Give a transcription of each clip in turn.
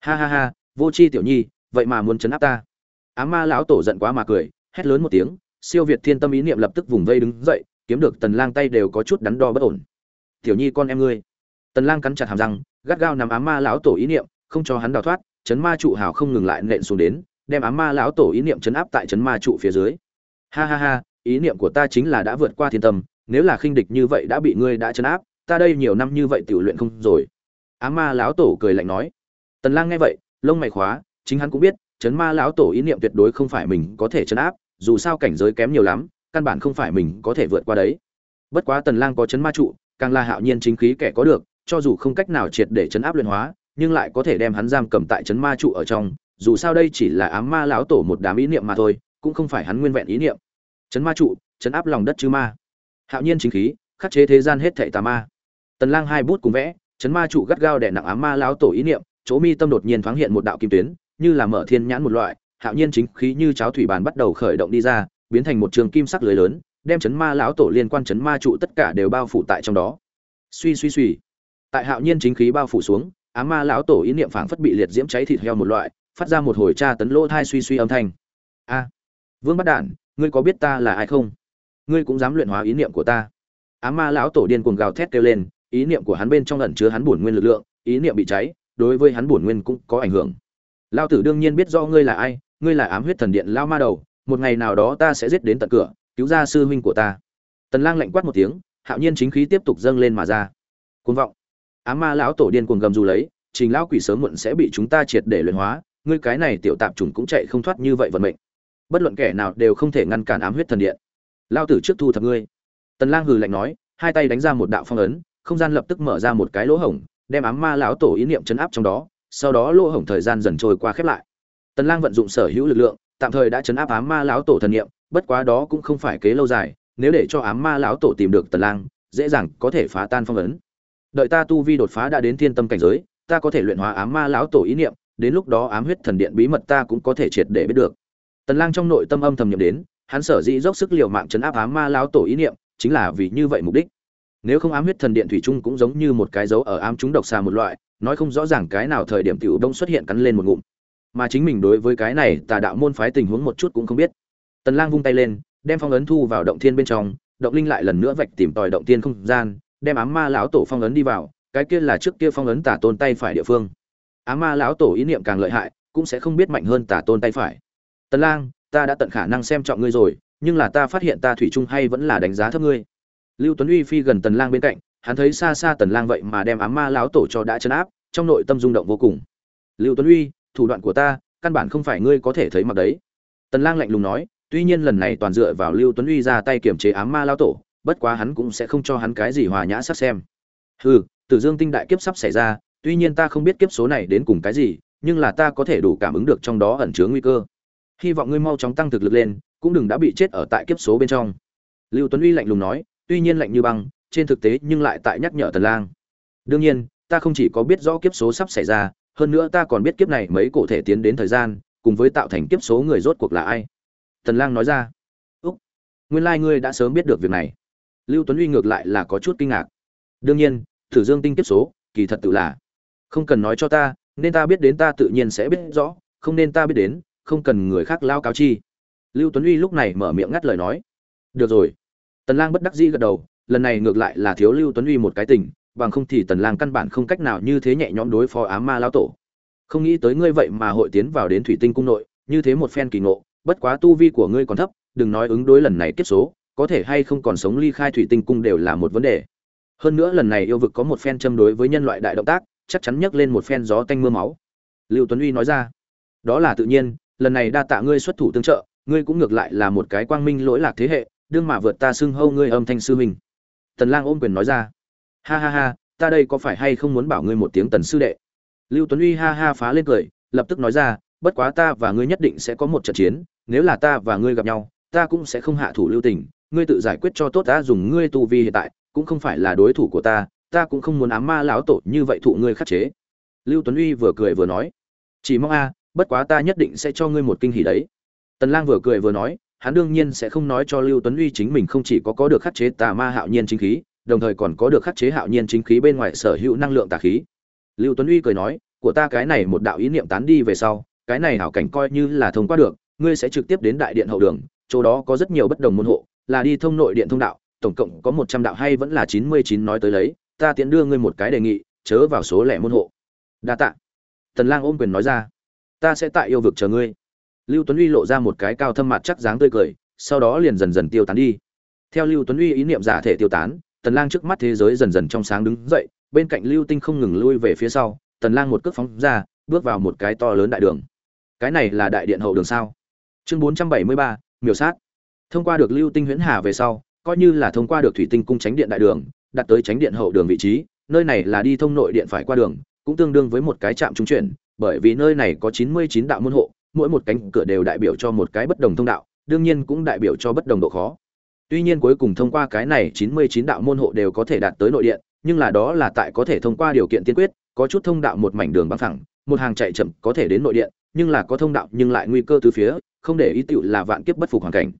ha ha ha, vô c h i tiểu nhi, vậy mà muốn chấn áp ta. Á ma lão tổ giận quá mà cười, hét lớn một tiếng, siêu việt thiên tâm ý niệm lập tức vùng vây đứng dậy, kiếm được tần lang tay đều có chút đắn đo bất ổn. Tiểu nhi con em ngươi. Tần lang cắn chặt hàm răng, gắt gao nằm ám ma lão tổ ý niệm, không cho hắn đào thoát, chấn ma trụ hào không ngừng lại nện xuống đến, đem ám ma lão tổ ý niệm chấn áp tại chấn ma trụ phía dưới. Ha ha ha, ý niệm của ta chính là đã vượt qua thiên tâm, nếu là khinh địch như vậy đã bị ngươi đã chấn áp, ta đây nhiều năm như vậy tiểu luyện không rồi. Ám ma lão tổ cười lạnh nói tần lang nghe vậy, lông mày khóa, chính hắn cũng biết chấn ma lão tổ ý niệm tuyệt đối không phải mình có thể chấn áp, dù sao cảnh giới kém nhiều lắm, căn bản không phải mình có thể vượt qua đấy. Bất quá tần lang có chấn ma trụ, càng là hạo nhiên chính khí kẻ có được, cho dù không cách nào triệt để chấn áp luyện hóa, nhưng lại có thể đem hắn giam cầm tại chấn ma trụ ở trong, dù sao đây chỉ là ám ma lão tổ một đám ý niệm mà thôi, cũng không phải hắn nguyên vẹn ý niệm. Chấn ma trụ chấn áp lòng đất chư ma. Hạo nhiên chính khí, khắc chế thế gian hết thảy tà ma. Tần lang hai bút cùng vẽ chấn ma trụ gắt gao đè nặng ám ma lão tổ ý niệm chỗ mi tâm đột nhiên thoáng hiện một đạo kim tuyến, như là mở thiên nhãn một loại, hạo nhiên chính khí như cháo thủy bàn bắt đầu khởi động đi ra, biến thành một trường kim sắc lưới lớn, đem chấn ma lão tổ liên quan chấn ma trụ tất cả đều bao phủ tại trong đó. Suy suy suy. Tại hạo nhiên chính khí bao phủ xuống, ám ma lão tổ ý niệm phảng phất bị liệt diễm cháy thịt heo một loại, phát ra một hồi tra tấn lỗ thai suy suy âm thanh. A, vương bất đản, ngươi có biết ta là ai không? Ngươi cũng dám luyện hóa ý niệm của ta. Ám ma lão tổ điên cuồng gào thét kêu lên, ý niệm của hắn bên trong ẩn chứa hắn bổn nguyên lực lượng, ý niệm bị cháy đối với hắn bổn nguyên cũng có ảnh hưởng. Lao tử đương nhiên biết do ngươi là ai, ngươi là ám huyết thần điện lao ma đầu, một ngày nào đó ta sẽ giết đến tận cửa, cứu ra sư huynh của ta. Tần lang lạnh quát một tiếng, hạo nhiên chính khí tiếp tục dâng lên mà ra. Cuồng vọng. Ám ma lão tổ điên cuồng gầm dù lấy, trình lão quỷ sớm muộn sẽ bị chúng ta triệt để luyện hóa, ngươi cái này tiểu tạp trùng cũng chạy không thoát như vậy vận mệnh. Bất luận kẻ nào đều không thể ngăn cản ám huyết thần điện. Lao tử trước thu thập ngươi. Tần lang hừ lạnh nói, hai tay đánh ra một đạo phong ấn, không gian lập tức mở ra một cái lỗ hổng đem ám ma lão tổ ý niệm chấn áp trong đó, sau đó lỗ hổng thời gian dần trôi qua khép lại. Tần lang vận dụng sở hữu lực lượng, tạm thời đã chấn áp ám ma lão tổ thần niệm, bất quá đó cũng không phải kế lâu dài, nếu để cho ám ma lão tổ tìm được tần lang, dễ dàng có thể phá tan phong ấn. Đợi ta tu vi đột phá đã đến thiên tâm cảnh giới, ta có thể luyện hóa ám ma lão tổ ý niệm, đến lúc đó ám huyết thần điện bí mật ta cũng có thể triệt để biết được. Tần lang trong nội tâm âm thầm nhậm đến, hắn sở dĩ dốc sức liều mạng chấn áp ám ma lão tổ ý niệm, chính là vì như vậy mục đích nếu không ám huyết thần điện thủy chung cũng giống như một cái dấu ở ám chúng độc xà một loại, nói không rõ ràng cái nào thời điểm tiểu đông xuất hiện cắn lên một ngụm. Mà chính mình đối với cái này, tà đạo môn phái tình huống một chút cũng không biết. Tần lang vung tay lên, đem phong ấn thu vào động thiên bên trong, động linh lại lần nữa vạch tìm tòi động thiên không gian, đem ám ma lão tổ phong ấn đi vào, cái kia là trước kia phong ấn tà tôn tay phải địa phương. Ám ma lão tổ ý niệm càng lợi hại, cũng sẽ không biết mạnh hơn tà tôn tay phải. Tần lang, ta đã tận khả năng xem trọng ngươi rồi, nhưng là ta phát hiện ta thủy chung hay vẫn là đánh giá thấp ngươi lưu tuấn uy phi gần tần lang bên cạnh, hắn thấy xa xa tần lang vậy mà đem ám ma lão tổ cho đã chấn áp, trong nội tâm rung động vô cùng. Lưu tuấn uy, thủ đoạn của ta, căn bản không phải ngươi có thể thấy mặc đấy. Tần lang lạnh lùng nói, tuy nhiên lần này toàn dựa vào lưu tuấn uy ra tay kiểm chế ám ma lão tổ, bất quá hắn cũng sẽ không cho hắn cái gì hòa nhã sắc xem. Hừ, tử dương tinh đại kiếp sắp xảy ra, tuy nhiên ta không biết kiếp số này đến cùng cái gì, nhưng là ta có thể đủ cảm ứng được trong đó ẩn chứa nguy cơ. Hy vọng ngươi mau chóng tăng thực lực lên, cũng đừng đã bị chết ở tại kiếp số bên trong. Lưu tuấn uy lạnh lùng nói tuy nhiên lạnh như băng, trên thực tế nhưng lại tại nhắc nhở tần lang. Đương nhiên, ta không chỉ có biết rõ kiếp số sắp xảy ra, hơn nữa ta còn biết kiếp này mấy cổ thể tiến đến thời gian, cùng với tạo thành kiếp số người rốt cuộc là ai. Tần lang nói ra. Úc, nguyên lai like ngươi đã sớm biết được việc này. Lưu tuấn uy ngược lại là có chút kinh ngạc. Đương nhiên, thử dương tinh kiếp số, kỳ thật tự là. Không cần nói cho ta, nên ta biết đến ta tự nhiên sẽ biết rõ, không nên ta biết đến, không cần người khác lao cáo chi. Lưu tuấn uy lúc này mở miệng ngắt lời nói. Được rồi tần lang bất đắc dĩ gật đầu, lần này ngược lại là thiếu lưu tuấn uy một cái tình, bằng không thì tần lang căn bản không cách nào như thế nhẹ nhõm đối phó ám ma lão tổ. Không nghĩ tới ngươi vậy mà hội tiến vào đến thủy tinh cung nội, như thế một phen kỳ ngộ, bất quá tu vi của ngươi còn thấp, đừng nói ứng đối lần này kết số, có thể hay không còn sống ly khai thủy tinh cung đều là một vấn đề. Hơn nữa lần này yêu vực có một phen châm đối với nhân loại đại động tác, chắc chắn nhấc lên một phen gió tanh mưa máu. Lưu tuấn uy nói ra, đó là tự nhiên, lần này đa tạ ngươi xuất thủ tương trợ, ngươi cũng ngược lại là một cái quang minh lỗi lạc thế hệ đương mà vượt ta xưng hâu ngươi âm thanh sư huynh. Tần lang ôm quyền nói ra. Ha ha ha, ta đây có phải hay không muốn bảo ngươi một tiếng tần sư đệ? Lưu tuấn uy ha ha phá lên cười, lập tức nói ra, bất quá ta và ngươi nhất định sẽ có một trận chiến, nếu là ta và ngươi gặp nhau, ta cũng sẽ không hạ thủ lưu tình, ngươi tự giải quyết cho tốt ta dùng ngươi tu vi hiện tại, cũng không phải là đối thủ của ta ta cũng không muốn ám ma lão tổ như vậy thụ ngươi khắc chế. Lưu tuấn uy vừa cười vừa nói, chỉ mong a, bất quá ta nhất định sẽ cho ngươi một kinh hỉ đấy. Tần lang vừa cười vừa nói hắn đương nhiên sẽ không nói cho lưu tuấn uy chính mình không chỉ có có được khắc chế tà ma hạo nhiên chính khí, đồng thời còn có được khắc chế hạo nhiên chính khí bên ngoài sở hữu năng lượng tà khí. Lưu tuấn uy cười nói, của ta cái này một đạo ý niệm tán đi về sau, cái này hảo cảnh coi như là thông qua được, ngươi sẽ trực tiếp đến đại điện hậu đường, chỗ đó có rất nhiều bất đồng môn hộ, là đi thông nội điện thông đạo, tổng cộng có một trăm đạo hay vẫn là chín mươi chín nói tới lấy, ta tiện đưa ngươi một cái đề nghị, chớ vào số lẻ môn hộ. Đa tạ. Tần lang ôm quyền nói ra, ta sẽ tại yêu vực chờ ngươi lưu tuấn uy lộ ra một cái cao thâm mặt chắc dáng tươi cười sau đó liền dần dần tiêu tán đi. Theo lưu tuấn uy ý niệm giả thể tiêu tán tần lang trước mắt thế giới dần dần trong sáng đứng dậy bên cạnh lưu tinh không ngừng lui về phía sau tần lang một cước phóng ra bước vào một cái to lớn đại đường. Cái này là đại điện hậu đường sao? Chương 473, miểu sát. Thông qua được lưu tinh huyễn hà về sau coi như là thông qua được thủy tinh cung tránh điện đại đường đặt tới tránh điện hậu đường vị trí nơi này là đi thông nội điện phải qua đường cũng tương đương với một cái trạm trung chuyển bởi vì nơi này có 99 đạo môn hộ mỗi một cánh cửa đều đại biểu cho một cái bất đồng thông đạo, đương nhiên cũng đại biểu cho bất đồng độ khó. Tuy nhiên cuối cùng thông qua cái này 99 đạo môn hộ đều có thể đạt tới nội điện, nhưng là đó là tại có thể thông qua điều kiện tiên quyết, có chút thông đạo một mảnh đường băng thẳng một hàng chạy chậm có thể đến nội điện, nhưng là có thông đạo nhưng lại nguy cơ từ phía, không để ý tiểu là vạn kiếp bất phục hoàn cảnh.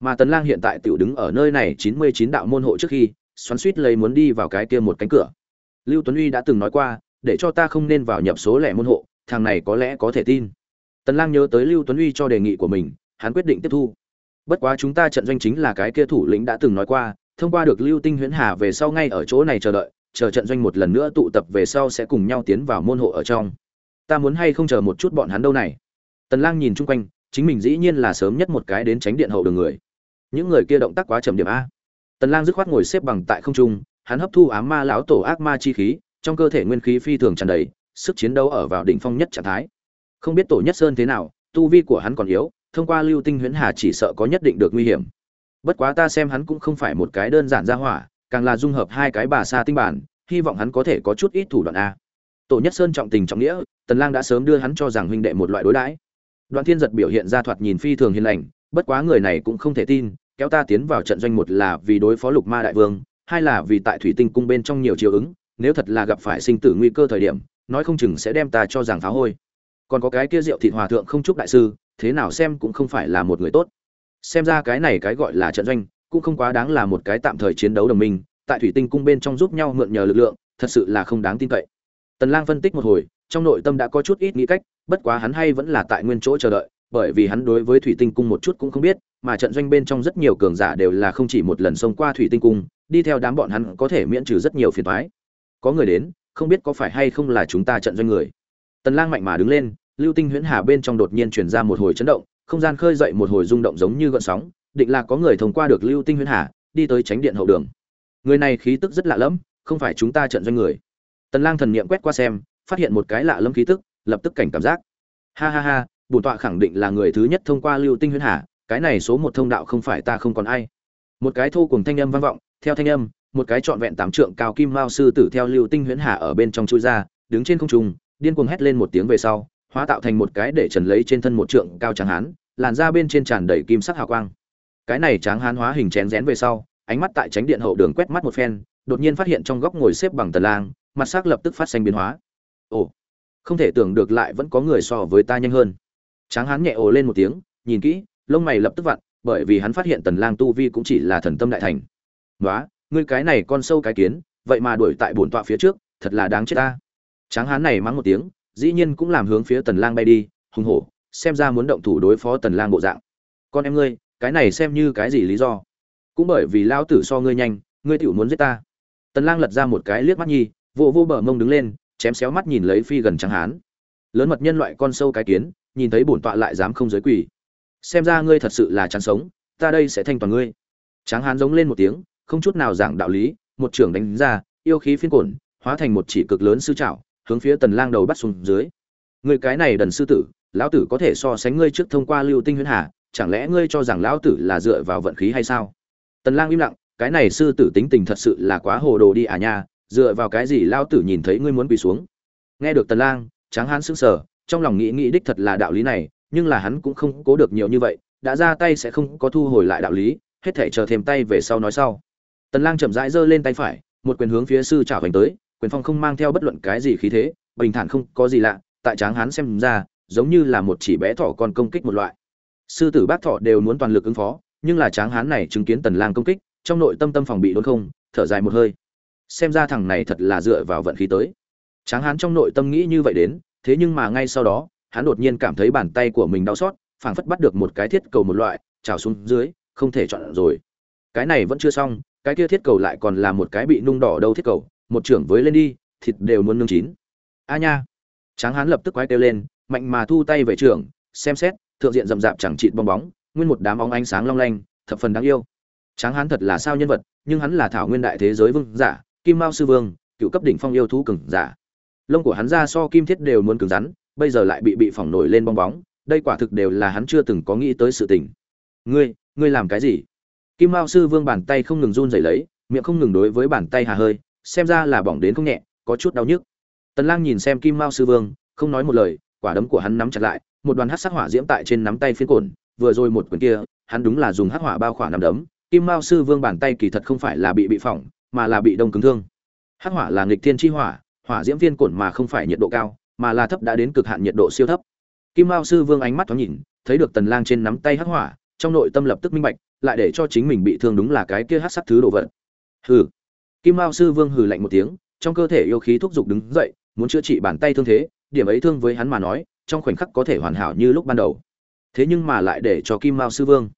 Mà tần lang hiện tại tiểu đứng ở nơi này 99 đạo môn hộ trước khi, xoắn suýt lấy muốn đi vào cái kia một cánh cửa. Lưu tuấn uy đã từng nói qua, để cho ta không nên vào nhập số lẻ môn hộ, thằng này có lẽ có thể tin tần lang nhớ tới lưu tuấn uy cho đề nghị của mình, hắn quyết định tiếp thu. Bất quá chúng ta trận doanh chính là cái kia thủ lĩnh đã từng nói qua, thông qua được lưu tinh huyễn hà về sau ngay ở chỗ này chờ đợi, chờ trận doanh một lần nữa tụ tập về sau sẽ cùng nhau tiến vào môn hộ ở trong. Ta muốn hay không chờ một chút bọn hắn đâu này? Tần lang nhìn chung quanh, chính mình dĩ nhiên là sớm nhất một cái đến tránh điện hậu đường người. Những người kia động tác quá chậm điểm a. Tần lang dứt khoát ngồi xếp bằng tại không trung, hắn hấp thu ám ma lão tổ ác ma chi khí, trong cơ thể nguyên khí phi thường tràn đầy, sức chiến đấu ở vào đỉnh phong nhất trạng thái không biết tổ nhất sơn thế nào, tu vi của hắn còn yếu, thông qua lưu tinh huyễn hà chỉ sợ có nhất định được nguy hiểm. Bất quá ta xem hắn cũng không phải một cái đơn giản ra hỏa, càng là dung hợp hai cái bà sa tinh bản, hy vọng hắn có thể có chút ít thủ đoạn a. Tổ nhất sơn trọng tình trọng nghĩa, tần lang đã sớm đưa hắn cho rằng huynh đệ một loại đối đãi. Đoạn thiên giật biểu hiện ra thoạt nhìn phi thường hiền lành, bất quá người này cũng không thể tin, kéo ta tiến vào trận doanh một là vì đối phó lục ma đại vương, hai là vì tại thủy tinh cung bên trong nhiều chiều ứng, nếu thật là gặp phải sinh tử nguy cơ thời điểm, nói không chừng sẽ đem ta cho rằng phá hôi còn có cái kia rượu thịt hòa thượng không chúc đại sư, thế nào xem cũng không phải là một người tốt. Xem ra cái này cái gọi là trận doanh, cũng không quá đáng là một cái tạm thời chiến đấu đồng minh, tại thủy tinh cung bên trong giúp nhau mượn nhờ lực lượng, thật sự là không đáng tin cậy. Tần lang phân tích một hồi, trong nội tâm đã có chút ít nghĩ cách, bất quá hắn hay vẫn là tại nguyên chỗ chờ đợi, bởi vì hắn đối với thủy tinh cung một chút cũng không biết, mà trận doanh bên trong rất nhiều cường giả đều là không chỉ một lần xông qua thủy tinh cung, đi theo đám bọn hắn có thể miễn trừ rất nhiều phiền toái. Có người đến, không biết có phải hay không là chúng ta trận doanh người. Tần lang mạnh mà đứng lên lưu tinh huyễn hà bên trong đột nhiên truyền ra một hồi chấn động, không gian khơi dậy một hồi rung động giống như gợn sóng, định là có người thông qua được lưu tinh huyễn hà, đi tới tránh điện hậu đường. Người này khí tức rất lạ lẫm, không phải chúng ta trận doanh người. Tần lang thần niệm quét qua xem, phát hiện một cái lạ lẫm khí tức, lập tức cảnh cảm giác. Ha ha ha, bổn tọa khẳng định là người thứ nhất thông qua lưu tinh huyễn hà, cái này số một thông đạo không phải ta không còn ai. Một cái thô cùng thanh âm vang vọng, theo thanh âm, một cái trọn vẹn tám trượng cao kim mao sư tử theo lưu tinh huyễn hà ở bên trong chui ra, đứng trên không trung, điên cuồng hét lên một tiếng về sau hóa tạo thành một cái để trần lấy trên thân một trượng cao tráng hán, làn da bên trên tràn đầy kim sắc hào quang. Cái này tráng hán hóa hình chén rén về sau, ánh mắt tại tránh điện hậu đường quét mắt một phen, đột nhiên phát hiện trong góc ngồi xếp bằng tần lang, mặt sắc lập tức phát sinh biến hóa. Ồ, không thể tưởng được lại vẫn có người so với ta nhanh hơn. Tráng hán nhẹ ồ lên một tiếng, nhìn kỹ, lông mày lập tức vặn, bởi vì hắn phát hiện tần lang tu vi cũng chỉ là thần tâm đại thành. Đó ngươi cái này con sâu cái kiến, vậy mà đuổi tại bổn tọa phía trước, thật là đáng chết ta. Tráng hán này mắng một tiếng dĩ nhiên cũng làm hướng phía tần lang bay đi, hùng hổ, xem ra muốn động thủ đối phó tần lang bộ dạng. Con em ngươi, cái này xem như cái gì lý do? Cũng bởi vì lao tử so ngươi nhanh, ngươi tiểu muốn giết ta. Tần lang lật ra một cái liếc mắt nhi vô vô bờ mông đứng lên, chém xéo mắt nhìn lấy phi gần trắng hán. Lớn mật nhân loại con sâu cái kiến, nhìn thấy bổn tọa lại dám không giới quỷ. Xem ra ngươi thật sự là chán sống, ta đây sẽ thanh toàn ngươi. Tráng hán giống lên một tiếng, không chút nào giảng đạo lý, một trưởng đánh ra, yêu khí phiên cổn hóa thành một chỉ cực lớn sư trảo hướng phía tần lang đầu bắt xuống dưới. Người cái này đần sư tử, lão tử có thể so sánh ngươi trước thông qua lưu tinh huyễn hà, chẳng lẽ ngươi cho rằng lão tử là dựa vào vận khí hay sao? Tần lang im lặng, cái này sư tử tính tình thật sự là quá hồ đồ đi à nha, dựa vào cái gì lão tử nhìn thấy ngươi muốn quỳ xuống? Nghe được tần lang, tráng hán sững sờ, trong lòng nghĩ nghĩ đích thật là đạo lý này, nhưng là hắn cũng không cố được nhiều như vậy, đã ra tay sẽ không có thu hồi lại đạo lý, hết thảy chờ thêm tay về sau nói sau. Tần lang chậm rãi giơ lên tay phải, một quyền hướng phía sư chảo hành tới quyền phong không mang theo bất luận cái gì khí thế, bình thản không có gì lạ, tại tráng hán xem ra, giống như là một chỉ bé thỏ con công kích một loại. Sư tử bác thỏ đều muốn toàn lực ứng phó, nhưng là tráng hán này chứng kiến tần lang công kích, trong nội tâm tâm phòng bị đốn không, thở dài một hơi. Xem ra thằng này thật là dựa vào vận khí tới. Tráng hán trong nội tâm nghĩ như vậy đến, thế nhưng mà ngay sau đó, hắn đột nhiên cảm thấy bàn tay của mình đau xót, phảng phất bắt được một cái thiết cầu một loại, trào xuống dưới, không thể chọn rồi. Cái này vẫn chưa xong, cái kia thiết cầu lại còn là một cái bị nung đỏ đâu thiết cầu một trưởng với lên đi, thịt đều muốn nương chín. A nha. Tráng hán lập tức quay kêu lên, mạnh mà thu tay về trường xem xét, thượng diện rậm rạp chẳng chịt bong bóng, nguyên một đám óng ánh sáng long lanh, thập phần đáng yêu. Tráng hán thật là sao nhân vật, nhưng hắn là thảo nguyên đại thế giới vương giả, kim mao sư vương, cựu cấp đỉnh phong yêu thú cường giả. Lông của hắn ra so kim thiết đều muốn cứng rắn, bây giờ lại bị bị phỏng nổi lên bong bóng, đây quả thực đều là hắn chưa từng có nghĩ tới sự tình. Ngươi ngươi làm cái gì? Kim mao sư vương bàn tay không ngừng run rẩy lấy, miệng không ngừng đối với bàn tay hà hơi xem ra là bỏng đến không nhẹ, có chút đau nhức. Tần lang nhìn xem kim mao sư vương, không nói một lời, quả đấm của hắn nắm chặt lại, một đoàn hắc sắc hỏa diễm tại trên nắm tay phiến cồn vừa rồi một quyền kia, hắn đúng là dùng hắc hỏa bao khỏa nắm đấm. Kim mao sư vương bàn tay kỳ thật không phải là bị bị phỏng, mà là bị đông cứng thương. Hắc hỏa là nghịch thiên chi hỏa hỏa diễm viên cồn mà không phải nhiệt độ cao, mà là thấp đã đến cực hạn nhiệt độ siêu thấp. Kim mao sư vương ánh mắt thoáng nhìn, thấy được tần lang trên nắm tay hắc hỏa, trong nội tâm lập tức minh bạch, lại để cho chính mình bị thương đúng là cái kia hắc sắc thứ đồ vật. Hừ kim mao sư vương hừ lạnh một tiếng, trong cơ thể yêu khí thúc giục đứng dậy, muốn chữa trị bàn tay thương thế, điểm ấy thương với hắn mà nói, trong khoảnh khắc có thể hoàn hảo như lúc ban đầu. Thế nhưng mà lại để cho kim mao sư vương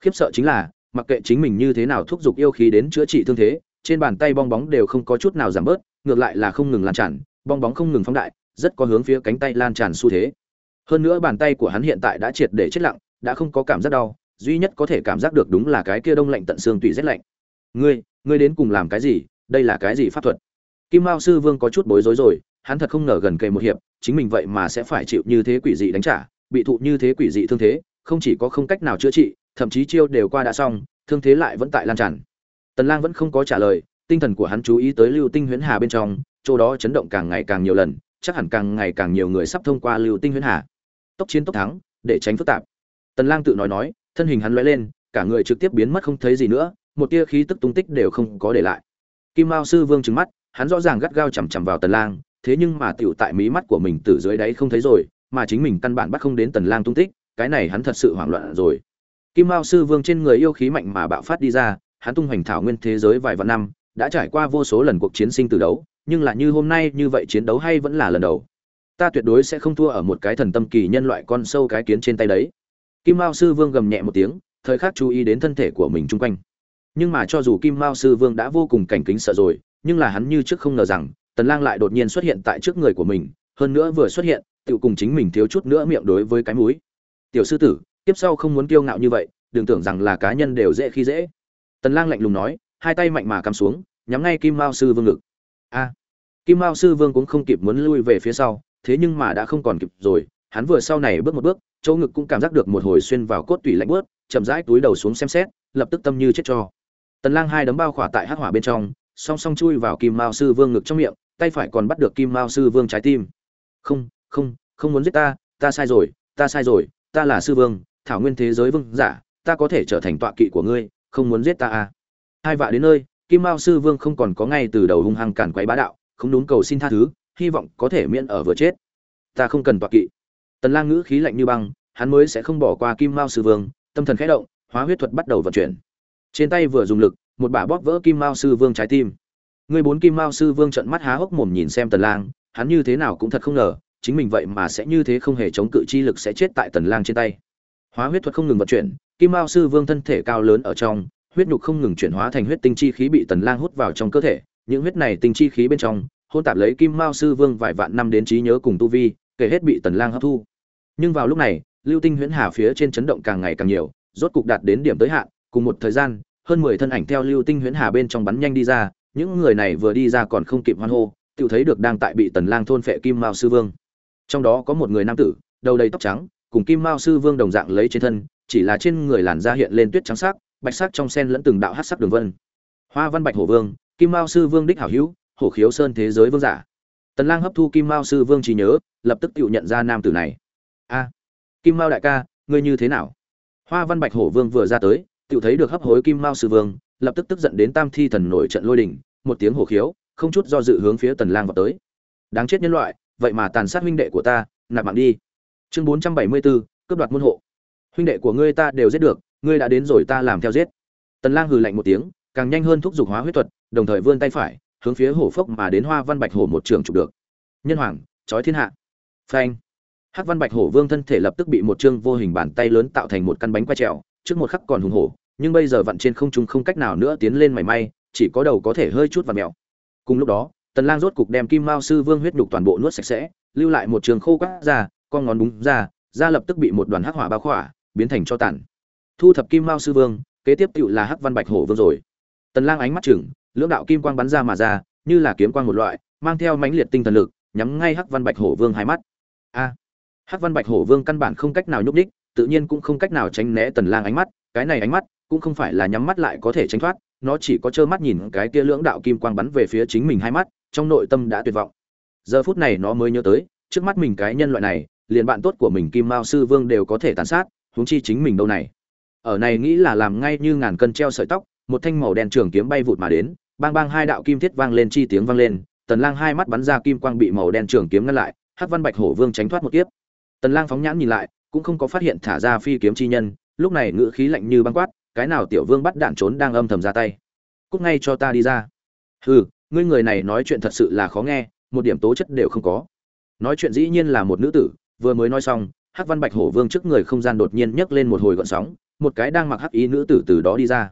khiếp sợ chính là, mặc kệ chính mình như thế nào thúc giục yêu khí đến chữa trị thương thế, trên bàn tay bong bóng đều không có chút nào giảm bớt, ngược lại là không ngừng lan tràn, bong bóng không ngừng phóng đại, rất có hướng phía cánh tay lan tràn xu thế. Hơn nữa bàn tay của hắn hiện tại đã triệt để chết lặng, đã không có cảm giác đau, duy nhất có thể cảm giác được đúng là cái kia đông lạnh tận xương tùy rét lạnh. Ngươi ngươi đến cùng làm cái gì, đây là cái gì pháp thuật? Kim mao sư vương có chút bối rối rồi, hắn thật không ngờ gần kề một hiệp, chính mình vậy mà sẽ phải chịu như thế quỷ dị đánh trả, bị thụ như thế quỷ dị thương thế, không chỉ có không cách nào chữa trị, thậm chí chiêu đều qua đã xong, thương thế lại vẫn tại lan tràn. Tần lang vẫn không có trả lời, tinh thần của hắn chú ý tới lưu tinh huyễn hà bên trong, chỗ đó chấn động càng ngày càng nhiều lần, chắc hẳn càng ngày càng nhiều người sắp thông qua lưu tinh huyễn hà. Tốc chiến tốc thắng, để tránh phức tạp. Tần lang tự nói nói, thân hình hắn lóe lên, cả người trực tiếp biến mất không thấy gì nữa một tia khí tức tung tích đều không có để lại. Kim mao sư vương trừng mắt, hắn rõ ràng gắt gao chằm chằm vào tần lang, thế nhưng mà tiểu tại mí mắt của mình từ dưới đáy không thấy rồi, mà chính mình căn bản bắt không đến tần lang tung tích, cái này hắn thật sự hoảng loạn rồi. Kim mao sư vương trên người yêu khí mạnh mà bạo phát đi ra, hắn tung hoành thảo nguyên thế giới vài vạn năm, đã trải qua vô số lần cuộc chiến sinh tử đấu, nhưng là như hôm nay như vậy chiến đấu hay vẫn là lần đầu. Ta tuyệt đối sẽ không thua ở một cái thần tâm kỳ nhân loại con sâu cái kiến trên tay đấy. Kim mao sư vương gầm nhẹ một tiếng, thời khắc chú ý đến thân thể của mình chung quanh nhưng mà cho dù kim mao sư vương đã vô cùng cảnh kính sợ rồi, nhưng là hắn như trước không ngờ rằng, tần lang lại đột nhiên xuất hiện tại trước người của mình, hơn nữa vừa xuất hiện tự cùng chính mình thiếu chút nữa miệng đối với cái mũi. Tiểu sư tử tiếp sau không muốn kiêu ngạo như vậy, đừng tưởng rằng là cá nhân đều dễ khi dễ. Tần lang lạnh lùng nói, hai tay mạnh mà cắm xuống, nhắm ngay kim mao sư vương ngực. A, kim mao sư vương cũng không kịp muốn lui về phía sau, thế nhưng mà đã không còn kịp rồi, hắn vừa sau này bước một bước, chỗ ngực cũng cảm giác được một hồi xuyên vào cốt tủy lạnh bớt chậm rãi túi đầu xuống xem xét, lập tức tâm như chết cho tần lang hai đấm bao khỏa tại hắc hỏa bên trong, song song chui vào kim mao sư vương ngực trong miệng, tay phải còn bắt được kim mao sư vương trái tim. Không không không muốn giết ta ta sai rồi, ta sai rồi, ta là sư vương, thảo nguyên thế giới vương giả, ta có thể trở thành tọa kỵ của ngươi, không muốn giết ta à. Hai vạ đến nơi, kim mao sư vương không còn có ngay từ đầu hung hăng cản quấy bá đạo, không đúng cầu xin tha thứ, hy vọng có thể miễn ở vừa chết. Ta không cần tọa kỵ. Tần lang ngữ khí lạnh như băng, hắn mới sẽ không bỏ qua kim mao sư vương, tâm thần khẽ động, hóa huyết thuật bắt đầu vận chuyển trên tay vừa dùng lực, một bả bóp vỡ kim mao sư vương trái tim. Người bốn kim mao sư vương trợn mắt há hốc mồm nhìn xem tần lang, hắn như thế nào cũng thật không ngờ, chính mình vậy mà sẽ như thế không hề chống cự chi lực sẽ chết tại tần lang trên tay. Hóa huyết thuật không ngừng vận chuyển, kim mao sư vương thân thể cao lớn ở trong, huyết nhục không ngừng chuyển hóa thành huyết tinh chi khí bị tần lang hút vào trong cơ thể. Những huyết này tinh chi khí bên trong hôn tạp lấy kim mao sư vương vài vạn năm đến trí nhớ cùng tu vi, kể hết bị tần lang hấp thu. Nhưng vào lúc này, lưu tinh huyễn hà phía trên chấn động càng ngày càng nhiều, rốt cục đạt đến điểm tới hạn cùng một thời gian, hơn 10 thân ảnh theo lưu tinh huyễn hà bên trong bắn nhanh đi ra, những người này vừa đi ra còn không kịp hoan hô tự thấy được đang tại bị tần lang thôn phệ kim mao sư vương. Trong đó có một người nam tử, đầu đầy tóc trắng, cùng kim mao sư vương đồng dạng lấy trên thân, chỉ là trên người làn da hiện lên tuyết trắng sắc, bạch sắc trong sen lẫn từng đạo hắc sắc đường vân. Hoa văn bạch hổ vương, kim mao sư vương đích hảo hữu, hổ khiếu sơn thế giới vương giả. Tần lang hấp thu kim mao sư vương trí nhớ, lập tức tự nhận ra nam tử này. A, kim mao đại ca, ngươi như thế nào? Hoa văn bạch hổ vương vừa ra tới tự thấy được hấp hối kim mao sư vương lập tức tức giận đến tam thi thần nổi trận lôi đình một tiếng hổ khiếu không chút do dự hướng phía tần lang vào tới. Đáng chết nhân loại vậy mà tàn sát huynh đệ của ta nạp mạng đi. Chương 474, cướp đoạt môn hộ. Huynh đệ của ngươi ta đều giết được ngươi đã đến rồi ta làm theo giết. Tần lang hừ lạnh một tiếng càng nhanh hơn thúc giục hóa huyết thuật đồng thời vươn tay phải hướng phía hổ phốc mà đến hoa văn bạch hổ một trường chụp được. Nhân hoàng trói thiên hạ. Phanh. Hắc văn bạch hổ vương thân thể lập tức bị một chương vô hình bàn tay lớn tạo thành một căn bánh quay trèo trước một khắc còn hùng hổ, nhưng bây giờ vặn trên không trung không cách nào nữa tiến lên mảy may, chỉ có đầu có thể hơi chút và mèo. Cùng lúc đó, tần lang rốt cục đem kim mao sư vương huyết đục toàn bộ nuốt sạch sẽ, lưu lại một trường khô quắt ra, con ngón búng ra, da lập tức bị một đoàn hắc hỏa bao khỏa, biến thành cho tàn. Thu thập kim mao sư vương, kế tiếp tựu là hắc văn bạch hổ vương rồi. Tần lang ánh mắt chừng, lưỡng đạo kim quang bắn ra mà ra, như là kiếm quang một loại, mang theo mãnh liệt tinh thần lực, nhắm ngay hắc văn bạch hổ vương hai mắt. A! Hắc văn bạch hổ vương căn bản không cách nào nhúc đích tự nhiên cũng không cách nào tránh né tần lang ánh mắt, cái này ánh mắt cũng không phải là nhắm mắt lại có thể tránh thoát, nó chỉ có trơ mắt nhìn cái kia lưỡng đạo kim quang bắn về phía chính mình hai mắt, trong nội tâm đã tuyệt vọng. Giờ phút này nó mới nhớ tới, trước mắt mình cái nhân loại này, liền bạn tốt của mình kim mao sư vương đều có thể tàn sát, huống chi chính mình đâu này. Ở này nghĩ là làm ngay như ngàn cân treo sợi tóc, một thanh màu đen trường kiếm bay vụt mà đến, bang bang hai đạo kim thiết vang lên chi tiếng vang lên, tần lang hai mắt bắn ra kim quang bị màu đen trường kiếm ngăn lại, hắc văn bạch hổ vương tránh thoát một kiếp. Tần lang phóng nhãn nhìn lại cũng không có phát hiện thả ra phi kiếm chi nhân, lúc này ngữ khí lạnh như băng quát, cái nào tiểu vương bắt đạn trốn đang âm thầm ra tay. Cút ngay cho ta đi ra. Hừ, ngươi người này nói chuyện thật sự là khó nghe, một điểm tố chất đều không có. Nói chuyện dĩ nhiên là một nữ tử, vừa mới nói xong, hắc văn bạch hổ vương trước người không gian đột nhiên nhấc lên một hồi gợn sóng, một cái đang mặc hắc ý nữ tử từ đó đi ra.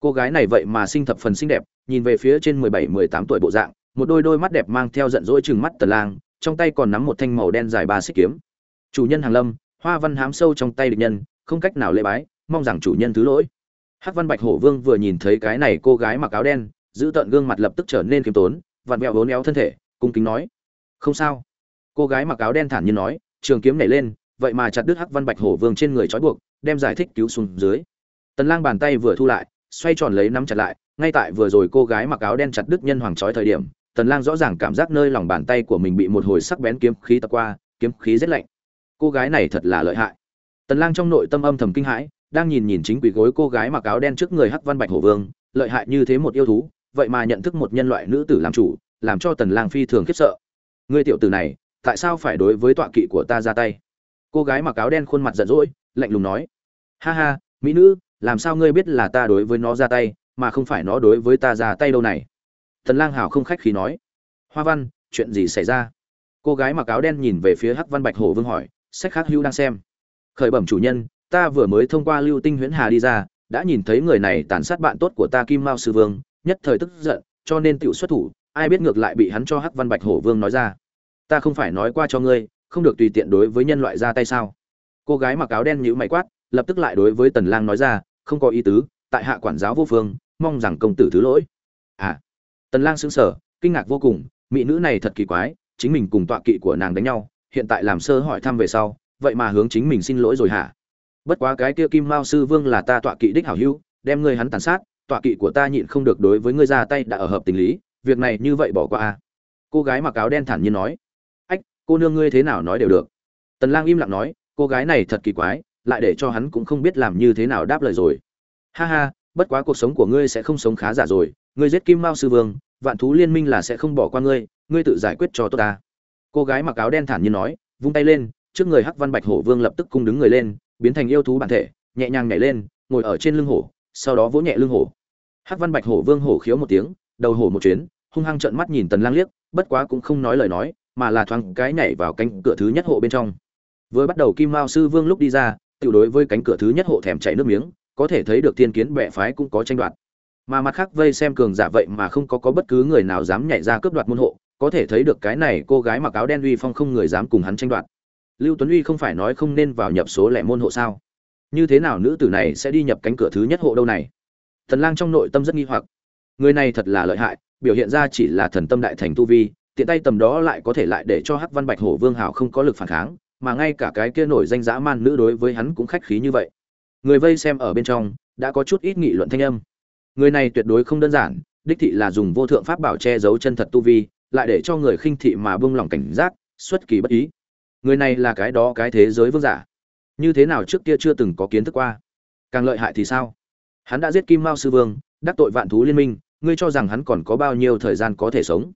Cô gái này vậy mà sinh thập phần xinh đẹp, nhìn về phía trên mười bảy, mười tám tuổi bộ dạng, một đôi đôi mắt đẹp mang theo giận dỗi chừng mắt tần lang, trong tay còn nắm một thanh màu đen dài ba xích kiếm. Chủ nhân hàng lâm hoa văn hám sâu trong tay địch nhân, không cách nào lễ bái, mong rằng chủ nhân thứ lỗi. Hắc văn bạch hổ vương vừa nhìn thấy cái này cô gái mặc áo đen, giữ tận gương mặt lập tức trở nên khiêm tốn, vặn vẹo vốn éo thân thể, cung kính nói, không sao. Cô gái mặc áo đen thản nhiên nói, trường kiếm nảy lên, vậy mà chặt đứt hắc văn bạch hổ vương trên người trói buộc, đem giải thích cứu xuống dưới. Tần lang bàn tay vừa thu lại, xoay tròn lấy nắm chặt lại, ngay tại vừa rồi cô gái mặc áo đen chặt đứt nhân hoàng trói thời điểm, tần lang rõ ràng cảm giác nơi lòng bàn tay của mình bị một hồi sắc bén kiếm khí tập qua, kiếm khí rất lạnh cô gái này thật là lợi hại. Tần lang trong nội tâm âm thầm kinh hãi, đang nhìn nhìn chính quỷ gối cô gái mặc áo đen trước người hắc văn bạch hổ vương, lợi hại như thế một yêu thú, vậy mà nhận thức một nhân loại nữ tử làm chủ, làm cho tần lang phi thường khiếp sợ. Ngươi tiểu tử này, tại sao phải đối với tọa kỵ của ta ra tay? Cô gái mặc áo đen khuôn mặt giận dỗi, lạnh lùng nói. Ha ha, mỹ nữ, làm sao ngươi biết là ta đối với nó ra tay, mà không phải nó đối với ta ra tay đâu này? Tần lang hào không khách khí nói. Hoa văn, chuyện gì xảy ra? Cô gái mặc áo đen nhìn về phía hắc văn bạch hổ vương hỏi sách khác hưu đang xem. Khởi bẩm chủ nhân, ta vừa mới thông qua lưu tinh huyễn hà đi ra, đã nhìn thấy người này tàn sát bạn tốt của ta kim mao sư vương, nhất thời tức giận, cho nên tiểu xuất thủ, ai biết ngược lại bị hắn cho hắc văn bạch hổ vương nói ra. Ta không phải nói qua cho ngươi, không được tùy tiện đối với nhân loại ra tay sao? Cô gái mặc áo đen nhíu mày quát, lập tức lại đối với tần lang nói ra, không có ý tứ, tại hạ quản giáo vô phương, mong rằng công tử thứ lỗi. À. Tần lang sững sờ, kinh ngạc vô cùng, mỹ nữ này thật kỳ quái, chính mình cùng tọa kỵ của nàng đánh nhau hiện tại làm sơ hỏi thăm về sau, vậy mà hướng chính mình xin lỗi rồi hả? Bất quá cái kia kim mao sư vương là ta tọa kỵ đích hảo hữu, đem ngươi hắn tàn sát, tọa kỵ của ta nhịn không được đối với ngươi ra tay đã ở hợp tình lý, việc này như vậy bỏ qua a cô gái mặc áo đen thản nhiên nói. Ách, cô nương ngươi thế nào nói đều được. Tần lang im lặng nói, cô gái này thật kỳ quái, lại để cho hắn cũng không biết làm như thế nào đáp lời rồi. Ha ha, bất quá cuộc sống của ngươi sẽ không sống khá giả rồi, ngươi giết kim mao sư vương, vạn thú liên minh là sẽ không bỏ qua ngươi ngươi tự giải quyết cho tôi ta cô gái mặc áo đen thản nhiên nói, vung tay lên, trước người hắc văn bạch hổ vương lập tức cung đứng người lên, biến thành yêu thú bản thể, nhẹ nhàng nhảy lên, ngồi ở trên lưng hổ, sau đó vỗ nhẹ lưng hổ. Hắc văn bạch hổ vương hổ khiếu một tiếng, đầu hổ một chuyến, hung hăng trợn mắt nhìn tần lang liếc, bất quá cũng không nói lời nói, mà là thoáng cái nhảy vào cánh cửa thứ nhất hộ bên trong. Vừa bắt đầu kim mao sư vương lúc đi ra, tiểu đối với cánh cửa thứ nhất hộ thèm chảy nước miếng, có thể thấy được thiên kiến bệ phái cũng có tranh đoạt. Mà mặt khác vây xem cường giả vậy mà không có có bất cứ người nào dám nhảy ra cướp đoạt môn hộ có thể thấy được cái này cô gái mặc áo đen uy phong không người dám cùng hắn tranh đoạt. Lưu tuấn uy không phải nói không nên vào nhập số lẻ môn hộ sao? Như thế nào nữ tử này sẽ đi nhập cánh cửa thứ nhất hộ đâu này? Thần lang trong nội tâm rất nghi hoặc. Người này thật là lợi hại, biểu hiện ra chỉ là thần tâm đại thành tu vi, tiện tay tầm đó lại có thể lại để cho hắc văn bạch hổ vương hào không có lực phản kháng, mà ngay cả cái kia nổi danh dã man nữ đối với hắn cũng khách khí như vậy. Người vây xem ở bên trong, đã có chút ít nghị luận thanh âm. Người này tuyệt đối không đơn giản, đích thị là dùng vô thượng pháp bảo che giấu chân thật tu vi lại để cho người khinh thị mà buông lỏng cảnh giác, xuất kỳ bất ý. Người này là cái đó cái thế giới vương giả. Như thế nào trước kia chưa từng có kiến thức qua? Càng lợi hại thì sao? Hắn đã giết kim mao sư vương, đắc tội vạn thú liên minh, ngươi cho rằng hắn còn có bao nhiêu thời gian có thể sống?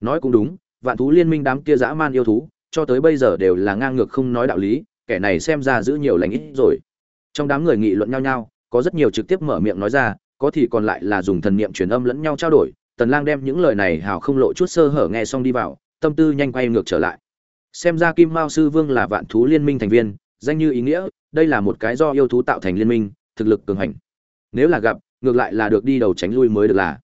Nói cũng đúng, vạn thú liên minh đám kia dã man yêu thú, cho tới bây giờ đều là ngang ngược không nói đạo lý, kẻ này xem ra giữ nhiều lành ít rồi. Trong đám người nghị luận nhau nhau, có rất nhiều trực tiếp mở miệng nói ra, có thì còn lại là dùng thần niệm truyền âm lẫn nhau trao đổi tần lang đem những lời này hào không lộ chút sơ hở nghe xong đi vào, tâm tư nhanh quay ngược trở lại. Xem ra kim mao sư vương là vạn thú liên minh thành viên, danh như ý nghĩa, đây là một cái do yêu thú tạo thành liên minh, thực lực cường hành. Nếu là gặp, ngược lại là được đi đầu tránh lui mới được là.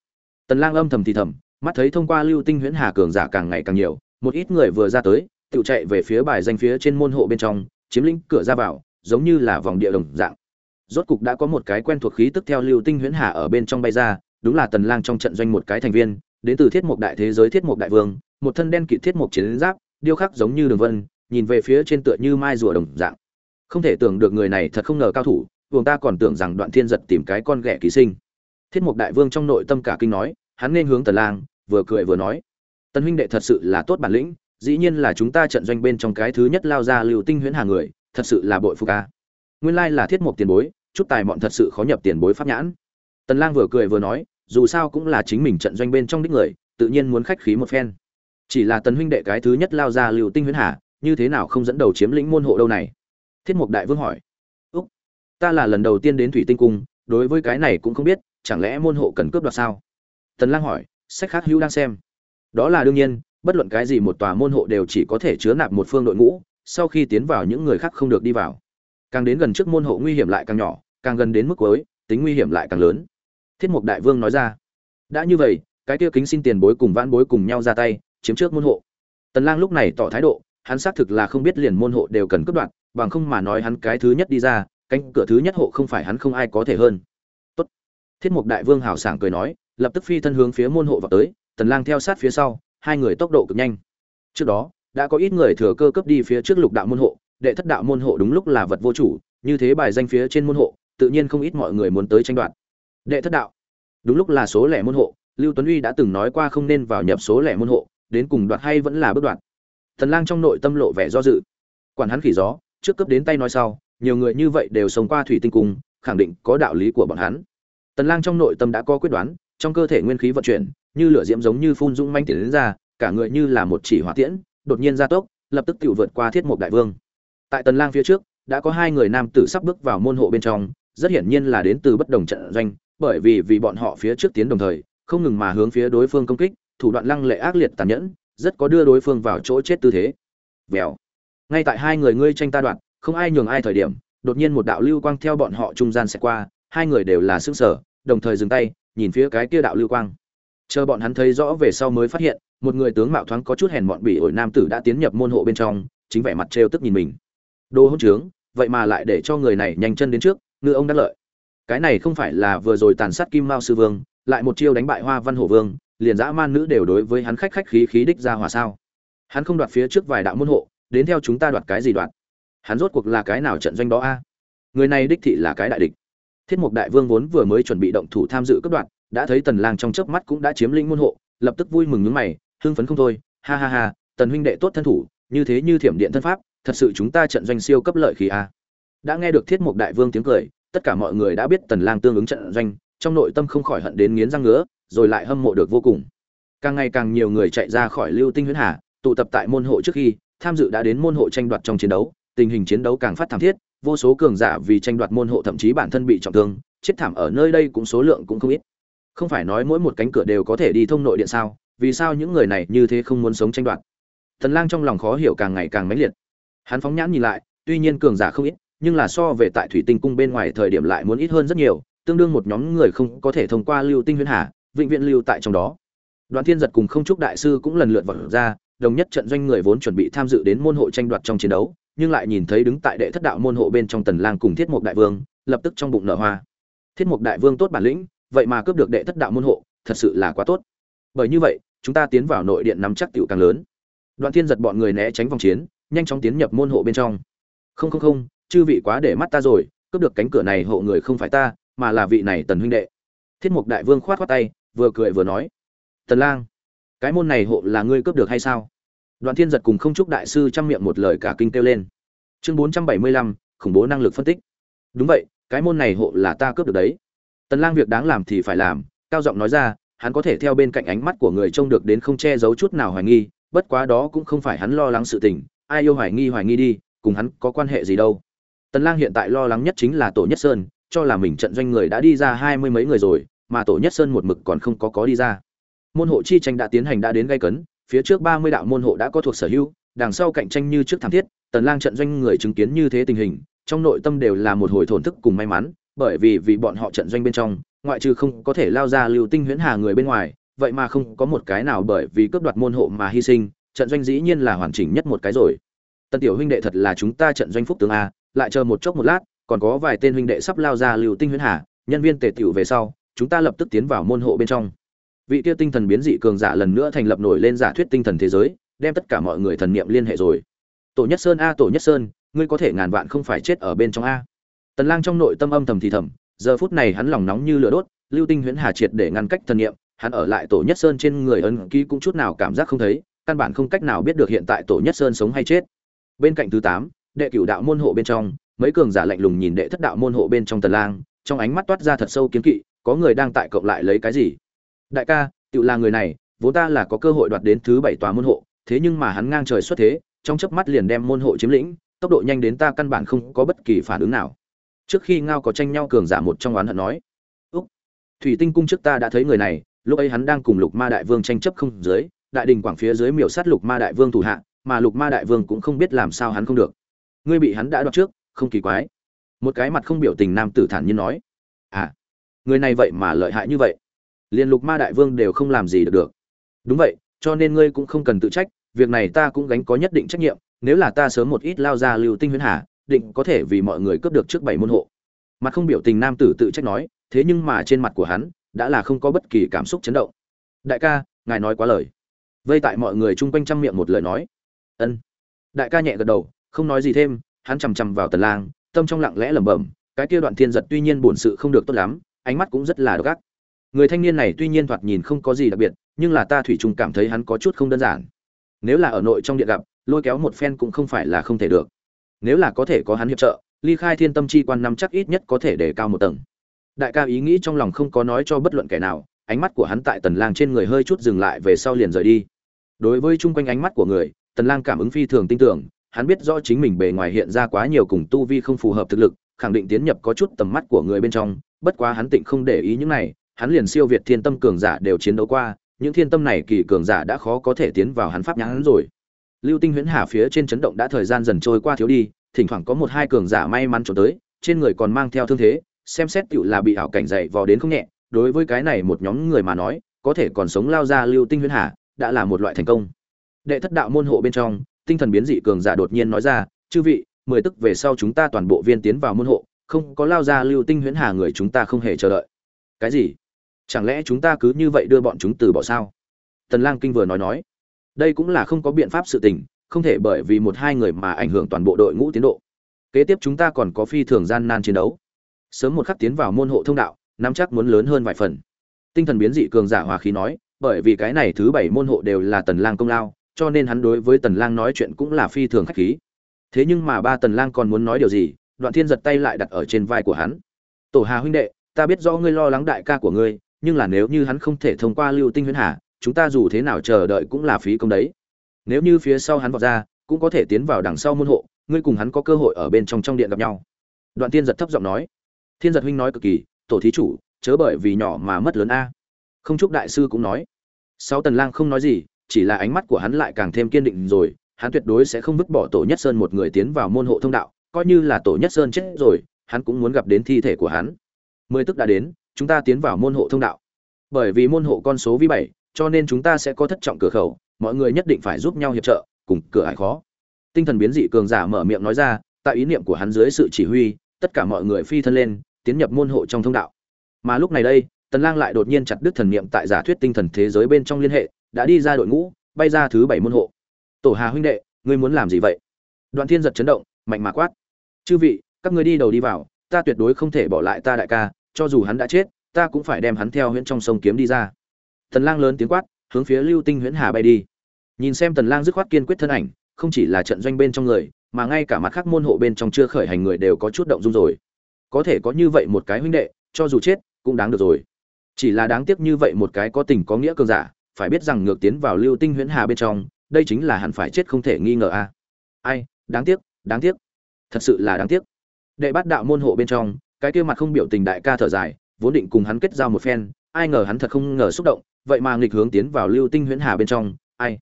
Tần lang âm thầm thì thầm, mắt thấy thông qua lưu tinh huyễn hà cường giả càng ngày càng nhiều, một ít người vừa ra tới, tự chạy về phía bài danh phía trên môn hộ bên trong, chiếm lĩnh cửa ra vào, giống như là vòng địa đồng dạng. Rốt cục đã có một cái quen thuộc khí tức theo lưu tinh huyễn hà ở bên trong bay ra đúng là tần lang trong trận doanh một cái thành viên, đến từ thiết mục đại thế giới thiết mục đại vương, một thân đen kịt thiết mục chiến giáp, điêu khắc giống như đường vân, nhìn về phía trên tựa như mai rùa đồng dạng. Không thể tưởng được người này thật không ngờ cao thủ vùng ta còn tưởng rằng đoạn thiên giật tìm cái con ghẻ ký sinh. Thiết mục đại vương trong nội tâm cả kinh nói, hắn nên hướng tần lang, vừa cười vừa nói. Tần huynh đệ thật sự là tốt bản lĩnh, dĩ nhiên là chúng ta trận doanh bên trong cái thứ nhất lao ra lưu tinh huyễn hà người, thật sự là bội phục ca nguyên lai là thiết mục tiền bối, chút tài mọn thật sự khó nhập tiền bối pháp nhãn. Tần lang vừa cười vừa nói dù sao cũng là chính mình trận doanh bên trong đích người, tự nhiên muốn khách khí một phen. Chỉ là tần huynh đệ cái thứ nhất lao ra liệu tinh huyễn hà, như thế nào không dẫn đầu chiếm lĩnh môn hộ đâu này? Thiết mục đại vương hỏi. Úc, ta là lần đầu tiên đến thủy tinh cung, đối với cái này cũng không biết, chẳng lẽ môn hộ cần cướp đoạt sao? Tần lang hỏi, sách khác hữu đang xem. Đó là đương nhiên, bất luận cái gì một tòa môn hộ đều chỉ có thể chứa nạp một phương đội ngũ, sau khi tiến vào những người khác không được đi vào. Càng đến gần trước môn hộ nguy hiểm lại càng nhỏ, càng gần đến mức cuối, tính nguy hiểm lại càng lớn thiết mục đại vương nói ra. Đã như vậy, cái kia kính xin tiền bối cùng vãn bối cùng nhau ra tay, chiếm trước môn hộ. Tần lang lúc này tỏ thái độ, hắn xác thực là không biết liền môn hộ đều cần cướp đoạt, bằng không mà nói hắn cái thứ nhất đi ra, cánh cửa thứ nhất hộ không phải hắn không ai có thể hơn. Tốt. Thiết mục đại vương hào sảng cười nói, lập tức phi thân hướng phía môn hộ vào tới, tần lang theo sát phía sau, hai người tốc độ cực nhanh. Trước đó, đã có ít người thừa cơ cấp đi phía trước lục đạo môn hộ, đệ thất đạo môn hộ đúng lúc là vật vô chủ, như thế bài danh phía trên môn hộ, tự nhiên không ít mọi người muốn tới tranh đoạt đệ thất đạo. Đúng lúc là số lẻ môn hộ, lưu tuấn uy đã từng nói qua không nên vào nhập số lẻ môn hộ, đến cùng đoạt hay vẫn là bước đoạt. Tần lang trong nội tâm lộ vẻ do dự. Quản hắn khỉ gió, trước cấp đến tay nói sau, nhiều người như vậy đều sống qua thủy tinh cung, khẳng định có đạo lý của bọn hắn. Tần lang trong nội tâm đã có quyết đoán, trong cơ thể nguyên khí vận chuyển, như lửa diễm giống như phun dũng manh tiến đến ra, cả người như là một chỉ hỏa tiễn, đột nhiên gia tốc, lập tức tiểu vượt qua thiết mục đại vương. Tại tần lang phía trước, đã có hai người nam tử sắp bước vào môn hộ bên trong, rất hiển nhiên là đến từ bất đồng trận doanh bởi vì vì bọn họ phía trước tiến đồng thời, không ngừng mà hướng phía đối phương công kích, thủ đoạn lăng lệ ác liệt tàn nhẫn, rất có đưa đối phương vào chỗ chết tư thế. Vèo. Ngay tại hai người ngươi tranh ta đoạn không ai nhường ai thời điểm, đột nhiên một đạo lưu quang theo bọn họ trung gian sẽ qua, hai người đều là sức sở đồng thời dừng tay, nhìn phía cái kia đạo lưu quang. Chờ bọn hắn thấy rõ về sau mới phát hiện, một người tướng mạo thoáng có chút hèn mọn bỉ ổi nam tử đã tiến nhập môn hộ bên trong, chính vẻ mặt trêu tức nhìn mình. Đô hỗn trướng, vậy mà lại để cho người này nhanh chân đến trước, ngư ông đắc lợi cái này không phải là vừa rồi tàn sát kim mao sư vương, lại một chiêu đánh bại hoa văn hổ vương, liền dã man nữ đều đối với hắn khách khách khí khí đích ra hòa sao? Hắn không đoạt phía trước vài đạo môn hộ, đến theo chúng ta đoạt cái gì đoạt? Hắn rốt cuộc là cái nào trận doanh đó a? Người này đích thị là cái đại địch. Thiết mục đại vương vốn vừa mới chuẩn bị động thủ tham dự cấp đoạt, đã thấy tần lang trong chớp mắt cũng đã chiếm lĩnh môn hộ, lập tức vui mừng nhướng mày, hưng phấn không thôi, ha ha ha, tần huynh đệ tốt thân thủ, như thế như thiểm điện thân pháp, thật sự chúng ta trận doanh siêu cấp lợi khí a. Đã nghe được thiết mục đại vương tiếng cười tất cả mọi người đã biết tần lang tương ứng trận doanh, trong nội tâm không khỏi hận đến nghiến răng ngứa, rồi lại hâm mộ được vô cùng. Càng ngày càng nhiều người chạy ra khỏi lưu tinh huyễn hà, tụ tập tại môn hộ trước khi, tham dự đã đến môn hộ tranh đoạt trong chiến đấu, tình hình chiến đấu càng phát thảm thiết, vô số cường giả vì tranh đoạt môn hộ thậm chí bản thân bị trọng thương, chết thảm ở nơi đây cũng số lượng cũng không ít. Không phải nói mỗi một cánh cửa đều có thể đi thông nội điện sao, vì sao những người này như thế không muốn sống tranh đoạt? Thần lang trong lòng khó hiểu càng ngày càng mãnh liệt. Hắn phóng nhãn nhìn lại, tuy nhiên cường giả không ít nhưng là so về tại thủy tinh cung bên ngoài thời điểm lại muốn ít hơn rất nhiều, tương đương một nhóm người không có thể thông qua lưu tinh huyễn hà, vĩnh viễn lưu tại trong đó. Đoàn thiên giật cùng không trúc đại sư cũng lần lượt vào ra, đồng nhất trận doanh người vốn chuẩn bị tham dự đến môn hộ tranh đoạt trong chiến đấu, nhưng lại nhìn thấy đứng tại đệ thất đạo môn hộ bên trong tần lang cùng thiết mục đại vương, lập tức trong bụng nở hoa. Thiết mục đại vương tốt bản lĩnh, vậy mà cướp được đệ thất đạo môn hộ, thật sự là quá tốt. Bởi như vậy, chúng ta tiến vào nội điện nắm chắc tiểu càng lớn. Đoàn thiên giật bọn người né tránh vòng chiến, nhanh chóng tiến nhập môn hộ bên trong. Không không không chư vị quá để mắt ta rồi cướp được cánh cửa này hộ người không phải ta mà là vị này tần huynh đệ. Thiết mục đại vương khoát khoát tay vừa cười vừa nói tần lang cái môn này hộ là ngươi cướp được hay sao? Đoạn thiên giật cùng không chúc đại sư chăm miệng một lời cả kinh kêu lên. Chương 475, khủng bố năng lực phân tích. Đúng vậy cái môn này hộ là ta cướp được đấy. Tần lang việc đáng làm thì phải làm cao giọng nói ra hắn có thể theo bên cạnh ánh mắt của người trông được đến không che giấu chút nào hoài nghi bất quá đó cũng không phải hắn lo lắng sự tình ai yêu hoài nghi hoài nghi đi cùng hắn có quan hệ gì đâu tần lang hiện tại lo lắng nhất chính là tổ nhất sơn, cho là mình trận doanh người đã đi ra hai mươi mấy người rồi, mà tổ nhất sơn một mực còn không có có đi ra. Môn hộ chi tranh đã tiến hành đã đến gay cấn, phía trước ba mươi đạo môn hộ đã có thuộc sở hữu, đằng sau cạnh tranh như trước thảm thiết, tần lang trận doanh người chứng kiến như thế tình hình, trong nội tâm đều là một hồi thổn thức cùng may mắn, bởi vì vì bọn họ trận doanh bên trong, ngoại trừ không có thể lao ra lưu tinh huyễn hà người bên ngoài, vậy mà không có một cái nào bởi vì cướp đoạt môn hộ mà hy sinh, trận doanh dĩ nhiên là hoàn chỉnh nhất một cái rồi. Tần tiểu huynh đệ thật là chúng ta trận doanh phúc tướng a lại chờ một chốc một lát, còn có vài tên huynh đệ sắp lao ra lưu tinh huyễn hà, nhân viên tề tiểu về sau, chúng ta lập tức tiến vào môn hộ bên trong. Vị kia tinh thần biến dị cường giả lần nữa thành lập nổi lên giả thuyết tinh thần thế giới, đem tất cả mọi người thần niệm liên hệ rồi. Tổ nhất sơn a, tổ nhất sơn, ngươi có thể ngàn vạn không phải chết ở bên trong a. Tần lang trong nội tâm âm thầm thì thầm, giờ phút này hắn lòng nóng như lửa đốt, lưu tinh huyễn hà triệt để ngăn cách thần niệm, hắn ở lại tổ nhất sơn trên người ân ký cũng chút nào cảm giác không thấy, căn bản không cách nào biết được hiện tại tổ nhất sơn sống hay chết. Bên cạnh thứ tám đệ cửu đạo môn hộ bên trong, mấy cường giả lạnh lùng nhìn đệ thất đạo môn hộ bên trong tần lang, trong ánh mắt toát ra thật sâu kiến kỵ, có người đang tại cộng lại lấy cái gì? Đại ca tự là người này, vốn ta là có cơ hội đoạt đến thứ bảy tòa môn hộ, thế nhưng mà hắn ngang trời xuất thế, trong chớp mắt liền đem môn hộ chiếm lĩnh, tốc độ nhanh đến ta căn bản không có bất kỳ phản ứng nào. Trước khi ngao có tranh nhau cường giả một trong oán hận nói, úc, thủy tinh cung trước ta đã thấy người này, lúc ấy hắn đang cùng lục ma đại vương tranh chấp không dưới, đại đình quảng phía dưới miểu sát lục ma đại vương thủ hạ, mà lục ma đại vương cũng không biết làm sao hắn không được ngươi bị hắn đã đoạt trước, không kỳ quái. Một cái mặt không biểu tình nam tử thản nhiên nói. À người này vậy mà lợi hại như vậy. Liền lục ma đại vương đều không làm gì được được. Đúng vậy, cho nên ngươi cũng không cần tự trách, việc này ta cũng gánh có nhất định trách nhiệm, nếu là ta sớm một ít lao ra lưu tinh huyễn hà, định có thể vì mọi người cướp được trước bảy môn hộ. Mặt không biểu tình nam tử tự trách nói, thế nhưng mà trên mặt của hắn, đã là không có bất kỳ cảm xúc chấn động. Đại ca, ngài nói quá lời. Vây tại mọi người chung quanh trăm miệng một lời nói. Ân. Đại ca nhẹ gật đầu không nói gì thêm, hắn chằm chằm vào tần lang, tâm trong lặng lẽ lẩm bẩm, cái kia đoạn thiên giật tuy nhiên bổn sự không được tốt lắm, ánh mắt cũng rất là độc ác. Người thanh niên này tuy nhiên thoạt nhìn không có gì đặc biệt, nhưng là ta thủy chung cảm thấy hắn có chút không đơn giản. Nếu là ở nội trong điện gặp, lôi kéo một phen cũng không phải là không thể được. Nếu là có thể có hắn hiệp trợ, ly khai thiên tâm chi quan năm chắc ít nhất có thể để cao một tầng. Đại ca ý nghĩ trong lòng không có nói cho bất luận kẻ nào, ánh mắt của hắn tại tần lang trên người hơi chút dừng lại về sau liền rời đi. Đối với chung quanh ánh mắt của người, tần lang cảm ứng phi thường tin tưởng hắn biết rõ chính mình bề ngoài hiện ra quá nhiều cùng tu vi không phù hợp thực lực, khẳng định tiến nhập có chút tầm mắt của người bên trong, bất quá hắn tịnh không để ý những này, hắn liền siêu việt thiên tâm cường giả đều chiến đấu qua, những thiên tâm này kỳ cường giả đã khó có thể tiến vào hắn pháp nhãn rồi. Lưu tinh huyễn hà phía trên chấn động đã thời gian dần trôi qua thiếu đi, thỉnh thoảng có một hai cường giả may mắn trốn tới, trên người còn mang theo thương thế, xem xét tựu là bị ảo cảnh dày vò đến không nhẹ, đối với cái này một nhóm người mà nói, có thể còn sống lao ra lưu tinh huyễn hà, đã là một loại thành công. Đệ thất đạo môn hộ bên trong tinh thần biến dị cường giả đột nhiên nói ra, chư vị, mười tức về sau chúng ta toàn bộ viên tiến vào môn hộ, không có lao ra lưu tinh huyễn hà người chúng ta không hề chờ đợi. Cái gì? Chẳng lẽ chúng ta cứ như vậy đưa bọn chúng từ bỏ sao? Tần lang kinh vừa nói nói. Đây cũng là không có biện pháp sự tình, không thể bởi vì một hai người mà ảnh hưởng toàn bộ đội ngũ tiến độ. Kế tiếp chúng ta còn có phi thường gian nan chiến đấu. Sớm một khắc tiến vào môn hộ thông đạo, nắm chắc muốn lớn hơn vài phần. Tinh thần biến dị cường giả hòa khí nói, bởi vì cái này thứ bảy môn hộ đều là tần lang công lao cho nên hắn đối với tần lang nói chuyện cũng là phi thường khách khí. Thế nhưng mà ba tần lang còn muốn nói điều gì, đoạn thiên giật tay lại đặt ở trên vai của hắn. Tổ hà huynh đệ, ta biết rõ ngươi lo lắng đại ca của ngươi, nhưng là nếu như hắn không thể thông qua lưu tinh huyễn hà, chúng ta dù thế nào chờ đợi cũng là phí công đấy. Nếu như phía sau hắn vọt ra, cũng có thể tiến vào đằng sau môn hộ, ngươi cùng hắn có cơ hội ở bên trong trong điện gặp nhau. Đoạn thiên giật thấp giọng nói. Thiên giật huynh nói cực kỳ, tổ thí chủ, chớ bởi vì nhỏ mà mất lớn a. Không chúc đại sư cũng nói. Sáu tần lang không nói gì chỉ là ánh mắt của hắn lại càng thêm kiên định rồi, hắn tuyệt đối sẽ không vứt bỏ tổ nhất sơn một người tiến vào môn hộ thông đạo, coi như là tổ nhất sơn chết rồi, hắn cũng muốn gặp đến thi thể của hắn. Mười tức đã đến, chúng ta tiến vào môn hộ thông đạo. Bởi vì môn hộ con số vi bảy, cho nên chúng ta sẽ có thất trọng cửa khẩu, mọi người nhất định phải giúp nhau hiệp trợ, cùng cửa ải khó. Tinh thần biến dị cường giả mở miệng nói ra, tại ý niệm của hắn dưới sự chỉ huy, tất cả mọi người phi thân lên, tiến nhập môn hộ trong thông đạo. Mà lúc này đây, tần lang lại đột nhiên chặt đứt thần niệm tại giả thuyết tinh thần thế giới bên trong liên hệ đã đi ra đội ngũ, bay ra thứ bảy môn hộ. Tổ hà huynh đệ, ngươi muốn làm gì vậy? Đoạn thiên giật chấn động, mạnh mà quát. Chư vị, các ngươi đi đầu đi vào, ta tuyệt đối không thể bỏ lại ta đại ca, cho dù hắn đã chết, ta cũng phải đem hắn theo huyễn trong sông kiếm đi ra. Tần lang lớn tiếng quát, hướng phía lưu tinh huyễn hà bay đi. Nhìn xem tần lang dứt khoát kiên quyết thân ảnh, không chỉ là trận doanh bên trong người, mà ngay cả mặt khác môn hộ bên trong chưa khởi hành người đều có chút động dung rồi. Có thể có như vậy một cái huynh đệ, cho dù chết, cũng đáng được rồi. Chỉ là đáng tiếc như vậy một cái có tình có nghĩa cường giả phải biết rằng ngược tiến vào lưu tinh huyễn hà bên trong, đây chính là hẳn phải chết không thể nghi ngờ a. Ai, đáng tiếc đáng tiếc. Thật sự là đáng tiếc. Đệ bát đạo môn hộ bên trong, cái kia mặt không biểu tình đại ca thở dài, vốn định cùng hắn kết giao một phen, ai ngờ hắn thật không ngờ xúc động, vậy mà nghịch hướng tiến vào lưu tinh huyễn hà bên trong, ai.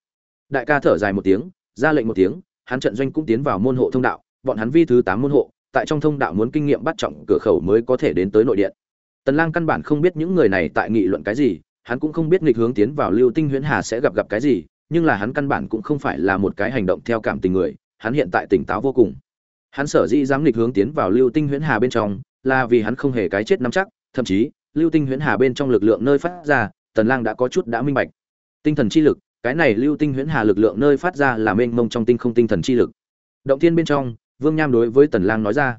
Đại ca thở dài một tiếng, ra lệnh một tiếng, hắn trận doanh cũng tiến vào môn hộ thông đạo, bọn hắn vi thứ tám môn hộ, tại trong thông đạo muốn kinh nghiệm bắt trọng cửa khẩu mới có thể đến tới nội điện. Tần lang căn bản không biết những người này tại nghị luận cái gì hắn cũng không biết nghịch hướng tiến vào lưu tinh huyễn hà sẽ gặp gặp cái gì, nhưng là hắn căn bản cũng không phải là một cái hành động theo cảm tình người, hắn hiện tại tỉnh táo vô cùng. Hắn sở dĩ dám nghịch hướng tiến vào lưu tinh huyễn hà bên trong, là vì hắn không hề cái chết nắm chắc, thậm chí, lưu tinh huyễn hà bên trong lực lượng nơi phát ra, tần lang đã có chút đã minh bạch. Tinh thần chi lực, cái này lưu tinh huyễn hà lực lượng nơi phát ra là mênh mông trong tinh không tinh thần chi lực. Động thiên bên trong, vương nham đối với tần lang nói ra,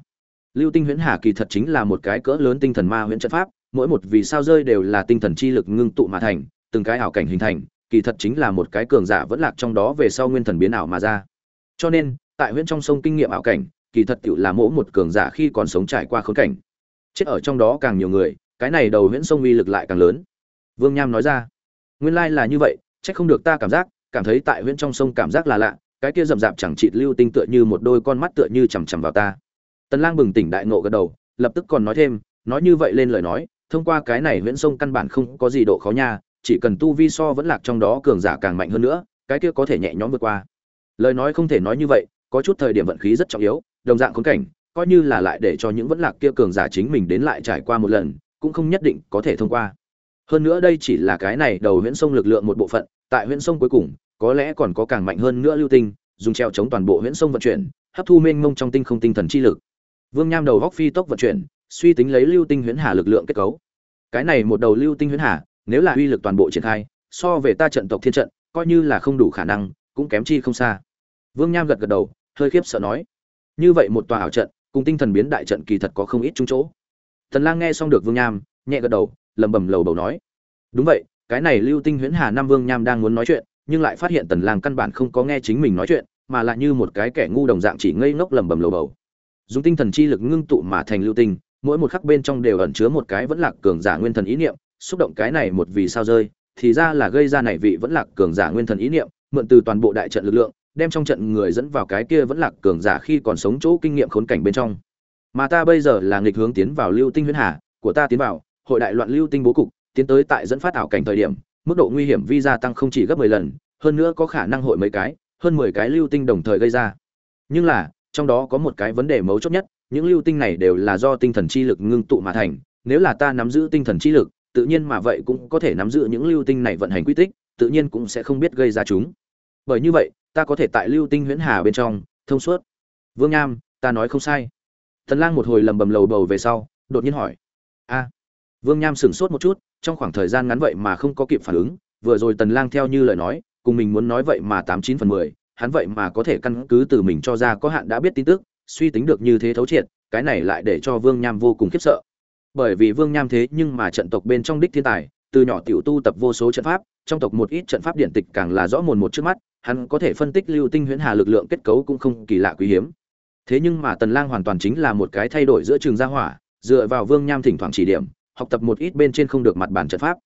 lưu tinh huyễn hà kỳ thật chính là một cái cỡ lớn tinh thần ma huyễn trận pháp mỗi một vì sao rơi đều là tinh thần chi lực ngưng tụ mà thành, từng cái ảo cảnh hình thành, kỳ thật chính là một cái cường giả vẫn lạc trong đó về sau nguyên thần biến ảo mà ra. Cho nên, tại huyễn trong sông kinh nghiệm ảo cảnh, kỳ thật tiểu là mỗi một cường giả khi còn sống trải qua khốn cảnh. Chết ở trong đó càng nhiều người, cái này đầu huyễn sông uy lực lại càng lớn. Vương nham nói ra, nguyên lai là như vậy, chắc không được ta cảm giác, cảm thấy tại huyễn trong sông cảm giác là lạ, cái kia rậm rạp chẳng chịt lưu tinh tựa như một đôi con mắt tựa như chằm chằm vào ta. Tần lang bừng tỉnh đại ngộ gật đầu, lập tức còn nói thêm, nói như vậy lên lời nói thông qua cái này huyễn sông căn bản không có gì độ khó nha, chỉ cần tu vi so vẫn lạc trong đó cường giả càng mạnh hơn nữa, cái kia có thể nhẹ nhõm vượt qua. Lời nói không thể nói như vậy, có chút thời điểm vận khí rất trọng yếu, đồng dạng khốn cảnh, coi như là lại để cho những vẫn lạc kia cường giả chính mình đến lại trải qua một lần, cũng không nhất định có thể thông qua. Hơn nữa đây chỉ là cái này đầu huyễn sông lực lượng một bộ phận, tại huyễn sông cuối cùng, có lẽ còn có càng mạnh hơn nữa lưu tinh, dùng treo chống toàn bộ huyễn sông vận chuyển, hấp thu mênh mông trong tinh không tinh thần chi lực. Vương nham đầu góc phi tốc vận chuyển suy tính lấy lưu tinh huyễn hà lực lượng kết cấu. Cái này một đầu lưu tinh huyễn hà, nếu là uy lực toàn bộ triển khai, so về ta trận tộc thiên trận, coi như là không đủ khả năng, cũng kém chi không xa. Vương nham gật gật đầu, hơi khiếp sợ nói, như vậy một tòa ảo trận, cùng tinh thần biến đại trận kỳ thật có không ít chung chỗ. Thần lang nghe xong được vương nham, nhẹ gật đầu, lẩm bẩm lầu bầu nói, đúng vậy, cái này lưu tinh huyễn hà nam vương nham đang muốn nói chuyện, nhưng lại phát hiện tần lang căn bản không có nghe chính mình nói chuyện, mà lại như một cái kẻ ngu đồng dạng chỉ ngây ngốc lẩm bẩm lầu bầu. Dùng tinh thần chi lực ngưng tụ mà thành lưu tinh mỗi một khắc bên trong đều ẩn chứa một cái vẫn lạc cường giả nguyên thần ý niệm, xúc động cái này một vì sao rơi, thì ra là gây ra này vị vẫn lạc cường giả nguyên thần ý niệm, mượn từ toàn bộ đại trận lực lượng, đem trong trận người dẫn vào cái kia vẫn lạc cường giả khi còn sống chỗ kinh nghiệm khốn cảnh bên trong. Mà ta bây giờ là nghịch hướng tiến vào lưu tinh huyễn hà, của ta tiến vào, hội đại loạn lưu tinh bố cục, tiến tới tại dẫn phát ảo cảnh thời điểm, mức độ nguy hiểm vi gia tăng không chỉ gấp 10 lần, hơn nữa có khả năng hội mấy cái, hơn 10 cái lưu tinh đồng thời gây ra. Nhưng là, trong đó có một cái vấn đề mấu chốt nhất những lưu tinh này đều là do tinh thần chi lực ngưng tụ mà thành, nếu là ta nắm giữ tinh thần chi lực, tự nhiên mà vậy cũng có thể nắm giữ những lưu tinh này vận hành quy tích, tự nhiên cũng sẽ không biết gây ra chúng. Bởi như vậy, ta có thể tại lưu tinh huyễn hà bên trong, thông suốt. Vương nham, ta nói không sai. Tần lang một hồi lầm bầm lầu bầu về sau, đột nhiên hỏi. A. Vương nham sửng sốt một chút, trong khoảng thời gian ngắn vậy mà không có kịp phản ứng, vừa rồi tần lang theo như lời nói, cùng mình muốn nói vậy mà tám chín phần mười, hắn vậy mà có thể căn cứ từ mình cho ra có hạn đã biết tin tức suy tính được như thế thấu triệt, cái này lại để cho vương nham vô cùng khiếp sợ. Bởi vì vương nham thế nhưng mà trận tộc bên trong đích thiên tài, từ nhỏ tiểu tu tập vô số trận pháp, trong tộc một ít trận pháp điện tịch càng là rõ mồn một trước mắt, hắn có thể phân tích lưu tinh huyễn hà lực lượng kết cấu cũng không kỳ lạ quý hiếm. Thế nhưng mà tần lang hoàn toàn chính là một cái thay đổi giữa trường gia hỏa, dựa vào vương nham thỉnh thoảng chỉ điểm, học tập một ít bên trên không được mặt bản trận pháp.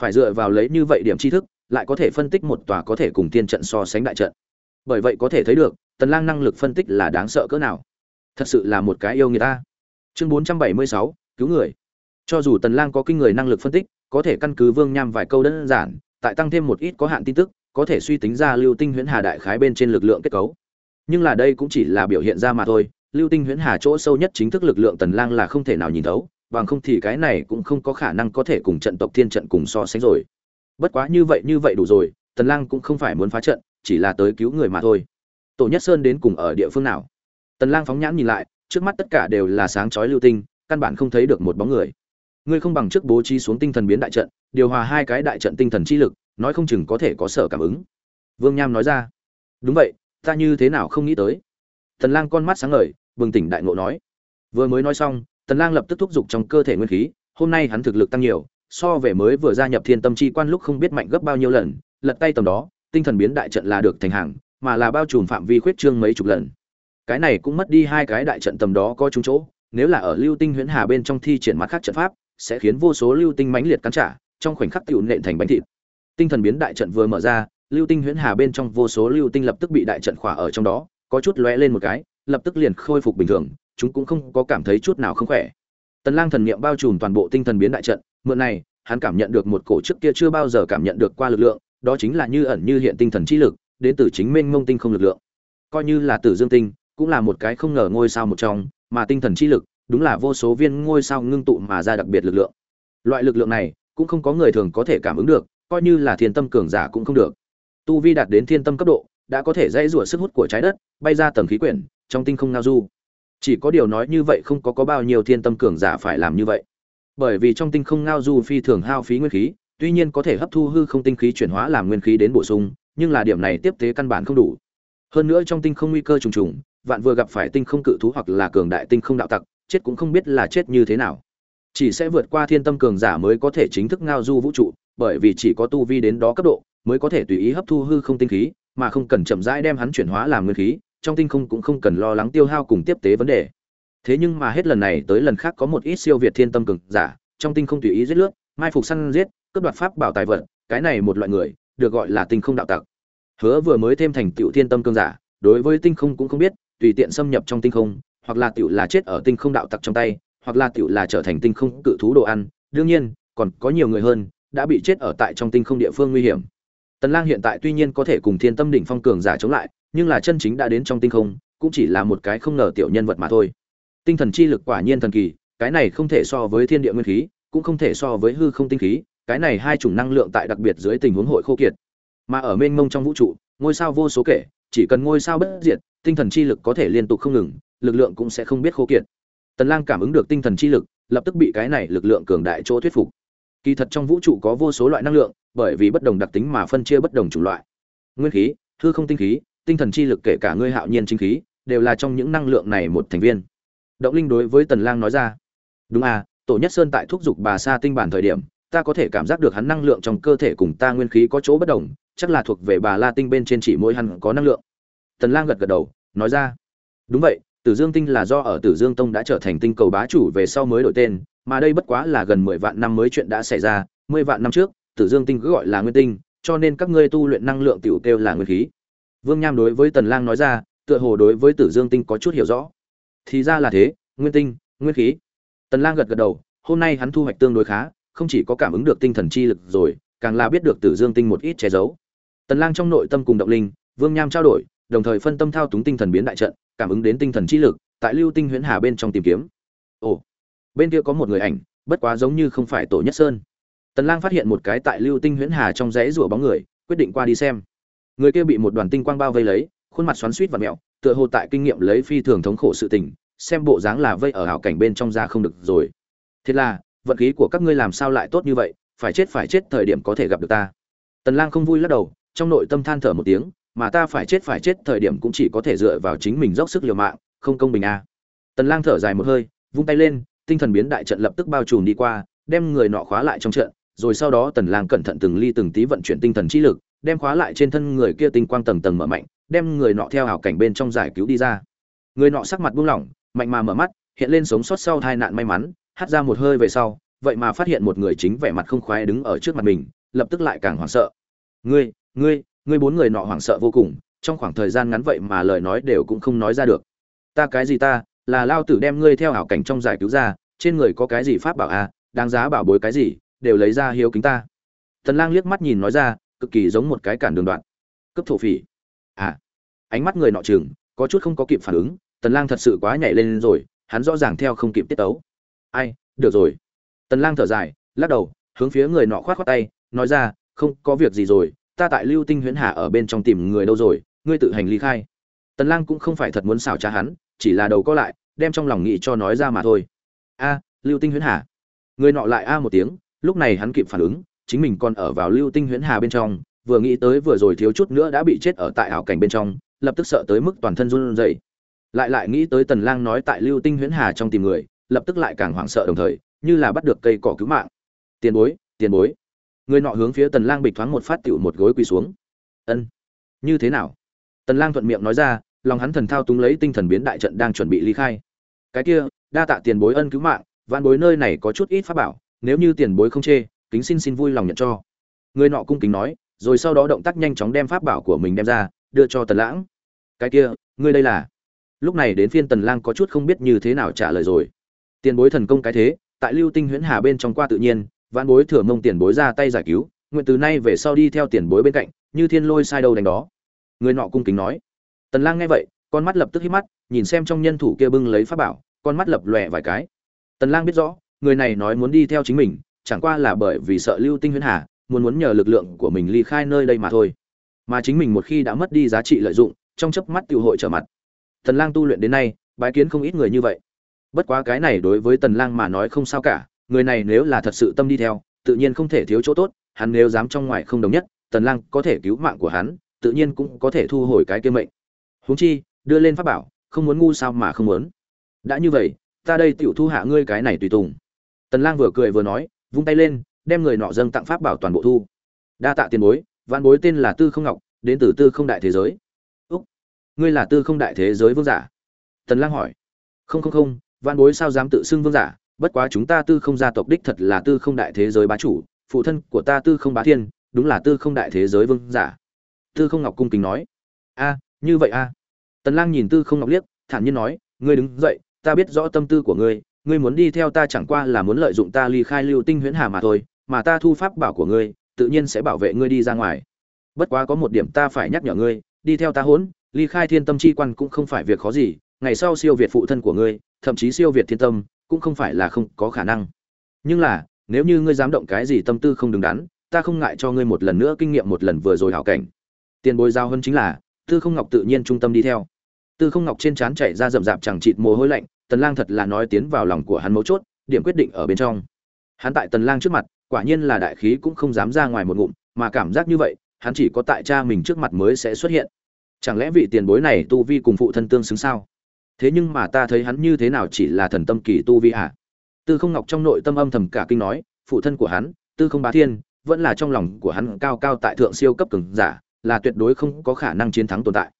Phải dựa vào lấy như vậy điểm tri thức, lại có thể phân tích một tòa có thể cùng tiên trận so sánh đại trận. Bởi vậy có thể thấy được tần lang năng lực phân tích là đáng sợ cỡ nào. Thật sự là một cái yêu người ta. Chương 476, cứu người. Cho dù tần lang có kinh người năng lực phân tích có thể căn cứ vương nham vài câu đơn giản tại tăng thêm một ít có hạn tin tức có thể suy tính ra lưu tinh huyễn hà đại khái bên trên lực lượng kết cấu. Nhưng là đây cũng chỉ là biểu hiện ra mà thôi lưu tinh huyễn hà chỗ sâu nhất chính thức lực lượng tần lang là không thể nào nhìn thấu bằng không thì cái này cũng không có khả năng có thể cùng trận tộc thiên trận cùng so sánh rồi. Bất quá như vậy như vậy đủ rồi tần lang cũng không phải muốn phá trận chỉ là tới cứu người mà thôi tổ nhất sơn đến cùng ở địa phương nào? Tần lang phóng nhãn nhìn lại, trước mắt tất cả đều là sáng chói lưu tinh, căn bản không thấy được một bóng người. Ngươi không bằng trước bố trí xuống tinh thần biến đại trận, điều hòa hai cái đại trận tinh thần chi lực, nói không chừng có thể có sở cảm ứng. Vương nham nói ra. Đúng vậy, ta như thế nào không nghĩ tới? Tần lang con mắt sáng ngời, bừng tỉnh đại ngộ nói. Vừa mới nói xong, tần lang lập tức thúc giục trong cơ thể nguyên khí, hôm nay hắn thực lực tăng nhiều, so về mới vừa gia nhập thiên tâm chi quan lúc không biết mạnh gấp bao nhiêu lần, lật tay tầm đó, tinh thần biến đại trận là được thành hàng mà là bao trùm phạm vi khuyết trương mấy chục lần. Cái này cũng mất đi hai cái đại trận tầm đó có trúng chỗ, nếu là ở lưu tinh huyễn hà bên trong thi triển mặt khác trận pháp, sẽ khiến vô số lưu tinh mãnh liệt cắn trả, trong khoảnh khắc tiểu nện thành bánh thịt. Tinh thần biến đại trận vừa mở ra, lưu tinh huyễn hà bên trong vô số lưu tinh lập tức bị đại trận khỏa ở trong đó, có chút lóe lên một cái, lập tức liền khôi phục bình thường, chúng cũng không có cảm thấy chút nào không khỏe. Tần lang thần niệm bao trùm toàn bộ tinh thần biến đại trận, mượn này, hắn cảm nhận được một cổ trước kia chưa bao giờ cảm nhận được qua lực lượng, đó chính là như ẩn như hiện tinh thần chi lực đến từ chính minh mông tinh không lực lượng. Coi như là tử dương tinh, cũng là một cái không ngờ ngôi sao một trong, mà tinh thần chi lực, đúng là vô số viên ngôi sao ngưng tụ mà ra đặc biệt lực lượng. Loại lực lượng này, cũng không có người thường có thể cảm ứng được, coi như là thiên tâm cường giả cũng không được. Tu vi đạt đến thiên tâm cấp độ, đã có thể dãy rủa sức hút của trái đất, bay ra tầng khí quyển, trong tinh không ngao du. Chỉ có điều nói như vậy không có có bao nhiêu thiên tâm cường giả phải làm như vậy. Bởi vì trong tinh không ngao du phi thường hao phí nguyên khí, tuy nhiên có thể hấp thu hư không tinh khí chuyển hóa làm nguyên khí đến bổ sung nhưng là điểm này tiếp tế căn bản không đủ. Hơn nữa trong tinh không nguy cơ trùng trùng, vạn vừa gặp phải tinh không cự thú hoặc là cường đại tinh không đạo tặc, chết cũng không biết là chết như thế nào. Chỉ sẽ vượt qua thiên tâm cường giả mới có thể chính thức ngao du vũ trụ, bởi vì chỉ có tu vi đến đó cấp độ, mới có thể tùy ý hấp thu hư không tinh khí, mà không cần chậm rãi đem hắn chuyển hóa làm nguyên khí, trong tinh không cũng không cần lo lắng tiêu hao cùng tiếp tế vấn đề. Thế nhưng mà hết lần này tới lần khác có một ít siêu việt thiên tâm cường giả, trong tinh không tùy ý giết lướt, mai phục săn giết, cướp đoạt pháp bảo tài vật, cái này một loại người được gọi là tinh không đạo tặc. Hứa vừa mới thêm thành tiểu thiên tâm cường giả, đối với tinh không cũng không biết, tùy tiện xâm nhập trong tinh không, hoặc là tiểu là chết ở tinh không đạo tặc trong tay, hoặc là tiểu là trở thành tinh không cự thú đồ ăn. Đương nhiên, còn có nhiều người hơn đã bị chết ở tại trong tinh không địa phương nguy hiểm. Tần lang hiện tại tuy nhiên có thể cùng thiên tâm đỉnh phong cường giả chống lại, nhưng là chân chính đã đến trong tinh không, cũng chỉ là một cái không ngờ tiểu nhân vật mà thôi. Tinh thần chi lực quả nhiên thần kỳ, cái này không thể so với thiên địa nguyên khí, cũng không thể so với hư không tinh khí cái này hai chủng năng lượng tại đặc biệt dưới tình huống hội khô kiệt. Mà ở mênh mông trong vũ trụ, ngôi sao vô số kể, chỉ cần ngôi sao bất diệt, tinh thần chi lực có thể liên tục không ngừng, lực lượng cũng sẽ không biết khô kiệt. Tần lang cảm ứng được tinh thần chi lực, lập tức bị cái này lực lượng cường đại chỗ thuyết phục. Kỳ thật trong vũ trụ có vô số loại năng lượng, bởi vì bất đồng đặc tính mà phân chia bất đồng chủng loại. Nguyên khí, hư không tinh khí, tinh thần chi lực kể cả ngươi hạo nhiên chính khí, đều là trong những năng lượng này một thành viên. Động linh đối với tần lang nói ra, đúng à tổ nhất sơn tại thúc giục bà sa tinh bản thời điểm ta có thể cảm giác được hắn năng lượng trong cơ thể cùng ta nguyên khí có chỗ bất đồng, chắc là thuộc về bà la tinh bên trên chỉ mỗi hắn có năng lượng. Tần lang gật gật đầu, nói ra. Đúng vậy, tử dương tinh là do ở tử dương tông đã trở thành tinh cầu bá chủ về sau mới đổi tên, mà đây bất quá là gần 10 vạn năm mới chuyện đã xảy ra 10 vạn năm trước, tử dương tinh cứ gọi là nguyên tinh, cho nên các ngươi tu luyện năng lượng tiểu kêu là nguyên khí. Vương nham đối với tần lang nói ra, tựa hồ đối với tử dương tinh có chút hiểu rõ. Thì ra là thế, nguyên tinh, nguyên khí. Tần lang gật gật đầu, hôm nay hắn thu hoạch tương đối khá không chỉ có cảm ứng được tinh thần chi lực rồi, càng là biết được tử dương tinh một ít che giấu. Tần lang trong nội tâm cùng động linh, vương nham trao đổi, đồng thời phân tâm thao túng tinh thần biến đại trận, cảm ứng đến tinh thần chi lực, tại lưu tinh huyễn hà bên trong tìm kiếm. Ồ, bên kia có một người ảnh, bất quá giống như không phải tổ nhất sơn. Tần lang phát hiện một cái tại lưu tinh huyễn hà trong rẽ rùa bóng người, quyết định qua đi xem. Người kia bị một đoàn tinh quang bao vây lấy, khuôn mặt xoắn xuýt và mẹo, tựa hồ tại kinh nghiệm lấy phi thường thống khổ sự tình, xem bộ dáng là vây ở hảo cảnh bên trong ra không được rồi. Thế là vận khí của các ngươi làm sao lại tốt như vậy, phải chết phải chết thời điểm có thể gặp được ta tần lang không vui lắc đầu, trong nội tâm than thở một tiếng, mà ta phải chết phải chết thời điểm cũng chỉ có thể dựa vào chính mình dốc sức liều mạng, không công bình a à. tần lang thở dài một hơi, vung tay lên, tinh thần biến đại trận lập tức bao trùm đi qua, đem người nọ khóa lại trong trận, rồi sau đó tần lang cẩn thận từng ly từng tí vận chuyển tinh thần chi lực, đem khóa lại trên thân người kia tinh quang tầng tầng mở mạnh, đem người nọ theo hảo cảnh bên trong giải cứu đi ra người nọ sắc mặt buông lỏng, mạnh mà mở mắt, hiện lên sống sót sau tai nạn may mắn hắt ra một hơi về sau, vậy mà phát hiện một người chính vẻ mặt không khoái đứng ở trước mặt mình, lập tức lại càng hoảng sợ. Ngươi ngươi ngươi bốn người nọ hoảng sợ vô cùng, trong khoảng thời gian ngắn vậy mà lời nói đều cũng không nói ra được. Ta cái gì ta, là lao tử đem ngươi theo hảo cảnh trong giải cứu ra, trên người có cái gì pháp bảo à đáng giá bảo bối cái gì, đều lấy ra hiếu kính ta. Tần lang liếc mắt nhìn nói ra, cực kỳ giống một cái cản đường đoạn. Cấp thổ phỉ. À ánh mắt người nọ chừng có chút không có kịp phản ứng tần lang thật sự quá nhảy lên rồi, hắn rõ ràng theo không kịp tiết tấu ai, được rồi. Tần lang thở dài, lắc đầu, hướng phía người nọ khoát khoát tay, nói ra, không có việc gì rồi, ta tại lưu tinh huyễn hà ở bên trong tìm người đâu rồi, ngươi tự hành ly khai. Tần lang cũng không phải thật muốn xảo trá hắn, chỉ là đầu có lại, đem trong lòng nghĩ cho nói ra mà thôi. A, lưu tinh huyễn hà. Người nọ lại a một tiếng, lúc này hắn kịp phản ứng, chính mình còn ở vào lưu tinh huyễn hà bên trong, vừa nghĩ tới vừa rồi thiếu chút nữa đã bị chết ở tại ảo cảnh bên trong, lập tức sợ tới mức toàn thân run rẩy. Lại lại nghĩ tới tần lang nói tại lưu tinh huyễn hà trong tìm người lập tức lại càng hoảng sợ đồng thời, như là bắt được cây cỏ cứu mạng. Tiền bối tiền bối. Người nọ hướng phía tần lang bịch thoáng một phát tiểu một gối quỳ xuống. Ân, như thế nào? Tần lang thuận miệng nói ra, lòng hắn thần thao túng lấy tinh thần biến đại trận đang chuẩn bị ly khai. Cái kia, đa tạ tiền bối ân cứu mạng, vạn bối nơi này có chút ít pháp bảo, nếu như tiền bối không chê, kính xin xin vui lòng nhận cho. Người nọ cung kính nói, rồi sau đó động tác nhanh chóng đem pháp bảo của mình đem ra, đưa cho tần lãng. Cái kia, ngươi đây là? Lúc này đến phiên tần lang có chút không biết như thế nào trả lời rồi tiền bối thần công cái thế, tại lưu tinh huyễn hà bên trong qua tự nhiên vạn bối thừa mông tiền bối ra tay giải cứu, nguyện từ nay về sau đi theo tiền bối bên cạnh, như thiên lôi sai đâu đánh đó. Người nọ cung kính nói. Tần lang nghe vậy, con mắt lập tức hít mắt, nhìn xem trong nhân thủ kia bưng lấy pháp bảo, con mắt lập lòe vài cái. Tần lang biết rõ, người này nói muốn đi theo chính mình, chẳng qua là bởi vì sợ lưu tinh huyễn hà, muốn muốn nhờ lực lượng của mình ly khai nơi đây mà thôi. Mà chính mình một khi đã mất đi giá trị lợi dụng, trong chớp mắt tiêu hội trở mặt. Tần lang tu luyện đến nay, bái kiến không ít người như vậy bất quá cái này đối với tần lang mà nói không sao cả, người này nếu là thật sự tâm đi theo, tự nhiên không thể thiếu chỗ tốt, hắn nếu dám trong ngoài không đồng nhất, tần lang có thể cứu mạng của hắn, tự nhiên cũng có thể thu hồi cái kia mệnh. Huống chi, đưa lên pháp bảo, không muốn ngu sao mà không muốn. Đã như vậy, ta đây tiểu thu hạ ngươi cái này tùy tùng. Tần lang vừa cười vừa nói, vung tay lên, đem người nọ dâng tặng pháp bảo toàn bộ thu. Đa tạ tiền bối văn bối tên là tư không ngọc, đến từ tư không đại thế giới. Úc, ngươi là tư không đại thế giới vương giả? Tần lang hỏi. Không không không văn bối sao dám tự xưng vương giả? Bất quá chúng ta tư không gia tộc đích thật là tư không đại thế giới bá chủ, phụ thân của ta tư không bá thiên, đúng là tư không đại thế giới vương giả. Tư không ngọc cung kính nói. A, như vậy a. Tần lang nhìn tư không ngọc liếc, thản nhiên nói, ngươi đứng dậy, ta biết rõ tâm tư của ngươi ngươi muốn đi theo ta chẳng qua là muốn lợi dụng ta ly khai lưu tinh huyễn hà mà thôi, mà ta thu pháp bảo của ngươi, tự nhiên sẽ bảo vệ ngươi đi ra ngoài. Bất quá có một điểm ta phải nhắc nhở ngươi, đi theo ta hỗn, ly khai thiên tâm chi quan cũng không phải việc khó gì, ngày sau siêu việt phụ thân của ngươi thậm chí siêu việt thiên tâm, cũng không phải là không có khả năng. Nhưng là, nếu như ngươi dám động cái gì tâm tư không đứng đắn, ta không ngại cho ngươi một lần nữa kinh nghiệm một lần vừa rồi hảo cảnh. Tiền bối giao hơn chính là, tư không ngọc tự nhiên trung tâm đi theo. Tư không ngọc trên trán chảy ra rậm rạp chẳng chịt mồ hôi lạnh, tần lang thật là nói tiến vào lòng của hắn mấu chốt, điểm quyết định ở bên trong. Hắn tại tần lang trước mặt, quả nhiên là đại khí cũng không dám ra ngoài một ngụm, mà cảm giác như vậy, hắn chỉ có tại cha mình trước mặt mới sẽ xuất hiện. Chẳng lẽ vị tiền bối này tu vi cùng phụ thân tương xứng sao? Thế nhưng mà ta thấy hắn như thế nào chỉ là thần tâm kỳ tu vi hả? Tư không ngọc trong nội tâm âm thầm cả kinh nói, phụ thân của hắn, tư không bá thiên, vẫn là trong lòng của hắn cao cao tại thượng siêu cấp cường giả, là tuyệt đối không có khả năng chiến thắng tồn tại.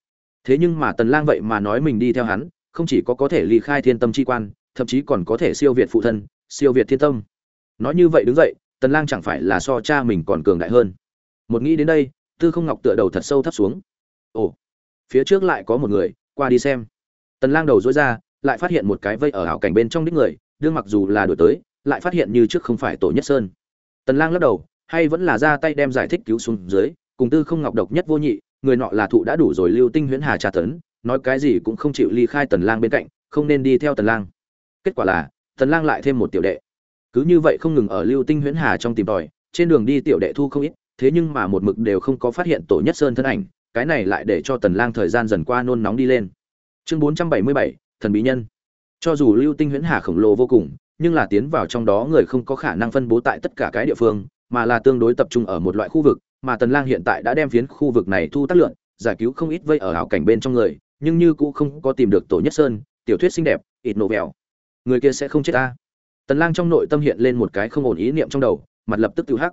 Thế nhưng mà tần lang vậy mà nói mình đi theo hắn, không chỉ có có thể ly khai thiên tâm chi quan, thậm chí còn có thể siêu việt phụ thân, siêu việt thiên tâm. Nói như vậy đứng dậy, tần lang chẳng phải là so cha mình còn cường đại hơn. Một nghĩ đến đây, tư không ngọc tựa đầu thật sâu thấp xuống. Ồ, phía trước lại có một người, qua đi xem tần lang đầu dối ra, lại phát hiện một cái vây ở ảo cảnh bên trong đích người, đương mặc dù là đuổi tới, lại phát hiện như trước không phải tổ nhất sơn. Tần lang lắc đầu, hay vẫn là ra tay đem giải thích cứu xuống dưới, cùng tư không ngọc độc nhất vô nhị, người nọ là thụ đã đủ rồi lưu tinh huyễn hà tra tấn, nói cái gì cũng không chịu ly khai tần lang bên cạnh, không nên đi theo tần lang. Kết quả là, tần lang lại thêm một tiểu đệ. Cứ như vậy không ngừng ở lưu tinh huyễn hà trong tìm tòi, trên đường đi tiểu đệ thu không ít, thế nhưng mà một mực đều không có phát hiện tổ nhất sơn thân ảnh, cái này lại để cho tần lang thời gian dần qua nôn nóng đi lên chương 477, thần bí nhân. Cho dù lưu tinh huyễn hà khổng lồ vô cùng nhưng là tiến vào trong đó người không có khả năng phân bố tại tất cả cái địa phương mà là tương đối tập trung ở một loại khu vực mà tần lang hiện tại đã đem phiến khu vực này thu tác lượng giải cứu không ít vây ở ảo cảnh bên trong người nhưng như cũng không có tìm được tổ nhất sơn tiểu thuyết xinh đẹp ít nổ vẹo. Người kia sẽ không chết ta. Tần lang trong nội tâm hiện lên một cái không ổn ý niệm trong đầu mặt lập tức tiêu hắc.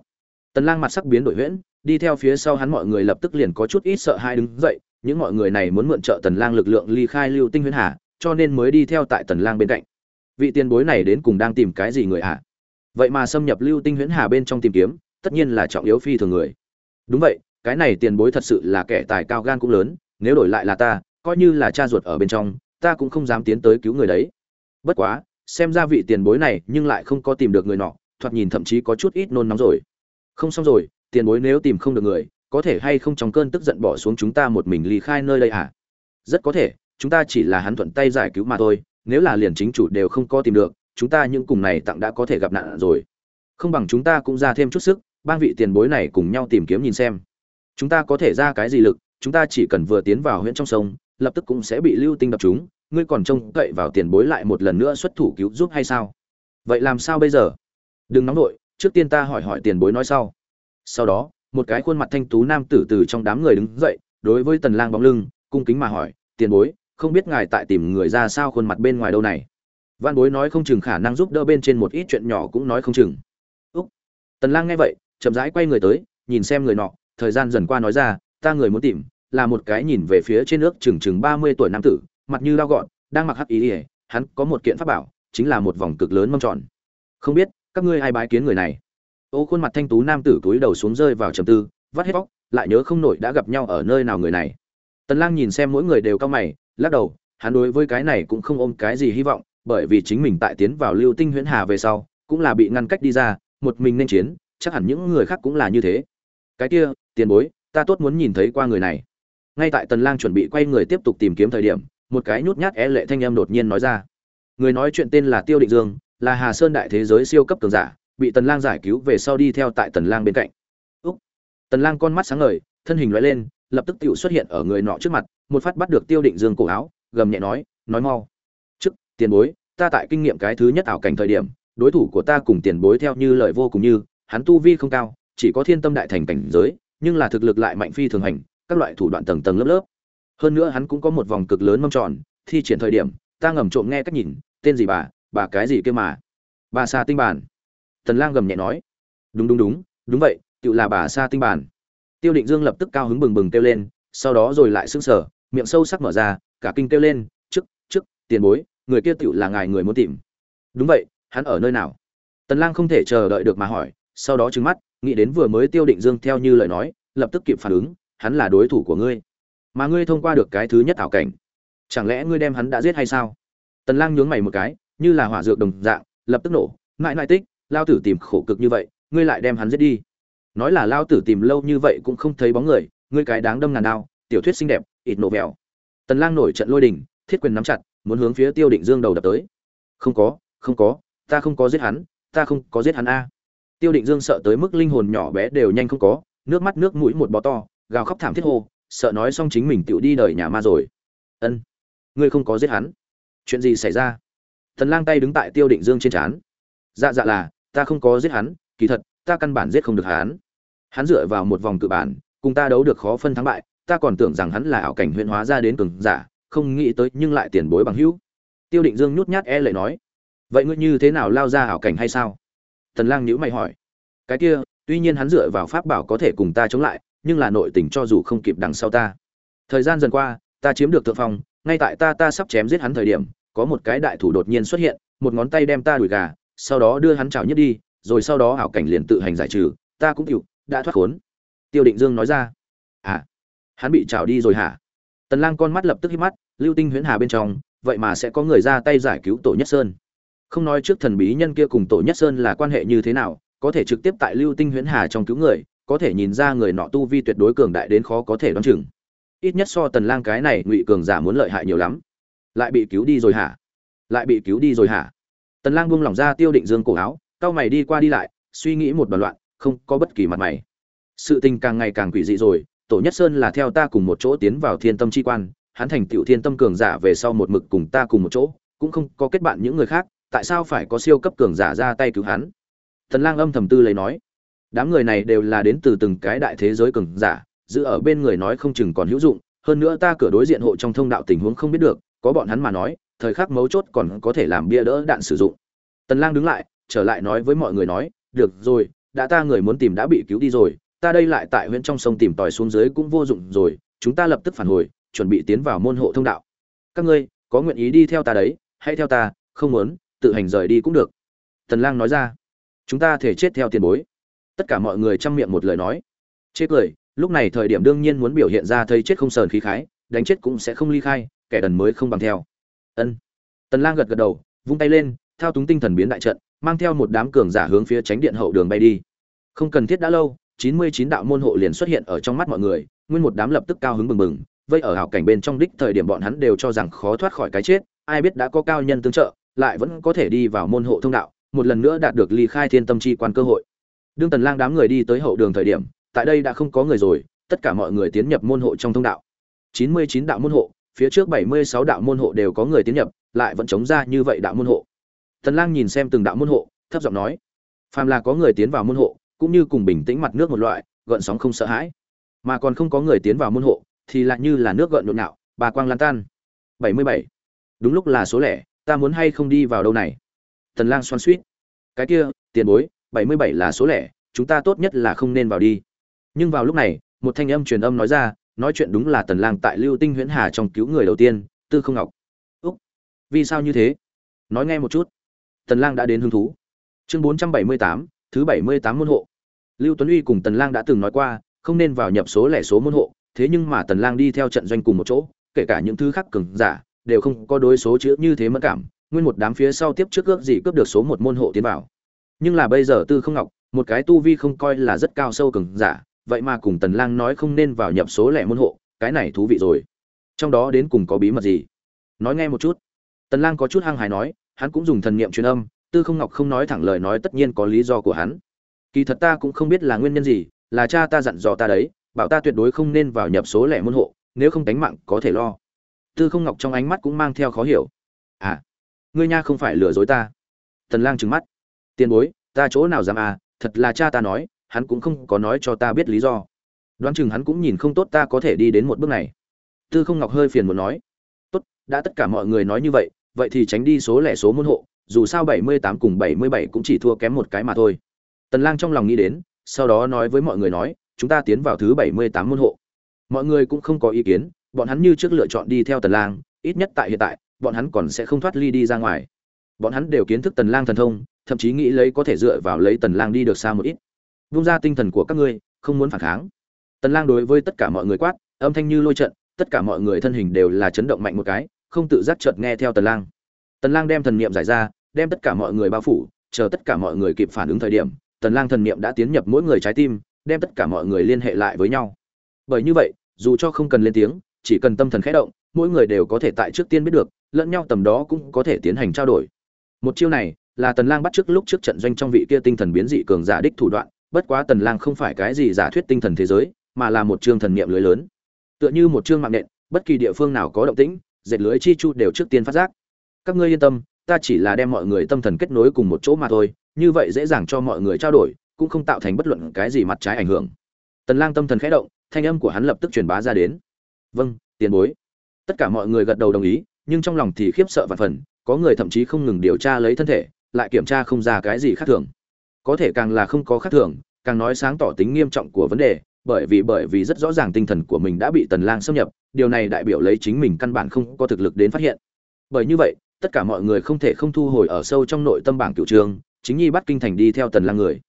Tần lang mặt sắc biến đổi huyễn đi theo phía sau hắn mọi người lập tức liền có chút ít sợ hai đứng dậy những mọi người này muốn mượn trợ tần lang lực lượng ly khai lưu tinh huyễn hà, cho nên mới đi theo tại tần lang bên cạnh. Vị tiền bối này đến cùng đang tìm cái gì người ạ vậy mà xâm nhập lưu tinh huyễn hà bên trong tìm kiếm, tất nhiên là trọng yếu phi thường người. Đúng vậy, cái này tiền bối thật sự là kẻ tài cao gan cũng lớn, nếu đổi lại là ta, coi như là cha ruột ở bên trong, ta cũng không dám tiến tới cứu người đấy. Bất quá, xem ra vị tiền bối này nhưng lại không có tìm được người nọ, thoạt nhìn thậm chí có chút ít nôn nóng rồi. Không xong rồi, tiền bối nếu tìm không được người có thể hay không trong cơn tức giận bỏ xuống chúng ta một mình ly khai nơi đây à? Rất có thể chúng ta chỉ là hắn thuận tay giải cứu mà thôi nếu là liền chính chủ đều không có tìm được chúng ta những cùng này tặng đã có thể gặp nạn rồi. Không bằng chúng ta cũng ra thêm chút sức ban vị tiền bối này cùng nhau tìm kiếm nhìn xem. Chúng ta có thể ra cái gì lực chúng ta chỉ cần vừa tiến vào huyện trong sông lập tức cũng sẽ bị lưu tinh đập chúng ngươi còn trông cậy vào tiền bối lại một lần nữa xuất thủ cứu giúp hay sao? Vậy làm sao bây giờ? Đừng nóng nội, trước tiên ta hỏi hỏi tiền bối nói sau. Sau đó một cái khuôn mặt thanh tú nam tử từ trong đám người đứng dậy, đối với tần lang bóng lưng, cung kính mà hỏi, tiền bối, không biết ngài tại tìm người ra sao khuôn mặt bên ngoài đâu này? Văn bối nói không chừng khả năng giúp đỡ bên trên một ít chuyện nhỏ cũng nói không chừng. Úc. Tần lang nghe vậy, chậm rãi quay người tới, nhìn xem người nọ, thời gian dần qua nói ra, ta người muốn tìm, là một cái nhìn về phía trên nước chừng chừng 30 tuổi nam tử, mặt như lao gọn, đang mặc hắc ý ỉa hắn có một kiện pháp bảo, chính là một vòng cực lớn mâm tròn. Không biết, các ngươi ai bái kiến người này? Ô, khuôn mặt thanh tú nam tử túi đầu xuống rơi vào trầm tư, vắt hết bóc lại nhớ không nổi đã gặp nhau ở nơi nào người này. Tần lang nhìn xem mỗi người đều cao mày, lắc đầu, hắn đối với cái này cũng không ôm cái gì hy vọng, bởi vì chính mình tại tiến vào lưu tinh huyễn hà về sau, cũng là bị ngăn cách đi ra, một mình nên chiến, chắc hẳn những người khác cũng là như thế. Cái kia, tiền bối, ta tốt muốn nhìn thấy qua người này. Ngay tại tần lang chuẩn bị quay người tiếp tục tìm kiếm thời điểm, một cái nhút nhát é lệ thanh âm đột nhiên nói ra. Người nói chuyện tên là tiêu định dương, là hà sơn đại thế giới siêu cấp cường giả bị tần lang giải cứu về sau đi theo tại tần lang bên cạnh. Úc. Tần lang con mắt sáng ngời, thân hình lóe lên, lập tức tiểu xuất hiện ở người nọ trước mặt, một phát bắt được tiêu định dương cổ áo, gầm nhẹ nói nói mau. Trước tiền bối, ta tại kinh nghiệm cái thứ nhất ảo cảnh thời điểm, đối thủ của ta cùng tiền bối theo như lời vô cùng như, hắn tu vi không cao, chỉ có thiên tâm đại thành cảnh giới, nhưng là thực lực lại mạnh phi thường hành, các loại thủ đoạn tầng tầng lớp lớp. Hơn nữa hắn cũng có một vòng cực lớn mâm tròn, thi triển thời điểm, ta ngầm trộm nghe cách nhìn, tên gì bà bà cái gì kia mà? Bà sa tinh bản tần lang gầm nhẹ nói. Đúng đúng đúng đúng vậy tự là bà sa tinh bản tiêu định dương lập tức cao hứng bừng bừng kêu lên, sau đó rồi lại sững sờ, miệng sâu sắc mở ra, cả kinh kêu lên trước trước tiền bối, người kia tự là ngài người muốn tìm. Đúng vậy, hắn ở nơi nào? Tần lang không thể chờ đợi được mà hỏi, sau đó trừng mắt, nghĩ đến vừa mới tiêu định dương theo như lời nói, lập tức kịp phản ứng, hắn là đối thủ của ngươi, mà ngươi thông qua được cái thứ nhất ảo cảnh. Chẳng lẽ ngươi đem hắn đã giết hay sao? Tần lang nhướng mày một cái, như là hỏa dược đồng dạng, lập tức nổ ngại ngại tích lao tử tìm khổ cực như vậy, ngươi lại đem hắn giết đi. Nói là lao tử tìm lâu như vậy cũng không thấy bóng người, ngươi cái đáng đâm ngàn đao, tiểu thuyết xinh đẹp ít nổ vẹo. Tần lang nổi trận lôi đình, thiết quyền nắm chặt, muốn hướng phía tiêu định dương đầu đập tới. Không có không có, ta không có giết hắn, ta không có giết hắn a. Tiêu định dương sợ tới mức linh hồn nhỏ bé đều nhanh không có, nước mắt nước mũi một bó to, gào khóc thảm thiết hô, sợ nói xong chính mình tựu đi đời nhà ma rồi. Ân, ngươi không có giết hắn. Chuyện gì xảy ra? Tần lang tay đứng tại tiêu định dương trên trán. Dạ dạ là ta không có giết hắn, kỳ thật, ta căn bản giết không được hắn. Hắn dựa vào một vòng cự bản, cùng ta đấu được khó phân thắng bại, ta còn tưởng rằng hắn là ảo cảnh huyễn hóa ra đến cường giả, không nghĩ tới nhưng lại tiền bối bằng hữu. Tiêu định dương nhút nhát e lệ nói, vậy ngươi như thế nào lao ra ảo cảnh hay sao? Tần lang nhíu mày hỏi, cái kia, tuy nhiên hắn dựa vào pháp bảo có thể cùng ta chống lại, nhưng là nội tình cho dù không kịp đằng sau ta. Thời gian dần qua, ta chiếm được thượng phong, ngay tại ta ta sắp chém giết hắn thời điểm, có một cái đại thủ đột nhiên xuất hiện, một ngón tay đem ta đuổi gà sau đó đưa hắn chảo nhất đi, rồi sau đó hảo cảnh liền tự hành giải trừ, ta cũng chịu đã thoát khốn. Tiêu định dương nói ra. À hắn bị chảo đi rồi hả? Tần lang con mắt lập tức hít mắt, lưu tinh huyễn hà bên trong, vậy mà sẽ có người ra tay giải cứu tổ nhất sơn. Không nói trước thần bí nhân kia cùng tổ nhất sơn là quan hệ như thế nào, có thể trực tiếp tại lưu tinh huyễn hà trong cứu người, có thể nhìn ra người nọ tu vi tuyệt đối cường đại đến khó có thể đoán chừng. Ít nhất so tần lang cái này ngụy cường giả muốn lợi hại nhiều lắm. Lại bị cứu đi rồi hả? Lại bị cứu đi rồi hả? Tần lang buông lỏng ra tiêu định dương cổ áo cao mày đi qua đi lại, suy nghĩ một đoạn loạn, không có bất kỳ mặt mày. Sự tình càng ngày càng quỷ dị rồi, tổ nhất sơn là theo ta cùng một chỗ tiến vào thiên tâm chi quan, hắn thành tiểu thiên tâm cường giả về sau một mực cùng ta cùng một chỗ, cũng không có kết bạn những người khác, tại sao phải có siêu cấp cường giả ra tay cứu hắn? Tần lang âm thầm tư lấy nói, đám người này đều là đến từ từng cái đại thế giới cường giả, giữ ở bên người nói không chừng còn hữu dụng, hơn nữa ta cửa đối diện hộ trong thông đạo tình huống không biết được, có bọn hắn mà nói thời khắc mấu chốt còn có thể làm bia đỡ đạn sử dụng. Tần lang đứng lại, trở lại nói với mọi người nói, được rồi, đã ta người muốn tìm đã bị cứu đi rồi, ta đây lại tại huyện trong sông tìm tòi xuống dưới cũng vô dụng rồi, chúng ta lập tức phản hồi, chuẩn bị tiến vào môn hộ thông đạo. Các ngươi, có nguyện ý đi theo ta đấy, hãy theo ta, không muốn, tự hành rời đi cũng được. Tần lang nói ra, chúng ta thể chết theo tiền bối. Tất cả mọi người chăm miệng một lời nói. Chê cười, lúc này thời điểm đương nhiên muốn biểu hiện ra thấy chết không sờn khí khái, đánh chết cũng sẽ không ly khai, kẻ đần mới không bằng theo ân. Tần lang gật gật đầu, vung tay lên, thao túng tinh thần biến đại trận, mang theo một đám cường giả hướng phía tránh điện hậu đường bay đi. Không cần thiết đã lâu 99 đạo môn hộ liền xuất hiện ở trong mắt mọi người, nguyên một đám lập tức cao hứng bừng bừng, vây ở hảo cảnh bên trong đích thời điểm bọn hắn đều cho rằng khó thoát khỏi cái chết, ai biết đã có cao nhân tương trợ, lại vẫn có thể đi vào môn hộ thông đạo, một lần nữa đạt được ly khai thiên tâm chi quan cơ hội. Đương tần lang đám người đi tới hậu đường thời điểm, tại đây đã không có người rồi, tất cả mọi người tiến nhập môn hộ trong thông đạo. 99 đạo môn hộ phía trước 76 đạo môn hộ đều có người tiến nhập, lại vẫn chống ra như vậy đạo môn hộ. Tần lang nhìn xem từng đạo môn hộ, thấp giọng nói, phàm là có người tiến vào môn hộ, cũng như cùng bình tĩnh mặt nước một loại, gợn sóng không sợ hãi. Mà còn không có người tiến vào môn hộ, thì lại như là nước gợn nhộn nhạo bà quang lan tan. 77. đúng lúc là số lẻ, ta muốn hay không đi vào đâu này? Tần lang xoan xuýt. Cái kia, tiền bối 77 là số lẻ, chúng ta tốt nhất là không nên vào đi. Nhưng vào lúc này, một thanh âm truyền âm nói ra nói chuyện đúng là tần lang tại lưu tinh huyễn hà trong cứu người đầu tiên tư không ngọc. Úc vì sao như thế? Nói nghe một chút. Tần lang đã đến hứng thú. Chương 478, thứ 78 môn hộ. Lưu tuấn uy cùng tần lang đã từng nói qua không nên vào nhập số lẻ số môn hộ thế nhưng mà tần lang đi theo trận doanh cùng một chỗ kể cả những thứ khác cường giả đều không có đối số chữ như thế mất cảm nguyên một đám phía sau tiếp trước cướp gì cướp được số một môn hộ tiến vào. Nhưng là bây giờ tư không ngọc một cái tu vi không coi là rất cao sâu cường giả vậy mà cùng tần lang nói không nên vào nhập số lẻ môn hộ, cái này thú vị rồi. Trong đó đến cùng có bí mật gì? Nói nghe một chút. Tần lang có chút hăng hái nói, hắn cũng dùng thần niệm truyền âm, tư không ngọc không nói thẳng lời nói tất nhiên có lý do của hắn. Kỳ thật ta cũng không biết là nguyên nhân gì, là cha ta dặn dò ta đấy, bảo ta tuyệt đối không nên vào nhập số lẻ môn hộ, nếu không tánh mạng có thể lo. Tư không ngọc trong ánh mắt cũng mang theo khó hiểu. À ngươi nha không phải lừa dối ta. Tần lang trừng mắt. Tiền bối, ta chỗ nào dám à thật là cha ta nói hắn cũng không có nói cho ta biết lý do. Đoán chừng hắn cũng nhìn không tốt ta có thể đi đến một bước này. Tư không ngọc hơi phiền muốn nói. Tốt, đã tất cả mọi người nói như vậy vậy thì tránh đi số lẻ số môn hộ, dù sao 78 cùng 77 cũng chỉ thua kém một cái mà thôi. Tần lang trong lòng nghĩ đến, sau đó nói với mọi người nói, chúng ta tiến vào thứ 78 môn hộ. Mọi người cũng không có ý kiến, bọn hắn như trước lựa chọn đi theo tần lang, ít nhất tại hiện tại, bọn hắn còn sẽ không thoát ly đi ra ngoài. Bọn hắn đều kiến thức tần lang thần thông, thậm chí nghĩ lấy có thể dựa vào lấy tần lang đi được xa một ít vung ra tinh thần của các ngươi, không muốn phản kháng. Tần lang đối với tất cả mọi người quát, âm thanh như lôi trận, tất cả mọi người thân hình đều là chấn động mạnh một cái, không tự giác chợt nghe theo tần lang. Tần lang đem thần niệm giải ra, đem tất cả mọi người bao phủ, chờ tất cả mọi người kịp phản ứng thời điểm, tần lang thần niệm đã tiến nhập mỗi người trái tim, đem tất cả mọi người liên hệ lại với nhau. Bởi như vậy, dù cho không cần lên tiếng, chỉ cần tâm thần khẽ động, mỗi người đều có thể tại trước tiên biết được, lẫn nhau tầm đó cũng có thể tiến hành trao đổi. Một chiêu này là tần lang bắt trước lúc trước trận doanh trong vị kia tinh thần biến dị cường giả đích thủ đoạn bất quá tần lang không phải cái gì giả thuyết tinh thần thế giới, mà là một chương thần niệm lưới lớn. Tựa như một chương mạng nện, bất kỳ địa phương nào có động tĩnh, dệt lưới chi chu đều trước tiên phát giác. Các ngươi yên tâm, ta chỉ là đem mọi người tâm thần kết nối cùng một chỗ mà thôi, như vậy dễ dàng cho mọi người trao đổi, cũng không tạo thành bất luận cái gì mặt trái ảnh hưởng. Tần lang tâm thần khẽ động, thanh âm của hắn lập tức truyền bá ra đến. Vâng tiền bối. Tất cả mọi người gật đầu đồng ý, nhưng trong lòng thì khiếp sợ và phần, có người thậm chí không ngừng điều tra lấy thân thể, lại kiểm tra không ra cái gì khác thường có thể càng là không có khác thường, càng nói sáng tỏ tính nghiêm trọng của vấn đề, bởi vì bởi vì rất rõ ràng tinh thần của mình đã bị tần lang xâm nhập, điều này đại biểu lấy chính mình căn bản không có thực lực đến phát hiện. Bởi như vậy, tất cả mọi người không thể không thu hồi ở sâu trong nội tâm bảng cựu trường, chính nhi bắt kinh thành đi theo tần lang người.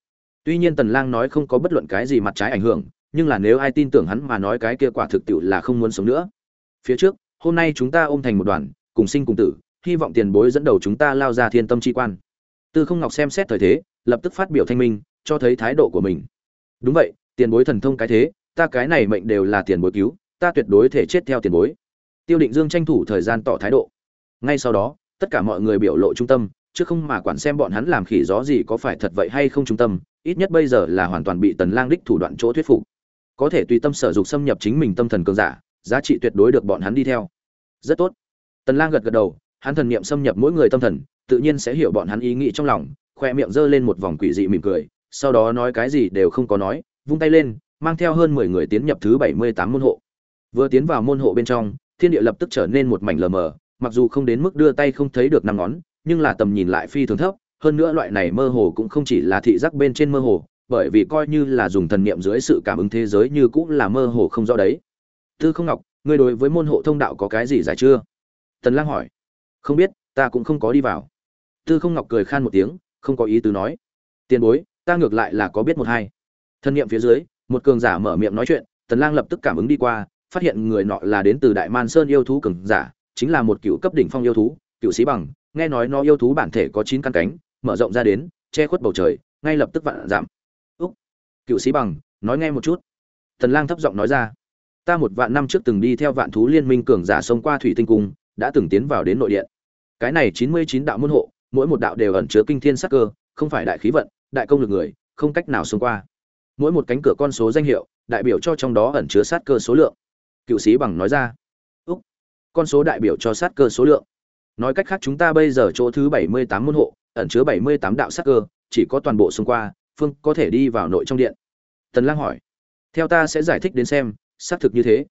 Tuy nhiên tần lang nói không có bất luận cái gì mặt trái ảnh hưởng, nhưng là nếu ai tin tưởng hắn mà nói cái kia quả thực tiệu là không muốn sống nữa. Phía trước, hôm nay chúng ta ôm thành một đoàn, cùng sinh cùng tử, hy vọng tiền bối dẫn đầu chúng ta lao ra thiên tâm chi quan. Tư không ngọc xem xét thời thế lập tức phát biểu thanh minh, cho thấy thái độ của mình. Đúng vậy, tiền bối thần thông cái thế, ta cái này mệnh đều là tiền bối cứu, ta tuyệt đối thể chết theo tiền bối. Tiêu định dương tranh thủ thời gian tỏ thái độ. Ngay sau đó, tất cả mọi người biểu lộ trung tâm, chứ không mà quản xem bọn hắn làm khỉ gió gì có phải thật vậy hay không trung tâm, ít nhất bây giờ là hoàn toàn bị tần lang đích thủ đoạn chỗ thuyết phục. Có thể tùy tâm sở dục xâm nhập chính mình tâm thần cường giả, giá trị tuyệt đối được bọn hắn đi theo. Rất tốt. Tần lang gật gật đầu, hắn thần niệm xâm nhập mỗi người tâm thần, tự nhiên sẽ hiểu bọn hắn ý nghĩ trong lòng khoe miệng giơ lên một vòng quỷ dị mỉm cười, sau đó nói cái gì đều không có nói, vung tay lên, mang theo hơn 10 người tiến nhập thứ 78 môn hộ. Vừa tiến vào môn hộ bên trong, thiên địa lập tức trở nên một mảnh lờ mờ, mặc dù không đến mức đưa tay không thấy được năm ngón, nhưng là tầm nhìn lại phi thường thấp, hơn nữa loại này mơ hồ cũng không chỉ là thị giác bên trên mơ hồ, bởi vì coi như là dùng thần niệm dưới sự cảm ứng thế giới như cũng là mơ hồ không rõ đấy. Tư không ngọc, ngươi đối với môn hộ thông đạo có cái gì giải chưa? Tần lang hỏi. Không biết, ta cũng không có đi vào. Tư không ngọc cười khan một tiếng không có ý tứ nói. Tiền bối, ta ngược lại là có biết một hai. Thân niệm phía dưới, một cường giả mở miệng nói chuyện, tần lang lập tức cảm ứng đi qua, phát hiện người nọ là đến từ đại man sơn yêu thú cường giả, chính là một cựu cấp đỉnh phong yêu thú, cựu sĩ bằng, nghe nói nó yêu thú bản thể có chín căn cánh, mở rộng ra đến, che khuất bầu trời, ngay lập tức vạn giảm. Úc, cựu sĩ bằng, nói nghe một chút. Tần lang thấp giọng nói ra. Ta một vạn năm trước từng đi theo vạn thú liên minh cường giả sông qua thủy tinh cung, đã từng tiến vào đến nội điện. Cái này chín mươi chín đạo môn hộ mỗi một đạo đều ẩn chứa kinh thiên sắc cơ, không phải đại khí vận, đại công lực người, không cách nào xông qua. Mỗi một cánh cửa con số danh hiệu, đại biểu cho trong đó ẩn chứa sát cơ số lượng. Cựu sĩ bằng nói ra. Úc. Con số đại biểu cho sát cơ số lượng. Nói cách khác chúng ta bây giờ chỗ thứ bảy mươi tám môn hộ, ẩn chứa bảy mươi tám đạo sát cơ, chỉ có toàn bộ xông qua, phương có thể đi vào nội trong điện. Tần lang hỏi. Theo ta sẽ giải thích đến xem, xác thực như thế.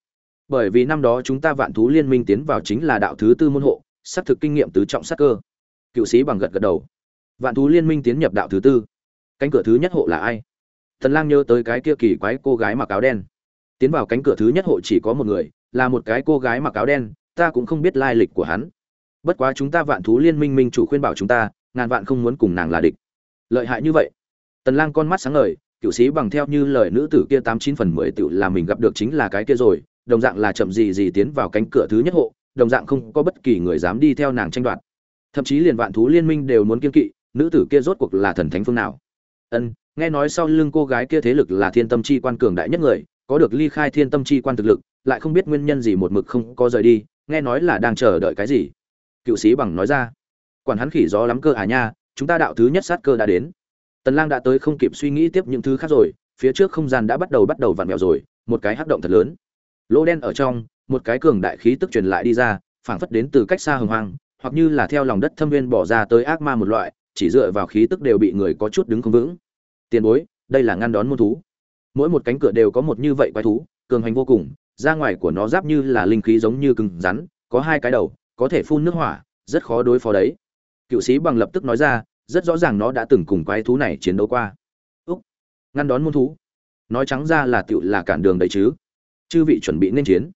Bởi vì năm đó chúng ta vạn thú liên minh tiến vào chính là đạo thứ tư môn hộ, xác thực kinh nghiệm tứ trọng sát cơ cựu sĩ bằng gật gật đầu. Vạn thú liên minh tiến nhập đạo thứ tư. Cánh cửa thứ nhất hộ là ai? Thần lang nhớ tới cái kia kỳ quái cô gái mặc áo đen. Tiến vào cánh cửa thứ nhất hộ chỉ có một người, là một cái cô gái mặc áo đen, ta cũng không biết lai lịch của hắn. Bất quá chúng ta vạn thú liên minh minh chủ khuyên bảo chúng ta, ngàn vạn không muốn cùng nàng là địch. Lợi hại như vậy. Tần lang con mắt sáng ngời, cựu sĩ bằng theo như lời nữ tử kia tám chín phần mười tự là mình gặp được chính là cái kia rồi, đồng dạng là chậm gì gì tiến vào cánh cửa thứ nhất hộ, đồng dạng không có bất kỳ người dám đi theo nàng tranh đoạt thậm chí liền vạn thú liên minh đều muốn kiên kỵ, nữ tử kia rốt cuộc là thần thánh phương nào? Ân, nghe nói sau lưng cô gái kia thế lực là thiên tâm chi quan cường đại nhất người, có được ly khai thiên tâm chi quan thực lực, lại không biết nguyên nhân gì một mực không có rời đi, nghe nói là đang chờ đợi cái gì? Cựu sĩ bằng nói ra. Quản hắn khỉ gió lắm cơ à nha, chúng ta đạo thứ nhất sát cơ đã đến. Tần lang đã tới không kịp suy nghĩ tiếp những thứ khác rồi, phía trước không gian đã bắt đầu bắt đầu vặn vẹo rồi, một cái hắc động thật lớn. Lỗ đen ở trong, một cái cường đại khí tức truyền lại đi ra, phảng phất đến từ cách xa hồng hoang hoặc như là theo lòng đất thâm nguyên bỏ ra tới ác ma một loại, chỉ dựa vào khí tức đều bị người có chút đứng không vững. Tiền bối, đây là ngăn đón môn thú. Mỗi một cánh cửa đều có một như vậy quái thú, cường hành vô cùng, ra ngoài của nó giáp như là linh khí giống như cứng rắn, có hai cái đầu, có thể phun nước hỏa, rất khó đối phó đấy. Cựu sĩ bằng lập tức nói ra, rất rõ ràng nó đã từng cùng quái thú này chiến đấu qua. Úc, ngăn đón môn thú. Nói trắng ra là tựu là cản đường đấy chứ. Chư vị chuẩn bị nên chiến.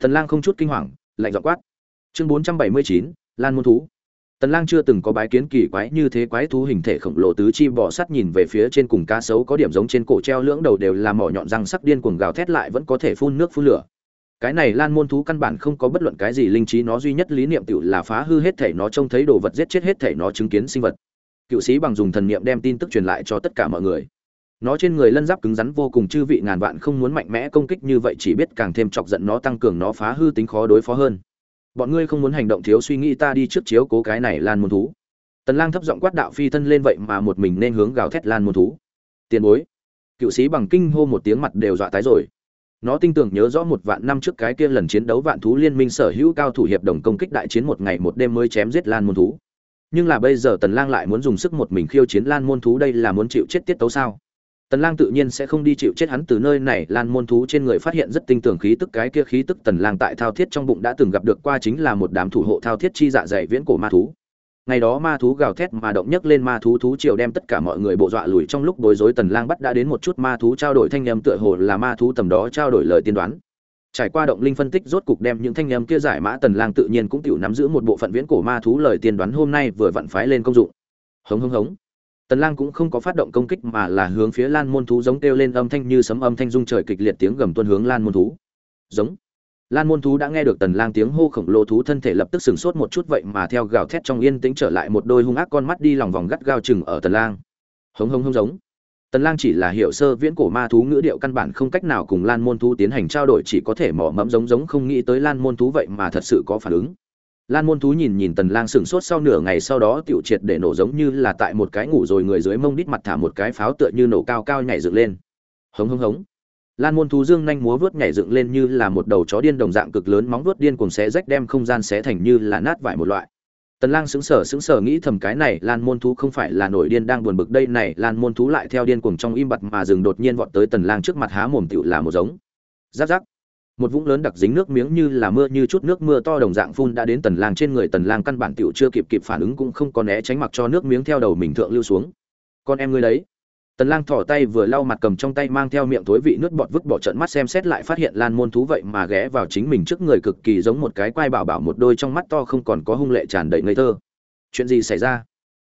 Thần lang không chút kinh hoàng, lạnh giọng quát. Chương bốn trăm bảy mươi chín lan môn thú. Tần lang chưa từng có bái kiến kỳ quái như thế quái thú hình thể khổng lồ tứ chi bò sắt nhìn về phía trên cùng cá sấu có điểm giống trên cổ treo lưỡng đầu đều là mỏ nhọn răng sắc điên cuồng gào thét lại vẫn có thể phun nước phun lửa. Cái này lan môn thú căn bản không có bất luận cái gì linh trí, nó duy nhất lý niệm tiểu là phá hư hết thể nó trông thấy đồ vật, giết chết hết thể nó chứng kiến sinh vật. Cựu sĩ bằng dùng thần niệm đem tin tức truyền lại cho tất cả mọi người. Nó trên người lân giáp cứng rắn vô cùng, chư vị ngàn vạn không muốn mạnh mẽ công kích như vậy, chỉ biết càng thêm chọc giận nó, tăng cường nó phá hư tính khó đối phó hơn bọn ngươi không muốn hành động thiếu suy nghĩ, ta đi trước chiếu cố cái này lan môn thú. Tần lang thấp giọng quát đạo phi thân lên vậy mà một mình nên hướng gào thét lan môn thú. Tiền bối, cựu sĩ bằng kinh hô một tiếng mặt đều dọa tái rồi. Nó tin tưởng nhớ rõ một vạn năm trước cái kia lần chiến đấu vạn thú liên minh sở hữu cao thủ hiệp đồng công kích đại chiến một ngày một đêm mới chém giết lan môn thú. Nhưng là bây giờ tần lang lại muốn dùng sức một mình khiêu chiến lan môn thú đây là muốn chịu chết tiết tấu sao? Tần lang tự nhiên sẽ không đi chịu chết hắn từ nơi này, lan môn thú trên người phát hiện rất tinh tường khí tức, cái kia khí tức tần lang tại thao thiết trong bụng đã từng gặp được, qua chính là một đám thủ hộ thao thiết chi dạ dày viễn cổ ma thú. Ngày đó ma thú gào thét mà động nhất lên ma thú thú triều đem tất cả mọi người bộ dọa lùi, trong lúc bối rối tần lang bắt đã đến một chút ma thú trao đổi thanh âm tựa hồ là ma thú tầm đó trao đổi lời tiên đoán. Trải qua động linh phân tích, rốt cục đem những thanh âm kia giải mã, tần lang tự nhiên cũng tiểu nắm giữ một bộ phận viễn cổ ma thú lời tiên đoán hôm nay vừa vặn phái lên công dụng. Hống hống hống tần lang cũng không có phát động công kích mà là hướng phía lan môn thú giống kêu lên âm thanh như sấm âm thanh rung trời kịch liệt tiếng gầm tuôn hướng lan môn thú. Giống. Lan môn thú đã nghe được tần lang tiếng hô khổng lồ thú thân thể lập tức sừng sốt một chút vậy mà theo gào thét trong yên tĩnh trở lại một đôi hung ác con mắt đi lòng vòng gắt gao chừng ở tần lang. Hống hống hống giống. Tần lang chỉ là hiểu sơ viễn cổ ma thú ngữ điệu căn bản không cách nào cùng lan môn thú tiến hành trao đổi, chỉ có thể mỏ mẫm giống giống không nghĩ tới lan môn thú vậy mà thật sự có phản ứng lan môn thú nhìn nhìn tần lang sửng sốt sau nửa ngày sau đó tiểu triệt để nổ giống như là tại một cái ngủ rồi người dưới mông đít mặt thả một cái pháo tựa như nổ cao cao nhảy dựng lên. Hống hống hống. Lan môn thú dương nhanh múa vớt nhảy dựng lên như là một đầu chó điên đồng dạng cực lớn móng vuốt điên cuồng xé rách đem không gian xé thành như là nát vải một loại. Tần lang sững sờ sững sờ nghĩ thầm cái này, lan môn thú không phải là nổi điên đang buồn bực đây này, lan môn thú lại theo điên cuồng trong im bặt mà dừng đột nhiên vọt tới tần lang trước mặt há mồm tiểu là một giống. Giáp giáp một vũng lớn đặc dính nước miếng như là mưa như chút nước mưa to đồng dạng phun đã đến tần lang trên người tần lang căn bản tiểu chưa kịp kịp phản ứng cũng không có né tránh mặc cho nước miếng theo đầu mình thượng lưu xuống. Con em ngươi đấy. Tần lang thò tay vừa lau mặt cầm trong tay mang theo miệng thối vị nước bọt vứt bỏ trận mắt xem xét lại phát hiện lan môn thú vậy mà ghé vào chính mình trước người cực kỳ giống một cái quai bảo bảo một đôi trong mắt to không còn có hung lệ tràn đầy ngây thơ. Chuyện gì xảy ra?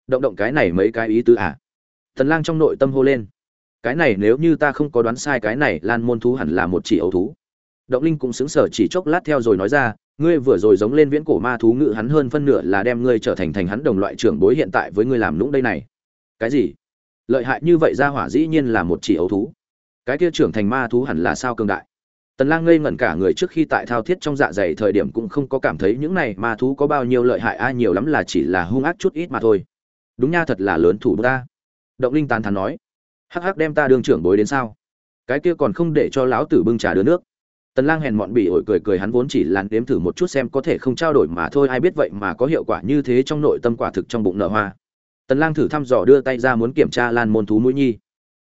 Động động cái này mấy cái ý tứ à? Tần lang trong nội tâm hô lên. Cái này nếu như ta không có đoán sai cái này, lan môn thú hẳn là một chỉ ấu thú động linh cũng xứng sở chỉ chốc lát theo rồi nói ra, ngươi vừa rồi giống lên viễn cổ ma thú ngự hắn hơn phân nửa là đem ngươi trở thành thành hắn đồng loại trưởng bối hiện tại với ngươi làm lũng đây này. Cái gì? Lợi hại như vậy ra hỏa dĩ nhiên là một chỉ ấu thú. Cái kia trưởng thành ma thú hẳn là sao cường đại? Tần lang ngây ngẩn cả người trước khi tại thao thiết trong dạ dày thời điểm cũng không có cảm thấy những này ma thú có bao nhiêu lợi hại ai nhiều lắm là chỉ là hung ác chút ít mà thôi. Đúng nha, thật là lớn thủ ta. Động linh tán thán nói. Hắc hắc, đem ta đương trưởng bối đến sao? Cái kia còn không để cho lão tử bưng trà đưa nước tần lang hèn mọn bỉ ổi cười cười hắn vốn chỉ làn đếm thử một chút xem có thể không trao đổi mà thôi, ai biết vậy mà có hiệu quả như thế trong nội tâm quả thực trong bụng nở hoa. Tần lang thử thăm dò đưa tay ra muốn kiểm tra lan môn thú mũi nhi.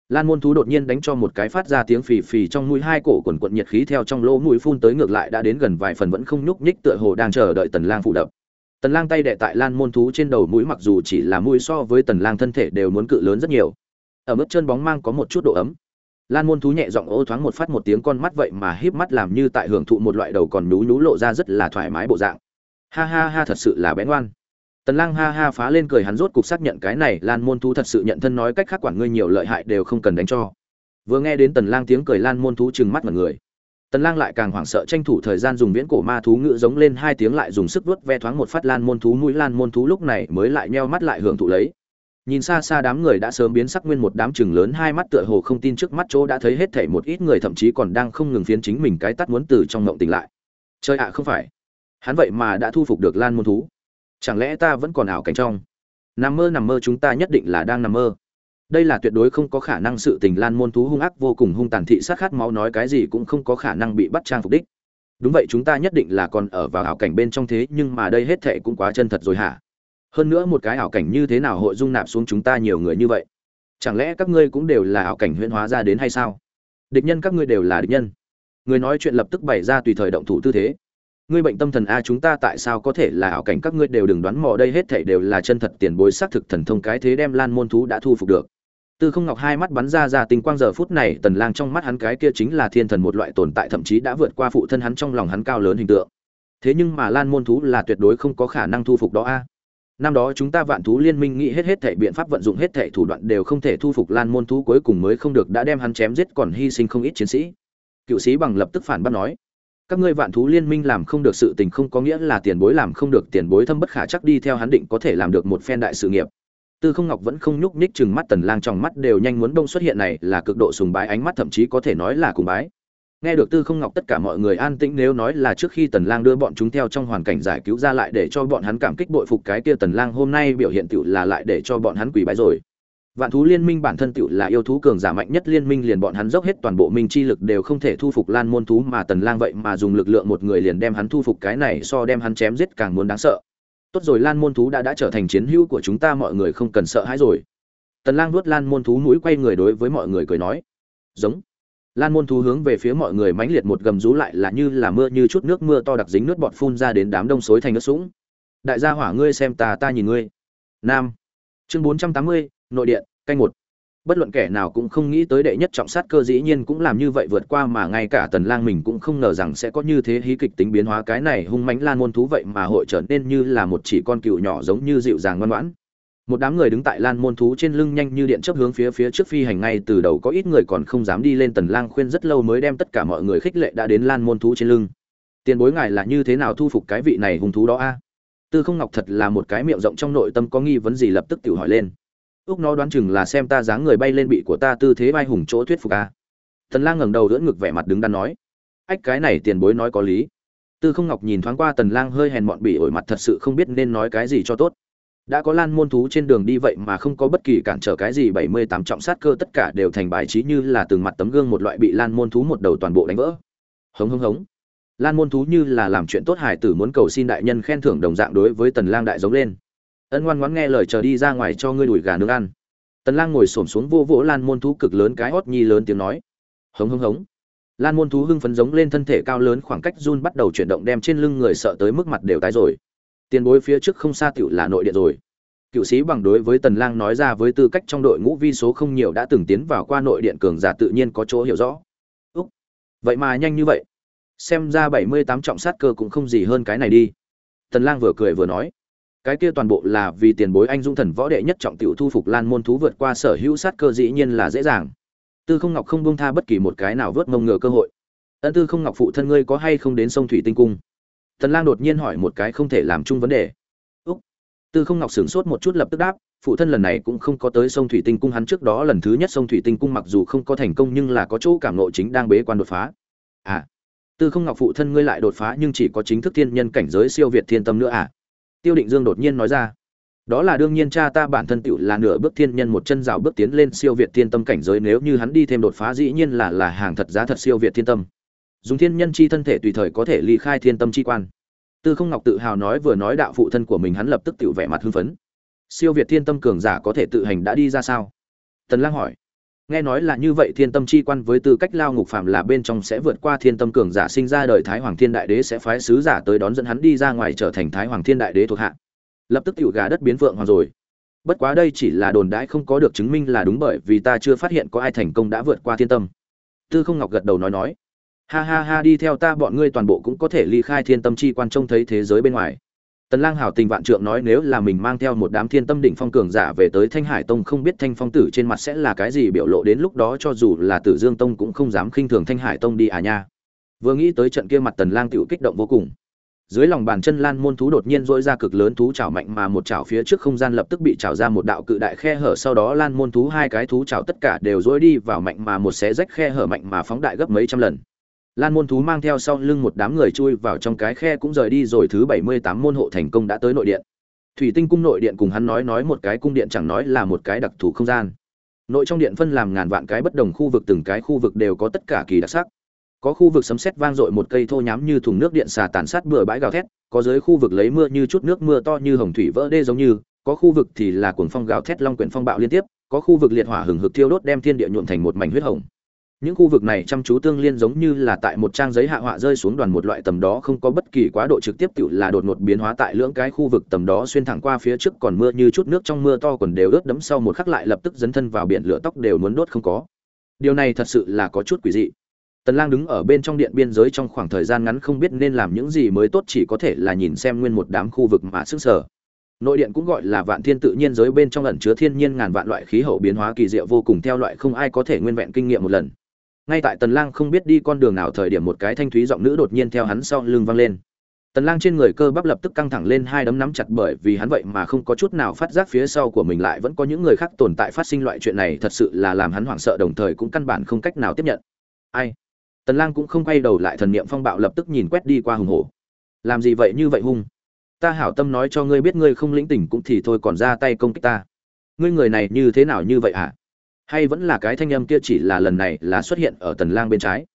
Lan môn thú đột nhiên đánh cho một cái phát ra tiếng phì phì trong mũi, hai cổ quần quận nhiệt khí theo trong lỗ mũi phun tới ngược lại đã đến gần vài phần vẫn không nhúc nhích tựa hồ đang chờ đợi tần lang phụ đập. Tần lang tay đè tại lan môn thú trên đầu mũi, mặc dù chỉ là mũi so với tần lang thân thể đều muốn cự lớn rất nhiều. Ở mức chân bóng mang có một chút độ ấm lan môn thú nhẹ giọng ô thoáng một phát một tiếng con mắt vậy mà híp mắt làm như tại hưởng thụ một loại đầu còn nhú nhú lộ ra rất là thoải mái bộ dạng. Ha ha ha, thật sự là bén ngoan. Tần lang ha ha phá lên cười hắn rốt cục xác nhận cái này, lan môn thú thật sự nhận thân nói cách khác quản ngươi nhiều lợi hại đều không cần đánh cho. Vừa nghe đến tần lang tiếng cười, lan môn thú trừng mắt mọi người. Tần lang lại càng hoảng sợ tranh thủ thời gian dùng viễn cổ ma thú ngựa giống lên hai tiếng lại dùng sức vuốt ve thoáng một phát lan môn thú mũi. Lan môn thú lúc này mới lại nheo mắt lại hưởng thụ lấy nhìn xa xa đám người đã sớm biến sắc nguyên một đám chừng lớn hai mắt tựa hồ không tin trước mắt chỗ đã thấy hết thảy một ít người thậm chí còn đang không ngừng phiến chính mình cái tắt muốn từ trong ngộng tỉnh lại. Chơi ạ, không phải. Hắn vậy mà đã thu phục được lan môn thú. Chẳng lẽ ta vẫn còn ảo cảnh trong? Nằm mơ nằm mơ, chúng ta nhất định là đang nằm mơ. Đây là tuyệt đối không có khả năng sự tình, lan môn thú hung ác vô cùng, hung tàn thị sát khát máu nói cái gì cũng không có khả năng bị bắt trang phục đích. Đúng vậy, chúng ta nhất định là còn ở vào ảo cảnh bên trong thế, nhưng mà đây hết thệ cũng quá chân thật rồi hả? Hơn nữa một cái ảo cảnh như thế nào hội dung nạp xuống chúng ta nhiều người như vậy? Chẳng lẽ các ngươi cũng đều là ảo cảnh huyễn hóa ra đến hay sao? Địch nhân các ngươi đều là địch nhân. Người nói chuyện lập tức bày ra tùy thời động thủ tư thế. Ngươi bệnh tâm thần a, chúng ta tại sao có thể là ảo cảnh các ngươi đều đừng đoán mò đây hết thảy đều là chân thật tiền bối xác thực thần thông cái thế đem lan môn thú đã thu phục được. Tư không ngọc hai mắt bắn ra ra tinh quang giờ phút này, tần lang trong mắt hắn cái kia chính là thiên thần một loại tồn tại thậm chí đã vượt qua phụ thân hắn trong lòng hắn cao lớn hình tượng. Thế nhưng mà lan môn thú là tuyệt đối không có khả năng thu phục đó a năm đó chúng ta vạn thú liên minh nghĩ hết hết thể biện pháp vận dụng hết thể thủ đoạn đều không thể thu phục lan môn thú cuối cùng mới không được đã đem hắn chém giết còn hy sinh không ít chiến sĩ. Cựu sĩ bằng lập tức phản bác nói, các ngươi vạn thú liên minh làm không được sự tình không có nghĩa là tiền bối làm không được, tiền bối thâm bất khả chắc đi theo hắn định có thể làm được một phen đại sự nghiệp. Tư không ngọc vẫn không nhúc nhích chừng mắt tần lang trong mắt đều nhanh muốn đông xuất hiện này là cực độ sùng bái, ánh mắt thậm chí có thể nói là cùng bái nghe được tư không ngọc tất cả mọi người an tĩnh nếu nói là trước khi tần lang đưa bọn chúng theo trong hoàn cảnh giải cứu ra lại để cho bọn hắn cảm kích bội phục cái kia tần lang, hôm nay biểu hiện tiểu là lại để cho bọn hắn quỳ bái rồi. Vạn thú liên minh bản thân tiểu là yêu thú cường giả mạnh nhất liên minh, liền bọn hắn dốc hết toàn bộ minh chi lực đều không thể thu phục lan môn thú mà tần lang vậy mà dùng lực lượng một người liền đem hắn thu phục, cái này so đem hắn chém giết càng muốn đáng sợ. Tốt rồi, lan môn thú đã đã trở thành chiến hữu của chúng ta, mọi người không cần sợ hãi rồi. Tần lang nuốt lan môn thú mũi, quay người đối với mọi người cười nói, giống lan môn thú hướng về phía mọi người mãnh liệt một gầm rú lại là như là mưa như chút nước mưa to đặc dính nước bọt phun ra đến đám đông xối thành nước sũng. Đại gia hỏa ngươi xem ta ta nhìn ngươi. Nam. Chương 480, nội điện canh một. Bất luận kẻ nào cũng không nghĩ tới đệ nhất trọng sát cơ dĩ nhiên cũng làm như vậy vượt qua mà ngay cả tần lang mình cũng không ngờ rằng sẽ có như thế hí kịch tính biến hóa. Cái này hung mãnh lan môn thú vậy mà hội trở nên như là một chỉ con cừu nhỏ giống như dịu dàng ngoan ngoãn một đám người đứng tại lan môn thú trên lưng nhanh như điện chớp hướng phía phía trước phi hành ngay từ đầu có ít người còn không dám đi lên tần lang khuyên rất lâu mới đem tất cả mọi người khích lệ đã đến lan môn thú trên lưng. Tiền bối ngài là như thế nào thu phục cái vị này hung thú đó a? Tư không ngọc thật là một cái miệng rộng trong nội tâm có nghi vấn gì lập tức tự hỏi lên. Úc nó đoán chừng là xem ta dáng người bay lên bị của ta tư thế bay hùng chỗ thuyết phục a. Tần lang ngẩng đầu đỡ ngực vẻ mặt đứng đắn nói. Ách, cái này tiền bối nói có lý. Tư không ngọc nhìn thoáng qua tần lang hơi hèn mọn bị ổi mặt thật sự không biết nên nói cái gì cho tốt đã có lan môn thú trên đường đi vậy mà không có bất kỳ cản trở cái gì 78 trọng sát cơ tất cả đều thành bài trí như là từng mặt tấm gương một loại bị lan môn thú một đầu toàn bộ đánh vỡ. Hống hống hống. Lan môn thú như là làm chuyện tốt hải tử muốn cầu xin đại nhân khen thưởng đồng dạng đối với tần lang đại giống lên. Ân ngoan ngoãn nghe lời chờ đi ra ngoài cho ngươi đuổi gà nướng ăn. Tần lang ngồi xổm xuống vô vỗ lan môn thú cực lớn cái hót nhi lớn tiếng nói. Hống hống hống. Lan môn thú hưng phấn giống lên thân thể cao lớn khoảng cách run bắt đầu chuyển động đem trên lưng người sợ tới mức mặt đều tái rồi tiền bối phía trước không xa tiểu là nội địa rồi. Cựu sĩ bằng đối với tần lang nói ra với tư cách trong đội ngũ vi số không nhiều đã từng tiến vào qua nội điện cường giả tự nhiên có chỗ hiểu rõ. Úc. Vậy mà nhanh như vậy. Xem ra 78 trọng sát cơ cũng không gì hơn cái này đi. Tần lang vừa cười vừa nói. Cái kia toàn bộ là vì tiền bối anh dung thần võ đệ nhất trọng tiểu thu phục lan môn thú vượt qua sở hữu sát cơ dĩ nhiên là dễ dàng. Tư không ngọc không buông tha bất kỳ một cái nào vớt mông ngựa cơ hội. Ân tư không ngọc phụ thân ngươi có hay không đến sông thủy tinh cung? Tần lang đột nhiên hỏi một cái không thể làm chung vấn đề. Úc. Tư không ngọc sửng sốt một chút lập tức đáp, phụ thân lần này cũng không có tới sông thủy tinh cung, hắn trước đó lần thứ nhất sông thủy tinh cung mặc dù không có thành công nhưng là có chỗ cảm ngộ chính đang bế quan đột phá. À. Tư không ngọc, phụ thân ngươi lại đột phá nhưng chỉ có chính thức thiên nhân cảnh giới siêu việt thiên tâm nữa à? Tiêu định dương đột nhiên nói ra, đó là đương nhiên cha ta bản thân tiểu là nửa bước thiên nhân một chân rào bước tiến lên siêu việt thiên tâm cảnh giới, nếu như hắn đi thêm đột phá dĩ nhiên là là hàng thật giá thật siêu việt thiên tâm dùng thiên nhân chi thân thể tùy thời có thể ly khai thiên tâm chi quan. Tư không ngọc tự hào nói vừa nói đạo phụ thân của mình hắn lập tức tự vẻ mặt hưng phấn. Siêu việt thiên tâm cường giả có thể tự hành đã đi ra sao? Tần lang hỏi. Nghe nói là như vậy thiên tâm chi quan với tư cách lao ngục phạm là bên trong sẽ vượt qua thiên tâm cường giả sinh ra đời thái hoàng thiên đại đế sẽ phái sứ giả tới đón dẫn hắn đi ra ngoài trở thành thái hoàng thiên đại đế thuộc hạ. Lập tức tiểu gà đất biến vượng hoàng rồi. Bất quá đây chỉ là đồn đãi không có được chứng minh là đúng bởi vì ta chưa phát hiện có ai thành công đã vượt qua thiên tâm. Tư không ngọc gật đầu nói nói ha ha ha, đi theo ta, bọn ngươi toàn bộ cũng có thể ly khai thiên tâm chi quan trông thấy thế giới bên ngoài. Tần lang hảo tình vạn trượng nói, nếu là mình mang theo một đám thiên tâm đỉnh phong cường giả về tới thanh hải tông, không biết thanh phong tử trên mặt sẽ là cái gì biểu lộ, đến lúc đó cho dù là tử dương tông cũng không dám khinh thường thanh hải tông đi à nha. Vừa nghĩ tới trận kia mặt tần lang tiểu kích động vô cùng. Dưới lòng bàn chân lan môn thú đột nhiên dỗi ra cực lớn thú chảo mạnh mà một chảo phía trước không gian lập tức bị chảo ra một đạo cự đại khe hở, sau đó lan môn thú hai cái thú chảo tất cả đều dỗi đi vào mạnh mà một xé rách khe hở mạnh mà phóng đại gấp mấy trăm lần lan môn thú mang theo sau lưng một đám người chui vào trong cái khe cũng rời đi rồi, thứ bảy mươi tám môn hộ thành công đã tới nội điện. Thủy tinh cung nội điện cùng hắn nói nói một cái cung điện chẳng nói là một cái đặc thù không gian. Nội trong điện phân làm ngàn vạn cái bất đồng khu vực, từng cái khu vực đều có tất cả kỳ đặc sắc. Có khu vực sấm sét vang dội một cây thô nhám như thùng nước điện xà tàn sát bừa bãi gào thét, có dưới khu vực lấy mưa như chút nước mưa to như hồng thủy vỡ đê giống như, có khu vực thì là cuồng phong gào thét long quyển phong bạo liên tiếp, có khu vực liệt hỏa hừng hực thiêu đốt đem thiên địa nhuộm thành một mảnh huyết hồng những khu vực này chăm chú tương liên giống như là tại một trang giấy hạ họa rơi xuống đoàn một loại tầm đó không có bất kỳ quá độ trực tiếp tự là đột ngột biến hóa tại lưỡng cái khu vực tầm đó xuyên thẳng qua phía trước, còn mưa như chút nước trong mưa to còn đều ướt đẫm sau một khắc lại lập tức dấn thân vào biển lửa tóc đều muốn đốt không có. Điều này thật sự là có chút quỷ dị. Tần lang đứng ở bên trong điện biên giới trong khoảng thời gian ngắn không biết nên làm những gì mới tốt, chỉ có thể là nhìn xem nguyên một đám khu vực mà sức sở nội điện cũng gọi là vạn thiên tự nhiên giới bên trong ẩn chứa thiên nhiên ngàn vạn loại khí hậu biến hóa kỳ diệu vô cùng, theo loại không ai có thể nguyên vẹn kinh nghiệm một lần ngay tại tần lang không biết đi con đường nào thời điểm một cái thanh thúy giọng nữ đột nhiên theo hắn sau lưng vang lên. Tần lang trên người cơ bắp lập tức căng thẳng lên hai đấm nắm chặt bởi vì hắn vậy mà không có chút nào phát giác phía sau của mình lại vẫn có những người khác tồn tại phát sinh loại chuyện này thật sự là làm hắn hoảng sợ đồng thời cũng căn bản không cách nào tiếp nhận. Ai? Tần lang cũng không quay đầu lại thần niệm phong bạo lập tức nhìn quét đi qua hùng hổ. Làm gì vậy như vậy hung? Ta hảo tâm nói cho ngươi biết ngươi không lĩnh tỉnh cũng thì thôi còn ra tay công kích ta. Ngươi người này như thế nào như vậy hả? Hay vẫn là cái thanh âm kia chỉ là lần này là xuất hiện ở tần lang bên trái.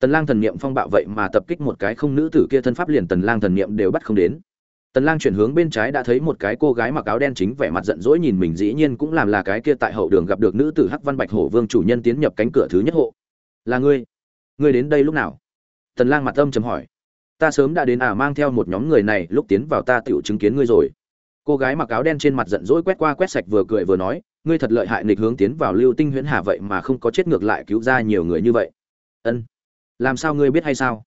Tần lang thần niệm phong bạo vậy mà tập kích một cái không nữ tử kia thân pháp liền tần lang thần niệm đều bắt không đến. Tần lang chuyển hướng bên trái đã thấy một cái cô gái mặc áo đen chính vẻ mặt giận dỗi nhìn mình dĩ nhiên cũng làm là cái kia tại hậu đường gặp được nữ tử hắc văn bạch hổ vương chủ nhân tiến nhập cánh cửa thứ nhất hộ. Là ngươi? Ngươi đến đây lúc nào? Tần lang mặt âm trầm hỏi. Ta sớm đã đến à mang theo một nhóm người này, lúc tiến vào ta tiểu chứng kiến ngươi rồi cô gái mặc áo đen trên mặt giận dỗi quét qua quét sạch vừa cười vừa nói, ngươi thật lợi hại nghịch hướng tiến vào lưu tinh huyễn hà vậy mà không có chết ngược lại cứu ra nhiều người như vậy. Ân, làm sao ngươi biết hay sao?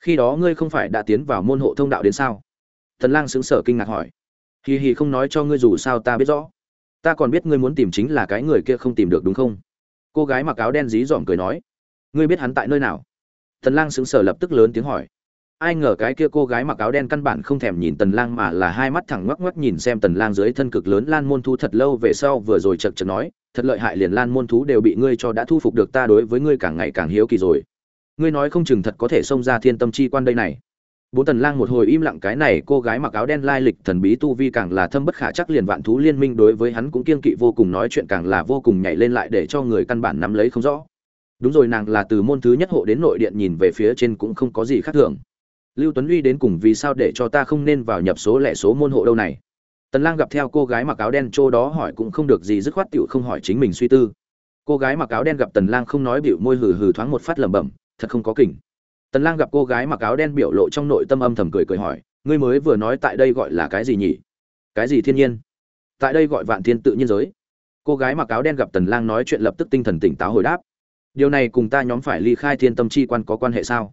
Khi đó ngươi không phải đã tiến vào môn hộ thông đạo đến sao? Thần lang sững sờ kinh ngạc hỏi. Hì hì không nói cho ngươi dù sao ta biết rõ. Ta còn biết ngươi muốn tìm chính là cái người kia không tìm được đúng không? Cô gái mặc áo đen dí dỏm cười nói. Ngươi biết hắn tại nơi nào? Thần lang sững sờ lập tức lớn tiếng hỏi ai ngờ cái kia cô gái mặc áo đen căn bản không thèm nhìn tần lang mà là hai mắt thẳng ngoắc ngoắc nhìn xem tần lang dưới thân cực lớn lan môn thú thật lâu về sau vừa rồi chật chật nói, thật lợi hại liền lan môn thú đều bị ngươi cho đã thu phục được ta đối với ngươi càng ngày càng hiếu kỳ rồi. Ngươi nói không chừng thật có thể xông ra thiên tâm chi quan đây này. Bốn tần lang một hồi im lặng cái này cô gái mặc áo đen lai lịch thần bí tu vi càng là thâm bất khả chắc liền vạn thú liên minh đối với hắn cũng kiên kỵ vô cùng nói chuyện càng là vô cùng nhảy lên lại để cho người căn bản nắm lấy không rõ. Đúng rồi, nàng là từ môn thứ nhất hộ đến nội điện nhìn về phía trên cũng không có gì khác thường lưu tuấn uy đến cùng vì sao để cho ta không nên vào nhập số lẻ số môn hộ đâu này? Tần lang gặp theo cô gái mặc áo đen, chỗ đó hỏi cũng không được gì, dứt khoát tiểu không hỏi chính mình suy tư. Cô gái mặc áo đen gặp tần lang không nói, biểu môi hừ hừ thoáng một phát lẩm bẩm, thật không có kỉnh. Tần lang gặp cô gái mặc áo đen biểu lộ trong nội tâm âm thầm cười cười hỏi, ngươi mới vừa nói tại đây gọi là cái gì nhỉ? Cái gì thiên nhiên? Tại đây gọi vạn thiên tự nhiên giới. Cô gái mặc áo đen gặp tần lang nói chuyện lập tức tinh thần tỉnh táo hồi đáp, điều này cùng ta nhóm phải ly khai thiên tâm chi quan có quan hệ sao?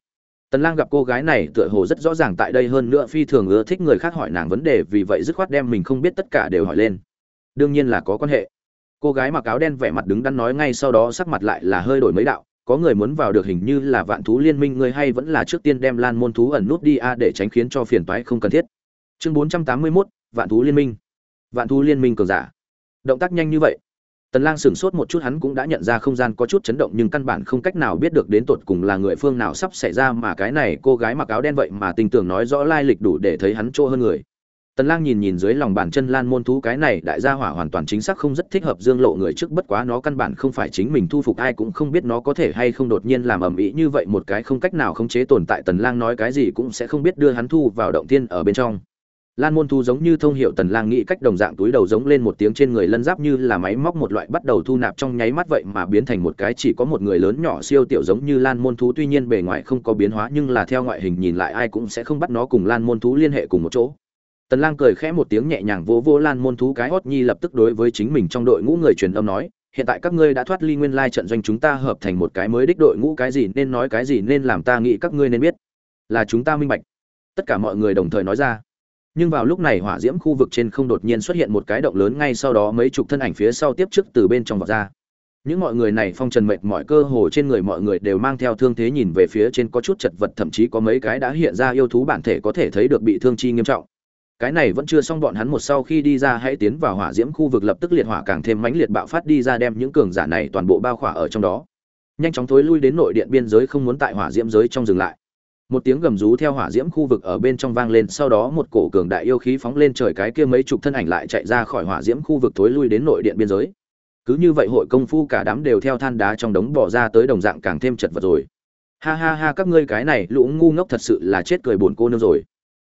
Tần lang gặp cô gái này tựa hồ rất rõ ràng tại đây hơn nữa phi thường ưa thích người khác hỏi nàng vấn đề vì vậy dứt khoát đem mình không biết tất cả đều hỏi lên. Đương nhiên là có quan hệ. Cô gái mặc áo đen vẻ mặt đứng đắn nói ngay sau đó sắc mặt lại là hơi đổi mấy đạo có người muốn vào được hình như là vạn thú liên minh người hay vẫn là trước tiên đem lan môn thú ẩn nút đi a để tránh khiến cho phiền toái không cần thiết. Chương 481, vạn thú liên minh. Vạn thú liên minh cường giả. Động tác nhanh như vậy. Tần Lang sửng sốt một chút, hắn cũng đã nhận ra không gian có chút chấn động nhưng căn bản không cách nào biết được đến tột cùng là người phương nào sắp xảy ra mà cái này cô gái mặc áo đen vậy mà tình tưởng nói rõ lai lịch đủ để thấy hắn trô hơn người. Tần Lang nhìn nhìn dưới lòng bàn chân Lan môn thú, cái này đại gia hỏa hoàn toàn chính xác không rất thích hợp dương lộ người trước, bất quá nó căn bản không phải chính mình thu phục, ai cũng không biết nó có thể hay không đột nhiên làm ầm ĩ như vậy, một cái không cách nào khống chế tồn tại Tần Lang nói cái gì cũng sẽ không biết, đưa hắn thu vào động tiên ở bên trong. Lan môn thu giống như thông hiệu tần lang nghĩ cách đồng dạng túi đầu giống lên một tiếng trên người lân giáp như là máy móc một loại bắt đầu thu nạp trong nháy mắt vậy mà biến thành một cái chỉ có một người lớn nhỏ siêu tiểu giống như lan môn thú tuy nhiên bề ngoài không có biến hóa, nhưng là theo ngoại hình nhìn lại ai cũng sẽ không bắt nó cùng lan môn thú liên hệ cùng một chỗ. Tần lang cười khẽ một tiếng nhẹ nhàng vỗ vỗ lan môn thú cái hót nhi lập tức đối với chính mình trong đội ngũ người truyền âm nói, hiện tại các ngươi đã thoát ly nguyên lai trận doanh chúng ta hợp thành một cái mới đích đội ngũ, cái gì nên nói, cái gì nên làm ta nghĩ các ngươi nên biết, là chúng ta minh bạch. Tất cả mọi người đồng thời nói ra nhưng vào lúc này hỏa diễm khu vực trên không đột nhiên xuất hiện một cái động lớn ngay sau đó mấy chục thân ảnh phía sau tiếp trước từ bên trong vọt ra. Những mọi người này phong trần mệt mọi cơ hồ trên người mọi người đều mang theo thương thế nhìn về phía trên có chút chật vật, thậm chí có mấy cái đã hiện ra yêu thú bản thể có thể thấy được bị thương chi nghiêm trọng. Cái này vẫn chưa xong, bọn hắn một sau khi đi ra hãy tiến vào hỏa diễm khu vực lập tức liệt hỏa càng thêm mãnh liệt bạo phát đi ra đem những cường giả này toàn bộ bao khỏa ở trong đó. Nhanh chóng thối lui đến nội điện biên giới không muốn tại hỏa diễm giới trong dừng lại một tiếng gầm rú theo hỏa diễm khu vực ở bên trong vang lên, sau đó một cổ cường đại yêu khí phóng lên trời, cái kia mấy chục thân ảnh lại chạy ra khỏi hỏa diễm khu vực thối lui đến nội điện biên giới. Cứ như vậy hội công phu cả đám đều theo than đá trong đống bỏ ra tới đồng dạng càng thêm chật vật rồi. Ha ha ha, các ngươi cái này, lũ ngu ngốc thật sự là chết cười buồn cô nương rồi.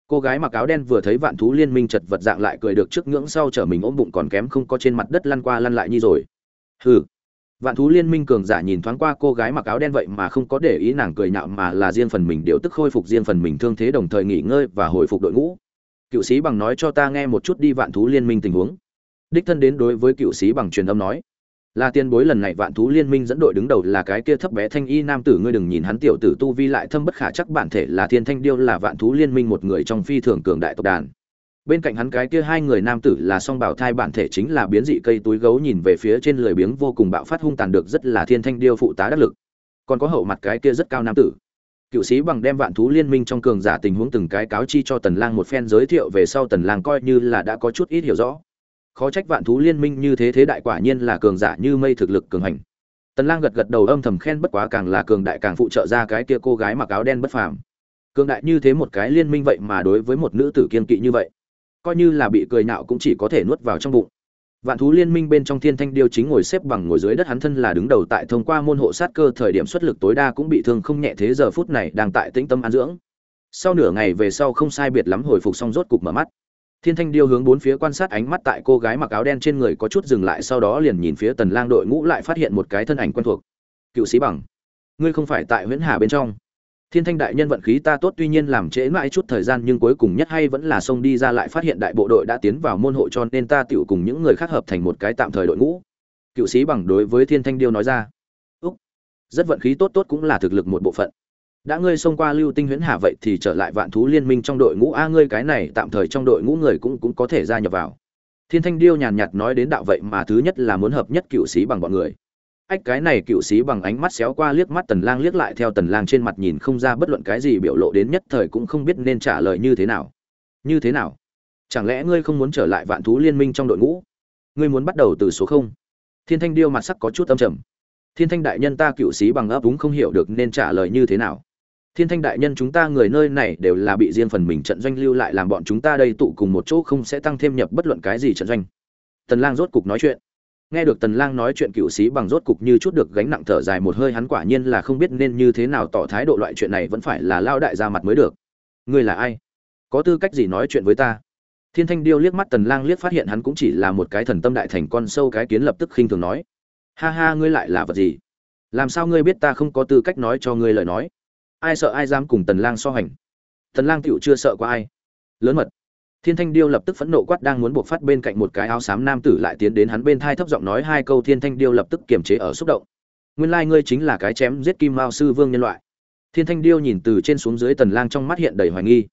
Cô gái mặc áo đen vừa thấy vạn thú liên minh chật vật dạng lại cười được trước ngưỡng sau trở mình ôm bụng còn kém không có trên mặt đất lăn qua lăn lại như rồi. Hừ vạn thú liên minh cường giả nhìn thoáng qua cô gái mặc áo đen vậy mà không có để ý nàng cười nhạo mà là riêng phần mình điều tức khôi phục riêng phần mình thương thế đồng thời nghỉ ngơi và hồi phục đội ngũ. Cựu sĩ bằng nói cho ta nghe một chút đi vạn thú liên minh tình huống. Đích thân đến đối với cựu sĩ bằng truyền âm nói. Là tiên bối lần này vạn thú liên minh dẫn đội đứng đầu là cái kia thấp bé thanh y nam tử, ngươi đừng nhìn hắn tiểu tử tu vi lại thâm bất khả chắc, bản thể là thiên thanh điêu, là vạn thú liên minh một người trong phi thường cường đại tộc đàn bên cạnh hắn cái kia hai người nam tử là song bảo thai bản thể chính là biến dị cây túi gấu nhìn về phía trên lười biếng vô cùng bạo phát hung tàn được rất là thiên thanh điêu phụ tá đắc lực. Còn có hậu mặt cái kia rất cao nam tử. Cựu sĩ bằng đem vạn thú liên minh trong cường giả tình huống từng cái cáo chi cho tần lang một phen giới thiệu về sau tần lang coi như là đã có chút ít hiểu rõ. Khó trách vạn thú liên minh như thế thế đại quả nhiên là cường giả như mây thực lực cường hành. Tần lang gật gật đầu âm thầm khen bất quá càng là cường đại càng phụ trợ ra cái kia cô gái mặc áo đen bất phàm. Cường đại như thế một cái liên minh vậy mà đối với một nữ tử kiên kỵ như vậy coi như là bị cười nhạo cũng chỉ có thể nuốt vào trong bụng. Vạn thú liên minh bên trong thiên thanh điêu chính ngồi xếp bằng ngồi dưới đất hắn thân là đứng đầu tại thông qua môn hộ sát cơ thời điểm xuất lực tối đa cũng bị thương không nhẹ thế giờ phút này đang tại tĩnh tâm an dưỡng. Sau nửa ngày về sau không sai biệt lắm hồi phục xong rốt cục mở mắt. Thiên thanh điêu hướng bốn phía quan sát ánh mắt tại cô gái mặc áo đen trên người có chút dừng lại sau đó liền nhìn phía tần lang đội ngũ lại phát hiện một cái thân ảnh quen thuộc. Cựu sĩ bằng, ngươi không phải tại huyễn hà bên trong thiên thanh đại nhân vận khí ta tốt, tuy nhiên làm trễ mãi chút thời gian, nhưng cuối cùng nhất hay vẫn là xông đi ra lại phát hiện đại bộ đội đã tiến vào môn hộ cho nên ta tiểu cùng những người khác hợp thành một cái tạm thời đội ngũ. Cựu sĩ bằng đối với thiên thanh điêu nói ra. Úc, rất vận khí tốt tốt cũng là thực lực một bộ phận. Đã ngươi xông qua lưu tinh huyễn hà vậy thì trở lại vạn thú liên minh trong đội ngũ. A, ngươi cái này tạm thời trong đội ngũ người cũng cũng có thể gia nhập vào. Thiên thanh điêu nhàn nhạt nói đến đạo vậy mà thứ nhất là muốn hợp nhất cựu sĩ bằng bọn người ách, cái này cựu sĩ bằng ánh mắt xéo qua liếc mắt tần lang, liếc lại theo tần lang trên mặt nhìn không ra bất luận cái gì biểu lộ đến nhất thời cũng không biết nên trả lời như thế nào. Như thế nào? Chẳng lẽ ngươi không muốn trở lại vạn thú liên minh trong đội ngũ? Ngươi muốn bắt đầu từ số không? Thiên thanh điêu mặt sắc có chút âm trầm. Thiên thanh đại nhân ta cựu sĩ bằng ấp úng không hiểu được nên trả lời như thế nào. Thiên thanh đại nhân chúng ta người nơi này đều là bị riêng phần mình trận doanh lưu lại, làm bọn chúng ta đây tụ cùng một chỗ không sẽ tăng thêm nhập bất luận cái gì trận doanh. Tần lang rốt cục nói chuyện nghe được tần lang nói chuyện cựu sĩ bằng rốt cục như chút được gánh nặng thở dài một hơi, hắn quả nhiên là không biết nên như thế nào tỏ thái độ loại chuyện này vẫn phải là lao đại ra mặt mới được. Ngươi là ai? Có tư cách gì nói chuyện với ta? Thiên thanh điêu liếc mắt tần lang liếc phát hiện hắn cũng chỉ là một cái thần tâm đại thành con sâu cái kiến lập tức khinh thường nói. Ha ha, ngươi lại là vật gì? Làm sao ngươi biết ta không có tư cách nói cho ngươi lời nói? Ai sợ ai dám cùng tần lang so hành? Tần lang tiểu chưa sợ qua ai? Lớn mật thiên thanh điêu lập tức phẫn nộ quát đang muốn buộc phát bên cạnh một cái áo xám nam tử lại tiến đến hắn bên thai thấp giọng nói hai câu thiên thanh điêu lập tức kiềm chế ở xúc động. Nguyên lai like ngươi chính là cái chém giết kim mao sư vương nhân loại. Thiên thanh điêu nhìn từ trên xuống dưới tần lang trong mắt hiện đầy hoài nghi.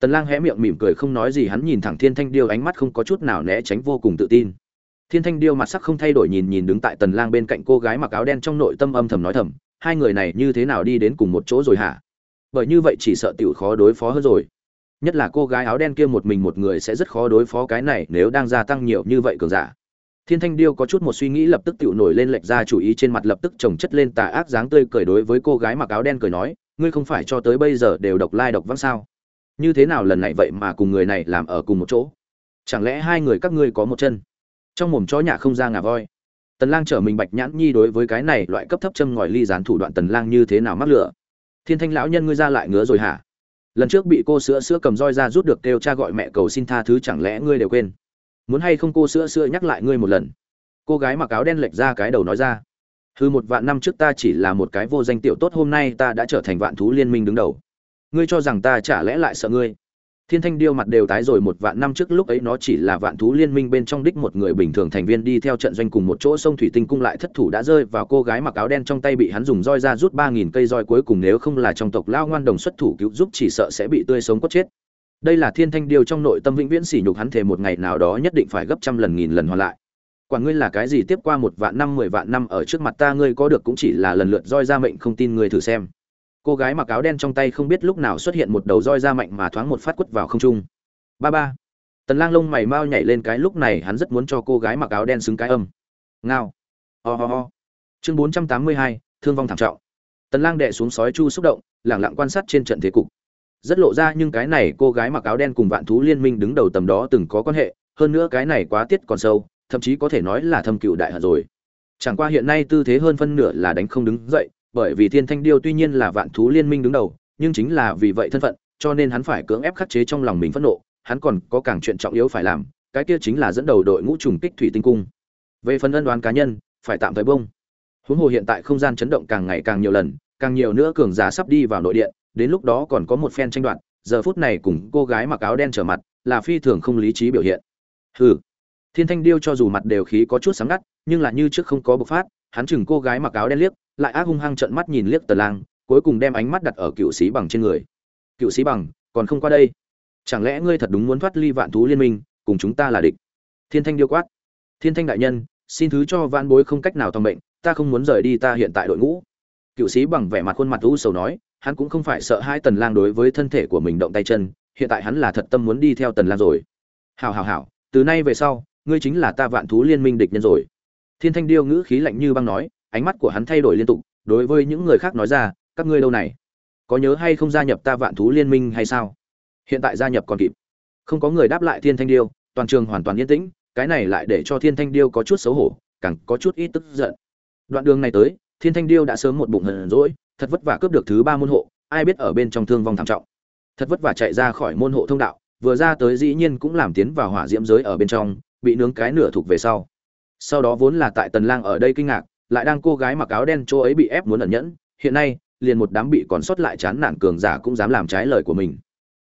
Tần lang hé miệng mỉm cười không nói gì hắn nhìn thẳng thiên thanh điêu ánh mắt không có chút nào né tránh vô cùng tự tin. Thiên thanh điêu mặt sắc không thay đổi nhìn nhìn đứng tại tần lang bên cạnh cô gái mặc áo đen trong nội tâm âm thầm nói thầm, hai người này như thế nào đi đến cùng một chỗ rồi hả? Bởi như vậy chỉ sợ tiểu khó đối phó hơn rồi nhất là cô gái áo đen kia một mình một người sẽ rất khó đối phó cái này nếu đang gia tăng nhiều như vậy cường giả. Thiên thanh điêu có chút một suy nghĩ lập tức tiểu nổi lên lệch ra chủ ý trên mặt lập tức trồng chất lên tà ác dáng tươi cười đối với cô gái mặc áo đen cười nói, ngươi không phải cho tới bây giờ đều độc lai độc vắng sao? Như thế nào lần này vậy mà cùng người này làm ở cùng một chỗ? Chẳng lẽ hai người các ngươi có một chân? Trong mồm chó nhà không ra ngà voi. Tần lang trở mình bạch nhãn nhi đối với cái này loại cấp thấp châm ngòi ly gián thủ đoạn tần lang như thế nào mắc lửa? Thiên thanh lão nhân ngươi ra lại ngứa rồi hả? Lần trước bị cô sữa sữa cầm roi ra rút được kêu cha gọi mẹ cầu xin tha thứ chẳng lẽ ngươi đều quên? Muốn hay không cô sữa sữa nhắc lại ngươi một lần? Cô gái mặc áo đen lệch ra cái đầu nói ra. Hư một vạn năm trước ta chỉ là một cái vô danh tiểu tốt, hôm nay ta đã trở thành vạn thú liên minh đứng đầu. Ngươi cho rằng ta chả lẽ lại sợ ngươi? Thiên thanh điêu mặt đều tái rồi, một vạn năm trước lúc ấy nó chỉ là vạn thú liên minh bên trong đích một người bình thường thành viên đi theo trận doanh cùng một chỗ sông thủy tinh cung lại thất thủ đã rơi vào cô gái mặc áo đen trong tay bị hắn dùng roi ra rút ba nghìn cây roi cuối cùng nếu không là trong tộc lao ngoan đồng xuất thủ cứu giúp chỉ sợ sẽ bị tươi sống cốt chết. Đây là thiên thanh điêu trong nội tâm vĩnh viễn sỉ nhục hắn thề một ngày nào đó nhất định phải gấp trăm lần nghìn lần hoàn lại. Quả ngươi là cái gì tiếp qua một vạn năm, mười vạn năm ở trước mặt ta, ngươi có được cũng chỉ là lần lượt roi ra mệnh không tin ngươi thử xem cô gái mặc áo đen trong tay không biết lúc nào xuất hiện một đầu roi da mạnh mà thoáng một phát quất vào không trung. Ba ba. Tần lang lông mày mau nhảy lên cái lúc này hắn rất muốn cho cô gái mặc áo đen xứng cái âm. Ngao. Ho ho ho. Chương 482, thương vong thảm trọng. Tần lang đệ xuống sói chu xúc động lặng lặng quan sát trên trận thế cục. Rất lộ ra nhưng cái này cô gái mặc áo đen cùng vạn thú liên minh đứng đầu tầm đó từng có quan hệ hơn nữa cái này quá tiết còn sâu thậm chí có thể nói là thâm cựu đại hận rồi. Chẳng qua hiện nay tư thế hơn phân nửa là đánh không đứng dậy bởi vì thiên thanh điêu tuy nhiên là vạn thú liên minh đứng đầu, nhưng chính là vì vậy thân phận, cho nên hắn phải cưỡng ép khắc chế trong lòng mình phẫn nộ, hắn còn có càng chuyện trọng yếu phải làm, cái kia chính là dẫn đầu đội ngũ trùng kích thủy tinh cung. Về phần ân đoán cá nhân, phải tạm thời bông huống hồ hiện tại không gian chấn động càng ngày càng nhiều lần, càng nhiều nữa cường giả sắp đi vào nội điện, đến lúc đó còn có một phen tranh đoạt, giờ phút này cùng cô gái mặc áo đen trở mặt, là phi thường không lý trí biểu hiện. Hừ. Thiên thanh điêu cho dù mặt đều khí có chút sáng ngắt, nhưng là như trước không có bộc phát, hắn chừng cô gái mặc áo đen liếc lại ác hung hăng trợn mắt nhìn liếc Tần lang, cuối cùng đem ánh mắt đặt ở cựu sĩ bằng trên người. Cựu sĩ bằng, còn không qua đây. Chẳng lẽ ngươi thật đúng muốn thoát ly vạn thú liên minh, cùng chúng ta là địch? Thiên thanh điêu quát. Thiên thanh đại nhân, xin thứ cho Vạn bối không cách nào thông mệnh, ta không muốn rời đi ta hiện tại đội ngũ. Cựu sĩ bằng vẻ mặt khuôn mặt u sầu nói, hắn cũng không phải sợ hai tần lang đối với thân thể của mình động tay chân, hiện tại hắn là thật tâm muốn đi theo tần lang rồi. Hảo hảo hảo, từ nay về sau, ngươi chính là ta vạn thú liên minh địch nhân rồi. Thiên thanh điêu ngữ khí lạnh như băng nói ánh mắt của hắn thay đổi liên tục, đối với những người khác nói ra, các ngươi đâu này? Có nhớ hay không gia nhập ta vạn thú liên minh hay sao? Hiện tại gia nhập còn kịp. Không có người đáp lại thiên thanh điêu, toàn trường hoàn toàn yên tĩnh, cái này lại để cho thiên thanh điêu có chút xấu hổ, càng có chút ít tức giận. Đoạn đường này tới, thiên thanh điêu đã sớm một bụng hờn rỗi thật vất vả cướp được thứ ba môn hộ, ai biết ở bên trong thương vong thảm trọng. Thật vất vả chạy ra khỏi môn hộ thông đạo, vừa ra tới dĩ nhiên cũng làm tiến vào hỏa diễm giới ở bên trong, bị nướng cái nửa thuộc về sau. Sau đó vốn là tại tần lang ở đây kinh ngạc lại đang cô gái mặc áo đen chỗ ấy bị ép muốn ẩn nhẫn, hiện nay, liền một đám bị còn sót lại chán nản cường giả cũng dám làm trái lời của mình.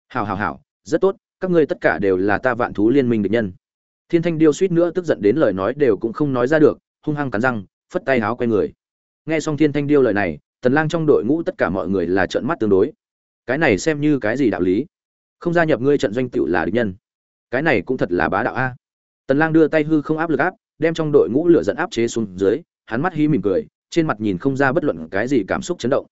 Hảo hảo hảo, rất tốt, các ngươi tất cả đều là ta vạn thú liên minh địch nhân. Thiên thanh điêu suýt nữa tức giận đến lời nói đều cũng không nói ra được, hung hăng cắn răng, phất tay háo quay người. Nghe xong thiên thanh điêu lời này, tần lang trong đội ngũ tất cả mọi người là trợn mắt tương đối. Cái này xem như cái gì đạo lý? Không gia nhập ngươi trận doanh tựu là địch nhân. Cái này cũng thật là bá đạo a. Tần lang đưa tay hư không áp lực áp, đem trong đội ngũ lửa dẫn áp chế xuống dưới hắn mắt hí mỉm cười, trên mặt nhìn không ra bất luận cái gì cảm xúc chấn động.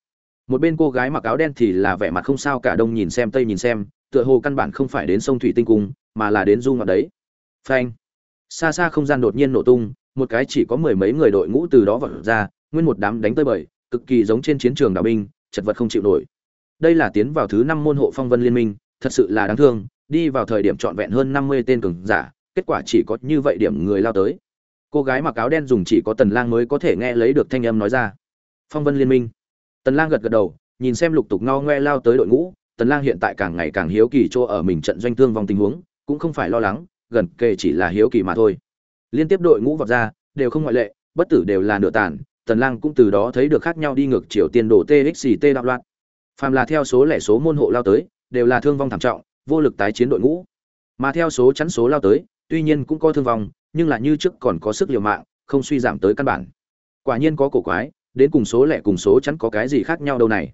Một bên cô gái mặc áo đen thì là vẻ mặt không sao cả, đông nhìn xem, tây nhìn xem, tựa hồ căn bản không phải đến sông thủy tinh cung, mà là đến du ngọn đấy. Phanh. Xa xa không gian đột nhiên nổ tung, một cái chỉ có mười mấy người đội ngũ từ đó vọt ra, nguyên một đám đánh tới bời, cực kỳ giống trên chiến trường đạo binh, chật vật không chịu nổi. Đây là tiến vào thứ năm môn hộ phong vân liên minh, thật sự là đáng thương, đi vào thời điểm trọn vẹn hơn năm mươi tên cường giả, kết quả chỉ có như vậy điểm người lao tới cô gái mặc áo đen dùng chỉ có tần lang mới có thể nghe lấy được thanh âm nói ra. Phong vân liên minh. Tần lang gật gật đầu, nhìn xem lục tục ngao ngoe lao tới đội ngũ, tần lang hiện tại càng ngày càng hiếu kỳ cho ở mình trận doanh thương vong tình huống, cũng không phải lo lắng, gần kề chỉ là hiếu kỳ mà thôi. Liên tiếp đội ngũ vọt ra, đều không ngoại lệ, bất tử đều là nửa tàn, tần lang cũng từ đó thấy được khác nhau đi ngược chiều tiền đổ txt đạo loạn. Phàm là theo số lẻ số môn hộ lao tới, đều là thương vong thảm trọng, vô lực tái chiến đội ngũ. Mà theo số chắn số lao tới, tuy nhiên cũng có thương vong nhưng là như trước còn có sức liều mạng, không suy giảm tới căn bản. Quả nhiên có cổ quái, đến cùng số lẻ cùng số chắn có cái gì khác nhau đâu này.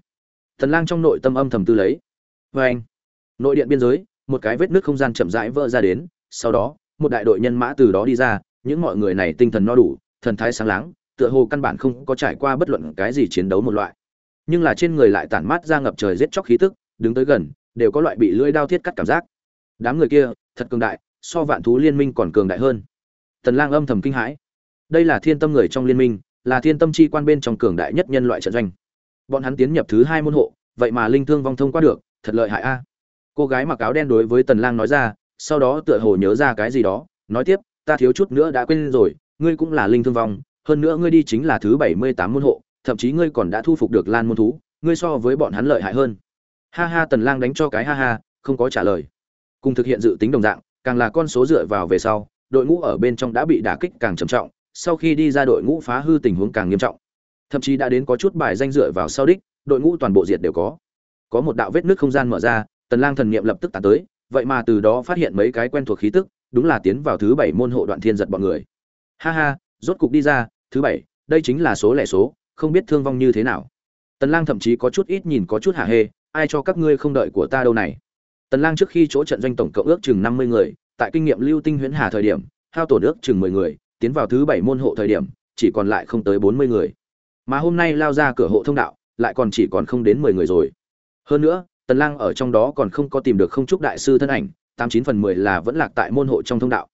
Tần lang trong nội tâm âm thầm tư lấy. Với anh, nội điện biên giới, một cái vết nứt không gian chậm rãi vỡ ra đến, sau đó, một đại đội nhân mã từ đó đi ra, những mọi người này tinh thần no đủ, thần thái sáng láng, tựa hồ căn bản không có trải qua bất luận cái gì chiến đấu một loại. Nhưng là trên người lại tản mát ra ngập trời giết chóc khí tức, đứng tới gần, đều có loại bị lưỡi đao thiết cắt cảm giác. Đám người kia, thật cường đại, so vạn thú liên minh còn cường đại hơn tần lang âm thầm kinh hãi. Đây là thiên tâm người trong liên minh, là thiên tâm chi quan bên trong cường đại nhất nhân loại trận doanh. Bọn hắn tiến nhập thứ hai môn hộ, vậy mà linh thương vong thông qua được, thật lợi hại a. Cô gái mặc áo đen đối với tần lang nói ra, sau đó tựa hồ nhớ ra cái gì đó, nói tiếp, ta thiếu chút nữa đã quên rồi, ngươi cũng là linh thương vong, hơn nữa ngươi đi chính là thứ 78 môn hộ, thậm chí ngươi còn đã thu phục được lan môn thú, ngươi so với bọn hắn lợi hại hơn. Ha ha, tần lang đánh cho cái ha ha, không có trả lời. Cùng thực hiện dự tính đồng dạng, càng là con số dựa vào về sau đội ngũ ở bên trong đã bị đả kích càng trầm trọng, sau khi đi ra đội ngũ phá hư tình huống càng nghiêm trọng. Thậm chí đã đến có chút bài danh dựa vào sau đích, đội ngũ toàn bộ diệt đều có. Có một đạo vết nước không gian mở ra, tần lang thần niệm lập tức tản tới, vậy mà từ đó phát hiện mấy cái quen thuộc khí tức, đúng là tiến vào thứ bảy môn hộ đoạn thiên giật bọn người. Ha ha, rốt cục đi ra, thứ bảy, đây chính là số lẻ số, không biết thương vong như thế nào. Tần lang thậm chí có chút ít nhìn có chút hả hê, ai cho các ngươi không đợi của ta đâu này. Tần lang trước khi chỗ trận doanh tổng cộng ước chừng 50 người tại kinh nghiệm lưu tinh huyễn hà thời điểm, hao tổn ước chừng 10 người, tiến vào thứ bảy môn hộ thời điểm, chỉ còn lại không tới bốn mươi người. Mà hôm nay lao ra cửa hộ thông đạo, lại còn chỉ còn không đến mười người rồi. Hơn nữa, tần lang ở trong đó còn không có tìm được không trúc đại sư thân ảnh, tám chín phần mười là vẫn lạc tại môn hộ trong thông đạo.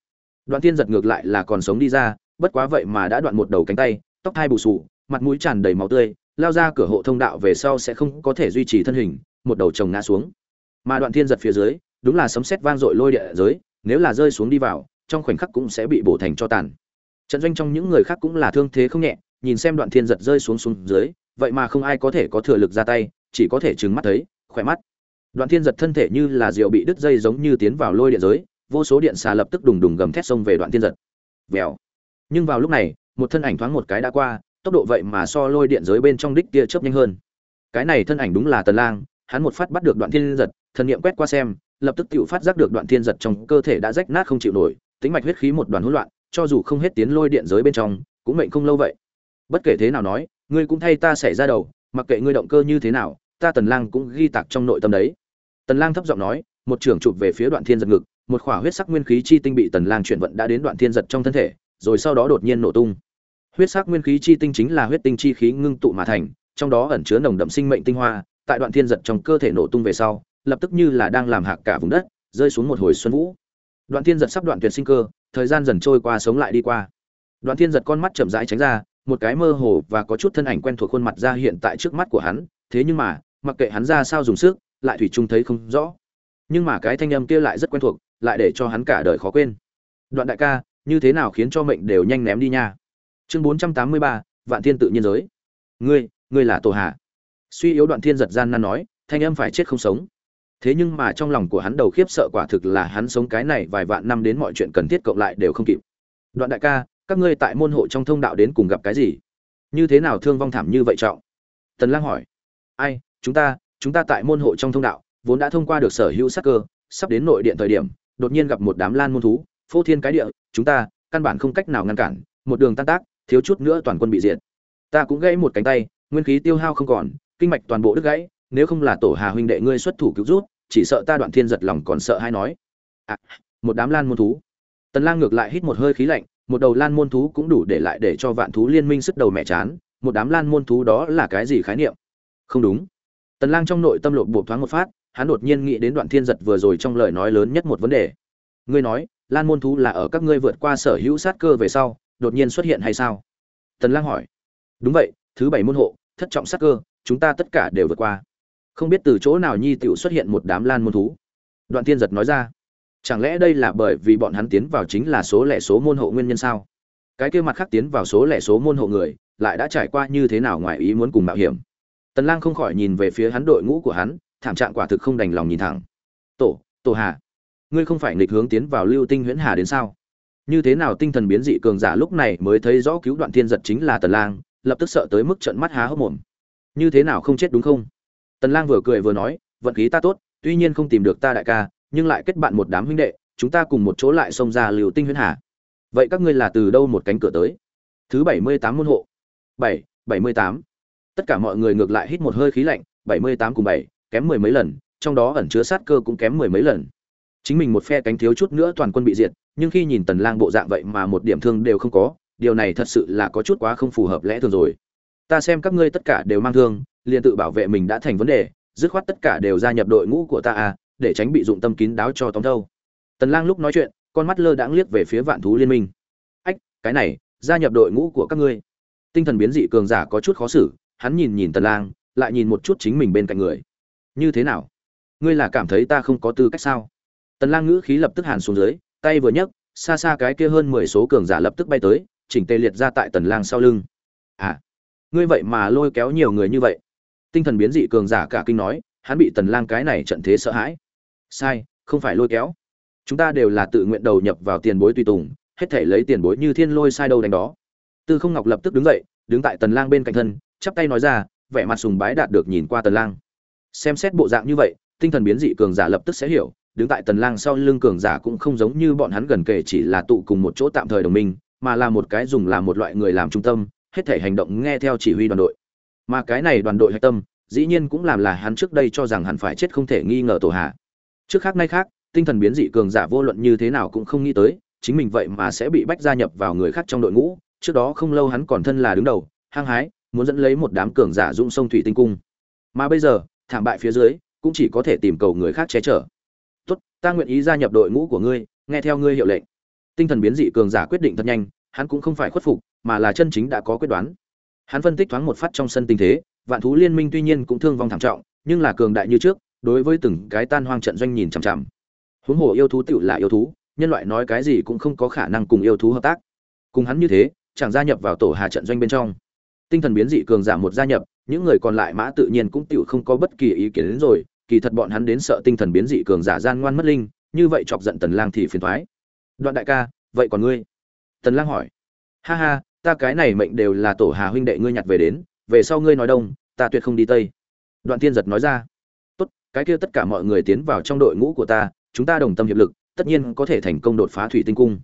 Đoạn tiên giật ngược lại là còn sống đi ra, bất quá vậy mà đã đoạn một đầu cánh tay, tóc hai bù sù, mặt mũi tràn đầy máu tươi, lao ra cửa hộ thông đạo về sau sẽ không có thể duy trì thân hình, một đầu chồng ngã xuống. Mà đoạn thiên giật phía dưới, đúng là sấm sét vang dội lôi địa giới nếu là rơi xuống đi vào, trong khoảnh khắc cũng sẽ bị bổ thành cho tàn. Trận doanh trong những người khác cũng là thương thế không nhẹ, nhìn xem đoạn thiên giật rơi xuống xuống dưới, vậy mà không ai có thể có thừa lực ra tay, chỉ có thể trừng mắt thấy, khỏe mắt. Đoạn thiên giật thân thể như là rượu bị đứt dây giống như tiến vào lôi điện giới, vô số điện xà lập tức đùng đùng gầm thét xông về đoạn thiên giật. Vèo. Nhưng vào lúc này, một thân ảnh thoáng một cái đã qua, tốc độ vậy mà so lôi điện giới bên trong đích tia chớp nhanh hơn. Cái này thân ảnh đúng là tần lang, hắn một phát bắt được đoạn thiên giật, thần niệm quét qua xem lập tức tự phát giác được đoạn thiên giật trong cơ thể đã rách nát không chịu nổi, tính mạch huyết khí một đoàn hỗn loạn, cho dù không hết tiến lôi điện giới bên trong, cũng mệnh không lâu vậy. Bất kể thế nào nói, ngươi cũng thay ta xảy ra đầu, mặc kệ ngươi động cơ như thế nào, ta tần lang cũng ghi tạc trong nội tâm đấy. Tần lang thấp giọng nói, một trường chụp về phía đoạn thiên giật ngực, một khỏa huyết sắc nguyên khí chi tinh bị tần lang chuyển vận đã đến đoạn thiên giật trong thân thể, rồi sau đó đột nhiên nổ tung. Huyết sắc nguyên khí chi tinh chính là huyết tinh chi khí ngưng tụ mà thành, trong đó ẩn chứa nồng đậm sinh mệnh tinh hoa, tại đoạn thiên giật trong cơ thể nổ tung về sau lập tức như là đang làm hạc cả vùng đất, rơi xuống một hồi xuân vũ. Đoạn thiên giật sắp đoạn tuyệt sinh cơ, thời gian dần trôi qua sống lại đi qua. Đoạn thiên giật con mắt chậm rãi tránh ra, một cái mơ hồ và có chút thân ảnh quen thuộc khuôn mặt ra hiện tại trước mắt của hắn, thế nhưng mà, mặc kệ hắn ra sao dùng sức, lại thủy chung thấy không rõ. Nhưng mà cái thanh âm kia lại rất quen thuộc, lại để cho hắn cả đời khó quên. Đoạn đại ca, như thế nào khiến cho mệnh đều nhanh ném đi nha. Chương bốn trăm tám mươi ba, vạn thiên tự nhiên giới. Ngươi ngươi là tổ hạ. Suy yếu đoạn thiên giật gian nan nói, thanh âm phải chết không sống thế nhưng mà trong lòng của hắn đầu khiếp sợ quả thực là hắn sống cái này vài vạn năm đến mọi chuyện cần thiết cộng lại đều không kịp. Đoạn đại ca, các ngươi tại môn hộ trong thông đạo đến cùng gặp cái gì? Như thế nào thương vong thảm như vậy trọng? Tần lang hỏi. Ai, chúng ta chúng ta tại môn hộ trong thông đạo, vốn đã thông qua được sở hữu sắc cơ, sắp đến nội điện thời điểm, đột nhiên gặp một đám lan môn thú, phô thiên cái địa, chúng ta căn bản không cách nào ngăn cản, một đường tan tác, thiếu chút nữa toàn quân bị diệt. Ta cũng gãy một cánh tay, nguyên khí tiêu hao không còn, kinh mạch toàn bộ đứt gãy nếu không là tổ hà huynh đệ ngươi xuất thủ cứu rút chỉ sợ ta đoạn thiên giật lòng còn sợ hay nói. À, một đám lan môn thú. Tần lang ngược lại hít một hơi khí lạnh một đầu lan môn thú cũng đủ để lại để cho vạn thú liên minh sức đầu mẹ chán một đám lan môn thú đó là cái gì khái niệm? Không đúng. Tần lang trong nội tâm lộn bộ thoáng một phát hắn đột nhiên nghĩ đến đoạn thiên giật vừa rồi trong lời nói lớn nhất một vấn đề. Ngươi nói lan môn thú là ở các ngươi vượt qua sở hữu sát cơ về sau đột nhiên xuất hiện hay sao? Tần lang hỏi. Đúng vậy thứ bảy môn hộ thất trọng sát cơ chúng ta tất cả đều vượt qua không biết từ chỗ nào nhi tiểu xuất hiện một đám lan môn thú. Đoạn thiên giật nói ra, chẳng lẽ đây là bởi vì bọn hắn tiến vào chính là số lẻ số môn hộ nguyên nhân sao? Cái kia mặt khác tiến vào số lẻ số môn hộ người, lại đã trải qua như thế nào ngoài ý muốn cùng mạo hiểm? Tần lang không khỏi nhìn về phía hắn đội ngũ của hắn, thảm trạng quả thực không đành lòng nhìn thẳng. Tổ tổ hà, ngươi không phải nghịch hướng tiến vào lưu tinh huyễn hà đến sao? Như thế nào tinh thần biến dị cường giả lúc này mới thấy rõ cứu đoạn thiên giật chính là tần lang, lập tức sợ tới mức trợn mắt há hốc mồm. Như thế nào không chết đúng không? Tần lang vừa cười vừa nói vận khí ta tốt tuy nhiên không tìm được ta đại ca nhưng lại kết bạn một đám huynh đệ chúng ta cùng một chỗ lại xông ra liều tinh huyễn hà. Vậy các ngươi là từ đâu một cánh cửa tới? Thứ 78 môn hộ. 7, 78. tất cả mọi người ngược lại hít một hơi khí lạnh 78 cùng 7, kém mười mấy lần trong đó ẩn chứa sát cơ cũng kém mười mấy lần. Chính mình một phe cánh thiếu chút nữa toàn quân bị diệt nhưng khi nhìn tần lang bộ dạng vậy mà một điểm thương đều không có điều này thật sự là có chút quá không phù hợp lẽ thường rồi. Ta xem các ngươi tất cả đều mang thương liền tự bảo vệ mình đã thành vấn đề, dứt khoát tất cả đều gia nhập đội ngũ của ta à để tránh bị dụng tâm kín đáo cho tóm thâu. Tần lang lúc nói chuyện, con mắt lơ đãng liếc về phía vạn thú liên minh. Ách, cái này, gia nhập đội ngũ của các ngươi. Tinh thần biến dị cường giả có chút khó xử, hắn nhìn nhìn tần lang, lại nhìn một chút chính mình bên cạnh người. Như thế nào? Ngươi là cảm thấy ta không có tư cách sao? Tần lang ngữ khí lập tức hàn xuống dưới, tay vừa nhấc, xa xa cái kia hơn 10 số cường giả lập tức bay tới, chỉnh tề liệt ra tại tần lang sau lưng. À ngươi vậy mà lôi kéo nhiều người như vậy tinh thần biến dị cường giả cả kinh nói, hắn bị tần lang cái này trận thế sợ hãi. Sai, không phải lôi kéo. Chúng ta đều là tự nguyện đầu nhập vào tiền bối tùy tùng, hết thể lấy tiền bối như thiên lôi sai đâu đánh đó. Tư không ngọc lập tức đứng dậy, đứng tại tần lang bên cạnh thân, chắp tay nói ra, vẻ mặt sùng bái đạt được nhìn qua tần lang. Xem xét bộ dạng như vậy, tinh thần biến dị cường giả lập tức sẽ hiểu, đứng tại tần lang sau lưng cường giả cũng không giống như bọn hắn gần kề chỉ là tụ cùng một chỗ tạm thời đồng minh, mà là một cái dùng làm một loại người làm trung tâm, hết thể hành động nghe theo chỉ huy đoàn đội mà cái này đoàn đội hạch tâm, dĩ nhiên cũng làm là hắn trước đây cho rằng hắn phải chết không thể nghi ngờ tổ hạ. Trước khác nay khác, tinh thần biến dị cường giả vô luận như thế nào cũng không nghĩ tới, chính mình vậy mà sẽ bị bách gia nhập vào người khác trong đội ngũ, trước đó không lâu hắn còn thân là đứng đầu, hăng hái, muốn dẫn lấy một đám cường giả dũng sông thủy tinh cung. Mà bây giờ, thảm bại phía dưới, cũng chỉ có thể tìm cầu người khác che chở. Tốt, ta nguyện ý gia nhập đội ngũ của ngươi, nghe theo ngươi hiệu lệnh. Tinh thần biến dị cường giả quyết định thật nhanh, hắn cũng không phải khuất phục, mà là chân chính đã có quyết đoán hắn phân tích thoáng một phát trong sân tình thế, vạn thú liên minh tuy nhiên cũng thương vong thảm trọng, nhưng là cường đại như trước, đối với từng cái tan hoang trận doanh nhìn chằm chằm. Huống hồ yêu thú tựu là yêu thú, nhân loại nói cái gì cũng không có khả năng cùng yêu thú hợp tác. Cùng hắn như thế, chẳng gia nhập vào tổ hà trận doanh bên trong. Tinh thần biến dị cường giả một gia nhập, những người còn lại mã tự nhiên cũng tựu không có bất kỳ ý kiến đến rồi, kỳ thật bọn hắn đến sợ tinh thần biến dị cường giả gian ngoan mất linh, như vậy chọc giận tần lang thì phiền toái. Đoạn đại ca, vậy còn ngươi? Tần lang hỏi. Ha ha ta cái này mệnh đều là tổ hà huynh đệ ngươi nhặt về đến, về sau ngươi nói đông, ta tuyệt không đi tây. Đoạn tiên giật nói ra. Tốt, cái kia tất cả mọi người tiến vào trong đội ngũ của ta, chúng ta đồng tâm hiệp lực, tất nhiên có thể thành công đột phá thủy tinh cung.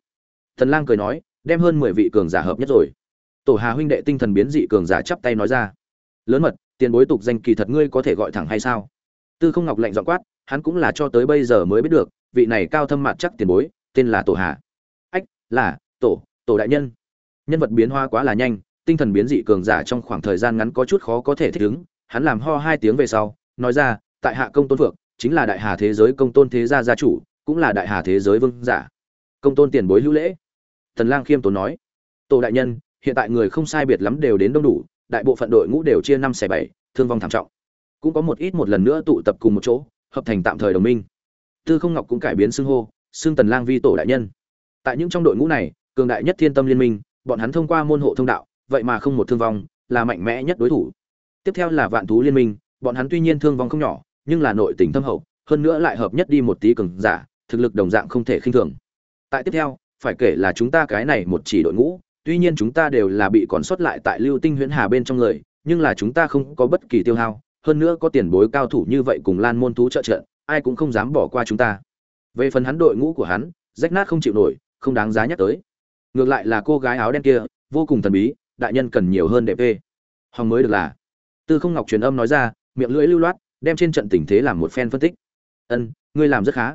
Thần lang cười nói, đem hơn 10 vị cường giả hợp nhất rồi. Tổ hà huynh đệ tinh thần biến dị cường giả chắp tay nói ra. Lớn mật, tiền bối tục danh kỳ thật ngươi có thể gọi thẳng hay sao? Tư không ngọc lạnh giọng quát, hắn cũng là cho tới bây giờ mới biết được, vị này cao thâm mặt chắc tiền bối, tên là tổ hà. Ách, là, tổ tổ đại nhân nhân vật biến hóa quá là nhanh, tinh thần biến dị cường giả trong khoảng thời gian ngắn có chút khó có thể thích ứng. Hắn làm ho hai tiếng về sau, nói ra, tại hạ công tôn phượng, chính là đại hà thế giới công tôn thế gia gia chủ, cũng là đại hà thế giới vương giả. Công tôn tiền bối hữu lễ. Thần lang khiêm tốn nói, tổ đại nhân, hiện tại người không sai biệt lắm đều đến đông đủ, đại bộ phận đội ngũ đều chia năm xẻ bảy, thương vong thảm trọng. Cũng có một ít một lần nữa tụ tập cùng một chỗ, hợp thành tạm thời đồng minh. Tư không ngọc cũng cải biến xưng hô, xưng tần lang vi tổ đại nhân. Tại những trong đội ngũ này, cường đại nhất thiên tâm liên minh bọn hắn thông qua môn hộ thông đạo, vậy mà không một thương vong, là mạnh mẽ nhất đối thủ. Tiếp theo là vạn thú liên minh, bọn hắn tuy nhiên thương vong không nhỏ, nhưng là nội tình thâm hậu, hơn nữa lại hợp nhất đi một tí cường giả, thực lực đồng dạng không thể khinh thường. Tại tiếp theo, phải kể là chúng ta cái này một chỉ đội ngũ, tuy nhiên chúng ta đều là bị còn sót lại tại lưu tinh huyễn hà bên trong người, nhưng là chúng ta không có bất kỳ tiêu hao, hơn nữa có tiền bối cao thủ như vậy cùng lan môn thú trợ trận, ai cũng không dám bỏ qua chúng ta. Về phần hắn đội ngũ của hắn, rách nát không chịu nổi, không đáng giá nhắc tới ngược lại là cô gái áo đen kia, vô cùng thần bí, đại nhân cần nhiều hơn đẹp phê. Hòng mới được là. Tư không ngọc truyền âm nói ra, miệng lưỡi lưu loát, đem trên trận tình thế làm một phen phân tích. Ân, ngươi làm rất khá.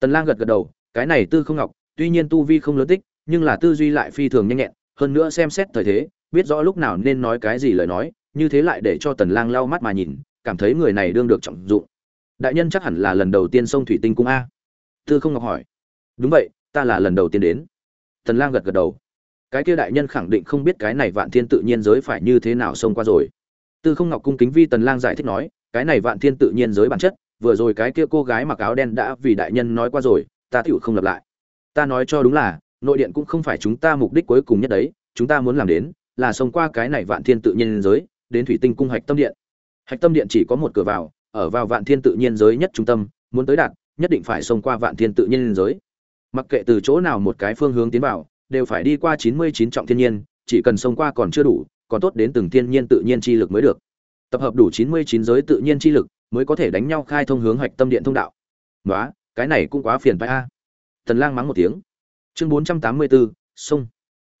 Tần lang gật gật đầu, cái này tư không ngọc, tuy nhiên tu vi không lớn tích, nhưng là tư duy lại phi thường nhanh nhẹn, hơn nữa xem xét thời thế, biết rõ lúc nào nên nói cái gì lời nói, như thế lại để cho tần lang lau mắt mà nhìn, cảm thấy người này đương được trọng dụng. Đại nhân chắc hẳn là lần đầu tiên sông thủy tinh cung a. Tư không ngọc hỏi. Đúng vậy, ta là lần đầu tiên đến tần lang gật gật đầu. Cái kia đại nhân khẳng định không biết cái này vạn thiên tự nhiên giới phải như thế nào xông qua rồi. Tư không ngọc cung kính vi tần lang giải thích nói, cái này vạn thiên tự nhiên giới bản chất, vừa rồi cái kia cô gái mặc áo đen đã vì đại nhân nói qua rồi, ta tiểu không lặp lại. Ta nói cho đúng là, nội điện cũng không phải chúng ta mục đích cuối cùng nhất đấy, chúng ta muốn làm đến, là xông qua cái này vạn thiên tự nhiên giới, đến thủy tinh cung hạch tâm điện. Hạch tâm điện chỉ có một cửa vào, ở vào vạn thiên tự nhiên giới nhất trung tâm, muốn tới đạt, nhất định phải xông qua vạn thiên tự nhiên giới mặc kệ từ chỗ nào một cái phương hướng tiến vào, đều phải đi qua chín mươi chín trọng thiên nhiên, chỉ cần xông qua còn chưa đủ, còn tốt đến từng thiên nhiên tự nhiên chi lực mới được. Tập hợp đủ chín mươi chín giới tự nhiên chi lực, mới có thể đánh nhau khai thông hướng hạch tâm điện thông đạo. Nói cái này cũng quá phiền vai a. Tần lang mắng một tiếng. Chương bốn trăm tám mươi bốn sông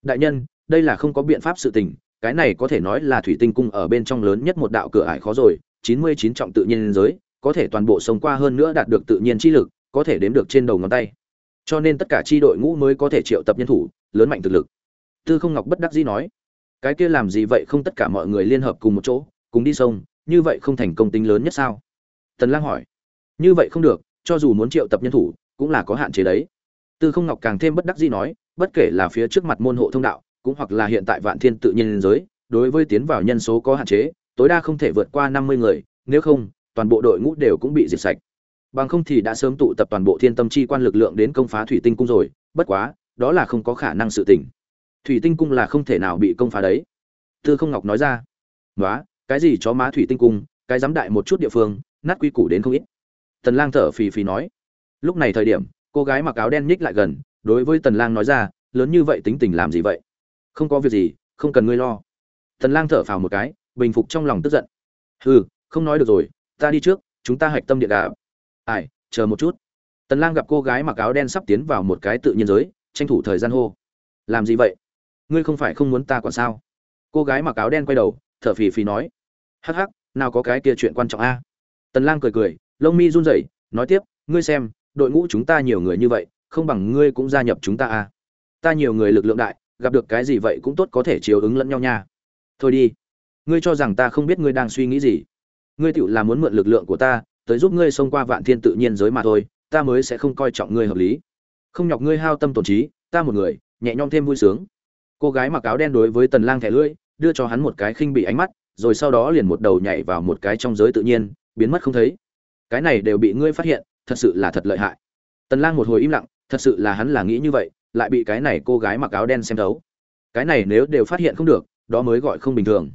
đại nhân, đây là không có biện pháp sự tình, cái này có thể nói là thủy tinh cung ở bên trong lớn nhất một đạo cửa ải khó rồi, chín mươi chín trọng tự nhiên giới, có thể toàn bộ sống qua hơn nữa đạt được tự nhiên chi lực, có thể đếm được trên đầu ngón tay cho nên tất cả chi đội ngũ mới có thể triệu tập nhân thủ, lớn mạnh thực lực. Tư không ngọc bất đắc dĩ nói, cái kia làm gì vậy không tất cả mọi người liên hợp cùng một chỗ, cùng đi sông, như vậy không thành công tính lớn nhất sao? Tần lang hỏi, như vậy không được, cho dù muốn triệu tập nhân thủ, cũng là có hạn chế đấy. Tư không ngọc càng thêm bất đắc dĩ nói, bất kể là phía trước mặt môn hộ thông đạo, cũng hoặc là hiện tại vạn thiên tự nhiên giới, đối với tiến vào nhân số có hạn chế, tối đa không thể vượt qua 50 người, nếu không, toàn bộ đội ngũ đều cũng bị diệt sạch bằng không thì đã sớm tụ tập toàn bộ thiên tâm chi quan lực lượng đến công phá thủy tinh cung rồi, bất quá, đó là không có khả năng sự tình. Thủy tinh cung là không thể nào bị công phá đấy. Tư không ngọc nói ra. Nói cái gì chó má thủy tinh cung, cái dám đại một chút địa phương, nát quy củ đến không ít. Tần lang thở phì phì nói. Lúc này thời điểm, cô gái mặc áo đen nhích lại gần, đối với tần lang nói ra, lớn như vậy tính tình làm gì vậy? Không có việc gì, không cần ngươi lo. Tần lang thở phào một cái, bình phục trong lòng tức giận. Hừ, không nói được rồi, ta đi trước, chúng ta hạch tâm địa đạo ai, chờ một chút. Tần lang gặp cô gái mặc áo đen sắp tiến vào một cái tự nhiên giới, tranh thủ thời gian hô. Làm gì vậy? Ngươi không phải không muốn ta còn sao? Cô gái mặc áo đen quay đầu, thở phì phì nói. Hắc hắc, nào có cái kia chuyện quan trọng a? Tần lang cười cười, lông mi run rẩy, nói tiếp, ngươi xem, đội ngũ chúng ta nhiều người như vậy, không bằng ngươi cũng gia nhập chúng ta a. Ta nhiều người lực lượng đại, gặp được cái gì vậy cũng tốt có thể chiếu ứng lẫn nhau nha. Thôi đi. Ngươi cho rằng ta không biết ngươi đang suy nghĩ gì. Ngươi tựu là muốn mượn lực lượng của ta tới giúp ngươi xông qua vạn thiên tự nhiên giới mà thôi, ta mới sẽ không coi trọng ngươi hợp lý. Không nhọc ngươi hao tâm tổn trí, ta một người, nhẹ nhõm thêm vui sướng. Cô gái mặc áo đen đối với tần lang thẻ lưỡi, đưa cho hắn một cái khinh bị ánh mắt, rồi sau đó liền một đầu nhảy vào một cái trong giới tự nhiên, biến mất không thấy. Cái này đều bị ngươi phát hiện, thật sự là thật lợi hại. Tần lang một hồi im lặng, thật sự là hắn là nghĩ như vậy, lại bị cái này cô gái mặc áo đen xem thấu. Cái này nếu đều phát hiện không được, đó mới gọi không bình thường.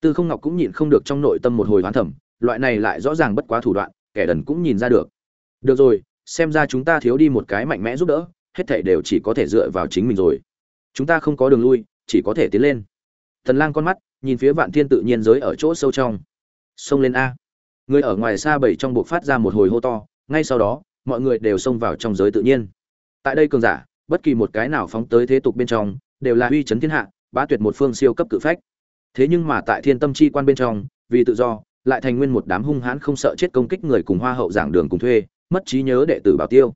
Tư không ngọc cũng nhịn không được trong nội tâm một hồi hoán thẩm loại này lại rõ ràng bất quá thủ đoạn, kẻ đần cũng nhìn ra được. Được rồi, xem ra chúng ta thiếu đi một cái mạnh mẽ giúp đỡ, hết thảy đều chỉ có thể dựa vào chính mình rồi. Chúng ta không có đường lui, chỉ có thể tiến lên. Thần lang con mắt, nhìn phía vạn thiên tự nhiên giới ở chỗ sâu trong. Xông lên a. Người ở ngoài xa bảy trong buộc phát ra một hồi hô to, ngay sau đó, mọi người đều xông vào trong giới tự nhiên. Tại đây cường giả, bất kỳ một cái nào phóng tới thế tục bên trong, đều là uy chấn thiên hạ, bá tuyệt một phương siêu cấp cự phách. Thế nhưng mà tại thiên tâm chi quan bên trong, vì tự do lại thành nguyên một đám hung hãn không sợ chết công kích người cùng hoa hậu giảng đường cùng thuê, mất trí nhớ đệ tử bảo tiêu.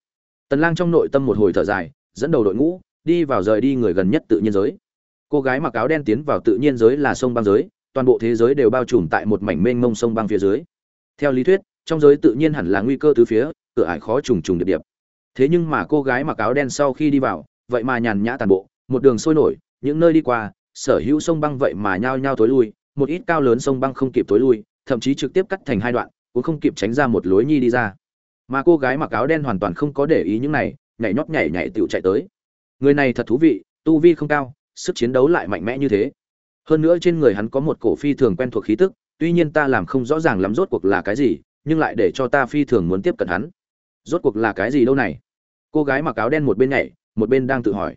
Tần lang trong nội tâm một hồi thở dài, dẫn đầu đội ngũ, đi vào rời đi người gần nhất tự nhiên giới. Cô gái mặc áo đen tiến vào tự nhiên giới là sông băng giới, toàn bộ thế giới đều bao trùm tại một mảnh mênh mông sông băng phía dưới. Theo lý thuyết, trong giới tự nhiên hẳn là nguy cơ tứ phía, cửa ải khó trùng trùng điệp điệp. Thế nhưng mà cô gái mặc áo đen sau khi đi vào, vậy mà nhàn nhã toàn bộ, một đường sôi nổi, những nơi đi qua, sở hữu sông băng vậy mà nhao nhao tối lui, một ít cao lớn sông băng không kịp tối lui thậm chí trực tiếp cắt thành hai đoạn, cũng không kịp tránh ra một lối nhi đi ra. Mà cô gái mặc áo đen hoàn toàn không có để ý những này, nhảy nhót nhảy nhảy tựu chạy tới. Người này thật thú vị, tu vi không cao, sức chiến đấu lại mạnh mẽ như thế. Hơn nữa trên người hắn có một cổ phi thường quen thuộc khí tức, tuy nhiên ta làm không rõ ràng lắm rốt cuộc là cái gì, nhưng lại để cho ta phi thường muốn tiếp cận hắn. Rốt cuộc là cái gì đâu này? Cô gái mặc áo đen một bên nhảy, một bên đang tự hỏi.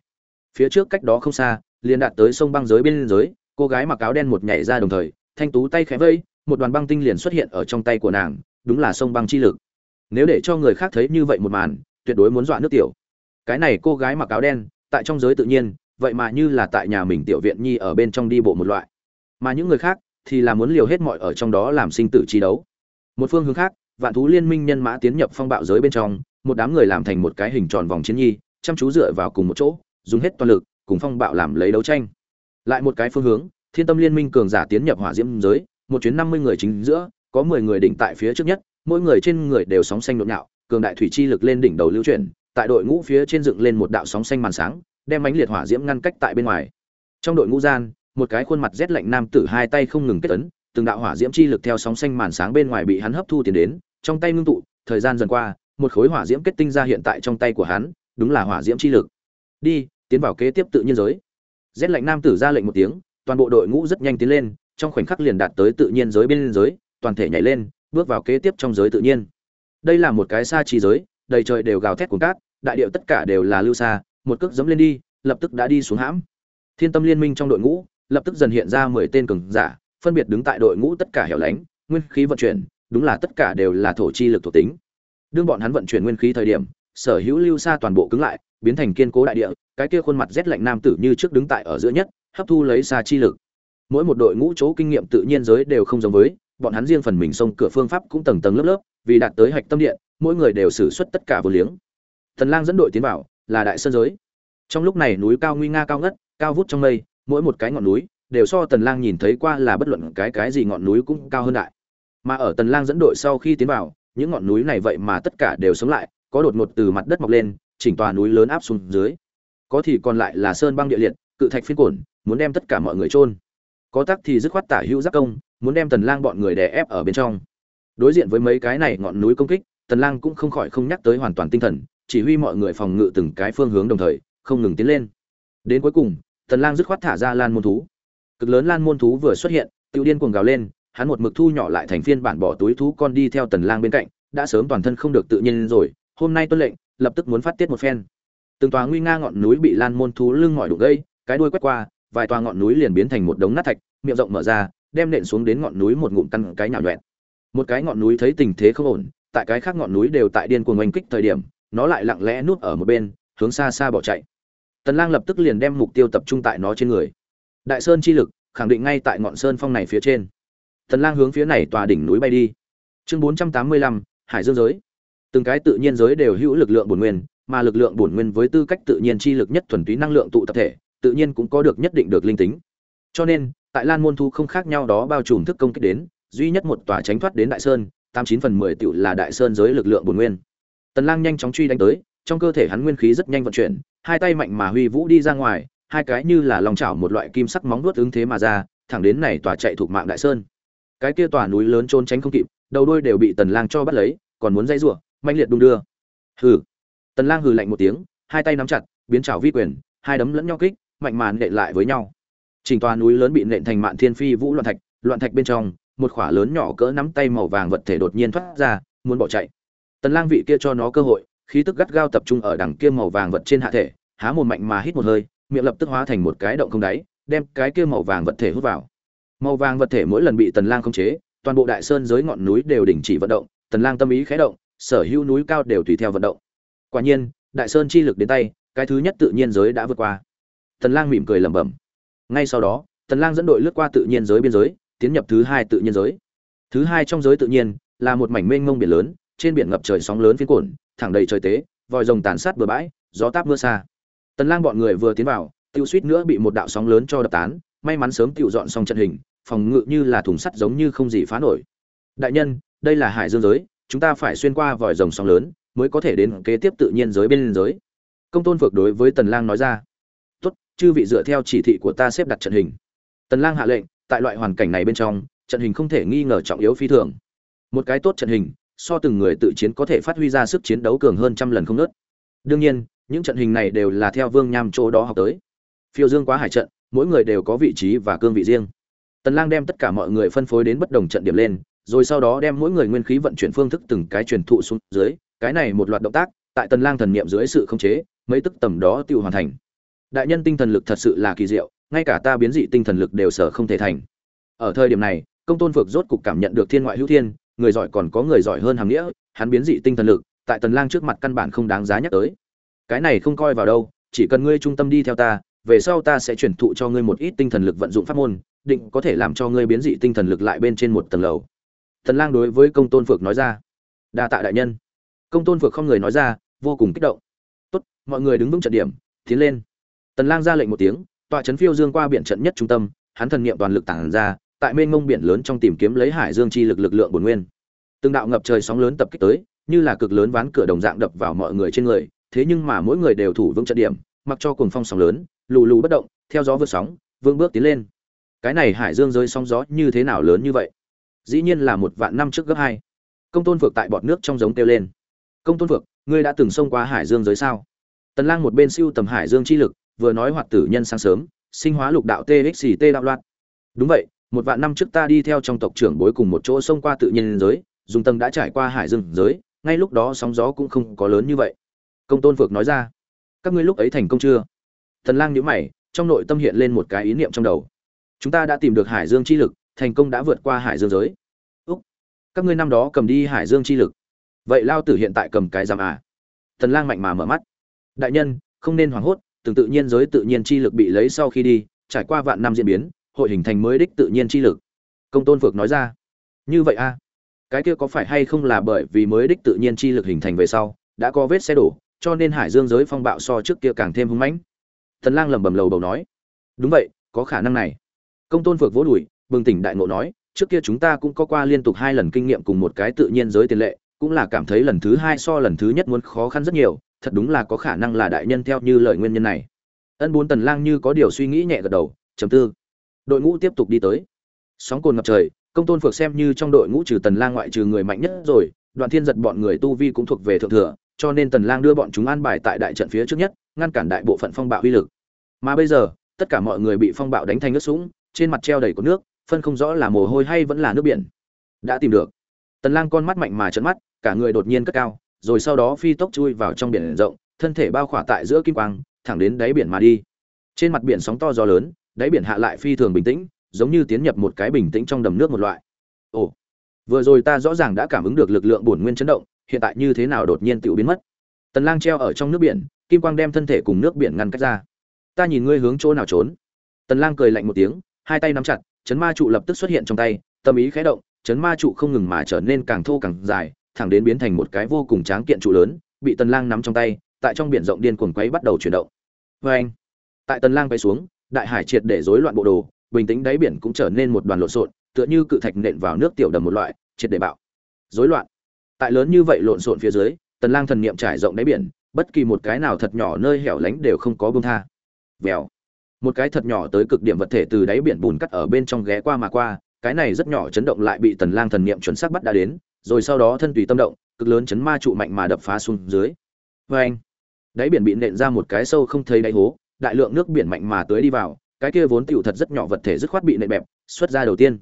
Phía trước cách đó không xa, liền đạt tới sông băng giới bên giới cô gái mặc áo đen một nhảy ra đồng thời, thanh tú tay khẽ vây một đoàn băng tinh liền xuất hiện ở trong tay của nàng, đúng là sông băng chi lực. Nếu để cho người khác thấy như vậy một màn, tuyệt đối muốn dọa nước tiểu. Cái này cô gái mặc áo đen, tại trong giới tự nhiên, vậy mà như là tại nhà mình tiểu viện nhi ở bên trong đi bộ một loại. Mà những người khác thì là muốn liều hết mọi ở trong đó làm sinh tử chi đấu. Một phương hướng khác, vạn thú liên minh nhân mã tiến nhập phong bạo giới bên trong, một đám người làm thành một cái hình tròn vòng chiến nhi, chăm chú dựa vào cùng một chỗ, dùng hết toàn lực, cùng phong bạo làm lấy đấu tranh. Lại một cái phương hướng, thiên tâm liên minh cường giả tiến nhập hỏa diễm giới một chuyến năm mươi người chính giữa, có mười người đỉnh tại phía trước nhất, mỗi người trên người đều sóng xanh nhộn nhạo, cường đại thủy chi lực lên đỉnh đầu lưu chuyển, tại đội ngũ phía trên dựng lên một đạo sóng xanh màn sáng, đem ánh liệt hỏa diễm ngăn cách tại bên ngoài. Trong đội ngũ gian, một cái khuôn mặt rét lạnh nam tử hai tay không ngừng kết ấn, từng đạo hỏa diễm chi lực theo sóng xanh màn sáng bên ngoài bị hắn hấp thu tiến đến, trong tay ngưng tụ, thời gian dần qua, một khối hỏa diễm kết tinh ra hiện tại trong tay của hắn, đúng là hỏa diễm chi lực. Đi, tiến vào kế tiếp tự nhiên giới. Rét lạnh nam tử ra lệnh một tiếng, toàn bộ đội ngũ rất nhanh tiến lên trong khoảnh khắc liền đạt tới tự nhiên giới bên giới, toàn thể nhảy lên, bước vào kế tiếp trong giới tự nhiên. Đây là một cái xa trì giới, đầy trời đều gào thét cuồng cát, đại điệu tất cả đều là lưu xa, một cước dẫm lên đi, lập tức đã đi xuống hãm. Thiên tâm liên minh trong đội ngũ, lập tức dần hiện ra mười tên cường giả, phân biệt đứng tại đội ngũ tất cả hẻo lánh, nguyên khí vận chuyển, đúng là tất cả đều là thổ chi lực thuộc tính. Đương bọn hắn vận chuyển nguyên khí thời điểm, sở hữu lưu xa toàn bộ cứng lại, biến thành kiên cố đại địa, cái kia khuôn mặt rét lạnh nam tử như trước đứng tại ở giữa nhất, hấp thu lấy xa chi lực mỗi một đội ngũ chỗ kinh nghiệm tự nhiên giới đều không giống với, bọn hắn riêng phần mình xông cửa phương pháp cũng tầng tầng lớp lớp, vì đạt tới hạch tâm điện, mỗi người đều xử suất tất cả vô liếng. Thần lang dẫn đội tiến vào, là đại sơn giới. Trong lúc này núi cao nguy nga cao ngất, cao vút trong mây, mỗi một cái ngọn núi đều so tần lang nhìn thấy qua là bất luận cái cái gì ngọn núi cũng cao hơn đại. Mà ở tần lang dẫn đội sau khi tiến vào, những ngọn núi này vậy mà tất cả đều sống lại, có đột ngột từ mặt đất mọc lên, chỉnh tòa núi lớn áp xuống dưới. Có thì còn lại là sơn băng địa liệt, cự thạch phiên cổn, muốn đem tất cả mọi người chôn có tắc thì dứt khoát tả hữu giác công, muốn đem tần lang bọn người đè ép ở bên trong. Đối diện với mấy cái này ngọn núi công kích, tần lang cũng không khỏi không nhắc tới hoàn toàn tinh thần, chỉ huy mọi người phòng ngự từng cái phương hướng đồng thời, không ngừng tiến lên. Đến cuối cùng, tần lang dứt khoát thả ra lan môn thú. Cực lớn lan môn thú vừa xuất hiện tiêu điên cuồng gào lên, hắn một mực thu nhỏ lại thành phiên bản bỏ túi thú con đi theo tần lang bên cạnh, đã sớm toàn thân không được tự nhiên rồi, hôm nay tuân lệnh, lập tức muốn phát tiết một phen. Từng tòa nguy nga ngọn núi bị lan môn thú lưng mỏi đụng gây cái đuôi quét qua vài tòa ngọn núi liền biến thành một đống nát thạch miệng rộng mở ra đem nện xuống đến ngọn núi một ngụm căn cái nhào nhuẹn một cái ngọn núi thấy tình thế không ổn tại cái khác ngọn núi đều tại điên cuồng oanh kích thời điểm nó lại lặng lẽ nuốt ở một bên hướng xa xa bỏ chạy. Tần lang lập tức liền đem mục tiêu tập trung tại nó trên người. Đại sơn chi lực khẳng định ngay tại ngọn sơn phong này phía trên. Tần lang hướng phía này tòa đỉnh núi bay đi. Chương 485, hải dương giới. Từng cái tự nhiên giới đều hữu lực lượng bổn nguyên mà lực lượng bổn nguyên với tư cách tự nhiên chi lực nhất thuần túy năng lượng tụ tập thể, tự nhiên cũng có được nhất định được linh tính. Cho nên, tại Lan môn thu không khác nhau đó bao trùm thức công kích đến, duy nhất một tòa tránh thoát đến Đại Sơn, tám chín phần mười tiểu là Đại Sơn giới lực lượng bổn nguyên. Tần Lang nhanh chóng truy đánh tới, trong cơ thể hắn nguyên khí rất nhanh vận chuyển, hai tay mạnh mà huy vũ đi ra ngoài, hai cái như là lòng chảo một loại kim sắc móng vuốt ứng thế mà ra, thẳng đến này tòa chạy thuộc mạng Đại Sơn. Cái kia tòa núi lớn trốn tránh không kịp, đầu đuôi đều bị Tần Lang cho bắt lấy, còn muốn dây rủa, manh liệt đung đưa. Hừ. Tần Lang hừ lạnh một tiếng, hai tay nắm chặt, biến chảo vi quyền, hai đấm lẫn nhau kích, mạnh màn nện lại với nhau. chỉnh toàn núi lớn bị nện thành mạn thiên phi vũ loạn thạch, loạn thạch bên trong, một khỏa lớn nhỏ cỡ nắm tay màu vàng vật thể đột nhiên thoát ra, muốn bỏ chạy. Tần Lang vị kia cho nó cơ hội, khí tức gắt gao tập trung ở đằng kia màu vàng vật trên hạ thể, há một mạnh mà hít một hơi, miệng lập tức hóa thành một cái động không đáy, đem cái kia màu vàng vật thể hút vào. Màu vàng vật thể mỗi lần bị Tần Lang khống chế, toàn bộ đại sơn dưới ngọn núi đều đình chỉ vận động, Tần Lang tâm ý khẽ động, sở hữu núi cao đều tùy theo vận động. Quả nhiên, đại sơn chi lực đến tay, cái thứ nhất tự nhiên giới đã vượt qua. Tần Lang mỉm cười lẩm bẩm. Ngay sau đó, Tần Lang dẫn đội lướt qua tự nhiên giới biên giới, tiến nhập thứ hai tự nhiên giới. Thứ hai trong giới tự nhiên là một mảnh mênh mông biển lớn, trên biển ngập trời sóng lớn phiến cuộn, thẳng đầy trời tế, vòi rồng tàn sát bờ bãi, gió táp mưa xa. Tần Lang bọn người vừa tiến vào, tiêu suýt nữa bị một đạo sóng lớn cho đập tán, may mắn sớm tiêu dọn xong trận hình, phòng ngự như là thùng sắt giống như không gì phá nổi. Đại nhân, đây là hải dương giới, chúng ta phải xuyên qua vòi rồng sóng lớn, mới có thể đến kế tiếp tự nhiên giới bên giới. Công tôn vượt đối với Tần Lang nói ra. Chư vị dựa theo chỉ thị của ta xếp đặt trận hình. Tần Lang hạ lệnh, tại loại hoàn cảnh này bên trong, trận hình không thể nghi ngờ trọng yếu phi thường. Một cái tốt trận hình, so từng người tự chiến có thể phát huy ra sức chiến đấu cường hơn trăm lần không nớt. Đương nhiên, những trận hình này đều là theo Vương Nham chỗ đó học tới. Phiêu Dương quá hải trận, mỗi người đều có vị trí và cương vị riêng. Tần Lang đem tất cả mọi người phân phối đến bất đồng trận điểm lên, rồi sau đó đem mỗi người nguyên khí vận chuyển phương thức từng cái truyền thụ xuống dưới, cái này một loạt động tác, tại Tần Lang thần niệm dưới sự khống chế, mấy tức tầm đó tiêu hoàn thành. Đại nhân tinh thần lực thật sự là kỳ diệu, ngay cả ta biến dị tinh thần lực đều sở không thể thành. Ở thời điểm này, Công Tôn Phược rốt cục cảm nhận được thiên ngoại hữu thiên, người giỏi còn có người giỏi hơn hàng nghĩa, hắn biến dị tinh thần lực, tại Tần Lang trước mặt căn bản không đáng giá nhắc tới. Cái này không coi vào đâu, chỉ cần ngươi trung tâm đi theo ta, về sau ta sẽ truyền thụ cho ngươi một ít tinh thần lực vận dụng pháp môn, định có thể làm cho ngươi biến dị tinh thần lực lại bên trên một tầng lầu. Tần Lang đối với Công Tôn Phược nói ra. Đa tạ đại nhân. Công Tôn Phược không người nói ra, vô cùng kích động. Tốt, mọi người đứng vững trận điểm, tiến lên. Tần Lang ra lệnh một tiếng, tọa chấn phiêu dương qua biển trận nhất trung tâm, hắn thần niệm toàn lực tản ra, tại mênh mông biển lớn trong tìm kiếm lấy hải dương chi lực lực lượng bổn nguyên. Từng đạo ngập trời sóng lớn tập kích tới, như là cực lớn ván cửa đồng dạng đập vào mọi người trên người, thế nhưng mà mỗi người đều thủ vững trận điểm, mặc cho cuồng phong sóng lớn, lù lù bất động, theo gió vượt sóng, vương bước tiến lên. Cái này hải dương rơi sóng gió như thế nào lớn như vậy? Dĩ nhiên là một vạn năm trước gấp hai. Công Tôn Phược tại bọt nước trong giống kêu lên. Công Tôn Phược, ngươi đã từng xông qua hải dương giới sao? Tần Lang một bên siêu tầm hải dương chi lực, vừa nói hoạt tử nhân sáng sớm, sinh hóa lục đạo TXT đạo loạn. Đúng vậy, một vạn năm trước ta đi theo trong tộc trưởng bối cùng một chỗ xông qua tự nhiên giới, dùng tầng đã trải qua hải dương giới, ngay lúc đó sóng gió cũng không có lớn như vậy. Công Tôn Phược nói ra, các ngươi lúc ấy thành công chưa? thần Lang nhíu mày, trong nội tâm hiện lên một cái ý niệm trong đầu. Chúng ta đã tìm được hải dương chi lực, thành công đã vượt qua hải dương giới. Úc, các ngươi năm đó cầm đi hải dương chi lực, vậy lao tử hiện tại cầm cái giam à? thần Lang mạnh mà mở mắt. Đại nhân, không nên hoảng hốt, từng tự nhiên giới tự nhiên chi lực bị lấy sau khi đi, trải qua vạn năm diễn biến, hội hình thành mới đích tự nhiên chi lực. Công Tôn Phược nói ra. Như vậy a? À? Cái kia có phải hay không là bởi vì mới đích tự nhiên chi lực hình thành về sau, đã có vết xe đổ, cho nên hải dương giới phong bạo so trước kia càng thêm hung mãnh. Tần Lang lẩm bẩm lầu bầu nói. Đúng vậy, có khả năng này. Công Tôn Phược vỗ đùi, bừng tỉnh đại ngộ nói, trước kia chúng ta cũng có qua liên tục hai lần kinh nghiệm cùng một cái tự nhiên giới tiền lệ, cũng là cảm thấy lần thứ hai so lần thứ nhất muốn khó khăn rất nhiều, thật đúng là có khả năng là đại nhân theo như lời nguyên nhân này. Ân bốn tần lang như có điều suy nghĩ nhẹ gật đầu, chấm tư. Đội ngũ tiếp tục đi tới. Sóng cồn ngập trời, công tôn phược xem như trong đội ngũ trừ tần lang ngoại trừ người mạnh nhất rồi, đoạn thiên giật bọn người tu vi cũng thuộc về thượng thừa, cho nên tần lang đưa bọn chúng an bài tại đại trận phía trước nhất, ngăn cản đại bộ phận phong bạo uy lực. Mà bây giờ, tất cả mọi người bị phong bạo đánh thành nước sũng, trên mặt treo đầy có nước, phân không rõ là mồ hôi hay vẫn là nước biển. Đã tìm được. Tần lang con mắt mạnh mà trợn mắt, cả người đột nhiên cất cao rồi sau đó phi tốc chui vào trong biển rộng, thân thể bao khỏa tại giữa kim quang, thẳng đến đáy biển mà đi. Trên mặt biển sóng to gió lớn, đáy biển hạ lại phi thường bình tĩnh, giống như tiến nhập một cái bình tĩnh trong đầm nước một loại. Ồ, vừa rồi ta rõ ràng đã cảm ứng được lực lượng bổn nguyên chấn động, hiện tại như thế nào đột nhiên tiểu biến mất? Tần Lang treo ở trong nước biển, kim quang đem thân thể cùng nước biển ngăn cách ra. Ta nhìn ngươi hướng chỗ nào trốn? Tần Lang cười lạnh một tiếng, hai tay nắm chặt, chấn ma trụ lập tức xuất hiện trong tay, tâm ý khẽ động, chấn ma trụ không ngừng mà trở nên càng thô càng dài, thẳng đến biến thành một cái vô cùng tráng kiện trụ lớn, bị Tần Lang nắm trong tay, tại trong biển rộng điên cuồng quấy bắt đầu chuyển động. Vê anh tại tần lang quay xuống đại hải triệt để rối loạn bộ đồ bình tĩnh đáy biển cũng trở nên một đoàn lộn xộn tựa như cự thạch nện vào nước tiểu đầm một loại triệt để bạo. Rối loạn! Tại lớn như vậy lộn xộn phía dưới tần lang thần niệm trải rộng đáy biển bất kỳ một cái nào thật nhỏ nơi hẻo lánh đều không có buông tha. Vèo! Một cái thật nhỏ tới cực điểm vật thể từ đáy biển bùn cắt ở bên trong ghé qua mà qua cái này rất nhỏ chấn động lại bị tần lang thần niệm chuẩn xác bắt đã đến rồi sau đó thân tùy tâm động, cực lớn chấn ma trụ mạnh mà đập phá xuống dưới. Với anh, đáy biển bị nện ra một cái sâu không thấy đáy hố, đại lượng nước biển mạnh mà tưới đi vào, cái kia vốn tiểu thật rất nhỏ vật thể dứt khoát bị nện bẹp, xuất ra đầu tiên.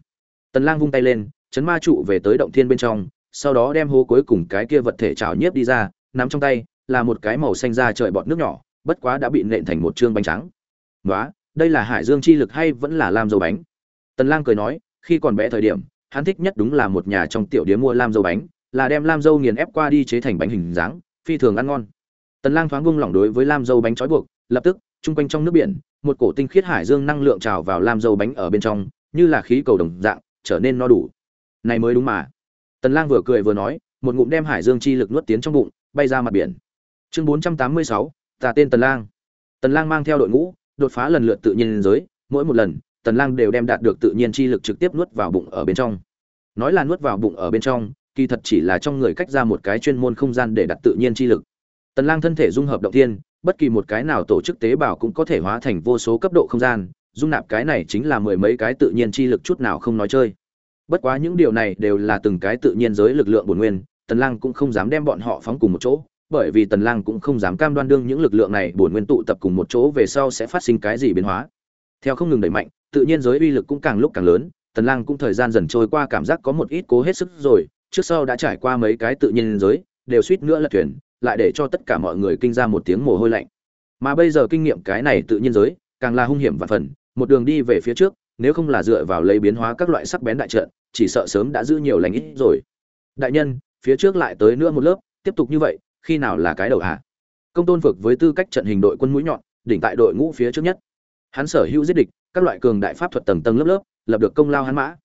Tần lang vung tay lên, chấn ma trụ về tới động thiên bên trong, sau đó đem hố cuối cùng cái kia vật thể trào nhiếp đi ra, nắm trong tay, là một cái màu xanh da trời bọt nước nhỏ, bất quá đã bị nện thành một trương bánh trắng. Ngoá đây là hải dương chi lực hay vẫn là lam dầu bánh? Tần lang cười nói, khi còn bé thời điểm hắn thích nhất đúng là một nhà trong tiểu điếm mua lam dâu bánh là đem lam dâu nghiền ép qua đi chế thành bánh hình dáng phi thường ăn ngon. Tần lang thoáng buông lỏng đối với lam dâu bánh trói buộc lập tức trung quanh trong nước biển một cổ tinh khiết hải dương năng lượng trào vào lam dâu bánh ở bên trong như là khí cầu đồng dạng trở nên no đủ. Này mới đúng mà. Tần lang vừa cười vừa nói một ngụm đem hải dương chi lực nuốt tiến trong bụng bay ra mặt biển. Chương 486, ta tên tần lang. Tần lang mang theo đội ngũ đột phá lần lượt tự nhiên giới mỗi một lần tần lang đều đem đạt được tự nhiên chi lực trực tiếp nuốt vào bụng ở bên trong. Nói là nuốt vào bụng ở bên trong, kỳ thật chỉ là trong người cách ra một cái chuyên môn không gian để đặt tự nhiên chi lực. Tần lang thân thể dung hợp động thiên, bất kỳ một cái nào tổ chức tế bào cũng có thể hóa thành vô số cấp độ không gian, dung nạp cái này chính là mười mấy cái tự nhiên chi lực chút nào không nói chơi. Bất quá những điều này đều là từng cái tự nhiên giới lực lượng bổn nguyên, tần lang cũng không dám đem bọn họ phóng cùng một chỗ, bởi vì tần lang cũng không dám cam đoan đương những lực lượng này bổn nguyên tụ tập cùng một chỗ về sau sẽ phát sinh cái gì biến hóa. Theo không ngừng đẩy mạnh tự nhiên giới uy lực cũng càng lúc càng lớn, tần lang cũng thời gian dần trôi qua cảm giác có một ít cố hết sức rồi, trước sau đã trải qua mấy cái tự nhiên giới, đều suýt nữa là thuyền, lại để cho tất cả mọi người kinh ra một tiếng mồ hôi lạnh. Mà bây giờ kinh nghiệm cái này tự nhiên giới, càng là hung hiểm và phần, một đường đi về phía trước, nếu không là dựa vào lấy biến hóa các loại sắc bén đại trận, chỉ sợ sớm đã giữ nhiều lành ít rồi. Đại nhân, phía trước lại tới nữa một lớp, tiếp tục như vậy, khi nào là cái đầu hạ công tôn vực với tư cách trận hình đội quân mũi nhọn, đỉnh tại đội ngũ phía trước nhất. Hắn sở hữu giết địch các loại cường đại pháp thuật tầng tầng lớp lớp, lập được công lao hắn mã.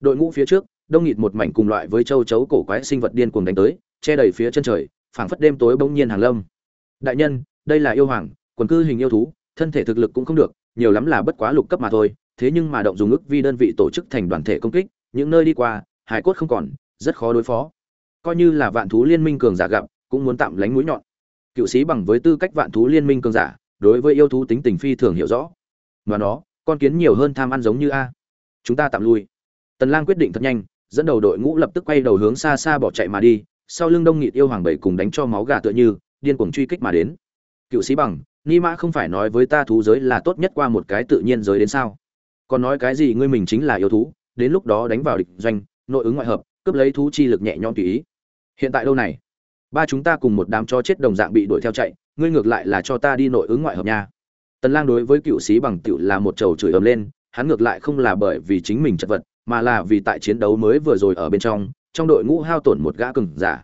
Đội ngũ phía trước, đông nghịt một mảnh cùng loại với châu chấu cổ quái sinh vật điên cuồng đánh tới, che đầy phía chân trời, phảng phất đêm tối bỗng nhiên hàng lâm. Đại nhân, đây là yêu hoàng, quần cư hình yêu thú, thân thể thực lực cũng không được, nhiều lắm là bất quá lục cấp mà thôi, thế nhưng mà động dùng ức vi đơn vị tổ chức thành đoàn thể công kích, những nơi đi qua, hải cốt không còn, rất khó đối phó. Coi như là vạn thú liên minh cường giả gặp, cũng muốn tạm lánh mũi nhọn. Cựu sĩ bằng với tư cách vạn thú liên minh cường giả, đối với yêu thú tính tình phi thường hiểu rõ. Và nó con kiến nhiều hơn tham ăn giống như a. Chúng ta tạm lui. Tần lang quyết định thật nhanh, dẫn đầu đội ngũ lập tức quay đầu hướng xa xa bỏ chạy mà đi, sau lưng đông nghịt yêu hoàng bảy cùng đánh cho máu gà tựa như, điên cuồng truy kích mà đến. Cựu sĩ bằng, ni mã không phải nói với ta thú giới là tốt nhất qua một cái tự nhiên giới đến sao? Còn nói cái gì ngươi mình chính là yêu thú, đến lúc đó đánh vào địch doanh, nội ứng ngoại hợp, cướp lấy thú chi lực nhẹ nhõm tùy ý. Hiện tại đâu này? Ba chúng ta cùng một đám cho chết đồng dạng bị đuổi theo chạy, ngươi ngược lại là cho ta đi nội ứng ngoại hợp nha tần lang đối với cựu sĩ bằng tiểu là một trầu chửi ầm lên, hắn ngược lại không là bởi vì chính mình chật vật, mà là vì tại chiến đấu mới vừa rồi ở bên trong trong đội ngũ hao tổn một gã cường giả.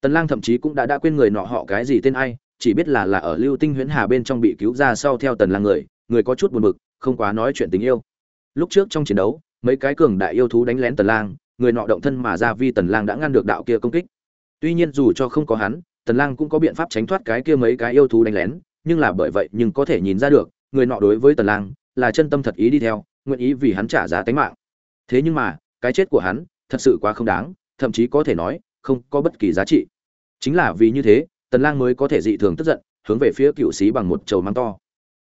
Tần lang thậm chí cũng đã đã quên người nọ họ cái gì tên ai, chỉ biết là là ở lưu tinh huyễn hà bên trong bị cứu ra sau theo tần lang người người có chút buồn bực, không quá nói chuyện tình yêu. Lúc trước trong chiến đấu, mấy cái cường đại yêu thú đánh lén tần lang, người nọ động thân mà ra vi tần lang đã ngăn được đạo kia công kích. Tuy nhiên dù cho không có hắn, tần lang cũng có biện pháp tránh thoát cái kia mấy cái yêu thú đánh lén nhưng là bởi vậy nhưng có thể nhìn ra được, người nọ đối với tần lang là chân tâm thật ý đi theo, nguyện ý vì hắn trả giá tính mạng. Thế nhưng mà, cái chết của hắn thật sự quá không đáng, thậm chí có thể nói, không có bất kỳ giá trị. Chính là vì như thế, tần lang mới có thể dị thường tức giận, hướng về phía cựu sĩ bằng một chầu mang to.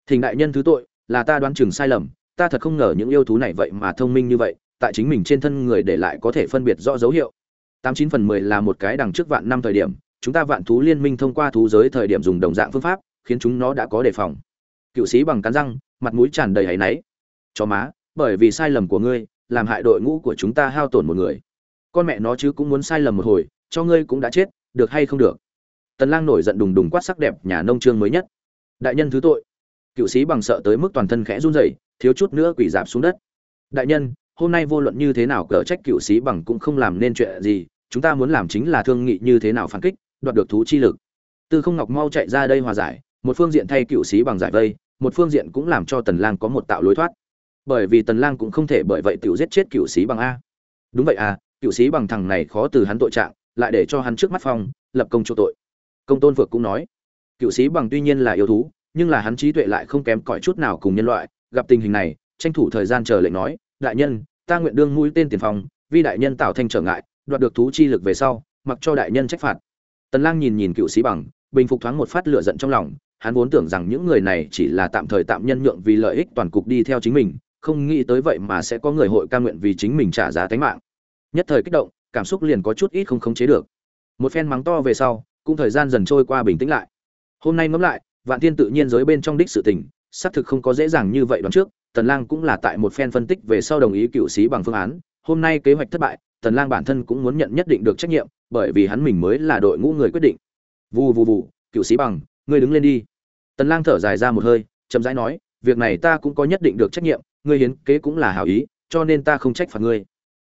Thỉnh đại nhân thứ tội, là ta đoán chừng sai lầm, ta thật không ngờ những yêu thú này vậy mà thông minh như vậy, tại chính mình trên thân người để lại có thể phân biệt rõ dấu hiệu. Tám chín phần mười là một cái đằng trước vạn năm thời điểm, chúng ta vạn thú liên minh thông qua thú giới thời điểm dùng đồng dạng phương pháp khiến chúng nó đã có đề phòng. Cựu sĩ bằng cắn răng, mặt mũi tràn đầy áy náy. Chó má, bởi vì sai lầm của ngươi, làm hại đội ngũ của chúng ta hao tổn một người. Con mẹ nó chứ cũng muốn sai lầm một hồi, cho ngươi cũng đã chết, được hay không được? Tần lang nổi giận đùng đùng quát sắc đẹp nhà nông trương mới nhất. Đại nhân thứ tội. Cựu sĩ bằng sợ tới mức toàn thân khẽ run rẩy, thiếu chút nữa quỳ dạp xuống đất. Đại nhân, hôm nay vô luận như thế nào cỡ trách cựu sĩ bằng cũng không làm nên chuyện gì, chúng ta muốn làm chính là thương nghị như thế nào phản kích, đoạt được thú chi lực. Tư không ngọc mau chạy ra đây hòa giải một phương diện thay cựu sĩ bằng giải vây, một phương diện cũng làm cho tần lang có một tạo lối thoát. Bởi vì tần lang cũng không thể bởi vậy tiểu giết chết cựu sĩ bằng a. Đúng vậy à cựu sĩ bằng thằng này khó từ hắn tội trạng, lại để cho hắn trước mắt phong, lập công chỗ tội. Công tôn vượng cũng nói, cựu sĩ bằng tuy nhiên là yêu thú, nhưng là hắn trí tuệ lại không kém cỏi chút nào cùng nhân loại. Gặp tình hình này, tranh thủ thời gian chờ lệnh nói, đại nhân, ta nguyện đương mũi tên tiền phòng vì đại nhân tạo thành trở ngại, đoạt được thú chi lực về sau, mặc cho đại nhân trách phạt. Tần lang nhìn nhìn cựu sĩ bằng, bình phục thoáng một phát lửa giận trong lòng hắn vốn tưởng rằng những người này chỉ là tạm thời tạm nhân nhượng vì lợi ích toàn cục đi theo chính mình, không nghĩ tới vậy mà sẽ có người hội ca nguyện vì chính mình trả giá tính mạng. Nhất thời kích động, cảm xúc liền có chút ít không khống chế được. Một phen mắng to về sau, cũng thời gian dần trôi qua bình tĩnh lại. Hôm nay ngẫm lại, vạn thiên tự nhiên giới bên trong đích sự tình, xác thực không có dễ dàng như vậy đoán trước, tần lang cũng là tại một phen phân tích về sau đồng ý cựu sĩ bằng phương án, hôm nay kế hoạch thất bại, tần lang bản thân cũng muốn nhận nhất định được trách nhiệm, bởi vì hắn mình mới là đội ngũ người quyết định. Vù vù vù, cựu sĩ bằng, ngươi đứng lên đi tần lang thở dài ra một hơi, chậm rãi nói, việc này ta cũng có nhất định được trách nhiệm, ngươi hiến kế cũng là hảo ý, cho nên ta không trách phạt ngươi.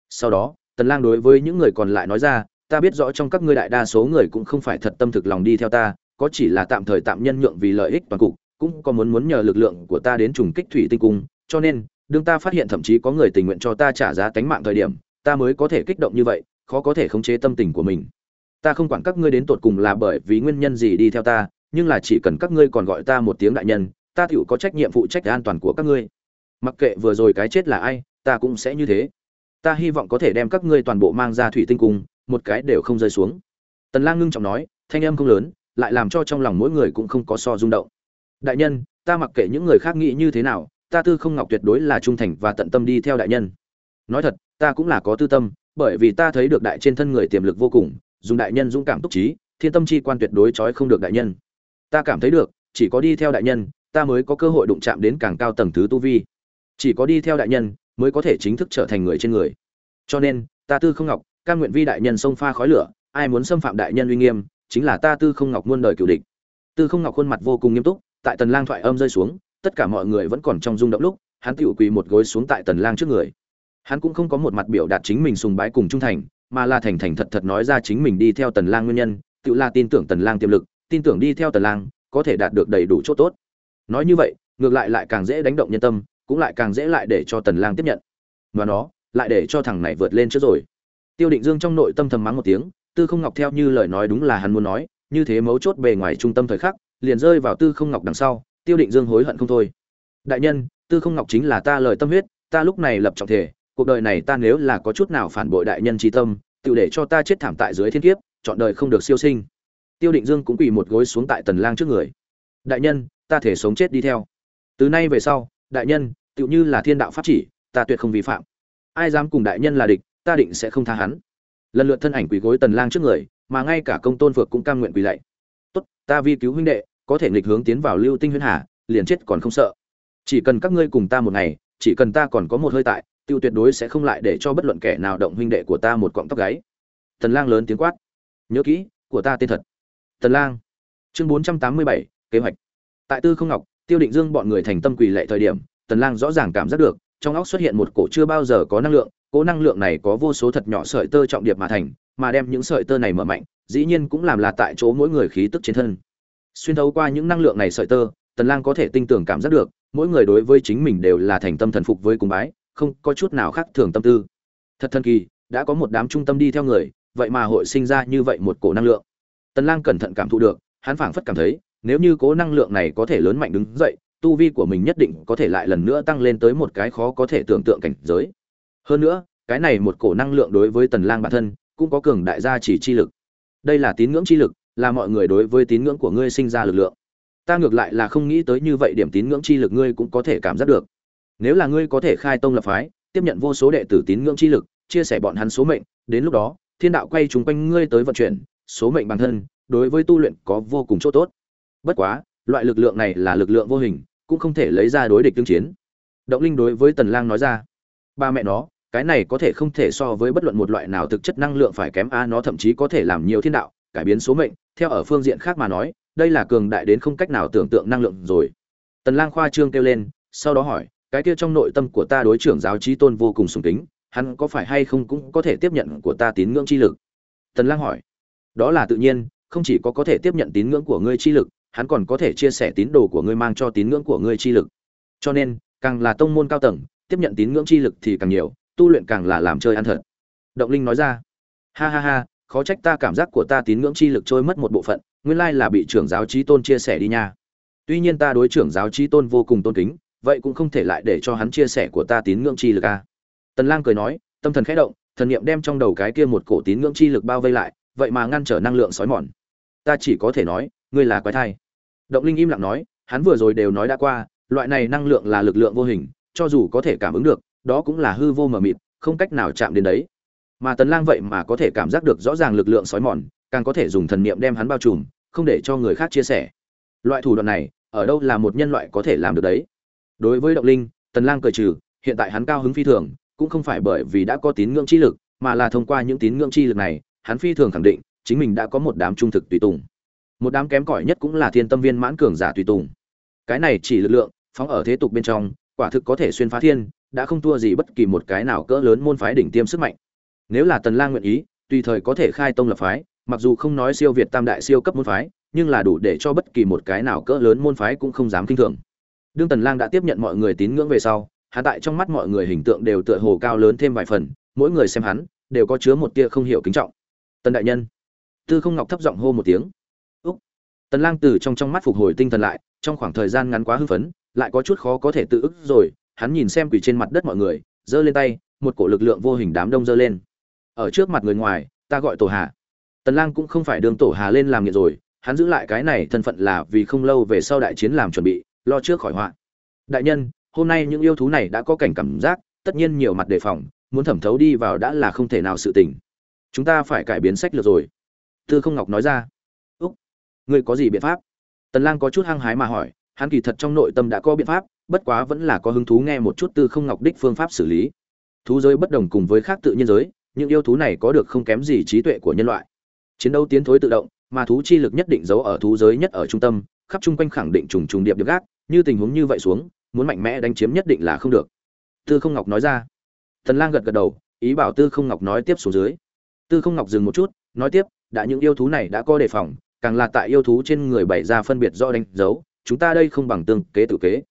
Sau đó, tần lang đối với những người còn lại nói ra, ta biết rõ trong các ngươi đại đa số người cũng không phải thật tâm thực lòng đi theo ta, có chỉ là tạm thời tạm nhân nhượng vì lợi ích toàn cục, cũng có muốn muốn nhờ lực lượng của ta đến trùng kích thủy tinh cung, cho nên, đương ta phát hiện thậm chí có người tình nguyện cho ta trả giá tánh mạng thời điểm, ta mới có thể kích động như vậy, khó có thể khống chế tâm tình của mình. Ta không quản các ngươi đến tột cùng là bởi vì nguyên nhân gì đi theo ta nhưng là chỉ cần các ngươi còn gọi ta một tiếng đại nhân, ta tựu có trách nhiệm phụ trách an toàn của các ngươi. Mặc kệ vừa rồi cái chết là ai, ta cũng sẽ như thế. Ta hy vọng có thể đem các ngươi toàn bộ mang ra thủy tinh cung, một cái đều không rơi xuống. Tần lang ngưng trọng nói, thanh âm không lớn, lại làm cho trong lòng mỗi người cũng không có so rung động. Đại nhân, ta mặc kệ những người khác nghĩ như thế nào, ta tư không ngọc tuyệt đối là trung thành và tận tâm đi theo đại nhân. Nói thật, ta cũng là có tư tâm, bởi vì ta thấy được đại trên thân người tiềm lực vô cùng, dùng đại nhân dũng cảm túc trí, thiên tâm chi quan tuyệt đối trói không được đại nhân ta cảm thấy được, chỉ có đi theo đại nhân, ta mới có cơ hội đụng chạm đến càng cao tầng thứ tu vi. Chỉ có đi theo đại nhân, mới có thể chính thức trở thành người trên người. Cho nên, ta tư không ngọc, ca nguyện vi đại nhân xông pha khói lửa, ai muốn xâm phạm đại nhân uy nghiêm, chính là ta tư không ngọc muôn đời cựu địch. Tư không ngọc khuôn mặt vô cùng nghiêm túc, tại tần lang thoại âm rơi xuống, tất cả mọi người vẫn còn trong rung động lúc, hắn tựu quỳ một gối xuống tại tần lang trước người. Hắn cũng không có một mặt biểu đạt chính mình sùng bái cùng trung thành, mà là thành thành thật thật nói ra chính mình đi theo tần lang nguyên nhân, tự là tin tưởng tần lang tiềm lực tin tưởng đi theo tần lang, có thể đạt được đầy đủ chỗ tốt. Nói như vậy, ngược lại lại càng dễ đánh động nhân tâm, cũng lại càng dễ lại để cho tần lang tiếp nhận. Và nó, lại để cho thằng này vượt lên trước rồi. Tiêu định dương trong nội tâm thầm mắng một tiếng, tư không ngọc theo như lời nói đúng là hắn muốn nói, như thế mấu chốt bề ngoài trung tâm thời khắc, liền rơi vào tư không ngọc đằng sau, tiêu định dương hối hận không thôi. Đại nhân, tư không ngọc chính là ta lời tâm huyết, ta lúc này lập trọng thể, cuộc đời này ta nếu là có chút nào phản bội đại nhân trí tâm, tự để cho ta chết thảm tại dưới thiên kiếp, chọn đời không được siêu sinh tiêu định dương cũng quỳ một gối xuống tại tần lang trước người. Đại nhân, ta thể sống chết đi theo. Từ nay về sau, đại nhân, tựu như là thiên đạo pháp chỉ, ta tuyệt không vi phạm. Ai dám cùng đại nhân là địch, ta định sẽ không tha hắn. Lần lượt thân ảnh quỳ gối tần lang trước người, mà ngay cả công tôn phược cũng cam nguyện quỳ lạy. Tốt, ta vi cứu huynh đệ, có thể nghịch hướng tiến vào lưu tinh huyễn hà, liền chết còn không sợ. Chỉ cần các ngươi cùng ta một ngày, chỉ cần ta còn có một hơi tại tiêu tuyệt đối sẽ không lại để cho bất luận kẻ nào động huynh đệ của ta một cọng tóc gáy. Tần lang lớn tiếng quát. Nhớ kỹ, của ta tên thật tần lang. Chương 487, kế hoạch. Tại tư không ngọc tiêu định dương bọn người thành tâm quỳ lệ thời điểm tần lang rõ ràng cảm giác được trong óc xuất hiện một cổ chưa bao giờ có năng lượng cỗ năng lượng này có vô số thật nhỏ sợi tơ trọng điệp mà thành mà đem những sợi tơ này mở mạnh dĩ nhiên cũng làm là tại chỗ mỗi người khí tức trên thân. Xuyên thấu qua những năng lượng này sợi tơ tần lang có thể tinh tưởng cảm giác được mỗi người đối với chính mình đều là thành tâm thần phục với cung bái không có chút nào khác thường tâm tư. Thật thần kỳ đã có một đám trung tâm đi theo người vậy mà hội sinh ra như vậy một cổ năng lượng tần lang cẩn thận cảm thụ được, hắn phảng phất cảm thấy, nếu như cố năng lượng này có thể lớn mạnh đứng dậy, tu vi của mình nhất định có thể lại lần nữa tăng lên tới một cái khó có thể tưởng tượng cảnh giới. Hơn nữa, cái này một cổ năng lượng đối với tần lang bản thân, cũng có cường đại gia chỉ chi lực. Đây là tín ngưỡng chi lực, là mọi người đối với tín ngưỡng của ngươi sinh ra lực lượng. Ta ngược lại là không nghĩ tới như vậy điểm tín ngưỡng chi lực ngươi cũng có thể cảm giác được. Nếu là ngươi có thể khai tông lập phái, tiếp nhận vô số đệ tử tín ngưỡng chi lực, chia sẻ bọn hắn số mệnh, đến lúc đó, thiên đạo quay chúng quanh ngươi tới vận chuyển số mệnh bản thân, đối với tu luyện có vô cùng chỗ tốt. Bất quá, loại lực lượng này là lực lượng vô hình, cũng không thể lấy ra đối địch tương chiến. Động linh đối với tần lang nói ra, ba mẹ nó, cái này có thể không thể so với bất luận một loại nào thực chất năng lượng phải kém a, nó thậm chí có thể làm nhiều thiên đạo, cải biến số mệnh, theo ở phương diện khác mà nói, đây là cường đại đến không cách nào tưởng tượng năng lượng rồi. Tần lang khoa trương kêu lên, sau đó hỏi, cái kia trong nội tâm của ta đối trưởng giáo trí tôn vô cùng sùng kính, hắn có phải hay không cũng có thể tiếp nhận của ta tín ngưỡng chi lực? Tần lang hỏi đó là tự nhiên, không chỉ có có thể tiếp nhận tín ngưỡng của ngươi chi lực, hắn còn có thể chia sẻ tín đồ của ngươi mang cho tín ngưỡng của ngươi chi lực. Cho nên, càng là tông môn cao tầng, tiếp nhận tín ngưỡng chi lực thì càng nhiều, tu luyện càng là làm chơi ăn thật. Động linh nói ra, ha ha ha, khó trách ta cảm giác của ta tín ngưỡng chi lực trôi mất một bộ phận, nguyên lai là bị trưởng giáo trí tôn chia sẻ đi nha. Tuy nhiên ta đối trưởng giáo trí tôn vô cùng tôn kính, vậy cũng không thể lại để cho hắn chia sẻ của ta tín ngưỡng chi lực a tần lang cười nói, tâm thần khẽ động, thần niệm đem trong đầu cái kia một cổ tín ngưỡng chi lực bao vây lại vậy mà ngăn trở năng lượng sói mòn. Ta chỉ có thể nói, ngươi là quái thai. Động linh im lặng nói, hắn vừa rồi đều nói đã qua, loại này năng lượng là lực lượng vô hình, cho dù có thể cảm ứng được, đó cũng là hư vô mờ mịt, không cách nào chạm đến đấy. Mà tần lang vậy mà có thể cảm giác được rõ ràng lực lượng sói mòn, càng có thể dùng thần niệm đem hắn bao trùm, không để cho người khác chia sẻ. Loại thủ đoạn này, ở đâu là một nhân loại có thể làm được đấy? Đối với động linh, tần lang cười trừ, hiện tại hắn cao hứng phi thường, cũng không phải bởi vì đã có tín ngưỡng chi lực, mà là thông qua những tín ngưỡng chi lực này hắn phi thường khẳng định, chính mình đã có một đám trung thực tùy tùng. Một đám kém cỏi nhất cũng là thiên tâm viên mãn cường giả tùy tùng. Cái này chỉ lực lượng, phóng ở thế tục bên trong, quả thực có thể xuyên phá thiên, đã không thua gì bất kỳ một cái nào cỡ lớn môn phái đỉnh tiêm sức mạnh. Nếu là tần lang nguyện ý, tùy thời có thể khai tông lập phái, mặc dù không nói siêu việt tam đại siêu cấp môn phái, nhưng là đủ để cho bất kỳ một cái nào cỡ lớn môn phái cũng không dám kinh thường. Đương tần lang đã tiếp nhận mọi người tín ngưỡng về sau, hắn tại trong mắt mọi người hình tượng đều tựa hồ cao lớn thêm vài phần, mỗi người xem hắn, đều có chứa một tia không hiểu kính trọng tần đại nhân. Tư không ngọc thấp giọng hô một tiếng. Úc. Tần lang từ trong trong mắt phục hồi tinh thần lại, trong khoảng thời gian ngắn quá hưng phấn, lại có chút khó có thể tự ức rồi, hắn nhìn xem quỷ trên mặt đất mọi người, giơ lên tay, một cổ lực lượng vô hình đám đông giơ lên. Ở trước mặt người ngoài, ta gọi tổ hà. Tần lang cũng không phải đường tổ hà lên làm nghiện rồi, hắn giữ lại cái này thân phận là vì không lâu về sau đại chiến làm chuẩn bị, lo trước khỏi họa. Đại nhân, hôm nay những yêu thú này đã có cảnh cảm giác, tất nhiên nhiều mặt đề phòng, muốn thẩm thấu đi vào đã là không thể nào sự tình chúng ta phải cải biến sách lược rồi. Tư không ngọc nói ra. Úc, ngươi có gì biện pháp? Tần lang có chút hăng hái mà hỏi, hắn kỳ thật trong nội tâm đã có biện pháp, bất quá vẫn là có hứng thú nghe một chút tư không ngọc đích phương pháp xử lý. Thú giới bất đồng cùng với khác tự nhiên giới, những yêu thú này có được không kém gì trí tuệ của nhân loại. Chiến đấu tiến thối tự động, mà thú chi lực nhất định giấu ở thú giới nhất ở trung tâm, khắp chung quanh khẳng định trùng trùng điệp được gác, như tình huống như vậy xuống, muốn mạnh mẽ đánh chiếm nhất định là không được. Tư không ngọc nói ra. Thần lang gật gật đầu, ý bảo tư không ngọc nói tiếp xuống dưới tư không ngọc dừng một chút, nói tiếp, đã những yêu thú này đã có đề phòng, càng là tại yêu thú trên người bày ra phân biệt do đánh dấu, chúng ta đây không bằng tương kế tự kế.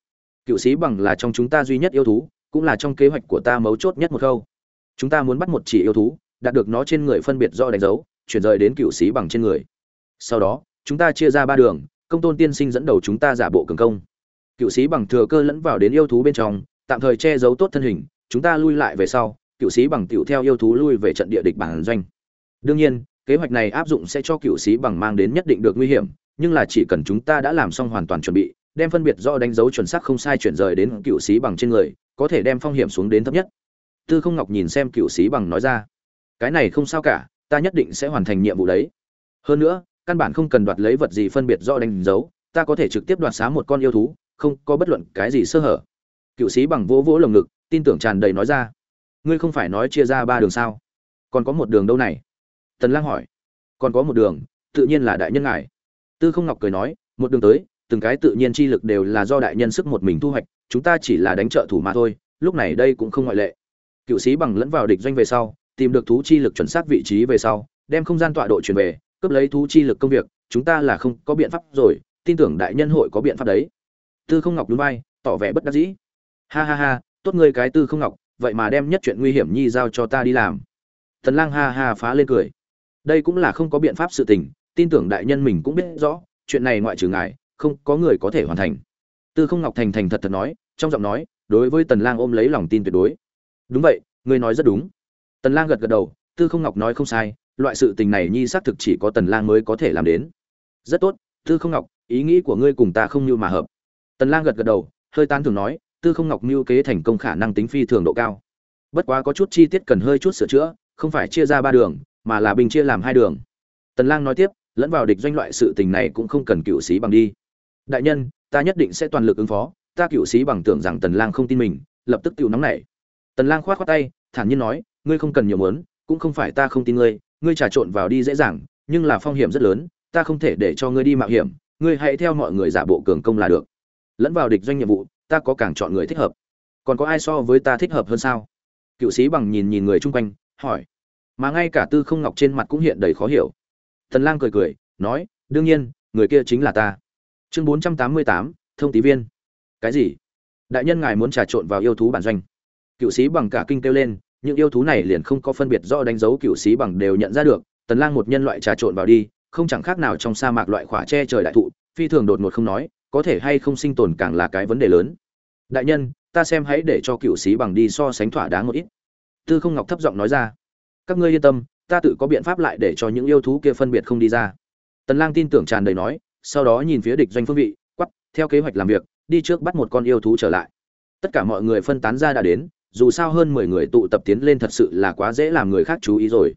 Cựu sĩ bằng là trong chúng ta duy nhất yêu thú, cũng là trong kế hoạch của ta mấu chốt nhất một khâu. Chúng ta muốn bắt một chỉ yêu thú, đạt được nó trên người phân biệt do đánh dấu, chuyển rời đến cựu sĩ bằng trên người. Sau đó, chúng ta chia ra ba đường, công tôn tiên sinh dẫn đầu chúng ta giả bộ cường công. Cựu sĩ bằng thừa cơ lẫn vào đến yêu thú bên trong, tạm thời che giấu tốt thân hình, chúng ta lui lại về sau cựu sĩ bằng tiểu theo yêu thú lui về trận địa địch bản doanh. Đương nhiên, kế hoạch này áp dụng sẽ cho cựu sĩ bằng mang đến nhất định được nguy hiểm, nhưng là chỉ cần chúng ta đã làm xong hoàn toàn chuẩn bị, đem phân biệt rõ đánh dấu chuẩn xác không sai chuyển rời đến cựu sĩ bằng trên người, có thể đem phong hiểm xuống đến thấp nhất. Tư không ngọc nhìn xem cựu sĩ bằng nói ra, cái này không sao cả, ta nhất định sẽ hoàn thành nhiệm vụ đấy. Hơn nữa, căn bản không cần đoạt lấy vật gì phân biệt rõ đánh dấu, ta có thể trực tiếp đoạt xá một con yêu thú, không có bất luận cái gì sơ hở. Cựu sĩ bằng vỗ vỗ lồng ngực, tin tưởng tràn đầy nói ra ngươi không phải nói chia ra ba đường sao? Còn có một đường đâu này? Tần lang hỏi. Còn có một đường, tự nhiên là đại nhân ngài. Tư không ngọc cười nói, một đường tới, từng cái tự nhiên chi lực đều là do đại nhân sức một mình thu hoạch, chúng ta chỉ là đánh trợ thủ mà thôi, lúc này đây cũng không ngoại lệ. Cựu sĩ bằng lẫn vào địch doanh về sau, tìm được thú chi lực chuẩn xác vị trí về sau, đem không gian tọa độ chuyển về, cướp lấy thú chi lực công việc, chúng ta là không có biện pháp rồi, tin tưởng đại nhân hội có biện pháp đấy. Tư không ngọc đúng vai, tỏ vẻ bất đắc dĩ. Ha ha ha, tốt ngươi cái tư không ngọc vậy mà đem nhất chuyện nguy hiểm nhi giao cho ta đi làm. Thần lang ha ha phá lên cười. Đây cũng là không có biện pháp sự tình, tin tưởng đại nhân mình cũng biết rõ, chuyện này ngoại trừ ngài, không có người có thể hoàn thành. Tư không ngọc thành thành thật thật nói, trong giọng nói, đối với tần lang ôm lấy lòng tin tuyệt đối. Đúng vậy, ngươi nói rất đúng. Tần lang gật gật đầu, tư không ngọc nói không sai, loại sự tình này nhi xác thực chỉ có tần lang mới có thể làm đến. Rất tốt, tư không ngọc, ý nghĩ của ngươi cùng ta không như mà hợp. Tần lang gật gật đầu, hơi tán thường nói tư không ngọc mưu kế thành công khả năng tính phi thường độ cao. Bất quá có chút chi tiết cần hơi chút sửa chữa, không phải chia ra ba đường, mà là bình chia làm hai đường. Tần lang nói tiếp, lẫn vào địch doanh loại sự tình này cũng không cần cựu sĩ bằng đi. Đại nhân, ta nhất định sẽ toàn lực ứng phó, ta cựu sĩ bằng tưởng rằng tần lang không tin mình, lập tức tiêu nóng nảy. Tần lang khoát khoát tay, thản nhiên nói, ngươi không cần nhiều muốn, cũng không phải ta không tin ngươi ngươi trà trộn vào đi dễ dàng, nhưng là phong hiểm rất lớn, ta không thể để cho ngươi đi mạo hiểm, ngươi hãy theo mọi người giả bộ cường công là được. Lẫn vào địch doanh nhiệm vụ ta có càng chọn người thích hợp. Còn có ai so với ta thích hợp hơn sao? Cựu sĩ bằng nhìn nhìn người chung quanh hỏi. Mà ngay cả tư không ngọc trên mặt cũng hiện đầy khó hiểu. Tần lang cười cười nói đương nhiên người kia chính là ta. Chương 488, thông tí viên. Cái gì? Đại nhân ngài muốn trà trộn vào yêu thú bản doanh. Cựu sĩ bằng cả kinh kêu lên những yêu thú này liền không có phân biệt rõ đánh dấu cựu sĩ bằng đều nhận ra được. Tần lang một nhân loại trà trộn vào đi không chẳng khác nào trong sa mạc loại khỏa che trời đại thụ phi thường đột ngột không nói có thể hay không sinh tồn càng là cái vấn đề lớn. Đại nhân, ta xem hãy để cho cựu sĩ bằng đi so sánh thỏa đáng một ít. Tư không ngọc thấp giọng nói ra. Các ngươi yên tâm, ta tự có biện pháp lại để cho những yêu thú kia phân biệt không đi ra. Tần lang tin tưởng tràn đầy nói, sau đó nhìn phía địch doanh phương vị quắp theo kế hoạch làm việc, đi trước bắt một con yêu thú trở lại. Tất cả mọi người phân tán ra đã đến, dù sao hơn 10 người tụ tập tiến lên thật sự là quá dễ làm người khác chú ý rồi.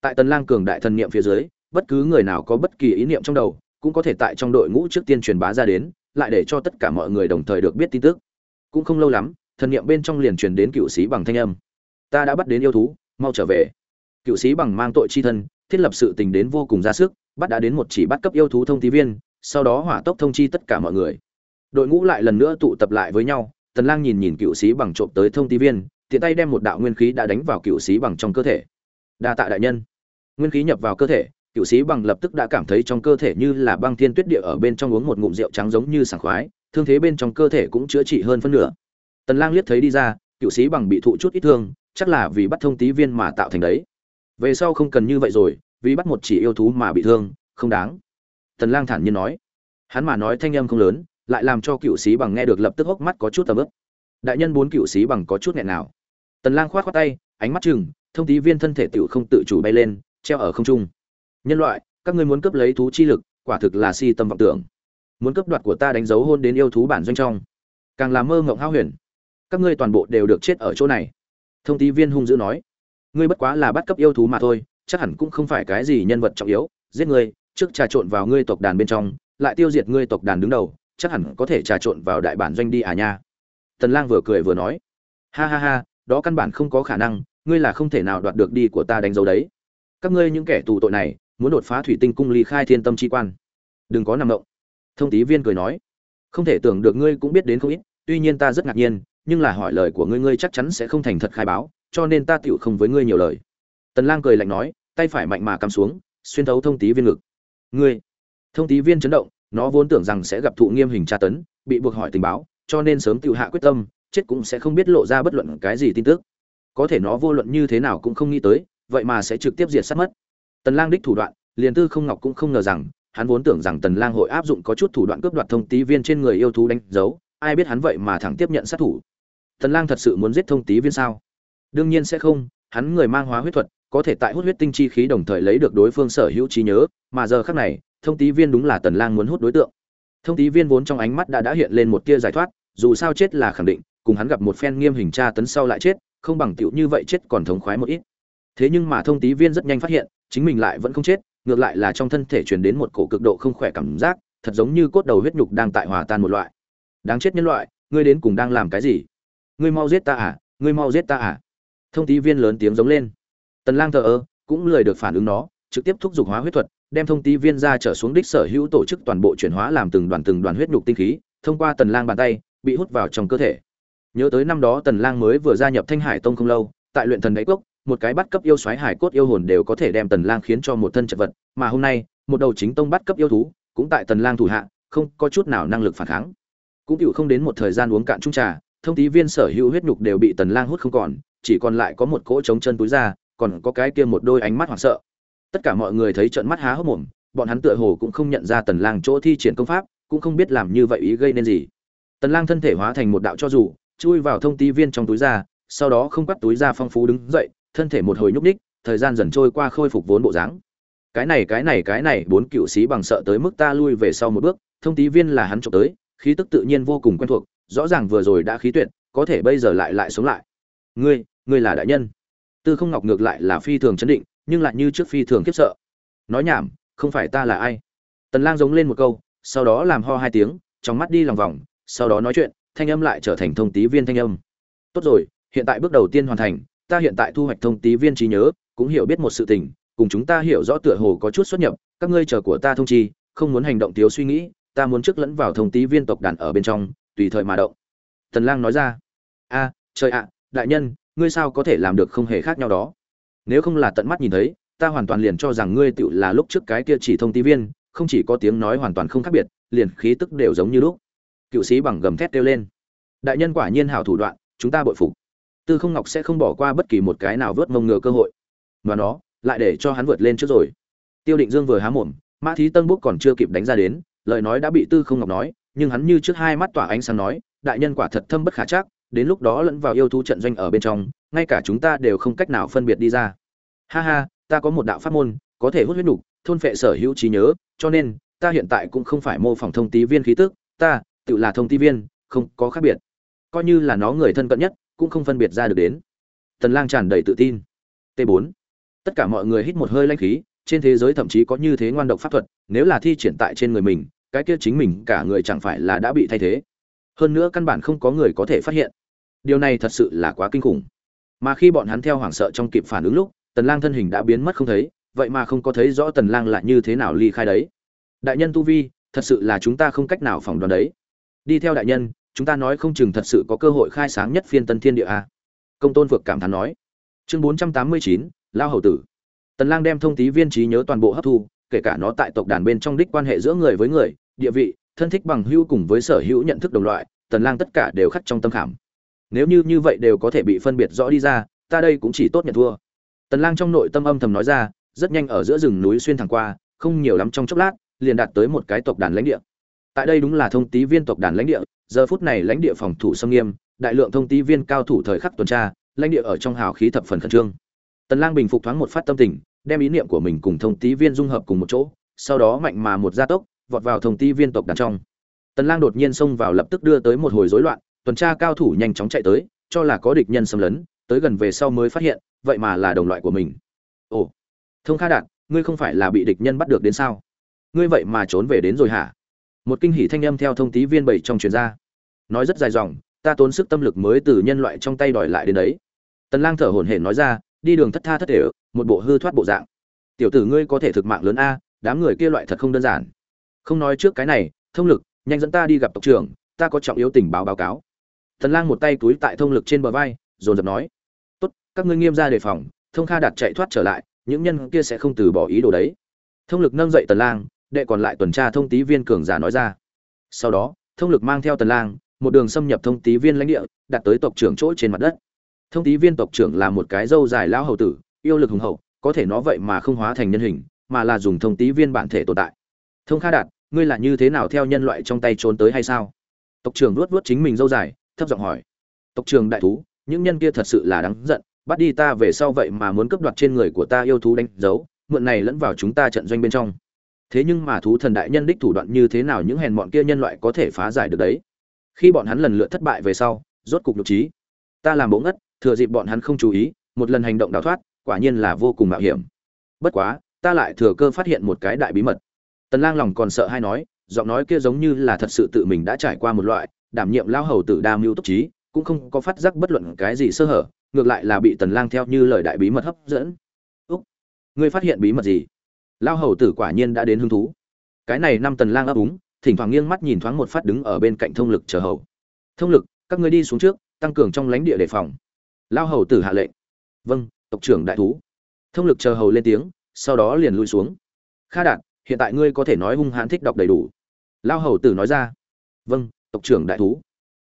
Tại tần lang cường đại thần niệm phía dưới, bất cứ người nào có bất kỳ ý niệm trong đầu cũng có thể tại trong đội ngũ trước tiên truyền bá ra đến, lại để cho tất cả mọi người đồng thời được biết tin tức. Cũng không lâu lắm, thần niệm bên trong liền truyền đến cựu sĩ bằng thanh âm. Ta đã bắt đến yêu thú, mau trở về. Cựu sĩ bằng mang tội chi thân, thiết lập sự tình đến vô cùng ra sức, bắt đã đến một chỉ bắt cấp yêu thú thông tí viên, sau đó hỏa tốc thông chi tất cả mọi người. Đội ngũ lại lần nữa tụ tập lại với nhau, tần lang nhìn nhìn cựu sĩ bằng trộm tới thông tí viên, tiện tay đem một đạo nguyên khí đã đánh vào cựu sĩ bằng trong cơ thể. Đa tạ đại nhân. Nguyên khí nhập vào cơ thể cựu sĩ bằng lập tức đã cảm thấy trong cơ thể như là băng thiên tuyết địa ở bên trong uống một ngụm rượu trắng giống như sảng khoái, thương thế bên trong cơ thể cũng chữa trị hơn phân nửa. Tần lang liếc thấy đi ra cựu sĩ bằng bị thụ chút ít thương, chắc là vì bắt thông tí viên mà tạo thành đấy. Về sau không cần như vậy rồi, vì bắt một chỉ yêu thú mà bị thương, không đáng. Tần lang thản nhiên nói. Hắn mà nói thanh âm không lớn, lại làm cho cựu sĩ bằng nghe được lập tức hốc mắt có chút tầm ướp đại nhân bốn cựu sĩ bằng có chút nghẹn nào. Tần lang khoát khoát tay, ánh mắt chừng, thông tí viên thân thể tiểu không tự chủ bay lên, treo ở không trung nhân loại, các ngươi muốn cướp lấy thú chi lực, quả thực là si tâm vọng tưởng. Muốn cướp đoạt của ta đánh dấu hôn đến yêu thú bản doanh trong. Càng làm mơ ngộng hao huyền. Các ngươi toàn bộ đều được chết ở chỗ này. Thông tí viên hung dữ nói. Ngươi bất quá là bắt cấp yêu thú mà thôi, chắc hẳn cũng không phải cái gì nhân vật trọng yếu. Giết ngươi, trước trà trộn vào ngươi tộc đàn bên trong, lại tiêu diệt ngươi tộc đàn đứng đầu, chắc hẳn có thể trà trộn vào đại bản doanh đi à nha. Tần lang vừa cười vừa nói. Ha ha ha, đó căn bản không có khả năng, ngươi là không thể nào đoạt được đi của ta đánh dấu đấy. Các ngươi những kẻ tù tội này muốn đột phá thủy tinh cung ly khai thiên tâm chi quan. Đừng có nằm động. Thông tí viên cười nói, không thể tưởng được ngươi cũng biết đến không ít, tuy nhiên ta rất ngạc nhiên, nhưng là hỏi lời của ngươi ngươi chắc chắn sẽ không thành thật khai báo, cho nên ta tựu không với ngươi nhiều lời. Tần lang cười lạnh nói, tay phải mạnh mà cắm xuống, xuyên thấu thông tí viên ngực. Ngươi, thông tí viên chấn động, nó vốn tưởng rằng sẽ gặp thụ nghiêm hình tra tấn, bị buộc hỏi tình báo, cho nên sớm tự hạ quyết tâm, chết cũng sẽ không biết lộ ra bất luận cái gì tin tức. Có thể nó vô luận như thế nào cũng không nghĩ tới, vậy mà sẽ trực tiếp diệt sát mất tần lang đích thủ đoạn, liền tư không ngọc cũng không ngờ rằng, hắn vốn tưởng rằng tần lang hội áp dụng có chút thủ đoạn cướp đoạt thông tí viên trên người yêu thú đánh dấu, ai biết hắn vậy mà thẳng tiếp nhận sát thủ. Tần lang thật sự muốn giết thông tí viên sao? Đương nhiên sẽ không, hắn người mang hóa huyết thuật, có thể tại hút huyết tinh chi khí đồng thời lấy được đối phương sở hữu trí nhớ, mà giờ khắc này, thông tí viên đúng là tần lang muốn hút đối tượng. Thông tí viên vốn trong ánh mắt đã đã hiện lên một tia giải thoát, dù sao chết là khẳng định, cùng hắn gặp một phen nghiêm hình tra tấn sau lại chết, không bằng tiểu như vậy chết còn thống khoái một ít. Thế nhưng mà thông tí viên rất nhanh phát hiện chính mình lại vẫn không chết, ngược lại là trong thân thể truyền đến một cổ cực độ không khỏe cảm giác, thật giống như cốt đầu huyết nhục đang tại hòa tan một loại. Đáng chết nhân loại, ngươi đến cùng đang làm cái gì? Ngươi mau giết ta à? Ngươi mau giết ta à? Thông tí viên lớn tiếng giống lên. Tần lang thờ ơ, cũng lười được phản ứng nó, trực tiếp thúc giục hóa huyết thuật, đem thông tí viên ra trở xuống đích sở hữu tổ chức toàn bộ chuyển hóa làm từng đoàn từng đoàn huyết nhục tinh khí, thông qua tần lang bàn tay, bị hút vào trong cơ thể. Nhớ tới năm đó tần lang mới vừa gia nhập thanh hải tông không lâu, tại luyện thần đáy cốc một cái bắt cấp yêu xoáy hải cốt yêu hồn đều có thể đem tần lang khiến cho một thân chật vật, mà hôm nay, một đầu chính tông bắt cấp yêu thú, cũng tại tần lang thủ hạ, không có chút nào năng lực phản kháng. Cũng chịu không đến một thời gian uống cạn chung trà, thông tí viên sở hữu huyết nhục đều bị tần lang hút không còn, chỉ còn lại có một cỗ trống chân túi ra, còn có cái kia một đôi ánh mắt hoảng sợ. Tất cả mọi người thấy trợn mắt há hốc mồm, bọn hắn tựa hồ cũng không nhận ra tần lang chỗ thi triển công pháp, cũng không biết làm như vậy ý gây nên gì. Tần lang thân thể hóa thành một đạo cho dù, chui vào thông tí viên trong túi ra, sau đó không quắt túi ra phong phú đứng dậy thân thể một hồi nhúc ních thời gian dần trôi qua khôi phục vốn bộ dáng. Cái này cái này cái này, bốn cựu sĩ bằng sợ tới mức ta lui về sau một bước, thông tí viên là hắn trộm tới, khí tức tự nhiên vô cùng quen thuộc, rõ ràng vừa rồi đã khí tuyệt, có thể bây giờ lại lại sống lại. Ngươi ngươi là đại nhân. Tư không ngọc ngược lại là phi thường chấn định, nhưng lại như trước phi thường khiếp sợ. Nói nhảm, không phải ta là ai? Tần lang giống lên một câu, sau đó làm ho hai tiếng, trong mắt đi lòng vòng, sau đó nói chuyện, thanh âm lại trở thành thông tí viên thanh âm. Tốt rồi, hiện tại bước đầu tiên hoàn thành ta hiện tại thu hoạch thông tí viên trí nhớ, cũng hiểu biết một sự tình, cùng chúng ta hiểu rõ tựa hồ có chút xuất nhập, các ngươi chờ của ta thông chi, không muốn hành động thiếu suy nghĩ, ta muốn trước lẫn vào thông tí viên tộc đàn ở bên trong, tùy thời mà động. Tần lang nói ra. A, trời ạ, đại nhân, ngươi sao có thể làm được không hề khác nhau đó? Nếu không là tận mắt nhìn thấy, ta hoàn toàn liền cho rằng ngươi tựu là lúc trước cái kia chỉ thông tí viên, không chỉ có tiếng nói hoàn toàn không khác biệt, liền khí tức đều giống như lúc. Cựu sĩ bằng gầm thét kêu lên. Đại nhân quả nhiên hảo thủ đoạn, chúng ta bội phục tư không ngọc sẽ không bỏ qua bất kỳ một cái nào vớt mông ngựa cơ hội. Mà nó lại để cho hắn vượt lên trước rồi. Tiêu định dương vừa há mồm, mã thí tân búc còn chưa kịp đánh ra đến, lời nói đã bị tư không ngọc nói, nhưng hắn như trước hai mắt tỏa ánh sáng nói, đại nhân quả thật thâm bất khả chắc, đến lúc đó lẫn vào yêu thú trận doanh ở bên trong, ngay cả chúng ta đều không cách nào phân biệt đi ra. Ha ha, ta có một đạo pháp môn, có thể hút huyết nục, thôn phệ sở hữu trí nhớ, cho nên, ta hiện tại cũng không phải mô phỏng thông tí viên khí tức, ta, tự là thông tí viên, không có khác biệt. Coi như là nó người thân cận nhất cũng không phân biệt ra được đến. Tần lang tràn đầy tự tin. T 4 tất cả mọi người hít một hơi lãnh khí, trên thế giới thậm chí có như thế ngoan độc pháp thuật, nếu là thi triển tại trên người mình, cái kia chính mình cả người chẳng phải là đã bị thay thế. Hơn nữa căn bản không có người có thể phát hiện. Điều này thật sự là quá kinh khủng. Mà khi bọn hắn theo hoảng sợ trong kịp phản ứng lúc, tần lang thân hình đã biến mất không thấy, vậy mà không có thấy rõ tần lang lại như thế nào ly khai đấy. Đại nhân tu vi, thật sự là chúng ta không cách nào phỏng đoán đấy. Đi theo đại nhân chúng ta nói không chừng thật sự có cơ hội khai sáng nhất phiên tân thiên địa a. Công tôn vượt cảm thán nói. Chương 489, lao hầu tử. Tần lang đem thông tí viên trí nhớ toàn bộ hấp thu kể cả nó tại tộc đàn bên trong đích quan hệ giữa người với người địa vị thân thích bằng hữu cùng với sở hữu nhận thức đồng loại tần lang tất cả đều khắc trong tâm khảm. Nếu như như vậy đều có thể bị phân biệt rõ đi ra ta đây cũng chỉ tốt nhận thua. Tần lang trong nội tâm âm thầm nói ra rất nhanh ở giữa rừng núi xuyên thẳng qua không nhiều lắm trong chốc lát liền đạt tới một cái tộc đàn lãnh địa tại đây đúng là thông tí viên tộc đàn lãnh địa, giờ phút này lãnh địa phòng thủ xâm nghiêm, đại lượng thông tí viên cao thủ thời khắc tuần tra, lãnh địa ở trong hào khí thập phần khẩn trương. Tần lang bình phục thoáng một phát tâm tình, đem ý niệm của mình cùng thông tí viên dung hợp cùng một chỗ, sau đó mạnh mà một gia tốc, vọt vào thông tí viên tộc đàn trong. Tần lang đột nhiên xông vào lập tức đưa tới một hồi rối loạn, tuần tra cao thủ nhanh chóng chạy tới, cho là có địch nhân xâm lấn, tới gần về sau mới phát hiện, vậy mà là đồng loại của mình. Ồ, thông kha đạt, ngươi không phải là bị địch nhân bắt được đến sao? Ngươi vậy mà trốn về đến rồi hả? Một kinh hỉ thanh âm theo thông tí viên bảy trong truyền ra. Nói rất dài dòng, ta tốn sức tâm lực mới từ nhân loại trong tay đòi lại đến đấy. Tần lang thở hổn hển nói ra, đi đường thất tha thất thể, một bộ hư thoát bộ dạng. Tiểu tử ngươi có thể thực mạng lớn a, đám người kia loại thật không đơn giản. Không nói trước cái này, thông lực, nhanh dẫn ta đi gặp tộc trưởng, ta có trọng yếu tình báo báo cáo. Tần lang một tay túi tại thông lực trên bờ vai, dồn dập nói, tốt, các ngươi nghiêm ra đề phòng, thông kha đạt chạy thoát trở lại, những nhân kia sẽ không từ bỏ ý đồ đấy. Thông lực nâng dậy tần lang đệ còn lại tuần tra thông tí viên cường giả nói ra. Sau đó, thông lực mang theo tần lang, một đường xâm nhập thông tí viên lãnh địa, đặt tới tộc trưởng chỗ trên mặt đất. Thông tí viên tộc trưởng là một cái dâu dài lão hầu tử, yêu lực hùng hậu, có thể nó vậy mà không hóa thành nhân hình, mà là dùng thông tí viên bản thể tồn tại. Thông kha đạt, ngươi là như thế nào theo nhân loại trong tay trốn tới hay sao? Tộc trưởng luốt luốt chính mình dâu dài, thấp giọng hỏi. Tộc trưởng đại thú, những nhân kia thật sự là đáng giận, bắt đi ta về sau vậy mà muốn cướp đoạt trên người của ta yêu thú đánh dấu, mượn này lẫn vào chúng ta trận doanh bên trong thế nhưng mà thú thần đại nhân đích thủ đoạn như thế nào những hèn bọn kia nhân loại có thể phá giải được đấy? Khi bọn hắn lần lượt thất bại về sau, rốt cục nhục trí. Ta làm bỗ ngất, thừa dịp bọn hắn không chú ý, một lần hành động đào thoát, quả nhiên là vô cùng mạo hiểm. Bất quá, ta lại thừa cơ phát hiện một cái đại bí mật. Tần lang lòng còn sợ hay nói, giọng nói kia giống như là thật sự tự mình đã trải qua một loại, đảm nhiệm lao hầu tử đa mưu túc trí, cũng không có phát giác bất luận cái gì sơ hở, ngược lại là bị tần lang theo như lời đại bí mật hấp dẫn. Úc, ngươi phát hiện bí mật gì? Lao hầu tử quả nhiên đã đến hứng thú. Cái này năm tần lang ấp úng, thỉnh thoảng nghiêng mắt nhìn thoáng một phát đứng ở bên cạnh thông lực chờ hầu. Thông lực, các ngươi đi xuống trước, tăng cường trong lãnh địa đề phòng. Lao hầu tử hạ lệnh. Vâng tộc trưởng đại thú. Thông lực chờ hầu lên tiếng, sau đó liền lui xuống. Kha đạt, hiện tại ngươi có thể nói hung hãn thích đọc đầy đủ. Lao hầu tử nói ra. Vâng tộc trưởng đại thú.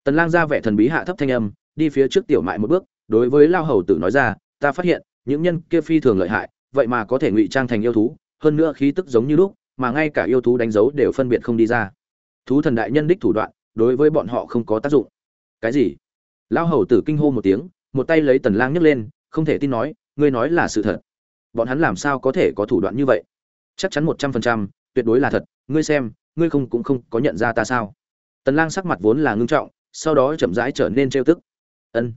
Tần lang ra vẻ thần bí hạ thấp thanh âm, đi phía trước tiểu mại một bước, đối với lao hầu tử nói ra, ta phát hiện, những nhân kia phi thường lợi hại, vậy mà có thể ngụy trang thành yêu thú hơn nữa khí tức giống như lúc, mà ngay cả yêu thú đánh dấu đều phân biệt không đi ra. Thú thần đại nhân đích thủ đoạn, đối với bọn họ không có tác dụng. Cái gì? Lão hầu tử kinh hô một tiếng, một tay lấy tần lang nhấc lên, không thể tin nói, ngươi nói là sự thật. Bọn hắn làm sao có thể có thủ đoạn như vậy? Chắc chắn một trăm phần trăm, tuyệt đối là thật, ngươi xem, ngươi không cũng không có nhận ra ta sao? Tần lang sắc mặt vốn là ngưng trọng, sau đó chậm rãi trở nên trêu tức. Ân.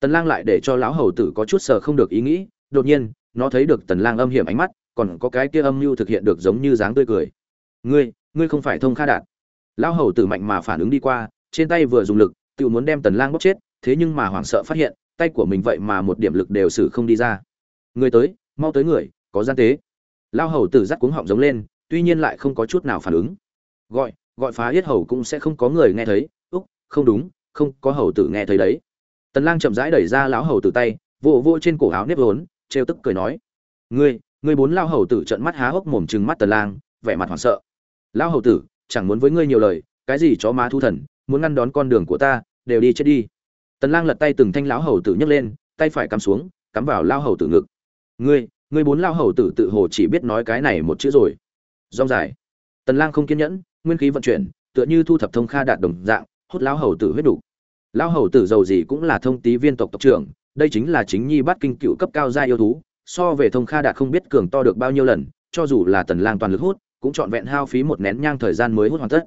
Tần lang lại để cho lão hầu tử có chút sợ không được ý nghĩ, đột nhiên, nó thấy được tần lang âm hiểm ánh mắt còn có cái kia âm mưu thực hiện được giống như dáng tươi cười. Ngươi ngươi không phải thông kha đạt. Lão hầu tử mạnh mà phản ứng đi qua, trên tay vừa dùng lực, tự muốn đem tần lang bóc chết, thế nhưng mà hoảng sợ phát hiện, tay của mình vậy mà một điểm lực đều sử không đi ra. Người tới, mau tới người, có gian tế. Lão hầu tử dắt cuống họng giống lên, tuy nhiên lại không có chút nào phản ứng. Gọi gọi phá yết hầu cũng sẽ không có người nghe thấy. Úc, không đúng, không có hầu tử nghe thấy đấy. Tần lang chậm rãi đẩy ra lão hầu tử tay, vỗ vỗ trên cổ áo nếp vốn, trêu tức cười nói. Ngươi ngươi bốn lao hầu tử trợn mắt há hốc mồm trừng mắt tần lang, vẻ mặt hoảng sợ. Lao hầu tử, chẳng muốn với ngươi nhiều lời, cái gì chó má thu thần, muốn ngăn đón con đường của ta, đều đi chết đi. Tần lang lật tay từng thanh lão hầu tử nhấc lên, tay phải cắm xuống, cắm vào lao hầu tử ngực. Ngươi ngươi bốn lao hầu tử tự hồ chỉ biết nói cái này một chữ rồi. Rong dài. Tần lang không kiên nhẫn, nguyên khí vận chuyển, tựa như thu thập thông kha đạt đồng dạng, hút lão hầu tử huyết đủ. Lão hầu tử giàu gì cũng là thông tí viên tộc tộc trưởng, đây chính là chính nhi bát kinh cựu cấp cao gia yêu thú so về thông kha đạt không biết cường to được bao nhiêu lần, cho dù là tần lang toàn lực hút, cũng trọn vẹn hao phí một nén nhang thời gian mới hút hoàn tất.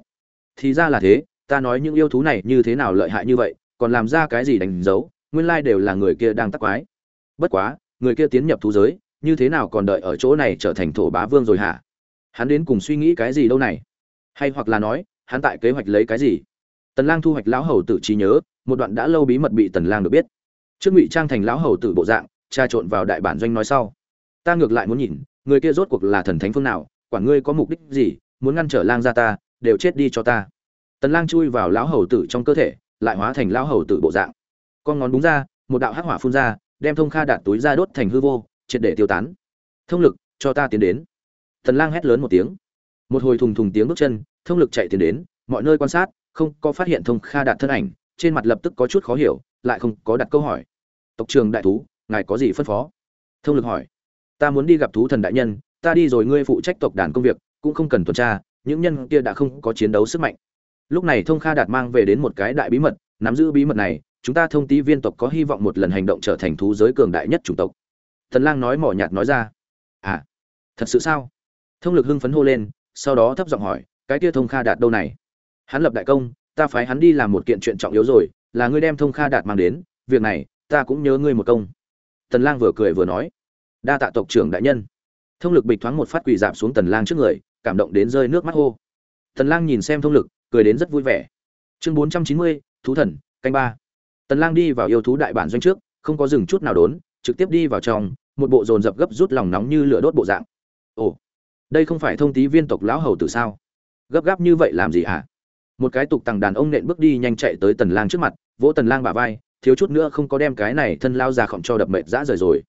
Thì ra là thế, ta nói những yêu thú này như thế nào lợi hại như vậy, còn làm ra cái gì đánh dấu, nguyên lai đều là người kia đang tắc quái. Bất quá, người kia tiến nhập thú giới, như thế nào còn đợi ở chỗ này trở thành thổ bá vương rồi hả? Hắn đến cùng suy nghĩ cái gì đâu này? Hay hoặc là nói, hắn tại kế hoạch lấy cái gì? Tần lang thu hoạch lão hầu tử trí nhớ, một đoạn đã lâu bí mật bị tần lang được biết. Trước ngụy trang thành lão hầu tử bộ dạng tra trộn vào đại bản doanh nói sau. Ta ngược lại muốn nhìn, người kia rốt cuộc là thần thánh phương nào quản ngươi có mục đích gì, muốn ngăn trở lang gia ta, đều chết đi cho ta. Tần lang chui vào lão hầu tử trong cơ thể, lại hóa thành lão hầu tử bộ dạng. Con ngón đúng ra, một đạo hắc hỏa phun ra, đem thông kha đạt túi ra đốt thành hư vô, triệt để tiêu tán. Thông lực, cho ta tiến đến. Tần lang hét lớn một tiếng. Một hồi thùng thùng tiếng bước chân, thông lực chạy tiến đến, mọi nơi quan sát, không có phát hiện thông kha đạt thân ảnh, trên mặt lập tức có chút khó hiểu, lại không có đặt câu hỏi. Tộc trường đại thú ngài có gì phân phó? Thông lực hỏi. Ta muốn đi gặp thú thần đại nhân, ta đi rồi ngươi phụ trách tộc đàn công việc, cũng không cần tuần tra, những nhân kia đã không có chiến đấu sức mạnh. Lúc này thông kha đạt mang về đến một cái đại bí mật, nắm giữ bí mật này, chúng ta thông tí viên tộc có hy vọng một lần hành động trở thành thú giới cường đại nhất chủng tộc. Thần lang nói mỏ nhạt nói ra. À thật sự sao? Thông lực hưng phấn hô lên, sau đó thấp giọng hỏi, cái kia thông kha đạt đâu này? Hắn lập đại công, ta phái hắn đi làm một kiện chuyện trọng yếu rồi, là ngươi đem thông kha đạt mang đến, việc này, ta cũng nhớ ngươi một công tần lang vừa cười vừa nói đa tạ tộc trưởng đại nhân. Thông lực bịch thoáng một phát quỳ dạp xuống tần lang trước người cảm động đến rơi nước mắt hô. Tần lang nhìn xem thông lực cười đến rất vui vẻ. Chương 490, thú thần canh ba. Tần lang đi vào yêu thú đại bản doanh trước không có dừng chút nào đốn trực tiếp đi vào trong một bộ dồn dập gấp rút lòng nóng như lửa đốt bộ dạng. Ồ đây không phải thông tí viên tộc lão hầu tử sao? Gấp gáp như vậy làm gì hả? Một cái tục tằng đàn ông nện bước đi nhanh chạy tới tần lang trước mặt vỗ tần lang bả vai thiếu chút nữa không có đem cái này thân lao ra khổng cho đập mệt dã rời rồi.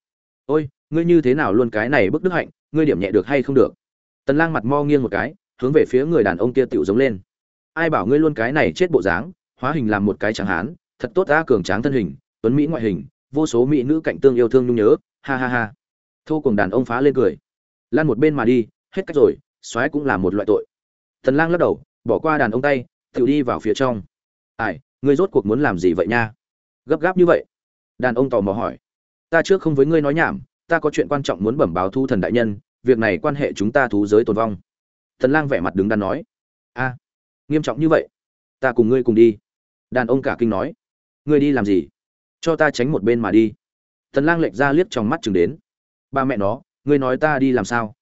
Ôi, ngươi như thế nào luôn cái này bức đức hạnh, ngươi điểm nhẹ được hay không được? Tần lang mặt mo nghiêng một cái, hướng về phía người đàn ông kia tiểu giống lên. Ai bảo ngươi luôn cái này chết bộ dáng, hóa hình làm một cái chẳng hán, thật tốt ra cường tráng thân hình, tuấn mỹ ngoại hình, vô số mỹ nữ cạnh tương yêu thương nhung nhớ, ha ha ha. Thô cùng đàn ông phá lên cười. Lan một bên mà đi, hết cách rồi, soái cũng là một loại tội. Tần lang lắc đầu, bỏ qua đàn ông tay tự đi vào phía trong. Ai, ngươi rốt cuộc muốn làm gì vậy nha? Gấp gáp như vậy? Đàn ông tò mò hỏi. Ta trước không với ngươi nói nhảm, ta có chuyện quan trọng muốn bẩm báo thu thần đại nhân, việc này quan hệ chúng ta thú giới tồn vong. Thần lang vẻ mặt đứng đắn nói. A, nghiêm trọng như vậy? Ta cùng ngươi cùng đi. Đàn ông cả kinh nói. Ngươi đi làm gì? Cho ta tránh một bên mà đi. Thần lang lệch ra liếc trong mắt chừng đến. Ba mẹ nó, ngươi nói ta đi làm sao?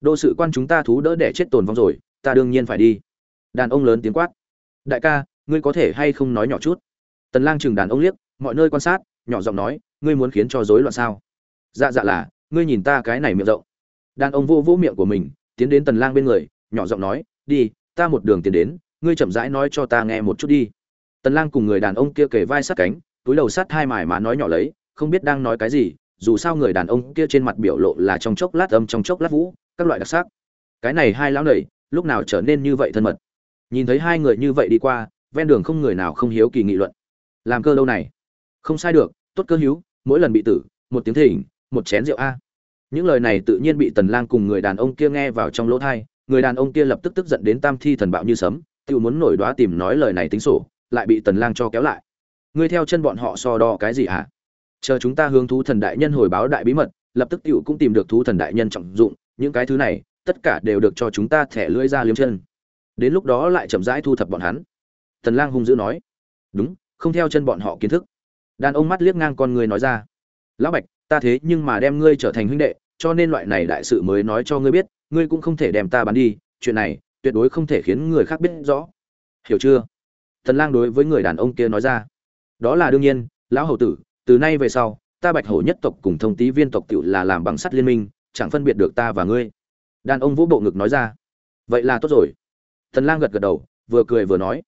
Đô sự quan chúng ta thú đỡ để chết tồn vong rồi, ta đương nhiên phải đi. Đàn ông lớn tiếng quát. Đại ca, ngươi có thể hay không nói nhỏ chút? Tần lang chừng đàn ông liếc mọi nơi quan sát, nhỏ giọng nói, ngươi muốn khiến cho rối loạn sao? Dạ dạ là, ngươi nhìn ta cái này miệng rộng. Đàn ông vô vỗ miệng của mình, tiến đến tần lang bên người, nhỏ giọng nói, đi, ta một đường tiến đến, ngươi chậm rãi nói cho ta nghe một chút đi. Tần lang cùng người đàn ông kia kề vai sát cánh, túi đầu sát hai mải mà nói nhỏ lấy, không biết đang nói cái gì, dù sao người đàn ông kia trên mặt biểu lộ là trong chốc lát âm, trong chốc lát vũ, các loại đặc sắc. Cái này hai lão nầy, lúc nào trở nên như vậy thân mật? Nhìn thấy hai người như vậy đi qua, ven đường không người nào không hiếu kỳ nghị luận. Làm cơ lâu này? Không sai được tốt cơ hữu, mỗi lần bị tử một tiếng thỉnh một chén rượu a. Những lời này tự nhiên bị tần lang cùng người đàn ông kia nghe vào trong lỗ tai người đàn ông kia lập tức tức giận đến tam thi thần bạo như sấm tự muốn nổi đoá tìm nói lời này tính sổ lại bị tần lang cho kéo lại. Ngươi theo chân bọn họ so đo cái gì hả? Chờ chúng ta hướng thú thần đại nhân hồi báo đại bí mật lập tức tiểu cũng tìm được thú thần đại nhân trọng dụng những cái thứ này tất cả đều được cho chúng ta thẻ lưỡi ra liếm chân. Đến lúc đó lại chậm rãi thu thập bọn hắn. Tần lang hung dữ nói đúng không theo chân bọn họ kiến thức đàn ông mắt liếc ngang con người nói ra, lão bạch, ta thế nhưng mà đem ngươi trở thành huynh đệ, cho nên loại này đại sự mới nói cho ngươi biết, ngươi cũng không thể đem ta bán đi, chuyện này tuyệt đối không thể khiến người khác biết rõ. Hiểu chưa? Thần lang đối với người đàn ông kia nói ra, đó là đương nhiên, lão hầu tử, từ nay về sau, ta bạch hổ nhất tộc cùng thông tý viên tộc tiểu là làm bằng sắt liên minh, chẳng phân biệt được ta và ngươi. Đàn ông vũ bộ ngực nói ra, vậy là tốt rồi. Thần lang gật gật đầu, vừa cười vừa nói,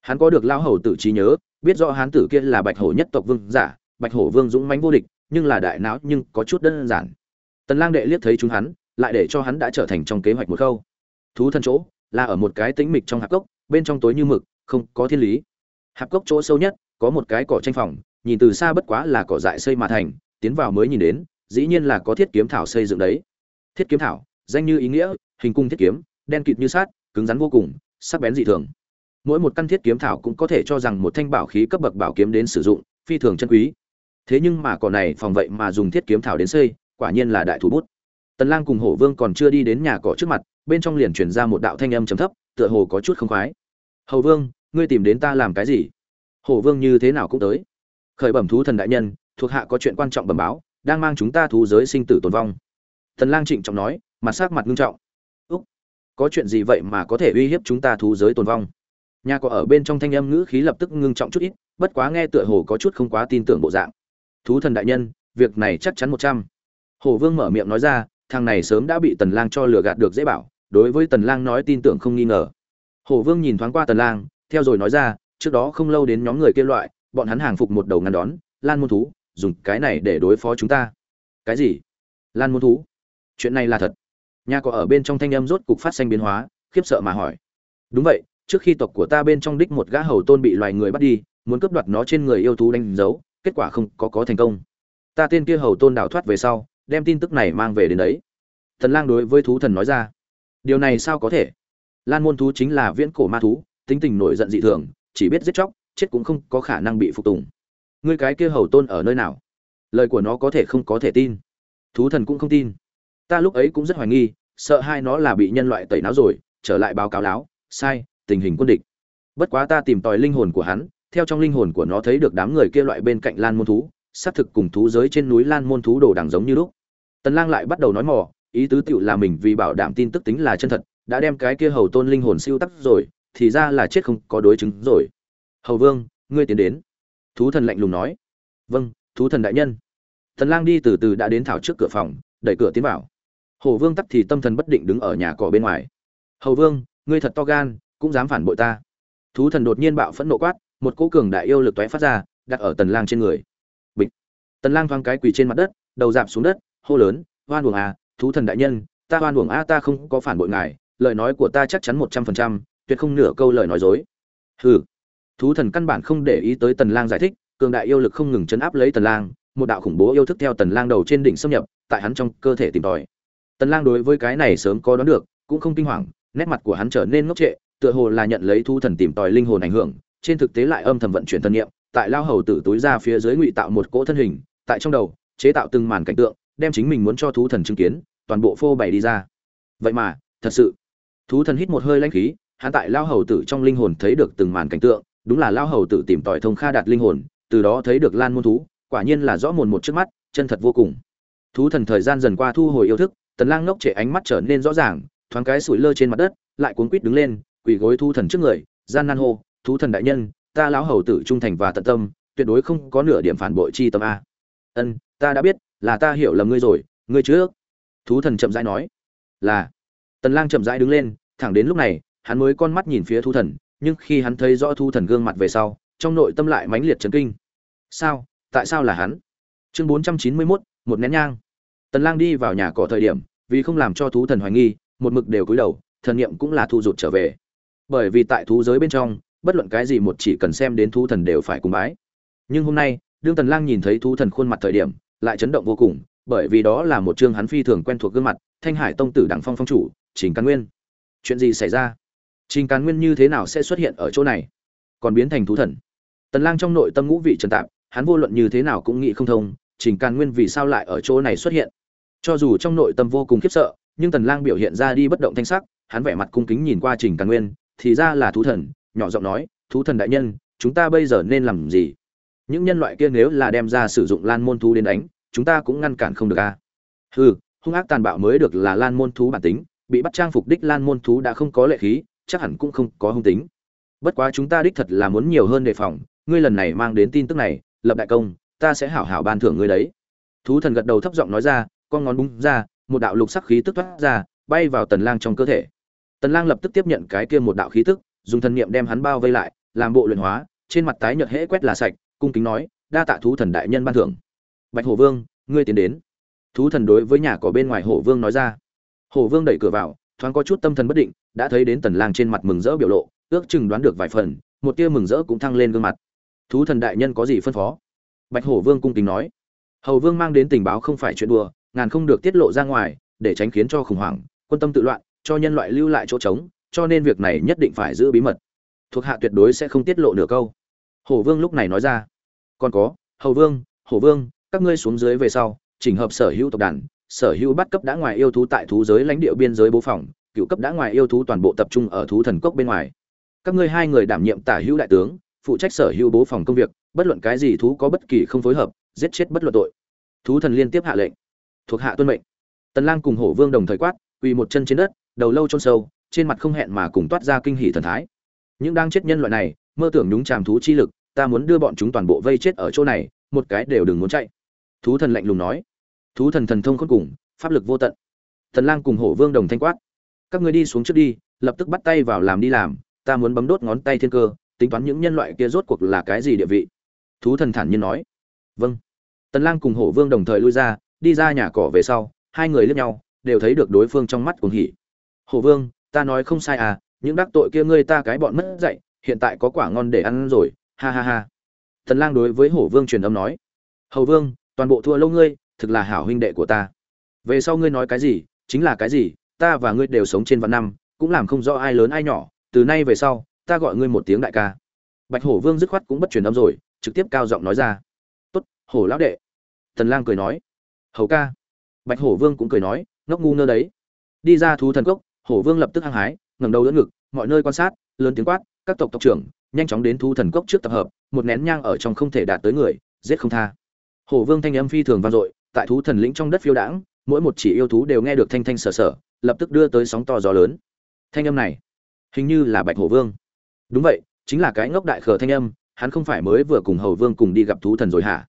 hắn có được lão hầu tử trí nhớ biết rõ hán tử kia là bạch hổ nhất tộc vương giả, bạch hổ vương dũng mãnh vô địch, nhưng là đại não nhưng có chút đơn giản. Tần lang đệ liếc thấy chúng hắn, lại để cho hắn đã trở thành trong kế hoạch một khâu. Thú thân chỗ, là ở một cái tĩnh mịch trong hạp cốc, bên trong tối như mực, không có thiên lý. Hạp cốc chỗ sâu nhất, có một cái cỏ tranh phòng, nhìn từ xa bất quá là cỏ dại xây mà thành, tiến vào mới nhìn đến, dĩ nhiên là có thiết kiếm thảo xây dựng đấy. Thiết kiếm thảo, danh như ý nghĩa, hình cung thiết kiếm, đen kịt như sát cứng rắn vô cùng, sắc bén dị thường mỗi một căn thiết kiếm thảo cũng có thể cho rằng một thanh bảo khí cấp bậc bảo kiếm đến sử dụng, phi thường chân quý. Thế nhưng mà cỏ này phòng vậy mà dùng thiết kiếm thảo đến xây, quả nhiên là đại thủ bút. Tần lang cùng hổ vương còn chưa đi đến nhà cỏ trước mặt, bên trong liền truyền ra một đạo thanh âm trầm thấp, tựa hồ có chút không khoái. Hầu vương, ngươi tìm đến ta làm cái gì? Hổ vương như thế nào cũng tới. Khởi bẩm thú thần đại nhân, thuộc hạ có chuyện quan trọng bẩm báo, đang mang chúng ta thú giới sinh tử tồn vong. Tần lang trịnh trọng nói, mặt sắc mặt nghiêm trọng. Úc, có chuyện gì vậy mà có thể uy hiếp chúng ta thú giới tồn vong? Nhà có ở bên trong thanh âm ngữ khí lập tức ngưng trọng chút ít, bất quá nghe tựa hồ có chút không quá tin tưởng bộ dạng. Thú thần đại nhân, việc này chắc chắn một trăm. Hồ vương mở miệng nói ra, thằng này sớm đã bị tần lang cho lừa gạt được dễ bảo, đối với tần lang nói tin tưởng không nghi ngờ. Hồ vương nhìn thoáng qua tần lang, theo rồi nói ra, trước đó không lâu đến nhóm người kia loại, bọn hắn hàng phục một đầu ngăn đón, lan môn thú, dùng cái này để đối phó chúng ta. Cái gì? Lan môn thú? Chuyện này là thật. Nhà có ở bên trong thanh âm rốt cục phát sinh biến hóa, khiếp sợ mà hỏi. Đúng vậy trước khi tộc của ta bên trong đích một gã hầu tôn bị loài người bắt đi, muốn cướp đoạt nó trên người yêu thú đánh dấu, kết quả không có có thành công. Ta tên kia hầu tôn đào thoát về sau, đem tin tức này mang về đến đấy. Thần lang đối với thú thần nói ra, điều này sao có thể? Lan môn thú chính là viễn cổ ma thú, tính tình nổi giận dị thường, chỉ biết giết chóc, chết cũng không có khả năng bị phục tùng. Ngươi cái kia hầu tôn ở nơi nào? Lời của nó có thể không có thể tin. Thú thần cũng không tin. Ta lúc ấy cũng rất hoài nghi, sợ hai nó là bị nhân loại tẩy não rồi, trở lại báo cáo láo, sai tình hình quân địch. Bất quá ta tìm tòi linh hồn của hắn, theo trong linh hồn của nó thấy được đám người kia loại bên cạnh lan môn thú, xác thực cùng thú giới trên núi lan môn thú đồ đằng giống như lúc. Tần lang lại bắt đầu nói mò, ý tứ tiểu là mình vì bảo đảm tin tức tính là chân thật, đã đem cái kia hầu tôn linh hồn siêu tắc rồi, thì ra là chết không có đối chứng rồi. Hầu vương, ngươi tiến đến. Thú thần lạnh lùng nói. Vâng thú thần đại nhân. Tần lang đi từ từ đã đến thảo trước cửa phòng, đẩy cửa tiến vào. Hầu vương tắc thì tâm thần bất định đứng ở nhà cỏ bên ngoài. Hầu vương, ngươi thật to gan cũng dám phản bội ta. Thú thần đột nhiên bạo phẫn nộ quát một cỗ cường đại yêu lực toé phát ra đặt ở tần lang trên người. Bịch. Tần lang thoáng cái quỳ trên mặt đất đầu giảm xuống đất hô lớn hoan uổng à thú thần đại nhân ta hoan uổng a à, ta không có phản bội ngài lời nói của ta chắc chắn một trăm phần trăm tuyệt không nửa câu lời nói dối. Hừ. Thú thần căn bản không để ý tới tần lang giải thích cường đại yêu lực không ngừng chấn áp lấy tần lang một đạo khủng bố yêu thức theo tần lang đầu trên đỉnh xâm nhập tại hắn trong cơ thể tìm tòi. Tần lang đối với cái này sớm có đoán được cũng không kinh hoàng nét mặt của hắn trở nên ngốc trệ tựa hồ là nhận lấy thú thần tìm tòi linh hồn ảnh hưởng, trên thực tế lại âm thầm vận chuyển thân niệm, tại lao hầu tử túi ra phía dưới ngụy tạo một cỗ thân hình, tại trong đầu, chế tạo từng màn cảnh tượng, đem chính mình muốn cho thú thần chứng kiến, toàn bộ phô bày đi ra. Vậy mà, thật sự, thú thần hít một hơi lanh khí, hắn tại lao hầu tử trong linh hồn thấy được từng màn cảnh tượng, đúng là lao hầu tử tìm tòi thông kha đạt linh hồn, từ đó thấy được lan môn thú, quả nhiên là rõ mồn một trước mắt, chân thật vô cùng. Thú thần thời gian dần qua thu hồi yêu thức, tần lang ngốc trệ ánh mắt trở nên rõ ràng, thoáng cái sủi lơ trên mặt đất, lại cuốn quít đứng lên quỳ gối thu thần trước người gian nan hô thú thần đại nhân ta lão hầu tử trung thành và tận tâm tuyệt đối không có nửa điểm phản bội chi tâm a. Ân ta đã biết là ta hiểu lầm ngươi rồi ngươi trước thú thần chậm rãi nói. Là. Tần lang chậm rãi đứng lên thẳng đến lúc này hắn mới con mắt nhìn phía thú thần nhưng khi hắn thấy rõ thú thần gương mặt về sau trong nội tâm lại mãnh liệt chấn kinh. Sao? Tại sao là hắn? Chương 491, một nén nhang. Tần lang đi vào nhà cỏ thời điểm vì không làm cho thú thần hoài nghi một mực đều cúi đầu thần niệm cũng là thu rụt trở về bởi vì tại thú giới bên trong, bất luận cái gì một chỉ cần xem đến thú thần đều phải cung bái. Nhưng hôm nay, đương tần lang nhìn thấy thú thần khuôn mặt thời điểm, lại chấn động vô cùng, bởi vì đó là một chương hắn phi thường quen thuộc gương mặt, thanh hải tông tử đẳng phong phong chủ, trình cán nguyên. Chuyện gì xảy ra? Trình cán nguyên như thế nào sẽ xuất hiện ở chỗ này? Còn biến thành thú thần? Tần lang trong nội tâm ngũ vị trần tạm hắn vô luận như thế nào cũng nghĩ không thông, trình cán nguyên vì sao lại ở chỗ này xuất hiện? Cho dù trong nội tâm vô cùng khiếp sợ, nhưng tần lang biểu hiện ra đi bất động thanh sắc, hắn vẻ mặt cung kính nhìn qua trình càn nguyên thì ra là thú thần, nhỏ giọng nói, thú thần đại nhân, chúng ta bây giờ nên làm gì? Những nhân loại kia nếu là đem ra sử dụng lan môn thú đến đánh, chúng ta cũng ngăn cản không được a à? hừ, hung ác tàn bạo mới được là lan môn thú bản tính, bị bắt trang phục đích lan môn thú đã không có lệ khí, chắc hẳn cũng không có hung tính. Bất quá chúng ta đích thật là muốn nhiều hơn đề phòng, ngươi lần này mang đến tin tức này, lập đại công, ta sẽ hảo hảo ban thưởng ngươi đấy. Thú thần gật đầu thấp giọng nói ra, con ngón búng ra, một đạo lục sắc khí tức thoát ra, bay vào tần lang trong cơ thể tần lang lập tức tiếp nhận cái kia một đạo khí tức, dùng thần niệm đem hắn bao vây lại, làm bộ luyện hóa, trên mặt tái nhợt hễ quét là sạch, cung kính nói, đa tạ thú thần đại nhân ban thưởng. Bạch hổ vương, ngươi tiến đến. Thú thần đối với nhà cỏ bên ngoài hổ vương nói ra. Hổ vương đẩy cửa vào, thoáng có chút tâm thần bất định, đã thấy đến tần lang trên mặt mừng rỡ biểu lộ, ước chừng đoán được vài phần, một tia mừng rỡ cũng thăng lên gương mặt. Thú thần đại nhân có gì phân phó? Bạch hổ vương cung kính nói. Hầu vương mang đến tình báo không phải chuyện đùa, ngàn không được tiết lộ ra ngoài, để tránh khiến cho khủng hoảng, quân tâm tự loạn cho nhân loại lưu lại chỗ trống, cho nên việc này nhất định phải giữ bí mật. Thuộc hạ tuyệt đối sẽ không tiết lộ nửa câu. Hổ vương lúc này nói ra. Còn có, hầu vương, hổ vương, các ngươi xuống dưới về sau, chỉnh hợp sở hữu tộc đàn, sở hữu bắt cấp đã ngoài yêu thú tại thú giới lãnh địa biên giới bố phòng, cựu cấp đã ngoài yêu thú toàn bộ tập trung ở thú thần cốc bên ngoài. Các ngươi hai người đảm nhiệm tả hữu đại tướng, phụ trách sở hữu bố phòng công việc, bất luận cái gì thú có bất kỳ không phối hợp, giết chết bất luận tội. Thú thần liên tiếp hạ lệnh. Thuộc hạ tuân mệnh. Tần lang cùng hổ vương đồng thời quát, quỳ một chân trên đất đầu lâu chôn sâu, trên mặt không hẹn mà cùng toát ra kinh hỉ thần thái. Những đang chết nhân loại này, mơ tưởng nhúng chàm thú chi lực, ta muốn đưa bọn chúng toàn bộ vây chết ở chỗ này, một cái đều đừng muốn chạy. Thú thần lạnh lùng nói. Thú thần thần thông khôn cùng, pháp lực vô tận. Thần lang cùng hổ vương đồng thanh quát. Các ngươi đi xuống trước đi, lập tức bắt tay vào làm đi làm, ta muốn bấm đốt ngón tay thiên cơ, tính toán những nhân loại kia rốt cuộc là cái gì địa vị. Thú thần thản nhiên nói. Vâng. Tần lang cùng hổ vương đồng thời lui ra, đi ra nhà cỏ về sau, hai người liếc nhau, đều thấy được đối phương trong mắt cuồng hỉ hổ vương, ta nói không sai à những đắc tội kia ngươi ta cái bọn mất dạy, hiện tại có quả ngon để ăn rồi, ha ha ha. Tần lang đối với hổ vương truyền âm nói hầu vương, toàn bộ thua lâu ngươi, thực là hảo huynh đệ của ta. Về sau ngươi nói cái gì, chính là cái gì, ta và ngươi đều sống trên vạn năm, cũng làm không rõ ai lớn ai nhỏ, từ nay về sau, ta gọi ngươi một tiếng đại ca. Bạch hổ vương dứt khoát cũng bất truyền âm rồi, trực tiếp cao giọng nói ra, tốt hổ lão đệ. Tần lang cười nói, hầu ca. Bạch hổ vương cũng cười nói, ngốc ngu ngơ đấy. Đi ra thú thần cốc hổ vương lập tức hăng hái, ngẩng đầu đỡ ngực, mọi nơi quan sát, lớn tiếng quát, các tộc tộc trưởng, nhanh chóng đến thu thần cốc trước tập hợp, một nén nhang ở trong không thể đạt tới người, giết không tha. Hổ vương thanh âm phi thường vang dội, tại thú thần lĩnh trong đất phiêu đãng, mỗi một chỉ yêu thú đều nghe được thanh thanh sở sở, lập tức đưa tới sóng to gió lớn. Thanh âm này, hình như là bạch hổ vương. Đúng vậy, chính là cái ngốc đại khờ thanh âm, hắn không phải mới vừa cùng hầu vương cùng đi gặp thú thần rồi hả?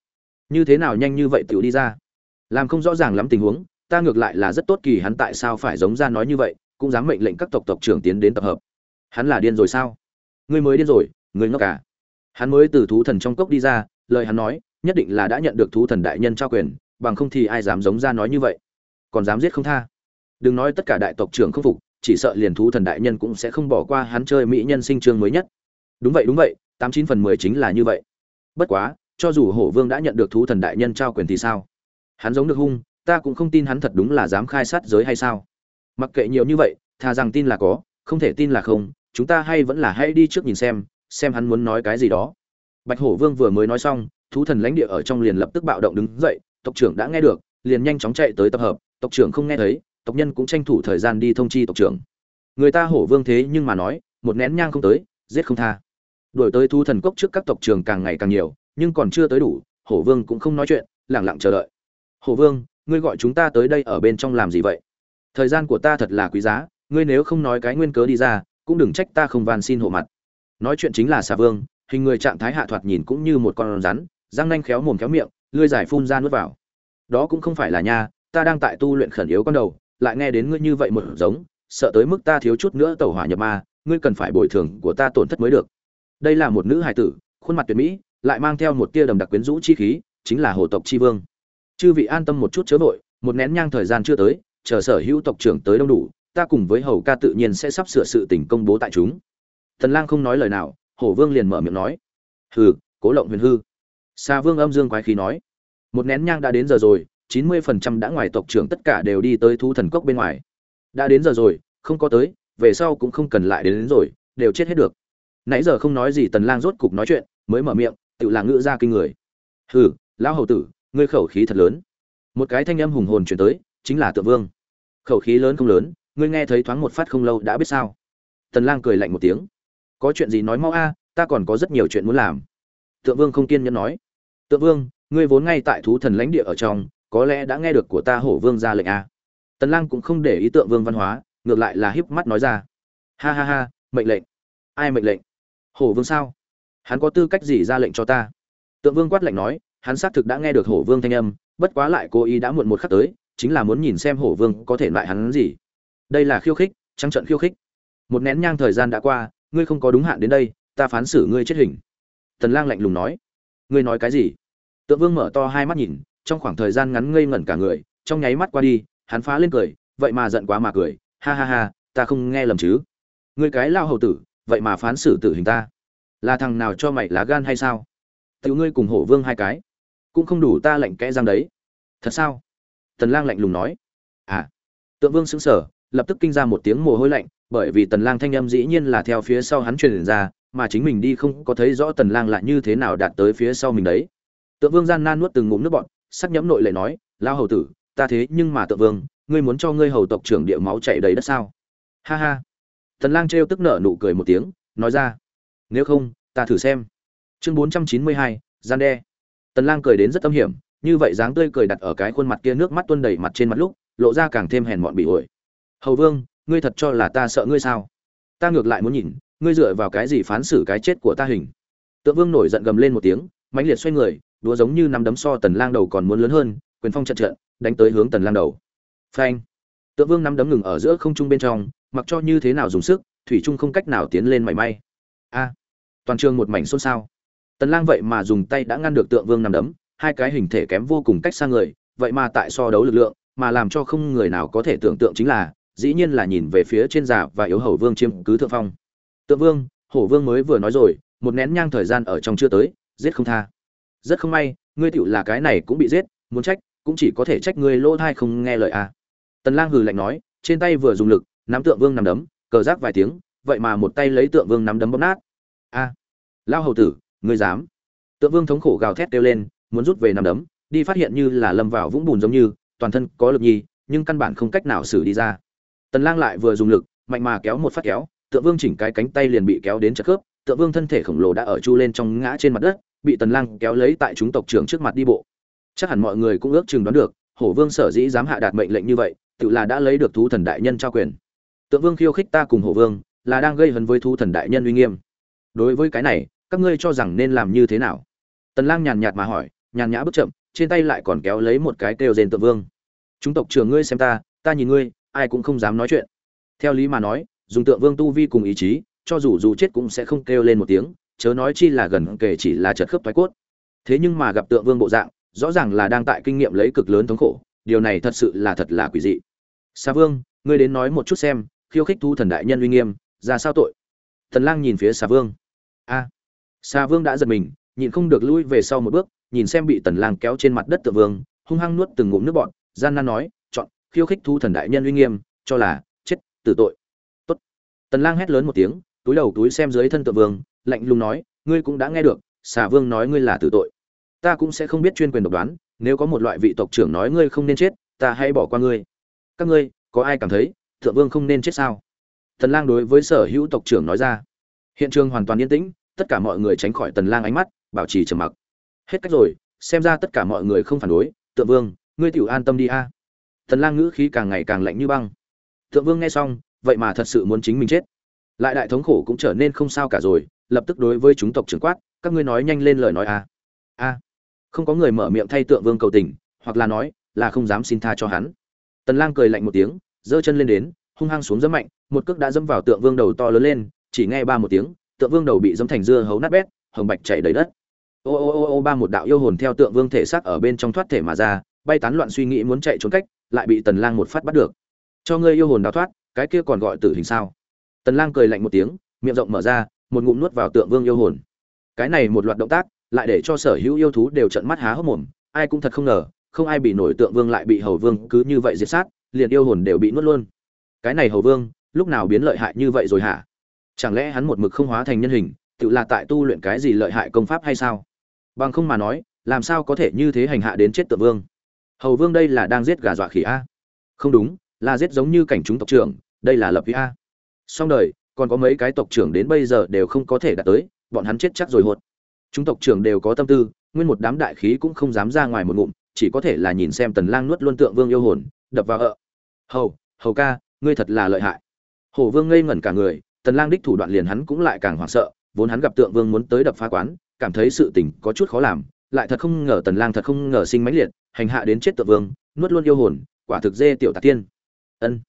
Như thế nào nhanh như vậy tựu đi ra? Làm không rõ ràng lắm tình huống, ta ngược lại là rất tốt kỳ hắn tại sao phải giống ra nói như vậy cũng dám mệnh lệnh các tộc tộc trưởng tiến đến tập hợp. Hắn là điên rồi sao? Ngươi mới điên rồi, ngươi ngốc cả à? hắn mới từ thú thần trong cốc đi ra, lời hắn nói, nhất định là đã nhận được thú thần đại nhân trao quyền, bằng không thì ai dám giống ra nói như vậy? Còn dám giết không tha? Đừng nói tất cả đại tộc trưởng không phục, chỉ sợ liền thú thần đại nhân cũng sẽ không bỏ qua hắn chơi mỹ nhân sinh trường mới nhất. Đúng vậy đúng vậy, tám chín phần mười chính là như vậy. Bất quá, cho dù hổ vương đã nhận được thú thần đại nhân trao quyền thì sao? Hắn giống được hung, ta cũng không tin hắn thật đúng là dám khai sát giới hay sao? Mặc kệ nhiều như vậy, thà rằng tin là có, không thể tin là không, chúng ta hay vẫn là hãy đi trước nhìn xem xem hắn muốn nói cái gì đó. Bạch hổ vương vừa mới nói xong, thú thần lãnh địa ở trong liền lập tức bạo động đứng dậy, tộc trưởng đã nghe được, liền nhanh chóng chạy tới tập hợp, tộc trưởng không nghe thấy, tộc nhân cũng tranh thủ thời gian đi thông chi tộc trưởng. Người ta hổ vương thế nhưng mà nói, một nén nhang không tới, giết không tha. Đổi tới thú thần cốc trước các tộc trưởng càng ngày càng nhiều, nhưng còn chưa tới đủ, hổ vương cũng không nói chuyện lẳng lặng chờ đợi. Hổ vương, ngươi gọi chúng ta tới đây ở bên trong làm gì vậy? Thời gian của ta thật là quý giá, ngươi nếu không nói cái nguyên cớ đi ra, cũng đừng trách ta không van xin hộ mặt. Nói chuyện chính là xà vương, hình người trạng thái hạ thoạt nhìn cũng như một con rắn, răng nanh khéo mồm khéo miệng, lưỡi giải phun ra nuốt vào. Đó cũng không phải là nha, ta đang tại tu luyện khẩn yếu con đầu, lại nghe đến ngươi như vậy một giống, sợ tới mức ta thiếu chút nữa tẩu hỏa nhập ma, ngươi cần phải bồi thường của ta tổn thất mới được. Đây là một nữ hài tử, khuôn mặt tuyệt mỹ, lại mang theo một tia đầm đặc quyến rũ chi khí, chính là hồ tộc chi vương. Chư vị an tâm một chút chớ vội, một nén nhang thời gian chưa tới chờ sở hữu tộc trưởng tới đông đủ ta cùng với hầu ca tự nhiên sẽ sắp sửa sự tình công bố tại chúng. Thần lang không nói lời nào hổ vương liền mở miệng nói. Hừ cố lộng huyền hư. Xa vương âm dương quái khí nói. Một nén nhang đã đến giờ rồi chín mươi phần trăm đã ngoài tộc trưởng tất cả đều đi tới thú thần cốc bên ngoài. Đã đến giờ rồi không có tới về sau cũng không cần lại đến, đến rồi đều chết hết được. Nãy giờ không nói gì tần lang rốt cục nói chuyện mới mở miệng tự là ngữ ra kinh người. Hừ lão hầu tử ngươi khẩu khí thật lớn. Một cái thanh âm hùng hồn truyền tới chính là tượng vương. Khẩu khí lớn không lớn, ngươi nghe thấy thoáng một phát không lâu đã biết sao? Tần lang cười lạnh một tiếng. Có chuyện gì nói mau a, ta còn có rất nhiều chuyện muốn làm. Tượng vương không kiên nhẫn nói. Tượng vương, ngươi vốn ngay tại thú thần lãnh địa ở trong, có lẽ đã nghe được của ta hổ vương ra lệnh a. Tần lang cũng không để ý tượng vương văn hóa, ngược lại là híp mắt nói ra. Ha ha ha, mệnh lệnh. Ai mệnh lệnh? Hổ vương sao? Hắn có tư cách gì ra lệnh cho ta? Tượng vương quát lệnh nói, hắn xác thực đã nghe được hổ vương thanh âm, bất quá lại cố ý đã muộn một khắc tới chính là muốn nhìn xem hổ vương có thể loại hắn gì. Đây là khiêu khích, trắng trận khiêu khích. Một nén nhang thời gian đã qua, ngươi không có đúng hạn đến đây, ta phán xử ngươi chết hình. Tần lang lạnh lùng nói. Ngươi nói cái gì? Tượng vương mở to hai mắt nhìn, trong khoảng thời gian ngắn ngây ngẩn cả người, trong nháy mắt qua đi, hắn phá lên cười, vậy mà giận quá mà cười. Ha ha ha, ta không nghe lầm chứ? Ngươi cái lao hầu tử, vậy mà phán xử tử hình ta. Là thằng nào cho mày lá gan hay sao? Tiểu ngươi cùng hổ vương hai cái. Cũng không đủ ta lệnh kẽ răng đấy. Thật sao? Tần lang lạnh lùng nói. À. Tượng vương sững sờ lập tức kinh ra một tiếng mồ hôi lạnh bởi vì tần lang thanh âm dĩ nhiên là theo phía sau hắn truyền ra mà chính mình đi không có thấy rõ tần lang lại như thế nào đạt tới phía sau mình đấy. Tượng vương gian nan nuốt từng ngụm nước bọt sắc nhẫm nội lệ nói lao hầu tử ta thế nhưng mà tượng vương ngươi muốn cho ngươi hầu tộc trưởng địa máu chảy đầy đất sao? Ha ha. Tần lang trêu tức nở nụ cười một tiếng nói ra nếu không ta thử xem. Chương 492, gian đe. Tần lang cười đến rất âm hiểm như vậy dáng tươi cười đặt ở cái khuôn mặt kia nước mắt tuôn đầy mặt trên mặt lúc, lộ ra càng thêm hèn mọn bị ổi. Hầu vương, ngươi thật cho là ta sợ ngươi sao? Ta ngược lại muốn nhìn, ngươi dựa vào cái gì phán xử cái chết của ta hình? Tượng vương nổi giận gầm lên một tiếng, mãnh liệt xoay người đúa giống như nắm đấm so tần lang đầu còn muốn lớn hơn, quyền phong trận trận, đánh tới hướng tần lang đầu. Phanh! Tượng vương nắm đấm ngừng ở giữa không trung bên trong, mặc cho như thế nào dùng sức, thủy trung không cách nào tiến lên mảy may. A! Toàn trường một mảnh xôn xao. Tần lang vậy mà dùng tay đã ngăn được tượng vương nắm đấm hai cái hình thể kém vô cùng cách xa người vậy mà tại so đấu lực lượng mà làm cho không người nào có thể tưởng tượng chính là dĩ nhiên là nhìn về phía trên giả và yếu hầu vương chiếm cứ thượng phong. Tượng vương hổ vương mới vừa nói rồi một nén nhang thời gian ở trong chưa tới giết không tha. Rất không may ngươi tựu là cái này cũng bị giết muốn trách cũng chỉ có thể trách ngươi lỗ thai không nghe lời à. tần lang hừ lạnh nói trên tay vừa dùng lực nắm tượng vương nắm đấm cờ rác vài tiếng vậy mà một tay lấy tượng vương nắm đấm bóp nát. A à, lao hầu tử ngươi dám. Tượng vương thống khổ gào thét kêu lên muốn rút về nằm đấm, đi phát hiện như là lâm vào vũng bùn giống như, toàn thân có lực nhi, nhưng căn bản không cách nào xử đi ra. Tần lang lại vừa dùng lực, mạnh mà kéo một phát kéo, tượng vương chỉnh cái cánh tay liền bị kéo đến chật khớp, tượng vương thân thể khổng lồ đã ở chu lên trong ngã trên mặt đất, bị tần lang kéo lấy tại chúng tộc trưởng trước mặt đi bộ. Chắc hẳn mọi người cũng ước chừng đoán được, hổ vương sở dĩ dám hạ đạt mệnh lệnh như vậy, tự là đã lấy được thú thần đại nhân trao quyền. Tượng vương khiêu khích ta cùng hổ vương, là đang gây hấn với thú thần đại nhân uy nghiêm. Đối với cái này, các ngươi cho rằng nên làm như thế nào? Tần lang nhàn nhạt mà hỏi nhàn nhã bước chậm trên tay lại còn kéo lấy một cái kêu rền tượng vương. Chúng tộc trưởng ngươi xem ta ta nhìn ngươi ai cũng không dám nói chuyện. Theo lý mà nói dùng tượng vương tu vi cùng ý chí cho dù dù chết cũng sẽ không kêu lên một tiếng chớ nói chi là gần kể chỉ là chật khớp thoái cốt. Thế nhưng mà gặp tượng vương bộ dạng rõ ràng là đang tại kinh nghiệm lấy cực lớn thống khổ điều này thật sự là thật là quỷ dị. Xa vương ngươi đến nói một chút xem khiêu khích thu thần đại nhân uy nghiêm ra sao tội? Thần lang nhìn phía xà vương. A. À, xà vương đã giật mình nhịn không được lui về sau một bước nhìn xem bị tần lang kéo trên mặt đất Tự vương, hung hăng nuốt từng ngụm nước bọt, gian nan nói, chọn, khiêu khích thu thần đại nhân uy nghiêm, cho là chết, tử tội. Tốt. Tần lang hét lớn một tiếng, túi đầu túi xem dưới thân Tự vương, lạnh lùng nói, ngươi cũng đã nghe được, xà vương nói ngươi là tử tội. Ta cũng sẽ không biết chuyên quyền độc đoán, nếu có một loại vị tộc trưởng nói ngươi không nên chết, ta hãy bỏ qua ngươi. Các ngươi, có ai cảm thấy thượng vương không nên chết sao? Tần lang đối với sở hữu tộc trưởng nói ra. Hiện trường hoàn toàn yên tĩnh, tất cả mọi người tránh khỏi tần lang ánh mắt, bảo trì trầm mặc hết cách rồi, xem ra tất cả mọi người không phản đối. Tượng vương, ngươi tiểu an tâm đi a. Tần lang ngữ khí càng ngày càng lạnh như băng. Tượng vương nghe xong, vậy mà thật sự muốn chính mình chết. Lại đại thống khổ cũng trở nên không sao cả rồi, lập tức đối với chúng tộc trưởng quát, các ngươi nói nhanh lên lời nói a. A. Không có người mở miệng thay tượng vương cầu tình, hoặc là nói là không dám xin tha cho hắn. Tần lang cười lạnh một tiếng, giơ chân lên đến, hung hăng xuống dẫm mạnh, một cước đã dẫm vào tượng vương đầu to lớn lên, chỉ nghe ba một tiếng, tượng vương đầu bị dẫm thành dưa hấu nát bét, hồng bạch chảy đầy đất ô ô ô ô, ba một đạo yêu hồn theo tượng vương thể xác ở bên trong thoát thể mà ra, bay tán loạn suy nghĩ muốn chạy trốn cách, lại bị tần lang một phát bắt được. Cho ngươi yêu hồn đào thoát, cái kia còn gọi tử hình sao? Tần lang cười lạnh một tiếng, miệng rộng mở ra, một ngụm nuốt vào tượng vương yêu hồn. Cái này một loạt động tác, lại để cho sở hữu yêu thú đều trợn mắt há hốc mồm, ai cũng thật không ngờ, không ai bị nổi tượng vương lại bị hầu vương cứ như vậy diệt sát, liền yêu hồn đều bị nuốt luôn. Cái này hầu vương, lúc nào biến lợi hại như vậy rồi hả? Chẳng lẽ hắn một mực không hóa thành nhân hình, tự là tại tu luyện cái gì lợi hại công pháp hay sao? Bằng không mà nói, làm sao có thể như thế hành hạ đến chết tượng vương? Hầu vương đây là đang giết gà dọa khỉ a. Không đúng, là giết giống như cảnh chúng tộc trưởng, đây là lập vi a. Song đời, còn có mấy cái tộc trưởng đến bây giờ đều không có thể đạt tới, bọn hắn chết chắc rồi hột. Chúng tộc trưởng đều có tâm tư, nguyên một đám đại khí cũng không dám ra ngoài một ngụm, chỉ có thể là nhìn xem tần lang nuốt luôn tượng vương yêu hồn, đập vào ợ. Hầu hầu ca, ngươi thật là lợi hại. Hổ vương ngây ngẩn cả người, tần lang đích thủ đoạn liền hắn cũng lại càng hoảng sợ, vốn hắn gặp tượng vương muốn tới đập phá quán cảm thấy sự tình có chút khó làm, lại thật không ngờ tần lang thật không ngờ sinh mãnh liệt, hành hạ đến chết Tự vương, nuốt luôn yêu hồn, quả thực dê tiểu tạc tiên. Ân.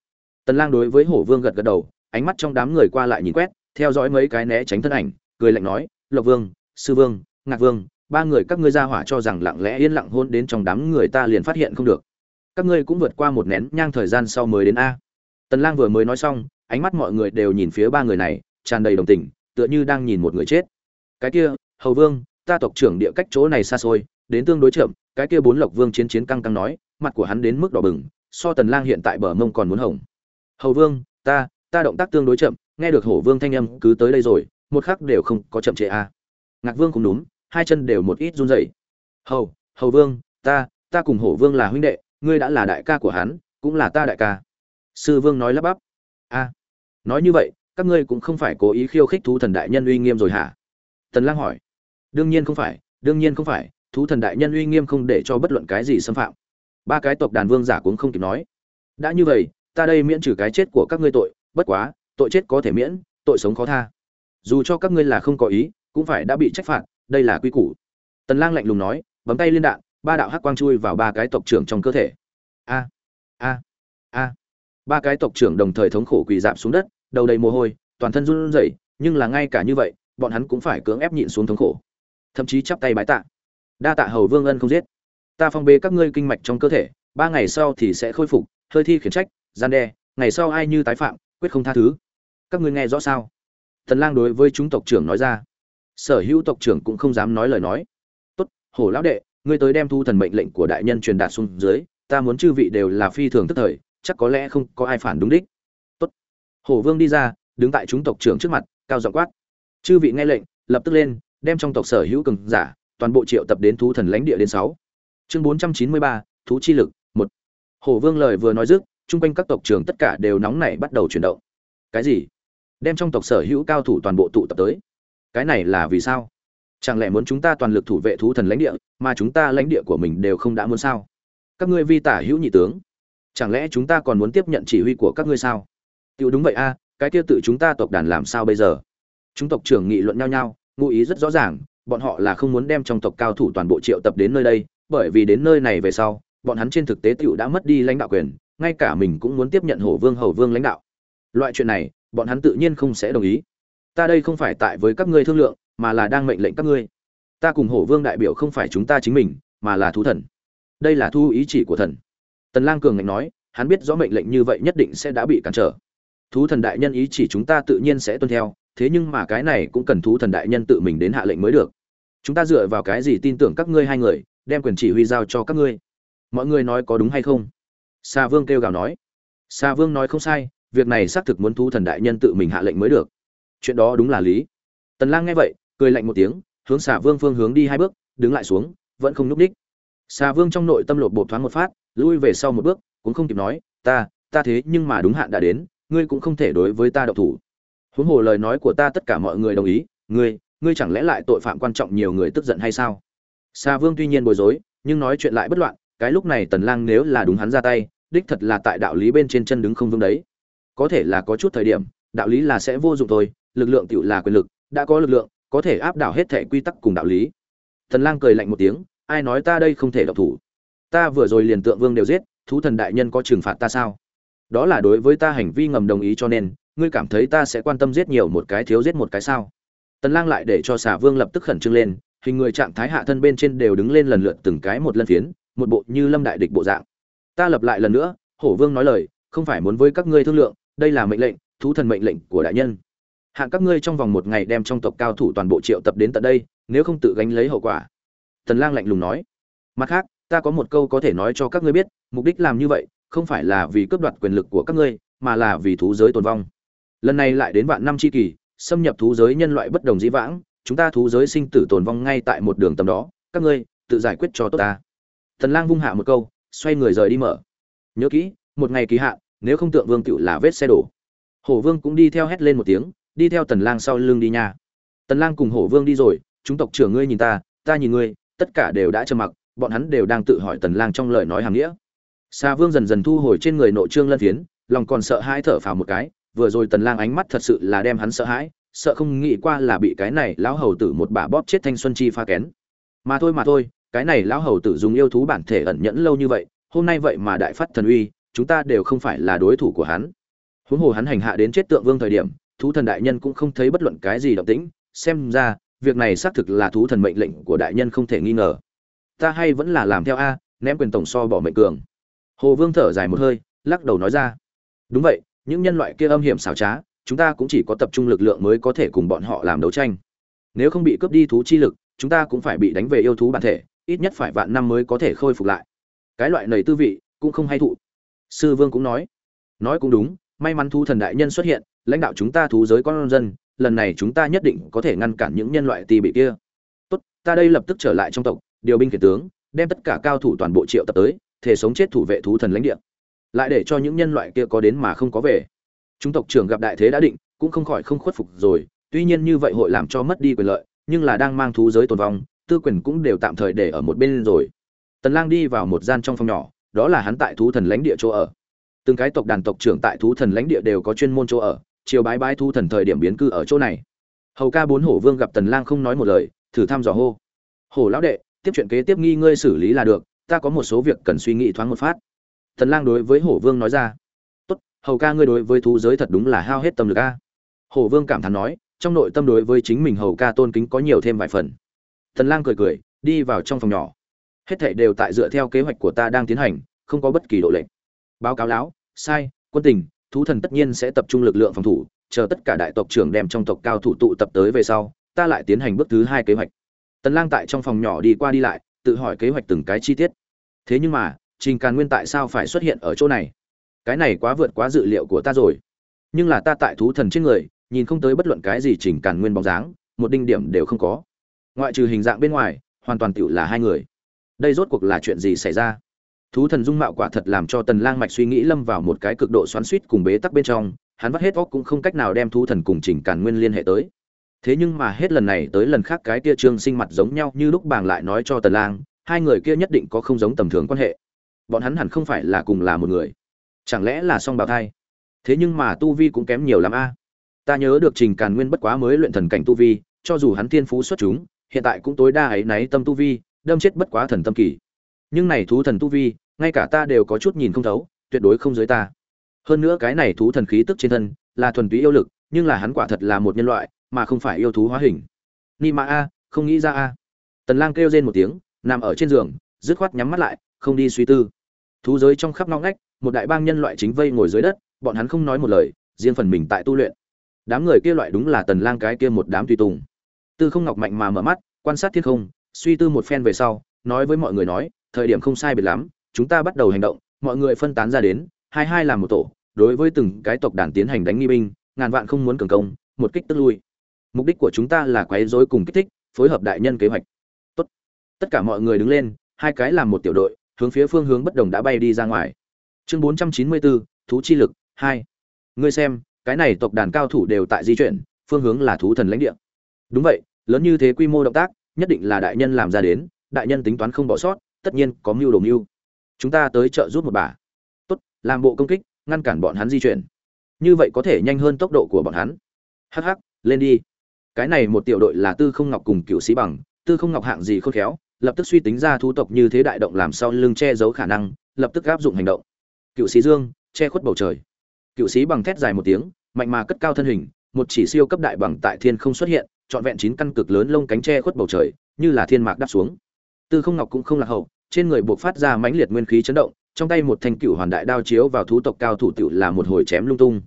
Tần lang đối với hổ vương gật gật đầu, ánh mắt trong đám người qua lại nhìn quét, theo dõi mấy cái né tránh thân ảnh, cười lạnh nói, lộc vương, sư vương, ngạc vương, ba người các ngươi ra hỏa cho rằng lặng lẽ yên lặng hôn đến trong đám người ta liền phát hiện không được. Các ngươi cũng vượt qua một nén nhang thời gian sau mới đến a. Tần lang vừa mới nói xong, ánh mắt mọi người đều nhìn phía ba người này, tràn đầy đồng tình, tựa như đang nhìn một người chết. Cái kia hầu vương, ta tộc trưởng địa cách chỗ này xa xôi, đến tương đối chậm, cái kia bốn lộc vương chiến chiến căng căng nói, mặt của hắn đến mức đỏ bừng, so tần lang hiện tại bờ mông còn muốn hồng. Hầu vương, ta ta động tác tương đối chậm, nghe được hổ vương thanh âm cứ tới đây rồi, một khắc đều không có chậm trễ a à. ngạc vương cũng đúng, hai chân đều một ít run rẩy. Hầu hầu vương, ta ta cùng hổ vương là huynh đệ, ngươi đã là đại ca của hắn, cũng là ta đại ca. Sư vương nói lắp bắp. A nói như vậy, các ngươi cũng không phải cố ý khiêu khích thú thần đại nhân uy nghiêm rồi hả? Tần lang hỏi đương nhiên không phải, đương nhiên không phải, thú thần đại nhân uy nghiêm không để cho bất luận cái gì xâm phạm. Ba cái tộc đàn vương giả cũng không kịp nói. Đã như vậy, ta đây miễn trừ cái chết của các ngươi tội, bất quá, tội chết có thể miễn, tội sống khó tha. Dù cho các ngươi là không có ý, cũng phải đã bị trách phạt, đây là quy củ. Tần lang lạnh lùng nói, bấm tay liên đạn, ba đạo hắc quang chui vào ba cái tộc trưởng trong cơ thể. A a a. Ba cái tộc trưởng đồng thời thống khổ quỳ dạp xuống đất, đầu đầy mồ hôi, toàn thân run rẩy, nhưng là ngay cả như vậy, bọn hắn cũng phải cưỡng ép nhịn xuống thống khổ thậm chí chắp tay bái tạ. Đa tạ hầu vương ân không giết. Ta phong bê các ngươi kinh mạch trong cơ thể, ba ngày sau thì sẽ khôi phục, hơi thi khiển trách, gian đe, ngày sau ai như tái phạm, quyết không tha thứ. Các ngươi nghe rõ sao? Thần lang đối với chúng tộc trưởng nói ra. Sở hữu tộc trưởng cũng không dám nói lời nói. Tốt, hổ lão đệ, ngươi tới đem thu thần mệnh lệnh của đại nhân truyền đạt xuống dưới, ta muốn chư vị đều là phi thường tức thời, chắc có lẽ không có ai phản đúng đích. Tốt. Hổ vương đi ra, đứng tại chúng tộc trưởng trước mặt, cao giọng quát. Chư vị nghe lệnh, lập tức lên đem trong tộc sở hữu cường giả, toàn bộ triệu tập đến thú thần lãnh địa đến sáu. Chương bốn trăm chín mươi ba, thú chi lực, một. Hổ vương lời vừa nói dứt, chung quanh các tộc trưởng tất cả đều nóng nảy bắt đầu chuyển động. Cái gì? Đem trong tộc sở hữu cao thủ toàn bộ tụ tập tới? Cái này là vì sao? Chẳng lẽ muốn chúng ta toàn lực thủ vệ thú thần lãnh địa, mà chúng ta lãnh địa của mình đều không đã muốn sao? Các ngươi vi tả hữu nhị tướng. Chẳng lẽ chúng ta còn muốn tiếp nhận chỉ huy của các ngươi sao? Tiêu đúng vậy a, cái kia tự chúng ta tộc đàn làm sao bây giờ? Chúng tộc trưởng nghị luận nhau nhau ngụ ý rất rõ ràng, bọn họ là không muốn đem trong tộc cao thủ toàn bộ triệu tập đến nơi đây, bởi vì đến nơi này về sau, bọn hắn trên thực tế tựu đã mất đi lãnh đạo quyền, ngay cả mình cũng muốn tiếp nhận hổ vương hầu vương lãnh đạo. Loại chuyện này, bọn hắn tự nhiên không sẽ đồng ý. Ta đây không phải tại với các ngươi thương lượng, mà là đang mệnh lệnh các ngươi. Ta cùng hổ vương đại biểu không phải chúng ta chính mình, mà là thú thần. Đây là thu ý chỉ của thần. Tần lang cường ngạnh nói, hắn biết rõ mệnh lệnh như vậy nhất định sẽ đã bị cản trở. Thú thần đại nhân ý chỉ chúng ta tự nhiên sẽ tuân theo thế nhưng mà cái này cũng cần thú thần đại nhân tự mình đến hạ lệnh mới được chúng ta dựa vào cái gì tin tưởng các ngươi hai người đem quyền chỉ huy giao cho các ngươi mọi người nói có đúng hay không Sa Vương kêu gào nói. Sa Vương nói không sai, việc này xác thực muốn thú thần đại nhân tự mình hạ lệnh mới được. Chuyện đó đúng là lý. Tần Lang nghe vậy, cười lạnh một tiếng, hướng Sa Vương phương hướng đi hai bước, đứng lại xuống, vẫn không núp đích. Sa Vương trong nội tâm lột bột thoáng một phát, lui về sau một bước, cũng không kịp nói, ta, ta thế nhưng mà đúng hạn đã đến, ngươi cũng không thể đối với ta độc thủ. Huống hồ lời nói của ta tất cả mọi người đồng ý, ngươi, ngươi chẳng lẽ lại tội phạm quan trọng nhiều người tức giận hay sao? Sa Vương tuy nhiên bối rối, nhưng nói chuyện lại bất loạn, cái lúc này Tần Lang nếu là đúng hắn ra tay, đích thật là tại đạo lý bên trên chân đứng không vững đấy. Có thể là có chút thời điểm đạo lý là sẽ vô dụng thôi lực lượng tiểu là quyền lực đã có lực lượng có thể áp đảo hết thể quy tắc cùng đạo lý. Tần lang cười lạnh một tiếng ai nói ta đây không thể độc thủ? Ta vừa rồi liền tượng vương đều giết thú thần đại nhân có trừng phạt ta sao? Đó là đối với ta hành vi ngầm đồng ý cho nên ngươi cảm thấy ta sẽ quan tâm giết nhiều một cái thiếu giết một cái sao? Tần lang lại để cho xà vương lập tức khẩn trương lên, hình người trạng thái hạ thân bên trên đều đứng lên lần lượt từng cái một lần phiến, một bộ như lâm đại địch bộ dạng. Ta lập lại lần nữa, hổ vương nói lời, không phải muốn với các ngươi thương lượng, đây là mệnh lệnh, thú thần mệnh lệnh của đại nhân. Hạn các ngươi trong vòng một ngày đem trong tộc cao thủ toàn bộ triệu tập đến tận đây, nếu không tự gánh lấy hậu quả. Tần lang lạnh lùng nói. Mặt khác, ta có một câu có thể nói cho các ngươi biết, mục đích làm như vậy, không phải là vì cướp đoạt quyền lực của các ngươi, mà là vì thú giới tồn vong lần này lại đến vạn năm chi kỳ, xâm nhập thú giới nhân loại bất đồng dĩ vãng, chúng ta thú giới sinh tử tồn vong ngay tại một đường tầm đó, các ngươi, tự giải quyết cho tốt ta. Tần lang vung hạ một câu, xoay người rời đi mở. Nhớ kỹ, một ngày kỳ hạn, nếu không tượng vương tựu là vết xe đổ. Hổ vương cũng đi theo hét lên một tiếng, đi theo tần lang sau lưng đi nha. Tần lang cùng hổ vương đi rồi, chúng tộc trưởng ngươi nhìn ta ta nhìn ngươi, tất cả đều đã trầm mặc, bọn hắn đều đang tự hỏi tần lang trong lời nói hàng nghĩa. Xa vương dần dần thu hồi trên người nội trương lân phiến, lòng còn sợ hãi thở phào một cái vừa rồi tần lang ánh mắt thật sự là đem hắn sợ hãi, sợ không nghĩ qua là bị cái này lão hầu tử một bà bóp chết thanh xuân chi pha kén. Mà thôi mà thôi, cái này lão hầu tử dùng yêu thú bản thể ẩn nhẫn lâu như vậy, hôm nay vậy mà đại phát thần uy, chúng ta đều không phải là đối thủ của hắn. Huống hồ hắn hành hạ đến chết tượng vương thời điểm, thú thần đại nhân cũng không thấy bất luận cái gì động tĩnh, xem ra, việc này xác thực là thú thần mệnh lệnh của đại nhân không thể nghi ngờ. Ta hay vẫn là làm theo a, ném quyền tổng so bỏ mệnh cường. Hồ vương thở dài một hơi, lắc đầu nói ra. Đúng vậy những nhân loại kia âm hiểm xảo trá, chúng ta cũng chỉ có tập trung lực lượng mới có thể cùng bọn họ làm đấu tranh. Nếu không bị cướp đi thú chi lực, chúng ta cũng phải bị đánh về yêu thú bản thể, ít nhất phải vạn năm mới có thể khôi phục lại. Cái loại nầy tư vị, cũng không hay thụ. Sư vương cũng nói. Nói cũng đúng, may mắn thú thần đại nhân xuất hiện, lãnh đạo chúng ta thú giới con dân, lần này chúng ta nhất định có thể ngăn cản những nhân loại tì bị kia. Tốt, ta đây lập tức trở lại trong tộc, điều binh khiển tướng, đem tất cả cao thủ toàn bộ triệu tập tới, thể sống chết thủ vệ thú thần lãnh địa lại để cho những nhân loại kia có đến mà không có về. Chúng tộc trưởng gặp đại thế đã định, cũng không khỏi không khuất phục rồi, tuy nhiên như vậy hội làm cho mất đi quyền lợi, nhưng là đang mang thú giới tồn vong, tư quyền cũng đều tạm thời để ở một bên rồi. Tần lang đi vào một gian trong phòng nhỏ, đó là hắn tại thú thần lãnh địa chỗ ở. Từng cái tộc đàn tộc trưởng tại thú thần lãnh địa đều có chuyên môn chỗ ở, chiều bái bái thú thần thời điểm biến cư ở chỗ này. Hầu ca bốn hổ vương gặp tần lang không nói một lời, thử thăm dò hô. Hổ lão đệ, tiếp chuyện kế tiếp nghi ngươi xử lý là được, ta có một số việc cần suy nghĩ thoáng một phát tần lang đối với hổ vương nói ra, tốt, hầu ca ngươi đối với thú giới thật đúng là hao hết tâm lực a. Hổ vương cảm thán nói, trong nội tâm đối với chính mình hầu ca tôn kính có nhiều thêm vài phần. Tần lang cười cười, đi vào trong phòng nhỏ. Hết thảy đều tại dựa theo kế hoạch của ta đang tiến hành, không có bất kỳ độ lệch. Báo cáo lão, sai, quân tình, thú thần tất nhiên sẽ tập trung lực lượng phòng thủ, chờ tất cả đại tộc trưởng đem trong tộc cao thủ tụ tập tới về sau, ta lại tiến hành bước thứ hai kế hoạch. Tần lang tại trong phòng nhỏ đi qua đi lại, tự hỏi kế hoạch từng cái chi tiết. Thế nhưng mà trình càn nguyên tại sao phải xuất hiện ở chỗ này? Cái này quá vượt quá dự liệu của ta rồi. Nhưng là ta tại thú thần trên người, nhìn không tới bất luận cái gì trình càn nguyên bóng dáng, một đinh điểm đều không có. Ngoại trừ hình dạng bên ngoài, hoàn toàn tựu là hai người. Đây rốt cuộc là chuyện gì xảy ra? Thú thần dung mạo quả thật làm cho tần lang mạch suy nghĩ lâm vào một cái cực độ xoắn xuýt cùng bế tắc bên trong, hắn vắt hết óc cũng không cách nào đem thú thần cùng trình càn nguyên liên hệ tới. Thế nhưng mà hết lần này tới lần khác cái kia trương sinh mặt giống nhau như lúc bàng lại nói cho tần lang, hai người kia nhất định có không giống tầm thường quan hệ bọn hắn hẳn không phải là cùng là một người. Chẳng lẽ là song bào thai? Thế nhưng mà tu vi cũng kém nhiều lắm a. Ta nhớ được trình càn nguyên bất quá mới luyện thần cảnh tu vi, cho dù hắn thiên phú xuất chúng, hiện tại cũng tối đa ấy náy tâm tu vi, đâm chết bất quá thần tâm kỳ. Nhưng này thú thần tu vi, ngay cả ta đều có chút nhìn không thấu, tuyệt đối không dưới ta. Hơn nữa cái này thú thần khí tức trên thân, là thuần túy yêu lực, nhưng là hắn quả thật là một nhân loại, mà không phải yêu thú hóa hình. Ni mã a, không nghĩ ra a. Tần lang kêu rên một tiếng, nằm ở trên giường, dứt khoát nhắm mắt lại không đi suy tư. Thú giới trong khắp ngõ ngách, một đại bang nhân loại chính vây ngồi dưới đất, bọn hắn không nói một lời, riêng phần mình tại tu luyện. Đám người kia loại đúng là tần lang cái kia một đám tùy tùng. Tư không ngọc mạnh mà mở mắt, quan sát thiên không, suy tư một phen về sau, nói với mọi người nói, thời điểm không sai biệt lắm, chúng ta bắt đầu hành động, mọi người phân tán ra đến, hai hai làm một tổ, đối với từng cái tộc đàn tiến hành đánh nghi binh, ngàn vạn không muốn cường công, một kích tức lui. Mục đích của chúng ta là quấy rối cùng kích thích, phối hợp đại nhân kế hoạch. Tốt. Tất cả mọi người đứng lên, hai cái làm một tiểu đội hướng phía phương hướng bất đồng đã bay đi ra ngoài. Chương 494, thú chi lực 2. ngươi xem cái này tộc đàn cao thủ đều tại di chuyển phương hướng là thú thần lãnh địa. Đúng vậy lớn như thế quy mô động tác nhất định là đại nhân làm ra đến đại nhân tính toán không bỏ sót tất nhiên có mưu đồ mưu. Chúng ta tới trợ giúp một bà. Tốt làm bộ công kích ngăn cản bọn hắn di chuyển. Như vậy có thể nhanh hơn tốc độ của bọn hắn. Hh lên đi. Cái này một tiểu đội là tư không ngọc cùng cựu sĩ bằng tư không ngọc hạng gì khôn khéo lập tức suy tính ra thú tộc như thế đại động làm sau lưng che giấu khả năng, lập tức áp dụng hành động. Cựu sĩ dương, che khuất bầu trời. Cựu sĩ bằng thét dài một tiếng, mạnh mà cất cao thân hình, một chỉ siêu cấp đại bằng tại thiên không xuất hiện, trọn vẹn chín căn cực lớn lông cánh che khuất bầu trời, như là thiên mạc đáp xuống. Tư không ngọc cũng không lạc hậu, trên người buộc phát ra mãnh liệt nguyên khí chấn động, trong tay một thanh cựu hoàn đại đao chiếu vào thú tộc cao thủ tiểu là một hồi chém lung tung.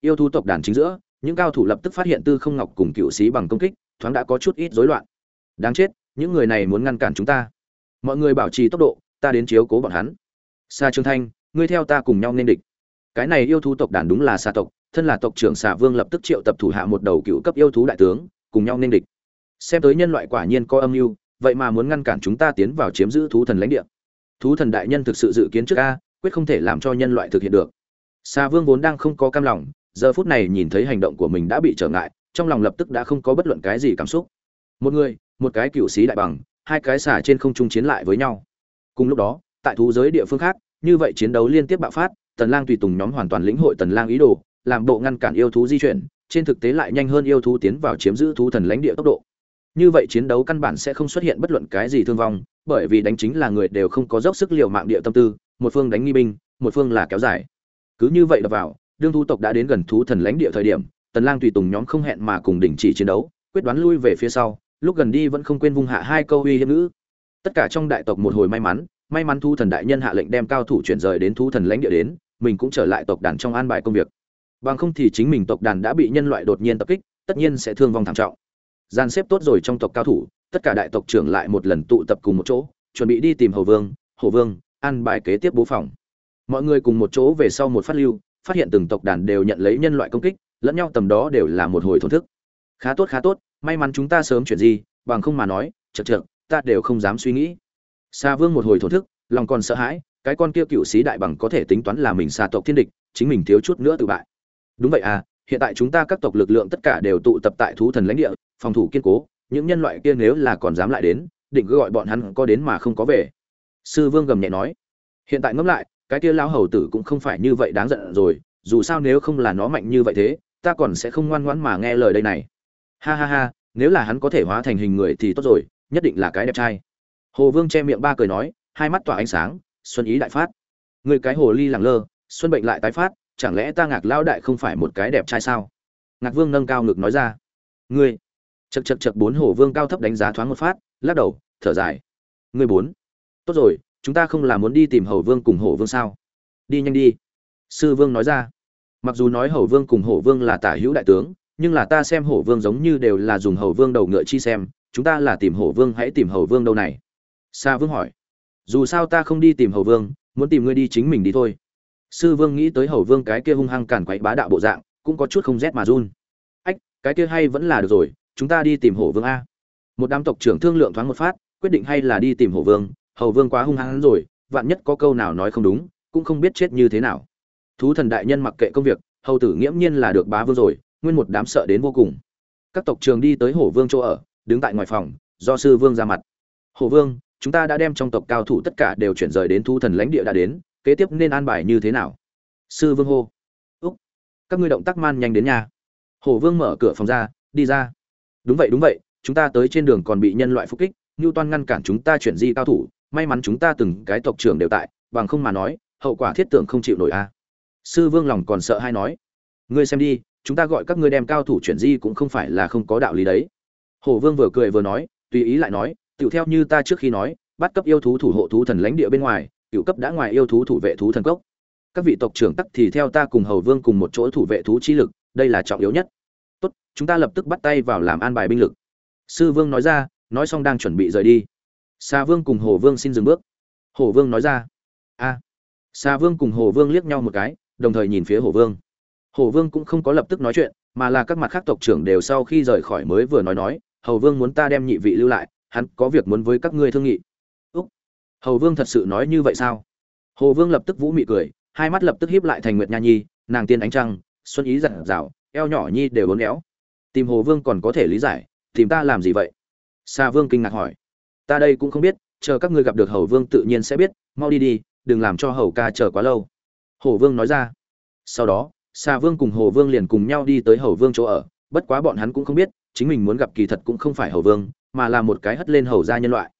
Yêu thú tộc đàn chính giữa, những cao thủ lập tức phát hiện tư không ngọc cùng cựu sĩ bằng công kích, thoáng đã có chút ít rối loạn. Đáng chết những người này muốn ngăn cản chúng ta. Mọi người bảo trì tốc độ, ta đến chiếu cố bọn hắn. Xa trương thanh, ngươi theo ta cùng nhau nên địch. Cái này yêu thú tộc đàn đúng là xa tộc, thân là tộc trưởng xà vương lập tức triệu tập thủ hạ một đầu cựu cấp yêu thú đại tướng, cùng nhau nên địch. Xem tới nhân loại quả nhiên có âm mưu, vậy mà muốn ngăn cản chúng ta tiến vào chiếm giữ thú thần lãnh địa. Thú thần đại nhân thực sự dự kiến trước a, quyết không thể làm cho nhân loại thực hiện được. Xà vương vốn đang không có cam lòng, giờ phút này nhìn thấy hành động của mình đã bị trở ngại, trong lòng lập tức đã không có bất luận cái gì cảm xúc. Một người một cái cựu sĩ đại bằng, hai cái xà trên không trung chiến lại với nhau. Cùng lúc đó, tại thú giới địa phương khác, như vậy chiến đấu liên tiếp bạo phát, tần lang tùy tùng nhóm hoàn toàn lĩnh hội tần lang ý đồ, làm bộ ngăn cản yêu thú di chuyển, trên thực tế lại nhanh hơn yêu thú tiến vào chiếm giữ thú thần lãnh địa tốc độ. Như vậy chiến đấu căn bản sẽ không xuất hiện bất luận cái gì thương vong, bởi vì đánh chính là người đều không có dốc sức liều mạng địa tâm tư, một phương đánh nghi binh, một phương là kéo dài. Cứ như vậy đập vào, đương thú tộc đã đến gần thú thần lãnh địa thời điểm, tần lang tùy tùng nhóm không hẹn mà cùng đình chỉ chiến đấu, quyết đoán lui về phía sau lúc gần đi vẫn không quên vung hạ hai câu uy hiếp ngữ. Tất cả trong đại tộc một hồi may mắn may mắn thu thần đại nhân hạ lệnh đem cao thủ chuyển rời đến thú thần lãnh địa đến, mình cũng trở lại tộc đàn trong an bài công việc. Bằng không thì chính mình tộc đàn đã bị nhân loại đột nhiên tập kích, tất nhiên sẽ thương vong thảm trọng. Gian xếp tốt rồi trong tộc cao thủ, tất cả đại tộc trưởng lại một lần tụ tập cùng một chỗ, chuẩn bị đi tìm hầu vương, hổ vương, an bài kế tiếp bố phòng. Mọi người cùng một chỗ về sau một phát lưu, phát hiện từng tộc đàn đều nhận lấy nhân loại công kích, lẫn nhau tầm đó đều là một hồi thổn thức. Khá tốt khá tốt may mắn chúng ta sớm chuyển gì bằng không mà nói, chật chật ta đều không dám suy nghĩ. Xa vương một hồi thổn thức, lòng còn sợ hãi, cái con kia cựu sĩ đại bằng có thể tính toán là mình xa tộc thiên địch, chính mình thiếu chút nữa tự bại. Đúng vậy à hiện tại chúng ta các tộc lực lượng tất cả đều tụ tập tại thú thần lãnh địa, phòng thủ kiên cố, những nhân loại kia nếu là còn dám lại đến, định cứ gọi bọn hắn có đến mà không có về. Sư vương gầm nhẹ nói. Hiện tại ngẫm lại, cái kia lão hầu tử cũng không phải như vậy đáng giận rồi, dù sao nếu không là nó mạnh như vậy thế, ta còn sẽ không ngoan ngoãn mà nghe lời đây này ha ha ha, nếu là hắn có thể hóa thành hình người thì tốt rồi, nhất định là cái đẹp trai. Hồ vương che miệng ba cười nói, hai mắt tỏa ánh sáng, xuân ý đại phát. Người cái hồ ly lẳng lơ, xuân bệnh lại tái phát, chẳng lẽ ta ngạc lao đại không phải một cái đẹp trai sao? Ngạc vương nâng cao ngực nói ra. Ngươi chật chật chật bốn hồ vương cao thấp đánh giá thoáng một phát, lắc đầu, thở dài. Ngươi bốn, tốt rồi, chúng ta không là muốn đi tìm hầu vương cùng hổ vương sao? Đi nhanh đi. Sư vương nói ra. Mặc dù nói hầu vương cùng hổ vương là tả hữu đại tướng nhưng là ta xem hổ vương giống như đều là dùng hầu vương đầu ngựa chi xem, chúng ta là tìm hổ vương hãy tìm hầu vương đâu này? Sa vương hỏi. Dù sao ta không đi tìm hầu vương, muốn tìm ngươi đi chính mình đi thôi. Sư vương nghĩ tới hầu vương cái kia hung hăng càn quậy bá đạo bộ dạng, cũng có chút không rét mà run. Ách, cái kia hay vẫn là được rồi, chúng ta đi tìm hổ vương a. Một đám tộc trưởng thương lượng thoáng một phát, quyết định hay là đi tìm hổ vương, hầu vương quá hung hăng rồi, vạn nhất có câu nào nói không đúng, cũng không biết chết như thế nào. Thú thần đại nhân mặc kệ công việc, hầu tử nghiễm nhiên là được bá vương rồi nguyên một đám sợ đến vô cùng. Các tộc trường đi tới hổ vương chỗ ở, đứng tại ngoài phòng, do sư vương ra mặt. Hổ vương, chúng ta đã đem trong tộc cao thủ tất cả đều chuyển rời đến thu thần lãnh địa đã đến, kế tiếp nên an bài như thế nào? Sư vương hô. Úc, các ngươi động tác man nhanh đến nhà hổ vương mở cửa phòng ra, đi ra. Đúng vậy đúng vậy, chúng ta tới trên đường còn bị nhân loại phục kích ngưu toan ngăn cản chúng ta chuyển di cao thủ, may mắn chúng ta từng cái tộc trưởng đều tại, bằng không mà nói, hậu quả thiết tưởng không chịu nổi a. Sư vương lòng còn sợ hay nói. Ngươi xem đi chúng ta gọi các ngươi đem cao thủ chuyển di cũng không phải là không có đạo lý đấy. Hổ vương vừa cười vừa nói, tùy ý lại nói tựu theo như ta trước khi nói, bắt cấp yêu thú thủ hộ thú thần lãnh địa bên ngoài cựu cấp đã ngoài yêu thú thủ vệ thú thần cốc. Các vị tộc trưởng tắc thì theo ta cùng hầu vương cùng một chỗ thủ vệ thú chi lực, đây là trọng yếu nhất. Tốt, chúng ta lập tức bắt tay vào làm an bài binh lực. Sư vương nói ra, nói xong đang chuẩn bị rời đi. Xa vương cùng hồ vương xin dừng bước. Hồ vương nói ra, a. À. xa vương cùng hồ vương liếc nhau một cái, đồng thời nhìn phía hồ vương hồ vương cũng không có lập tức nói chuyện mà là các mặt khác tộc trưởng đều sau khi rời khỏi mới vừa nói nói hầu vương muốn ta đem nhị vị lưu lại hắn có việc muốn với các ngươi thương nghị. Úc. Hầu vương thật sự nói như vậy sao? Hồ vương lập tức vũ mị cười hai mắt lập tức híp lại thành nguyệt nha nhi nàng tiên ánh trăng xuân ý giản dạo, eo nhỏ nhi đều uốn éo. Tìm hồ vương còn có thể lý giải tìm ta làm gì vậy? Sa vương kinh ngạc hỏi. Ta đây cũng không biết chờ các ngươi gặp được hầu vương tự nhiên sẽ biết mau đi đi đừng làm cho hầu ca chờ quá lâu. Hồ vương nói ra. Sau đó xà vương cùng hồ vương liền cùng nhau đi tới hầu vương chỗ ở, bất quá bọn hắn cũng không biết, chính mình muốn gặp kỳ thật cũng không phải hầu vương, mà là một cái hất lên hầu gia nhân loại.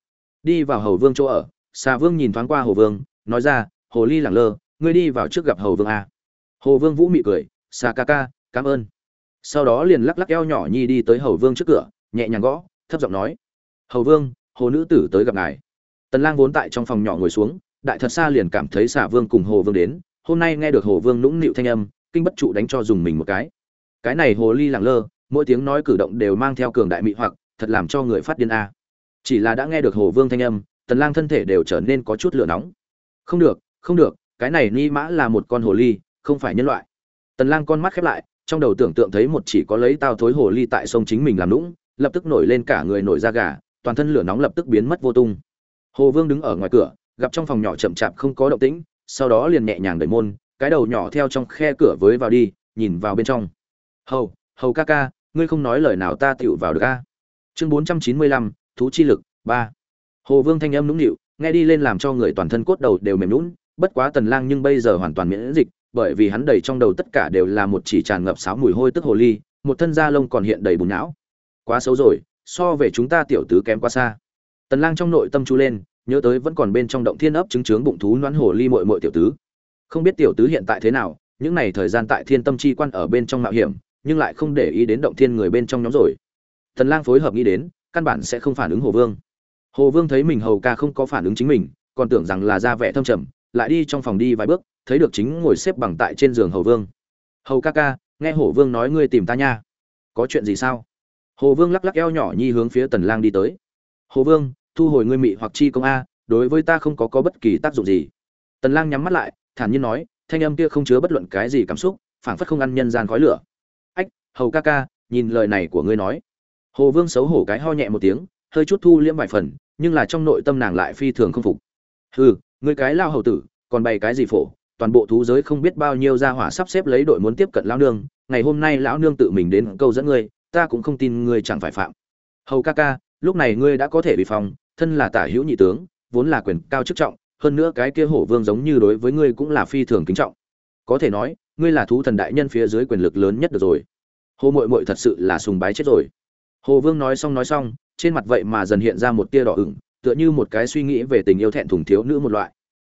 Đi vào hầu vương chỗ ở xà vương nhìn thoáng qua hồ vương, nói ra, hồ ly lẳng lơ, ngươi đi vào trước gặp hầu vương a hồ vương vũ mị cười xà ca ca, cảm ơn. Sau đó liền lắc lắc eo nhỏ nhi đi tới hầu vương trước cửa, nhẹ nhàng gõ, thấp giọng nói, hầu vương, hồ nữ tử tới gặp ngài. Tần lang vốn tại trong phòng nhỏ ngồi xuống, đại thật xa liền cảm thấy xà vương cùng hồ vương đến, hôm nay nghe được hồ vương nũng nịu thanh âm kinh bất trụ đánh cho dùng mình một cái. Cái này hồ ly lẳng lơ, mỗi tiếng nói cử động đều mang theo cường đại mị hoặc, thật làm cho người phát điên a. Chỉ là đã nghe được hồ vương thanh âm, tần lang thân thể đều trở nên có chút lửa nóng. Không được không được, cái này ni mã là một con hồ ly, không phải nhân loại. Tần lang con mắt khép lại, trong đầu tưởng tượng thấy một chỉ có lấy tao thối hồ ly tại sông chính mình làm nũng, lập tức nổi lên cả người nổi da gà, toàn thân lửa nóng lập tức biến mất vô tung. Hồ vương đứng ở ngoài cửa, gặp trong phòng nhỏ chậm chạp không có động tĩnh, sau đó liền nhẹ nhàng đẩy môn cái đầu nhỏ theo trong khe cửa với vào đi, nhìn vào bên trong. Hầu hầu ca ca, ngươi không nói lời nào ta tựu vào được a. Chương bốn trăm chín mươi lăm, thú chi lực, ba. Hồ vương thanh âm nũng nịu, nghe đi lên làm cho người toàn thân cốt đầu đều mềm lún bất quá tần lang nhưng bây giờ hoàn toàn miễn dịch, bởi vì hắn đầy trong đầu tất cả đều là một chỉ tràn ngập sáo mùi hôi tức hồ ly, một thân da lông còn hiện đầy bùn não. Quá xấu rồi, so về chúng ta tiểu tứ kém quá xa. Tần lang trong nội tâm chú lên, nhớ tới vẫn còn bên trong động thiên ấp chứng trướng bụng thú noãn hồ ly muội muội tiểu tứ không biết tiểu tứ hiện tại thế nào, những này thời gian tại thiên tâm chi quan ở bên trong mạo hiểm, nhưng lại không để ý đến động thiên người bên trong nhóm rồi. Thần lang phối hợp nghĩ đến, căn bản sẽ không phản ứng hồ vương. Hồ vương thấy mình hầu ca không có phản ứng chính mình, còn tưởng rằng là ra vẻ thâm trầm, lại đi trong phòng đi vài bước, thấy được chính ngồi xếp bằng tại trên giường hầu vương. Hầu ca ca, nghe hồ vương nói ngươi tìm ta nha. Có chuyện gì sao? Hồ vương lắc lắc eo nhỏ nhi hướng phía tần lang đi tới. Hồ vương, thu hồi ngươi mị hoặc chi công a, đối với ta không có có bất kỳ tác dụng gì. Tần lang nhắm mắt lại thản nhiên nói, thanh âm kia không chứa bất luận cái gì cảm xúc, phảng phất không ăn nhân gian khói lửa. Ách, hầu ca ca, nhìn lời này của ngươi nói. Hồ vương xấu hổ cái ho nhẹ một tiếng, hơi chút thu liễm vài phần, nhưng là trong nội tâm nàng lại phi thường không phục. Hừ, ngươi cái lao hầu tử, còn bày cái gì phổ? Toàn bộ thú giới không biết bao nhiêu gia hỏa sắp xếp lấy đội muốn tiếp cận lão nương, ngày hôm nay lão nương tự mình đến câu dẫn ngươi, ta cũng không tin ngươi chẳng phải phạm. Hầu ca ca, lúc này ngươi đã có thể bị phòng, thân là tả hữu nhị tướng, vốn là quyền cao chức trọng hơn nữa cái kia hổ vương giống như đối với ngươi cũng là phi thường kính trọng. Có thể nói, ngươi là thú thần đại nhân phía dưới quyền lực lớn nhất được rồi. Hồ mội mội thật sự là sùng bái chết rồi. Hồ vương nói xong nói xong, trên mặt vậy mà dần hiện ra một tia đỏ ửng, tựa như một cái suy nghĩ về tình yêu thẹn thùng thiếu nữ một loại.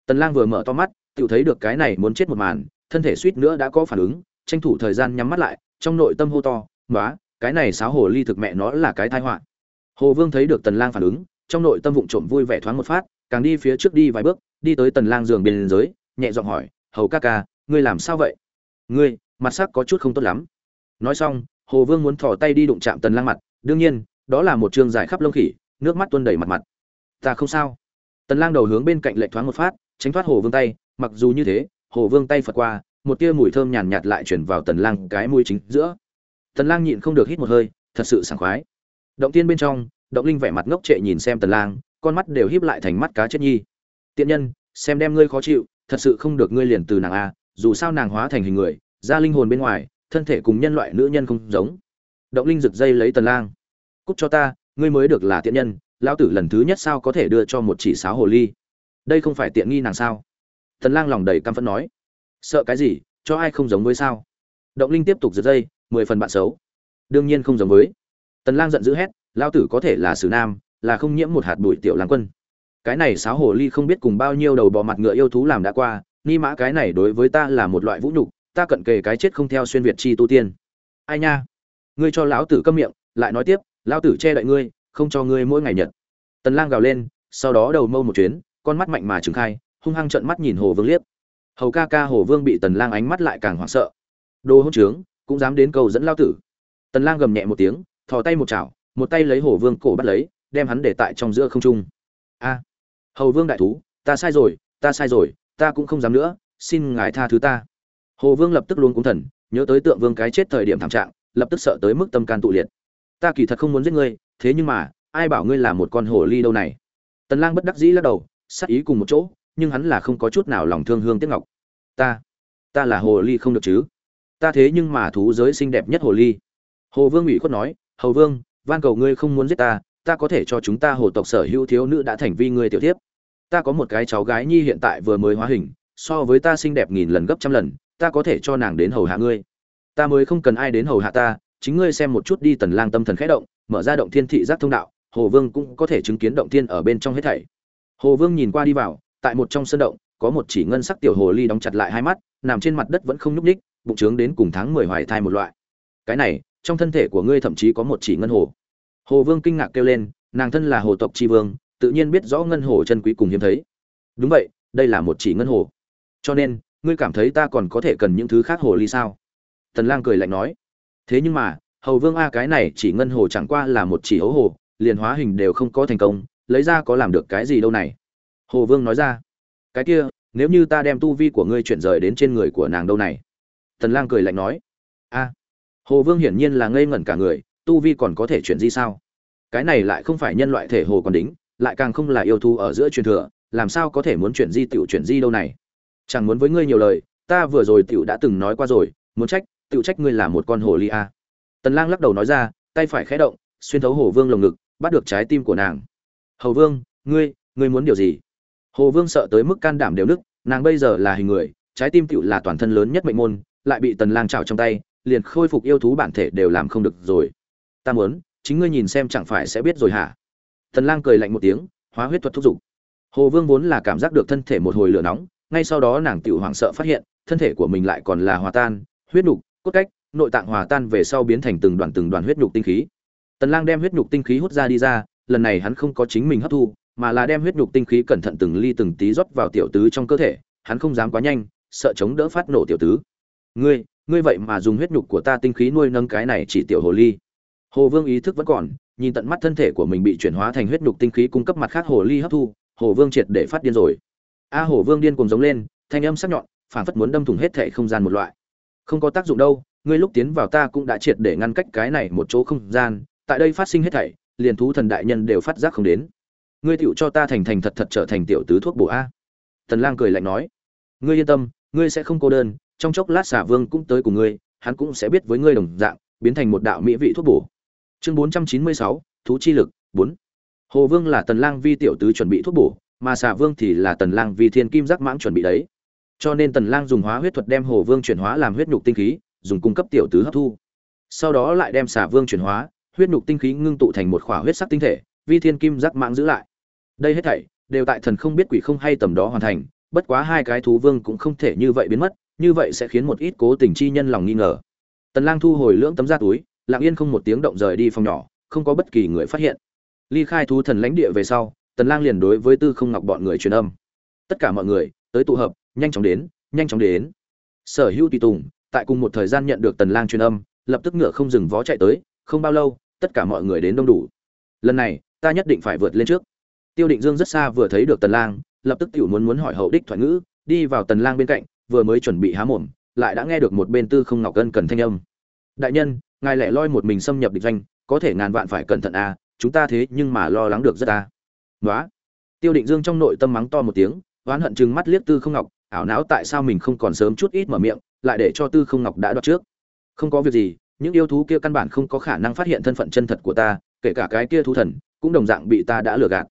Tần lang vừa mở to mắt tự thấy được cái này muốn chết một màn, thân thể suýt nữa đã có phản ứng, tranh thủ thời gian nhắm mắt lại, trong nội tâm hô to nói cái này sáo hồ ly thực mẹ nó là cái tai họa. Hồ vương thấy được tần lang phản ứng, trong nội tâm vụng trộm vui vẻ thoáng một phát càng đi phía trước đi vài bước, đi tới tần lang giường bên dưới, nhẹ giọng hỏi, hầu ca ca, ngươi làm sao vậy? Ngươi, mặt sắc có chút không tốt lắm. Nói xong, hồ vương muốn thò tay đi đụng chạm tần lang mặt, đương nhiên, đó là một trường dài khắp lông khỉ, nước mắt tuôn đầy mặt mặt. Ta không sao. Tần lang đầu hướng bên cạnh lệch thoáng một phát, tránh thoát hồ vương tay, mặc dù như thế, hồ vương tay phật qua, một tia mùi thơm nhàn nhạt lại chuyển vào tần lang cái mũi chính giữa. Tần lang nhịn không được hít một hơi, thật sự sảng khoái. Động tiên bên trong, động linh vẻ mặt ngốc trệ nhìn xem tần lang con mắt đều híp lại thành mắt cá chết nhi. Tiện nhân, xem đem ngươi khó chịu, thật sự không được ngươi liền từ nàng a, dù sao nàng hóa thành hình người, ra linh hồn bên ngoài, thân thể cùng nhân loại nữ nhân không giống. Động linh rực dây lấy tần lang. Cút cho ta, ngươi mới được là tiện nhân, lão tử lần thứ nhất sao có thể đưa cho một chỉ sáo hồ ly? Đây không phải tiện nghi nàng sao? Tần lang lòng đầy căm phẫn nói. Sợ cái gì, cho ai không giống với sao? Động linh tiếp tục giật dây, mười phần bạn xấu. Đương nhiên không giống với. Tần lang giận dữ hét, lão tử có thể là xử nam là không nhiễm một hạt bụi tiểu lang quân. Cái này sáo hồ ly không biết cùng bao nhiêu đầu bò mặt ngựa yêu thú làm đã qua, ni mã cái này đối với ta là một loại vũ nhục, ta cận kề cái chết không theo xuyên việt chi tu tiên. Ai nha? Ngươi cho lão tử câm miệng, lại nói tiếp, lão tử che đậy ngươi, không cho ngươi mỗi ngày nhật tần lang gào lên, sau đó đầu mâu một chuyến, con mắt mạnh mà trừng khai, hung hăng trợn mắt nhìn hồ vương liếc. Hầu ca ca hồ vương bị tần lang ánh mắt lại càng hoảng sợ. Đồ hỗn trướng, cũng dám đến cầu dẫn lão tử. Tần lang gầm nhẹ một tiếng, thò tay một chảo, một tay lấy hồ vương cổ bắt lấy đem hắn để tại trong giữa không trung. A, hầu vương đại thú, ta sai rồi, ta sai rồi, ta cũng không dám nữa, xin ngài tha thứ ta. Hồ vương lập tức luôn cúng thần, nhớ tới tượng vương cái chết thời điểm thảm trạng, lập tức sợ tới mức tâm can tụ liệt. Ta kỳ thật không muốn giết ngươi, thế nhưng mà, ai bảo ngươi là một con hồ ly đâu này? Tần lang bất đắc dĩ lắc đầu, sát ý cùng một chỗ, nhưng hắn là không có chút nào lòng thương hương tiếc ngọc. Ta ta là hồ ly không được chứ? Ta thế nhưng mà thú giới xinh đẹp nhất hồ ly. Hồ vương ủy khuất nói, hầu vương, van cầu ngươi không muốn giết ta ta có thể cho chúng ta hồ tộc sở hữu thiếu nữ đã thành vi ngươi tiểu thiếp. Ta có một cái cháu gái nhi hiện tại vừa mới hóa hình, so với ta xinh đẹp nghìn lần gấp trăm lần, ta có thể cho nàng đến hầu hạ ngươi. Ta mới không cần ai đến hầu hạ ta, chính ngươi xem một chút đi tần lang tâm thần khẽ động, mở ra động thiên thị giác thông đạo, hồ vương cũng có thể chứng kiến động thiên ở bên trong hết thảy. Hồ vương nhìn qua đi vào, tại một trong sân động, có một chỉ ngân sắc tiểu hồ ly đóng chặt lại hai mắt, nằm trên mặt đất vẫn không nhúc nhích, bụng trướng đến cùng tháng mười hoài thai một loại. Cái này, trong thân thể của ngươi thậm chí có một chỉ ngân hồ hồ vương kinh ngạc kêu lên, nàng thân là hồ tộc tri vương, tự nhiên biết rõ ngân hồ chân quý cùng hiếm thấy. Đúng vậy, đây là một chỉ ngân hồ. Cho nên, ngươi cảm thấy ta còn có thể cần những thứ khác hồ ly sao? Tần lang cười lạnh nói. Thế nhưng mà, hầu vương a cái này chỉ ngân hồ chẳng qua là một chỉ hấu hồ, liền hóa hình đều không có thành công, lấy ra có làm được cái gì đâu này? Hồ vương nói ra. Cái kia, nếu như ta đem tu vi của ngươi chuyển rời đến trên người của nàng đâu này? Tần lang cười lạnh nói. A. Hồ vương hiển nhiên là ngây ngẩn cả người tu vi còn có thể chuyển di sao? Cái này lại không phải nhân loại thể hồ còn đính, lại càng không là yêu thú ở giữa truyền thừa, làm sao có thể muốn chuyển di tiểu chuyển di đâu này? Chẳng muốn với ngươi nhiều lời, ta vừa rồi tiểu đã từng nói qua rồi, muốn trách, tiểu trách ngươi là một con hồ ly a. Tần lang lắc đầu nói ra, tay phải khẽ động, xuyên thấu hồ vương lồng ngực, bắt được trái tim của nàng. Hầu vương, ngươi ngươi muốn điều gì? Hồ vương sợ tới mức can đảm đều nức nàng bây giờ là hình người, trái tim tiểu là toàn thân lớn nhất mệnh môn, lại bị tần lang trào trong tay, liền khôi phục yêu thú bản thể đều làm không được rồi ta muốn chính ngươi nhìn xem chẳng phải sẽ biết rồi hả? Tần lang cười lạnh một tiếng hóa huyết thuật thúc giục. Hồ vương vốn là cảm giác được thân thể một hồi lửa nóng ngay sau đó nàng tiểu hoảng sợ phát hiện thân thể của mình lại còn là hòa tan huyết nhục, cốt cách nội tạng hòa tan về sau biến thành từng đoàn từng đoàn huyết nhục tinh khí. Tần lang đem huyết nhục tinh khí hút ra đi ra lần này hắn không có chính mình hấp thu mà là đem huyết nhục tinh khí cẩn thận từng ly từng tí rót vào tiểu tứ trong cơ thể hắn không dám quá nhanh sợ chống đỡ phát nổ tiểu tứ. Ngươi ngươi vậy mà dùng huyết nhục của ta tinh khí nuôi nâng cái này chỉ tiểu hồ ly hồ vương ý thức vẫn còn, nhìn tận mắt thân thể của mình bị chuyển hóa thành huyết nhục tinh khí cung cấp mặt khác hồ ly hấp thu, hồ vương triệt để phát điên rồi. A hồ vương điên cuồng giống lên, thanh âm sắc nhọn phản phất muốn đâm thủng hết thể không gian một loại. Không có tác dụng đâu, ngươi lúc tiến vào ta cũng đã triệt để ngăn cách cái này một chỗ không gian, tại đây phát sinh hết thảy, liền thú thần đại nhân đều phát giác không đến. Ngươi tiểu cho ta thành thành thật thật trở thành tiểu tứ thuốc bổ a. Tần lang cười lạnh nói, ngươi yên tâm, ngươi sẽ không cô đơn, trong chốc lát xả vương cũng tới cùng ngươi, hắn cũng sẽ biết với ngươi đồng dạng, biến thành một đạo mỹ vị thuốc bổ chương 496, thú chi lực 4. hồ vương là tần lang vi tiểu tứ chuẩn bị thuốc bổ mà xả vương thì là tần lang vi thiên kim giác mãng chuẩn bị đấy. Cho nên tần lang dùng hóa huyết thuật đem hồ vương chuyển hóa làm huyết nhục tinh khí dùng cung cấp tiểu tứ hấp thu. Sau đó lại đem xả vương chuyển hóa huyết nhục tinh khí ngưng tụ thành một khỏa huyết sắc tinh thể vi thiên kim giác mãng giữ lại. Đây hết thảy đều tại thần không biết quỷ không hay tầm đó hoàn thành bất quá hai cái thú vương cũng không thể như vậy biến mất như vậy sẽ khiến một ít cố tình chi nhân lòng nghi ngờ. Tần lang thu hồi lưỡng tấm da túi lặng yên không một tiếng động rời đi phòng nhỏ, không có bất kỳ người phát hiện. Ly khai thú thần lãnh địa về sau, tần lang liền đối với tư không ngọc bọn người truyền âm. Tất cả mọi người, tới tụ hợp, nhanh chóng đến, nhanh chóng đến. Sở hữu tùy tùng, tại cùng một thời gian nhận được tần lang truyền âm, lập tức ngựa không dừng vó chạy tới, không bao lâu, tất cả mọi người đến đông đủ. Lần này, ta nhất định phải vượt lên trước. Tiêu định dương rất xa vừa thấy được tần lang, lập tức tiểu muốn muốn hỏi hậu đích thoại ngữ, đi vào tần lang bên cạnh, vừa mới chuẩn bị há mồm, lại đã nghe được một bên tư không ngọc cân cần thanh âm. Đại nhân ngài lẻ loi một mình xâm nhập địch doanh có thể ngàn vạn phải cẩn thận a à, chúng ta thế nhưng mà lo lắng được rất a à. nói tiêu định dương trong nội tâm mắng to một tiếng oán hận chừng mắt liếc tư không ngọc ảo não tại sao mình không còn sớm chút ít mở miệng lại để cho tư không ngọc đã đoạt trước. Không có việc gì những yêu thú kia căn bản không có khả năng phát hiện thân phận chân thật của ta kể cả cái kia thú thần cũng đồng dạng bị ta đã lừa gạt.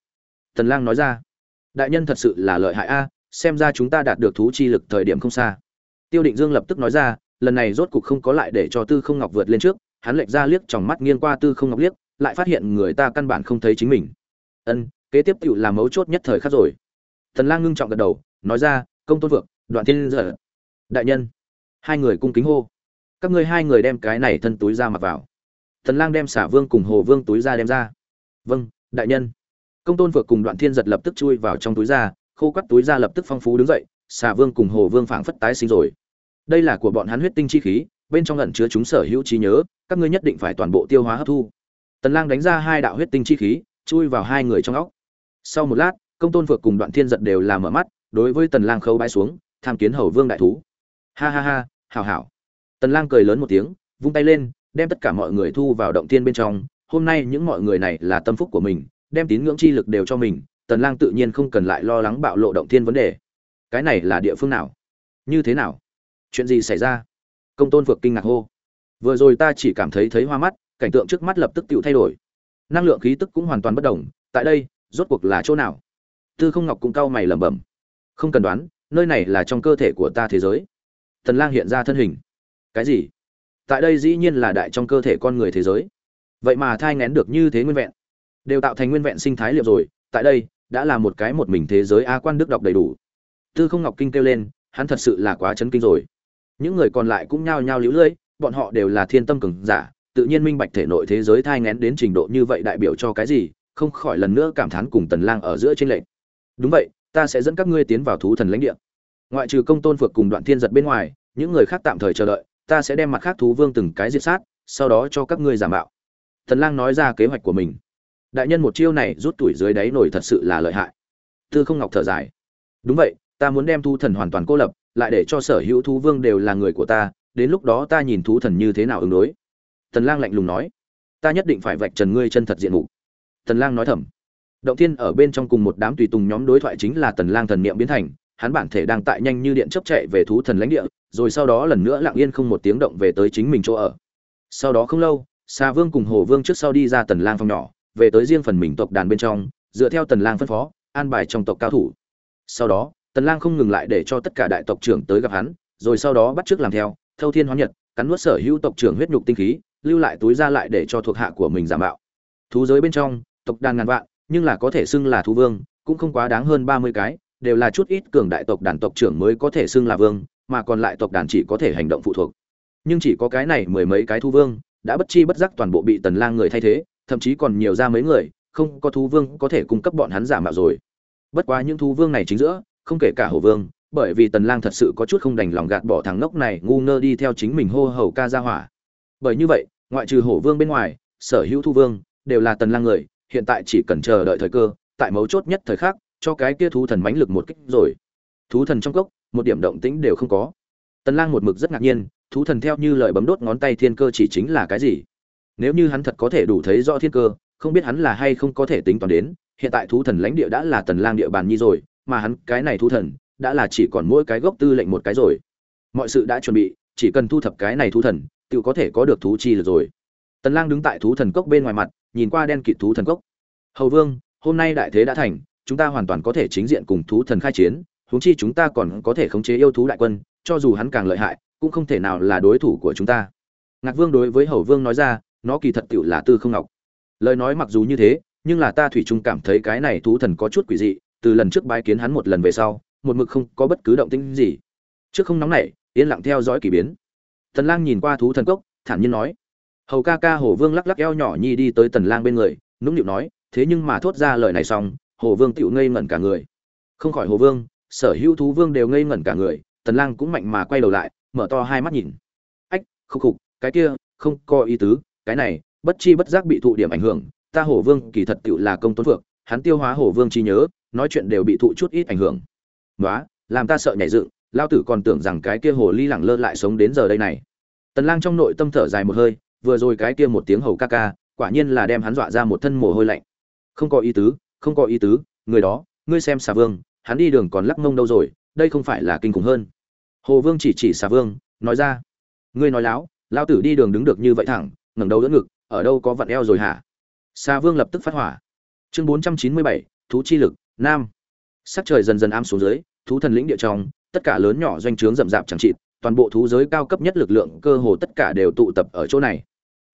Tần lang nói ra. Đại nhân thật sự là lợi hại a xem ra chúng ta đạt được thú chi lực thời điểm không xa. Tiêu định dương lập tức nói ra lần này rốt cục không có lại để cho tư không ngọc vượt lên trước, hắn lệch ra liếc tròng mắt nghiêng qua tư không ngọc liếc, lại phát hiện người ta căn bản không thấy chính mình. Ân, kế tiếp tiểu là mấu chốt nhất thời khắc rồi. Tần lang ngưng trọng gật đầu, nói ra, công tôn vượng, đoạn thiên giờ. Đại nhân. Hai người cung kính hô. Các ngươi hai người đem cái này thân túi ra mặc vào. Tần lang đem xả vương cùng hồ vương túi ra đem ra. Vâng đại nhân. Công tôn vượt cùng đoạn thiên giật lập tức chui vào trong túi ra, khô quắt túi ra lập tức phong phú đứng dậy, Xả vương cùng hồ vương phảng phất tái sinh rồi đây là của bọn hắn huyết tinh chi khí, bên trong ẩn chứa chúng sở hữu trí nhớ, các ngươi nhất định phải toàn bộ tiêu hóa hấp thu. Tần lang đánh ra hai đạo huyết tinh chi khí, chui vào hai người trong óc. Sau một lát, công tôn vượt cùng đoạn thiên giật đều làm mở mắt, đối với tần lang khâu bái xuống, tham kiến hầu vương đại thú. Ha ha ha, hảo hảo. Tần lang cười lớn một tiếng, vung tay lên, đem tất cả mọi người thu vào động thiên bên trong. Hôm nay những mọi người này là tâm phúc của mình, đem tín ngưỡng chi lực đều cho mình. Tần lang tự nhiên không cần lại lo lắng bạo lộ động thiên vấn đề. Cái này là địa phương nào? Như thế nào? Chuyện gì xảy ra? Công tôn phược kinh ngạc hô. Vừa rồi ta chỉ cảm thấy thấy hoa mắt, cảnh tượng trước mắt lập tức tự thay đổi. Năng lượng khí tức cũng hoàn toàn bất động. tại đây, rốt cuộc là chỗ nào? Tư không ngọc cũng cau mày lẩm bẩm. Không cần đoán, nơi này là trong cơ thể của ta thế giới. Tần lang hiện ra thân hình. Cái gì? Tại đây dĩ nhiên là đại trong cơ thể con người thế giới. Vậy mà thai ngén được như thế nguyên vẹn. Đều tạo thành nguyên vẹn sinh thái liệu rồi, tại đây, đã là một cái một mình thế giới a quan đức đọc đầy đủ. Tư không ngọc kinh kêu lên, hắn thật sự là quá chấn kinh rồi những người còn lại cũng nhao nhao liễu lưỡi bọn họ đều là thiên tâm cường giả, tự nhiên minh bạch thể nội thế giới thai ngén đến trình độ như vậy đại biểu cho cái gì, không khỏi lần nữa cảm thán cùng tần lang ở giữa trên lệnh đúng vậy, ta sẽ dẫn các ngươi tiến vào thú thần lãnh địa. Ngoại trừ công tôn phược cùng đoạn thiên giật bên ngoài, những người khác tạm thời chờ đợi, ta sẽ đem mặt khác thú vương từng cái diệt sát, sau đó cho các ngươi giả mạo. Tần lang nói ra kế hoạch của mình. Đại nhân một chiêu này rút tuổi dưới đáy nổi thật sự là lợi hại. Tư không ngọc thở dài. Đúng vậy, ta muốn đem thú thần hoàn toàn cô lập lại để cho sở hữu thú vương đều là người của ta, đến lúc đó ta nhìn thú thần như thế nào ứng đối. Tần lang lạnh lùng nói. Ta nhất định phải vạch trần ngươi chân thật diện mục. Tần lang nói thầm. Động thiên ở bên trong cùng một đám tùy tùng nhóm đối thoại chính là tần lang thần niệm biến thành, hắn bản thể đang tại nhanh như điện chớp chạy về thú thần lãnh địa, rồi sau đó lần nữa lặng yên không một tiếng động về tới chính mình chỗ ở. Sau đó không lâu xa vương cùng hồ vương trước sau đi ra tần lang phòng nhỏ, về tới riêng phần mình tộc đàn bên trong, dựa theo tần lang phân phó, an bài trong tộc cao thủ. Sau đó tần lang không ngừng lại để cho tất cả đại tộc trưởng tới gặp hắn, rồi sau đó bắt trước làm theo, thâu thiên hóa nhật, cắn nuốt sở hữu tộc trưởng huyết nhục tinh khí, lưu lại túi ra lại để cho thuộc hạ của mình giảm bạo thú giới bên trong, tộc đàn ngàn vạn, nhưng là có thể xưng là thú vương, cũng không quá đáng hơn 30 cái, đều là chút ít cường đại tộc đàn tộc trưởng mới có thể xưng là vương, mà còn lại tộc đàn chỉ có thể hành động phụ thuộc. Nhưng chỉ có cái này mười mấy cái thú vương, đã bất chi bất giác toàn bộ bị tần lang người thay thế, thậm chí còn nhiều ra mấy người, không có thú vương có thể cung cấp bọn hắn giả mạo rồi. Bất quá những thú vương này chính giữa không kể cả hổ vương, bởi vì tần lang thật sự có chút không đành lòng gạt bỏ thằng ngốc này ngu ngơ đi theo chính mình hô hầu ca ra hỏa. Bởi như vậy, ngoại trừ hổ vương bên ngoài, sở hữu thu vương đều là tần lang người, hiện tại chỉ cần chờ đợi thời cơ, tại mấu chốt nhất thời khắc, cho cái kia thú thần mãnh lực một kích rồi. Thú thần trong cốc, một điểm động tĩnh đều không có. Tần lang một mực rất ngạc nhiên, thú thần theo như lời bấm đốt ngón tay thiên cơ chỉ chính là cái gì? Nếu như hắn thật có thể đủ thấy rõ thiên cơ, không biết hắn là hay không có thể tính toán đến, hiện tại thú thần lãnh địa đã là tần lang địa bàn nhi rồi mà hắn, cái này thú thần, đã là chỉ còn mỗi cái gốc tư lệnh một cái rồi. Mọi sự đã chuẩn bị, chỉ cần thu thập cái này thú thần tự có thể có được thú chi được rồi. Tần lang đứng tại thú thần cốc bên ngoài mặt, nhìn qua đen kịt thú thần cốc. Hầu vương, hôm nay đại thế đã thành, chúng ta hoàn toàn có thể chính diện cùng thú thần khai chiến, huống chi chúng ta còn có thể khống chế yêu thú đại quân, cho dù hắn càng lợi hại, cũng không thể nào là đối thủ của chúng ta. Ngạc vương đối với hầu vương nói ra, nó kỳ thật tiểu là tư không ngọc. Lời nói mặc dù như thế, nhưng là ta thủy chung cảm thấy cái này thú thần có chút quỷ dị từ lần trước bái kiến hắn một lần về sau, một mực không có bất cứ động tĩnh gì. Trước không nóng nảy, yên lặng theo dõi kỳ biến. Tần lang nhìn qua thú thần cốc, thản nhiên nói. Hầu ca ca hồ vương lắc lắc eo nhỏ nhi đi tới tần lang bên người, nũng nịu nói, thế nhưng mà thốt ra lời này xong, hồ vương tiểu ngây ngẩn cả người. Không khỏi hồ vương, sở hữu thú vương đều ngây ngẩn cả người. Tần lang cũng mạnh mà quay đầu lại, mở to hai mắt nhìn. Ách, khục khục, cái kia, không có ý tứ, cái này, bất chi bất giác bị thụ điểm ảnh hưởng, ta Hồ vương kỳ thật tiểu là công tôn phượng, hắn tiêu hóa Hồ vương chi nhớ nói chuyện đều bị thụ chút ít ảnh hưởng. Nói làm ta sợ nhảy dựng, lao tử còn tưởng rằng cái kia hồ ly lẳng lơ lại sống đến giờ đây này. Tần lang trong nội tâm thở dài một hơi, vừa rồi cái kia một tiếng hầu ca ca, quả nhiên là đem hắn dọa ra một thân mồ hôi lạnh. Không có ý tứ, không có ý tứ, người đó, ngươi xem xà vương, hắn đi đường còn lắc mông đâu rồi, đây không phải là kinh khủng hơn. Hồ vương chỉ chỉ xà vương, nói ra, ngươi nói láo, lao tử đi đường đứng được như vậy thẳng, ngẩng đầu đỡ ngực, ở đâu có vặn eo rồi hả? Xà vương lập tức phát hỏa. Chương bốn trăm chín mươi bảy, thú chi lực nam. Sắc trời dần dần am xuống dưới, thú thần lĩnh địa trong, tất cả lớn nhỏ doanh trướng rậm rạp chẳng trị toàn bộ thú giới cao cấp nhất lực lượng cơ hồ tất cả đều tụ tập ở chỗ này.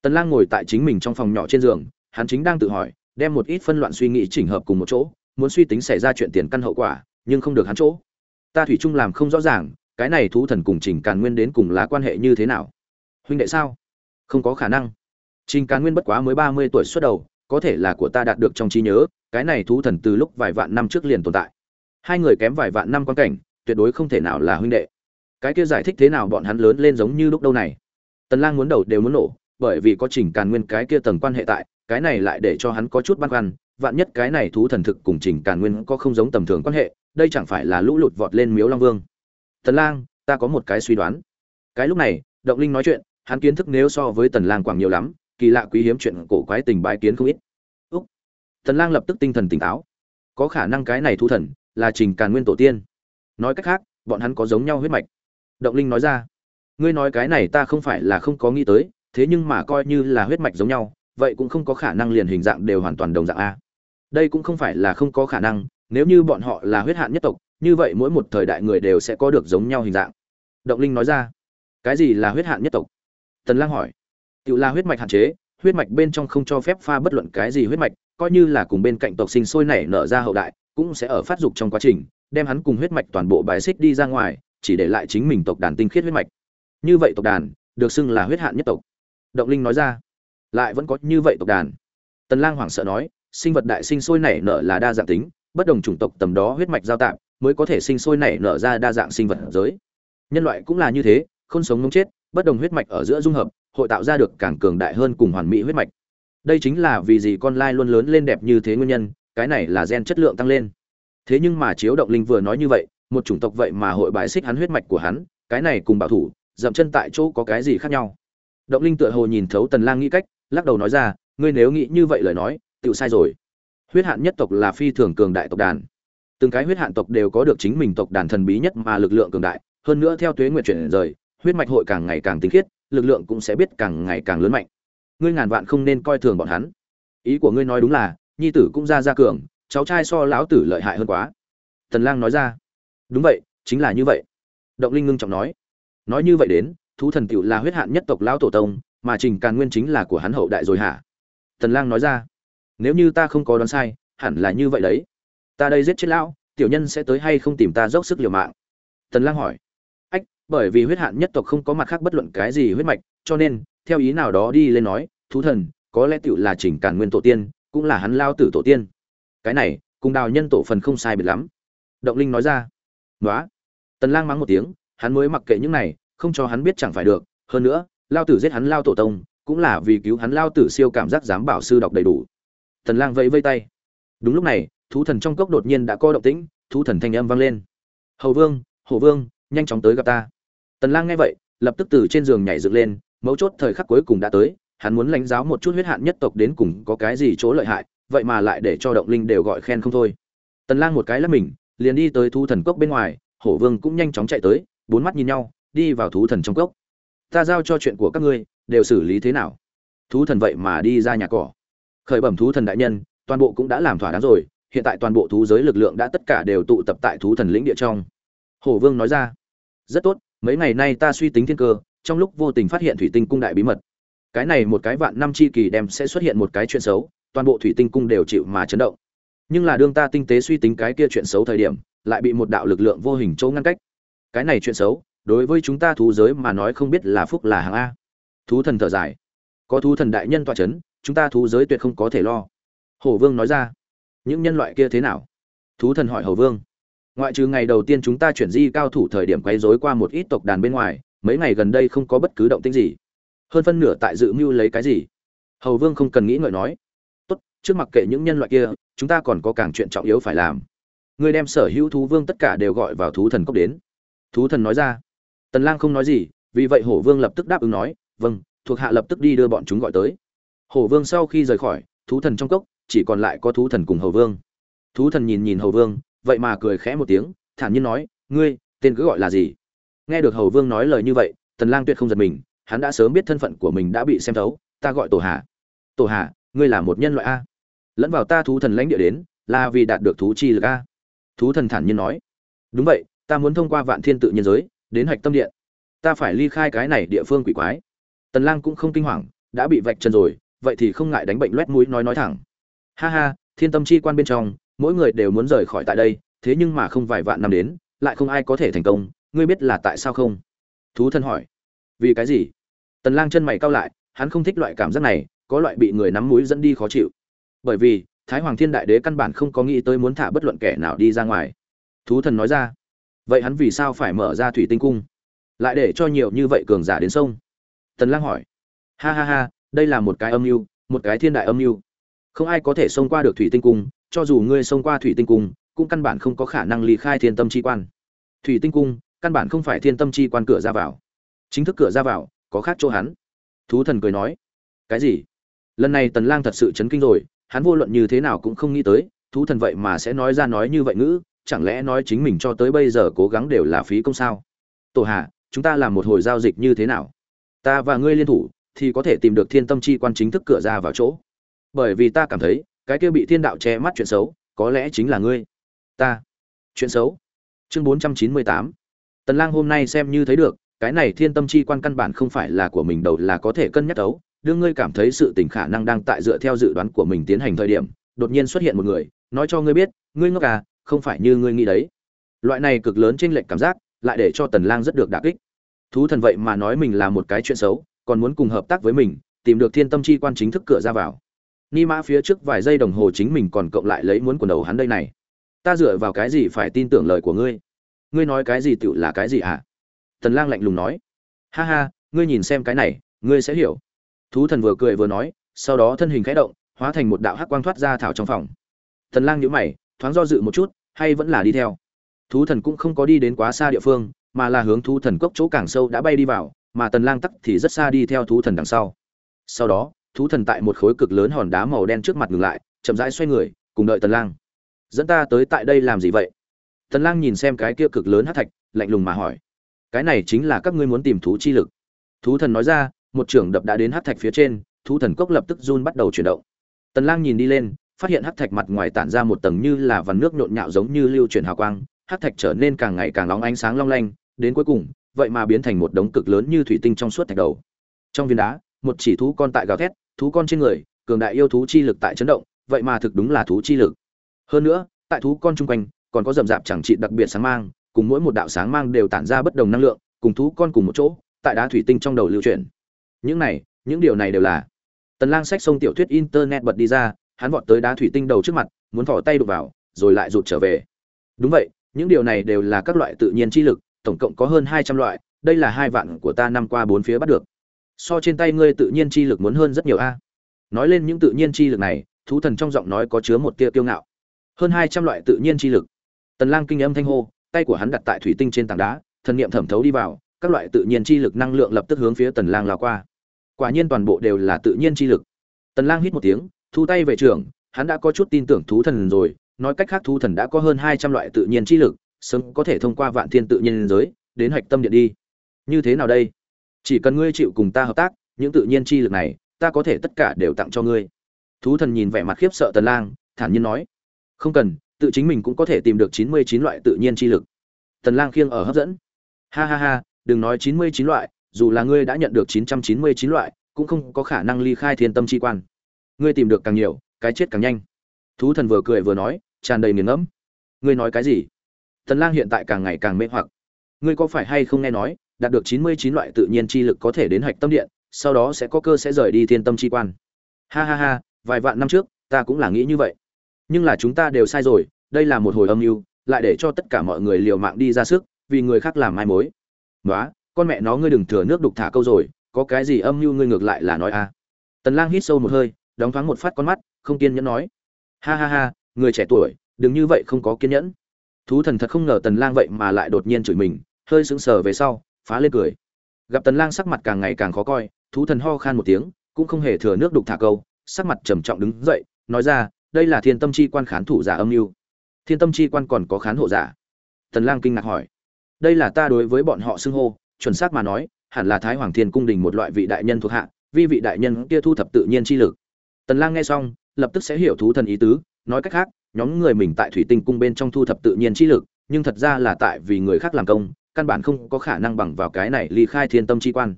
Tần lang ngồi tại chính mình trong phòng nhỏ trên giường, hắn chính đang tự hỏi, đem một ít phân loạn suy nghĩ chỉnh hợp cùng một chỗ, muốn suy tính xảy ra chuyện tiền căn hậu quả, nhưng không được hắn chỗ. Ta thủy chung làm không rõ ràng, cái này thú thần cùng trình càn nguyên đến cùng là quan hệ như thế nào? Huynh đệ sao? Không có khả năng. Trình càn nguyên bất quá mới ba mươi tuổi xuất đầu có thể là của ta đạt được trong trí nhớ, cái này thú thần từ lúc vài vạn năm trước liền tồn tại. Hai người kém vài vạn năm quan cảnh, tuyệt đối không thể nào là huynh đệ. Cái kia giải thích thế nào bọn hắn lớn lên giống như lúc đâu này? Tần lang muốn đầu đều muốn nổ, bởi vì có trình càn nguyên cái kia tầng quan hệ tại, cái này lại để cho hắn có chút băn khoăn, vạn nhất cái này thú thần thực cùng trình càn nguyên có không giống tầm thường quan hệ, đây chẳng phải là lũ lụt vọt lên miếu long vương. Tần lang, ta có một cái suy đoán. Cái lúc này, động linh nói chuyện, hắn kiến thức nếu so với tần lang quảng nhiều lắm kỳ lạ quý hiếm chuyện cổ quái tình bái kiến không ít. Úc. Thần lang lập tức tinh thần tỉnh táo. Có khả năng cái này thu thần là trình càn nguyên tổ tiên. Nói cách khác, bọn hắn có giống nhau huyết mạch. Động linh nói ra, ngươi nói cái này ta không phải là không có nghĩ tới, thế nhưng mà coi như là huyết mạch giống nhau, vậy cũng không có khả năng liền hình dạng đều hoàn toàn đồng dạng a. Đây cũng không phải là không có khả năng, nếu như bọn họ là huyết hạn nhất tộc, như vậy mỗi một thời đại người đều sẽ có được giống nhau hình dạng. Động linh nói ra, cái gì là huyết hạn nhất tộc? Tần lang hỏi tự là huyết mạch hạn chế, huyết mạch bên trong không cho phép pha bất luận cái gì huyết mạch, coi như là cùng bên cạnh tộc sinh sôi nảy nở ra hậu đại, cũng sẽ ở phát dục trong quá trình, đem hắn cùng huyết mạch toàn bộ bài xích đi ra ngoài, chỉ để lại chính mình tộc đàn tinh khiết huyết mạch. Như vậy tộc đàn, được xưng là huyết hạn nhất tộc. Động linh nói ra, lại vẫn có như vậy tộc đàn. Tần lang hoảng sợ nói, sinh vật đại sinh sôi nảy nở là đa dạng tính, bất đồng chủng tộc tầm đó huyết mạch giao tạm mới có thể sinh sôi nảy nở ra đa dạng sinh vật giới. Nhân loại cũng là như thế, không sống không chết, bất đồng huyết mạch ở giữa dung hợp hội tạo ra được càng cường đại hơn cùng hoàn mỹ huyết mạch. Đây chính là vì gì con lai luôn lớn lên đẹp như thế nguyên nhân, cái này là gen chất lượng tăng lên. Thế nhưng mà chiếu động linh vừa nói như vậy, một chủng tộc vậy mà hội bài xích hắn huyết mạch của hắn, cái này cùng bảo thủ, dậm chân tại chỗ có cái gì khác nhau? Động linh tựa hồ nhìn thấu tần lang nghĩ cách, lắc đầu nói ra, ngươi nếu nghĩ như vậy lời nói tự sai rồi. Huyết hạn nhất tộc là phi thường cường đại tộc đàn. Từng cái huyết hạn tộc đều có được chính mình tộc đàn thần bí nhất mà lực lượng cường đại. Hơn nữa theo tuế nguyện chuyển rời, huyết mạch hội càng ngày càng tinh khiết lực lượng cũng sẽ biết càng ngày càng lớn mạnh. Ngươi ngàn vạn không nên coi thường bọn hắn. Ý của ngươi nói đúng là, nhi tử cũng ra ra cường, cháu trai so lão tử lợi hại hơn quá. Tần lang nói ra. Đúng vậy, chính là như vậy. Động linh ngưng trọng nói. Nói như vậy đến, thú thần tiểu là huyết hạn nhất tộc lão tổ tông, mà trình càn nguyên chính là của hắn hậu đại rồi hả? Tần lang nói ra. Nếu như ta không có đoán sai, hẳn là như vậy đấy. Ta đây giết chết lão, tiểu nhân sẽ tới hay không tìm ta dốc sức liều mạng? Tần lang hỏi bởi vì huyết hạn nhất tộc không có mặt khác bất luận cái gì huyết mạch, cho nên, theo ý nào đó đi lên nói, thú thần, có lẽ tiểu là chỉnh càn nguyên tổ tiên, cũng là hắn lao tử tổ tiên. Cái này, cùng đào nhân tổ phần không sai biệt lắm. Động linh nói ra. "Nóa." tần lang mắng một tiếng, hắn mới mặc kệ những này, không cho hắn biết chẳng phải được. Hơn nữa, lao tử giết hắn lao tổ tông, cũng là vì cứu hắn lao tử siêu cảm giác dám bảo sư đọc đầy đủ. Tần lang vẫy vây tay. Đúng lúc này, thú thần trong cốc đột nhiên đã có động tĩnh, thú thần thanh âm vang lên. Hầu vương, hổ vương, nhanh chóng tới gặp ta tần lang nghe vậy, lập tức từ trên giường nhảy dựng lên, mấu chốt thời khắc cuối cùng đã tới, hắn muốn lãnh giáo một chút huyết hạn nhất tộc đến cùng có cái gì chỗ lợi hại, vậy mà lại để cho động linh đều gọi khen không thôi. Tần lang một cái là mình, liền đi tới thú thần cốc bên ngoài, hổ vương cũng nhanh chóng chạy tới, bốn mắt nhìn nhau, đi vào thú thần trong cốc. Ta giao cho chuyện của các ngươi, đều xử lý thế nào? Thú thần vậy mà đi ra nhà cỏ. Khởi bẩm thú thần đại nhân, toàn bộ cũng đã làm thỏa đáng rồi, hiện tại toàn bộ thú giới lực lượng đã tất cả đều tụ tập tại thú thần lĩnh địa trong. Hổ vương nói ra. Rất tốt mấy ngày nay ta suy tính thiên cơ, trong lúc vô tình phát hiện thủy tinh cung đại bí mật. Cái này một cái vạn năm chi kỳ đem sẽ xuất hiện một cái chuyện xấu, toàn bộ thủy tinh cung đều chịu mà chấn động. Nhưng là đương ta tinh tế suy tính cái kia chuyện xấu thời điểm, lại bị một đạo lực lượng vô hình chỗ ngăn cách. Cái này chuyện xấu, đối với chúng ta thú giới mà nói không biết là phúc là hàng a. Thú thần thở dài. Có thú thần đại nhân tọa c h ấ n chúng ta thú giới tuyệt không có thể lo. Hổ vương nói ra. Những nhân loại kia thế nào? Thú thần hỏi hầu vương ngoại trừ ngày đầu tiên chúng ta chuyển di cao thủ thời điểm quấy rối qua một ít tộc đàn bên ngoài, mấy ngày gần đây không có bất cứ động tĩnh gì. Hơn phân nửa tại dự mưu lấy cái gì? Hầu vương không cần nghĩ ngợi nói. Tốt, trước mặc kệ những nhân loại kia, chúng ta còn có càng chuyện trọng yếu phải làm. Người đem sở hữu thú vương tất cả đều gọi vào thú thần cốc đến. Thú thần nói ra. Tần lang không nói gì, vì vậy hổ vương lập tức đáp ứng nói vâng thuộc hạ lập tức đi đưa bọn chúng gọi tới. Hổ vương sau khi rời khỏi, thú thần trong cốc, chỉ còn lại có thú thần cùng hầu vương. Thú thần nhìn nhìn hầu vương vậy mà cười khẽ một tiếng, thản nhiên nói, ngươi, tên cứ gọi là gì? Nghe được hầu vương nói lời như vậy, tần lang tuyệt không giật mình, hắn đã sớm biết thân phận của mình đã bị xem thấu, ta gọi tổ hà. Tổ hà, ngươi là một nhân loại a? Lẫn vào ta thú thần lãnh địa đến, là vì đạt được thú chi lực a. Thú thần thản nhiên nói, đúng vậy, ta muốn thông qua vạn thiên tự nhiên giới, đến hạch tâm điện. Ta phải ly khai cái này địa phương quỷ quái. Tần lang cũng không kinh hoàng, đã bị vạch chân rồi, vậy thì không ngại đánh bệnh loét mũi nói nói thẳng. Ha ha, thiên tâm chi quan bên trong mỗi người đều muốn rời khỏi tại đây, thế nhưng mà không vài vạn năm đến, lại không ai có thể thành công, ngươi biết là tại sao không? Thú thân hỏi. Vì cái gì? Tần lang chân mày cao lại, hắn không thích loại cảm giác này, có loại bị người nắm mũi dẫn đi khó chịu. Bởi vì, thái hoàng thiên đại đế căn bản không có nghĩ tới muốn thả bất luận kẻ nào đi ra ngoài. Thú thần nói ra. Vậy hắn vì sao phải mở ra thủy tinh cung? Lại để cho nhiều như vậy cường giả đến sông? Tần lang hỏi. Ha ha ha, đây là một cái âm mưu, một cái thiên đại âm mưu. Không ai có thể xông qua được thủy tinh cung cho dù ngươi xông qua thủy tinh cung, cũng căn bản không có khả năng ly khai thiên tâm chi quan. Thủy tinh cung, căn bản không phải thiên tâm chi quan cửa ra vào. Chính thức cửa ra vào, có khác chỗ hắn. Thú thần cười nói, cái gì? Lần này tần lang thật sự chấn kinh rồi, hắn vô luận như thế nào cũng không nghĩ tới, thú thần vậy mà sẽ nói ra nói như vậy ngữ, chẳng lẽ nói chính mình cho tới bây giờ cố gắng đều là phí công sao? Tổ hà, chúng ta làm một hồi giao dịch như thế nào? Ta và ngươi liên thủ, thì có thể tìm được thiên tâm chi quan chính thức cửa ra vào chỗ. Bởi vì ta cảm thấy cái kia bị thiên đạo che mắt chuyện xấu, có lẽ chính là ngươi. Ta. Chuyện xấu. Chương bốn trăm chín mươi tám. Tần lang hôm nay xem như thấy được, cái này thiên tâm chi quan căn bản không phải là của mình đầu là có thể cân nhắc đấu. Đương ngươi cảm thấy sự tình khả năng đang tại dựa theo dự đoán của mình tiến hành thời điểm, đột nhiên xuất hiện một người, nói cho ngươi biết, ngươi ngốc à không phải như ngươi nghĩ đấy. Loại này cực lớn trên lệnh cảm giác, lại để cho tần lang rất được đả kích. Thú thần vậy mà nói mình là một cái chuyện xấu, còn muốn cùng hợp tác với mình, tìm được thiên tâm chi quan chính thức cửa ra vào ni mã phía trước vài giây đồng hồ chính mình còn cộng lại lấy muốn quần đầu hắn đây này. Ta dựa vào cái gì phải tin tưởng lời của ngươi? Ngươi nói cái gì tựu là cái gì hả? À? tần lang lạnh lùng nói. Ha ha, ngươi nhìn xem cái này, ngươi sẽ hiểu. Thú thần vừa cười vừa nói, sau đó thân hình khẽ động, hóa thành một đạo hắc quang thoát ra thảo trong phòng. Tần lang nhíu mày, thoáng do dự một chút, hay vẫn là đi theo. Thú thần cũng không có đi đến quá xa địa phương, mà là hướng thú thần cốc chỗ càng sâu đã bay đi vào, mà tần lang tắc thì rất xa đi theo thú thần đằng sau. Sau đó thú thần tại một khối cực lớn hòn đá màu đen trước mặt ngừng lại, chậm rãi xoay người, cùng đợi tần lang. Dẫn ta tới tại đây làm gì vậy? Tần lang nhìn xem cái kia cực lớn hắc thạch, lạnh lùng mà hỏi. Cái này chính là các ngươi muốn tìm thú chi lực. Thú thần nói ra, một trưởng đập đã đến hắc thạch phía trên, thú thần cốc lập tức run bắt đầu chuyển động. Tần lang nhìn đi lên, phát hiện hắc thạch mặt ngoài tản ra một tầng như là vằn nước nhộn nhạo giống như lưu chuyển hào quang, hắc thạch trở nên càng ngày càng nóng ánh sáng long lanh, đến cuối cùng, vậy mà biến thành một đống cực lớn như thủy tinh trong suốt thạch đầu. Trong viên đá, một chỉ thú con tại gào thét thú con trên người, cường đại yêu thú chi lực tại chấn động, vậy mà thực đúng là thú chi lực. Hơn nữa, tại thú con chung quanh, còn có rậm rạp chẳng trị đặc biệt sáng mang, cùng mỗi một đạo sáng mang đều tản ra bất đồng năng lượng, cùng thú con cùng một chỗ, tại đá thủy tinh trong đầu lưu truyền. những này, những điều này đều là tần lang sách sông tiểu thuyết internet bật đi ra, hắn vọt tới đá thủy tinh đầu trước mặt, muốn thò tay đụng vào, rồi lại rụt trở về. Đúng vậy, những điều này đều là các loại tự nhiên chi lực, tổng cộng có hơn hai trăm loại, đây là hai vạn của ta năm qua bốn phía bắt được so trên tay ngươi tự nhiên chi lực muốn hơn rất nhiều a. Nói lên những tự nhiên chi lực này, thú thần trong giọng nói có chứa một tia kiêu ngạo. Hơn hai trăm loại tự nhiên chi lực. Tần lang kinh âm thanh hô, tay của hắn đặt tại thủy tinh trên tảng đá, thần niệm thẩm thấu đi vào, các loại tự nhiên chi lực năng lượng lập tức hướng phía tần lang lao qua. Quả nhiên toàn bộ đều là tự nhiên chi lực. Tần lang hít một tiếng, thu tay về trường, hắn đã có chút tin tưởng thú thần rồi, nói cách khác thú thần đã có hơn 200 loại tự nhiên chi lực, sớm có thể thông qua vạn thiên tự nhiên giới, đến hạch tâm điện đi. Như thế nào đây? Chỉ cần ngươi chịu cùng ta hợp tác, những tự nhiên chi lực này, ta có thể tất cả đều tặng cho ngươi. Thú thần nhìn vẻ mặt khiếp sợ tần lang, thản nhiên nói. Không cần, tự chính mình cũng có thể tìm được 99 loại tự nhiên chi lực. Tần lang khiêng ở hấp dẫn. Ha ha ha, đừng nói 99 loại, dù là ngươi đã nhận được 999 loại, cũng không có khả năng ly khai thiên tâm chi quan. Ngươi tìm được càng nhiều, cái chết càng nhanh. Thú thần vừa cười vừa nói, tràn đầy nghiền ngẫm. Ngươi nói cái gì? Tần lang hiện tại càng ngày càng mê hoặc. Ngươi có phải hay không nghe nói đạt được 99 loại tự nhiên chi lực có thể đến hạch tâm điện sau đó sẽ có cơ sẽ rời đi thiên tâm chi quan. Ha ha ha vài vạn năm trước ta cũng là nghĩ như vậy. Nhưng là chúng ta đều sai rồi đây là một hồi âm mưu lại để cho tất cả mọi người liều mạng đi ra sức vì người khác làm mai mối. Ngoá, con mẹ nó ngươi đừng thừa nước đục thả câu rồi có cái gì âm mưu ngươi ngược lại là nói a tần lang hít sâu một hơi đóng thoáng một phát con mắt không kiên nhẫn nói. Ha ha ha người trẻ tuổi đừng như vậy không có kiên nhẫn. Thú thần thật không ngờ tần lang vậy mà lại đột nhiên chửi mình hơi sững sờ về sau phá lên cười. Gặp tần lang sắc mặt càng ngày càng khó coi, thú thần ho khan một tiếng, cũng không hề thừa nước đục thả câu, sắc mặt trầm trọng đứng dậy, nói ra, đây là thiên tâm chi quan khán thủ giả âm mưu. Thiên tâm chi quan còn có khán hộ giả? Tần lang kinh ngạc hỏi. Đây là ta đối với bọn họ xưng hô, chuẩn xác mà nói, hẳn là thái hoàng thiên cung đình một loại vị đại nhân thuộc hạ vi vị đại nhân kia thu thập tự nhiên chi lực. Tần lang nghe xong, lập tức sẽ hiểu thú thần ý tứ, nói cách khác, nhóm người mình tại thủy tinh cung bên trong thu thập tự nhiên chi lực, nhưng thật ra là tại vì người khác làm công căn bản không có khả năng bằng vào cái này ly khai thiên tâm chi quan.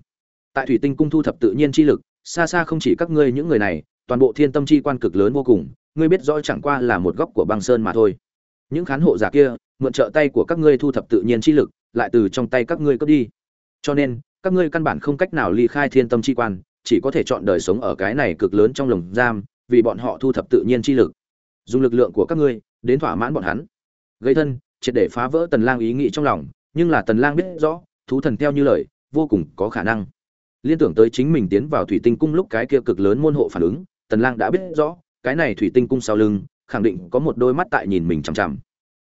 Tại thủy tinh cung thu thập tự nhiên chi lực, xa xa không chỉ các ngươi những người này, toàn bộ thiên tâm chi quan cực lớn vô cùng, ngươi biết rõ chẳng qua là một góc của băng sơn mà thôi. Những khán hộ giả kia, mượn trợ tay của các ngươi thu thập tự nhiên chi lực, lại từ trong tay các ngươi cướp đi. Cho nên, các ngươi căn bản không cách nào ly khai thiên tâm chi quan, chỉ có thể chọn đời sống ở cái này cực lớn trong lồng giam, vì bọn họ thu thập tự nhiên chi lực. Dùng lực lượng của các ngươi, đến thỏa mãn bọn hắn. Gây thân, triệt để phá vỡ tần lang ý nghĩ trong lòng nhưng là tần lang biết rõ, thú thần theo như lời, vô cùng có khả năng. Liên tưởng tới chính mình tiến vào thủy tinh cung lúc cái kia cực lớn môn hộ phản ứng, tần lang đã biết rõ, cái này thủy tinh cung sau lưng, khẳng định có một đôi mắt tại nhìn mình chằm chằm.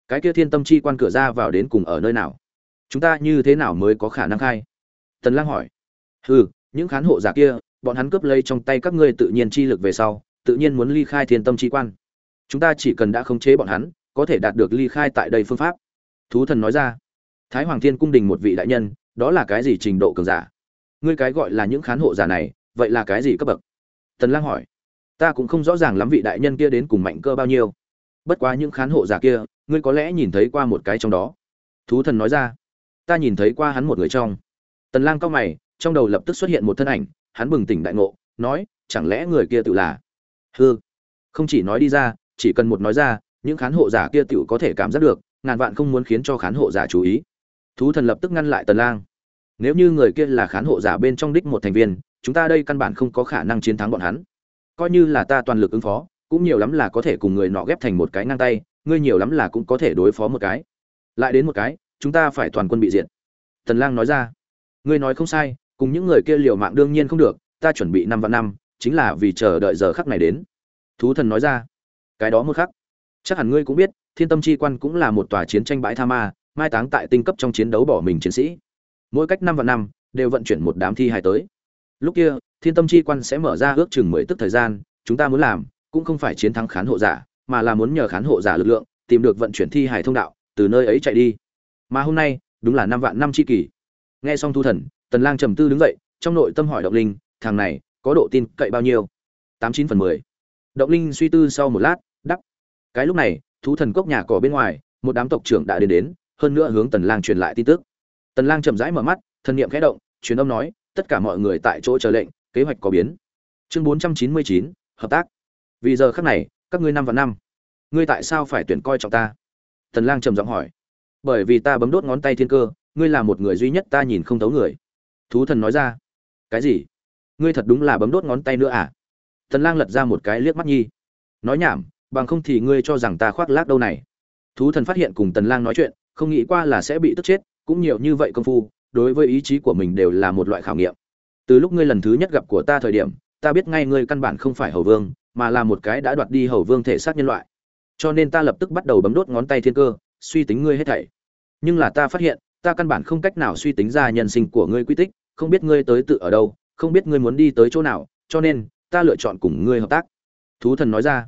Cái kia thiên tâm chi quan cửa ra vào đến cùng ở nơi nào? Chúng ta như thế nào mới có khả năng khai? Tần lang hỏi. Hừ, những khán hộ giả kia, bọn hắn cướp lấy trong tay các ngươi tự nhiên chi lực về sau, tự nhiên muốn ly khai thiên tâm chi quan. Chúng ta chỉ cần đã khống chế bọn hắn, có thể đạt được ly khai tại đây phương pháp. Thú thần nói ra thái hoàng thiên cung đình một vị đại nhân, đó là cái gì trình độ cường giả? Ngươi cái gọi là những khán hộ giả này, vậy là cái gì cấp bậc? Tần lang hỏi. Ta cũng không rõ ràng lắm vị đại nhân kia đến cùng mạnh cơ bao nhiêu. Bất quá những khán hộ giả kia, ngươi có lẽ nhìn thấy qua một cái trong đó. Thú thần nói ra. Ta nhìn thấy qua hắn một người trong. Tần lang cao mày, trong đầu lập tức xuất hiện một thân ảnh, hắn bừng tỉnh đại ngộ, nói, chẳng lẽ người kia tự là? Hư không chỉ nói đi ra, chỉ cần một nói ra, những khán hộ giả kia tự có thể cảm giác được, ngàn vạn không muốn khiến cho khán hộ giả chú ý thú thần lập tức ngăn lại tần lang. Nếu như người kia là khán hộ giả bên trong đích một thành viên, chúng ta đây căn bản không có khả năng chiến thắng bọn hắn. Coi như là ta toàn lực ứng phó, cũng nhiều lắm là có thể cùng người nọ ghép thành một cái ngang tay, ngươi nhiều lắm là cũng có thể đối phó một cái. Lại đến một cái, chúng ta phải toàn quân bị diệt. Tần lang nói ra. Ngươi nói không sai, cùng những người kia liều mạng đương nhiên không được, ta chuẩn bị năm vạn năm, chính là vì chờ đợi giờ khắc này đến. Thú thần nói ra. Cái đó một khắc. Chắc hẳn ngươi cũng biết, thiên tâm chi quan cũng là một tòa chiến tranh bãi tha ma mai táng tại tinh cấp trong chiến đấu bỏ mình chiến sĩ. Mỗi cách năm vạn năm, đều vận chuyển một đám thi hài tới. Lúc kia, thiên tâm chi quan sẽ mở ra ước chừng mười tức thời gian, chúng ta muốn làm, cũng không phải chiến thắng khán hộ giả, mà là muốn nhờ khán hộ giả lực lượng, tìm được vận chuyển thi hài thông đạo, từ nơi ấy chạy đi. Mà hôm nay, đúng là năm vạn năm chi kỷ. Nghe xong thu thần, tần lang trầm tư đứng dậy, trong nội tâm hỏi động linh, thằng này, có độ tin cậy bao nhiêu? Tám chín phần mười. Động linh suy tư sau một lát đắp cái lúc này thú thần cốc nhà cỏ bên ngoài, một đám tộc trưởng đã đến đến hơn nữa hướng tần lang truyền lại tin tức. Tần lang chậm rãi mở mắt thần niệm khẽ động truyền âm nói tất cả mọi người tại chỗ chờ lệnh kế hoạch có biến. Chương 499, hợp tác. Vì giờ khắc này các ngươi năm và năm. Ngươi tại sao phải tuyển coi trọng ta? Tần lang trầm giọng hỏi. Bởi vì ta bấm đốt ngón tay thiên cơ ngươi là một người duy nhất ta nhìn không thấu người. Thú thần nói ra. Cái gì? Ngươi thật đúng là bấm đốt ngón tay nữa à? Tần lang lật ra một cái liếc mắt nhi. Nói nhảm bằng không thì ngươi cho rằng ta khoác lác đâu này. Thú thần phát hiện cùng tần lang nói chuyện không nghĩ qua là sẽ bị tức chết, cũng nhiều như vậy công phu, đối với ý chí của mình đều là một loại khảo nghiệm. Từ lúc ngươi lần thứ nhất gặp của ta thời điểm, ta biết ngay ngươi căn bản không phải hầu vương, mà là một cái đã đoạt đi hầu vương thể xác nhân loại. Cho nên ta lập tức bắt đầu bấm đốt ngón tay thiên cơ, suy tính ngươi hết thảy. Nhưng là ta phát hiện, ta căn bản không cách nào suy tính ra nhân sinh của ngươi quy tích, không biết ngươi tới tự ở đâu, không biết ngươi muốn đi tới chỗ nào, cho nên, ta lựa chọn cùng ngươi hợp tác. Thú thần nói ra.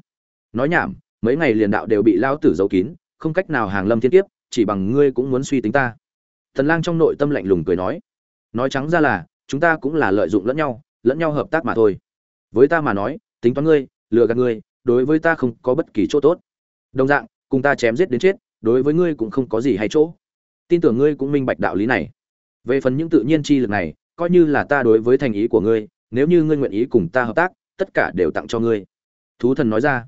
Nói nhảm, mấy ngày liền đạo đều bị lao tử giấu kín, không cách nào hàng lâm thiên kiếp chỉ bằng ngươi cũng muốn suy tính ta. Thần lang trong nội tâm lạnh lùng cười nói. Nói trắng ra là, chúng ta cũng là lợi dụng lẫn nhau lẫn nhau hợp tác mà thôi. Với ta mà nói, tính toán ngươi, lừa gạt ngươi, đối với ta không có bất kỳ chỗ tốt. Đồng dạng, cùng ta chém giết đến chết, đối với ngươi cũng không có gì hay chỗ. Tin tưởng ngươi cũng minh bạch đạo lý này. Về phần những tự nhiên chi lực này, coi như là ta đối với thành ý của ngươi, nếu như ngươi nguyện ý cùng ta hợp tác, tất cả đều tặng cho ngươi. Thú thần nói ra.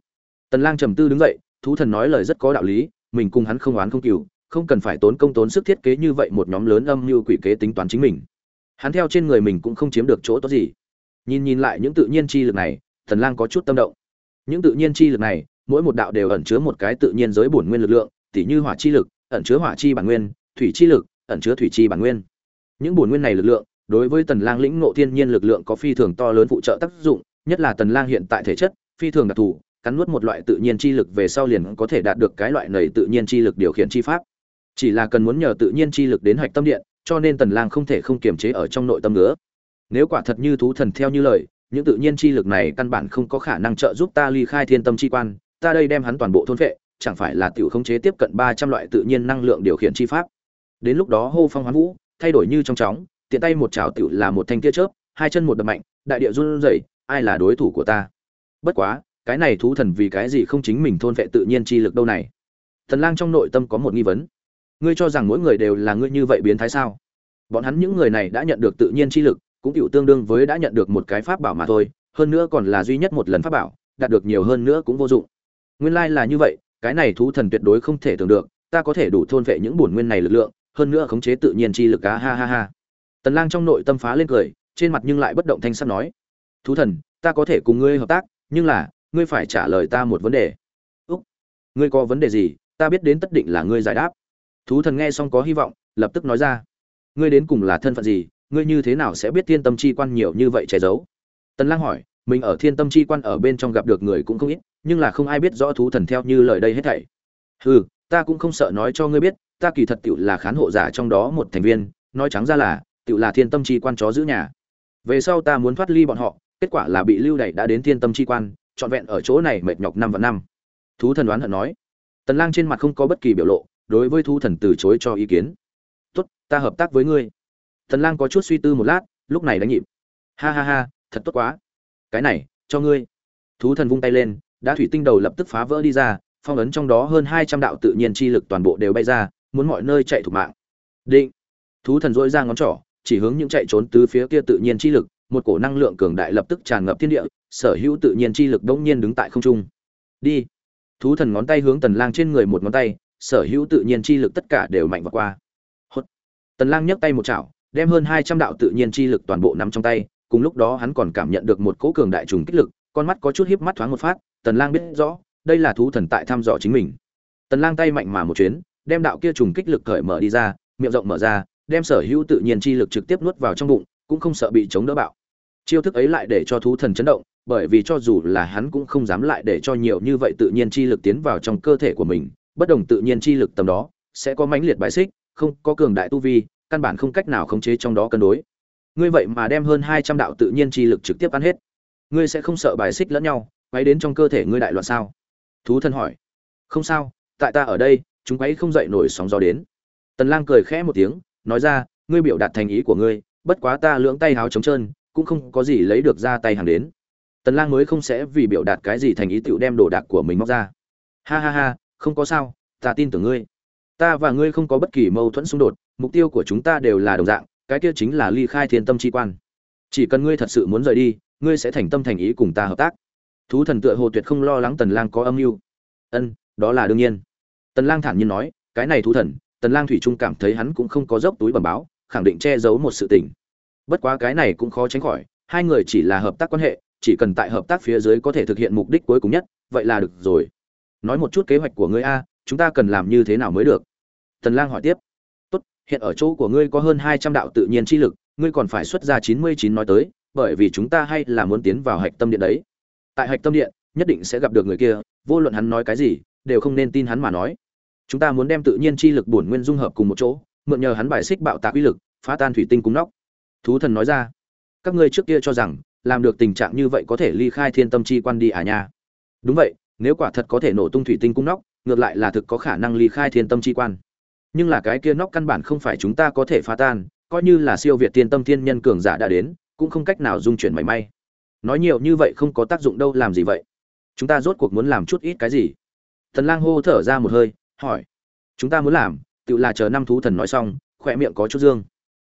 Tần lang trầm tư đứng dậy, thú thần nói lời rất có đạo lý, mình cùng hắn không oán không cừu không cần phải tốn công tốn sức thiết kế như vậy một nhóm lớn âm mưu quỷ kế tính toán chính mình. Hắn theo trên người mình cũng không chiếm được chỗ tốt gì. Nhìn nhìn lại những tự nhiên chi lực này thần lang có chút tâm động. Những tự nhiên chi lực này, mỗi một đạo đều ẩn chứa một cái tự nhiên giới bổn nguyên lực lượng, tỉ như hỏa chi lực, ẩn chứa hỏa chi bản nguyên, thủy chi lực, ẩn chứa thủy chi bản nguyên. Những bổn nguyên này lực lượng, đối với tần lang lĩnh ngộ thiên nhiên lực lượng có phi thường to lớn phụ trợ tác dụng, nhất là tần lang hiện tại thể chất, phi thường đặc thù, cắn nuốt một loại tự nhiên chi lực về sau liền có thể đạt được cái loại này tự nhiên chi lực điều khiển chi pháp chỉ là cần muốn nhờ tự nhiên chi lực đến hạch tâm điện, cho nên tần lang không thể không kiềm chế ở trong nội tâm nữa. Nếu quả thật như thú thần theo như lời, những tự nhiên chi lực này căn bản không có khả năng trợ giúp ta ly khai thiên tâm chi quan, ta đây đem hắn toàn bộ thôn phệ, chẳng phải là tiểu khống chế tiếp cận 300 loại tự nhiên năng lượng điều khiển chi pháp. Đến lúc đó hô phong hoán vũ, thay đổi như trong chóng, tiện tay một chảo tiểu là một thanh tia chớp, hai chân một đập mạnh, đại địa run rẩy, ai là đối thủ của ta? Bất quá, cái này thú thần vì cái gì không chính mình thôn vệ tự nhiên chi lực đâu này? Thần lang trong nội tâm có một nghi vấn ngươi cho rằng mỗi người đều là ngươi như vậy biến thái sao? Bọn hắn những người này đã nhận được tự nhiên chi lực, cũng tiểu tương đương với đã nhận được một cái pháp bảo mà thôi, hơn nữa còn là duy nhất một lần pháp bảo, đạt được nhiều hơn nữa cũng vô dụng. Nguyên lai là như vậy, cái này thú thần tuyệt đối không thể tưởng được, ta có thể đủ thôn vệ những bổn nguyên này lực lượng, hơn nữa khống chế tự nhiên chi lực á, ha ha ha. Tần lang trong nội tâm phá lên cười, trên mặt nhưng lại bất động thanh sắc nói, thú thần, ta có thể cùng ngươi hợp tác, nhưng là, ngươi phải trả lời ta một vấn đề. Úc, ngươi có vấn đề gì, ta biết đến tất định là ngươi giải đáp thú thần nghe xong có hy vọng, lập tức nói ra. Ngươi đến cùng là thân phận gì? Ngươi như thế nào sẽ biết thiên tâm chi quan nhiều như vậy che giấu? Tần lang hỏi, mình ở thiên tâm chi quan ở bên trong gặp được người cũng không ít, nhưng là không ai biết rõ thú thần theo như lời đây hết thảy. Hừ, ta cũng không sợ nói cho ngươi biết, ta kỳ thật tiểu là khán hộ giả trong đó một thành viên, nói trắng ra là, tiểu là thiên tâm chi quan chó giữ nhà. Về sau ta muốn thoát ly bọn họ, kết quả là bị lưu Đẩy đã đến thiên tâm chi quan, trọn vẹn ở chỗ này mệt nhọc năm và năm. Thú thần đoán hận nói. Tần lang trên mặt không có bất kỳ biểu lộ đối với thú thần từ chối cho ý kiến. Tốt, ta hợp tác với ngươi. Thần lang có chút suy tư một lát, lúc này đánh nhịp. Ha ha ha, thật tốt quá. Cái này, cho ngươi. Thú thần vung tay lên đã thủy tinh đầu lập tức phá vỡ đi ra, phong ấn trong đó hơn 200 đạo tự nhiên chi lực toàn bộ đều bay ra, muốn mọi nơi chạy thục mạng. Định. Thú thần dỗi ra ngón trỏ, chỉ hướng những chạy trốn từ phía kia tự nhiên chi lực, một cổ năng lượng cường đại lập tức tràn ngập thiên địa, sở hữu tự nhiên chi lực đống nhiên đứng tại không trung. Đi. Thú thần ngón tay hướng tần lang trên người một ngón tay sở hữu tự nhiên chi lực tất cả đều mạnh vào qua. Hốt. tần lang nhấc tay một chảo, đem hơn 200 đạo tự nhiên chi lực toàn bộ nắm trong tay, cùng lúc đó hắn còn cảm nhận được một cỗ cường đại trùng kích lực, con mắt có chút híp mắt thoáng một phát, tần lang biết rõ, đây là thú thần tại thăm dò chính mình. Tần lang tay mạnh mà một chuyến, đem đạo kia trùng kích lực cởi mở đi ra, miệng rộng mở ra, đem sở hữu tự nhiên chi lực trực tiếp nuốt vào trong bụng, cũng không sợ bị chống đỡ bạo. Chiêu thức ấy lại để cho thú thần chấn động, bởi vì cho dù là hắn cũng không dám lại để cho nhiều như vậy tự nhiên chi lực tiến vào trong cơ thể của mình bất đồng tự nhiên chi lực tầm đó, sẽ có mãnh liệt bài xích, không có cường đại tu vi, căn bản không cách nào khống chế trong đó cân đối. Ngươi vậy mà đem hơn hai trăm đạo tự nhiên chi lực trực tiếp ăn hết. Ngươi sẽ không sợ bài xích lẫn nhau quay đến trong cơ thể ngươi đại loạn sao? Thú thân hỏi. Không sao, tại ta ở đây, chúng quấy không dậy nổi sóng gió đến. Tần lang cười khẽ một tiếng, nói ra, ngươi biểu đạt thành ý của ngươi, bất quá ta lưỡng tay háo trống trơn cũng không có gì lấy được ra tay hàng đến. Tần lang mới không sẽ vì biểu đạt cái gì thành ý tiểu đem đồ đạc của mình móc ra. Ha ha ha không có sao, ta tin tưởng ngươi. Ta và ngươi không có bất kỳ mâu thuẫn xung đột, mục tiêu của chúng ta đều là đồng dạng, cái kia chính là ly khai thiên tâm chi quan. Chỉ cần ngươi thật sự muốn rời đi, ngươi sẽ thành tâm thành ý cùng ta hợp tác. Thú thần tựa hồ tuyệt không lo lắng tần lang có âm mưu. Ân, đó là đương nhiên. Tần lang thản nhiên nói, cái này thú thần, tần lang thủy trung cảm thấy hắn cũng không có dốc túi bẩm báo, khẳng định che giấu một sự tình. Bất quá cái này cũng khó tránh khỏi, hai người chỉ là hợp tác quan hệ, chỉ cần tại hợp tác phía dưới có thể thực hiện mục đích cuối cùng nhất, vậy là được rồi nói một chút kế hoạch của ngươi a, chúng ta cần làm như thế nào mới được? Tần lang hỏi tiếp. Tốt, hiện ở chỗ của ngươi có hơn 200 đạo tự nhiên chi lực, ngươi còn phải xuất ra 99 nói tới, bởi vì chúng ta hay là muốn tiến vào hạch tâm điện đấy. Tại hạch tâm điện, nhất định sẽ gặp được người kia, vô luận hắn nói cái gì, đều không nên tin hắn mà nói. Chúng ta muốn đem tự nhiên chi lực bổn nguyên dung hợp cùng một chỗ, mượn nhờ hắn bài xích bạo tạc uy lực, phá tan thủy tinh cung nóc. Thú thần nói ra, các ngươi trước kia cho rằng, làm được tình trạng như vậy có thể ly khai thiên tâm chi quan đi à nha. Đúng vậy nếu quả thật có thể nổ tung thủy tinh cung nóc, ngược lại là thực có khả năng ly khai thiên tâm chi quan. Nhưng là cái kia nóc căn bản không phải chúng ta có thể phá tan, coi như là siêu việt thiên tâm thiên nhân cường giả đã đến, cũng không cách nào dung chuyển mảy may. Nói nhiều như vậy không có tác dụng đâu, làm gì vậy? Chúng ta rốt cuộc muốn làm chút ít cái gì? Thần lang hô thở ra một hơi, hỏi. Chúng ta muốn làm, tự là chờ năm thú thần nói xong, khỏe miệng có chút dương.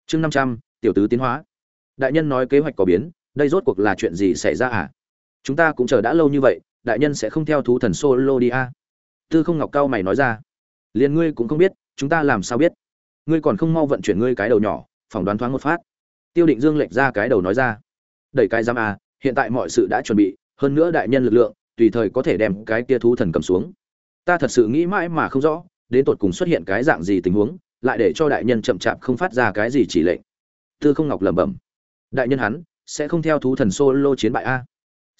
Chương năm trăm, tiểu tứ tiến hóa. Đại nhân nói kế hoạch có biến, đây rốt cuộc là chuyện gì xảy ra à? Chúng ta cũng chờ đã lâu như vậy đại nhân sẽ không theo thú thần solo đi a. tư không ngọc cao mày nói ra. Liền ngươi cũng không biết, chúng ta làm sao biết? Ngươi còn không mau vận chuyển ngươi cái đầu nhỏ, phỏng đoán thoáng một phát. Tiêu định dương lệch ra cái đầu nói ra. Đẩy cái giam à hiện tại mọi sự đã chuẩn bị, hơn nữa đại nhân lực lượng, tùy thời có thể đem cái kia thú thần cầm xuống. Ta thật sự nghĩ mãi mà không rõ, đến tột cùng xuất hiện cái dạng gì tình huống, lại để cho đại nhân chậm chạp không phát ra cái gì chỉ lệnh. Tư không ngọc lẩm bẩm. Đại nhân hắn, sẽ không theo thú thần solo chiến bại a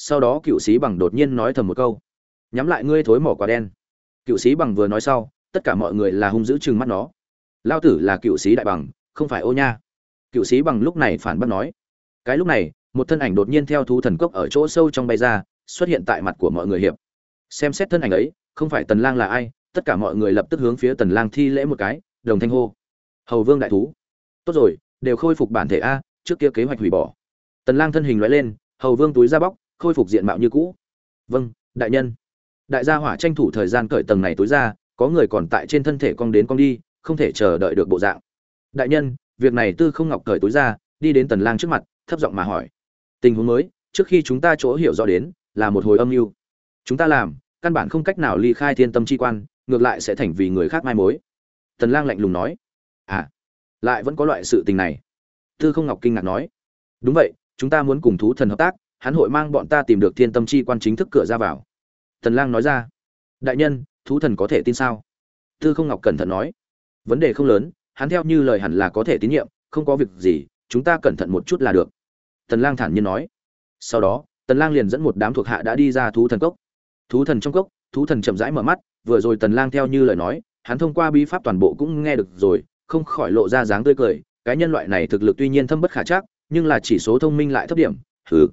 sau đó cựu sĩ bằng đột nhiên nói thầm một câu, nhắm lại ngươi thối mỏ quả đen. Cựu sĩ bằng vừa nói sau, tất cả mọi người là hung dữ chừng mắt nó. Lao tử là cựu sĩ đại bằng, không phải ô nha. Cựu sĩ bằng lúc này phản bác nói, cái lúc này, một thân ảnh đột nhiên theo thú thần cốc ở chỗ sâu trong bay ra, xuất hiện tại mặt của mọi người hiệp. Xem xét thân ảnh ấy, không phải tần lang là ai, tất cả mọi người lập tức hướng phía tần lang thi lễ một cái, đồng thanh hô, hầu vương đại thú. Tốt rồi, đều khôi phục bản thể a, trước kia kế hoạch hủy bỏ. Tần lang thân hình lóe lên, hầu vương túi ra bóc khôi phục diện mạo như cũ. Vâng đại nhân. Đại gia hỏa tranh thủ thời gian cởi tầng này túi ra, có người còn tại trên thân thể cong đến cong đi, không thể chờ đợi được bộ dạng. Đại nhân, việc này tư không ngọc cởi túi ra, đi đến tần lang trước mặt, thấp giọng mà hỏi. Tình huống mới, trước khi chúng ta chỗ hiểu rõ đến, là một hồi âm mưu. Chúng ta làm, căn bản không cách nào ly khai thiên tâm chi quan, ngược lại sẽ thành vì người khác mai mối. Tần lang lạnh lùng nói. À lại vẫn có loại sự tình này. Tư không ngọc kinh ngạc nói. Đúng vậy, chúng ta muốn cùng thú thần hợp tác hắn hội mang bọn ta tìm được thiên tâm chi quan chính thức cửa ra vào. Tần lang nói ra. Đại nhân, thú thần có thể tin sao? Tư không ngọc cẩn thận nói. Vấn đề không lớn, hắn theo như lời hẳn là có thể tín nhiệm, không có việc gì, chúng ta cẩn thận một chút là được. Tần lang thản nhiên nói. Sau đó tần lang liền dẫn một đám thuộc hạ đã đi ra thú thần cốc. Thú thần trong cốc, thú thần chậm rãi mở mắt, vừa rồi tần lang theo như lời nói, hắn thông qua bí pháp toàn bộ cũng nghe được rồi, không khỏi lộ ra dáng tươi cười. Cái nhân loại này thực lực tuy nhiên thâm bất khả chắc, nhưng là chỉ số thông minh lại thấp điểm. Hừ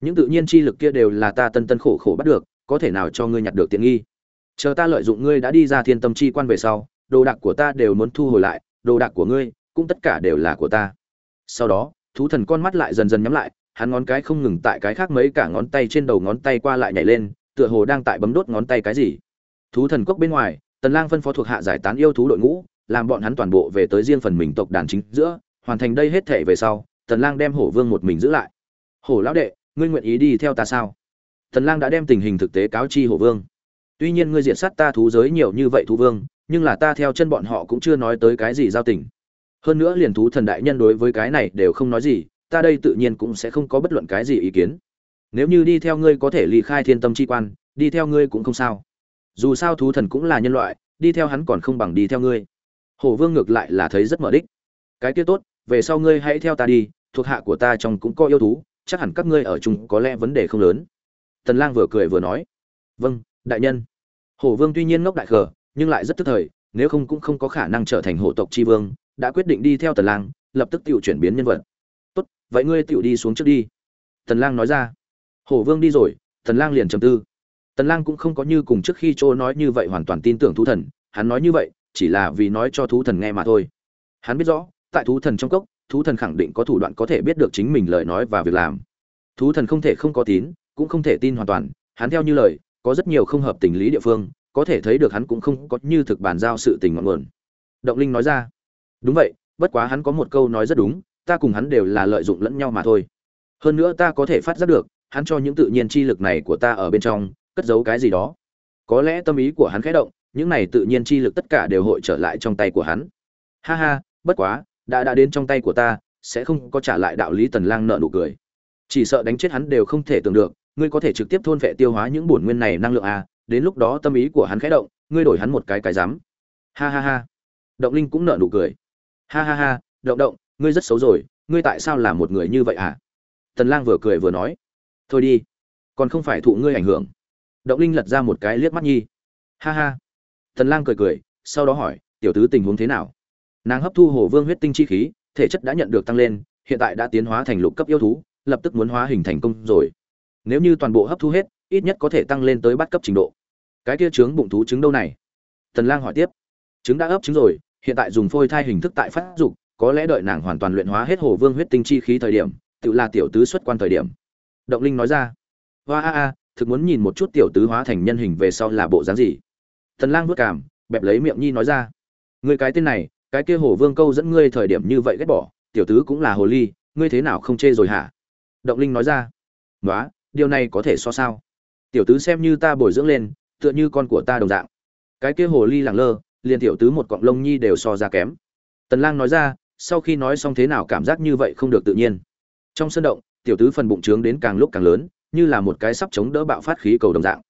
những tự nhiên chi lực kia đều là ta tân tân khổ khổ bắt được, có thể nào cho ngươi nhặt được tiện nghi? Chờ ta lợi dụng ngươi đã đi ra thiên tâm chi quan về sau, đồ đạc của ta đều muốn thu hồi lại, đồ đạc của ngươi, cũng tất cả đều là của ta. Sau đó, thú thần con mắt lại dần dần nhắm lại, hắn ngón cái không ngừng tại cái khác mấy cả ngón tay trên đầu ngón tay qua lại nhảy lên, tựa hồ đang tại bấm đốt ngón tay cái gì. Thú thần cốc bên ngoài, tần lang phân phó thuộc hạ giải tán yêu thú đội ngũ, làm bọn hắn toàn bộ về tới riêng phần mình tộc đàn chính giữa, hoàn thành đây hết thể về sau, tần lang đem hổ vương một mình giữ lại. Hổ lão đệ ngươi nguyện ý đi theo ta sao? Tần lang đã đem tình hình thực tế cáo chi hổ vương. Tuy nhiên ngươi diện sát ta thú giới nhiều như vậy thú vương, nhưng là ta theo chân bọn họ cũng chưa nói tới cái gì giao tình. Hơn nữa liền thú thần đại nhân đối với cái này đều không nói gì, ta đây tự nhiên cũng sẽ không có bất luận cái gì ý kiến. Nếu như đi theo ngươi có thể ly khai thiên tâm chi quan, đi theo ngươi cũng không sao. Dù sao thú thần cũng là nhân loại, đi theo hắn còn không bằng đi theo ngươi. Hổ vương ngược lại là thấy rất mở đích. Cái kia tốt, về sau ngươi hãy theo ta đi, thuộc hạ của ta trong cũng có yêu thú chắc hẳn các ngươi ở chung có lẽ vấn đề không lớn. Tần lang vừa cười vừa nói vâng đại nhân. Hổ vương tuy nhiên ngốc đại khờ, nhưng lại rất tức thời, nếu không cũng không có khả năng trở thành hổ tộc chi vương, đã quyết định đi theo tần lang, lập tức tiểu chuyển biến nhân vật. Tốt, vậy ngươi tiểu đi xuống trước đi. Tần lang nói ra. Hổ vương đi rồi, tần lang liền trầm tư. Tần lang cũng không có như cùng trước khi chỗ nói như vậy hoàn toàn tin tưởng thú thần, hắn nói như vậy chỉ là vì nói cho thú thần nghe mà thôi. Hắn biết rõ, tại thú thần trong cốc thú thần khẳng định có thủ đoạn có thể biết được chính mình lời nói và việc làm. Thú thần không thể không có tín, cũng không thể tin hoàn toàn, hắn theo như lời, có rất nhiều không hợp tình lý địa phương, có thể thấy được hắn cũng không có như thực bàn giao sự tình ngọn nguồn. Động linh nói ra, đúng vậy, bất quá hắn có một câu nói rất đúng, ta cùng hắn đều là lợi dụng lẫn nhau mà thôi. Hơn nữa ta có thể phát giác được, hắn cho những tự nhiên chi lực này của ta ở bên trong, cất giấu cái gì đó. Có lẽ tâm ý của hắn khẽ động, những này tự nhiên chi lực tất cả đều hội trở lại trong tay của hắn. Ha ha, bất quá đã đã đến trong tay của ta, sẽ không có trả lại đạo lý tần lang nợ nụ cười. Chỉ sợ đánh chết hắn đều không thể tưởng được, ngươi có thể trực tiếp thôn vệ tiêu hóa những bổn nguyên này năng lượng à đến lúc đó tâm ý của hắn khẽ động, ngươi đổi hắn một cái cái dám ha ha ha. Động linh cũng nợ nụ cười. Ha ha ha, động động, ngươi rất xấu rồi, ngươi tại sao là một người như vậy à? Tần lang vừa cười vừa nói. Thôi đi, còn không phải thụ ngươi ảnh hưởng. Động linh lật ra một cái liếc mắt nhi. Ha ha. Tần lang cười cười, sau đó hỏi, tiểu tứ tình huống thế nào? Nàng hấp thu hồ vương huyết tinh chi khí, thể chất đã nhận được tăng lên, hiện tại đã tiến hóa thành lục cấp yêu thú, lập tức muốn hóa hình thành công rồi. Nếu như toàn bộ hấp thu hết, ít nhất có thể tăng lên tới bắt cấp trình độ. Cái kia trướng bụng thú trứng đâu này? Tần lang hỏi tiếp. Trứng đã ấp trứng rồi, hiện tại dùng phôi thai hình thức tại phát dục, có lẽ đợi nàng hoàn toàn luyện hóa hết hồ vương huyết tinh chi khí thời điểm, tự là tiểu tứ xuất quan thời điểm. Động linh nói ra. Hoa a a, thực muốn nhìn một chút tiểu tứ hóa thành nhân hình về sau là bộ dáng gì? Tần lang vất cảm bẹp lấy miệng nhi nói ra. Người cái tên này cái kia hồ vương câu dẫn ngươi thời điểm như vậy ghét bỏ, tiểu tứ cũng là hồ ly, ngươi thế nào không chê rồi hả? Động linh nói ra. Nói điều này có thể so sao? Tiểu tứ xem như ta bồi dưỡng lên, tựa như con của ta đồng dạng. Cái kia hồ ly lẳng lơ, liền tiểu tứ một cọng lông nhi đều so ra kém. Tần lang nói ra, sau khi nói xong thế nào cảm giác như vậy không được tự nhiên. Trong sân động, tiểu tứ phần bụng trướng đến càng lúc càng lớn, như là một cái sắp chống đỡ bạo phát khí cầu đồng dạng.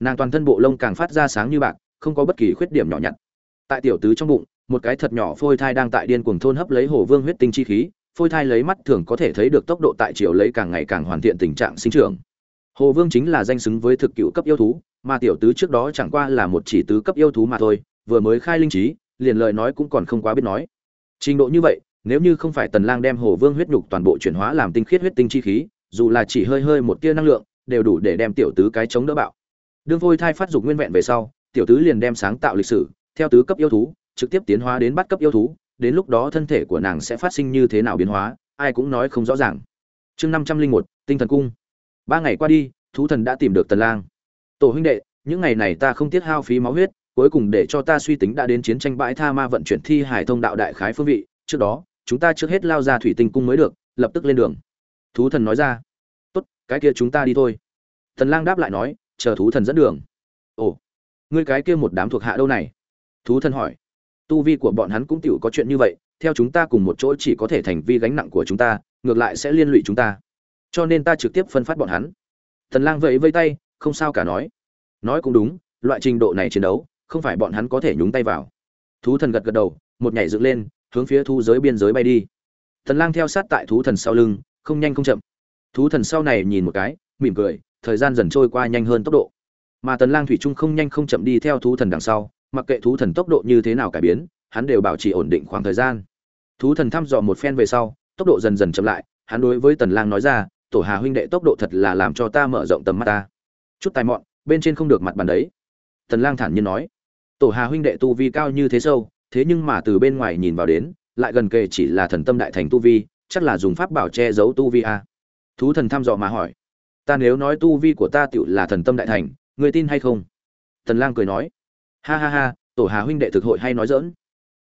Nàng toàn thân bộ lông càng phát ra sáng như bạc, không có bất kỳ khuyết điểm nhỏ nhặt. Tại tiểu tứ trong bụng một cái thật nhỏ phôi thai đang tại điên cuồng thôn hấp lấy hồ vương huyết tinh chi khí, phôi thai lấy mắt thường có thể thấy được tốc độ tại chiều lấy càng ngày càng hoàn thiện tình trạng sinh trưởng. Hồ vương chính là danh xứng với thực cựu cấp yêu thú, mà tiểu tứ trước đó chẳng qua là một chỉ tứ cấp yêu thú mà thôi, vừa mới khai linh trí, liền lời nói cũng còn không quá biết nói. Trình độ như vậy, nếu như không phải tần lang đem hồ vương huyết nhục toàn bộ chuyển hóa làm tinh khiết huyết tinh chi khí, dù là chỉ hơi hơi một tia năng lượng, đều đủ để đem tiểu tứ cái chống đỡ bạo. Đương phôi thai phát dục nguyên vẹn về sau, tiểu tứ liền đem sáng tạo lịch sử, theo tứ cấp yêu thú trực tiếp tiến hóa đến bắt cấp yêu thú, đến lúc đó thân thể của nàng sẽ phát sinh như thế nào biến hóa, ai cũng nói không rõ ràng. Chương năm trăm linh một, tinh thần cung. Ba ngày qua đi, thú thần đã tìm được tần lang. Tổ huynh đệ, những ngày này ta không tiết hao phí máu huyết, cuối cùng để cho ta suy tính đã đến chiến tranh bãi tha ma vận chuyển thi hải thông đạo đại khái phương vị, trước đó, chúng ta trước hết lao ra thủy tinh cung mới được, lập tức lên đường. Thú thần nói ra. Tốt, cái kia chúng ta đi thôi. Tần lang đáp lại nói, chờ thú thần dẫn đường. Ồ, ngươi cái kia một đám thuộc hạ đâu này? Thú thần hỏi tu vi của bọn hắn cũng tiểu có chuyện như vậy, theo chúng ta cùng một chỗ chỉ có thể thành vi gánh nặng của chúng ta, ngược lại sẽ liên lụy chúng ta. Cho nên ta trực tiếp phân phát bọn hắn. Thần lang vẫy vây tay, không sao cả nói. Nói cũng đúng, loại trình độ này chiến đấu, không phải bọn hắn có thể nhúng tay vào. Thú thần gật gật đầu, một nhảy dựng lên, hướng phía thu giới biên giới bay đi. Thần lang theo sát tại thú thần sau lưng, không nhanh không chậm. Thú thần sau này nhìn một cái, mỉm cười, thời gian dần trôi qua nhanh hơn tốc độ. Mà tần lang thủy chung không nhanh không chậm đi theo thú thần đằng sau mặc kệ thú thần tốc độ như thế nào cải biến, hắn đều bảo trì ổn định khoảng thời gian. Thú thần thăm dò một phen về sau, tốc độ dần dần chậm lại, hắn đối với tần lang nói ra, tổ hà huynh đệ tốc độ thật là làm cho ta mở rộng tầm mắt ta. Chút tài mọn, bên trên không được mặt bàn đấy. Tần lang thản nhiên nói, tổ hà huynh đệ tu vi cao như thế sâu, thế nhưng mà từ bên ngoài nhìn vào đến, lại gần kề chỉ là thần tâm đại thành tu vi, chắc là dùng pháp bảo che giấu tu vi a. thú thần thăm dò mà hỏi, ta nếu nói tu vi của ta tựu là thần tâm đại thành, ngươi tin hay không? Tần lang cười nói ha ha ha, tổ hà huynh đệ thực hội hay nói dỡn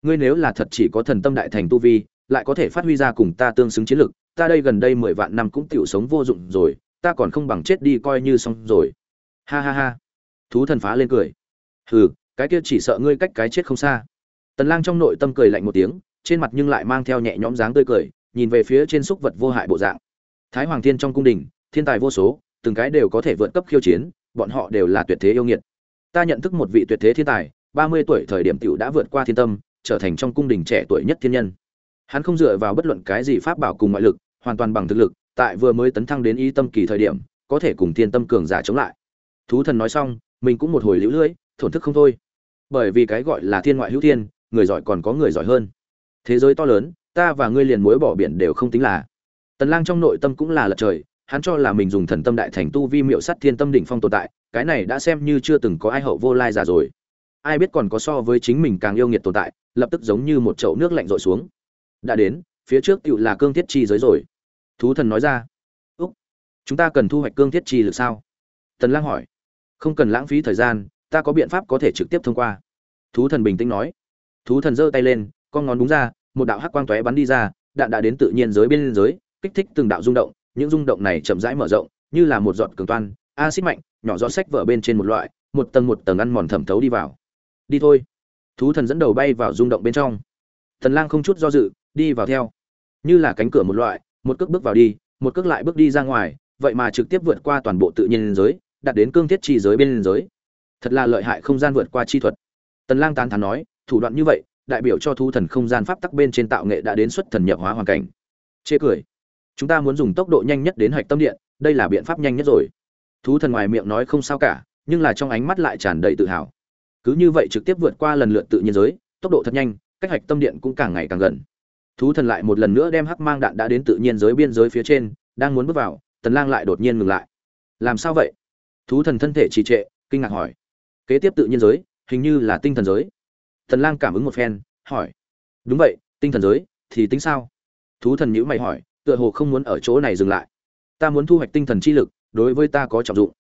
ngươi nếu là thật chỉ có thần tâm đại thành tu vi, lại có thể phát huy ra cùng ta tương xứng chiến lực, ta đây gần đây mười vạn năm cũng tiểu sống vô dụng rồi, ta còn không bằng chết đi coi như xong rồi. Ha ha ha. Thú thần phá lên cười. Hừ, cái kia chỉ sợ ngươi cách cái chết không xa. Tần lang trong nội tâm cười lạnh một tiếng, trên mặt nhưng lại mang theo nhẹ nhõm dáng tươi cười, nhìn về phía trên xúc vật vô hại bộ dạng. Thái hoàng thiên trong cung đình, thiên tài vô số, từng cái đều có thể vượt cấp khiêu chiến, bọn họ đều là tuyệt thế yêu nghiệt ta nhận thức một vị tuyệt thế thiên tài, ba mươi tuổi thời điểm tiểu đã vượt qua thiên tâm, trở thành trong cung đình trẻ tuổi nhất thiên nhân. Hắn không dựa vào bất luận cái gì pháp bảo cùng ngoại lực, hoàn toàn bằng thực lực, tại vừa mới tấn thăng đến ý tâm kỳ thời điểm, có thể cùng thiên tâm cường giả chống lại. Thú thần nói xong, mình cũng một hồi liễu lưỡi thổn thức không thôi. Bởi vì cái gọi là thiên ngoại hữu thiên, người giỏi còn có người giỏi hơn. Thế giới to lớn, ta và ngươi liền mối bỏ biển đều không tính là. Tần lang trong nội tâm cũng là lật trời hắn cho là mình dùng thần tâm đại thành tu vi miệu sắt thiên tâm đỉnh phong tồn tại, cái này đã xem như chưa từng có ai hậu vô lai giả rồi. Ai biết còn có so với chính mình càng yêu nghiệt tồn tại, lập tức giống như một chậu nước lạnh rội xuống. Đã đến, phía trước tựu là cương thiết chi giới rồi. Thú thần nói ra. Úc, chúng ta cần thu hoạch cương thiết chi lực sao? Tần lang hỏi. Không cần lãng phí thời gian, ta có biện pháp có thể trực tiếp thông qua. Thú thần bình tĩnh nói. Thú thần giơ tay lên, con ngón đúng ra, một đạo hắc quang tóe bắn đi ra, đạn đã đến tự nhiên giới bên giới kích thích từng đạo rung động những rung động này chậm rãi mở rộng, như là một giọt cường toan, axit mạnh, nhỏ giọt sách vở bên trên một loại, một tầng một tầng ăn mòn thẩm thấu đi vào. Đi thôi. Thú thần dẫn đầu bay vào rung động bên trong. Thần lang không chút do dự, đi vào theo. Như là cánh cửa một loại, một cước bước vào đi, một cước lại bước đi ra ngoài, vậy mà trực tiếp vượt qua toàn bộ tự nhiên giới, đạt đến cương thiết chi giới bên giới. Thật là lợi hại không gian vượt qua chi thuật. Tần lang tán thán nói, thủ đoạn như vậy, đại biểu cho thú thần không gian pháp tắc bên trên tạo nghệ đã đến xuất thần nhập hóa hoàn cảnh. Chê cười chúng ta muốn dùng tốc độ nhanh nhất đến hạch tâm điện, đây là biện pháp nhanh nhất rồi. Thú thần ngoài miệng nói không sao cả, nhưng là trong ánh mắt lại tràn đầy tự hào. Cứ như vậy trực tiếp vượt qua lần lượt tự nhiên giới, tốc độ thật nhanh, cách hạch tâm điện cũng càng ngày càng gần. Thú thần lại một lần nữa đem hắc mang đạn đã đến tự nhiên giới biên giới phía trên, đang muốn bước vào, tần lang lại đột nhiên ngừng lại. Làm sao vậy? Thú thần thân thể trì trệ, kinh ngạc hỏi. Kế tiếp tự nhiên giới, hình như là tinh thần giới. Tần lang cảm ứng một phen, hỏi. Đúng vậy, tinh thần giới, thì tính sao? Thú thần nhữ mày hỏi tựa hồ không muốn ở chỗ này dừng lại. Ta muốn thu hoạch tinh thần chi lực, đối với ta có trọng dụng.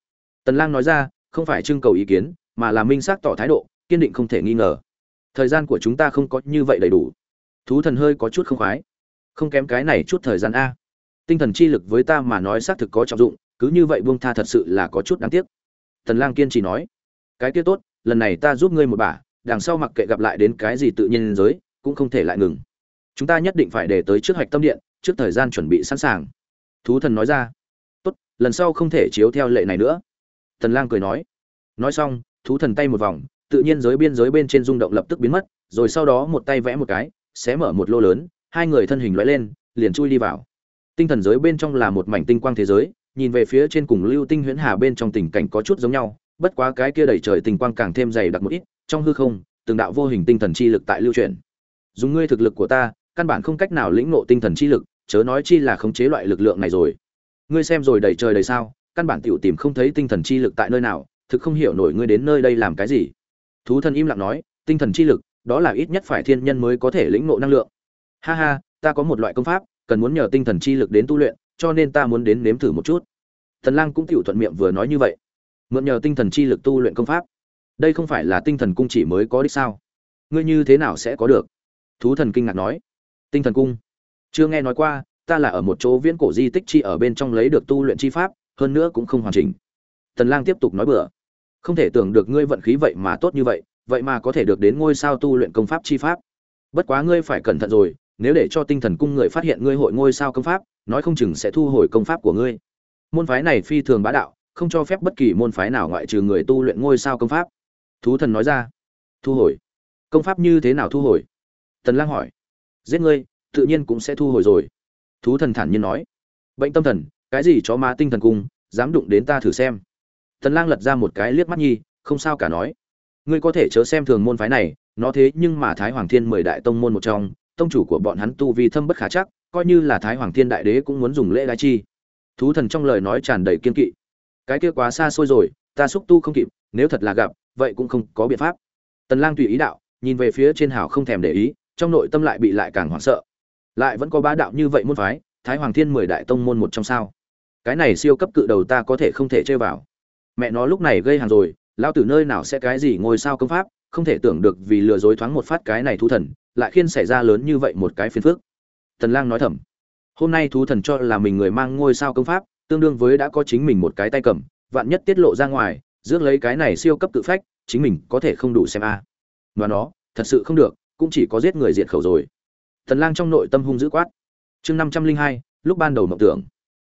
Tần lang nói ra, không phải trưng cầu ý kiến, mà là minh xác tỏ thái độ, kiên định không thể nghi ngờ. Thời gian của chúng ta không có như vậy đầy đủ. Thú thần hơi có chút không khoái. Không kém cái này chút thời gian a. Tinh thần chi lực với ta mà nói xác thực có trọng dụng, cứ như vậy buông tha thật sự là có chút đáng tiếc. Tần lang kiên trì nói, cái kia tốt, lần này ta giúp ngươi một bả, đằng sau mặc kệ gặp lại đến cái gì tự nhiên giới, cũng không thể lại ngừng. Chúng ta nhất định phải để tới trước hoạch tâm điện trước thời gian chuẩn bị sẵn sàng. Thú thần nói ra, tốt, lần sau không thể chiếu theo lệ này nữa. Tần lang cười nói. Nói xong, thú thần tay một vòng, tự nhiên giới biên giới bên trên rung động lập tức biến mất, rồi sau đó một tay vẽ một cái, xé mở một lô lớn, hai người thân hình lóe lên, liền chui đi vào. Tinh thần giới bên trong là một mảnh tinh quang thế giới, nhìn về phía trên cùng lưu tinh huyễn hà bên trong tình cảnh có chút giống nhau, bất quá cái kia đầy trời tinh quang càng thêm dày đặc một ít, trong hư không, từng đạo vô hình tinh thần chi lực tại lưu truyền dùng ngươi thực lực của ta căn bản không cách nào lĩnh ngộ tinh thần chi lực, chớ nói chi là khống chế loại lực lượng này rồi. Ngươi xem rồi đầy trời đầy sao, căn bản tiểu tìm không thấy tinh thần chi lực tại nơi nào, thực không hiểu nổi ngươi đến nơi đây làm cái gì. Thú thần im lặng nói, tinh thần chi lực, đó là ít nhất phải thiên nhân mới có thể lĩnh ngộ năng lượng. Ha ha, ta có một loại công pháp, cần muốn nhờ tinh thần chi lực đến tu luyện, cho nên ta muốn đến nếm thử một chút. Thần lang cũng tiểu thuận miệng vừa nói như vậy. Mượn nhờ tinh thần chi lực tu luyện công pháp. Đây không phải là tinh thần cung chỉ mới có đích sao? Ngươi như thế nào sẽ có được? Thú thần kinh ngạc nói tinh thần cung. Chưa nghe nói qua, ta là ở một chỗ viễn cổ di tích chi ở bên trong lấy được tu luyện chi pháp, hơn nữa cũng không hoàn chỉnh. Tần lang tiếp tục nói bừa. Không thể tưởng được ngươi vận khí vậy mà tốt như vậy vậy mà có thể được đến ngôi sao tu luyện công pháp chi pháp. Bất quá ngươi phải cẩn thận rồi, nếu để cho tinh thần cung người phát hiện ngươi hội ngôi sao công pháp, nói không chừng sẽ thu hồi công pháp của ngươi. Môn phái này phi thường bá đạo, không cho phép bất kỳ môn phái nào ngoại trừ người tu luyện ngôi sao công pháp. Thú thần nói ra. Thu hồi. Công pháp như thế nào thu hồi? Tần lang hỏi giết ngươi, tự nhiên cũng sẽ thu hồi rồi. Thú thần thản nhiên nói. Bệnh tâm thần, cái gì chó ma tinh thần cung, dám đụng đến ta thử xem. Tần lang lật ra một cái liếc mắt nhi, không sao cả nói. Ngươi có thể chớ xem thường môn phái này, nó thế nhưng mà thái hoàng thiên mười đại tông môn một trong, tông chủ của bọn hắn tu vi thâm bất khả chắc, coi như là thái hoàng thiên đại đế cũng muốn dùng lễ đái chi. Thú thần trong lời nói tràn đầy kiên kỵ. Cái kia quá xa xôi rồi, ta xúc tu không kịp, nếu thật là gặp, vậy cũng không có biện pháp. Tần lang tùy ý đạo, nhìn về phía trên hào không thèm để ý trong nội tâm lại bị lại càng hoảng sợ. Lại vẫn có bá đạo như vậy môn phái, thái hoàng thiên mười đại tông môn một trong sao? Cái này siêu cấp cự đầu ta có thể không thể chơi vào. Mẹ nó lúc này gây hàng rồi lao tử nơi nào sẽ cái gì ngôi sao công pháp, không thể tưởng được vì lừa dối thoáng một phát cái này thú thần, lại khiên xảy ra lớn như vậy một cái phiền phức. Tần lang nói thầm, hôm nay thú thần cho là mình người mang ngôi sao công pháp, tương đương với đã có chính mình một cái tay cầm, vạn nhất tiết lộ ra ngoài, rước lấy cái này siêu cấp tự phách, chính mình có thể không đủ xem a. Và nó, thật sự không được cũng chỉ có giết người diệt khẩu rồi. Thần lang trong nội tâm hung dữ quát. Chương 502, lúc ban đầu mộng tưởng.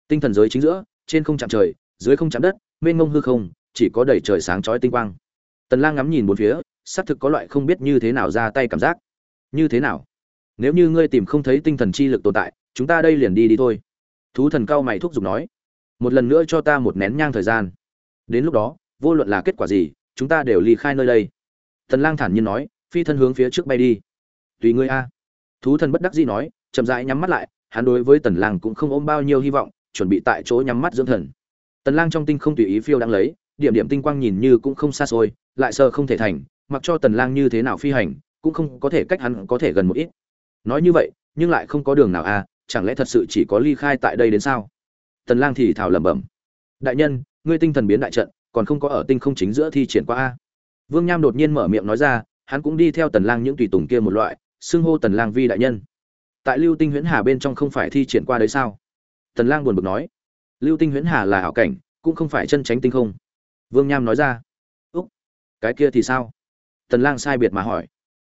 Tinh thần giới chính giữa trên không chạm trời dưới không chạm đất mênh mông hư không chỉ có đầy trời sáng chói tinh quang. Tần lang ngắm nhìn bốn phía xác thực có loại không biết như thế nào ra tay cảm giác. Như thế nào? Nếu như ngươi tìm không thấy tinh thần chi lực tồn tại chúng ta đây liền đi đi thôi. Thú thần cao mày thúc giục nói. Một lần nữa cho ta một nén nhang thời gian. Đến lúc đó vô luận là kết quả gì chúng ta đều ly khai nơi đây. Tần lang thản nhiên nói phi thân hướng phía trước bay đi. Tùy ngươi a. Thú thần bất đắc dĩ nói, chậm rãi nhắm mắt lại, hắn đối với tần lang cũng không ôm bao nhiêu hy vọng, chuẩn bị tại chỗ nhắm mắt dưỡng thần. Tần lang trong tinh không tùy ý phiêu đang lấy, điểm điểm tinh quang nhìn như cũng không xa xôi, lại sơ không thể thành, mặc cho tần lang như thế nào phi hành, cũng không có thể cách hắn có thể gần một ít. Nói như vậy, nhưng lại không có đường nào a, chẳng lẽ thật sự chỉ có ly khai tại đây đến sao? Tần lang thì thào lẩm bẩm. Đại nhân, ngươi tinh thần biến đại trận, còn không có ở tinh không chính giữa thi triển qua a. Vương nham đột nhiên mở miệng nói ra hắn cũng đi theo tần lang những tùy tùng kia một loại, xưng hô tần lang vi đại nhân. Tại lưu tinh huyễn hà bên trong không phải thi triển qua đấy sao? Tần lang buồn bực nói. Lưu tinh huyễn hà là hảo cảnh, cũng không phải chân tránh tinh không. Vương nham nói ra. Úc, cái kia thì sao? Tần lang sai biệt mà hỏi.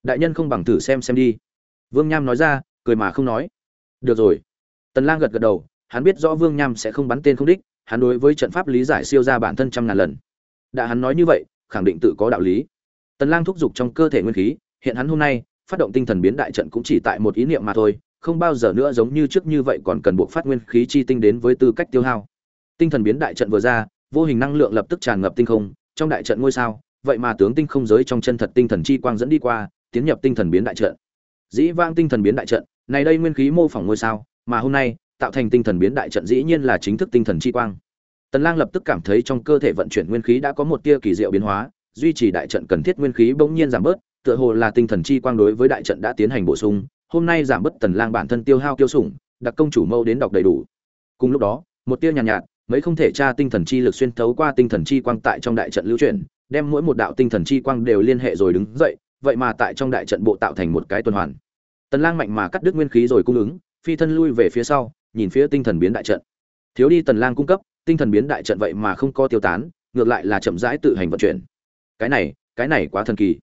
Đại nhân không bằng thử xem xem đi. Vương nham nói ra, cười mà không nói. Được rồi. Tần lang gật gật đầu, hắn biết rõ vương nham sẽ không bắn tên không đích, hắn đối với trận pháp lý giải siêu ra bản thân trăm ngàn lần. Đã hắn nói như vậy, khẳng định tự có đạo lý tần lang thúc giục trong cơ thể nguyên khí, hiện hắn hôm nay, phát động tinh thần biến đại trận cũng chỉ tại một ý niệm mà thôi, không bao giờ nữa giống như trước như vậy còn cần buộc phát nguyên khí chi tinh đến với tư cách tiêu hao. Tinh thần biến đại trận vừa ra, vô hình năng lượng lập tức tràn ngập tinh không, trong đại trận ngôi sao, vậy mà tướng tinh không giới trong chân thật tinh thần chi quang dẫn đi qua, tiến nhập tinh thần biến đại trận. Dĩ vang tinh thần biến đại trận, này đây nguyên khí mô phỏng ngôi sao, mà hôm nay, tạo thành tinh thần biến đại trận dĩ nhiên là chính thức tinh thần chi quang. Tần lang lập tức cảm thấy trong cơ thể vận chuyển nguyên khí đã có một tia kỳ diệu biến hóa duy trì đại trận cần thiết nguyên khí bỗng nhiên giảm bớt tựa hồ là tinh thần chi quang đối với đại trận đã tiến hành bổ sung hôm nay giảm bớt tần lang bản thân tiêu hao tiêu sủng đặc công chủ mâu đến đọc đầy đủ. Cùng lúc đó một tia nhàn nhạt, nhạt mấy không thể tra tinh thần chi lực xuyên thấu qua tinh thần chi quang tại trong đại trận lưu chuyển đem mỗi một đạo tinh thần chi quang đều liên hệ rồi đứng dậy vậy mà tại trong đại trận bộ tạo thành một cái tuần hoàn. Tần lang mạnh mà cắt đứt nguyên khí rồi cung ứng phi thân lui về phía sau nhìn phía tinh thần biến đại trận. Thiếu đi tần lang cung cấp tinh thần biến đại trận vậy mà không có tiêu tán ngược lại là chậm rãi tự hành vận chuyển cái này cái này quá thần kỳ.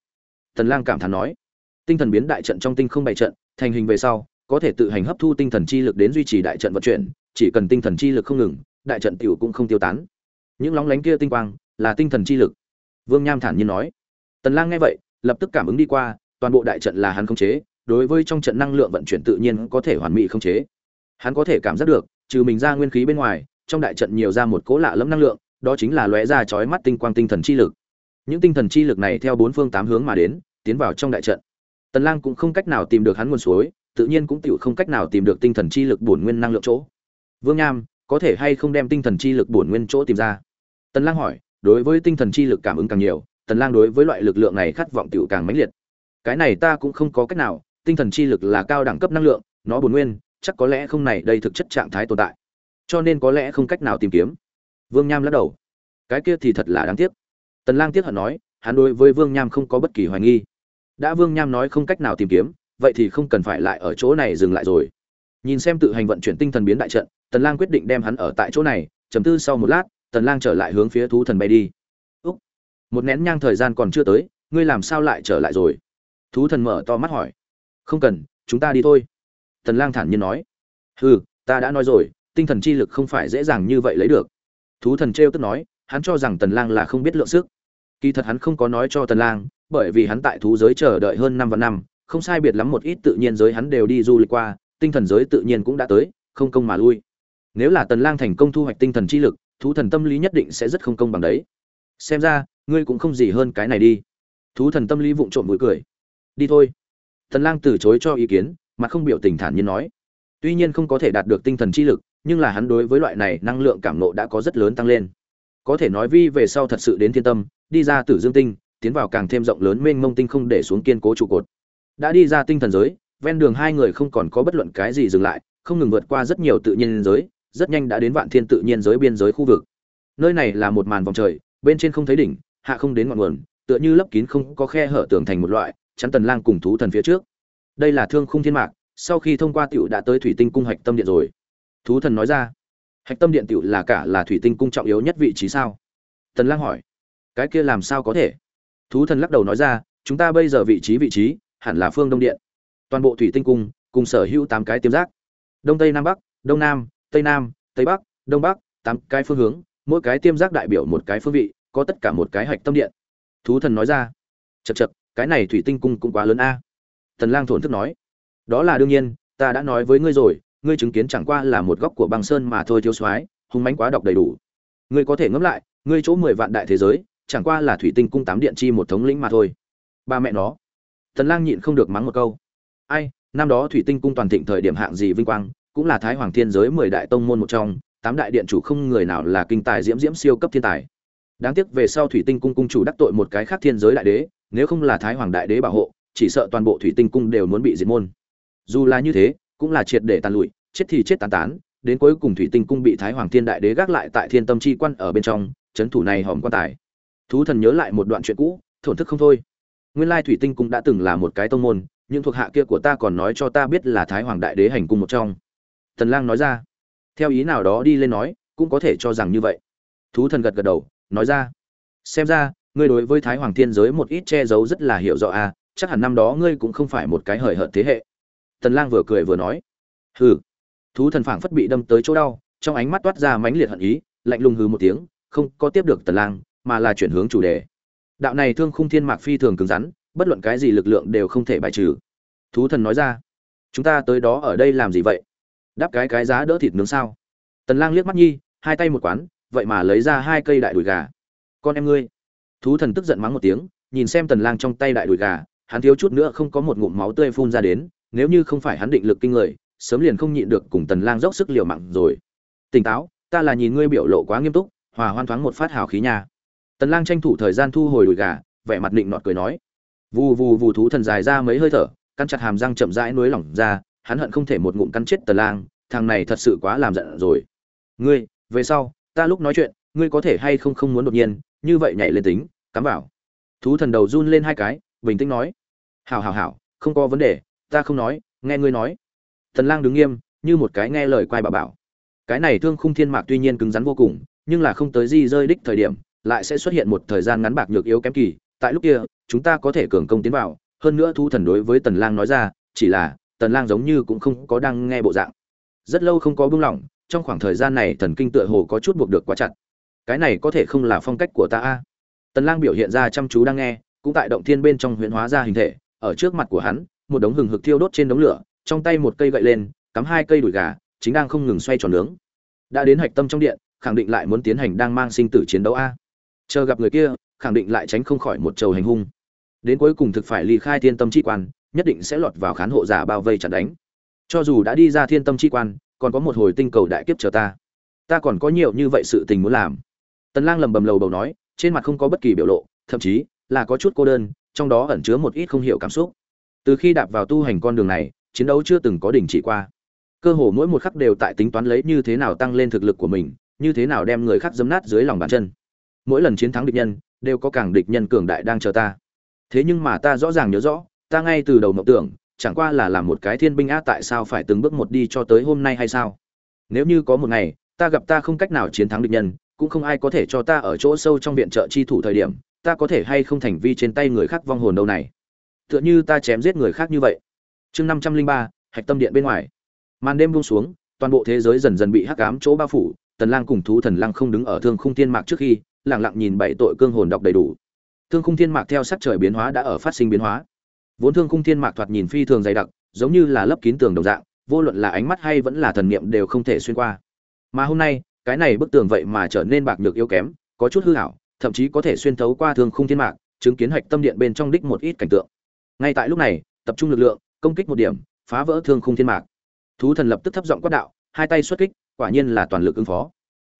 Tần lang cảm thán nói. Tinh thần biến đại trận trong tinh không bày trận, thành hình về sau, có thể tự hành hấp thu tinh thần chi lực đến duy trì đại trận vận chuyển, chỉ cần tinh thần chi lực không ngừng, đại trận tiểu cũng không tiêu tán. Những lóng lánh kia tinh quang, là tinh thần chi lực. Vương nham thản nhiên nói. Tần lang nghe vậy, lập tức cảm ứng đi qua, toàn bộ đại trận là hắn không chế, đối với trong trận năng lượng vận chuyển tự nhiên có thể hoàn mỹ không chế. Hắn có thể cảm giác được, trừ mình ra nguyên khí bên ngoài, trong đại trận nhiều ra một cố lạ lẫm năng lượng, đó chính là lóe ra chói mắt tinh quang tinh thần chi lực những tinh thần chi lực này theo bốn phương tám hướng mà đến, tiến vào trong đại trận. Tần lang cũng không cách nào tìm được hắn nguồn suối, tự nhiên cũng tiểu không cách nào tìm được tinh thần chi lực bổn nguyên năng lượng chỗ. Vương nham, có thể hay không đem tinh thần chi lực bổn nguyên chỗ tìm ra? Tần lang hỏi, đối với tinh thần chi lực cảm ứng càng nhiều, tần lang đối với loại lực lượng này khát vọng tiểu càng mãnh liệt. Cái này ta cũng không có cách nào, tinh thần chi lực là cao đẳng cấp năng lượng, nó bổn nguyên, chắc có lẽ không này đây thực chất trạng thái tồn tại. Cho nên có lẽ không cách nào tìm kiếm. Vương nham lắc đầu. Cái kia thì thật là đáng tiếc tần lang tiếc hận nói, hắn đối với vương nham không có bất kỳ hoài nghi. Đã vương nham nói không cách nào tìm kiếm, vậy thì không cần phải lại ở chỗ này dừng lại rồi. Nhìn xem tự hành vận chuyển tinh thần biến đại trận, tần lang quyết định đem hắn ở tại chỗ này, Trầm tư sau một lát, tần lang trở lại hướng phía thú thần bay đi. Úc! Một nén nhang thời gian còn chưa tới, ngươi làm sao lại trở lại rồi? Thú thần mở to mắt hỏi. Không cần, chúng ta đi thôi. Tần lang thản nhiên nói. Hừ, ta đã nói rồi, tinh thần chi lực không phải dễ dàng như vậy lấy được. Thú thần treo tức nói, hắn cho rằng tần lang là không biết lượng sức kỳ thật hắn không có nói cho tần lang, bởi vì hắn tại thú giới chờ đợi hơn năm và năm, không sai biệt lắm một ít tự nhiên giới hắn đều đi du lịch qua, tinh thần giới tự nhiên cũng đã tới, không công mà lui. Nếu là tần lang thành công thu hoạch tinh thần chi lực, thú thần tâm lý nhất định sẽ rất không công bằng đấy. Xem ra, ngươi cũng không gì hơn cái này đi. Thú thần tâm lý vụng trộm mũi cười. Đi thôi. Tần lang từ chối cho ý kiến mà không biểu tình thản nhiên nói. Tuy nhiên không có thể đạt được tinh thần chi lực, nhưng là hắn đối với loại này năng lượng cảm nộ đã có rất lớn tăng lên. Có thể nói vi về sau thật sự đến thiên tâm đi ra tử dương tinh, tiến vào càng thêm rộng lớn mênh mông tinh không để xuống kiên cố trụ cột. Đã đi ra tinh thần giới, ven đường hai người không còn có bất luận cái gì dừng lại, không ngừng vượt qua rất nhiều tự nhiên giới, rất nhanh đã đến vạn thiên tự nhiên giới biên giới khu vực. Nơi này là một màn vòng trời, bên trên không thấy đỉnh, hạ không đến ngọn nguồn, tựa như lấp kín không có khe hở tường thành một loại, chắn tần lang cùng thú thần phía trước. Đây là thương khung thiên mạc, sau khi thông qua tiểu đã tới thủy tinh cung hạch tâm điện rồi. Thú thần nói ra, hạch tâm điện tiểu là cả là thủy tinh cung trọng yếu nhất vị trí sao? Tần lang hỏi cái kia làm sao có thể? Thú thần lắc đầu nói ra, chúng ta bây giờ vị trí vị trí, hẳn là phương đông điện. Toàn bộ thủy tinh cung, cùng sở hữu tám cái tiêm giác. Đông tây nam bắc, đông nam, tây nam, tây bắc, đông bắc, tám cái phương hướng, mỗi cái tiêm giác đại biểu một cái phương vị, có tất cả một cái hạch tâm điện. Thú thần nói ra chật chật cái này thủy tinh cung cũng quá lớn a. Thần lang thổn thức nói, đó là đương nhiên, ta đã nói với ngươi rồi, ngươi chứng kiến chẳng qua là một góc của băng sơn mà thôi, thiếu soái, hung mãnh quá đọc đầy đủ. Ngươi có thể ngẫm lại, ngươi chỗ mười vạn đại thế giới chẳng qua là thủy tinh cung tám điện chi một thống lĩnh mà thôi. Ba mẹ nó, tần lang nhịn không được mắng một câu. Ai, năm đó thủy tinh cung toàn thịnh thời điểm hạng gì vinh quang, cũng là thái hoàng thiên giới mười đại tông môn một trong, tám đại điện chủ không người nào là kinh tài diễm diễm siêu cấp thiên tài. Đáng tiếc về sau thủy tinh cung cung chủ đắc tội một cái khác thiên giới đại đế, nếu không là thái hoàng đại đế bảo hộ, chỉ sợ toàn bộ thủy tinh cung đều muốn bị diệt môn. Dù là như thế, cũng là triệt để tàn lụi, chết thì chết tán tán, đến cuối cùng thủy tinh cung bị thái hoàng thiên đại đế gác lại tại thiên tâm chi quan ở bên trong, trấn thủ này hòm quan tài thú thần nhớ lại một đoạn chuyện cũ, thổn thức không thôi. Nguyên lai thủy tinh cũng đã từng là một cái tông môn nhưng thuộc hạ kia của ta còn nói cho ta biết là thái hoàng đại đế hành cung một trong. Tần lang nói ra. Theo ý nào đó đi lên nói, cũng có thể cho rằng như vậy. Thú thần gật gật đầu, nói ra. Xem ra, ngươi đối với thái hoàng thiên giới một ít che giấu rất là hiểu rõ à chắc hẳn năm đó ngươi cũng không phải một cái hời hợt thế hệ. Tần lang vừa cười vừa nói. Hừ. Thú thần phảng phất bị đâm tới chỗ đau, trong ánh mắt toát ra mãnh liệt hận ý, lạnh lùng hừ một tiếng, không có tiếp được tần lang mà là chuyển hướng chủ đề. Đạo này thương khung thiên mạc phi thường cứng rắn, bất luận cái gì lực lượng đều không thể bài trừ. Thú thần nói ra, chúng ta tới đó ở đây làm gì vậy? Đáp cái cái giá đỡ thịt nướng sao? Tần lang liếc mắt nhi, hai tay một quán, vậy mà lấy ra hai cây đại đùi gà. Con em ngươi. Thú thần tức giận mắng một tiếng, nhìn xem tần lang trong tay đại đùi gà, hắn thiếu chút nữa không có một ngụm máu tươi phun ra đến, nếu như không phải hắn định lực kinh người, sớm liền không nhịn được cùng tần lang dốc sức liều mạng rồi. Tỉnh táo, ta là nhìn ngươi biểu lộ quá nghiêm túc, hòa hoan thoáng một phát hào khí nha tần lang tranh thủ thời gian thu hồi đùi gà, vẻ mặt định nọt cười nói. Vù vù vù thú thần dài ra mấy hơi thở căn chặt hàm răng chậm rãi nuối lỏng ra, hắn hận không thể một ngụm cắn chết tần lang, thằng này thật sự quá làm giận rồi. Ngươi, về sau, ta lúc nói chuyện, ngươi có thể hay không không muốn đột nhiên, như vậy nhảy lên tính, cắm vào. Thú thần đầu run lên hai cái, bình tĩnh nói. Hảo hảo hảo, không có vấn đề, ta không nói, nghe ngươi nói. Tần lang đứng nghiêm, như một cái nghe lời quay bà bảo. Cái này thương khung thiên mạc tuy nhiên cứng rắn vô cùng, nhưng là không tới di rơi đích thời điểm lại sẽ xuất hiện một thời gian ngắn bạc nhược yếu kém kỳ, tại lúc kia, chúng ta có thể cường công tiến vào, hơn nữa thu thần đối với tần lang nói ra, chỉ là, tần lang giống như cũng không có đang nghe bộ dạng. Rất lâu không có buông lỏng, trong khoảng thời gian này thần kinh tựa hồ có chút buộc được quá chặt. Cái này có thể không là phong cách của ta a? Tần lang biểu hiện ra chăm chú đang nghe, cũng tại động thiên bên trong huyễn hóa ra hình thể, ở trước mặt của hắn, một đống hừng hực thiêu đốt trên đống lửa, trong tay một cây gậy lên, cắm hai cây đùi gà, chính đang không ngừng xoay tròn nướng. Đã đến hạch tâm trong điện, khẳng định lại muốn tiến hành đang mang sinh tử chiến đấu a chờ gặp người kia, khẳng định lại tránh không khỏi một trầu hành hung. Đến cuối cùng thực phải ly khai thiên tâm chi quan, nhất định sẽ lọt vào khán hộ giả bao vây chặt đánh. Cho dù đã đi ra thiên tâm chi quan, còn có một hồi tinh cầu đại kiếp chờ ta. Ta còn có nhiều như vậy sự tình muốn làm. Tần lang lầm bầm lầu bầu nói, trên mặt không có bất kỳ biểu lộ, thậm chí là có chút cô đơn, trong đó ẩn chứa một ít không hiểu cảm xúc. Từ khi đạp vào tu hành con đường này, chiến đấu chưa từng có đỉnh chỉ qua. Cơ hồ mỗi một khắc đều tại tính toán lấy như thế nào tăng lên thực lực của mình, như thế nào đem người khác dấm nát dưới lòng bàn chân mỗi lần chiến thắng địch nhân, đều có càng địch nhân cường đại đang chờ ta. Thế nhưng mà ta rõ ràng nhớ rõ, ta ngay từ đầu mộng tưởng, chẳng qua là làm một cái thiên binh á tại sao phải từng bước một đi cho tới hôm nay hay sao? Nếu như có một ngày, ta gặp ta không cách nào chiến thắng địch nhân, cũng không ai có thể cho ta ở chỗ sâu trong viện trợ chi thủ thời điểm, ta có thể hay không thành vi trên tay người khác vong hồn đâu này? Tựa như ta chém giết người khác như vậy. Chương năm trăm linh ba, hạch tâm điện bên ngoài. Màn đêm buông xuống, toàn bộ thế giới dần dần bị hắc ám chỗ bao phủ, tần lang cùng thú thần Lang không đứng ở thương khung thiên mạc trước khi lặng lặng nhìn bảy tội cương hồn đọc đầy đủ. Thương khung thiên mạc theo sắc trời biến hóa đã ở phát sinh biến hóa. Vốn thương khung thiên mạc thoạt nhìn phi thường dày đặc, giống như là lấp kín tường đồng dạng, vô luận là ánh mắt hay vẫn là thần niệm đều không thể xuyên qua. Mà hôm nay, cái này bức tường vậy mà trở nên bạc nhược yếu kém, có chút hư hảo thậm chí có thể xuyên thấu qua thương khung thiên mạc, chứng kiến hạch tâm điện bên trong đích một ít cảnh tượng. Ngay tại lúc này, tập trung lực lượng, công kích một điểm, phá vỡ thương khung thiên mạc. Thú thần lập tức thấp giọng quát đạo, hai tay xuất kích, quả nhiên là toàn lực ứng phó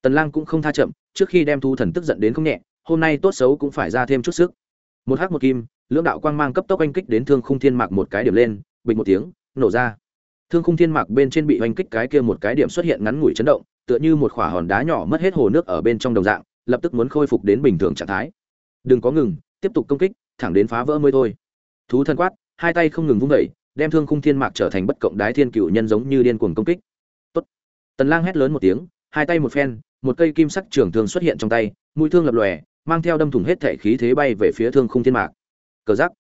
tần lang cũng không tha chậm trước khi đem thu thần tức giận đến không nhẹ hôm nay tốt xấu cũng phải ra thêm chút sức. Một hắc một kim lưỡng đạo quang mang cấp tốc anh kích đến thương khung thiên mạc một cái điểm lên bình một tiếng nổ ra. Thương khung thiên mạc bên trên bị oanh kích cái kia một cái điểm xuất hiện ngắn ngủi chấn động tựa như một quả hòn đá nhỏ mất hết hồ nước ở bên trong đồng dạng lập tức muốn khôi phục đến bình thường trạng thái. Đừng có ngừng tiếp tục công kích thẳng đến phá vỡ mới thôi. Thú thân quát hai tay không ngừng vung đẩy, đem thương khung thiên mạc trở thành bất cộng đái thiên cựu nhân giống như điên cuồng công kích. Tốt. tần lang hét lớn một tiếng hai tay một phen một cây kim sắc trường thương xuất hiện trong tay, mũi thương lập lòe, mang theo đâm thủng hết thể khí thế bay về phía thương khung thiên mạc. Cờ giác.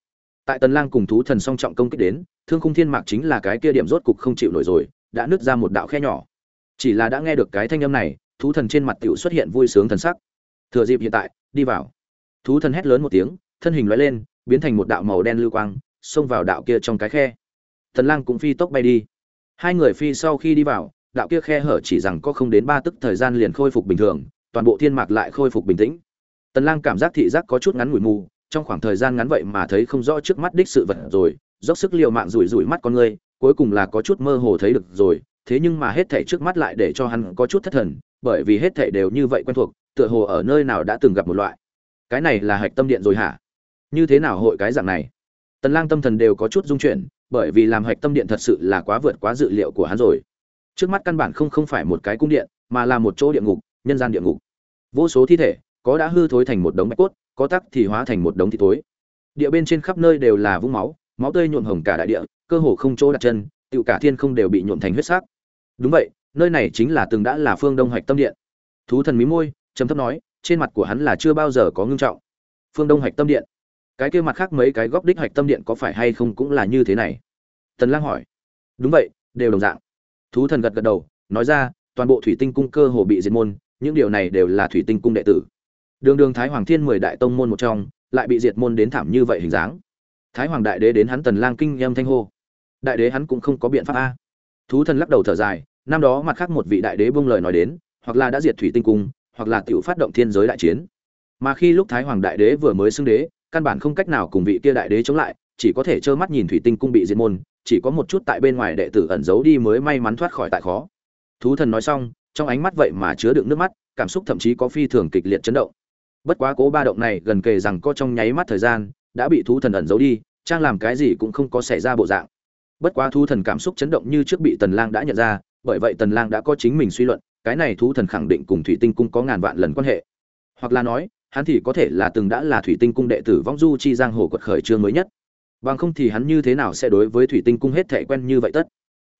tại tần lang cùng thú thần song trọng công kích đến, thương khung thiên mạc chính là cái kia điểm rốt cục không chịu nổi rồi, đã nứt ra một đạo khe nhỏ. Chỉ là đã nghe được cái thanh âm này, thú thần trên mặt tiểu xuất hiện vui sướng thần sắc. Thừa dịp hiện tại, đi vào. Thú thần hét lớn một tiếng, thân hình lóe lên, biến thành một đạo màu đen lưu quang, xông vào đạo kia trong cái khe. Tần lang cũng phi tốc bay đi. Hai người phi sau khi đi vào đạo kia khe hở chỉ rằng có không đến ba tức thời gian liền khôi phục bình thường, toàn bộ thiên mạc lại khôi phục bình tĩnh. Tần lang cảm giác thị giác có chút ngắn ngủi mù, trong khoảng thời gian ngắn vậy mà thấy không rõ trước mắt đích sự vật rồi, dốc sức liều mạng rủi rủi mắt con ngươi cuối cùng là có chút mơ hồ thấy được rồi, thế nhưng mà hết thảy trước mắt lại để cho hắn có chút thất thần, bởi vì hết thảy đều như vậy quen thuộc, tựa hồ ở nơi nào đã từng gặp một loại. Cái này là hạch tâm điện rồi hả? Như thế nào hội cái dạng này? Tần lang tâm thần đều có chút rung chuyển, bởi vì làm hạch tâm điện thật sự là quá vượt quá dự liệu của hắn rồi trước mắt căn bản không không phải một cái cung điện, mà là một chỗ địa ngục, nhân gian địa ngục. Vô số thi thể, có đã hư thối thành một đống bạch cốt, có tắc thì hóa thành một đống thịt thối. Địa bên trên khắp nơi đều là vũng máu máu tươi nhuộm hồng cả đại địa, cơ hồ không chỗ đặt chân tự cả thiên không đều bị nhuộm thành huyết sắc. Đúng vậy, nơi này chính là từng đã là phương đông hạch tâm điện. Thú thần mí môi, trầm thấp nói, trên mặt của hắn là chưa bao giờ có ngưng trọng. Phương đông hạch tâm điện. Cái kia mặt khác mấy cái góc đích hạch tâm điện có phải hay không cũng là như thế này? Tần lang hỏi. Đúng vậy, đều đồng dạng thú thần gật gật đầu, nói ra, toàn bộ thủy tinh cung cơ hồ bị diệt môn, những điều này đều là thủy tinh cung đệ tử. Đường đường thái hoàng thiên mười đại tông môn một trong, lại bị diệt môn đến thảm như vậy hình dáng. Thái hoàng đại đế đến hắn tần lang kinh âm thanh hô. Đại đế hắn cũng không có biện pháp a. Thú thần lắc đầu thở dài, năm đó mặt khác một vị đại đế buông lời nói đến, hoặc là đã diệt thủy tinh cung, hoặc là tiểu phát động thiên giới đại chiến. Mà khi lúc thái hoàng đại đế vừa mới xưng đế, căn bản không cách nào cùng vị kia đại đế chống lại, chỉ có thể trơ mắt nhìn thủy tinh cung bị diệt môn chỉ có một chút tại bên ngoài đệ tử ẩn giấu đi mới may mắn thoát khỏi tại khó. Thú thần nói xong, trong ánh mắt vậy mà chứa đựng nước mắt, cảm xúc thậm chí có phi thường kịch liệt chấn động. Bất quá cố ba động này gần kề rằng có trong nháy mắt thời gian, đã bị thú thần ẩn giấu đi trang làm cái gì cũng không có xảy ra bộ dạng. Bất quá thú thần cảm xúc chấn động như trước bị tần lang đã nhận ra, bởi vậy tần lang đã có chính mình suy luận, cái này thú thần khẳng định cùng thủy tinh cung có ngàn vạn lần quan hệ. Hoặc là nói, hắn thì có thể là từng đã là thủy tinh cung đệ tử vong du chi giang hồ quật khởi chương mới nhất bằng không thì hắn như thế nào sẽ đối với thủy tinh cung hết thệ quen như vậy tất?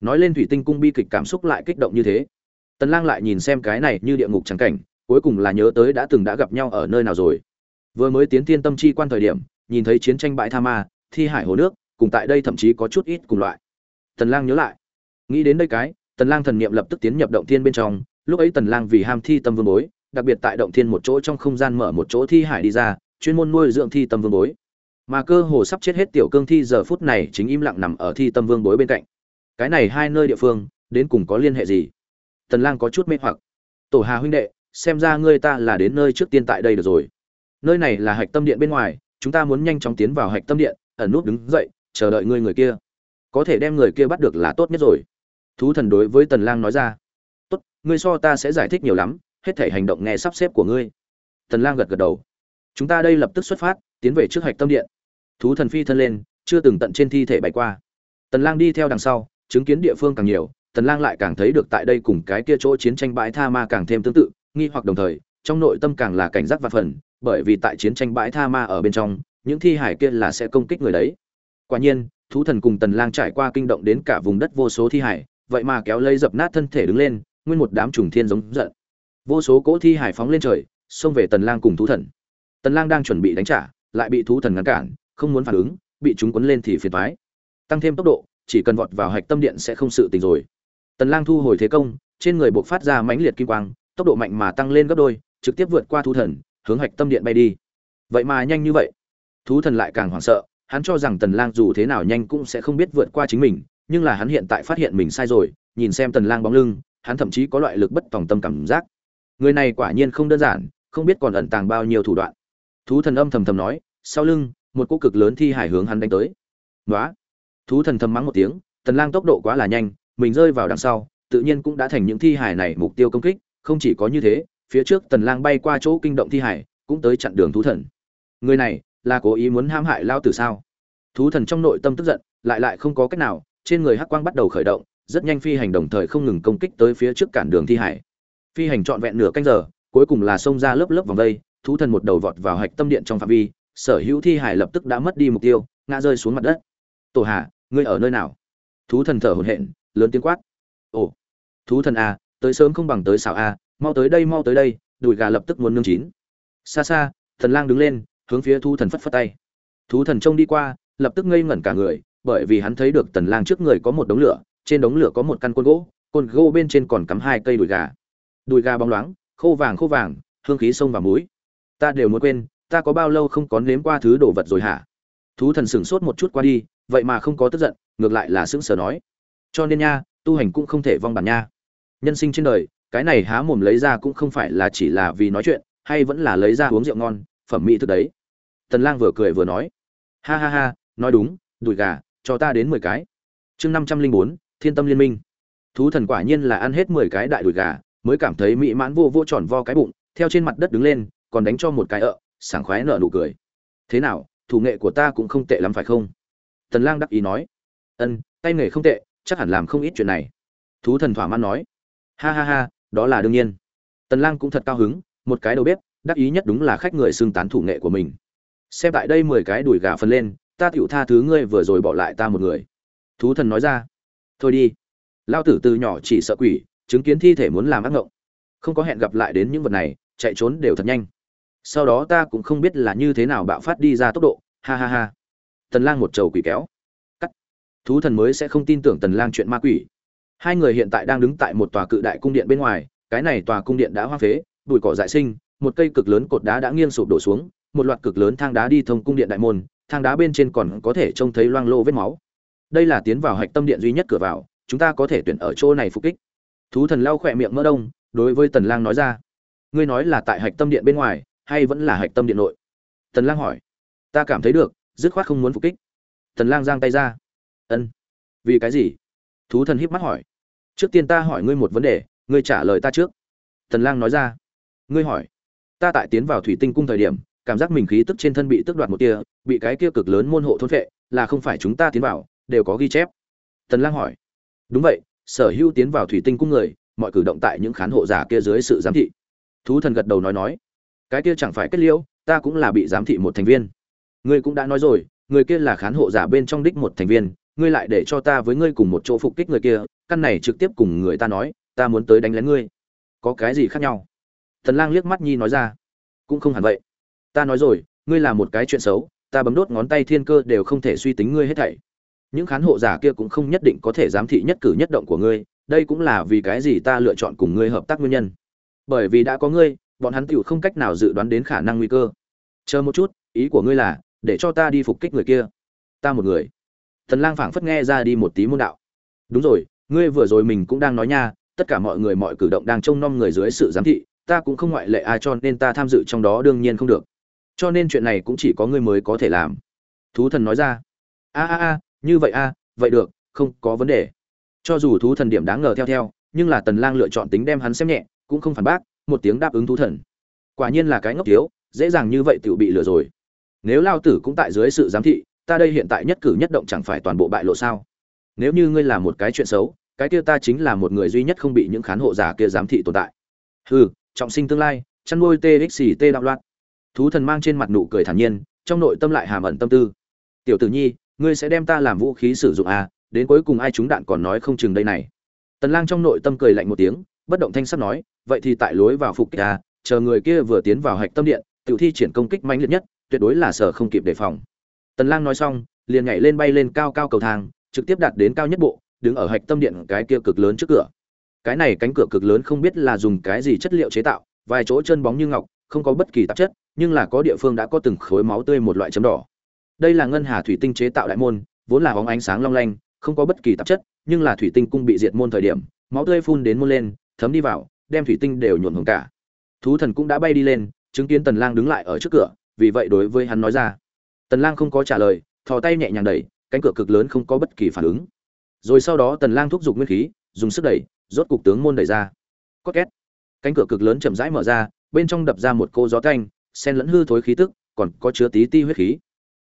Nói lên thủy tinh cung bi kịch cảm xúc lại kích động như thế. Tần lang lại nhìn xem cái này như địa ngục trắng cảnh, cuối cùng là nhớ tới đã từng đã gặp nhau ở nơi nào rồi. Vừa mới tiến thiên tâm chi quan thời điểm, nhìn thấy chiến tranh bãi tha ma, thi hải hồ nước, cùng tại đây thậm chí có chút ít cùng loại. Tần lang nhớ lại. Nghĩ đến đây cái, tần lang thần niệm lập tức tiến nhập động thiên bên trong, lúc ấy tần lang vì ham thi tâm vương bối, đặc biệt tại động thiên một chỗ trong không gian mở một chỗ thi hải đi ra, chuyên môn nuôi dưỡng thi tâm vương bối mà cơ hồ sắp chết hết tiểu cương thi giờ phút này chính im lặng nằm ở thi tâm vương bối bên cạnh. Cái này hai nơi địa phương, đến cùng có liên hệ gì? Tần lang có chút mê hoặc. Tổ hà huynh đệ, xem ra ngươi ta là đến nơi trước tiên tại đây được rồi. Nơi này là hạch tâm điện bên ngoài, chúng ta muốn nhanh chóng tiến vào hạch tâm điện, ẩn nút đứng dậy, chờ đợi ngươi người kia. Có thể đem người kia bắt được là tốt nhất rồi. Thú thần đối với tần lang nói ra. Tốt, ngươi so ta sẽ giải thích nhiều lắm, hết thể hành động nghe sắp xếp của ngươi. Tần lang gật gật đầu. Chúng ta đây lập tức xuất phát, tiến về trước hạch tâm điện thú thần phi thân lên, chưa từng tận trên thi thể bay qua. Tần lang đi theo đằng sau, chứng kiến địa phương càng nhiều, tần lang lại càng thấy được tại đây cùng cái kia chỗ chiến tranh bãi tha ma càng thêm tương tự, nghi hoặc đồng thời, trong nội tâm càng là cảnh giác và phần, bởi vì tại chiến tranh bãi tha ma ở bên trong, những thi hải kia là sẽ công kích người đấy. Quả nhiên, thú thần cùng tần lang trải qua kinh động đến cả vùng đất vô số thi hải, vậy mà kéo lấy dập nát thân thể đứng lên, nguyên một đám trùng thiên giống giận. Vô số cỗ thi hải phóng lên trời, xông về tần lang cùng thú thần. Tần lang đang chuẩn bị đánh trả, lại bị thú thần ngăn cản không muốn phản ứng, bị chúng quấn lên thì phiền thoái tăng thêm tốc độ, chỉ cần vọt vào hạch tâm điện sẽ không sự tình rồi. Tần lang thu hồi thế công, trên người bộc phát ra mãnh liệt kim quang, tốc độ mạnh mà tăng lên gấp đôi, trực tiếp vượt qua thú thần, hướng hạch tâm điện bay đi. Vậy mà nhanh như vậy. Thú thần lại càng hoảng sợ, hắn cho rằng tần lang dù thế nào nhanh cũng sẽ không biết vượt qua chính mình, nhưng là hắn hiện tại phát hiện mình sai rồi, nhìn xem tần lang bóng lưng, hắn thậm chí có loại lực bất tòng tâm cảm giác. Người này quả nhiên không đơn giản, không biết còn ẩn tàng bao nhiêu thủ đoạn. Thú thần âm thầm thầm nói, sau lưng một cô cực lớn thi hải hướng hắn đánh tới. Nói thú thần thầm mắng một tiếng, tần lang tốc độ quá là nhanh, mình rơi vào đằng sau, tự nhiên cũng đã thành những thi hải này mục tiêu công kích, không chỉ có như thế, phía trước tần lang bay qua chỗ kinh động thi hải cũng tới chặn đường thú thần. Người này, là cố ý muốn ham hại lao tử sao? Thú thần trong nội tâm tức giận, lại lại không có cách nào, trên người hắc quang bắt đầu khởi động, rất nhanh phi hành đồng thời không ngừng công kích tới phía trước cản đường thi hải phi hành trọn vẹn nửa canh giờ, cuối cùng là xông ra lớp lớp vòng vây thú thần một đầu vọt vào hạch tâm điện trong phạm vi sở hữu thi hải lập tức đã mất đi mục tiêu, ngã rơi xuống mặt đất. Tổ hà, ngươi ở nơi nào? Thú thần thở hổn hển, lớn tiếng quát. Ồ, thú thần a tới sớm không bằng tới xảo a mau tới đây, mau tới đây, đùi gà lập tức muốn nương chín. Xa xa, thần lang đứng lên, hướng phía thú thần phất phất tay. Thú thần trông đi qua, lập tức ngây ngẩn cả người, bởi vì hắn thấy được tần lang trước người có một đống lửa, trên đống lửa có một căn côn gỗ côn gỗ bên trên còn cắm hai cây đùi gà. Đùi gà bóng loáng, khô vàng khô vàng, hương khí sông và muối ta đều muốn quên ta có bao lâu không có nếm qua thứ đồ vật rồi hả? Thú thần sửng sốt một chút qua đi vậy mà không có tức giận ngược lại là sững sờ nói. Cho nên nha tu hành cũng không thể vong bản nha. Nhân sinh trên đời cái này há mồm lấy ra cũng không phải là chỉ là vì nói chuyện hay vẫn là lấy ra uống rượu ngon phẩm mỹ thực đấy. Tần lang vừa cười vừa nói. Ha ha ha nói đúng đùi gà cho ta đến 10 cái. Chương 504, thiên tâm liên minh. Thú thần quả nhiên là ăn hết 10 cái đại đùi gà mới cảm thấy mỹ mãn vô vô tròn vo cái bụng theo trên mặt đất đứng lên còn đánh cho một cái ợ sảng khoái nở nụ cười. Thế nào, thủ nghệ của ta cũng không tệ lắm phải không? Tần lang đắc ý nói. Ân, tay nghề không tệ, chắc hẳn làm không ít chuyện này. Thú thần thỏa mãn nói. Ha ha ha, đó là đương nhiên. Tần lang cũng thật cao hứng, một cái đầu bếp, đắc ý nhất đúng là khách người xương tán thủ nghệ của mình. Xem tại đây mười cái đùi gà phân lên, ta tiểu tha thứ ngươi vừa rồi bỏ lại ta một người. Thú thần nói ra. Thôi đi. Lao tử từ nhỏ chỉ sợ quỷ, chứng kiến thi thể muốn làm ác ngộng. Không có hẹn gặp lại đến những vật này, chạy trốn đều thật nhanh sau đó ta cũng không biết là như thế nào bạo phát đi ra tốc độ, ha ha ha. Tần lang một trầu quỷ kéo. Cắt. Thú thần mới sẽ không tin tưởng tần lang chuyện ma quỷ. Hai người hiện tại đang đứng tại một tòa cự đại cung điện bên ngoài, cái này tòa cung điện đã hoang phế, bụi cỏ dại sinh, một cây cực lớn cột đá đã nghiêng sụp đổ xuống, một loạt cực lớn thang đá đi thông cung điện đại môn, thang đá bên trên còn có thể trông thấy loang lô vết máu. Đây là tiến vào hạch tâm điện duy nhất cửa vào, chúng ta có thể tuyển ở chỗ này phục kích. Thú thần lau khỏe miệng mỡ đông, đối với tần lang nói ra. Ngươi nói là tại hạch tâm điện bên ngoài hay vẫn là hạch tâm điện nội? Tần lang hỏi. Ta cảm thấy được, dứt khoát không muốn phục kích. Tần lang giang tay ra. Ân. Vì cái gì? Thú thần híp mắt hỏi. Trước tiên ta hỏi ngươi một vấn đề, ngươi trả lời ta trước. Tần lang nói ra. Ngươi hỏi. Ta tại tiến vào thủy tinh cung thời điểm, cảm giác mình khí tức trên thân bị tước đoạt một tia, bị cái kia cực lớn môn hộ thôn phệ, là không phải chúng ta tiến vào, đều có ghi chép. Tần lang hỏi. Đúng vậy, sở hữu tiến vào thủy tinh cung người, mọi cử động tại những khán hộ giả kia dưới sự giám thị. Thú thần gật đầu nói nói cái kia chẳng phải kết liễu, ta cũng là bị giám thị một thành viên. Ngươi cũng đã nói rồi, người kia là khán hộ giả bên trong đích một thành viên, ngươi lại để cho ta với ngươi cùng một chỗ phục kích người kia, căn này trực tiếp cùng người ta nói, ta muốn tới đánh lén ngươi. Có cái gì khác nhau? Thần lang liếc mắt nhi nói ra. Cũng không hẳn vậy. Ta nói rồi, ngươi là một cái chuyện xấu, ta bấm đốt ngón tay thiên cơ đều không thể suy tính ngươi hết thảy. Những khán hộ giả kia cũng không nhất định có thể giám thị nhất cử nhất động của ngươi, đây cũng là vì cái gì ta lựa chọn cùng ngươi hợp tác nguyên nhân. Bởi vì đã có ngươi bọn hắn tựu không cách nào dự đoán đến khả năng nguy cơ. Chờ một chút, ý của ngươi là, để cho ta đi phục kích người kia. Ta một người. Thần lang phảng phất nghe ra đi một tí môn đạo. Đúng rồi, ngươi vừa rồi mình cũng đang nói nha, tất cả mọi người mọi cử động đang trông nom người dưới sự giám thị, ta cũng không ngoại lệ ai cho nên ta tham dự trong đó đương nhiên không được. Cho nên chuyện này cũng chỉ có ngươi mới có thể làm. Thú thần nói ra. A a a, như vậy a, vậy được, không có vấn đề. Cho dù thú thần điểm đáng ngờ theo theo, nhưng là tần lang lựa chọn tính đem hắn xem nhẹ, cũng không phản bác một tiếng đáp ứng thú thần. Quả nhiên là cái ngốc thiếu, dễ dàng như vậy tự bị lừa rồi. Nếu lao tử cũng tại dưới sự giám thị, ta đây hiện tại nhất cử nhất động chẳng phải toàn bộ bại lộ sao? Nếu như ngươi là một cái chuyện xấu, cái kia ta chính là một người duy nhất không bị những khán hộ giả kia giám thị tồn tại. Hừ, trọng sinh tương lai, chăn nuôi txt đạo loạn. Thú thần mang trên mặt nụ cười thản nhiên, trong nội tâm lại hàm ẩn tâm tư. Tiểu tử nhi, ngươi sẽ đem ta làm vũ khí sử dụng à đến cuối cùng ai trúng đạn còn nói không chừng đây này. Tần lang trong nội tâm cười lạnh một tiếng bất động thanh sắc nói, vậy thì tại lối vào phục kích à chờ người kia vừa tiến vào hạch tâm điện, tiểu thi triển công kích mạnh liệt nhất, tuyệt đối là sở không kịp đề phòng. Tần lang nói xong, liền nhảy lên bay lên cao cao cầu thang, trực tiếp đạt đến cao nhất bộ, đứng ở hạch tâm điện cái kia cực lớn trước cửa. Cái này cánh cửa cực lớn không biết là dùng cái gì chất liệu chế tạo, vài chỗ chân bóng như ngọc, không có bất kỳ tạp chất, nhưng là có địa phương đã có từng khối máu tươi một loại chấm đỏ. Đây là ngân hà thủy tinh chế tạo đại môn, vốn là bóng ánh sáng long lanh, không có bất kỳ tạp chất, nhưng là thủy tinh cung bị diệt môn thời điểm, máu tươi phun đến môn lên thấm đi vào, đem thủy tinh đều nhuộm hồng cả. Thú thần cũng đã bay đi lên, chứng kiến tần lang đứng lại ở trước cửa, vì vậy đối với hắn nói ra. Tần lang không có trả lời, thò tay nhẹ nhàng đẩy, cánh cửa cực lớn không có bất kỳ phản ứng. Rồi sau đó tần lang thúc giục nguyên khí, dùng sức đẩy, rốt cục tướng môn đẩy ra. Có két. Cánh cửa cực lớn chậm rãi mở ra, bên trong đập ra một cô gió canh xen lẫn hư thối khí tức, còn có chứa tí ti huyết khí.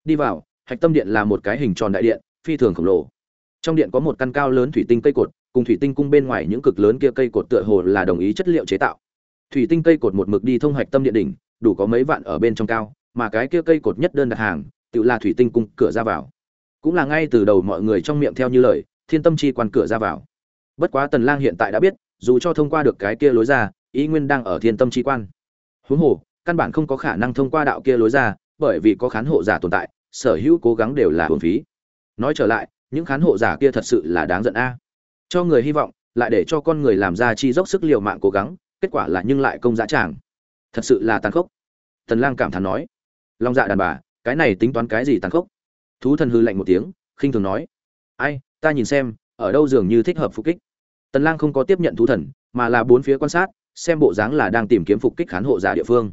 Đi vào, hạch tâm điện là một cái hình tròn đại điện, phi thường khổng lồ. Trong điện có một căn cao lớn thủy tinh cây cột cùng thủy tinh cung bên ngoài những cực lớn kia cây cột tựa hồ là đồng ý chất liệu chế tạo. Thủy tinh cây cột một mực đi thông hạch tâm điện đỉnh, đủ có mấy vạn ở bên trong cao, mà cái kia cây cột nhất đơn đặt hàng, tự là thủy tinh cung cửa ra vào. Cũng là ngay từ đầu mọi người trong miệng theo như lời, thiên tâm chi quan cửa ra vào. Bất quá tần lang hiện tại đã biết, dù cho thông qua được cái kia lối ra, ý nguyên đang ở thiên tâm chi quan. Huống hồ, căn bản không có khả năng thông qua đạo kia lối ra, bởi vì có khán hộ giả tồn tại, sở hữu cố gắng đều là hưởng phí. Nói trở lại, những khán hộ giả kia thật sự là đáng giận a cho người hy vọng, lại để cho con người làm ra chi dốc sức liều mạng cố gắng, kết quả là nhưng lại công dã tràng. Thật sự là tàn khốc. Tần lang cảm thán nói. Long dạ đàn bà, cái này tính toán cái gì tàn khốc? Thú thần hư lạnh một tiếng, khinh thường nói. Ai, ta nhìn xem, ở đâu dường như thích hợp phục kích. Tần lang không có tiếp nhận thú thần, mà là bốn phía quan sát, xem bộ dáng là đang tìm kiếm phục kích khán hộ giả địa phương.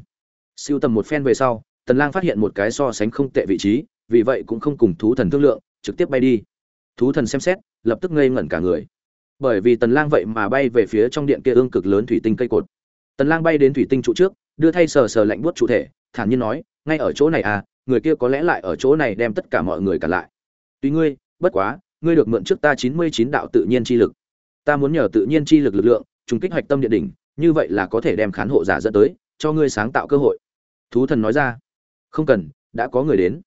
Siêu tầm một phen về sau, tần lang phát hiện một cái so sánh không tệ vị trí, vì vậy cũng không cùng thú thần thương lượng, trực tiếp bay đi. Thú thần xem xét, lập tức ngây ngẩn cả người bởi vì tần lang vậy mà bay về phía trong điện kia ương cực lớn thủy tinh cây cột. Tần lang bay đến thủy tinh trụ trước, đưa thay sờ sờ lạnh buốt trụ thể, thản nhiên nói, ngay ở chỗ này à người kia có lẽ lại ở chỗ này đem tất cả mọi người cả lại. Tuy ngươi, bất quá, ngươi được mượn trước ta 99 đạo tự nhiên chi lực. Ta muốn nhờ tự nhiên chi lực lực lượng, trùng kích hoạch tâm điện đỉnh, như vậy là có thể đem khán hộ giả dẫn tới, cho ngươi sáng tạo cơ hội. Thú thần nói ra. Không cần, đã có người đến.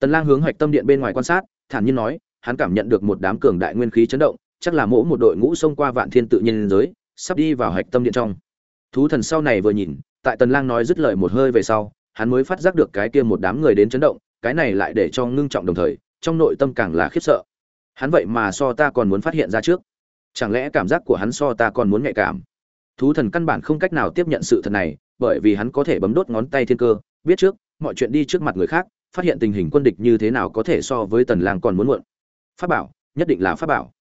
Tần lang hướng hoạch tâm điện bên ngoài quan sát, thản nhiên nói, hắn cảm nhận được một đám cường đại nguyên khí chấn động chắc là mỗi một đội ngũ xông qua vạn thiên tự nhiên giới, sắp đi vào hạch tâm điện trong. Thú thần sau này vừa nhìn, tại tần lang nói dứt lời một hơi về sau, hắn mới phát giác được cái kia một đám người đến chấn động, cái này lại để cho ngưng trọng đồng thời, trong nội tâm càng là khiếp sợ. Hắn vậy mà so ta còn muốn phát hiện ra trước. Chẳng lẽ cảm giác của hắn so ta còn muốn nhạy cảm? Thú thần căn bản không cách nào tiếp nhận sự thật này, bởi vì hắn có thể bấm đốt ngón tay thiên cơ, biết trước, mọi chuyện đi trước mặt người khác, phát hiện tình hình quân địch như thế nào có thể so với tần lang còn muốn muộn. Pháp bảo, nhất định là pháp bảo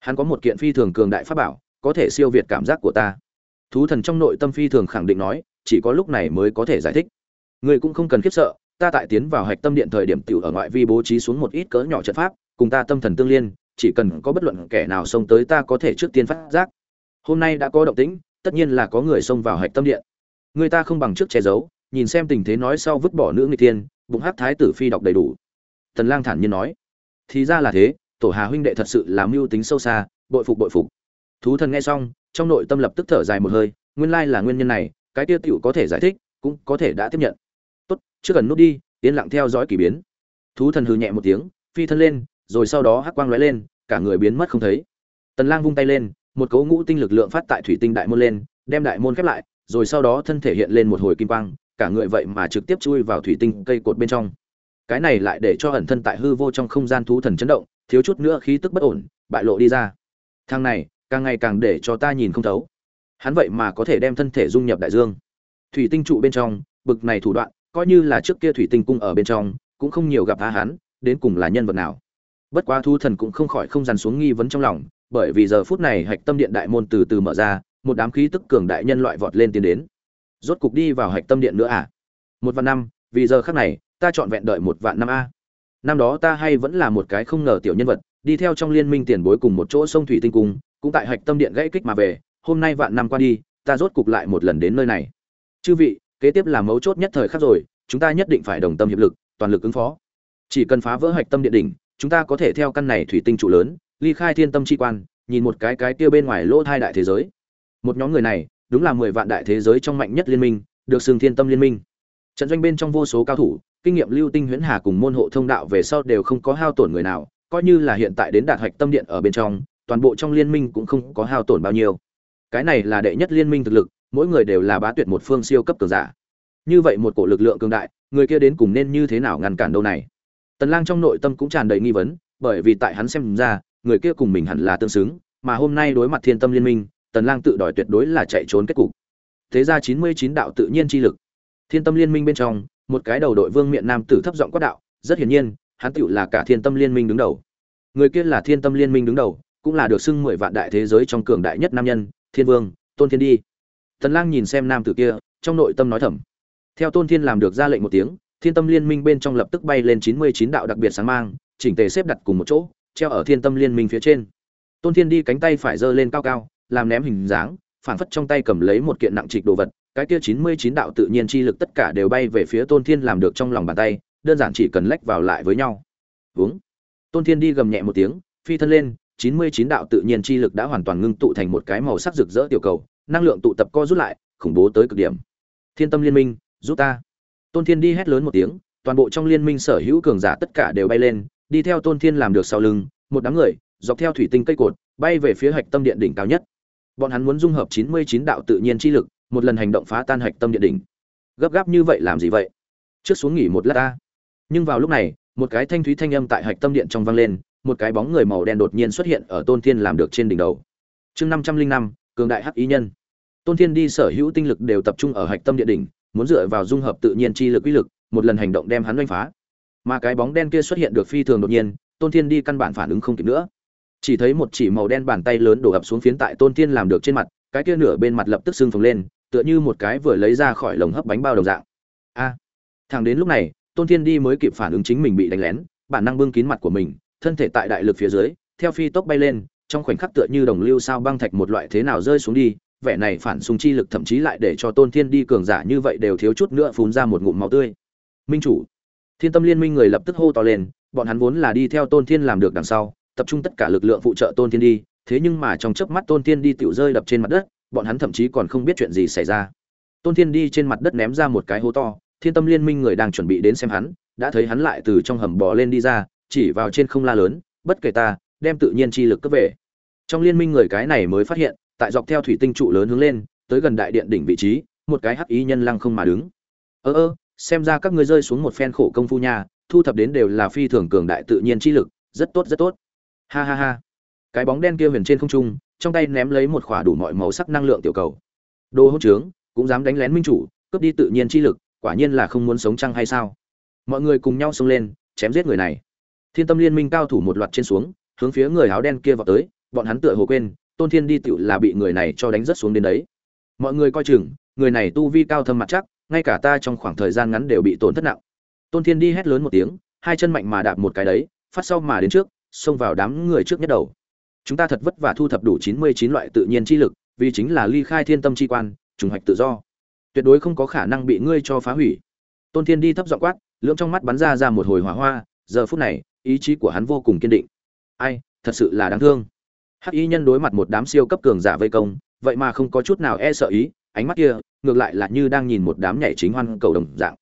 hắn có một kiện phi thường cường đại pháp bảo, có thể siêu việt cảm giác của ta. Thú thần trong nội tâm phi thường khẳng định nói, chỉ có lúc này mới có thể giải thích. Người cũng không cần khiếp sợ, ta tại tiến vào hạch tâm điện thời điểm tiểu ở ngoại vi bố trí xuống một ít cỡ nhỏ trận pháp, cùng ta tâm thần tương liên, chỉ cần có bất luận kẻ nào xông tới ta có thể trước tiên phát giác. Hôm nay đã có động tĩnh, tất nhiên là có người xông vào hạch tâm điện. Người ta không bằng trước che giấu, nhìn xem tình thế nói sau vứt bỏ nữ người tiên bụng hát thái tử phi đọc đầy đủ. Tần lang thản nhiên nói. Thì ra là thế tổ hà huynh đệ thật sự là mưu tính sâu xa, bội phục bội phục. Thú thần nghe xong, trong nội tâm lập tức thở dài một hơi, nguyên lai là nguyên nhân này, cái tiêu tiểu có thể giải thích, cũng có thể đã tiếp nhận. Tốt, chưa cần nút đi, yên lặng theo dõi kỳ biến. Thú thần hừ nhẹ một tiếng, phi thân lên, rồi sau đó hắc quang lóe lên, cả người biến mất không thấy. Tần lang vung tay lên, một cấu ngũ tinh lực lượng phát tại thủy tinh đại môn lên, đem đại môn khép lại, rồi sau đó thân thể hiện lên một hồi kim quang, cả người vậy mà trực tiếp chui vào thủy tinh cây cột bên trong. Cái này lại để cho ẩn thân tại hư vô trong không gian thú thần chấn động thiếu chút nữa khí tức bất ổn, bại lộ đi ra. Thang này, càng ngày càng để cho ta nhìn không thấu. Hắn vậy mà có thể đem thân thể dung nhập đại dương. Thủy tinh trụ bên trong, bực này thủ đoạn, coi như là trước kia thủy tinh cung ở bên trong, cũng không nhiều gặp tha hắn, đến cùng là nhân vật nào. Bất quá thu thần cũng không khỏi không dằn xuống nghi vấn trong lòng, bởi vì giờ phút này hạch tâm điện đại môn từ từ mở ra, một đám khí tức cường đại nhân loại vọt lên tiến đến. Rốt cục đi vào hạch tâm điện nữa à? Một vạn năm, vì giờ khác này, ta chọn vẹn đợi một vạn năm a năm đó ta hay vẫn là một cái không ngờ tiểu nhân vật, đi theo trong liên minh tiền bối cùng một chỗ sông thủy tinh cung, cũng tại hạch tâm điện gãy kích mà về, hôm nay vạn năm qua đi, ta rốt cục lại một lần đến nơi này. Chư vị, kế tiếp là mấu chốt nhất thời khắc rồi, chúng ta nhất định phải đồng tâm hiệp lực, toàn lực ứng phó. Chỉ cần phá vỡ hạch tâm điện đỉnh, chúng ta có thể theo căn này thủy tinh trụ lớn, ly khai thiên tâm chi quan, nhìn một cái cái kia bên ngoài lỗ thai đại thế giới. Một nhóm người này, đúng là mười vạn đại thế giới trong mạnh nhất liên minh, được xưng thiên tâm liên minh. Trận doanh bên trong vô số cao thủ kinh nghiệm lưu tinh huyễn hà cùng môn hộ thông đạo về sau đều không có hao tổn người nào, coi như là hiện tại đến đạt hạch tâm điện ở bên trong, toàn bộ trong liên minh cũng không có hao tổn bao nhiêu. Cái này là đệ nhất liên minh thực lực, mỗi người đều là bá tuyệt một phương siêu cấp cường giả. Như vậy một cổ lực lượng cường đại, người kia đến cùng nên như thế nào ngăn cản đâu này? Tần lang trong nội tâm cũng tràn đầy nghi vấn, bởi vì tại hắn xem ra, người kia cùng mình hẳn là tương xứng, mà hôm nay đối mặt thiên tâm liên minh, tần lang tự đòi tuyệt đối là chạy trốn kết cục. Thế ra 99 đạo tự nhiên chi lực. Thiên tâm liên minh bên trong một cái đầu đội vương miện nam tử thấp giọng quát đạo, rất hiển nhiên, hắn tựu là cả thiên tâm liên minh đứng đầu. Người kia là thiên tâm liên minh đứng đầu, cũng là được xưng mười vạn đại thế giới trong cường đại nhất nam nhân, thiên vương, tôn thiên đi. Tần lang nhìn xem nam tử kia, trong nội tâm nói thầm. Theo tôn thiên làm được ra lệnh một tiếng, thiên tâm liên minh bên trong lập tức bay lên 99 đạo đặc biệt sáng mang, chỉnh tề xếp đặt cùng một chỗ, treo ở thiên tâm liên minh phía trên. Tôn thiên đi cánh tay phải giơ lên cao cao, làm ném hình dáng phản phất trong tay cầm lấy một kiện nặng trịch đồ vật cái kia 99 đạo tự nhiên chi lực tất cả đều bay về phía tôn thiên làm được trong lòng bàn tay, đơn giản chỉ cần lách vào lại với nhau. Uống tôn thiên đi gầm nhẹ một tiếng, phi thân lên 99 đạo tự nhiên chi lực đã hoàn toàn ngưng tụ thành một cái màu sắc rực rỡ tiểu cầu, năng lượng tụ tập co rút lại, khủng bố tới cực điểm. Thiên tâm liên minh, giúp ta. Tôn thiên đi hét lớn một tiếng, toàn bộ trong liên minh sở hữu cường giả tất cả đều bay lên, đi theo tôn thiên làm được sau lưng, một đám người, dọc theo thủy tinh cây cột, bay về phía hạch tâm điện đỉnh cao nhất. Bọn hắn muốn dung hợp 99 đạo tự nhiên chi lực một lần hành động phá tan hạch tâm điện đỉnh. Gấp gáp như vậy làm gì vậy? Trước xuống nghỉ một lát ta. Nhưng vào lúc này, một cái thanh thúy thanh âm tại hạch tâm điện trong vang lên, một cái bóng người màu đen đột nhiên xuất hiện ở tôn thiên làm được trên đỉnh đầu. Chương năm trăm linh năm, cường đại hắc ý nhân. Tôn thiên đi sở hữu tinh lực đều tập trung ở hạch tâm địa đỉnh, muốn dựa vào dung hợp tự nhiên chi lực uy lực, một lần hành động đem hắn đánh phá. Mà cái bóng đen kia xuất hiện được phi thường đột nhiên, tôn thiên đi căn bản phản ứng không kịp nữa. Chỉ thấy một chỉ màu đen bàn tay lớn đổ ập xuống phiến tại tôn thiên làm được trên mặt, cái kia nửa bên mặt lập tức sưng phồng lên tựa như một cái vừa lấy ra khỏi lồng hấp bánh bao đồng dạng. A, thằng đến lúc này, tôn thiên đi mới kịp phản ứng chính mình bị đánh lén, bản năng bưng kín mặt của mình, thân thể tại đại lực phía dưới, theo phi tốc bay lên, trong khoảnh khắc tựa như đồng lưu sao băng thạch một loại thế nào rơi xuống đi, vẻ này phản xung chi lực thậm chí lại để cho tôn thiên đi cường giả như vậy đều thiếu chút nữa phun ra một ngụm máu tươi. Minh chủ, thiên tâm liên minh người lập tức hô to lên, bọn hắn vốn là đi theo tôn thiên làm được đằng sau, tập trung tất cả lực lượng phụ trợ tôn thiên đi, thế nhưng mà trong chớp mắt tôn thiên đi tiểu rơi đập trên mặt đất bọn hắn thậm chí còn không biết chuyện gì xảy ra. Tôn thiên đi trên mặt đất ném ra một cái hố to, thiên tâm liên minh người đang chuẩn bị đến xem hắn, đã thấy hắn lại từ trong hầm bò lên đi ra, chỉ vào trên không la lớn, bất kể ta, đem tự nhiên chi lực cướp về. Trong liên minh người cái này mới phát hiện, tại dọc theo thủy tinh trụ lớn hướng lên, tới gần đại điện đỉnh vị trí, một cái hắc ý nhân lăng không mà đứng. Ơ ơ, xem ra các ngươi rơi xuống một phen khổ công phu nha, thu thập đến đều là phi thường cường đại tự nhiên chi lực, rất tốt rất tốt. Ha ha ha. Cái bóng đen kia huyền trên không trung trong tay ném lấy một khỏa đủ mọi màu sắc năng lượng tiểu cầu. Đồ hỗn trướng, cũng dám đánh lén minh chủ, cướp đi tự nhiên chi lực, quả nhiên là không muốn sống chăng hay sao? Mọi người cùng nhau xông lên, chém giết người này. Thiên tâm liên minh cao thủ một loạt trên xuống, hướng phía người áo đen kia vào tới, bọn hắn tựa hồ quên, tôn thiên đi tựu là bị người này cho đánh rất xuống đến đấy. Mọi người coi chừng, người này tu vi cao thâm mặt chắc, ngay cả ta trong khoảng thời gian ngắn đều bị tổn thất nặng. Tôn thiên đi hét lớn một tiếng, hai chân mạnh mà đạp một cái đấy, phát sau mà đến trước, xông vào đám người trước nhất đầu chúng ta thật vất vả thu thập đủ chín mươi chín loại tự nhiên chi lực, vì chính là ly khai thiên tâm chi quan, trùng hoạch tự do. Tuyệt đối không có khả năng bị ngươi cho phá hủy. Tôn thiên đi thấp giọng quát, lưỡng trong mắt bắn ra ra một hồi hỏa hoa, giờ phút này, ý chí của hắn vô cùng kiên định. Ai, thật sự là đáng thương. Hắc y nhân đối mặt một đám siêu cấp cường giả vây công, vậy mà không có chút nào e sợ ý, ánh mắt kia, ngược lại là như đang nhìn một đám nhảy chính hoan cầu đồng dạng.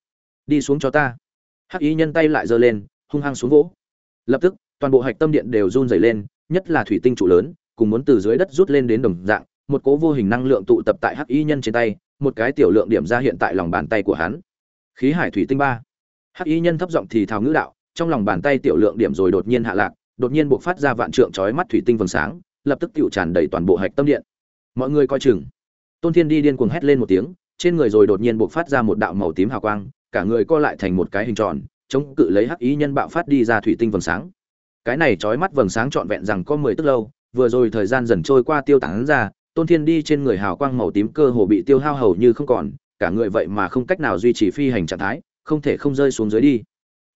Đi xuống cho ta. Hắc y nhân tay lại giơ lên, hung hăng xuống vỗ. Lập tức, toàn bộ hạch tâm điện đều run rẩy lên nhất là thủy tinh trụ lớn, cùng muốn từ dưới đất rút lên đến đồng dạng, một cố vô hình năng lượng tụ tập tại hắc y nhân trên tay, một cái tiểu lượng điểm ra hiện tại lòng bàn tay của hắn. Khí hải thủy tinh ba. Hắc y nhân thấp giọng thì thào ngữ đạo, trong lòng bàn tay tiểu lượng điểm rồi đột nhiên hạ lạc, đột nhiên buộc phát ra vạn trượng chói mắt thủy tinh vầng sáng, lập tức tụ tràn đầy toàn bộ hạch tâm điện. Mọi người coi chừng. Tôn thiên đi điên cuồng hét lên một tiếng, trên người rồi đột nhiên buộc phát ra một đạo màu tím hào quang, cả người co lại thành một cái hình tròn, chống cự lấy hắc Y nhân bạo phát đi ra thủy tinh vầng sáng cái này chói mắt vầng sáng trọn vẹn rằng có mười tức lâu, vừa rồi thời gian dần trôi qua tiêu tán ra, tôn thiên đi trên người hào quang màu tím cơ hồ bị tiêu hao hầu như không còn, cả người vậy mà không cách nào duy trì phi hành trạng thái, không thể không rơi xuống dưới đi.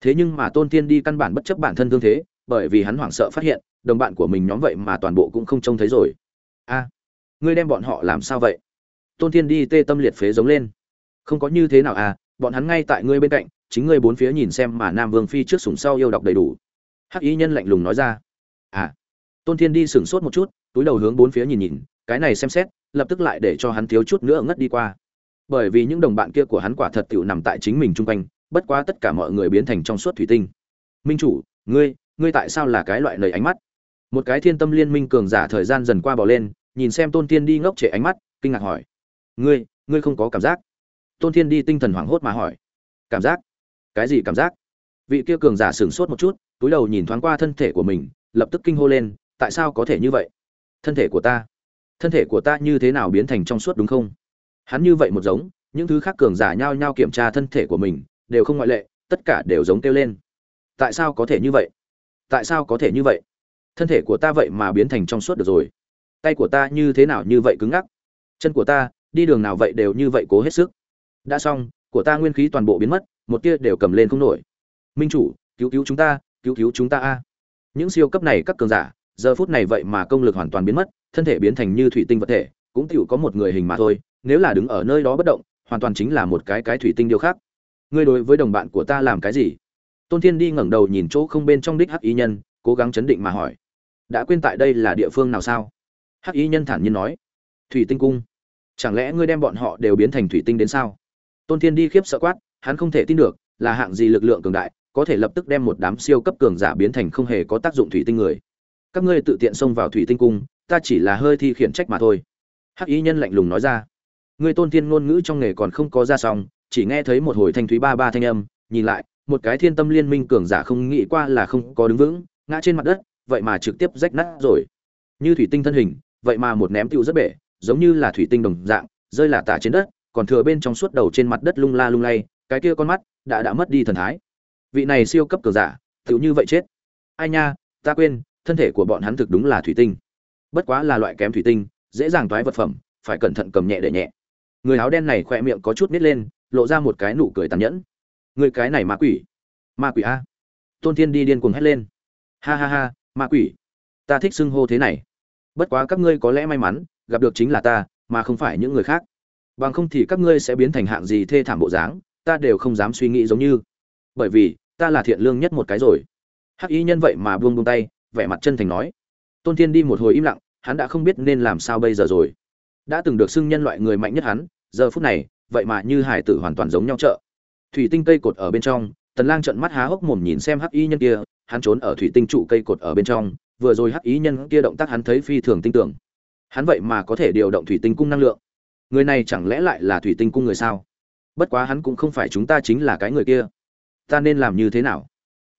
Thế nhưng mà tôn thiên đi căn bản bất chấp bản thân thương thế, bởi vì hắn hoảng sợ phát hiện, đồng bạn của mình nhóm vậy mà toàn bộ cũng không trông thấy rồi. A, ngươi đem bọn họ làm sao vậy? Tôn thiên đi tê tâm liệt phế giống lên. Không có như thế nào à bọn hắn ngay tại ngươi bên cạnh, chính ngươi bốn phía nhìn xem mà nam vương phi trước sùng sau yêu đọc đầy đủ hắc y nhân lạnh lùng nói ra. À tôn thiên đi sửng sốt một chút, túi đầu hướng bốn phía nhìn nhìn, cái này xem xét, lập tức lại để cho hắn thiếu chút nữa ngất đi qua. Bởi vì những đồng bạn kia của hắn quả thật tựu nằm tại chính mình chung quanh, bất quá tất cả mọi người biến thành trong suốt thủy tinh. Minh chủ, ngươi ngươi tại sao là cái loại lời ánh mắt? Một cái thiên tâm liên minh cường giả thời gian dần qua bỏ lên, nhìn xem tôn thiên đi ngốc trệ ánh mắt, kinh ngạc hỏi. Ngươi ngươi không có cảm giác? Tôn thiên đi tinh thần hoảng hốt mà hỏi. Cảm giác? Cái gì cảm giác? Vị kia cường giả sửng sốt một chút túi đầu nhìn thoáng qua thân thể của mình, lập tức kinh hô lên, tại sao có thể như vậy? Thân thể của ta, thân thể của ta như thế nào biến thành trong suốt đúng không? Hắn như vậy một giống, những thứ khác cường giả nhao nhao kiểm tra thân thể của mình, đều không ngoại lệ, tất cả đều giống kêu lên. Tại sao có thể như vậy? Tại sao có thể như vậy? Thân thể của ta vậy mà biến thành trong suốt được rồi. Tay của ta như thế nào như vậy cứng ngắc? Chân của ta, đi đường nào vậy đều như vậy cố hết sức. Đã xong, của ta nguyên khí toàn bộ biến mất, một tia đều cầm lên không nổi. Minh chủ, cứu cứu chúng ta cứu cứu chúng ta a. Những siêu cấp này các cường giả, giờ phút này vậy mà công lực hoàn toàn biến mất, thân thể biến thành như thủy tinh vật thể, cũng tựu có một người hình mà thôi, nếu là đứng ở nơi đó bất động, hoàn toàn chính là một cái cái thủy tinh điều khác ngươi đối với đồng bạn của ta làm cái gì? Tôn thiên đi ngẩng đầu nhìn chỗ không bên trong đích hắc ý nhân, cố gắng chấn định mà hỏi. Đã quên tại đây là địa phương nào sao? Hắc ý nhân thản nhiên nói. Thủy tinh cung. Chẳng lẽ ngươi đem bọn họ đều biến thành thủy tinh đến sao? Tôn thiên đi khiếp sợ quát, hắn không thể tin được, là hạng gì lực lượng cường đại có thể lập tức đem một đám siêu cấp cường giả biến thành không hề có tác dụng thủy tinh người. Các ngươi tự tiện xông vào thủy tinh cung, ta chỉ là hơi thi khiển trách mà thôi. Hắc ý nhân lạnh lùng nói ra. Người tôn thiên ngôn ngữ trong nghề còn không có ra xong, chỉ nghe thấy một hồi thanh thúy ba ba thanh âm, nhìn lại, một cái thiên tâm liên minh cường giả không nghĩ qua là không có đứng vững, ngã trên mặt đất, vậy mà trực tiếp rách nát rồi. Như thủy tinh thân hình, vậy mà một ném tựu rất bể, giống như là thủy tinh đồng dạng, rơi là tả trên đất, còn thừa bên trong suốt đầu trên mặt đất lung la lung lay, cái kia con mắt đã đã mất đi thần thái vị này siêu cấp cường giả, tựu như vậy chết. Ai nha, ta quên, thân thể của bọn hắn thực đúng là thủy tinh. Bất quá là loại kém thủy tinh, dễ dàng toái vật phẩm, phải cẩn thận cầm nhẹ để nhẹ. Người áo đen này khỏe miệng có chút nít lên, lộ ra một cái nụ cười tàn nhẫn. Người cái này ma quỷ. Ma quỷ a. Tôn thiên đi điên cuồng hét lên. Ha ha ha, ma quỷ. Ta thích xưng hô thế này. Bất quá các ngươi có lẽ may mắn, gặp được chính là ta, mà không phải những người khác. Bằng không thì các ngươi sẽ biến thành hạng gì thê thảm bộ dáng, ta đều không dám suy nghĩ giống như. Bởi vì ta là thiện lương nhất một cái rồi. Hắc y nhân vậy mà buông buông tay, vẻ mặt chân thành nói. Tôn thiên đi một hồi im lặng, hắn đã không biết nên làm sao bây giờ rồi. Đã từng được xưng nhân loại người mạnh nhất hắn, giờ phút này, vậy mà như hải tử hoàn toàn giống nhau chợ. Thủy tinh cây cột ở bên trong, tần lang trợn mắt há hốc mồm nhìn xem hắc y nhân kia, hắn trốn ở thủy tinh trụ cây cột ở bên trong, vừa rồi hắc y nhân kia động tác hắn thấy phi thường tinh tưởng hắn vậy mà có thể điều động thủy tinh cung năng lượng. Người này chẳng lẽ lại là thủy tinh cung người sao? Bất quá hắn cũng không phải chúng ta chính là cái người kia ta nên làm như thế nào?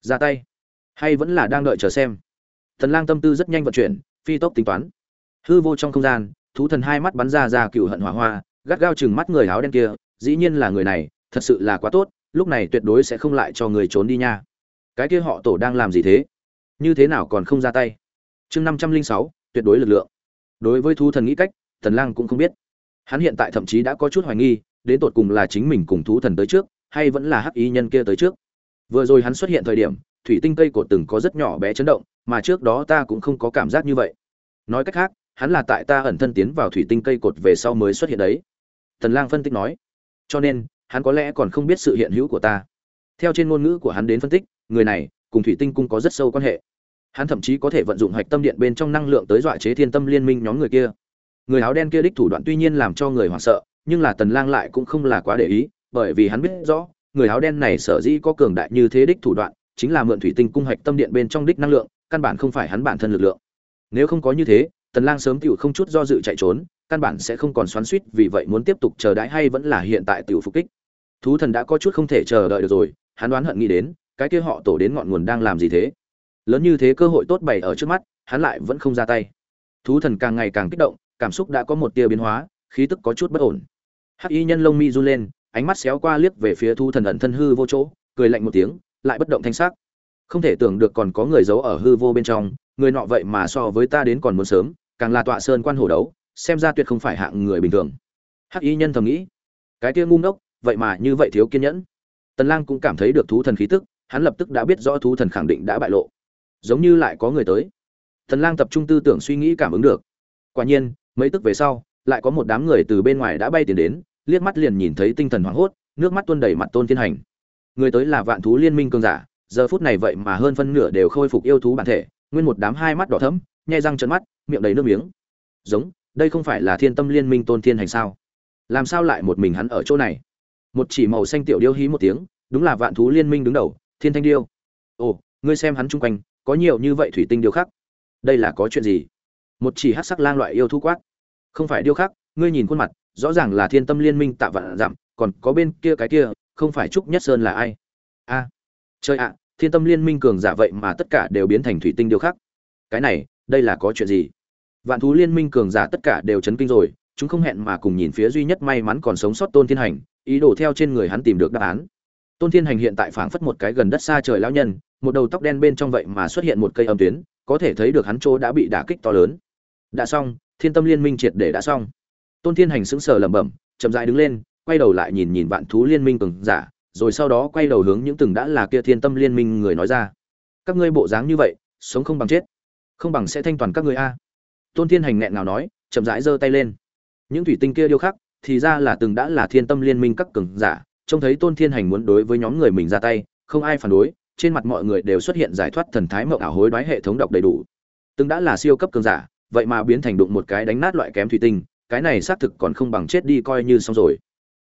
Ra tay. Hay vẫn là đang đợi chờ xem. Thần lang tâm tư rất nhanh vận chuyển, phi tốc tính toán. Hư vô trong không gian, thú thần hai mắt bắn ra ra cựu hận hỏa hoa, gắt gao chừng mắt người áo đen kia, dĩ nhiên là người này, thật sự là quá tốt, lúc này tuyệt đối sẽ không lại cho người trốn đi nha. Cái kia họ tổ đang làm gì thế? Như thế nào còn không ra tay? Chương năm trăm linh sáu, tuyệt đối lực lượng. Đối với thú thần nghĩ cách, thần lang cũng không biết. Hắn hiện tại thậm chí đã có chút hoài nghi, đến tột cùng là chính mình cùng thú thần tới trước hay vẫn là hắc y nhân kia tới trước? Vừa rồi hắn xuất hiện thời điểm, thủy tinh cây cột từng có rất nhỏ bé chấn động, mà trước đó ta cũng không có cảm giác như vậy. Nói cách khác, hắn là tại ta ẩn thân tiến vào thủy tinh cây cột về sau mới xuất hiện đấy. Tần lang phân tích nói. Cho nên, hắn có lẽ còn không biết sự hiện hữu của ta. Theo trên ngôn ngữ của hắn đến phân tích, người này cùng thủy tinh cung có rất sâu quan hệ. Hắn thậm chí có thể vận dụng hạch tâm điện bên trong năng lượng tới dọa chế thiên tâm liên minh nhóm người kia. Người áo đen kia đích thủ đoạn tuy nhiên làm cho người hoảng sợ, nhưng là tần lang lại cũng không là quá để ý bởi vì hắn biết rõ, người áo đen này sở dĩ có cường đại như thế đích thủ đoạn, chính là mượn thủy tinh cung hạch tâm điện bên trong đích năng lượng, căn bản không phải hắn bản thân lực lượng. Nếu không có như thế, tần lang sớm tiểu không chút do dự chạy trốn, căn bản sẽ không còn xoắn xuýt, vì vậy muốn tiếp tục chờ đãi hay vẫn là hiện tại tiểu phục kích. Thú thần đã có chút không thể chờ đợi được rồi, hắn đoán hận nghĩ đến, cái kia họ tổ đến ngọn nguồn đang làm gì thế? Lớn như thế cơ hội tốt bày ở trước mắt, hắn lại vẫn không ra tay. Thú thần càng ngày càng kích động, cảm xúc đã có một tia biến hóa, khí tức có chút bất ổn. Hắc y nhân lông mi run lên ánh mắt xéo qua liếc về phía thu thần ẩn thân hư vô chỗ, cười lạnh một tiếng, lại bất động thanh sắc. Không thể tưởng được còn có người giấu ở hư vô bên trong, người nọ vậy mà so với ta đến còn muốn sớm, càng là tọa sơn quan hổ đấu, xem ra tuyệt không phải hạng người bình thường. Hắc y nhân thầm nghĩ, cái kia ngu ngốc, vậy mà như vậy thiếu kiên nhẫn. Tần lang cũng cảm thấy được thú thần khí tức, hắn lập tức đã biết rõ thú thần khẳng định đã bại lộ. Giống như lại có người tới. Tần lang tập trung tư tưởng suy nghĩ cảm ứng được. Quả nhiên, mấy tức về sau, lại có một đám người từ bên ngoài đã bay tiền đến liếc mắt liền nhìn thấy tinh thần hoảng hốt, nước mắt tuôn đầy mặt tôn thiên hành. Người tới là vạn thú liên minh cường giả, giờ phút này vậy mà hơn phân nửa đều khôi phục yêu thú bản thể, nguyên một đám hai mắt đỏ thẫm, nhai răng trợn mắt, miệng đầy nước miếng. Giống, đây không phải là thiên tâm liên minh tôn thiên hành sao? Làm sao lại một mình hắn ở chỗ này? Một chỉ màu xanh tiểu điêu hí một tiếng, đúng là vạn thú liên minh đứng đầu, thiên thanh điêu. Ồ, ngươi xem hắn chung quanh, có nhiều như vậy thủy tinh điêu khắc. Đây là có chuyện gì? Một chỉ hát sắc lang loại yêu thú quát. Không phải điêu khắc ngươi nhìn khuôn mặt rõ ràng là thiên tâm liên minh tạ vạn dặm còn có bên kia cái kia không phải trúc nhất sơn là ai? A à, ạ thiên tâm liên minh cường giả vậy mà tất cả đều biến thành thủy tinh điều khác. cái này đây là có chuyện gì? Vạn thú liên minh cường giả tất cả đều chấn kinh rồi chúng không hẹn mà cùng nhìn phía duy nhất may mắn còn sống sót tôn thiên hành ý đồ theo trên người hắn tìm được đáp án. Tôn thiên hành hiện tại phảng phất một cái gần đất xa trời lão nhân một đầu tóc đen bên trong vậy mà xuất hiện một cây âm tuyến có thể thấy được hắn chỗ đã bị đả kích to lớn. Đã xong thiên tâm liên minh triệt để đã xong tôn thiên hành sững sờ lẩm bẩm, chậm rãi đứng lên, quay đầu lại nhìn nhìn vạn thú liên minh cường giả, rồi sau đó quay đầu hướng những từng đã là kia thiên tâm liên minh người nói ra. Các ngươi bộ dáng như vậy, sống không bằng chết. Không bằng sẽ thanh toàn các ngươi a. Tôn thiên hành nghẹn ngào nói, chậm rãi giơ tay lên. Những thủy tinh kia điêu khắc, thì ra là từng đã là thiên tâm liên minh các cường giả, trông thấy tôn thiên hành muốn đối với nhóm người mình ra tay, không ai phản đối, trên mặt mọi người đều xuất hiện giải thoát thần thái mộng ảo hối đoái hệ thống độc đầy đủ. Từng đã là siêu cấp cường giả, vậy mà biến thành đụng một cái đánh nát loại kém thủy tinh cái này xác thực còn không bằng chết đi coi như xong rồi.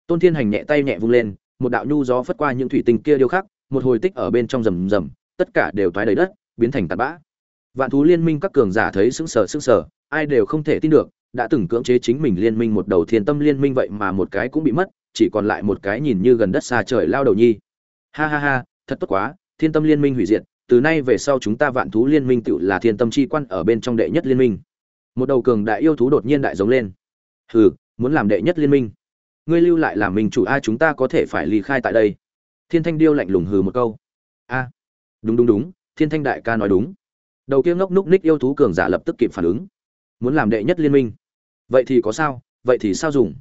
Tôn thiên hành nhẹ tay nhẹ vung lên, một đạo nhu gió phất qua những thủy tinh kia điêu khắc, một hồi tích ở bên trong rầm rầm, tất cả đều toái đầy đất, biến thành tạt bã. Vạn thú liên minh các cường giả thấy sững sờ sững sờ, ai đều không thể tin được, đã từng cưỡng chế chính mình liên minh một đầu thiên tâm liên minh vậy mà một cái cũng bị mất, chỉ còn lại một cái nhìn như gần đất xa trời lao đầu nhi. Ha ha ha, thật tốt quá, thiên tâm liên minh hủy diệt, từ nay về sau chúng ta vạn thú liên minh tự là thiên tâm chi quan ở bên trong đệ nhất liên minh. Một đầu cường đại yêu thú đột nhiên đại giống lên hừ, muốn làm đệ nhất liên minh. Ngươi lưu lại làm mình chủ a, chúng ta có thể phải ly khai tại đây. Thiên thanh điêu lạnh lùng hừ một câu. A. Đúng đúng đúng, thiên thanh đại ca nói đúng. Đầu kia ngốc núc ních yêu thú cường giả lập tức kịp phản ứng. Muốn làm đệ nhất liên minh. Vậy thì có sao, vậy thì sao dùng?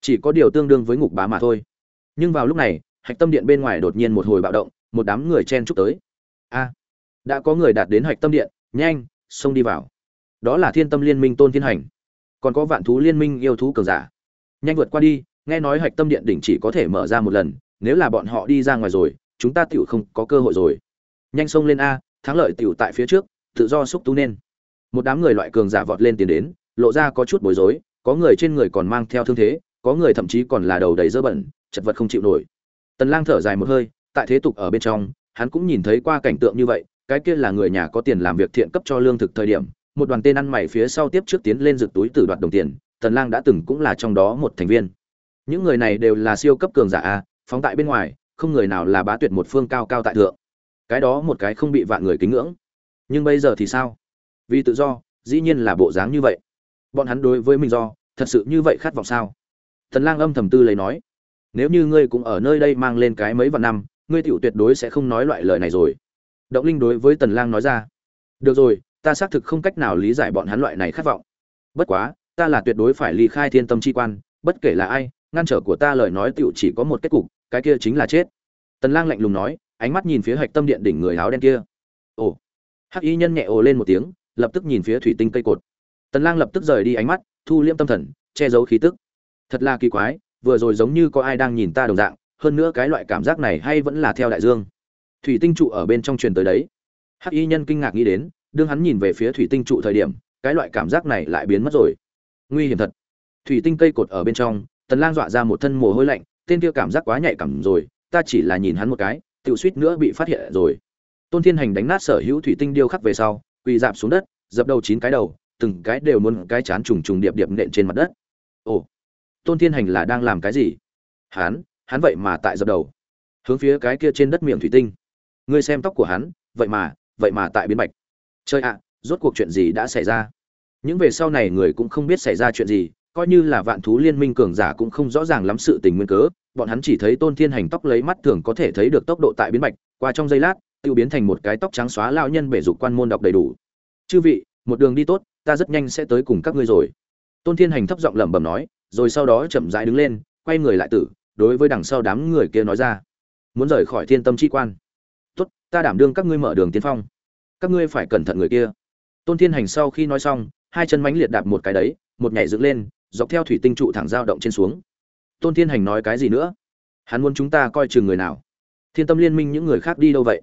Chỉ có điều tương đương với ngục bá mà thôi. Nhưng vào lúc này, hạch tâm điện bên ngoài đột nhiên một hồi bạo động, một đám người chen chúc tới. A. Đã có người đạt đến hạch tâm điện, nhanh, xông đi vào. Đó là thiên tâm liên minh tôn thiên hành còn có vạn thú liên minh yêu thú cường giả. Nhanh vượt qua đi, nghe nói hạch tâm điện đỉnh chỉ có thể mở ra một lần, nếu là bọn họ đi ra ngoài rồi, chúng ta tiểu không có cơ hội rồi. Nhanh xông lên a, thắng lợi tiểu tại phía trước, tự do xúc tú nên. Một đám người loại cường giả vọt lên tiến đến, lộ ra có chút bối rối, có người trên người còn mang theo thương thế, có người thậm chí còn là đầu đầy dơ bẩn, chật vật không chịu nổi. Tần lang thở dài một hơi, tại thế tục ở bên trong, hắn cũng nhìn thấy qua cảnh tượng như vậy, cái kia là người nhà có tiền làm việc thiện cấp cho lương thực thời điểm một đoàn tên ăn mày phía sau tiếp trước tiến lên rực túi tử đoạt đồng tiền, tần lang đã từng cũng là trong đó một thành viên. Những người này đều là siêu cấp cường giả a, phóng tại bên ngoài, không người nào là bá tuyệt một phương cao cao tại thượng. Cái đó một cái không bị vạn người kính ngưỡng. Nhưng bây giờ thì sao? Vì tự do, dĩ nhiên là bộ dáng như vậy. Bọn hắn đối với mình do, thật sự như vậy khát vọng sao? Thần lang âm thầm tư lấy nói, nếu như ngươi cũng ở nơi đây mang lên cái mấy vạn năm, ngươi tiểu tuyệt đối sẽ không nói loại lời này rồi. Động linh đối với tần lang nói ra, được rồi ta xác thực không cách nào lý giải bọn hắn loại này khát vọng. Bất quá, ta là tuyệt đối phải ly khai thiên tâm chi quan, bất kể là ai, ngăn trở của ta lời nói tựu chỉ có một kết cục, cái kia chính là chết. Tần lang lạnh lùng nói, ánh mắt nhìn phía hạch tâm điện đỉnh người áo đen kia. Ồ. Hắc y nhân nhẹ ồ lên một tiếng, lập tức nhìn phía thủy tinh cây cột. Tần lang lập tức rời đi ánh mắt, thu liễm tâm thần, che giấu khí tức. Thật là kỳ quái, vừa rồi giống như có ai đang nhìn ta đồng dạng, hơn nữa cái loại cảm giác này hay vẫn là theo đại dương. Thủy tinh trụ ở bên trong truyền tới đấy. Hắc y nhân kinh ngạc nghĩ đến đương hắn nhìn về phía thủy tinh trụ thời điểm, cái loại cảm giác này lại biến mất rồi. Nguy hiểm thật. Thủy tinh cây cột ở bên trong, tần lang dọa ra một thân mồ hôi lạnh, tên kia cảm giác quá nhạy cảm rồi, ta chỉ là nhìn hắn một cái, tiểu suýt nữa bị phát hiện rồi. Tôn thiên hành đánh nát sở hữu thủy tinh điêu khắc về sau, quỳ dạp xuống đất, dập đầu chín cái đầu, từng cái đều muốn cái chán trùng trùng điệp điệp nện trên mặt đất. Ồ, tôn thiên hành là đang làm cái gì? Hắn hắn vậy mà tại dập đầu. Hướng phía cái kia trên đất miệng thủy tinh. Ngươi xem tóc của hắn, vậy mà vậy mà tại biến bạch chơi ạ, rốt cuộc chuyện gì đã xảy ra? Những về sau này người cũng không biết xảy ra chuyện gì, coi như là vạn thú liên minh cường giả cũng không rõ ràng lắm sự tình nguyên cớ, bọn hắn chỉ thấy tôn thiên hành tóc lấy mắt thường có thể thấy được tốc độ tại biến bạch qua trong giây lát, tiêu biến thành một cái tóc trắng xóa lao nhân bể dục quan môn đọc đầy đủ. Chư vị, một đường đi tốt, ta rất nhanh sẽ tới cùng các ngươi rồi. Tôn thiên hành thấp giọng lẩm bẩm nói, rồi sau đó chậm rãi đứng lên, quay người lại tử, đối với đằng sau đám người kia nói ra, muốn rời khỏi thiên tâm chi quan. Tốt, ta đảm đương các ngươi mở đường tiên phong các ngươi phải cẩn thận người kia. Tôn thiên hành sau khi nói xong, hai chân mánh liệt đạp một cái đấy, một nhảy dựng lên, dọc theo thủy tinh trụ thẳng dao động trên xuống. Tôn thiên hành nói cái gì nữa? Hắn muốn chúng ta coi chừng người nào? Thiên tâm liên minh những người khác đi đâu vậy?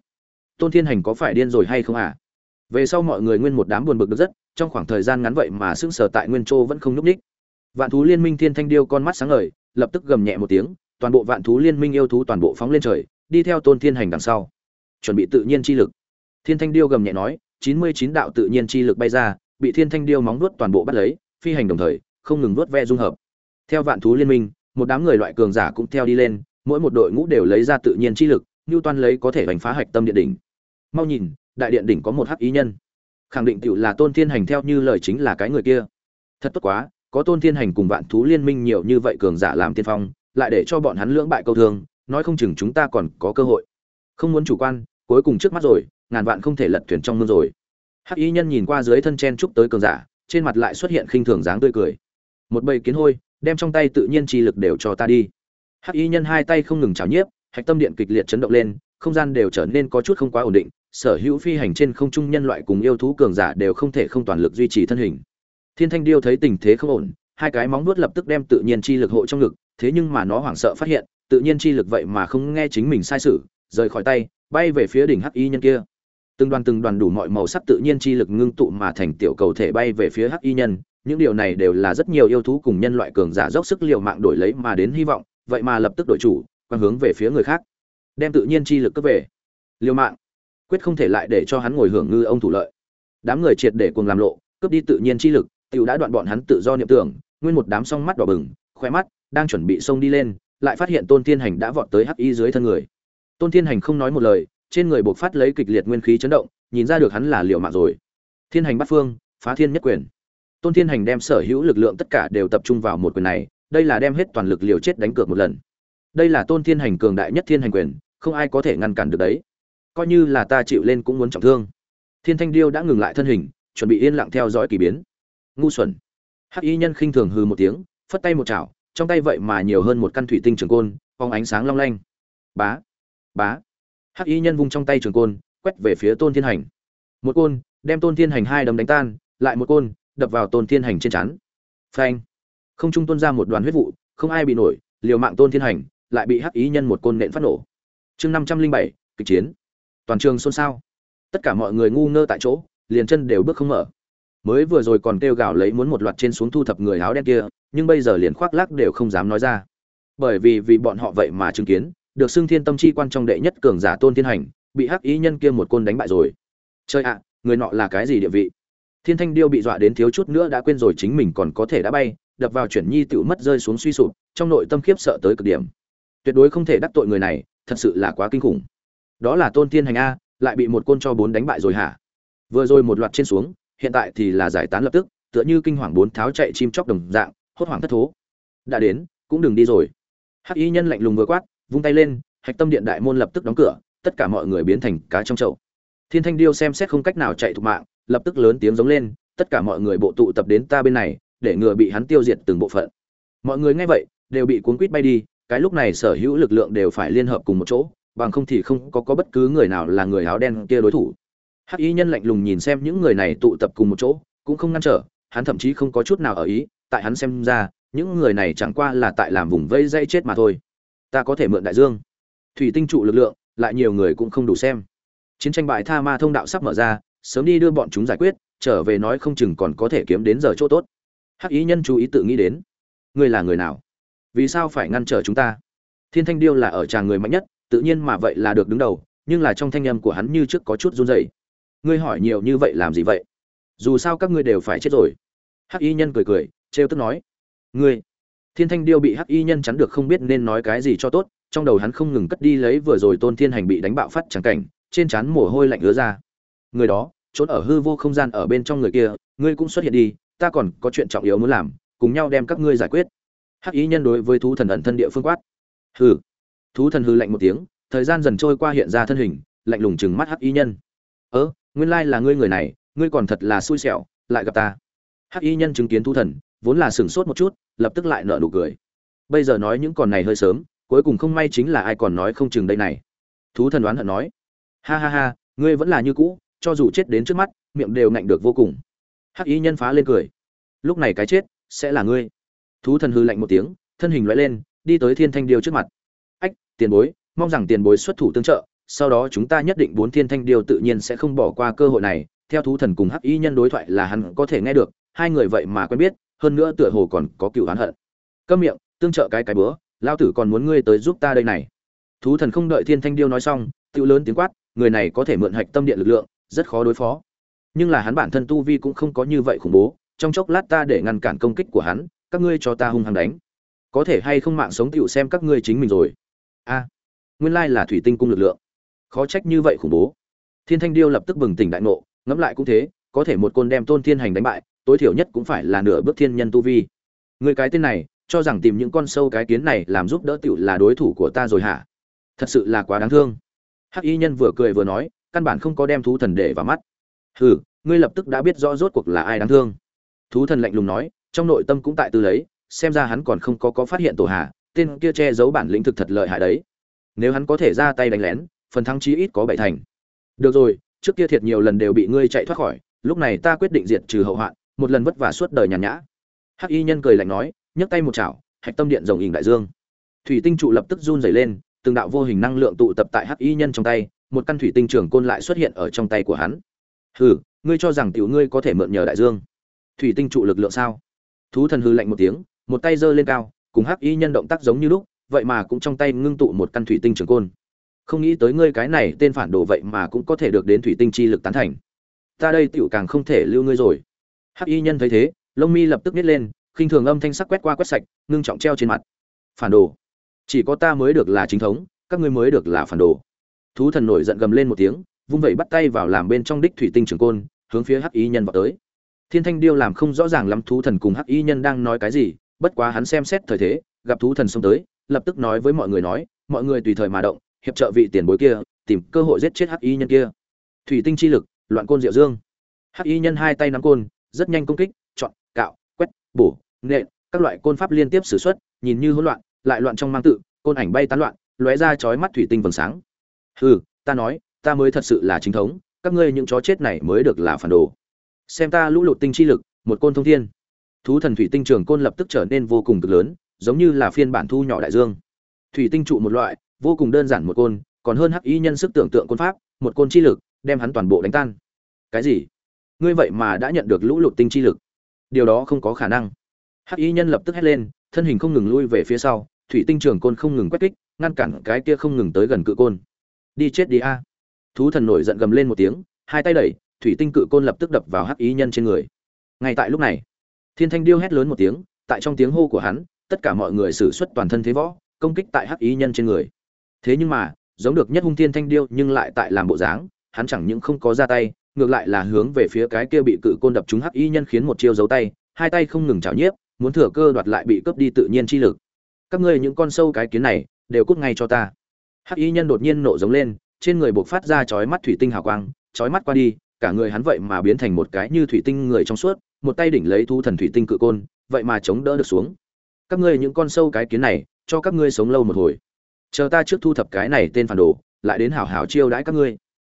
Tôn thiên hành có phải điên rồi hay không à? Về sau mọi người nguyên một đám buồn bực được rất, trong khoảng thời gian ngắn vậy mà sững sờ tại nguyên châu vẫn không nhúc ních vạn thú liên minh thiên thanh điêu con mắt sáng ngời, lập tức gầm nhẹ một tiếng, toàn bộ vạn thú liên minh yêu thú toàn bộ phóng lên trời, đi theo tôn thiên hành đằng sau. Chuẩn bị tự nhiên chi lực thiên thanh điêu gầm nhẹ nói, chín mươi chín đạo tự nhiên chi lực bay ra, bị thiên thanh điêu móng vuốt toàn bộ bắt lấy, phi hành đồng thời, không ngừng vuốt ve dung hợp. Theo vạn thú liên minh, một đám người loại cường giả cũng theo đi lên, mỗi một đội ngũ đều lấy ra tự nhiên chi lực như toan lấy có thể đánh phá hạch tâm điện đỉnh. Mau nhìn, đại điện đỉnh có một hắc ý nhân. Khẳng định tiểu là tôn thiên hành theo như lời chính là cái người kia. Thật tốt quá, có tôn thiên hành cùng vạn thú liên minh nhiều như vậy cường giả làm tiên phong, lại để cho bọn hắn lưỡng bại câu thương, nói không chừng chúng ta còn có cơ hội. Không muốn chủ quan, cuối cùng trước mắt rồi ngàn vạn không thể lật thuyền trong mương rồi. Hắc y nhân nhìn qua dưới thân chen trúc tới cường giả, trên mặt lại xuất hiện khinh thường dáng tươi cười. Một bầy kiến hôi, đem trong tay tự nhiên chi lực đều cho ta đi. Hắc y nhân hai tay không ngừng chảo nhiếp, hạch tâm điện kịch liệt chấn động lên, không gian đều trở nên có chút không quá ổn định, sở hữu phi hành trên không trung nhân loại cùng yêu thú cường giả đều không thể không toàn lực duy trì thân hình. Thiên thanh điêu thấy tình thế không ổn, hai cái móng nuốt lập tức đem tự nhiên chi lực hộ trong ngực, thế nhưng mà nó hoảng sợ phát hiện, tự nhiên chi lực vậy mà không nghe chính mình sai sự, rời khỏi tay, bay về phía đỉnh hắc y nhân kia từng đoàn từng đoàn đủ mọi màu sắc tự nhiên chi lực ngưng tụ mà thành tiểu cầu thể bay về phía hắc y nhân. Những điều này đều là rất nhiều yêu thú cùng nhân loại cường giả dốc sức liều mạng đổi lấy mà đến hy vọng, vậy mà lập tức đổi chủ quan hướng về phía người khác, đem tự nhiên chi lực cướp về. Liều mạng. Quyết không thể lại để cho hắn ngồi hưởng ngư ông thủ lợi. Đám người triệt để cùng làm lộ, cướp đi tự nhiên chi lực, tiểu đã đoạn bọn hắn tự do niệm tưởng, nguyên một đám song mắt đỏ bừng khoe mắt đang chuẩn bị xông đi lên, lại phát hiện tôn thiên hành đã vọt tới hắc y dưới thân người. Tôn thiên hành không nói một lời trên người buộc phát lấy kịch liệt nguyên khí chấn động, nhìn ra được hắn là liều mạng rồi. Thiên hành bắt phương, phá thiên nhất quyền. Tôn thiên hành đem sở hữu lực lượng tất cả đều tập trung vào một quyền này, đây là đem hết toàn lực liều chết đánh cược một lần. Đây là tôn thiên hành cường đại nhất thiên hành quyền, không ai có thể ngăn cản được đấy. Coi như là ta chịu lên cũng muốn trọng thương. Thiên thanh điêu đã ngừng lại thân hình, chuẩn bị yên lặng theo dõi kỳ biến. Ngu xuẩn. Hắc y nhân khinh thường hừ một tiếng, phất tay một chảo, trong tay vậy mà nhiều hơn một căn thủy tinh trường côn, phóng ánh sáng long lanh. Bá. Bá hắc y nhân vung trong tay trường côn, quét về phía tôn thiên hành. Một côn, đem tôn thiên hành hai đấm đánh tan, lại một côn, đập vào tôn thiên hành trên chắn phanh. Không trung tuôn ra một đoàn huyết vụ, không ai bị nổi, liều mạng tôn thiên hành, lại bị hắc ý nhân một côn nện phát nổ. Chương năm trăm linh bảy, kịch chiến. Toàn trường xôn xao. Tất cả mọi người ngu ngơ tại chỗ, liền chân đều bước không mở. Mới vừa rồi còn kêu gào lấy muốn một loạt trên xuống thu thập người áo đen kia, nhưng bây giờ liền khoác lác đều không dám nói ra. Bởi vì vì bọn họ vậy mà chứng kiến được xưng thiên tâm chi quan trọng đệ nhất cường giả tôn thiên hành, bị hắc ý nhân kia một côn đánh bại rồi. Chơi ạ, người nọ là cái gì địa vị? Thiên thanh điêu bị dọa đến thiếu chút nữa đã quên rồi chính mình còn có thể đã bay, đập vào chuyển nhi tựu mất rơi xuống suy sụp, trong nội tâm khiếp sợ tới cực điểm. Tuyệt đối không thể đắc tội người này, thật sự là quá kinh khủng. Đó là tôn thiên hành a, lại bị một côn cho bốn đánh bại rồi hả? Vừa rồi một loạt trên xuống, hiện tại thì là giải tán lập tức, tựa như kinh hoàng bốn tháo chạy chim chóc đồng dạng, hốt hoảng thất thố. Đã đến, cũng đừng đi rồi. Hắc y nhân lạnh lùng vừa quát vung tay lên hạch tâm điện đại môn lập tức đóng cửa tất cả mọi người biến thành cá trong chậu. Thiên thanh điêu xem xét không cách nào chạy thục mạng lập tức lớn tiếng giống lên tất cả mọi người bộ tụ tập đến ta bên này để ngừa bị hắn tiêu diệt từng bộ phận. Mọi người nghe vậy đều bị cuốn quít bay đi cái lúc này sở hữu lực lượng đều phải liên hợp cùng một chỗ bằng không thì không có, có bất cứ người nào là người áo đen kia đối thủ. Hắc y nhân lạnh lùng nhìn xem những người này tụ tập cùng một chỗ cũng không ngăn trở hắn thậm chí không có chút nào ở ý tại hắn xem ra những người này chẳng qua là tại làm vùng vây dây chết mà thôi ta có thể mượn đại dương. Thủy tinh trụ lực lượng, lại nhiều người cũng không đủ xem. Chiến tranh bại tha ma thông đạo sắp mở ra, sớm đi đưa bọn chúng giải quyết, trở về nói không chừng còn có thể kiếm đến giờ chỗ tốt. Hắc ý nhân chú ý tự nghĩ đến, ngươi là người nào? Vì sao phải ngăn trở chúng ta? Thiên thanh điêu là ở tràng người mạnh nhất, tự nhiên mà vậy là được đứng đầu, nhưng là trong thanh âm của hắn như trước có chút run rẩy. Ngươi hỏi nhiều như vậy làm gì vậy? Dù sao các ngươi đều phải chết rồi. Hắc y nhân cười cười, trêu tức nói, ngươi thiên thanh điêu bị hắc y nhân chắn được không biết nên nói cái gì cho tốt, trong đầu hắn không ngừng cất đi lấy vừa rồi tôn thiên hành bị đánh bạo phát chẳng cảnh, trên trán mồ hôi lạnh ứa ra. Người đó, trốn ở hư vô không gian ở bên trong người kia, ngươi cũng xuất hiện đi, ta còn có chuyện trọng yếu muốn làm, cùng nhau đem các ngươi giải quyết. Hắc ý nhân đối với thú thần ẩn thân địa phương quát. Hừ. Thú thần hư lạnh một tiếng, thời gian dần trôi qua hiện ra thân hình, lạnh lùng chừng mắt hắc ý nhân. Ớ nguyên lai là ngươi người này, ngươi còn thật là xui xẻo, lại gặp ta. Hắc y nhân chứng kiến thú thần vốn là sửng sốt một chút, lập tức lại nở nụ cười. Bây giờ nói những còn này hơi sớm, cuối cùng không may chính là ai còn nói không chừng đây này. Thú thần đoán hận nói. Ha ha ha, ngươi vẫn là như cũ, cho dù chết đến trước mắt, miệng đều ngạnh được vô cùng. Hắc y nhân phá lên cười. Lúc này cái chết, sẽ là ngươi. Thú thần hư lạnh một tiếng, thân hình loại lên, đi tới thiên thanh điêu trước mặt. Ách, tiền bối, mong rằng tiền bối xuất thủ tương trợ, sau đó chúng ta nhất định bốn thiên thanh điêu tự nhiên sẽ không bỏ qua cơ hội này. Theo thú thần cùng hắc y nhân đối thoại là hắn có thể nghe được, hai người vậy mà quen biết hơn nữa tựa hồ còn có cựu oán hận. Câm miệng, tương trợ cái cái bữa, lao tử còn muốn ngươi tới giúp ta đây này. Thú thần không đợi thiên thanh điêu nói xong tự lớn tiếng quát, người này có thể mượn hạch tâm điện lực lượng, rất khó đối phó. Nhưng là hắn bản thân tu vi cũng không có như vậy khủng bố, trong chốc lát ta để ngăn cản công kích của hắn, các ngươi cho ta hung hăng đánh. Có thể hay không mạng sống tựu xem các ngươi chính mình rồi. A, nguyên lai là thủy tinh cung lực lượng. Khó trách như vậy khủng bố. Thiên thanh điêu lập tức bừng tỉnh đại ngộ, ngẫm lại cũng thế, có thể một côn đem tôn thiên hành đánh bại tối thiểu nhất cũng phải là nửa bước thiên nhân tu vi. Người cái tên này, cho rằng tìm những con sâu cái kiến này làm giúp đỡ tiểu là đối thủ của ta rồi hả? Thật sự là quá đáng thương. Hắc y nhân vừa cười vừa nói, căn bản không có đem thú thần để vào mắt. Hừ, ngươi lập tức đã biết rõ rốt cuộc là ai đáng thương. Thú thần lạnh lùng nói, trong nội tâm cũng tại tư lấy, xem ra hắn còn không có có phát hiện tổ hà tên kia che giấu bản lĩnh thực thật lợi hại đấy. Nếu hắn có thể ra tay đánh lén, phần thắng chí ít có bảy thành. Được rồi, trước kia thiệt nhiều lần đều bị ngươi chạy thoát khỏi, lúc này ta quyết định diệt trừ hậu hoạn một lần vất vả suốt đời nhàn nhã. Hắc y nhân cười lạnh nói, nhấc tay một chảo, hạch tâm điện rồng ỉnh đại dương. Thủy tinh trụ lập tức run rẩy lên, từng đạo vô hình năng lượng tụ tập tại hắc y nhân trong tay, một căn thủy tinh trưởng côn lại xuất hiện ở trong tay của hắn. Hừ, ngươi cho rằng tiểu ngươi có thể mượn nhờ đại dương? Thủy tinh trụ lực lượng sao? Thú thần hư lạnh một tiếng, một tay giơ lên cao, cùng hắc y nhân động tác giống như lúc, vậy mà cũng trong tay ngưng tụ một căn thủy tinh trường côn. Không nghĩ tới ngươi cái này tên phản đồ vậy mà cũng có thể được đến thủy tinh chi lực tán thành. Ta đây tiểu càng không thể lưu ngươi rồi hắc y nhân thấy thế, lông mi lập tức nít lên, khinh thường âm thanh sắc quét qua quét sạch, ngưng trọng treo trên mặt. Phản đồ. Chỉ có ta mới được là chính thống, các ngươi mới được là phản đồ. Thú thần nổi giận gầm lên một tiếng, vung vẩy bắt tay vào làm bên trong đích thủy tinh trường côn, hướng phía hắc y nhân vào tới. Thiên thanh điêu làm không rõ ràng lắm thú thần cùng hắc y nhân đang nói cái gì, bất quá hắn xem xét thời thế, gặp thú thần xông tới, lập tức nói với mọi người nói, mọi người tùy thời mà động, hiệp trợ vị tiền bối kia, tìm cơ hội giết chết hắc y nhân kia. Thủy tinh chi lực, loạn côn diệu dương. Hắc y nhân hai tay nắm côn rất nhanh công kích, chọn, cạo, quét, bổ, nện, các loại côn pháp liên tiếp sử xuất, nhìn như hỗn loạn, lại loạn trong mang tự, côn ảnh bay tán loạn, lóe ra chói mắt thủy tinh vầng sáng. Hừ, ta nói, ta mới thật sự là chính thống, các ngươi những chó chết này mới được là phản đồ. Xem ta lũ lụt tinh chi lực, một côn thông thiên. Thú thần thủy tinh trường côn lập tức trở nên vô cùng cực lớn, giống như là phiên bản thu nhỏ đại dương. Thủy tinh trụ một loại, vô cùng đơn giản một côn, còn hơn hắc y nhân sức tưởng tượng côn pháp, một côn chi lực, đem hắn toàn bộ đánh tan. Cái gì? Ngươi vậy mà đã nhận được lũ lụt tinh chi lực. Điều đó không có khả năng. Hắc y nhân lập tức hét lên, thân hình không ngừng lui về phía sau, thủy tinh trường côn không ngừng quét kích, ngăn cản cái kia không ngừng tới gần cự côn. Đi chết đi a. Thú thần nổi giận gầm lên một tiếng, hai tay đẩy, thủy tinh cự côn lập tức đập vào hắc y nhân trên người. Ngay tại lúc này, thiên thanh điêu hét lớn một tiếng, tại trong tiếng hô của hắn, tất cả mọi người sử xuất toàn thân thế võ, công kích tại hắc y nhân trên người. Thế nhưng mà, giống được nhất hung thiên thanh điêu nhưng lại tại làm bộ dáng, hắn chẳng những không có ra tay ngược lại là hướng về phía cái kia bị cự côn đập trúng hắc y nhân khiến một chiêu giấu tay, hai tay không ngừng chảo nhiếp, muốn thừa cơ đoạt lại bị cướp đi tự nhiên chi lực. Các ngươi những con sâu cái kiến này, đều cút ngay cho ta. Hắc y nhân đột nhiên nổ giống lên, trên người buộc phát ra chói mắt thủy tinh hào quang, chói mắt qua đi, cả người hắn vậy mà biến thành một cái như thủy tinh người trong suốt, một tay đỉnh lấy thu thần thủy tinh cự côn, vậy mà chống đỡ được xuống. Các ngươi những con sâu cái kiến này, cho các ngươi sống lâu một hồi. Chờ ta trước thu thập cái này tên phản đồ, lại đến hảo hảo chiêu đãi các ngươi.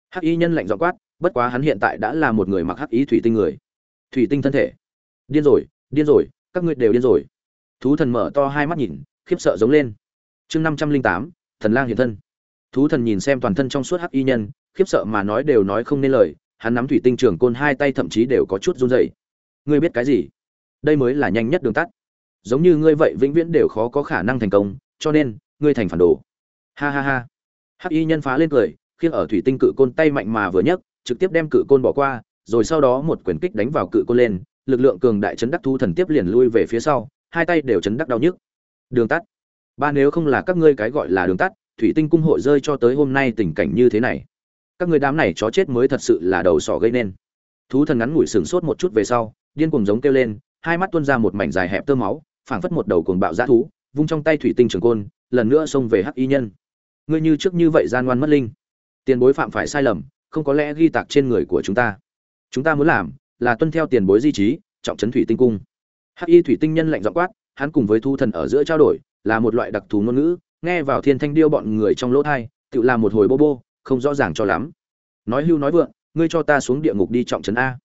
Hắc y nhân lạnh dọ quát bất quá hắn hiện tại đã là một người mặc hắc y thủy tinh người. Thủy tinh thân thể. Điên rồi điên rồi, các ngươi đều điên rồi. Thú thần mở to hai mắt nhìn, khiếp sợ giống lên. Chương năm trăm linh tám, thần lang hiện thân. Thú thần nhìn xem toàn thân trong suốt hắc y nhân, khiếp sợ mà nói đều nói không nên lời, hắn nắm thủy tinh trường côn hai tay thậm chí đều có chút run rẩy. Ngươi biết cái gì? Đây mới là nhanh nhất đường tắt. Giống như ngươi vậy vĩnh viễn đều khó có khả năng thành công, cho nên, ngươi thành phản đồ. Ha ha ha. Hắc y nhân phá lên cười, khiêng ở thủy tinh cự côn tay mạnh mà vừa nhấc trực tiếp đem cự côn bỏ qua, rồi sau đó một quyền kích đánh vào cự côn lên, lực lượng cường đại chấn đắc thu thần tiếp liền lui về phía sau, hai tay đều chấn đắc đau nhức. Đường tắt. Ba nếu không là các ngươi cái gọi là đường tắt, thủy tinh cung hội rơi cho tới hôm nay tình cảnh như thế này. Các ngươi đám này chó chết mới thật sự là đầu sỏ gây nên. Thú thần ngắn ngủi sừng sốt một chút về sau, điên cuồng giống kêu lên, hai mắt tuôn ra một mảnh dài hẹp tơ máu, phảng phất một đầu cuồng bạo dã thú, vung trong tay thủy tinh trường côn, lần nữa xông về hắc y nhân. Ngươi như trước như vậy gian ngoan mất linh. Tiền bối phạm phải sai lầm không có lẽ ghi tạc trên người của chúng ta. Chúng ta muốn làm là tuân theo tiền bối di trí, trọng trấn thủy tinh cung. Hắc y thủy tinh nhân lạnh dọ quát, hắn cùng với thu thần ở giữa trao đổi, là một loại đặc thù ngôn ngữ, nghe vào thiên thanh điêu bọn người trong lỗ thai, tự làm một hồi bô bô, không rõ ràng cho lắm. Nói hưu nói vượng, ngươi cho ta xuống địa ngục đi trọng trấn a.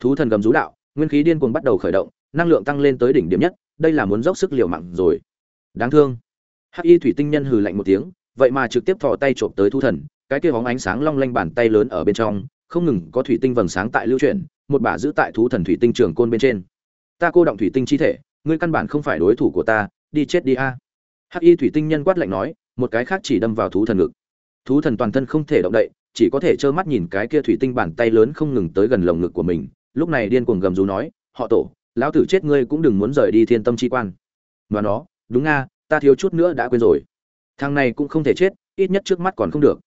Thú thần gầm rú đạo, nguyên khí điên cuồng bắt đầu khởi động, năng lượng tăng lên tới đỉnh điểm nhất, đây là muốn dốc sức liều mạng rồi. Đáng thương. Hắc y thủy tinh nhân hừ lạnh một tiếng, vậy mà trực tiếp thò tay trộm tới thu thần cái kia bóng ánh sáng long lanh bàn tay lớn ở bên trong, không ngừng có thủy tinh vầng sáng tại lưu chuyển, một bả giữ tại thú thần thủy tinh trường côn bên trên. Ta cô động thủy tinh chi thể, ngươi căn bản không phải đối thủ của ta, đi chết đi a. Hắc y thủy tinh nhân quát lạnh nói, một cái khác chỉ đâm vào thú thần ngực. Thú thần toàn thân không thể động đậy, chỉ có thể trơ mắt nhìn cái kia thủy tinh bàn tay lớn không ngừng tới gần lồng ngực của mình. Lúc này điên cuồng gầm rú nói, họ tổ, lão tử chết ngươi cũng đừng muốn rời đi thiên tâm chi quan. Và nó, đúng nga ta thiếu chút nữa đã quên rồi. Thằng này cũng không thể chết, ít nhất trước mắt còn không được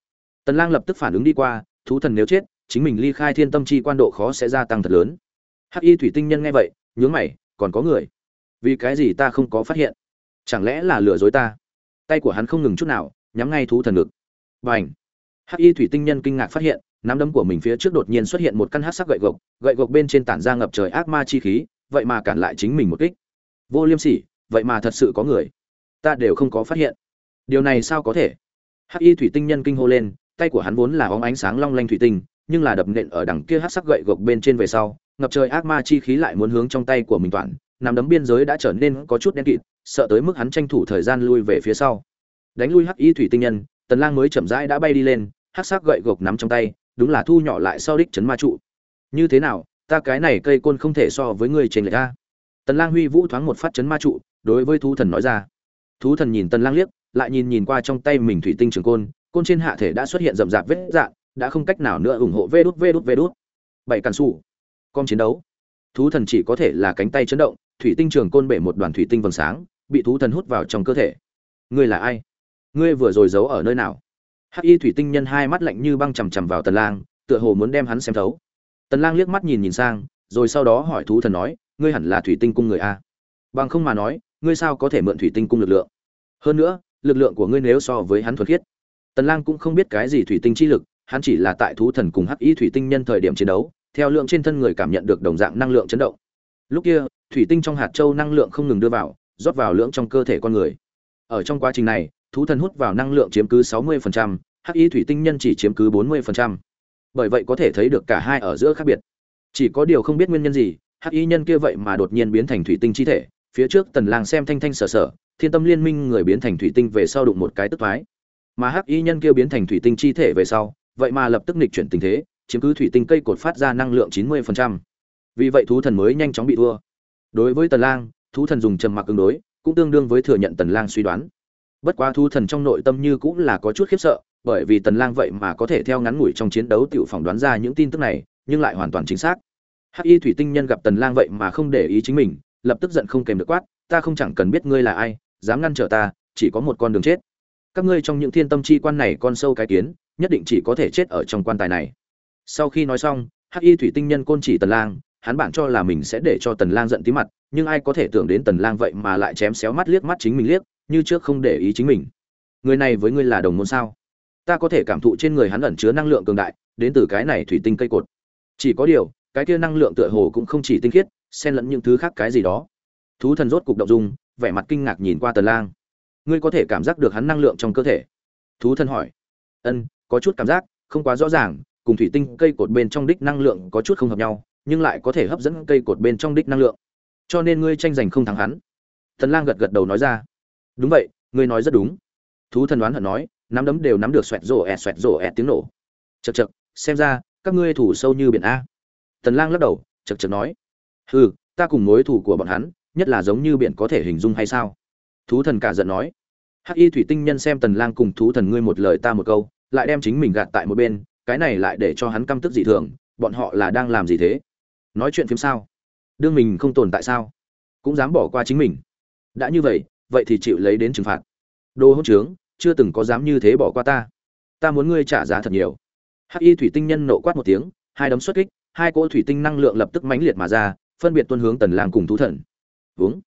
tần lang lập tức phản ứng đi qua thú thần nếu chết chính mình ly khai thiên tâm chi quan độ khó sẽ gia tăng thật lớn. Hắc y thủy tinh nhân nghe vậy nhướng mày còn có người? Vì cái gì ta không có phát hiện? Chẳng lẽ là lừa dối ta? Tay của hắn không ngừng chút nào nhắm ngay thú thần ngực. Bành, hắc y thủy tinh nhân kinh ngạc phát hiện nắm đấm của mình phía trước đột nhiên xuất hiện một căn hắc sắc gậy gộc gậy gộc bên trên tản ra ngập trời ác ma chi khí vậy mà cản lại chính mình một kích. Vô liêm sỉ vậy mà thật sự có người? Ta đều không có phát hiện. Điều này sao có thể? Hắc y thủy tinh nhân kinh hô lên tay của hắn vốn là óng ánh sáng long lanh thủy tinh, nhưng là đập nện ở đằng kia hắc sắc gậy gộc bên trên về sau, ngập trời ác ma chi khí lại muốn hướng trong tay của mình toàn nắm đấm biên giới đã trở nên có chút đen kịt, sợ tới mức hắn tranh thủ thời gian lui về phía sau. Đánh lui hắc y thủy tinh nhân, tần lang mới chậm rãi đã bay đi lên, hắc sắc gậy gộc nắm trong tay, đúng là thu nhỏ lại sau đích chấn ma trụ. Như thế nào, ta cái này cây côn không thể so với người trên lệch ta tần lang huy vũ thoáng một phát chấn ma trụ, đối với thú thần nói ra. Thú thần nhìn tần lang liếc, lại nhìn nhìn qua trong tay mình thủy tinh trường côn côn trên hạ thể đã xuất hiện rậm rạp vết dạn đã không cách nào nữa ủng hộ vê đút vê đút vê đút. Bảy càn xù con chiến đấu. Thú thần chỉ có thể là cánh tay chấn động, thủy tinh trường côn bể một đoàn thủy tinh vầng sáng, bị thú thần hút vào trong cơ thể. Ngươi là ai? Ngươi vừa rồi giấu ở nơi nào? Hắc y thủy tinh nhân hai mắt lạnh như băng chằm chằm vào tần lang, tựa hồ muốn đem hắn xem thấu. Tần lang liếc mắt nhìn nhìn sang, rồi sau đó hỏi thú thần nói, ngươi hẳn là thủy tinh cung người a? Bằng không mà nói, ngươi sao có thể mượn thủy tinh cung lực lượng? Hơn nữa, lực lượng của ngươi nếu so với hắn thuần khiết tần lang cũng không biết cái gì thủy tinh chi lực hắn chỉ là tại thú thần cùng hắc y thủy tinh nhân thời điểm chiến đấu theo lượng trên thân người cảm nhận được đồng dạng năng lượng chấn động. Lúc kia thủy tinh trong hạt châu năng lượng không ngừng đưa vào rót vào lượng trong cơ thể con người. Ở trong quá trình này thú thần hút vào năng lượng chiếm cứ 60%, hắc y thủy tinh nhân chỉ chiếm cứ 40%. bởi vậy có thể thấy được cả hai ở giữa khác biệt. Chỉ có điều không biết nguyên nhân gì hắc y nhân kia vậy mà đột nhiên biến thành thủy tinh chi thể phía trước tần lang xem thanh thanh sở sở thiên tâm liên minh người biến thành thủy tinh về sau đụng một cái tức thoái mà hắc y nhân kia biến thành thủy tinh chi thể về sau, vậy mà lập tức nghịch chuyển tình thế, chiếm cứ thủy tinh cây cột phát ra năng lượng 90%. vì vậy thú thần mới nhanh chóng bị thua. Đối với tần lang, thú thần dùng trầm mặc ứng đối, cũng tương đương với thừa nhận tần lang suy đoán. Bất quá thú thần trong nội tâm như cũng là có chút khiếp sợ, bởi vì tần lang vậy mà có thể theo ngắn ngủi trong chiến đấu tiểu phỏng đoán ra những tin tức này, nhưng lại hoàn toàn chính xác. Hắc y thủy tinh nhân gặp tần lang vậy mà không để ý chính mình, lập tức giận không kềm được quát, ta không chẳng cần biết ngươi là ai, dám ngăn trở ta, chỉ có một con đường chết các ngươi trong những thiên tâm chi quan này con sâu cái kiến, nhất định chỉ có thể chết ở trong quan tài này. Sau khi nói xong, hắc y thủy tinh nhân côn chỉ tần lang, hắn bản cho là mình sẽ để cho tần lang giận tí mặt, nhưng ai có thể tưởng đến tần lang vậy mà lại chém xéo mắt liếc mắt chính mình liếc, như trước không để ý chính mình. Người này với ngươi là đồng môn sao? Ta có thể cảm thụ trên người hắn ẩn chứa năng lượng cường đại, đến từ cái này thủy tinh cây cột. Chỉ có điều, cái kia năng lượng tựa hồ cũng không chỉ tinh khiết, xen lẫn những thứ khác cái gì đó. Thú thần rốt cục động dung, vẻ mặt kinh ngạc nhìn qua tần lang ngươi có thể cảm giác được hắn năng lượng trong cơ thể. Thú thân hỏi. Ân, có chút cảm giác, không quá rõ ràng, cùng thủy tinh cây cột bên trong đích năng lượng có chút không hợp nhau, nhưng lại có thể hấp dẫn cây cột bên trong đích năng lượng. Cho nên ngươi tranh giành không thắng hắn. Tần lang gật gật đầu nói ra. Đúng vậy, ngươi nói rất đúng. Thú thần đoán hận nói, nắm đấm đều nắm được xoẹt rổ ẹt, xoẹt rổ ẹt tiếng nổ. Chật chật xem ra, các ngươi thủ sâu như biển a. Tần lang lắc đầu chật chật nói. Hừ, ta cùng mối thủ của bọn hắn, nhất là giống như biển có thể hình dung hay sao? Thú thần cả giận nói hắc y thủy tinh nhân xem tần lang cùng thú thần ngươi một lời ta một câu, lại đem chính mình gạt tại một bên, cái này lại để cho hắn căm tức dị thường, bọn họ là đang làm gì thế? Nói chuyện phím sao? Đương mình không tồn tại sao? Cũng dám bỏ qua chính mình. Đã như vậy vậy thì chịu lấy đến trừng phạt. Đồ hỗn trướng, chưa từng có dám như thế bỏ qua ta. Ta muốn ngươi trả giá thật nhiều. Hắc y thủy tinh nhân nộ quát một tiếng, hai đấm xuất kích, hai cỗ thủy tinh năng lượng lập tức mãnh liệt mà ra, phân biệt tuân hướng tần lang cùng thú thần. Uống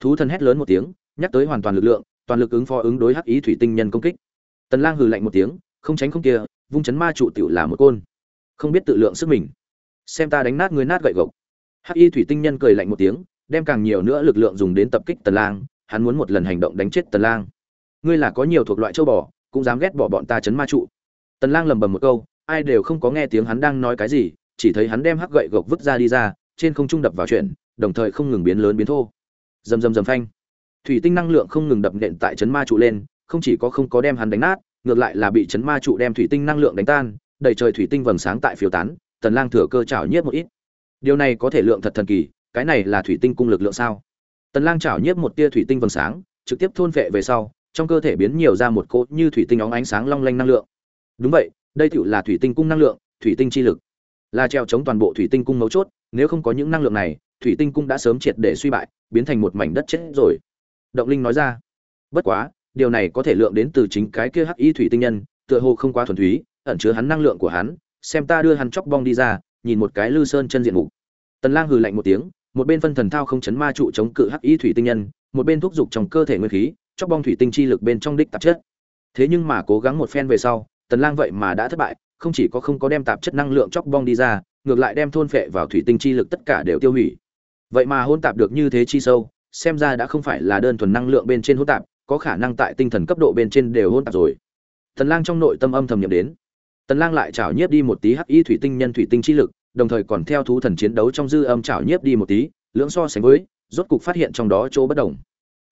thú thần hét lớn một tiếng, nhắc tới hoàn toàn lực lượng toàn lực ứng phó ứng đối hắc y thủy tinh nhân công kích. Tần lang hừ lạnh một tiếng, không tránh không kia, vung chấn ma trụ tiểu là một côn. Không biết tự lượng sức mình. Xem ta đánh nát người nát gậy gộc. Hắc y thủy tinh nhân cười lạnh một tiếng, đem càng nhiều nữa lực lượng dùng đến tập kích tần lang, hắn muốn một lần hành động đánh chết tần lang. Ngươi là có nhiều thuộc loại châu bò, cũng dám ghét bỏ bọn ta chấn ma trụ. Tần lang lầm bầm một câu, ai đều không có nghe tiếng hắn đang nói cái gì, chỉ thấy hắn đem hắc gậy gộc vứt ra đi ra, trên không trung đập vào chuyện, đồng thời không ngừng biến lớn biến thô. Rầm rầm rầm phanh thủy tinh năng lượng không ngừng đập nện tại chấn ma trụ lên không chỉ có không có đem hắn đánh nát ngược lại là bị chấn ma trụ đem thủy tinh năng lượng đánh tan đầy trời thủy tinh vầng sáng tại phiêu tán tần lang thừa cơ chảo nhiếp một ít điều này có thể lượng thật thần kỳ cái này là thủy tinh cung lực lượng sao tần lang chảo nhiếp một tia thủy tinh vầng sáng trực tiếp thôn vệ về sau trong cơ thể biến nhiều ra một cỗ như thủy tinh óng ánh sáng long lanh năng lượng đúng vậy đây tựu là thủy tinh cung năng lượng thủy tinh chi lực là treo chống toàn bộ thủy tinh cung mấu chốt nếu không có những năng lượng này thủy tinh cung đã sớm triệt để suy bại biến thành một mảnh đất chết rồi động linh nói ra. Bất quá, điều này có thể lượng đến từ chính cái kia hắc y thủy tinh nhân, tựa hồ không quá thuần túy, ẩn chứa hắn năng lượng của hắn, xem ta đưa hắn chóc bong đi ra, nhìn một cái lư sơn chân diện mục. Tần lang hừ lạnh một tiếng, một bên phân thần thao không chấn ma trụ chống cự hắc y thủy tinh nhân, một bên thúc giục trong cơ thể nguyên khí, chóc bong thủy tinh chi lực bên trong đích tạp chất. Thế nhưng mà cố gắng một phen về sau, tần lang vậy mà đã thất bại, không chỉ có không có đem tạp chất năng lượng chóc bong đi ra, ngược lại đem thôn phệ vào thủy tinh chi lực tất cả đều tiêu hủy. Vậy mà hôn tạp được như thế chi sâu xem ra đã không phải là đơn thuần năng lượng bên trên hỗn tạp, có khả năng tại tinh thần cấp độ bên trên đều hỗn tạp rồi. Tần lang trong nội tâm âm thầm nhận đến. Tần lang lại chảo nhiếp đi một tí hắc y thủy tinh nhân thủy tinh chi lực, đồng thời còn theo thú thần chiến đấu trong dư âm chảo nhiếp đi một tí, lưỡng so sánh với, rốt cục phát hiện trong đó chỗ bất đồng.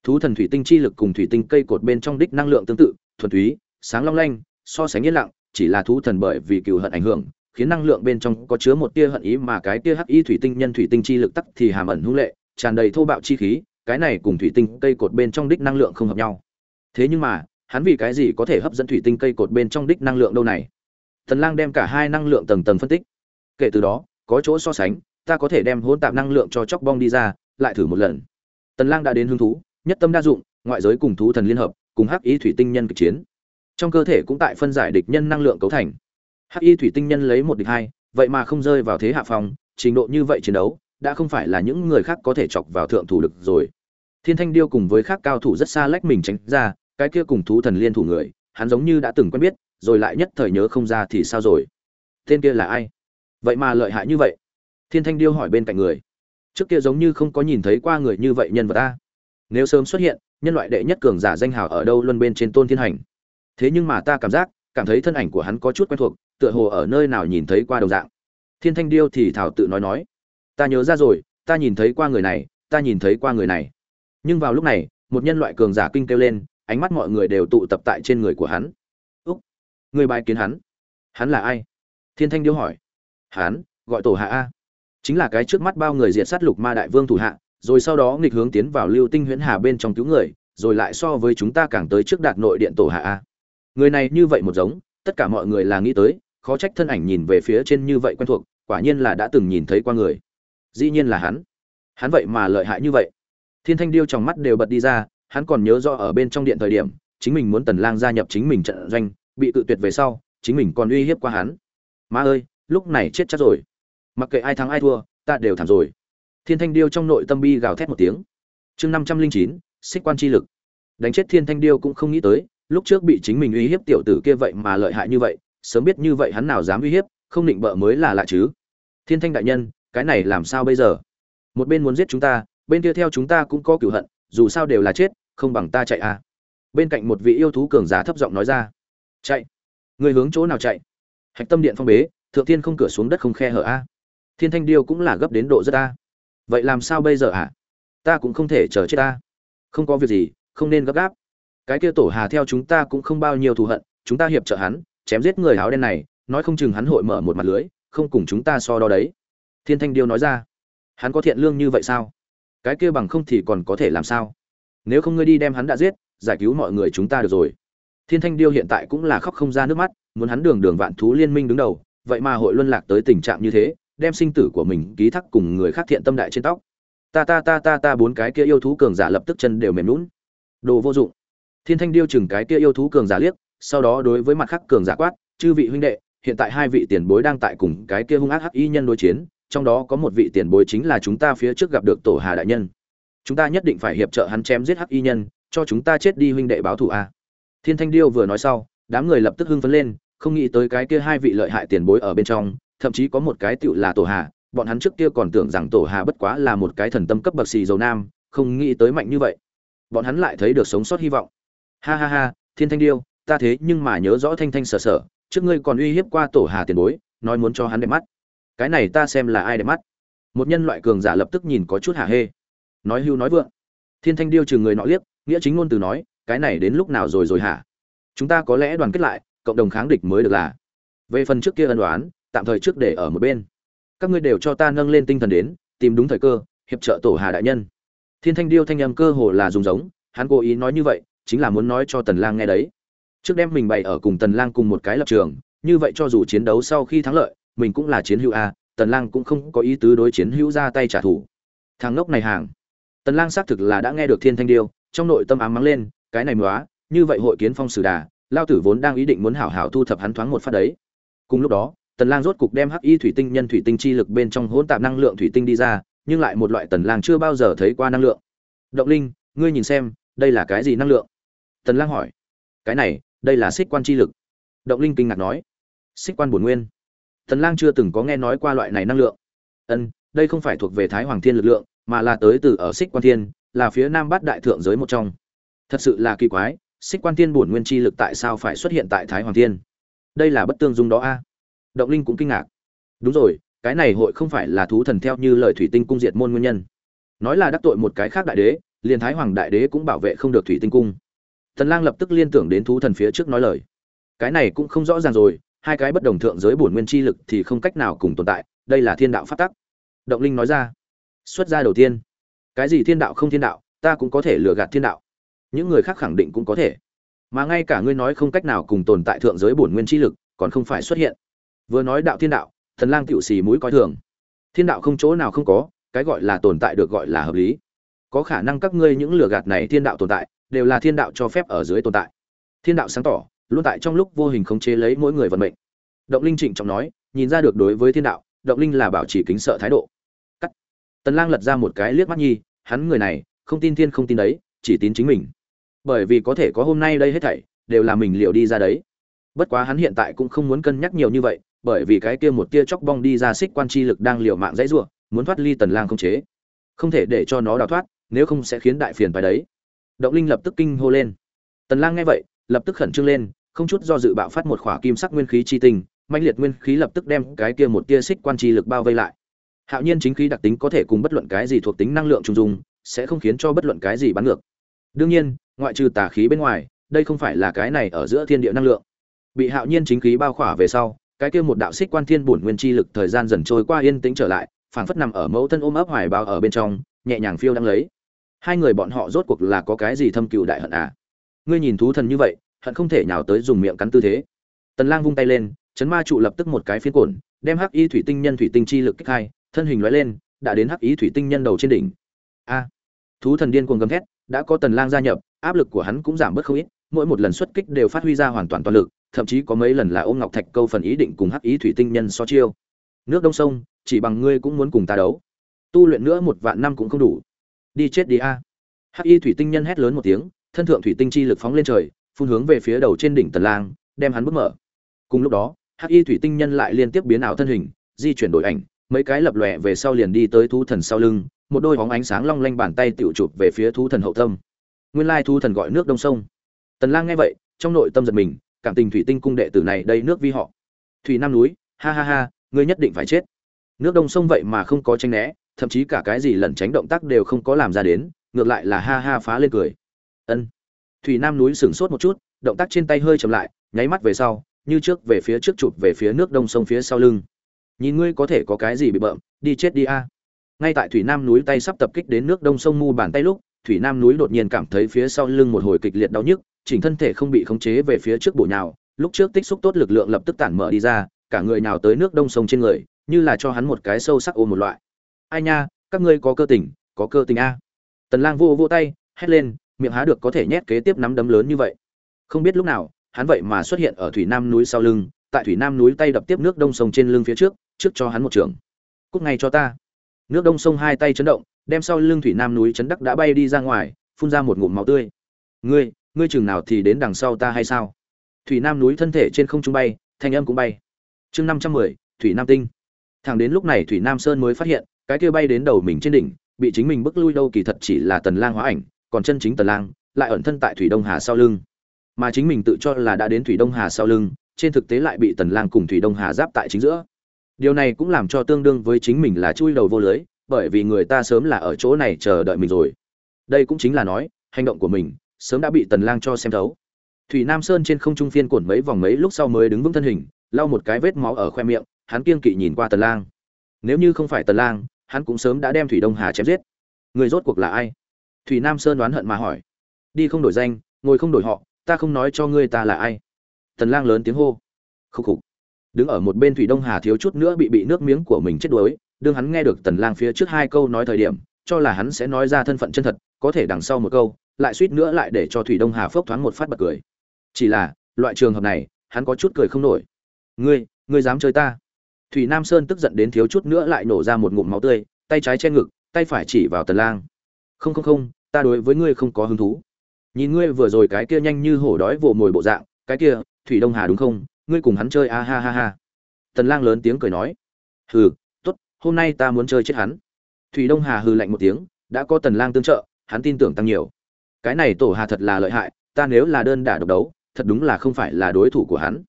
Thú thần thủy tinh chi lực cùng thủy tinh cây cột bên trong đích năng lượng tương tự, thuần túy, sáng long lanh, so sánh yên lặng, chỉ là thú thần bởi vì cừu hận ảnh hưởng, khiến năng lượng bên trong có chứa một tia hận ý mà cái tia hắc y thủy tinh nhân thủy tinh chi lực tắc thì hàm ẩn hung lệ, tràn đầy thô bạo chi khí cái này cùng thủy tinh cây cột bên trong đích năng lượng không hợp nhau. Thế nhưng mà, hắn vì cái gì có thể hấp dẫn thủy tinh cây cột bên trong đích năng lượng đâu này? Thần lang đem cả hai năng lượng tầng tầng phân tích. Kể từ đó, có chỗ so sánh, ta có thể đem hỗn tạp năng lượng cho chóc bong đi ra, lại thử một lần. Tần lang đã đến hứng thú, nhất tâm đa dụng, ngoại giới cùng thú thần liên hợp, cùng hắc y thủy tinh nhân kịch chiến. Trong cơ thể cũng tại phân giải địch nhân năng lượng cấu thành. Hắc y thủy tinh nhân lấy một địch hai, vậy mà không rơi vào thế hạ phòng trình độ như vậy chiến đấu đã không phải là những người khác có thể chọc vào thượng thủ lực rồi. Thiên thanh điêu cùng với khác cao thủ rất xa lách mình tránh ra, cái kia cùng thú thần liên thủ người, hắn giống như đã từng quen biết, rồi lại nhất thời nhớ không ra thì sao rồi. Tên kia là ai? Vậy mà lợi hại như vậy. Thiên thanh điêu hỏi bên cạnh người. Trước kia giống như không có nhìn thấy qua người như vậy nhân vật ta. Nếu sớm xuất hiện, nhân loại đệ nhất cường giả danh hào ở đâu luân bên trên tôn thiên hành. Thế nhưng mà ta cảm giác, cảm thấy thân ảnh của hắn có chút quen thuộc, tựa hồ ở nơi nào nhìn thấy qua đồng dạng. Thiên thanh điêu thì thảo tự nói nói ta nhớ ra rồi, ta nhìn thấy qua người này, ta nhìn thấy qua người này. Nhưng vào lúc này, một nhân loại cường giả kinh kêu lên, ánh mắt mọi người đều tụ tập tại trên người của hắn. Úc, người bài kiến hắn. Hắn là ai? Thiên thanh điêu hỏi. Hắn, gọi tổ hạ a. Chính là cái trước mắt bao người diệt sát lục ma đại vương thủ hạ, rồi sau đó nghịch hướng tiến vào lưu tinh huyễn hà bên trong cứu người, rồi lại so với chúng ta càng tới trước đạt nội điện tổ hạ a. Người này như vậy một giống, tất cả mọi người là nghĩ tới, khó trách thân ảnh nhìn về phía trên như vậy quen thuộc, quả nhiên là đã từng nhìn thấy qua người dĩ nhiên là hắn. Hắn vậy mà lợi hại như vậy. Thiên thanh điêu trong mắt đều bật đi ra, hắn còn nhớ rõ ở bên trong điện thời điểm, chính mình muốn tần lang gia nhập chính mình trận doanh, bị tự tuyệt về sau, chính mình còn uy hiếp qua hắn. Má ơi, lúc này chết chắc rồi. Mặc kệ ai thắng ai thua, ta đều thảm rồi. Thiên thanh điêu trong nội tâm bi gào thét một tiếng. Chương năm trăm linh chín, xích quan chi lực. Đánh chết thiên thanh điêu cũng không nghĩ tới, lúc trước bị chính mình uy hiếp tiểu tử kia vậy mà lợi hại như vậy, sớm biết như vậy hắn nào dám uy hiếp, không định bợ mới là lạ chứ. Thiên thanh đại nhân cái này làm sao bây giờ? Một bên muốn giết chúng ta, bên kia theo chúng ta cũng có cửu hận, dù sao đều là chết, không bằng ta chạy à. Bên cạnh một vị yêu thú cường giả thấp giọng nói ra. Chạy. Người hướng chỗ nào chạy? Hạch tâm điện phong bế, thượng thiên không cửa xuống đất không khe hở a thiên thanh điêu cũng là gấp đến độ rất a vậy làm sao bây giờ à? ta cũng không thể chờ chết ta không có việc gì, không nên gấp gáp. Cái kia tổ hà theo chúng ta cũng không bao nhiêu thù hận, chúng ta hiệp trợ hắn, chém giết người áo đen này, nói không chừng hắn hội mở một mặt lưới, không cùng chúng ta so đo đấy thiên thanh điêu nói ra, hắn có thiện lương như vậy sao? Cái kia bằng không thì còn có thể làm sao? Nếu không ngươi đi đem hắn đã giết, giải cứu mọi người chúng ta được rồi. Thiên thanh điêu hiện tại cũng là khóc không ra nước mắt, muốn hắn đường đường vạn thú liên minh đứng đầu, vậy mà hội luân lạc tới tình trạng như thế, đem sinh tử của mình ký thác cùng người khác thiện tâm đại trên tóc. Ta ta ta ta ta bốn cái kia yêu thú cường giả lập tức chân đều mềm lún đồ vô dụng. Thiên thanh điêu chừng cái kia yêu thú cường giả liếc, sau đó đối với mặt khác cường giả quát, chư vị huynh đệ, hiện tại hai vị tiền bối đang tại cùng cái kia hung ác hắc y nhân đối chiến trong đó có một vị tiền bối chính là chúng ta phía trước gặp được tổ hà đại nhân. Chúng ta nhất định phải hiệp trợ hắn chém giết hắc y nhân, cho chúng ta chết đi huynh đệ báo thù a. Thiên thanh điêu vừa nói sau, đám người lập tức hưng phấn lên, không nghĩ tới cái kia hai vị lợi hại tiền bối ở bên trong, thậm chí có một cái tựu là tổ hà, bọn hắn trước kia còn tưởng rằng tổ hà bất quá là một cái thần tâm cấp bậc xì dầu nam, không nghĩ tới mạnh như vậy. Bọn hắn lại thấy được sống sót hy vọng. Ha ha ha, thiên thanh điêu, ta thế nhưng mà nhớ rõ thanh thanh sở sở, trước ngươi còn uy hiếp qua tổ hà tiền bối, nói muốn cho hắn đẹp mắt cái này ta xem là ai đẹp mắt. Một nhân loại cường giả lập tức nhìn có chút hả hê. Nói hưu nói vượng. Thiên thanh điêu chừng người nọ liếc, nghĩa chính ngôn từ nói, cái này đến lúc nào rồi rồi hả? Chúng ta có lẽ đoàn kết lại, cộng đồng kháng địch mới được là. Về phần trước kia ân đoán tạm thời trước để ở một bên. Các ngươi đều cho ta nâng lên tinh thần đến, tìm đúng thời cơ, hiệp trợ tổ hà đại nhân. Thiên thanh điêu thanh âm cơ hồ là dùng giống hắn cố ý nói như vậy, chính là muốn nói cho tần lang nghe đấy. Trước đem mình bày ở cùng tần lang cùng một cái lập trường, như vậy cho dù chiến đấu sau khi thắng lợi mình cũng là chiến hữu a, tần lang cũng không có ý tứ đối chiến hữu ra tay trả thù. Thằng ngốc này hàng. Tần lang xác thực là đã nghe được thiên thanh điêu, trong nội tâm ám mắng lên, cái này móa, như vậy hội kiến phong sử đà, lao tử vốn đang ý định muốn hảo hảo thu thập hắn thoáng một phát đấy. Cùng lúc đó, tần lang rốt cục đem hắc y thủy tinh nhân thủy tinh chi lực bên trong hỗn tạp năng lượng thủy tinh đi ra, nhưng lại một loại tần lang chưa bao giờ thấy qua năng lượng. Động linh, ngươi nhìn xem, đây là cái gì năng lượng? Tần lang hỏi. Cái này, đây là xích quan chi lực. Động linh kinh ngạc nói. Xích quan bổn nguyên tần lang chưa từng có nghe nói qua loại này năng lượng. Ân, đây không phải thuộc về thái hoàng thiên lực lượng, mà là tới từ ở xích quan thiên, là phía nam bát đại thượng giới một trong. Thật sự là kỳ quái, xích quan thiên bổn nguyên chi lực tại sao phải xuất hiện tại thái hoàng thiên? Đây là bất tương dung đó a. Động linh cũng kinh ngạc. Đúng rồi, cái này hội không phải là thú thần theo như lời thủy tinh cung diệt môn nguyên nhân. Nói là đắc tội một cái khác đại đế, liền thái hoàng đại đế cũng bảo vệ không được thủy tinh cung. Thần lang lập tức liên tưởng đến thú thần phía trước nói lời. Cái này cũng không rõ ràng rồi hai cái bất đồng thượng giới bổn nguyên chi lực thì không cách nào cùng tồn tại, đây là thiên đạo phát tắc. Động linh nói ra, xuất ra đầu tiên. Cái gì thiên đạo không thiên đạo, ta cũng có thể lừa gạt thiên đạo. Những người khác khẳng định cũng có thể. Mà ngay cả ngươi nói không cách nào cùng tồn tại thượng giới bổn nguyên chi lực, còn không phải xuất hiện. Vừa nói đạo thiên đạo, thần lang tiểu xì mũi coi thường. Thiên đạo không chỗ nào không có, cái gọi là tồn tại được gọi là hợp lý. Có khả năng các ngươi những lừa gạt này thiên đạo tồn tại, đều là thiên đạo cho phép ở dưới tồn tại. Thiên đạo sáng tỏ luôn tại trong lúc vô hình khống chế lấy mỗi người vận mệnh. Động linh trịnh trọng nói, nhìn ra được đối với thiên đạo, động linh là bảo trì kính sợ thái độ. Cắt. Tần lang lật ra một cái liếc mắt nhi, hắn người này, không tin thiên không tin đấy, chỉ tin chính mình. Bởi vì có thể có hôm nay đây hết thảy, đều là mình liệu đi ra đấy. Bất quá hắn hiện tại cũng không muốn cân nhắc nhiều như vậy, bởi vì cái kia một tia chóc bong đi ra xích quan chi lực đang liều mạng dãy rủa, muốn thoát ly tần lang không chế. Không thể để cho nó đào thoát, nếu không sẽ khiến đại phiền phải đấy. Động linh lập tức kinh hô lên. Tần lang nghe vậy, lập tức khẩn trương lên không chút do dự bạo phát một khỏa kim sắc nguyên khí chi tinh, mãnh liệt nguyên khí lập tức đem cái kia một tia xích quan chi lực bao vây lại. Hạo nhiên chính khí đặc tính có thể cùng bất luận cái gì thuộc tính năng lượng trùng dung, sẽ không khiến cho bất luận cái gì bắn ngược. Đương nhiên, ngoại trừ tà khí bên ngoài, đây không phải là cái này ở giữa thiên địa năng lượng. Bị hạo nhiên chính khí bao khỏa về sau, cái kia một đạo xích quan thiên bổn nguyên chi lực thời gian dần trôi qua yên tĩnh trở lại, phảng phất nằm ở mẫu thân ôm ấp hoài bao ở bên trong, nhẹ nhàng phiêu đang lấy. Hai người bọn họ rốt cuộc là có cái gì thâm cựu đại hận à? Ngươi nhìn thú thần như vậy hận không thể nhào tới dùng miệng cắn tư thế. Tần lang vung tay lên, chấn ma trụ lập tức một cái phiến cổn, đem hắc y thủy tinh nhân thủy tinh chi lực kích hai, thân hình lóe lên, đã đến hắc y thủy tinh nhân đầu trên đỉnh. A! Thú thần điên cuồng gầm thét, đã có tần lang gia nhập, áp lực của hắn cũng giảm bớt không ít, mỗi một lần xuất kích đều phát huy ra hoàn toàn toàn lực, thậm chí có mấy lần là ôm ngọc thạch câu phần ý định cùng hắc ý thủy tinh nhân so chiêu. Nước đông sông, chỉ bằng ngươi cũng muốn cùng ta đấu. Tu luyện nữa một vạn năm cũng không đủ. Đi chết đi a. Hắc y thủy tinh nhân hét lớn một tiếng, thân thượng thủy tinh chi lực phóng lên trời phun hướng về phía đầu trên đỉnh tần lang, đem hắn bước mở. Cùng lúc đó, hắc y thủy tinh nhân lại liên tiếp biến ảo thân hình, di chuyển đổi ảnh, mấy cái lập lòe về sau liền đi tới thú thần sau lưng, một đôi bóng ánh sáng long lanh bàn tay tiểu chụp về phía thú thần hậu tâm. Nguyên lai thú thần gọi nước đông sông. Tần lang nghe vậy, trong nội tâm giật mình, cảm tình thủy tinh cung đệ tử này đây nước vi họ. Thủy nam núi, ha ha ha, ngươi nhất định phải chết. Nước đông sông vậy mà không có tranh né, thậm chí cả cái gì lẩn tránh động tác đều không có làm ra đến, ngược lại là ha ha phá lên cười. Ân thủy nam núi sửng sốt một chút, động tác trên tay hơi chậm lại, nháy mắt về sau, như trước về phía trước chụp về phía nước đông sông phía sau lưng. Nhìn ngươi có thể có cái gì bị bợm, đi chết đi a. Ngay tại thủy nam núi tay sắp tập kích đến nước đông sông mu bàn tay lúc, thủy nam núi đột nhiên cảm thấy phía sau lưng một hồi kịch liệt đau nhức, chỉnh thân thể không bị khống chế về phía trước bổ nhào, lúc trước tích xúc tốt lực lượng lập tức tản mở đi ra, cả người nào tới nước đông sông trên người, như là cho hắn một cái sâu sắc ôm một loại. Ai nha, các ngươi có cơ tình, có cơ tình a. Tần lang vô vô tay, hét lên miệng há được có thể nhét kế tiếp nắm đấm lớn như vậy. Không biết lúc nào, hắn vậy mà xuất hiện ở thủy nam núi sau lưng, tại thủy nam núi tay đập tiếp nước đông sông trên lưng phía trước trước cho hắn một trường. Cút ngay cho ta. Nước đông sông hai tay chấn động, đem sau lưng thủy nam núi chấn đắc đã bay đi ra ngoài, phun ra một ngụm máu tươi. Ngươi ngươi chừng nào thì đến đằng sau ta hay sao? Thủy nam núi thân thể trên không trung bay, thanh âm cũng bay. Chương năm trăm mười, thủy nam tinh. Thẳng đến lúc này thủy nam sơn mới phát hiện, cái kia bay đến đầu mình trên đỉnh, bị chính mình bức lui đâu kỳ thật chỉ là tần lang hóa ảnh còn chân chính tần lang, lại ẩn thân tại thủy đông hà sau lưng. Mà chính mình tự cho là đã đến thủy đông hà sau lưng, trên thực tế lại bị tần lang cùng thủy đông hà giáp tại chính giữa. Điều này cũng làm cho tương đương với chính mình là chui đầu vô lưới, bởi vì người ta sớm là ở chỗ này chờ đợi mình rồi. Đây cũng chính là nói, hành động của mình sớm đã bị tần lang cho xem thấu. Thủy nam sơn trên không trung phiên cuộn mấy vòng mấy lúc sau mới đứng vững thân hình, lau một cái vết máu ở khoe miệng, hắn kiên kỵ nhìn qua tần lang. Nếu như không phải tần lang, hắn cũng sớm đã đem thủy đông hà chém giết. Người rốt cuộc là ai? Thủy nam sơn đoán hận mà hỏi. Đi không đổi danh, ngồi không đổi họ, ta không nói cho ngươi ta là ai. Tần lang lớn tiếng hô. Khúc khục. Đứng ở một bên thủy đông hà thiếu chút nữa bị bị nước miếng của mình chết đuối, đương hắn nghe được tần lang phía trước hai câu nói thời điểm, cho là hắn sẽ nói ra thân phận chân thật, có thể đằng sau một câu, lại suýt nữa lại để cho thủy đông hà phốc thoáng một phát bật cười. Chỉ là, loại trường hợp này, hắn có chút cười không nổi. Ngươi ngươi dám chơi ta? Thủy nam sơn tức giận đến thiếu chút nữa lại nổ ra một ngụm máu tươi, tay trái che ngực, tay phải chỉ vào tần lang không không không, ta đối với ngươi không có hứng thú. Nhìn ngươi vừa rồi cái kia nhanh như hổ đói vồ mồi bộ dạng, cái kia, thủy đông hà đúng không? Ngươi cùng hắn chơi, a ha ha ha. Tần lang lớn tiếng cười nói. Hừ, tốt, hôm nay ta muốn chơi chết hắn. Thủy đông hà hừ lạnh một tiếng, đã có tần lang tương trợ, hắn tin tưởng tăng nhiều. Cái này tổ hà thật là lợi hại, ta nếu là đơn đả độc đấu, thật đúng là không phải là đối thủ của hắn.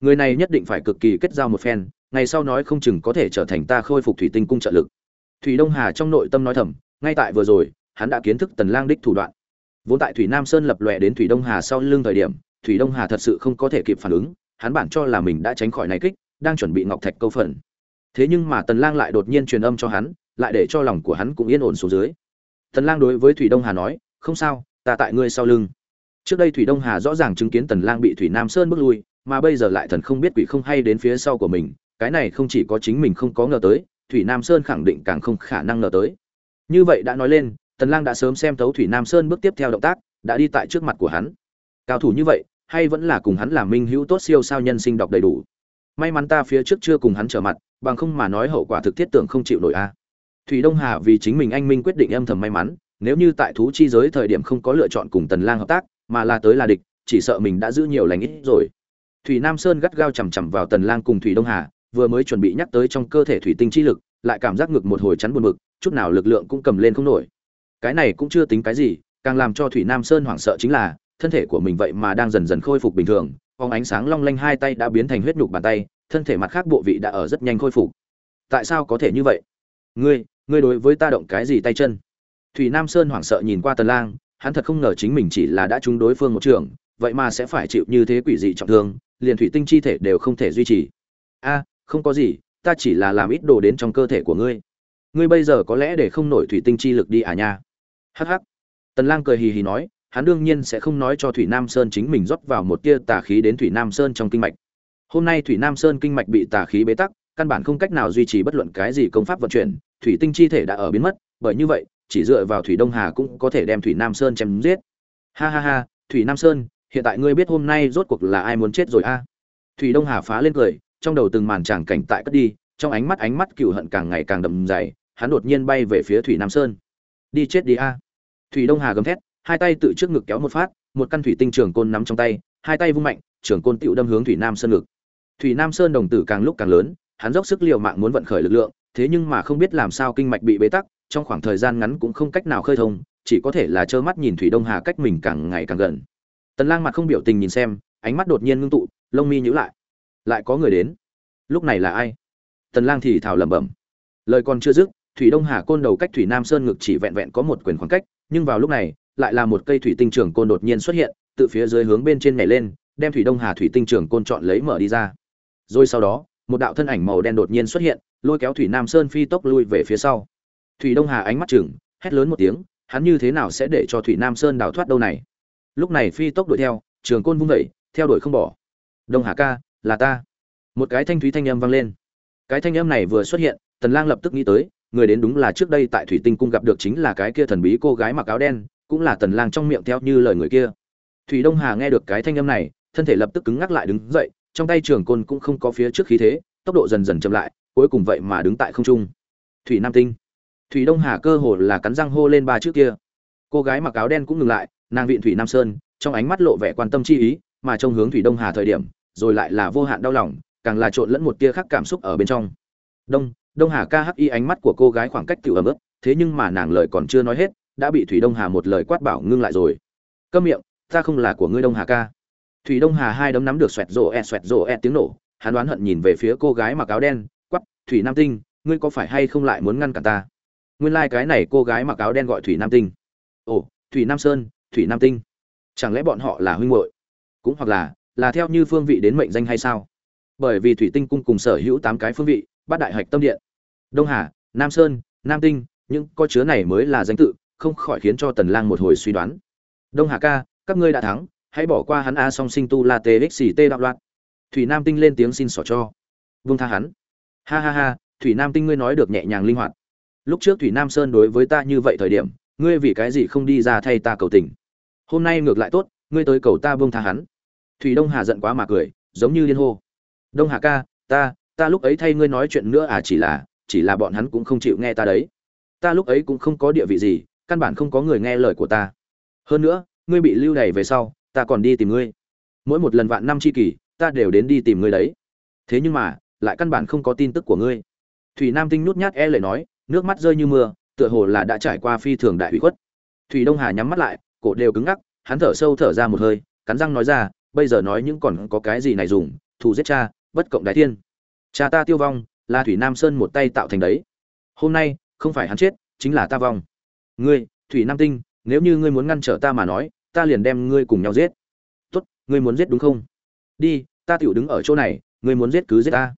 Người này nhất định phải cực kỳ kết giao một phen, ngày sau nói không chừng có thể trở thành ta khôi phục thủy tinh cung trợ lực. Thủy đông hà trong nội tâm nói thầm, ngay tại vừa rồi hắn đã kiến thức tần lang đích thủ đoạn. Vốn tại thủy nam sơn lập lòe đến thủy đông hà sau lưng thời điểm, thủy đông hà thật sự không có thể kịp phản ứng, hắn bản cho là mình đã tránh khỏi này kích, đang chuẩn bị ngọc thạch câu phần. Thế nhưng mà tần lang lại đột nhiên truyền âm cho hắn, lại để cho lòng của hắn cũng yên ổn xuống dưới. Tần lang đối với thủy đông hà nói, không sao, ta tại ngươi sau lưng. Trước đây thủy đông hà rõ ràng chứng kiến tần lang bị thủy nam sơn bước lui, mà bây giờ lại thần không biết quỷ không hay đến phía sau của mình, cái này không chỉ có chính mình không có ngờ tới, thủy nam sơn khẳng định càng không khả năng ngờ tới. Như vậy đã nói lên tần lang đã sớm xem thấu thủy nam sơn bước tiếp theo động tác, đã đi tại trước mặt của hắn. Cao thủ như vậy, hay vẫn là cùng hắn làm minh hữu tốt siêu sao nhân sinh đọc đầy đủ. May mắn ta phía trước chưa cùng hắn trở mặt, bằng không mà nói hậu quả thực thiết tưởng không chịu nổi a. Thủy đông hà vì chính mình anh minh quyết định âm thầm may mắn, nếu như tại thú chi giới thời điểm không có lựa chọn cùng tần lang hợp tác, mà là tới là địch, chỉ sợ mình đã giữ nhiều lành ít rồi. Thủy nam sơn gắt gao chầm chầm vào tần lang cùng thủy đông hà, vừa mới chuẩn bị nhắc tới trong cơ thể thủy tinh chi lực, lại cảm giác ngực một hồi chắn buồn bực, chút nào lực lượng cũng cầm lên không nổi cái này cũng chưa tính cái gì, càng làm cho thủy nam sơn hoảng sợ chính là, thân thể của mình vậy mà đang dần dần khôi phục bình thường phóng ánh sáng long lanh hai tay đã biến thành huyết nhục bàn tay, thân thể mặt khác bộ vị đã ở rất nhanh khôi phục. Tại sao có thể như vậy? Ngươi ngươi đối với ta động cái gì tay chân? Thủy nam sơn hoảng sợ nhìn qua tần lang, hắn thật không ngờ chính mình chỉ là đã trúng đối phương một trường, vậy mà sẽ phải chịu như thế quỷ dị trọng thương, liền thủy tinh chi thể đều không thể duy trì. A, không có gì, ta chỉ là làm ít đồ đến trong cơ thể của ngươi ngươi bây giờ có lẽ để không nổi thủy tinh chi lực đi à nha. Hh tần lang cười hì hì nói, hắn đương nhiên sẽ không nói cho thủy nam sơn chính mình rót vào một tia tà khí đến thủy nam sơn trong kinh mạch. Hôm nay thủy nam sơn kinh mạch bị tà khí bế tắc, căn bản không cách nào duy trì bất luận cái gì công pháp vận chuyển, thủy tinh chi thể đã ở biến mất, bởi như vậy, chỉ dựa vào thủy đông hà cũng có thể đem thủy nam sơn chém giết. Ha ha ha, thủy nam sơn, hiện tại ngươi biết hôm nay rốt cuộc là ai muốn chết rồi a? Thủy đông hà phá lên cười, trong đầu từng màn tràng cảnh tại cất đi, trong ánh mắt ánh mắt cựu hận càng ngày càng đậm dày hắn đột nhiên bay về phía thủy nam sơn. Đi chết đi a. Thủy đông hà gầm thét, hai tay tự trước ngực kéo một phát, một căn thủy tinh trường côn nắm trong tay, hai tay vung mạnh, trường côn tựu đâm hướng thủy nam sơn ngực. Thủy nam sơn đồng tử càng lúc càng lớn, hắn dốc sức liều mạng muốn vận khởi lực lượng, thế nhưng mà không biết làm sao kinh mạch bị bế tắc, trong khoảng thời gian ngắn cũng không cách nào khơi thông, chỉ có thể là trơ mắt nhìn thủy đông hà cách mình càng ngày càng gần. Tần lang mặt không biểu tình nhìn xem, ánh mắt đột nhiên ngưng tụ, lông mi nhíu lại. Lại có người đến. Lúc này là ai? Tần lang thì thào lẩm bẩm. Lời còn chưa dứt thủy đông hà côn đầu cách thủy nam sơn ngực chỉ vẹn vẹn có một quyền khoảng cách, nhưng vào lúc này, lại là một cây thủy tinh trường côn đột nhiên xuất hiện, từ phía dưới hướng bên trên nhảy lên, đem thủy đông hà thủy tinh trường côn chọn lấy mở đi ra. Rồi sau đó, một đạo thân ảnh màu đen đột nhiên xuất hiện, lôi kéo thủy nam sơn phi tốc lui về phía sau. Thủy đông hà ánh mắt chừng, hét lớn một tiếng, hắn như thế nào sẽ để cho thủy nam sơn đào thoát đâu này? Lúc này phi tốc đuổi theo, trường côn vung vẩy theo đuổi không bỏ. Đông hà ca, là ta. Một cái thanh thúy thanh âm vang lên. Cái thanh âm này vừa xuất hiện, tần lang lập tức nghĩ tới người đến đúng là trước đây tại thủy tinh cung gặp được chính là cái kia thần bí cô gái mặc áo đen, cũng là tần lang trong miệng theo như lời người kia. Thủy đông hà nghe được cái thanh âm này, thân thể lập tức cứng ngắc lại đứng dậy, trong tay trường côn cũng không có phía trước khí thế, tốc độ dần dần chậm lại, cuối cùng vậy mà đứng tại không trung. Thủy nam tinh. Thủy đông hà cơ hồ là cắn răng hô lên ba chữ kia. Cô gái mặc áo đen cũng ngừng lại, nàng vịn thủy nam sơn, trong ánh mắt lộ vẻ quan tâm chi ý, mà trong hướng thủy đông hà thời điểm, rồi lại là vô hạn đau lòng, càng là trộn lẫn một tia khác cảm xúc ở bên trong đông đông hà ca hắc y ánh mắt của cô gái khoảng cách tiểu ấm ức, thế nhưng mà nàng lời còn chưa nói hết, đã bị thủy đông hà một lời quát bảo ngưng lại rồi. Câm miệng, ta không là của ngươi đông hà ca. Thủy đông hà hai đấm nắm được xoẹt rộ e xoẹt rộ e tiếng nổ. Hắn đoán hận nhìn về phía cô gái mặc áo đen, quắp, thủy nam tinh, ngươi có phải hay không lại muốn ngăn cản ta? Nguyên lai、like、cái này cô gái mặc áo đen gọi thủy nam tinh. Ồ, thủy nam sơn, thủy nam tinh. Chẳng lẽ bọn họ là huynh hội cũng hoặc là là theo như phương vị đến mệnh danh hay sao? Bởi vì thủy tinh cung cùng sở hữu tám cái phương vị bát đại hạch tâm điện. Đông hà, nam sơn, nam tinh, những có chứa này mới là danh tự, không khỏi khiến cho tần lang một hồi suy đoán. Đông hà ca, các ngươi đã thắng, hãy bỏ qua hắn a song sinh tu la tê xt đạo loạn. Thủy nam tinh lên tiếng xin xỏ cho. Vương tha hắn. Ha ha ha, thủy nam tinh ngươi nói được nhẹ nhàng linh hoạt. Lúc trước thủy nam sơn đối với ta như vậy thời điểm, ngươi vì cái gì không đi ra thay ta cầu tình? Hôm nay ngược lại tốt, ngươi tới cầu ta vương tha hắn. Thủy đông hà giận quá mà cười, giống như liên hô. Đông hà ca, ta ta lúc ấy thay ngươi nói chuyện nữa à chỉ là chỉ là bọn hắn cũng không chịu nghe ta đấy. Ta lúc ấy cũng không có địa vị gì, căn bản không có người nghe lời của ta. Hơn nữa, ngươi bị lưu đày về sau, ta còn đi tìm ngươi. Mỗi một lần vạn năm chi kỷ, ta đều đến đi tìm ngươi đấy. Thế nhưng mà, lại căn bản không có tin tức của ngươi. Thủy nam tinh nhút nhát e lệ nói, nước mắt rơi như mưa, tựa hồ là đã trải qua phi thường đại hủy khuất. Thủy đông hà nhắm mắt lại, cổ đều cứng ngắc, hắn thở sâu thở ra một hơi, cắn răng nói ra, bây giờ nói những còn có cái gì này dùng, thù giết cha, bất cộng đại thiên cha ta tiêu vong, là thủy nam sơn một tay tạo thành đấy. Hôm nay, không phải hắn chết, chính là ta vong. Ngươi, thủy nam tinh, nếu như ngươi muốn ngăn trở ta mà nói, ta liền đem ngươi cùng nhau giết. Tốt, ngươi muốn giết đúng không? Đi, ta tiểu đứng ở chỗ này, ngươi muốn giết cứ giết ta.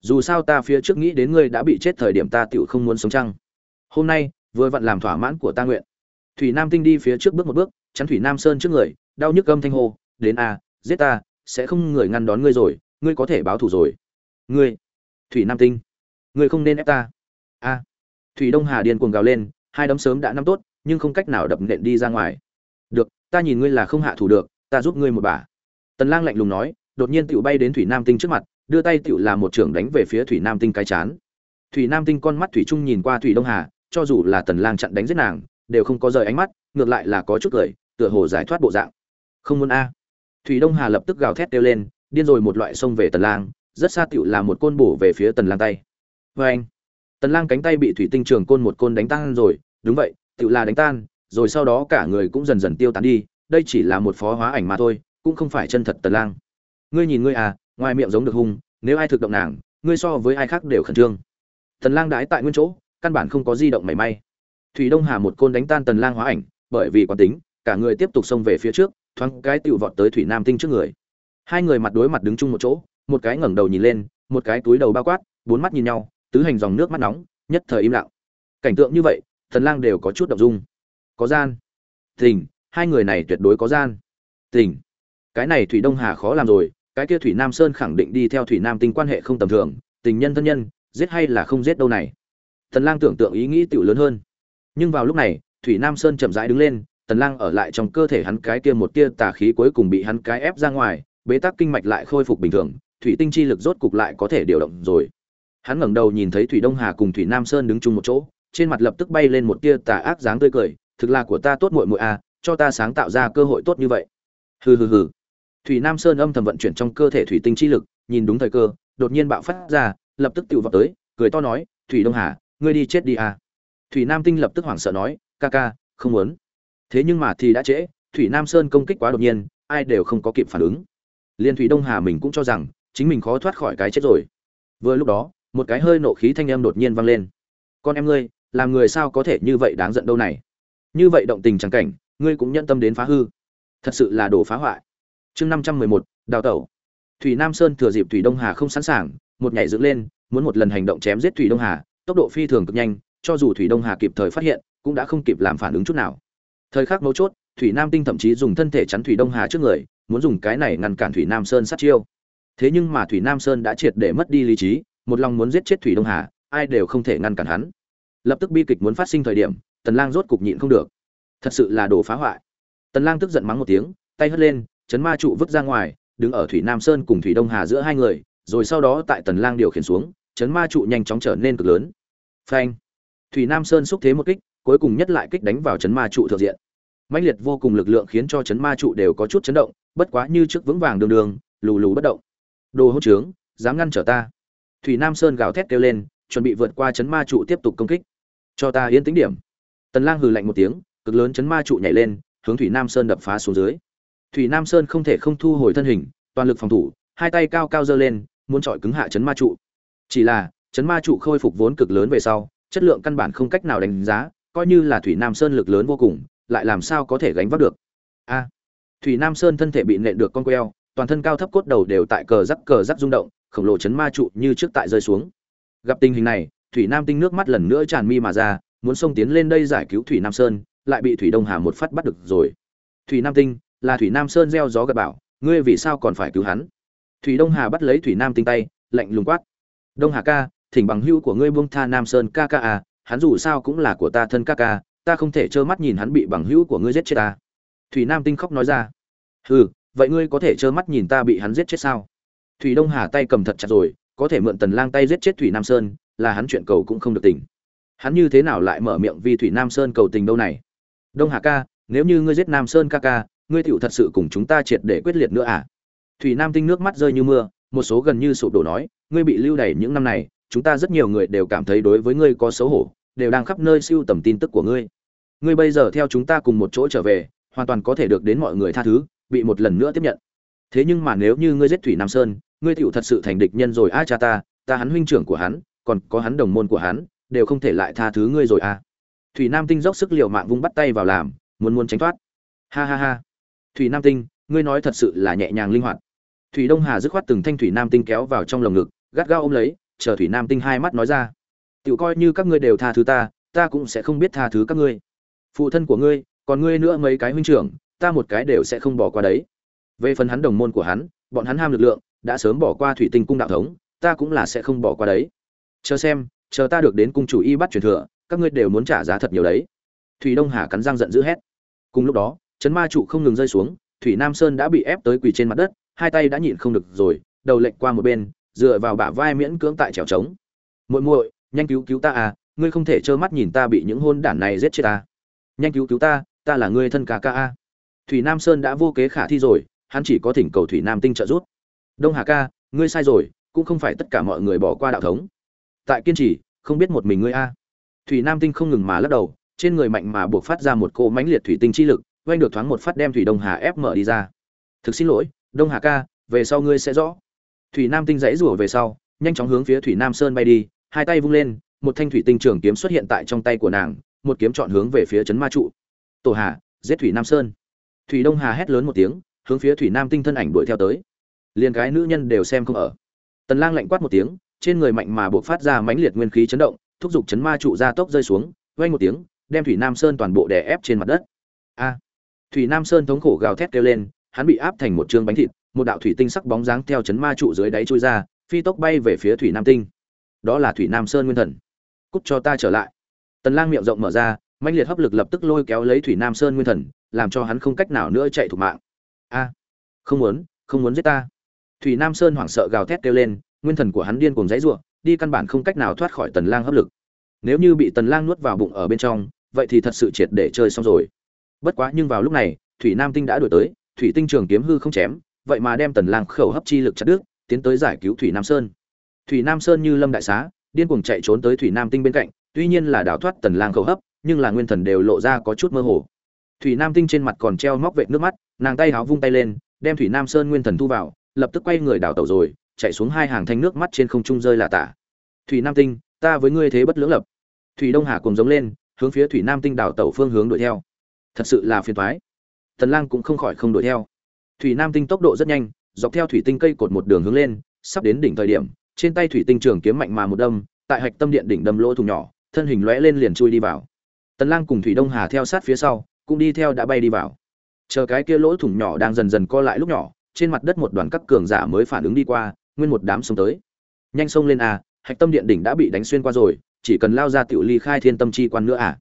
Dù sao ta phía trước nghĩ đến ngươi đã bị chết thời điểm ta tiểu không muốn sống chăng? Hôm nay, vừa vặn làm thỏa mãn của ta nguyện. Thủy nam tinh đi phía trước bước một bước, chắn thủy nam sơn trước người, đau nhức gâm thanh hô, đến a giết ta, sẽ không người ngăn đón ngươi rồi, ngươi có thể báo thù rồi ngươi, thủy nam tinh, ngươi không nên ép ta. A, thủy đông hà điên cuồng gào lên, hai đấm sớm đã nắm tốt, nhưng không cách nào đập nện đi ra ngoài. Được, ta nhìn ngươi là không hạ thủ được, ta giúp ngươi một bà tần lang lạnh lùng nói, đột nhiên tiểu bay đến thủy nam tinh trước mặt, đưa tay tiểu làm một trường đánh về phía thủy nam tinh cái chán. Thủy nam tinh con mắt thủy trung nhìn qua thủy đông hà, cho dù là tần lang chặn đánh giết nàng, đều không có rời ánh mắt, ngược lại là có chút cười, tựa hồ giải thoát bộ dạng. Không muốn a. Thủy đông hà lập tức gào thét kêu lên, điên rồi một loại xông về tần lang rất xa tiểu là một côn bổ về phía tần lang tay. Với anh, tần lang cánh tay bị thủy tinh trường côn một côn đánh tan rồi. Đúng vậy tiểu là đánh tan, rồi sau đó cả người cũng dần dần tiêu tán đi. Đây chỉ là một phó hóa ảnh mà thôi, cũng không phải chân thật tần lang. Ngươi nhìn ngươi à ngoài miệng giống được hung, nếu ai thực động nàng, ngươi so với ai khác đều khẩn trương. Tần lang đái tại nguyên chỗ, căn bản không có di động mảy may. Thủy đông hà một côn đánh tan tần lang hóa ảnh, bởi vì quán tính, cả người tiếp tục xông về phía trước, thoáng cái tiểu vọt tới thủy nam tinh trước người. Hai người mặt đối mặt đứng chung một chỗ một cái ngẩng đầu nhìn lên, một cái túi đầu bao quát, bốn mắt nhìn nhau, tứ hành dòng nước mắt nóng, nhất thời im lặng. Cảnh tượng như vậy, Thần lang đều có chút động dung. Có gian. Tình hai người này tuyệt đối có gian. Tình cái này thủy đông hà khó làm rồi, cái kia thủy nam sơn khẳng định đi theo thủy nam tinh quan hệ không tầm thường, tình nhân thân nhân, giết hay là không giết đâu này. Tần lang tưởng tượng ý nghĩ tiểu lớn hơn. Nhưng vào lúc này, thủy nam sơn chậm rãi đứng lên tần lang ở lại trong cơ thể hắn cái kia một tia tà khí cuối cùng bị hắn cái ép ra ngoài, bế tắc kinh mạch lại khôi phục bình thường thủy tinh chi lực rốt cục lại có thể điều động rồi. Hắn ngẩng đầu nhìn thấy thủy đông hà cùng thủy nam sơn đứng chung một chỗ, trên mặt lập tức bay lên một tia tà ác dáng tươi cười, thực là của ta tốt muội muội à cho ta sáng tạo ra cơ hội tốt như vậy. Hừ hừ hừ. Thủy nam sơn âm thầm vận chuyển trong cơ thể thủy tinh chi lực, nhìn đúng thời cơ, đột nhiên bạo phát ra, lập tức tụ vào tới, cười to nói, thủy đông hà, ngươi đi chết đi à. Thủy nam tinh lập tức hoảng sợ nói, ca ca, không muốn. Thế nhưng mà thì đã trễ, thủy nam sơn công kích quá đột nhiên, ai đều không có kịp phản ứng. Liên thủy đông hà mình cũng cho rằng chính mình khó thoát khỏi cái chết rồi. Vừa lúc đó, một cái hơi nộ khí thanh em đột nhiên vang lên. Con em ngươi, làm người sao có thể như vậy đáng giận đâu này? Như vậy động tình chẳng cảnh, ngươi cũng nhận tâm đến phá hư. Thật sự là đồ phá hoại. Chương năm trăm mười một, đào tẩu. Thủy nam sơn thừa dịp thủy đông hà không sẵn sàng, một nhảy dựng lên, muốn một lần hành động chém giết thủy đông hà, tốc độ phi thường cực nhanh, cho dù thủy đông hà kịp thời phát hiện, cũng đã không kịp làm phản ứng chút nào. Thời khắc mấu chốt, thủy nam tinh thậm chí dùng thân thể chắn thủy đông hà trước người, muốn dùng cái này ngăn cản thủy nam sơn sát chiêu thế nhưng mà thủy nam sơn đã triệt để mất đi lý trí, một lòng muốn giết chết thủy đông hà, ai đều không thể ngăn cản hắn. Lập tức bi kịch muốn phát sinh thời điểm, tần lang rốt cục nhịn không được. Thật sự là đồ phá hoại. Tần lang tức giận mắng một tiếng, tay hất lên, chấn ma trụ vứt ra ngoài, đứng ở thủy nam sơn cùng thủy đông hà giữa hai người, rồi sau đó tại tần lang điều khiển xuống, chấn ma trụ nhanh chóng trở nên cực lớn. Phanh! Thủy nam sơn xúc thế một kích, cuối cùng nhất lại kích đánh vào chấn ma trụ thượng diện. Mãnh liệt vô cùng lực lượng khiến cho chấn ma trụ đều có chút chấn động, bất quá như trước vững vàng đường đường, lù lù bất động đồ hỗn trướng, dám ngăn trở ta. Thủy nam sơn gào thét kêu lên, chuẩn bị vượt qua chấn ma trụ tiếp tục công kích. Cho ta yên tĩnh điểm. Tần lang hừ lạnh một tiếng, cực lớn chấn ma trụ nhảy lên, hướng thủy nam sơn đập phá xuống dưới. Thủy nam sơn không thể không thu hồi thân hình, toàn lực phòng thủ, hai tay cao cao giơ lên, muốn chọi cứng hạ chấn ma trụ. Chỉ là, chấn ma trụ khôi phục vốn cực lớn về sau, chất lượng căn bản không cách nào đánh giá, coi như là thủy nam sơn lực lớn vô cùng, lại làm sao có thể gánh vác được? A. Thủy nam sơn thân thể bị nện được con queo toàn thân cao thấp cốt đầu đều tại cờ rắc cờ rắc rung động, khổng lồ chấn ma trụ như trước tại rơi xuống. Gặp tình hình này, thủy nam tinh nước mắt lần nữa tràn mi mà ra, muốn xông tiến lên đây giải cứu thủy nam sơn, lại bị thủy đông hà một phát bắt được rồi. Thủy nam tinh, là thủy nam sơn gieo gió gật bảo ngươi vì sao còn phải cứu hắn? Thủy đông hà bắt lấy thủy nam tinh tay, lạnh lùng quát. Đông hà ca, thỉnh bằng hữu của ngươi buông tha nam sơn ca ca à hắn dù sao cũng là của ta thân ca ca, ta không thể trơ mắt nhìn hắn bị bằng hữu của ngươi giết chết ta thủy nam tinh khóc nói ra. Hừ vậy ngươi có thể trơ mắt nhìn ta bị hắn giết chết sao? Thủy đông hà tay cầm thật chặt rồi, có thể mượn tần lang tay giết chết thủy nam sơn, là hắn chuyện cầu cũng không được tỉnh. Hắn như thế nào lại mở miệng vì thủy nam sơn cầu tình đâu này? Đông hà ca, nếu như ngươi giết nam sơn ca ca, ngươi tiểu thật sự cùng chúng ta triệt để quyết liệt nữa à? Thủy nam tinh nước mắt rơi như mưa, một số gần như sụp đổ nói, ngươi bị lưu đày những năm này, chúng ta rất nhiều người đều cảm thấy đối với ngươi có xấu hổ, đều đang khắp nơi siêu tầm tin tức của ngươi. Ngươi bây giờ theo chúng ta cùng một chỗ trở về, hoàn toàn có thể được đến mọi người tha thứ bị một lần nữa tiếp nhận. Thế nhưng mà nếu như ngươi giết thủy nam sơn, ngươi tựu thật sự thành địch nhân rồi, a cha ta ta hắn huynh trưởng của hắn, còn có hắn đồng môn của hắn, đều không thể lại tha thứ ngươi rồi, a. Thủy nam tinh dốc sức liều mạng vung bắt tay vào làm, muốn muốn tránh thoát. Ha ha ha. Thủy nam tinh, ngươi nói thật sự là nhẹ nhàng linh hoạt. Thủy đông hà dứt khoát từng thanh thủy nam tinh kéo vào trong lồng ngực, gắt gao ôm lấy, chờ thủy nam tinh hai mắt nói ra. Tiểu coi như các ngươi đều tha thứ ta ta cũng sẽ không biết tha thứ các ngươi. Phụ thân của ngươi, còn ngươi nữa mấy cái huynh trưởng ta một cái đều sẽ không bỏ qua đấy. Về phần hắn đồng môn của hắn, bọn hắn ham lực lượng, đã sớm bỏ qua thủy tinh cung đạo thống, ta cũng là sẽ không bỏ qua đấy. Chờ xem, chờ ta được đến cung chủ y bắt truyền thừa, các ngươi đều muốn trả giá thật nhiều đấy. Thủy đông hà cắn răng giận dữ hét. Cùng lúc đó, chấn ma trụ không ngừng rơi xuống, thủy nam sơn đã bị ép tới quỳ trên mặt đất, hai tay đã nhịn không được rồi, đầu lệch qua một bên, dựa vào bả vai miễn cưỡng tại trèo trống. Muội muội, nhanh cứu cứu ta à ngươi không thể trơ mắt nhìn ta bị những hôn đản này giết chết ta. Nhanh cứu cứu ta ta là ngươi thân ca ca a thủy nam sơn đã vô kế khả thi rồi, hắn chỉ có thỉnh cầu thủy nam tinh trợ giúp. Đông hà ca, ngươi sai rồi, cũng không phải tất cả mọi người bỏ qua đạo thống. Tại kiên trì, không biết một mình ngươi a. Thủy nam tinh không ngừng mà lắc đầu, trên người mạnh mà buộc phát ra một cỗ mãnh liệt thủy tinh chi lực, oanh được thoáng một phát đem thủy đông hà ép mở đi ra. Thực xin lỗi, đông hà ca, về sau ngươi sẽ rõ. Thủy nam tinh dãy rủa về sau, nhanh chóng hướng phía thủy nam sơn bay đi, hai tay vung lên, một thanh thủy tinh trường kiếm xuất hiện tại trong tay của nàng, một kiếm chọn hướng về phía chấn ma trụ. Tổ hà, giết thủy nam sơn thủy đông hà hét lớn một tiếng, hướng phía thủy nam tinh thân ảnh đuổi theo tới. Liền cái nữ nhân đều xem không ở. Tần lang lạnh quát một tiếng, trên người mạnh mà buộc phát ra mãnh liệt nguyên khí chấn động, thúc giục chấn ma trụ ra tốc rơi xuống, vang một tiếng, đem thủy nam sơn toàn bộ đè ép trên mặt đất. A! Thủy nam sơn thống khổ gào thét kêu lên, hắn bị áp thành một trương bánh thịt, một đạo thủy tinh sắc bóng dáng theo chấn ma trụ dưới đáy trôi ra, phi tốc bay về phía thủy nam tinh. Đó là thủy nam sơn nguyên thần. Cút cho ta trở lại. Tần lang miệng rộng mở ra Mạnh liệt hấp lực lập tức lôi kéo lấy thủy nam sơn nguyên thần, làm cho hắn không cách nào nữa chạy thục mạng. A, không muốn không muốn giết ta. Thủy nam sơn hoảng sợ gào thét kêu lên, nguyên thần của hắn điên cuồng dãy rủa đi căn bản không cách nào thoát khỏi tần lang hấp lực. Nếu như bị tần lang nuốt vào bụng ở bên trong, vậy thì thật sự triệt để chơi xong rồi. Bất quá nhưng vào lúc này, thủy nam tinh đã đuổi tới, thủy tinh trường kiếm hư không chém, vậy mà đem tần lang khẩu hấp chi lực chặt đứt, tiến tới giải cứu thủy nam sơn. Thủy nam sơn như lâm đại xá, điên cuồng chạy trốn tới thủy nam tinh bên cạnh, tuy nhiên là đào thoát tần lang khẩu hấp nhưng là nguyên thần đều lộ ra có chút mơ hồ. Thủy nam tinh trên mặt còn treo móc vệt nước mắt, nàng tay háo vung tay lên, đem thủy nam sơn nguyên thần thu vào, lập tức quay người đảo tàu rồi, chạy xuống hai hàng thanh nước mắt trên không trung rơi là tả. Thủy nam tinh, ta với ngươi thế bất lưỡng lập. Thủy đông hà cùng giống lên, hướng phía thủy nam tinh đảo tàu phương hướng đuổi theo. Thật sự là phiền toái. Tần lang cũng không khỏi không đuổi theo. Thủy nam tinh tốc độ rất nhanh, dọc theo thủy tinh cây cột một đường hướng lên, sắp đến đỉnh thời điểm, trên tay thủy tinh trường kiếm mạnh mà một đâm, tại hạch tâm điện đỉnh đâm lỗ thủng nhỏ, thân hình lóe lên liền chui đi vào tần lang cùng thủy đông hà theo sát phía sau, cũng đi theo đã bay đi vào. Chờ cái kia lỗ thủng nhỏ đang dần dần co lại lúc nhỏ, trên mặt đất một đoàn các cường giả mới phản ứng đi qua, nguyên một đám xông tới. Nhanh xông lên à? hạch tâm điện đỉnh đã bị đánh xuyên qua rồi, chỉ cần lao ra tiểu ly khai thiên tâm chi quan nữa à.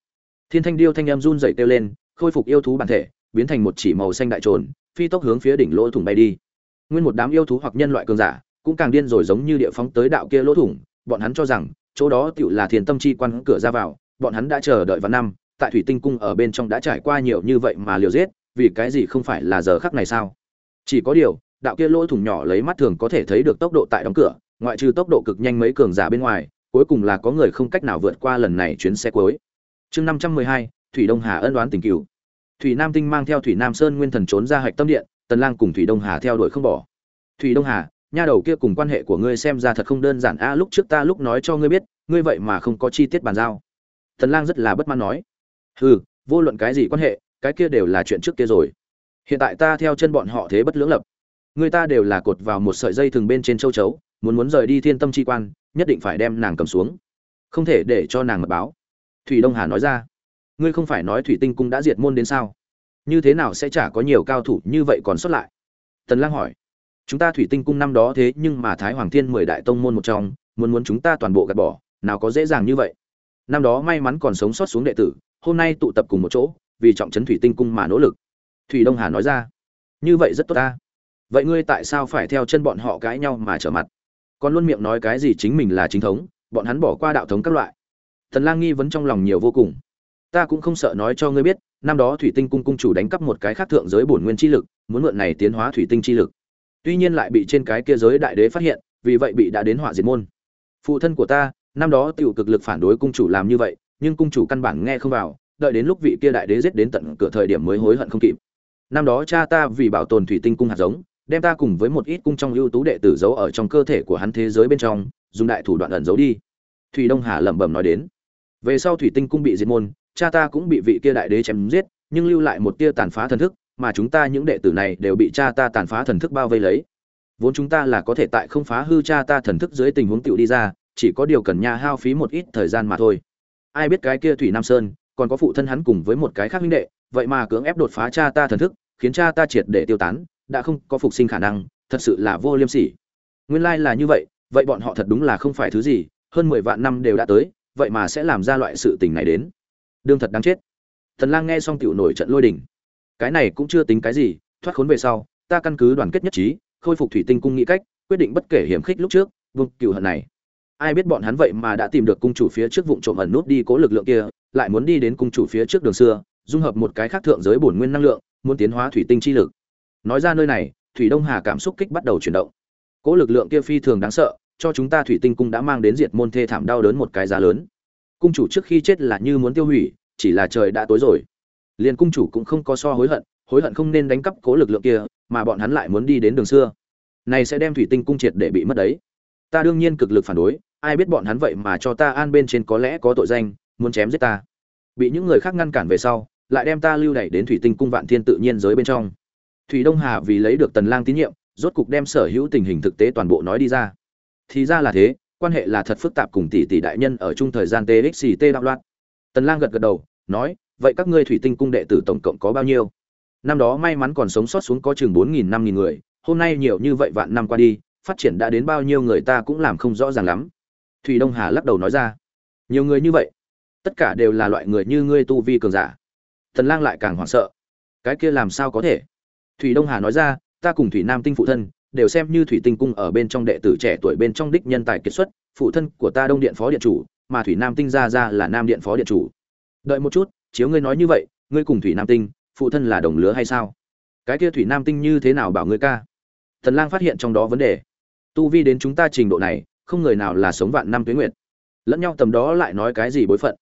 Thiên thanh điêu thanh em run dậy kêu lên, khôi phục yêu thú bản thể, biến thành một chỉ màu xanh đại trồn, phi tốc hướng phía đỉnh lỗ thủng bay đi. Nguyên một đám yêu thú hoặc nhân loại cường giả, cũng càng điên rồi giống như địa phóng tới đạo kia lỗ thủng, bọn hắn cho rằng, chỗ đó tiểu là thiên tâm chi quan cửa ra vào bọn hắn đã chờ đợi vào năm, tại thủy tinh cung ở bên trong đã trải qua nhiều như vậy mà liều giết, vì cái gì không phải là giờ khắc này sao? Chỉ có điều, đạo kia lỗ thủng nhỏ lấy mắt thường có thể thấy được tốc độ tại đóng cửa, ngoại trừ tốc độ cực nhanh mấy cường giả bên ngoài, cuối cùng là có người không cách nào vượt qua lần này chuyến xe cuối. Chương năm trăm mười hai, thủy đông hà ân đoán tình cựu thủy nam tinh mang theo thủy nam sơn nguyên thần trốn ra hạch tâm điện, tần lang cùng thủy đông hà theo đuổi không bỏ. Thủy đông hà, nha đầu kia cùng quan hệ của ngươi xem ra thật không đơn giản a, lúc trước ta lúc nói cho ngươi biết, ngươi vậy mà không có chi tiết bàn giao tần lang rất là bất mãn nói. Hừ, vô luận cái gì quan hệ, cái kia đều là chuyện trước kia rồi. Hiện tại ta theo chân bọn họ thế bất lưỡng lập. Người ta đều là cột vào một sợi dây thường bên trên châu chấu, muốn muốn rời đi thiên tâm chi quan, nhất định phải đem nàng cầm xuống. Không thể để cho nàng mật báo. Thủy đông hà nói ra. Ngươi không phải nói thủy tinh cung đã diệt môn đến sao? Như thế nào sẽ chả có nhiều cao thủ như vậy còn xuất lại? Tần lang hỏi. Chúng ta thủy tinh cung năm đó thế nhưng mà thái hoàng thiên mười đại tông môn một trong, muốn muốn chúng ta toàn bộ gạt bỏ, nào có dễ dàng như vậy? Năm đó may mắn còn sống sót xuống đệ tử, hôm nay tụ tập cùng một chỗ, vì trọng trấn thủy tinh cung mà nỗ lực. Thủy đông hà nói ra. Như vậy rất tốt ta. Vậy ngươi tại sao phải theo chân bọn họ cãi nhau mà trở mặt? Còn luôn miệng nói cái gì chính mình là chính thống, bọn hắn bỏ qua đạo thống các loại. Thần lang nghi vấn trong lòng nhiều vô cùng. Ta cũng không sợ nói cho ngươi biết, năm đó thủy tinh cung cung chủ đánh cắp một cái khác thượng giới bổn nguyên chi lực, muốn mượn này tiến hóa thủy tinh chi lực. Tuy nhiên lại bị trên cái kia giới đại đế phát hiện, vì vậy bị đã đến hỏa diệt môn. Phụ thân của ta năm đó tiểu cực lực phản đối cung chủ làm như vậy, nhưng cung chủ căn bản nghe không vào, đợi đến lúc vị kia đại đế giết đến tận cửa thời điểm mới hối hận không kịp. Năm đó cha ta vì bảo tồn thủy tinh cung hạt giống, đem ta cùng với một ít cung trong ưu tú đệ tử giấu ở trong cơ thể của hắn thế giới bên trong, dùng đại thủ đoạn ẩn giấu đi. Thủy đông hà lẩm bẩm nói đến. Về sau thủy tinh cung bị diệt môn, cha ta cũng bị vị kia đại đế chém giết, nhưng lưu lại một tia tàn phá thần thức, mà chúng ta những đệ tử này đều bị cha ta tàn phá thần thức bao vây lấy. Vốn chúng ta là có thể tại không phá hư cha ta thần thức dưới tình huống tựu đi ra chỉ có điều cần nha hao phí một ít thời gian mà thôi. Ai biết cái kia thủy nam sơn, còn có phụ thân hắn cùng với một cái khác huynh đệ, vậy mà cưỡng ép đột phá cha ta thần thức, khiến cha ta triệt để tiêu tán, đã không có phục sinh khả năng, thật sự là vô liêm sỉ. Nguyên lai là như vậy vậy bọn họ thật đúng là không phải thứ gì, hơn mười vạn năm đều đã tới, vậy mà sẽ làm ra loại sự tình này đến. Đương thật đáng chết. Thần lang nghe xong tiểu nổi trận lôi đình. Cái này cũng chưa tính cái gì, thoát khốn về sau, ta căn cứ đoàn kết nhất trí, khôi phục thủy tinh cung nghĩ cách, quyết định bất kể hiểm khích lúc trước, vương cựu hận này ai biết bọn hắn vậy mà đã tìm được cung chủ phía trước vụn trộm ẩn nút đi cố lực lượng kia, lại muốn đi đến cung chủ phía trước đường xưa, dung hợp một cái khác thượng giới bổn nguyên năng lượng, muốn tiến hóa thủy tinh chi lực. Nói ra nơi này, thủy đông hà cảm xúc kích bắt đầu chuyển động. Cố lực lượng kia phi thường đáng sợ, cho chúng ta thủy tinh cung đã mang đến diệt môn thê thảm đau đớn một cái giá lớn. Cung chủ trước khi chết là như muốn tiêu hủy, chỉ là trời đã tối rồi. Liền cung chủ cũng không có so hối hận hối hận không nên đánh cắp cố lực lượng kia, mà bọn hắn lại muốn đi đến đường xưa. Này sẽ đem thủy tinh cung triệt để bị mất đấy. Ta đương nhiên cực lực phản đối ai biết bọn hắn vậy mà cho ta an bên trên có lẽ có tội danh, muốn chém giết ta. Bị những người khác ngăn cản về sau, lại đem ta lưu đẩy đến thủy tinh cung vạn thiên tự nhiên giới bên trong. Thủy đông hà vì lấy được tần lang tín nhiệm, rốt cục đem sở hữu tình hình thực tế toàn bộ nói đi ra. Thì ra là thế, quan hệ là thật phức tạp cùng tỷ tỷ đại nhân ở chung thời gian txt đạo loạn. Tần lang gật gật đầu, nói, vậy các ngươi thủy tinh cung đệ tử tổng cộng có bao nhiêu? Năm đó may mắn còn sống sót xuống có chừng bốn nghìn năm nghìn người, hôm nay nhiều như vậy vạn năm qua đi, phát triển đã đến bao nhiêu người ta cũng làm không rõ ràng lắm thủy đông hà lắc đầu nói ra. Nhiều người như vậy, tất cả đều là loại người như ngươi tu vi cường giả. Thần lang lại càng hoảng sợ. Cái kia làm sao có thể? Thủy đông hà nói ra, ta cùng thủy nam tinh phụ thân đều xem như thủy tinh cung ở bên trong đệ tử trẻ tuổi bên trong đích nhân tài kiệt xuất, phụ thân của ta đông điện phó điện chủ, mà thủy nam tinh ra ra là nam điện phó điện chủ. Đợi một chút, chiếu ngươi nói như vậy, ngươi cùng thủy nam tinh, phụ thân là đồng lứa hay sao? Cái kia thủy nam tinh như thế nào bảo ngươi ca? Thần lang phát hiện trong đó vấn đề. Tu vi đến chúng ta trình độ này không người nào là sống vạn năm tuyến nguyệt. Lẫn nhau tầm đó lại nói cái gì bối phận.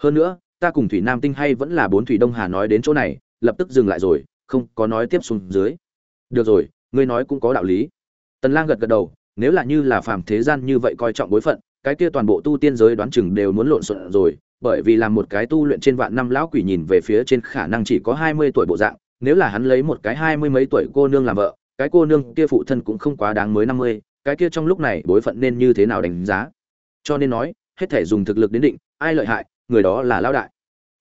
Hơn nữa ta cùng thủy nam tinh hay vẫn là bốn thủy đông hà nói đến chỗ này lập tức dừng lại rồi không có nói tiếp xuống dưới. Được rồi ngươi nói cũng có đạo lý. Tần lang gật gật đầu nếu là như là phàm thế gian như vậy coi trọng bối phận cái kia toàn bộ tu tiên giới đoán chừng đều muốn lộn xộn rồi bởi vì làm một cái tu luyện trên vạn năm lão quỷ nhìn về phía trên khả năng chỉ có 20 tuổi bộ dạng nếu là hắn lấy một cái hai mươi mấy tuổi cô nương làm vợ cái cô nương kia phụ thân cũng không quá đáng mới 50, cái kia trong lúc này bối phận nên như thế nào đánh giá? Cho nên nói, hết thể dùng thực lực đến định, ai lợi hại, người đó là lão đại.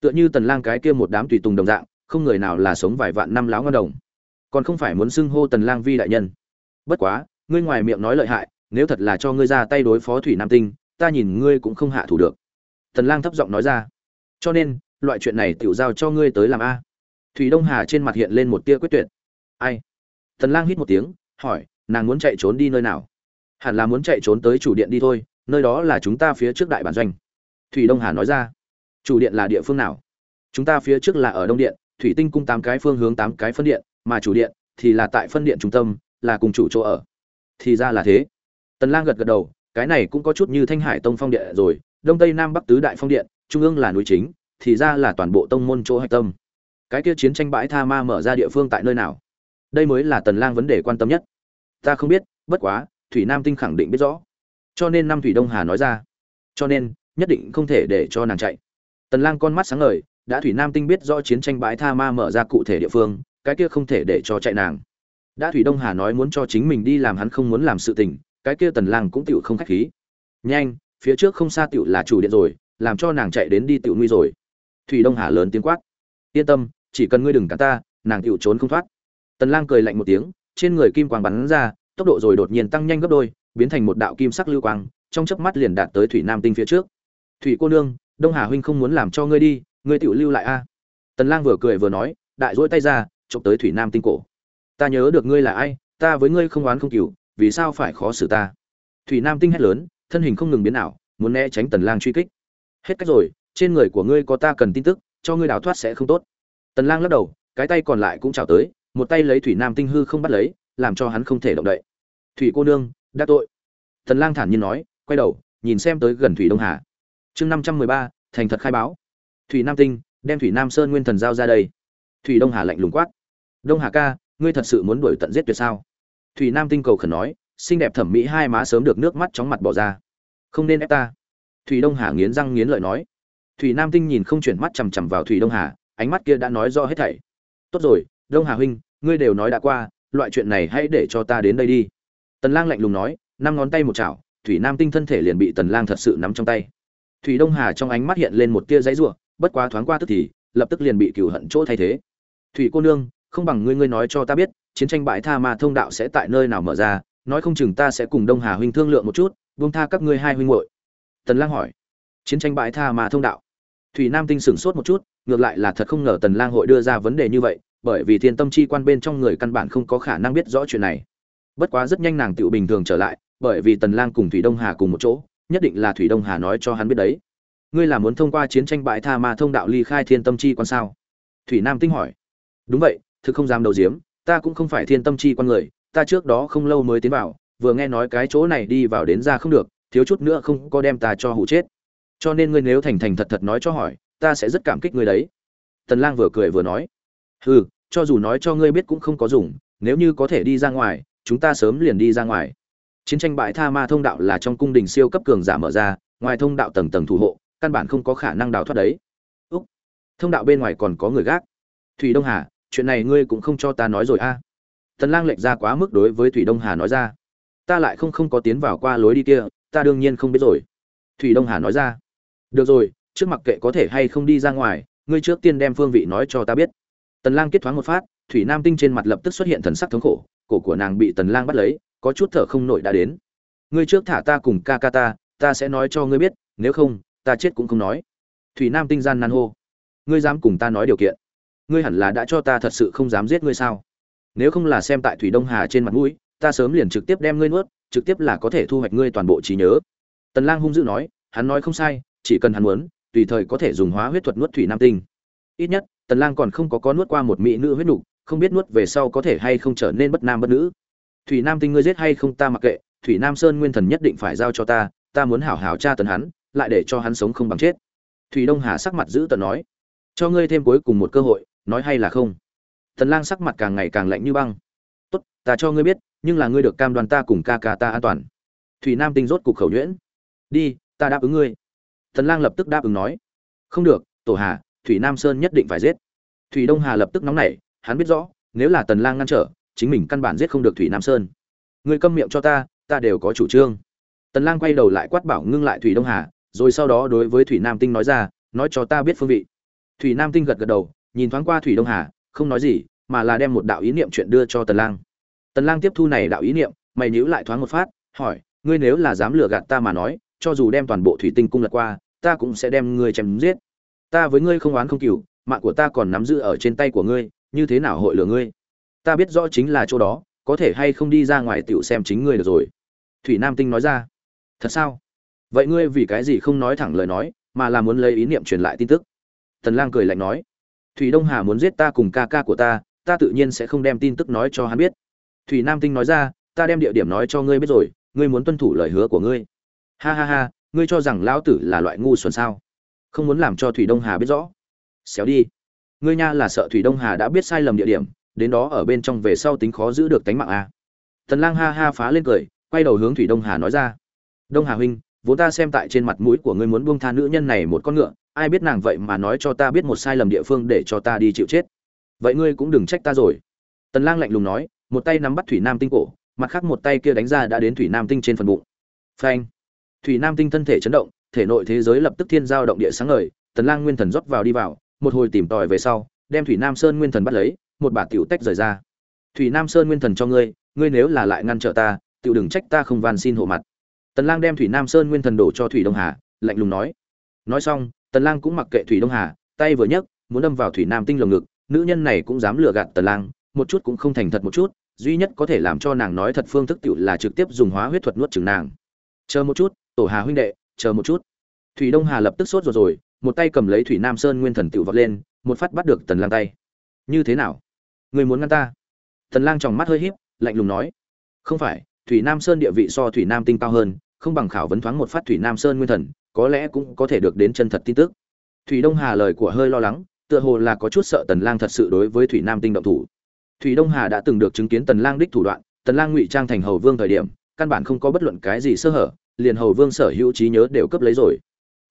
Tựa như tần lang cái kia một đám tùy tùng đồng dạng, không người nào là sống vài vạn năm lão ngon đồng. Còn không phải muốn xưng hô tần lang vi đại nhân. Bất quá, ngươi ngoài miệng nói lợi hại, nếu thật là cho ngươi ra tay đối phó thủy nam tinh, ta nhìn ngươi cũng không hạ thủ được. Tần lang thấp giọng nói ra. Cho nên, loại chuyện này tiểu giao cho ngươi tới làm a. Thủy đông hà trên mặt hiện lên một tia quyết tuyệt. Ai? Tần lang hít một tiếng, hỏi, nàng muốn chạy trốn đi nơi nào? Hẳn là muốn chạy trốn tới chủ điện đi thôi, nơi đó là chúng ta phía trước đại bản doanh. Thủy đông hà nói ra. Chủ điện là địa phương nào? Chúng ta phía trước là ở đông điện, thủy tinh cung tám cái phương hướng tám cái phân điện, mà chủ điện thì là tại phân điện trung tâm, là cùng chủ chỗ ở. Thì ra là thế. Tần lang gật gật đầu, cái này cũng có chút như thanh hải tông phong điện rồi, đông tây nam bắc tứ đại phong điện, trung ương là núi chính, thì ra là toàn bộ tông môn chỗ hạch tâm. Cái kia chiến tranh bãi tha ma mở ra địa phương tại nơi nào? Đây mới là tần lang vấn đề quan tâm nhất. Ta không biết, bất quá thủy nam tinh khẳng định biết rõ. Cho nên năm thủy đông hà nói ra. Cho nên, nhất định không thể để cho nàng chạy. Tần lang con mắt sáng ngời, đã thủy nam tinh biết rõ chiến tranh bãi tha ma mở ra cụ thể địa phương, cái kia không thể để cho chạy nàng. Đã thủy đông hà nói muốn cho chính mình đi làm hắn không muốn làm sự tình, cái kia tần lang cũng tiểu không khách khí. Nhanh, phía trước không xa tiểu là chủ điện rồi, làm cho nàng chạy đến đi tiểu nguy rồi. Thủy đông hà lớn tiếng quát. Yên tâm, chỉ cần ngươi đừng cản ta, nàng tiểu trốn không thoát. Tần lang cười lạnh một tiếng, trên người kim quang bắn ra tốc độ rồi đột nhiên tăng nhanh gấp đôi, biến thành một đạo kim sắc lưu quang, trong chớp mắt liền đạt tới thủy nam tinh phía trước. Thủy cô nương, đông hà huynh không muốn làm cho ngươi đi, ngươi tự lưu lại a. Tần lang vừa cười vừa nói, đại duỗi tay ra, chụp tới thủy nam tinh cổ. Ta nhớ được ngươi là ai, ta với ngươi không oán không cừu, vì sao phải khó xử ta? Thủy nam tinh hét lớn, thân hình không ngừng biến ảo, muốn né tránh tần lang truy kích. Hết cách rồi, trên người của ngươi có ta cần tin tức, cho ngươi đào thoát sẽ không tốt. Tần lang lắc đầu, cái tay còn lại cũng chào tới, một tay lấy thủy nam tinh hư không bắt lấy, làm cho hắn không thể động đậy thủy cô nương đã tội. Tần lang thản nhiên nói quay đầu nhìn xem tới gần thủy đông hà. Chương 513, thành thật khai báo. Thủy nam tinh đem thủy nam sơn nguyên thần giao ra đây. Thủy đông hà lạnh lùng quát. Đông hà ca ngươi thật sự muốn đuổi tận giết tuyệt sao? Thủy nam tinh cầu khẩn nói xinh đẹp thẩm mỹ hai má sớm được nước mắt chóng mặt bỏ ra. Không nên ép ta. Thủy đông hà nghiến răng nghiến lợi nói. Thủy nam tinh nhìn không chuyển mắt chằm chằm vào thủy đông hà ánh mắt kia đã nói rõ hết thảy. Tốt rồi đông hà huynh ngươi đều nói đã qua loại chuyện này hãy để cho ta đến đây đi tần lang lạnh lùng nói, năm ngón tay một chảo, thủy nam tinh thân thể liền bị tần lang thật sự nắm trong tay. Thủy đông hà trong ánh mắt hiện lên một tia giãy rủa, bất quá thoáng qua tức thì, lập tức liền bị cừu hận chỗ thay thế. Thủy cô nương, không bằng ngươi ngươi nói cho ta biết, chiến tranh bãi tha ma thông đạo sẽ tại nơi nào mở ra, nói không chừng ta sẽ cùng đông hà huynh thương lượng một chút, buông tha các ngươi hai huynh muội. Tần lang hỏi, chiến tranh bãi tha ma thông đạo? Thủy nam tinh sửng sốt một chút, ngược lại là thật không ngờ tần lang hội đưa ra vấn đề như vậy, bởi vì thiên tâm chi quan bên trong người căn bản không có khả năng biết rõ chuyện này bất quá rất nhanh nàng tựu bình thường trở lại, bởi vì tần lang cùng thủy đông hà cùng một chỗ, nhất định là thủy đông hà nói cho hắn biết đấy. Ngươi là muốn thông qua chiến tranh bãi tha ma thông đạo ly khai thiên tâm chi quan sao? Thủy nam tinh hỏi. Đúng vậy, thực không dám đầu diếm ta cũng không phải thiên tâm chi quan người, ta trước đó không lâu mới tiến vào, vừa nghe nói cái chỗ này đi vào đến ra không được, thiếu chút nữa không có đem ta cho hụ chết. Cho nên ngươi nếu thành thành thật thật nói cho hỏi, ta sẽ rất cảm kích ngươi đấy. Tần lang vừa cười vừa nói. Hừ, cho dù nói cho ngươi biết cũng không có dùng, nếu như có thể đi ra ngoài chúng ta sớm liền đi ra ngoài. Chiến tranh bại tha ma thông đạo là trong cung đình siêu cấp cường giả mở ra, ngoài thông đạo tầng tầng thủ hộ, căn bản không có khả năng đào thoát đấy. Úc, thông đạo bên ngoài còn có người gác. Thủy đông hà, chuyện này ngươi cũng không cho ta nói rồi a. Tần lang lệch ra quá mức đối với thủy đông hà nói ra. Ta lại không không có tiến vào qua lối đi kia, ta đương nhiên không biết rồi. Thủy đông hà nói ra. Được rồi, trước mặc kệ có thể hay không đi ra ngoài, ngươi trước tiên đem phương vị nói cho ta biết. Tần lang kết thoáng một phát, thủy nam tinh trên mặt lập tức xuất hiện thần sắc thống khổ cổ của nàng bị tần lang bắt lấy, có chút thở không nổi đã đến. Ngươi trước thả ta cùng ca ca ta ta sẽ nói cho ngươi biết, nếu không, ta chết cũng không nói. Thủy nam tinh gian nan hô. Ngươi dám cùng ta nói điều kiện. Ngươi hẳn là đã cho ta thật sự không dám giết ngươi sao? Nếu không là xem tại thủy đông hà trên mặt mũi, ta sớm liền trực tiếp đem ngươi nuốt, trực tiếp là có thể thu hoạch ngươi toàn bộ trí nhớ. Tần lang hung dữ nói, hắn nói không sai, chỉ cần hắn muốn, tùy thời có thể dùng hóa huyết thuật nuốt thủy nam tinh. Ít nhất, tần lang còn không có có nuốt qua một mỹ nữ huyết nục không biết nuốt về sau có thể hay không trở nên bất nam bất nữ. Thủy nam tinh ngươi giết hay không ta mặc kệ, thủy nam sơn nguyên thần nhất định phải giao cho ta ta muốn hảo hảo tra tấn hắn, lại để cho hắn sống không bằng chết. Thủy đông hà sắc mặt giữ tận nói, cho ngươi thêm cuối cùng một cơ hội, nói hay là không. Tần lang sắc mặt càng ngày càng lạnh như băng. Tốt, ta cho ngươi biết, nhưng là ngươi được cam đoan ta cùng ca ca ta an toàn. Thủy nam tinh rốt cục khẩu nhuyễn. Đi, ta đáp ứng ngươi. Tần lang lập tức đáp ứng nói, không được, tổ hà, thủy nam sơn nhất định phải giết. Thủy đông hà lập tức nóng nảy hắn biết rõ, nếu là tần lang ngăn trở, chính mình căn bản giết không được thủy nam sơn. Ngươi câm miệng cho ta ta đều có chủ trương. Tần lang quay đầu lại quát bảo ngưng lại thủy đông hà, rồi sau đó đối với thủy nam tinh nói ra, nói cho ta biết phương vị. Thủy nam tinh gật gật đầu, nhìn thoáng qua thủy đông hà, không nói gì, mà là đem một đạo ý niệm chuyện đưa cho tần lang. Tần lang tiếp thu này đạo ý niệm, mày nhíu lại thoáng một phát, hỏi, ngươi nếu là dám lừa gạt ta mà nói, cho dù đem toàn bộ thủy tinh cung lật qua, ta cũng sẽ đem ngươi chém giết. Ta với ngươi không oán không cừu, mạng của ta còn nắm giữ ở trên tay của ngươi như thế nào hội lừa ngươi? Ta biết rõ chính là chỗ đó, có thể hay không đi ra ngoài tiểu xem chính ngươi được rồi. Thủy nam tinh nói ra. Thật sao? Vậy ngươi vì cái gì không nói thẳng lời nói, mà là muốn lấy ý niệm truyền lại tin tức? Tần lang cười lạnh nói. Thủy đông hà muốn giết ta cùng ca ca của ta ta tự nhiên sẽ không đem tin tức nói cho hắn biết. Thủy nam tinh nói ra. Ta đem địa điểm nói cho ngươi biết rồi, ngươi muốn tuân thủ lời hứa của ngươi. Ha ha ha, ngươi cho rằng lão tử là loại ngu xuẩn sao? Không muốn làm cho thủy đông hà biết rõ. Xéo đi ngươi nha là sợ thủy đông hà đã biết sai lầm địa điểm, đến đó ở bên trong về sau tính khó giữ được tánh mạng à. tần lang ha ha phá lên cười, quay đầu hướng thủy đông hà nói ra. Đông hà huynh, vốn ta xem tại trên mặt mũi của ngươi muốn buông tha nữ nhân này một con ngựa, ai biết nàng vậy mà nói cho ta biết một sai lầm địa phương để cho ta đi chịu chết. Vậy ngươi cũng đừng trách ta rồi. Tần lang lạnh lùng nói, một tay nắm bắt thủy nam tinh cổ, mặt khác một tay kia đánh ra đã đến thủy nam tinh trên phần bụng. Phanh. Thủy nam tinh thân thể chấn động, thể nội thế giới lập tức thiên giao động địa sáng ngời, tần lang nguyên thần rót vào đi vào một hồi tìm tòi về sau, đem thủy nam sơn nguyên thần bắt lấy, một bà tiểu tách rời ra. Thủy nam sơn nguyên thần cho ngươi ngươi nếu là lại ngăn trở ta, tiểu đừng trách ta không van xin hộ mặt. Tần lang đem thủy nam sơn nguyên thần đổ cho thủy đông hà, lạnh lùng nói. Nói xong, tần lang cũng mặc kệ thủy đông hà, tay vừa nhấc, muốn đâm vào thủy nam tinh lồng ngực, nữ nhân này cũng dám lừa gạt tần lang, một chút cũng không thành thật một chút, duy nhất có thể làm cho nàng nói thật phương thức tiểu là trực tiếp dùng hóa huyết thuật nuốt chửng nàng. Chờ một chút, tổ hà huynh đệ, chờ một chút. Thủy đông hà lập tức sốt rồi rồi một tay cầm lấy thủy nam sơn nguyên thần tựu vọt lên, một phát bắt được tần lang tay. Như thế nào? Người muốn ngăn ta? Tần lang tròng mắt hơi híp, lạnh lùng nói. Không phải, thủy nam sơn địa vị so thủy nam tinh cao hơn, không bằng khảo vấn thoáng một phát thủy nam sơn nguyên thần, có lẽ cũng có thể được đến chân thật tin tức. Thủy đông hà lời của hơi lo lắng, tựa hồ là có chút sợ tần lang thật sự đối với thủy nam tinh động thủ. Thủy đông hà đã từng được chứng kiến tần lang đích thủ đoạn, tần lang ngụy trang thành hầu vương thời điểm, căn bản không có bất luận cái gì sơ hở, liền hầu vương sở hữu trí nhớ đều cấp lấy rồi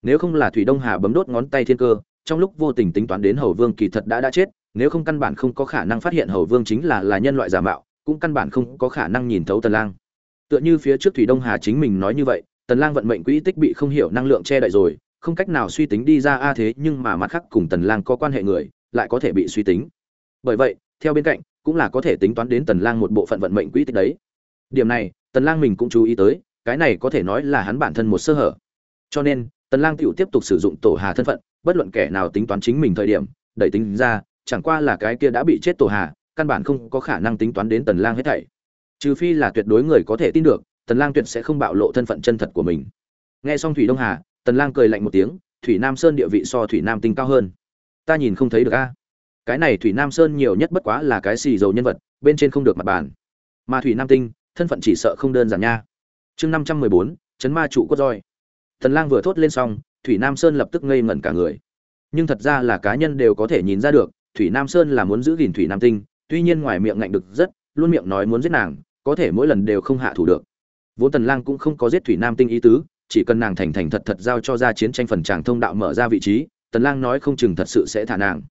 nếu không là thủy đông hà bấm đốt ngón tay thiên cơ, trong lúc vô tình tính toán đến hầu vương kỳ thật đã đã chết, nếu không căn bản không có khả năng phát hiện hầu vương chính là là nhân loại giả mạo, cũng căn bản không có khả năng nhìn thấu tần lang. Tựa như phía trước thủy đông hà chính mình nói như vậy, tần lang vận mệnh quỹ tích bị không hiểu năng lượng che đậy rồi, không cách nào suy tính đi ra a thế, nhưng mà mặt khác cùng tần lang có quan hệ người, lại có thể bị suy tính. Bởi vậy, theo bên cạnh, cũng là có thể tính toán đến tần lang một bộ phận vận mệnh quỹ tích đấy. Điểm này, tần lang mình cũng chú ý tới, cái này có thể nói là hắn bản thân một sơ hở. Cho nên tần lang tiểu tiếp tục sử dụng tổ hà thân phận bất luận kẻ nào tính toán chính mình thời điểm đẩy tính ra chẳng qua là cái kia đã bị chết tổ hà căn bản không có khả năng tính toán đến tần lang hết thảy. Trừ phi là tuyệt đối người có thể tin được tần lang tuyệt sẽ không bạo lộ thân phận chân thật của mình. Nghe xong thủy đông hà tần lang cười lạnh một tiếng thủy nam sơn địa vị so thủy nam tinh cao hơn. Ta nhìn không thấy được a. Cái này thủy nam sơn nhiều nhất bất quá là cái xì dầu nhân vật bên trên không được mặt bàn. Mà thủy nam tinh thân phận chỉ sợ không đơn giản nha. Chương 514, chấn ma trụ cốt roi tần lang vừa thốt lên xong, thủy nam sơn lập tức ngây ngẩn cả người. Nhưng thật ra là cá nhân đều có thể nhìn ra được, thủy nam sơn là muốn giữ gìn thủy nam tinh, tuy nhiên ngoài miệng ngạnh được rất, luôn miệng nói muốn giết nàng, có thể mỗi lần đều không hạ thủ được. Vốn tần lang cũng không có giết thủy nam tinh ý tứ, chỉ cần nàng thành thành thật thật giao cho ra chiến tranh phần tràng thông đạo mở ra vị trí, tần lang nói không chừng thật sự sẽ thả nàng.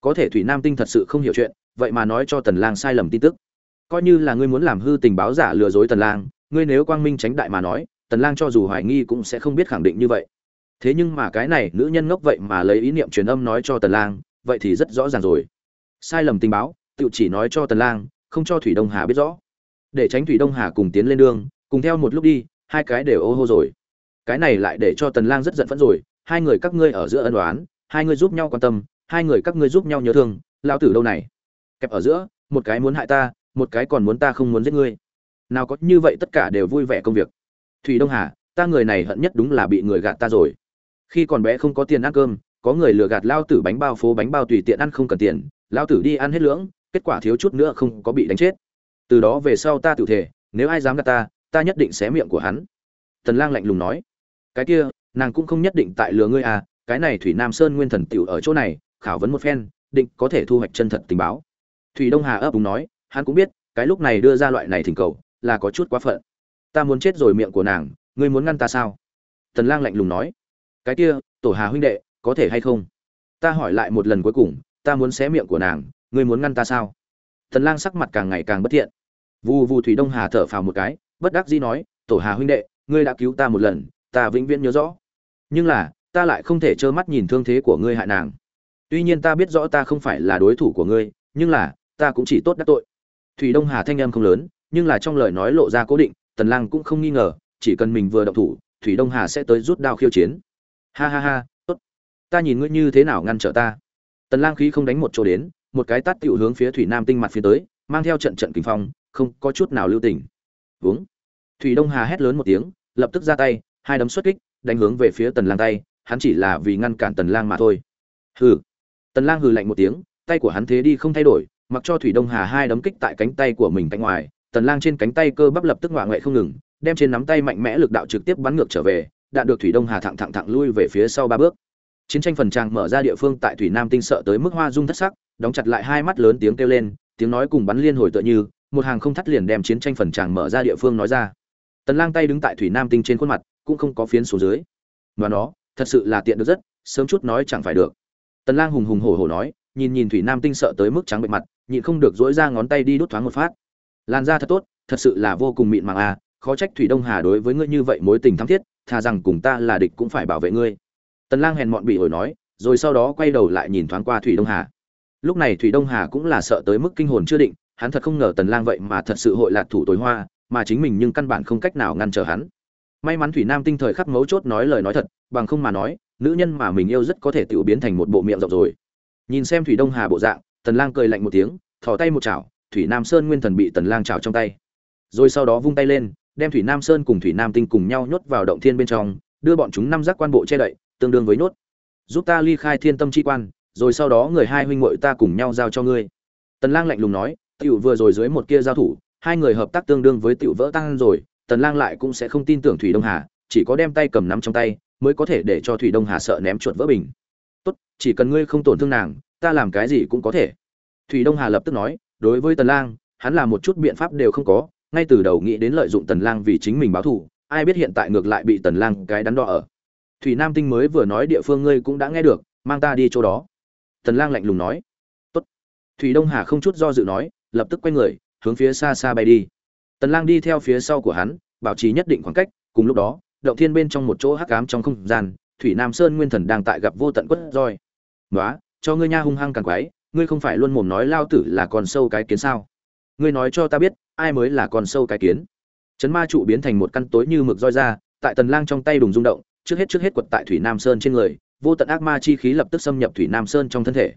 Có thể thủy nam tinh thật sự không hiểu chuyện, vậy mà nói cho tần lang sai lầm tin tức. Coi như là ngươi muốn làm hư tình báo giả lừa dối tần lang, ngươi nếu quang minh tránh đại mà nói tần lang cho dù hoài nghi cũng sẽ không biết khẳng định như vậy. Thế nhưng mà cái này nữ nhân ngốc vậy mà lấy ý niệm truyền âm nói cho tần lang, vậy thì rất rõ ràng rồi. Sai lầm tình báo, tự chỉ nói cho tần lang, không cho thủy đông hà biết rõ. Để tránh thủy đông hà cùng tiến lên đường, cùng theo một lúc đi, hai cái đều ô hô rồi. Cái này lại để cho tần lang rất giận phẫn rồi. Hai người các ngươi ở giữa ân đoán hai người giúp nhau quan tâm, hai người các ngươi giúp nhau nhớ thương lao tử đâu này? Kẹp ở giữa, một cái muốn hại ta, một cái còn muốn ta không muốn giết ngươi. Nào có như vậy tất cả đều vui vẻ công việc thủy đông hà, ta người này hận nhất đúng là bị người gạt ta rồi. Khi còn bé không có tiền ăn cơm, có người lừa gạt lao tử bánh bao phố bánh bao tùy tiện ăn không cần tiền, lao tử đi ăn hết lưỡng, kết quả thiếu chút nữa không có bị đánh chết. Từ đó về sau ta tự thể nếu ai dám gạt ta ta nhất định xé miệng của hắn. Tần lang lạnh lùng nói. Cái kia, nàng cũng không nhất định tại lừa ngươi à cái này thủy nam sơn nguyên thần tiểu ở chỗ này, khảo vấn một phen, định có thể thu hoạch chân thật tình báo. Thủy đông hà ấp úng nói, hắn cũng biết, cái lúc này đưa ra loại này thỉnh cầu, là có chút quá phận ta muốn chết rồi miệng của nàng, ngươi muốn ngăn ta sao? Tần lang lạnh lùng nói. Cái kia, tổ hà huynh đệ, có thể hay không? Ta hỏi lại một lần cuối cùng, ta muốn xé miệng của nàng, ngươi muốn ngăn ta sao? Tần lang sắc mặt càng ngày càng bất thiện. Vu Vu thủy đông hà thở phào một cái, bất đắc dĩ nói, tổ hà huynh đệ, ngươi đã cứu ta một lần, ta vĩnh viễn nhớ rõ. Nhưng là, ta lại không thể trơ mắt nhìn thương thế của ngươi hại nàng. Tuy nhiên ta biết rõ ta không phải là đối thủ của ngươi, nhưng là, ta cũng chỉ tốt đắc tội. Thủy đông hà thanh em không lớn, nhưng là trong lời nói lộ ra cố định tần lang cũng không nghi ngờ, chỉ cần mình vừa động thủ, thủy đông hà sẽ tới rút đao khiêu chiến. Ha ha ha, tốt. Ta nhìn ngươi như thế nào ngăn trở ta. Tần lang khí không đánh một chỗ đến, một cái tát tiểu hướng phía thủy nam tinh mặt phía tới, mang theo trận trận kinh phong, không có chút nào lưu tình. Vướng. Thủy đông hà hét lớn một tiếng, lập tức ra tay, hai đấm xuất kích, đánh hướng về phía tần lang tay, hắn chỉ là vì ngăn cản tần lang mà thôi. Hừ. Tần lang hừ lạnh một tiếng, tay của hắn thế đi không thay đổi, mặc cho thủy đông hà hai đấm kích tại cánh tay của mình cánh ngoài tần lang trên cánh tay cơ bắp lập tức ngoại ngoại không ngừng, đem trên nắm tay mạnh mẽ lực đạo trực tiếp bắn ngược trở về đạn được thủy đông hà thẳng thẳng thẳng lui về phía sau ba bước. Chiến tranh phần tràng mở ra địa phương tại thủy nam tinh sợ tới mức hoa dung thất sắc, đóng chặt lại hai mắt lớn tiếng kêu lên, tiếng nói cùng bắn liên hồi tựa như, một hàng không thắt liền đem chiến tranh phần tràng mở ra địa phương nói ra. Tần lang tay đứng tại thủy nam tinh trên khuôn mặt, cũng không có phiến xuống dưới. Mà nó, thật sự là tiện được rất, sớm chút nói chẳng phải được. Tần lang hùng hùng hổ hổ nói, nhìn nhìn thủy nam tinh sợ tới mức trắng bệch mặt, nhịn không được dỗi ra ngón tay đi đút thoáng một phát làn da thật tốt, thật sự là vô cùng mịn màng à khó trách thủy đông hà đối với ngươi như vậy mối tình thắm thiết, thà rằng cùng ta là địch cũng phải bảo vệ ngươi. Tần lang hèn mọn bị hồi nói, rồi sau đó quay đầu lại nhìn thoáng qua thủy đông hà. Lúc này thủy đông hà cũng là sợ tới mức kinh hồn chưa định, hắn thật không ngờ tần lang vậy mà thật sự hội lạc thủ tối hoa, mà chính mình nhưng căn bản không cách nào ngăn trở hắn. May mắn thủy nam tinh thời khắc mấu chốt nói lời nói thật, bằng không mà nói, nữ nhân mà mình yêu rất có thể tự biến thành một bộ miệng rộng rồi. Nhìn xem thủy đông hà bộ dạng, tần lang cười lạnh một tiếng, thò tay một chảo thủy nam sơn nguyên thần bị tần lang trào trong tay. Rồi sau đó vung tay lên, đem thủy nam sơn cùng thủy nam tinh cùng nhau nhốt vào động thiên bên trong, đưa bọn chúng năm giác quan bộ che đậy, tương đương với nhốt. Giúp ta ly khai thiên tâm chi quan, rồi sau đó người hai huynh muội ta cùng nhau giao cho ngươi. Tần lang lạnh lùng nói, tiểu vừa rồi dưới một kia giao thủ, hai người hợp tác tương đương với tiểu vỡ tăng rồi, tần lang lại cũng sẽ không tin tưởng thủy đông hà, chỉ có đem tay cầm nắm trong tay, mới có thể để cho thủy đông hà sợ ném chuột vỡ bình. Tốt, chỉ cần ngươi không tổn thương nàng, ta làm cái gì cũng có thể. Thủy đông hà lập tức nói đối với tần lang, hắn là một chút biện pháp đều không có, ngay từ đầu nghĩ đến lợi dụng tần lang vì chính mình báo thù, ai biết hiện tại ngược lại bị tần lang cái đắn đo ở. Thủy nam tinh mới vừa nói địa phương ngươi cũng đã nghe được, mang ta đi chỗ đó. Tần lang lạnh lùng nói. Tốt. Thủy đông hà không chút do dự nói, lập tức quay người, hướng phía xa xa bay đi. Tần lang đi theo phía sau của hắn, bảo trì nhất định khoảng cách, cùng lúc đó, động thiên bên trong một chỗ hắc ám trong không gian, thủy nam sơn nguyên thần đang tại gặp vô tận quất roi. Nói cho ngươi nha hung hăng càng quái ngươi không phải luôn mồm nói lao tử là con sâu cái kiến sao? Ngươi nói cho ta biết, ai mới là con sâu cái kiến? Chấn ma trụ biến thành một căn tối như mực roi ra, tại tần lang trong tay đùng rung động, trước hết trước hết quật tại thủy nam sơn trên người, vô tận ác ma chi khí lập tức xâm nhập thủy nam sơn trong thân thể.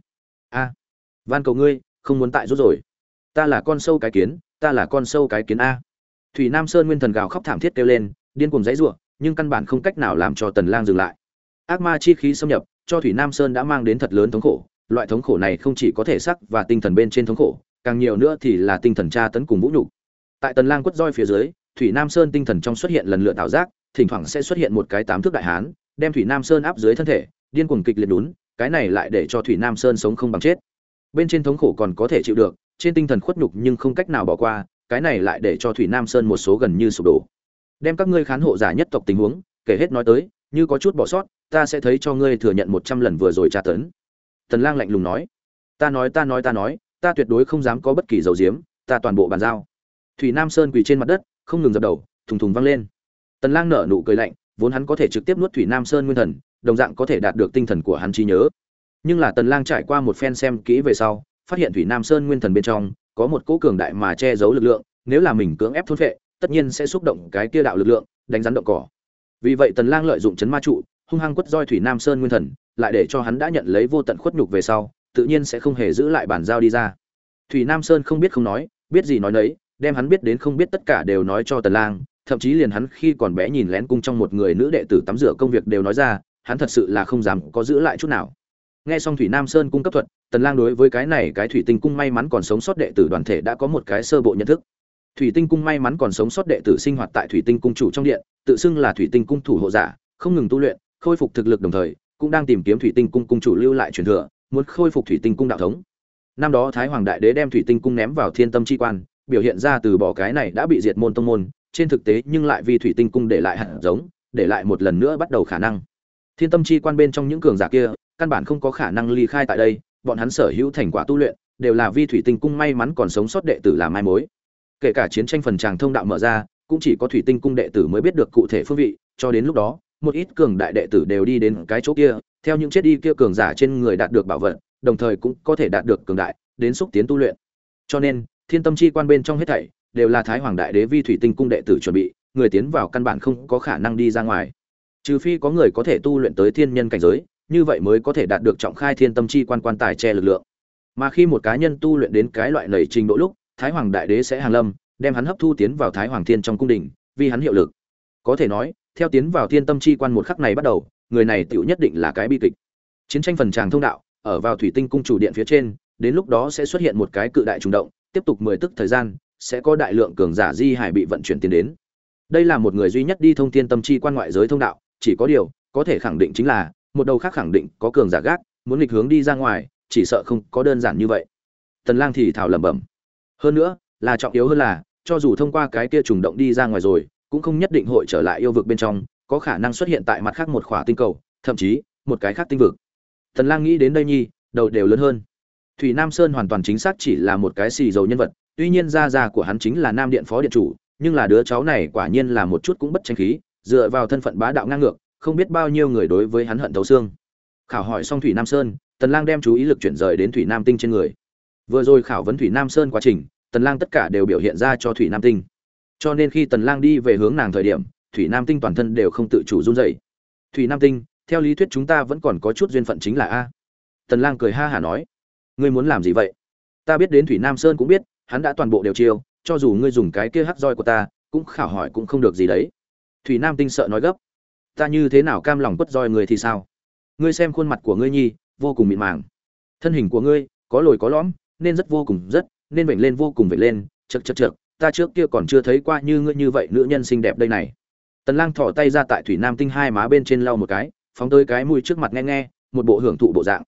A, van cầu ngươi, không muốn tại rút rồi. Ta là con sâu cái kiến, ta là con sâu cái kiến a. Thủy nam sơn nguyên thần gào khóc thảm thiết kêu lên, điên cuồng dãy rủa nhưng căn bản không cách nào làm cho tần lang dừng lại. Ác ma chi khí xâm nhập, cho thủy nam sơn đã mang đến thật lớn thống khổ loại thống khổ này không chỉ có thể sắc và tinh thần bên trên thống khổ, càng nhiều nữa thì là tinh thần tra tấn cùng vũ nhục. Tại tần lang quất roi phía dưới, thủy nam sơn tinh thần trong xuất hiện lần lượt tạo giác, thỉnh thoảng sẽ xuất hiện một cái tám thước đại hán, đem thủy nam sơn áp dưới thân thể, điên cuồng kịch liệt đún cái này lại để cho thủy nam sơn sống không bằng chết. Bên trên thống khổ còn có thể chịu được, trên tinh thần khuất nhục nhưng không cách nào bỏ qua, cái này lại để cho thủy nam sơn một số gần như sụp đổ. Đem các ngươi khán hộ giả nhất tộc tình huống, kể hết nói tới, như có chút bỏ sót, ta sẽ thấy cho ngươi thừa nhận một trăm lần vừa rồi tra tấn tần lang lạnh lùng nói, ta nói ta nói ta nói, ta tuyệt đối không dám có bất kỳ dầu diếm ta toàn bộ bàn giao. Thủy nam sơn quỳ trên mặt đất, không ngừng dập đầu, thùng thùng vang lên. Tần lang nở nụ cười lạnh, vốn hắn có thể trực tiếp nuốt thủy nam sơn nguyên thần, đồng dạng có thể đạt được tinh thần của hắn trí nhớ. Nhưng là tần lang trải qua một phen xem kỹ về sau, phát hiện thủy nam sơn nguyên thần bên trong có một cỗ cường đại mà che giấu lực lượng, nếu là mình cưỡng ép thôn phệ, tất nhiên sẽ xúc động cái kia đạo lực lượng, đánh rắn động cỏ. Vì vậy tần lang lợi dụng chấn ma trụ, hung hăng quất roi thủy nam sơn nguyên thần lại để cho hắn đã nhận lấy vô tận khuất nhục về sau, tự nhiên sẽ không hề giữ lại bản giao đi ra. Thủy nam sơn không biết không nói, biết gì nói nấy, đem hắn biết đến không biết tất cả đều nói cho tần lang, thậm chí liền hắn khi còn bé nhìn lén cung trong một người nữ đệ tử tắm rửa công việc đều nói ra, hắn thật sự là không dám có giữ lại chút nào. Nghe xong thủy nam sơn cung cấp thuật, tần lang đối với cái này cái thủy tinh cung may mắn còn sống sót đệ tử đoàn thể đã có một cái sơ bộ nhận thức. Thủy tinh cung may mắn còn sống sót đệ tử sinh hoạt tại thủy tinh cung chủ trong điện, tự xưng là thủy tinh cung thủ hộ giả, không ngừng tu luyện, khôi phục thực lực đồng thời cũng đang tìm kiếm thủy tinh cung cung chủ lưu lại truyền thừa, muốn khôi phục thủy tinh cung đạo thống. Năm đó thái hoàng đại đế đem thủy tinh cung ném vào thiên tâm chi quan, biểu hiện ra từ bỏ cái này đã bị diệt môn tông môn, trên thực tế nhưng lại vì thủy tinh cung để lại hạt giống, để lại một lần nữa bắt đầu khả năng. Thiên tâm chi quan bên trong những cường giả kia, căn bản không có khả năng ly khai tại đây, bọn hắn sở hữu thành quả tu luyện, đều là vi thủy tinh cung may mắn còn sống sót đệ tử làm mai mối. Kể cả chiến tranh phần tràng thông đạo mở ra, cũng chỉ có thủy tinh cung đệ tử mới biết được cụ thể phương vị, cho đến lúc đó một ít cường đại đệ tử đều đi đến cái chỗ kia, theo những chết đi kia cường giả trên người đạt được bảo vật, đồng thời cũng có thể đạt được cường đại, đến xúc tiến tu luyện. Cho nên, thiên tâm chi quan bên trong hết thảy đều là thái hoàng đại đế vi thủy tinh cung đệ tử chuẩn bị, người tiến vào căn bản không có khả năng đi ra ngoài. Trừ phi có người có thể tu luyện tới thiên nhân cảnh giới, như vậy mới có thể đạt được trọng khai thiên tâm chi quan quan tài che lực lượng. Mà khi một cá nhân tu luyện đến cái loại lầy trình độ lúc, thái hoàng đại đế sẽ hàng lâm, đem hắn hấp thu tiến vào thái hoàng thiên trong cung đình, vì hắn hiệu lực. Có thể nói theo tiến vào thiên tâm chi quan một khắc này bắt đầu, người này tựu nhất định là cái bi kịch. Chiến tranh phần tràng thông đạo, ở vào thủy tinh cung chủ điện phía trên, đến lúc đó sẽ xuất hiện một cái cự đại trùng động, tiếp tục mười tức thời gian, sẽ có đại lượng cường giả di hải bị vận chuyển tiến đến. Đây là một người duy nhất đi thông thiên tâm chi quan ngoại giới thông đạo, chỉ có điều, có thể khẳng định chính là, một đầu khác khẳng định có cường giả gác, muốn nghịch hướng đi ra ngoài, chỉ sợ không có đơn giản như vậy. Tần lang thì thảo lẩm bẩm. Hơn nữa, là trọng yếu hơn là, cho dù thông qua cái kia trùng động đi ra ngoài rồi cũng không nhất định hội trở lại yêu vực bên trong, có khả năng xuất hiện tại mặt khác một khỏa tinh cầu, thậm chí, một cái khác tinh vực. Thần lang nghĩ đến đây nhi, đầu đều lớn hơn. Thủy nam sơn hoàn toàn chính xác chỉ là một cái xì dầu nhân vật, tuy nhiên gia gia của hắn chính là nam điện phó điện chủ, nhưng là đứa cháu này quả nhiên là một chút cũng bất tranh khí, dựa vào thân phận bá đạo ngang ngược, không biết bao nhiêu người đối với hắn hận thấu xương. Khảo hỏi xong thủy nam sơn tần lang đem chú ý lực chuyển rời đến thủy nam tinh trên người. Vừa rồi khảo vấn thủy nam sơn quá trình tần lang tất cả đều biểu hiện ra cho thủy nam tinh cho nên khi tần lang đi về hướng nàng thời điểm, thủy nam tinh toàn thân đều không tự chủ run rẩy. Thủy nam tinh, theo lý thuyết chúng ta vẫn còn có chút duyên phận chính là a. Tần lang cười ha hà nói. Ngươi muốn làm gì vậy? Ta biết đến thủy nam sơn cũng biết, hắn đã toàn bộ đều chiêu, cho dù ngươi dùng cái kia hắc roi của ta, cũng khảo hỏi cũng không được gì đấy. Thủy nam tinh sợ nói gấp. Ta như thế nào cam lòng quất roi người thì sao? Ngươi xem khuôn mặt của ngươi nhi, vô cùng mịn màng. Thân hình của ngươi có lồi có lõm, nên rất vô cùng rất, nên vểnh lên vô cùng vểnh lên chật chật chật ta trước kia còn chưa thấy qua như ngươi như vậy nữ nhân xinh đẹp đây này. Tần lang thò tay ra tại thủy nam tinh hai má bên trên lau một cái phóng tới cái mũi trước mặt nghe nghe một bộ hưởng thụ bộ dạng.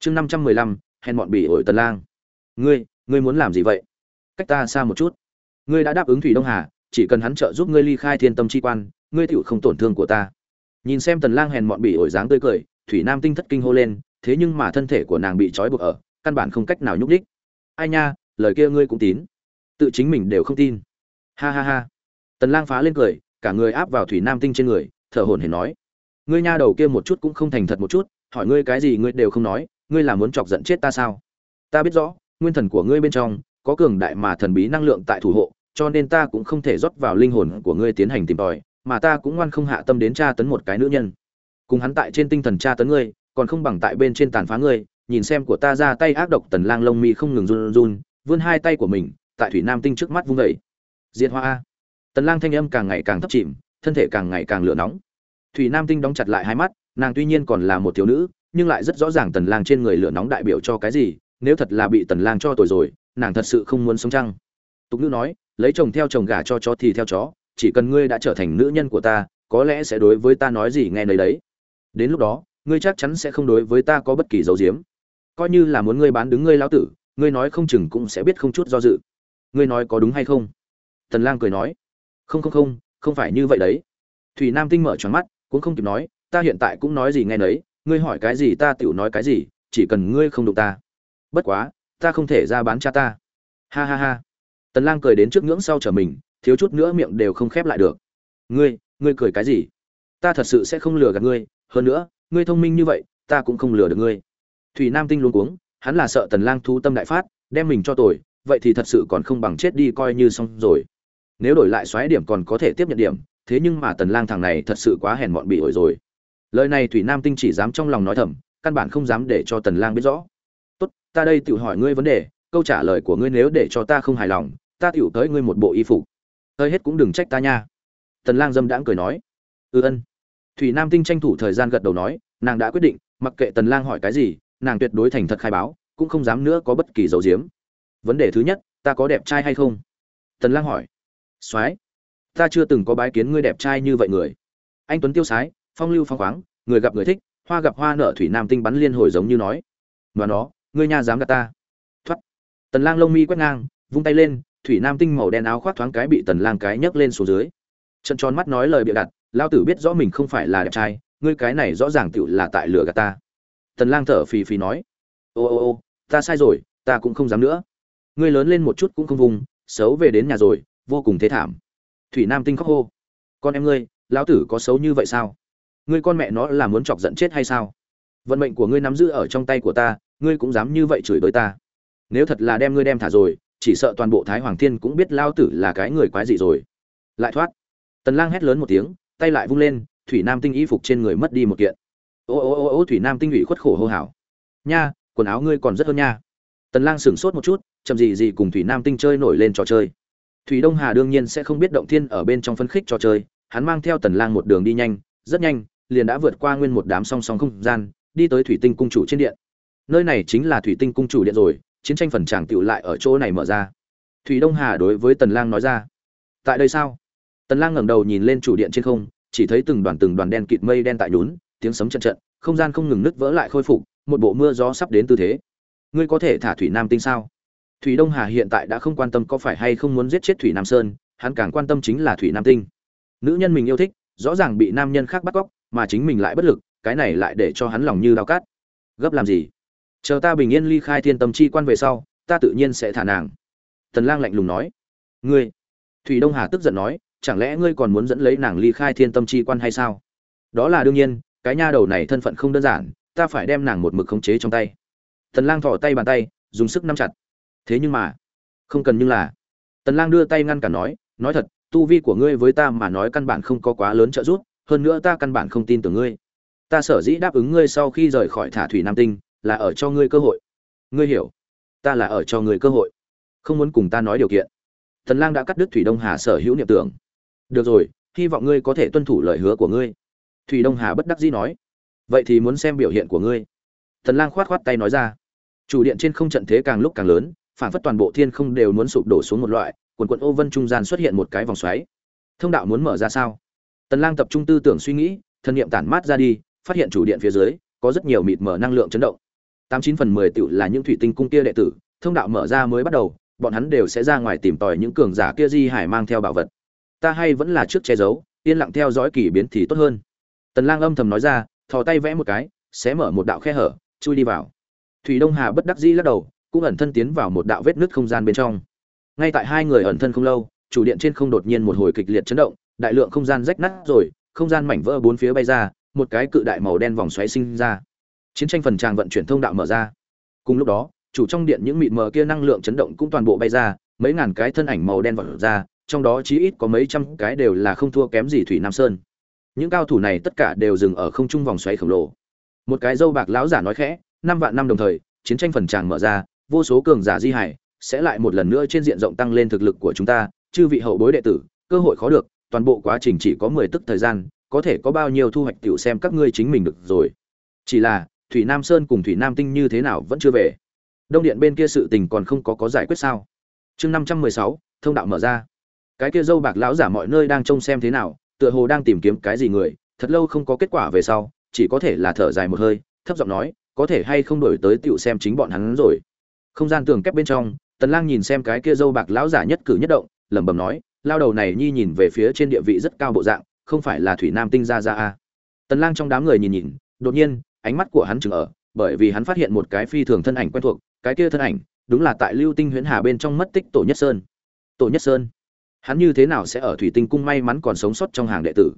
Chương 515, hèn mọn bỉ ổi tần lang. Ngươi ngươi muốn làm gì vậy? Cách ta xa một chút. Ngươi đã đáp ứng thủy đông hà chỉ cần hắn trợ giúp ngươi ly khai thiên tâm chi quan ngươi tiểu không tổn thương của ta. Nhìn xem tần lang hèn mọn bỉ ổi dáng tươi cười thủy nam tinh thất kinh hô lên thế nhưng mà thân thể của nàng bị trói buộc ở căn bản không cách nào nhúc đích ai nha lời kia ngươi cũng tín tự chính mình đều không tin. Ha ha ha. Tần lang phá lên cười, cả người áp vào thủy nam tinh trên người, thở hổn hển nói, ngươi nha đầu kia một chút cũng không thành thật một chút, hỏi ngươi cái gì ngươi đều không nói, ngươi là muốn chọc giận chết ta sao? Ta biết rõ, nguyên thần của ngươi bên trong có cường đại mà thần bí năng lượng tại thủ hộ, cho nên ta cũng không thể rót vào linh hồn của ngươi tiến hành tìm tòi, mà ta cũng ngoan không hạ tâm đến tra tấn một cái nữ nhân. Cùng hắn tại trên tinh thần tra tấn ngươi, còn không bằng tại bên trên tàn phá ngươi, nhìn xem của ta ra tay ác độc tần lang lông mi không ngừng run run, vươn hai tay của mình tại thủy nam tinh trước mắt vung vẩy diệt hoa tần lang thanh âm càng ngày càng thấp chìm, thân thể càng ngày càng lửa nóng. Thủy nam tinh đóng chặt lại hai mắt, nàng tuy nhiên còn là một thiếu nữ, nhưng lại rất rõ ràng tần lang trên người lửa nóng đại biểu cho cái gì, nếu thật là bị tần lang cho tuổi rồi, nàng thật sự không muốn sống chăng? Tục nữ nói, lấy chồng theo chồng gả cho chó thì theo chó, chỉ cần ngươi đã trở thành nữ nhân của ta, có lẽ sẽ đối với ta nói gì nghe nấy đấy. Đến lúc đó, ngươi chắc chắn sẽ không đối với ta có bất kỳ dấu diếm. Coi như là muốn ngươi bán đứng ngươi lão tử, ngươi nói không chừng cũng sẽ biết không chút do dự ngươi nói có đúng hay không? Tần lang cười nói, không không không không phải như vậy đấy. Thủy nam tinh mở tròn mắt, cũng không kịp nói, ta hiện tại cũng nói gì nghe nấy, ngươi hỏi cái gì ta tiểu nói cái gì, chỉ cần ngươi không đụng ta. Bất quá, ta không thể ra bán cha ta. Ha ha ha. Tần lang cười đến trước ngưỡng sau trở mình, thiếu chút nữa miệng đều không khép lại được. Ngươi ngươi cười cái gì? Ta thật sự sẽ không lừa gạt ngươi, hơn nữa, ngươi thông minh như vậy, ta cũng không lừa được ngươi. Thủy nam tinh luống cuống, hắn là sợ tần lang thu tâm đại phát, đem mình cho tội vậy thì thật sự còn không bằng chết đi coi như xong rồi. Nếu đổi lại xoáy điểm còn có thể tiếp nhận điểm, thế nhưng mà tần lang thằng này thật sự quá hèn mọn bị ổi rồi. Lời này thủy nam tinh chỉ dám trong lòng nói thầm, căn bản không dám để cho tần lang biết rõ. Tốt, ta đây tự hỏi ngươi vấn đề, câu trả lời của ngươi nếu để cho ta không hài lòng, ta tiểu tới ngươi một bộ y phục. Hơi hết cũng đừng trách ta nha. Tần lang dâm đãng cười nói. Ừ ân. Thủy nam tinh tranh thủ thời gian gật đầu nói, nàng đã quyết định, mặc kệ tần lang hỏi cái gì, nàng tuyệt đối thành thật khai báo, cũng không dám nữa có bất kỳ dấu diếm vấn đề thứ nhất, ta có đẹp trai hay không? Tần lang hỏi. Soái, ta chưa từng có bái kiến ngươi đẹp trai như vậy người. Anh tuấn tiêu sái, phong lưu phong khoáng, người gặp người thích, hoa gặp hoa nở thủy nam tinh bắn liên hồi giống như nói. Và nó, ngươi nha dám gạt ta. Thoát. Tần lang lông mi quét ngang, vung tay lên, thủy nam tinh màu đen áo khoác thoáng cái bị tần lang cái nhấc lên xuống dưới. Trận tròn mắt nói lời bịa đặt, lao tử biết rõ mình không phải là đẹp trai, ngươi cái này rõ ràng tựu là tại lửa gạt ta. Tần lang thở phì phì nói. Ô ô ô, ta sai rồi, ta cũng không dám nữa ngươi lớn lên một chút cũng không vùng, xấu về đến nhà rồi, vô cùng thế thảm. Thủy nam tinh khóc hô. Con em ngươi, lão tử có xấu như vậy sao? Ngươi con mẹ nó là muốn chọc giận chết hay sao? Vận mệnh của ngươi nắm giữ ở trong tay của ta, ngươi cũng dám như vậy chửi bới ta. Nếu thật là đem ngươi đem thả rồi, chỉ sợ toàn bộ thái hoàng thiên cũng biết lao tử là cái người quái dị rồi. Lại thoát. Tần lang hét lớn một tiếng, tay lại vung lên, thủy nam tinh y phục trên người mất đi một kiện. Ô ô ô ô, thủy nam tinh ủy khuất khổ hô hào. Nha, quần áo ngươi còn rất hơn nha. Tần lang sửng sốt một chút chậm gì gì cùng thủy nam tinh chơi nổi lên trò chơi. Thủy đông hà đương nhiên sẽ không biết động thiên ở bên trong phân khích trò chơi, hắn mang theo tần lang một đường đi nhanh, rất nhanh, liền đã vượt qua nguyên một đám song song không gian, đi tới thủy tinh cung chủ trên điện. Nơi này chính là thủy tinh cung chủ điện rồi, chiến tranh phần tràng tựu lại ở chỗ này mở ra. Thủy đông hà đối với tần lang nói ra, tại đây sao? Tần lang ngẩng đầu nhìn lên chủ điện trên không, chỉ thấy từng đoàn từng đoàn đen kịt mây đen tại nhún, tiếng sấm trận trận không gian không ngừng nứt vỡ lại khôi phục, một bộ mưa gió sắp đến tư thế. Ngươi có thể thả thủy nam tinh sao? Thủy đông hà hiện tại đã không quan tâm có phải hay không muốn giết chết thủy nam sơn, hắn càng quan tâm chính là thủy nam tinh. Nữ nhân mình yêu thích, rõ ràng bị nam nhân khác bắt cóc, mà chính mình lại bất lực, cái này lại để cho hắn lòng như dao cát. Gấp làm gì? Chờ ta bình yên ly khai thiên tâm chi quan về sau, ta tự nhiên sẽ thả nàng. Tần lang lạnh lùng nói. Ngươi? Thủy đông hà tức giận nói, chẳng lẽ ngươi còn muốn dẫn lấy nàng ly khai thiên tâm chi quan hay sao? Đó là đương nhiên, cái nha đầu này thân phận không đơn giản, ta phải đem nàng một mực khống chế trong tay. Tần lang thò tay bàn tay, dùng sức nắm chặt thế nhưng mà, không cần nhưng là. Tần lang đưa tay ngăn cản nói nói thật, tu vi của ngươi với ta mà nói căn bản không có quá lớn trợ giúp, hơn nữa ta căn bản không tin tưởng ngươi. Ta sở dĩ đáp ứng ngươi sau khi rời khỏi thả thủy nam tinh, là ở cho ngươi cơ hội. Ngươi hiểu, ta là ở cho ngươi cơ hội. Không muốn cùng ta nói điều kiện. Tần lang đã cắt đứt thủy đông hà sở hữu niệm tưởng. Được rồi, hy vọng ngươi có thể tuân thủ lời hứa của ngươi. Thủy đông hà bất đắc dĩ nói. Vậy thì muốn xem biểu hiện của ngươi. Tần lang khoát khoát tay nói ra. Chủ điện trên không trận thế càng lúc càng lớn phản phất toàn bộ thiên không đều muốn sụp đổ xuống một loại, quần quận ô vân trung gian xuất hiện một cái vòng xoáy. Thông đạo muốn mở ra sao? Tần lang tập trung tư tưởng suy nghĩ, thần niệm tản mát ra đi, phát hiện chủ điện phía dưới, có rất nhiều mịt mở năng lượng chấn động. Tám chín phần mười tiểu là những thủy tinh cung kia đệ tử, thông đạo mở ra mới bắt đầu, bọn hắn đều sẽ ra ngoài tìm tòi những cường giả kia di hải mang theo bảo vật. Ta hay vẫn là trước che giấu, yên lặng theo dõi kỳ biến thì tốt hơn. Tần lang âm thầm nói ra, thò tay vẽ một cái, xé mở một đạo khe hở, chui đi vào. Thủy đông hà bất đắc dĩ lắc đầu cũng ẩn thân tiến vào một đạo vết nứt không gian bên trong. Ngay tại hai người ẩn thân không lâu, chủ điện trên không đột nhiên một hồi kịch liệt chấn động, đại lượng không gian rách nát rồi, không gian mảnh vỡ bốn phía bay ra, một cái cự đại màu đen vòng xoáy sinh ra. Chiến tranh phần tràng vận chuyển thông đạo mở ra. Cùng lúc đó, chủ trong điện những mịt mờ kia năng lượng chấn động cũng toàn bộ bay ra, mấy ngàn cái thân ảnh màu đen vọt ra, trong đó chí ít có mấy trăm cái đều là không thua kém gì thủy nam sơn. Những cao thủ này tất cả đều dừng ở không trung vòng xoáy khổng lồ. Một cái dâu bạc lão giả nói khẽ, năm vạn năm đồng thời, chiến tranh phần tràng mở ra vô số cường giả di hải sẽ lại một lần nữa trên diện rộng tăng lên thực lực của chúng ta, chư vị hậu bối đệ tử, cơ hội khó được, toàn bộ quá trình chỉ có mười tức thời gian, có thể có bao nhiêu thu hoạch tiểu xem các ngươi chính mình được rồi. Chỉ là, thủy nam sơn cùng thủy nam tinh như thế nào vẫn chưa về. Đông điện bên kia sự tình còn không có có giải quyết sao? Chương năm trăm mười sáu, thông đạo mở ra. Cái kia dâu bạc lão giả mọi nơi đang trông xem thế nào, tựa hồ đang tìm kiếm cái gì người, thật lâu không có kết quả về sau, chỉ có thể là thở dài một hơi, thấp giọng nói, có thể hay không đổi tới tựu xem chính bọn hắn rồi không gian tường kép bên trong, tần lang nhìn xem cái kia dâu bạc lão giả nhất cử nhất động, lẩm bẩm nói, lao đầu này nhi nhìn về phía trên địa vị rất cao bộ dạng, không phải là thủy nam tinh ra ra a? Tần lang trong đám người nhìn nhìn, đột nhiên, ánh mắt của hắn chừng ở, bởi vì hắn phát hiện một cái phi thường thân ảnh quen thuộc, cái kia thân ảnh, đúng là tại lưu tinh huyễn hà bên trong mất tích tổ nhất sơn. Tổ nhất sơn? Hắn như thế nào sẽ ở thủy tinh cung may mắn còn sống sót trong hàng đệ tử?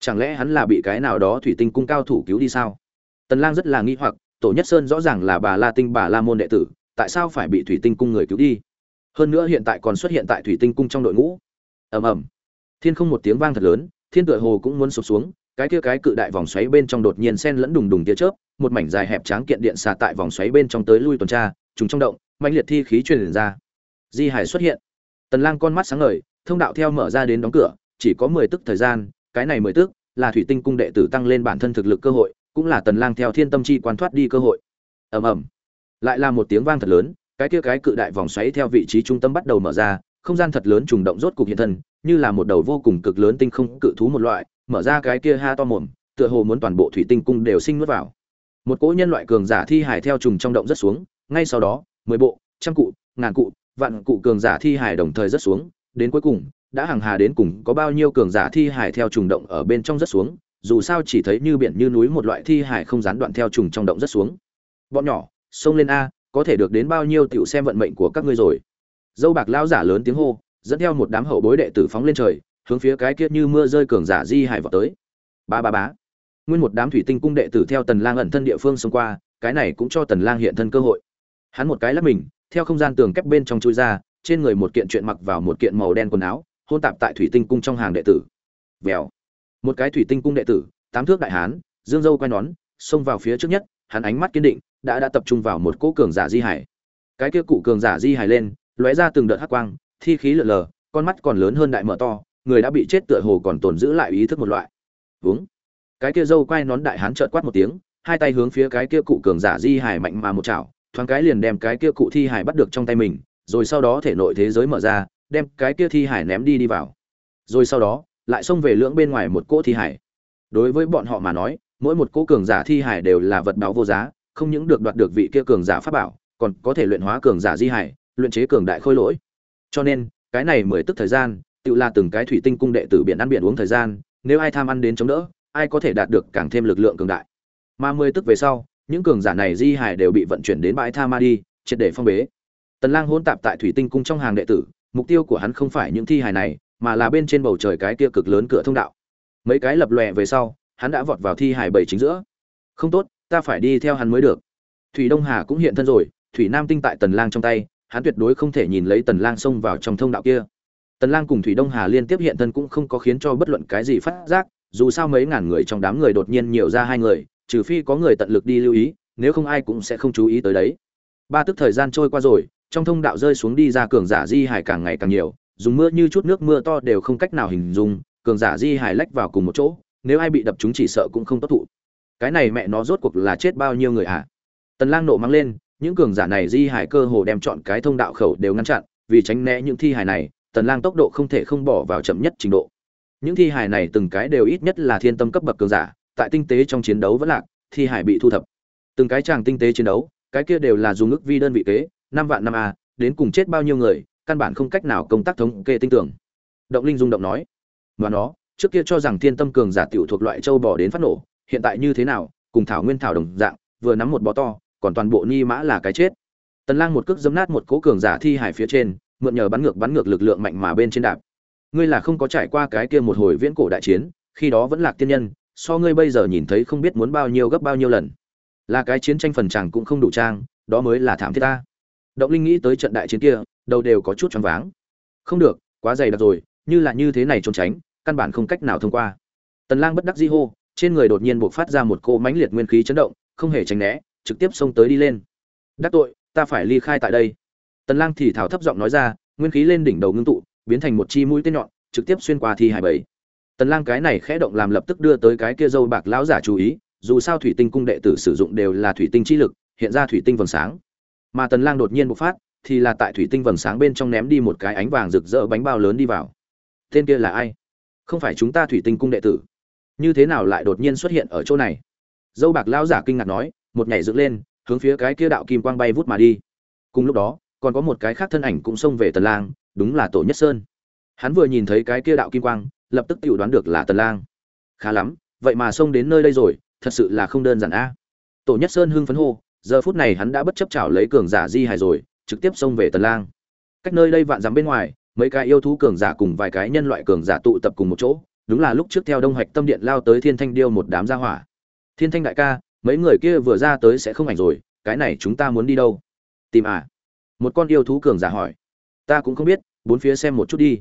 Chẳng lẽ hắn là bị cái nào đó thủy tinh cung cao thủ cứu đi sao? Tần lang rất là nghi hoặc, tổ nhất sơn rõ ràng là bà la tinh, bà la môn đệ tử tại sao phải bị thủy tinh cung người cứu đi? Hơn nữa hiện tại còn xuất hiện tại thủy tinh cung trong đội ngũ. Ầm ầm. Thiên không một tiếng vang thật lớn, thiên tựa hồ cũng muốn sụp xuống, cái kia cái cự đại vòng xoáy bên trong đột nhiên xen lẫn đùng đùng tia chớp, một mảnh dài hẹp tráng kiện điện xà tại vòng xoáy bên trong tới lui tuần tra, trùng trong động mạnh liệt thi khí truyền ra. Di hải xuất hiện. Tần lang con mắt sáng ngời, thông đạo theo mở ra đến đóng cửa, chỉ có 10 tức thời gian, cái này 10 tức là thủy tinh cung đệ tử tăng lên bản thân thực lực cơ hội, cũng là tần lang theo thiên tâm chi quan thoát đi cơ hội. Ầm ầm lại là một tiếng vang thật lớn, cái kia cái cự đại vòng xoáy theo vị trí trung tâm bắt đầu mở ra, không gian thật lớn trùng động rốt cục hiện thân, như là một đầu vô cùng cực lớn tinh không cự thú một loại, mở ra cái kia ha to mồm, tựa hồ muốn toàn bộ thủy tinh cung đều sinh nuốt vào. Một cỗ nhân loại cường giả thi hải theo trùng trong động rất xuống, ngay sau đó, mười bộ, trăm cụ, ngàn cụ, vạn cụ cường giả thi hải đồng thời rất xuống, đến cuối cùng, đã hàng hà đến cùng có bao nhiêu cường giả thi hải theo trùng động ở bên trong rất xuống, dù sao chỉ thấy như biển như núi một loại thi hải không gián đoạn theo trùng trong động rất xuống. Bọn nhỏ xông lên a, có thể được đến bao nhiêu tiểu xem vận mệnh của các ngươi rồi. Dâu bạc lao giả lớn tiếng hô, dẫn theo một đám hậu bối đệ tử phóng lên trời, hướng phía cái kia như mưa rơi cường giả di hải vào tới. Ba ba bá nguyên một đám thủy tinh cung đệ tử theo tần lang ẩn thân địa phương xông qua, cái này cũng cho tần lang hiện thân cơ hội. Hắn một cái lắp mình, theo không gian tường kép bên trong chui ra, trên người một kiện chuyện mặc vào một kiện màu đen quần áo, hôn tạp tại thủy tinh cung trong hàng đệ tử. Vèo. Một cái thủy tinh cung đệ tử, tám thước đại hán, dương dâu quay nón, xông vào phía trước nhất, hắn ánh mắt kiên định đã đã tập trung vào một cỗ cường giả di hải. Cái kia cụ cường giả di hải lên, lóe ra từng đợt hắc quang, thi khí lượn lờ, con mắt còn lớn hơn đại mở to, người đã bị chết tựa hồ còn tồn giữ lại ý thức một loại. Vướng. cái kia dâu quay nón đại hán trợn quát một tiếng, hai tay hướng phía cái kia cụ cường giả di hải mạnh mà một chảo, thoáng cái liền đem cái kia cụ thi hải bắt được trong tay mình, rồi sau đó thể nội thế giới mở ra, đem cái kia thi hải ném đi đi vào. Rồi sau đó, lại xông về lưỡng bên ngoài một cỗ thi hải. Đối với bọn họ mà nói, mỗi một cỗ cường giả thi hải đều là vật báo vô giá không những được đoạt được vị kia cường giả pháp bảo, còn có thể luyện hóa cường giả di hải, luyện chế cường đại khôi lỗi. Cho nên, cái này mười tức thời gian tự là từng cái thủy tinh cung đệ tử biển ăn biển uống thời gian, nếu ai tham ăn đến chống đỡ, ai có thể đạt được càng thêm lực lượng cường đại. Mà mười tức về sau, những cường giả này di hải đều bị vận chuyển đến bãi tha ma đi, triệt để phong bế. Tần lang hỗn tạp tại thủy tinh cung trong hàng đệ tử, mục tiêu của hắn không phải những thi hài này, mà là bên trên bầu trời cái kia cực lớn cửa thông đạo. Mấy cái lập lòe về sau, hắn đã vọt vào thi hài bảy chính giữa. Không tốt ta phải đi theo hắn mới được. Thủy đông hà cũng hiện thân rồi, thủy nam tinh tại tần lang trong tay, hắn tuyệt đối không thể nhìn lấy tần lang xông vào trong thông đạo kia. Tần lang cùng thủy đông hà liên tiếp hiện thân cũng không có khiến cho bất luận cái gì phát giác, dù sao mấy ngàn người trong đám người đột nhiên nhiều ra hai người, trừ phi có người tận lực đi lưu ý, nếu không ai cũng sẽ không chú ý tới đấy. Ba tức thời gian trôi qua rồi, trong thông đạo rơi xuống đi ra cường giả di hải càng ngày càng nhiều, dùng mưa như chút nước mưa to đều không cách nào hình dung, cường giả di hải lách vào cùng một chỗ, nếu ai bị đập chúng chỉ sợ cũng không tốt thụ cái này mẹ nó rốt cuộc là chết bao nhiêu người hả? Tần lang nộ mang lên, những cường giả này di hải cơ hồ đem chọn cái thông đạo khẩu đều ngăn chặn, vì tránh né những thi hải này, tần lang tốc độ không thể không bỏ vào chậm nhất trình độ. Những thi hải này từng cái đều ít nhất là thiên tâm cấp bậc cường giả, tại tinh tế trong chiến đấu vẫn lạc, thi hải bị thu thập. Từng cái chàng tinh tế chiến đấu, cái kia đều là dùng ức vi đơn vị kế, năm vạn năm a, đến cùng chết bao nhiêu người, căn bản không cách nào công tác thống kê tinh tưởng. Động linh dung động nói và nó, trước kia cho rằng thiên tâm cường giả tiểu thuộc loại châu bò đến phát nổ hiện tại như thế nào, cùng thảo nguyên thảo đồng dạng, vừa nắm một bó to, còn toàn bộ ni mã là cái chết. Tần lang một cước giấm nát một cố cường giả thi hải phía trên, mượn nhờ bắn ngược bắn ngược lực lượng mạnh mà bên trên đạp. Ngươi là không có trải qua cái kia một hồi viễn cổ đại chiến, khi đó vẫn là tiên nhân, so ngươi bây giờ nhìn thấy không biết muốn bao nhiêu gấp bao nhiêu lần. Là cái chiến tranh phần chàng cũng không đủ trang, đó mới là thảm thiết ta. Động linh nghĩ tới trận đại chiến kia, đầu đều có chút choáng váng. Không được, quá dày đặc rồi, như là như thế này trốn tránh, căn bản không cách nào thông qua. Tần lang bất đắc dĩ hô trên người đột nhiên bộc phát ra một cô mãnh liệt nguyên khí chấn động, không hề tránh né, trực tiếp xông tới đi lên. Đắc tội, ta phải ly khai tại đây. Tần lang thì thảo thấp giọng nói ra, nguyên khí lên đỉnh đầu ngưng tụ, biến thành một chi mũi tên nhọn, trực tiếp xuyên qua thi hải bảy tần lang cái này khẽ động làm lập tức đưa tới cái kia dâu bạc lão giả chú ý, dù sao thủy tinh cung đệ tử sử dụng đều là thủy tinh chi lực, hiện ra thủy tinh vầng sáng. Mà tần lang đột nhiên bộc phát, thì là tại thủy tinh vầng sáng bên trong ném đi một cái ánh vàng rực rỡ bánh bao lớn đi vào. Tên kia là ai? Không phải chúng ta thủy tinh cung đệ tử như thế nào lại đột nhiên xuất hiện ở chỗ này? Dâu bạc lao giả kinh ngạc nói, một nhảy dựng lên, hướng phía cái kia đạo kim quang bay vút mà đi. Cùng lúc đó, còn có một cái khác thân ảnh cũng xông về tần lang, đúng là tổ nhất sơn. Hắn vừa nhìn thấy cái kia đạo kim quang, lập tức tự đoán được là tần lang. Khá lắm, vậy mà xông đến nơi đây rồi, thật sự là không đơn giản a. Tổ nhất sơn hưng phấn hô, giờ phút này hắn đã bất chấp chảo lấy cường giả di hài rồi, trực tiếp xông về tần lang. Cách nơi đây vạn dặm bên ngoài, mấy cái yêu thú cường giả cùng vài cái nhân loại cường giả tụ tập cùng một chỗ đúng là lúc trước theo đông hoạch tâm điện lao tới thiên thanh điêu một đám gia hỏa. Thiên thanh đại ca, mấy người kia vừa ra tới sẽ không ảnh rồi, cái này chúng ta muốn đi đâu? Tìm à? Một con yêu thú cường giả hỏi. Ta cũng không biết, bốn phía xem một chút đi.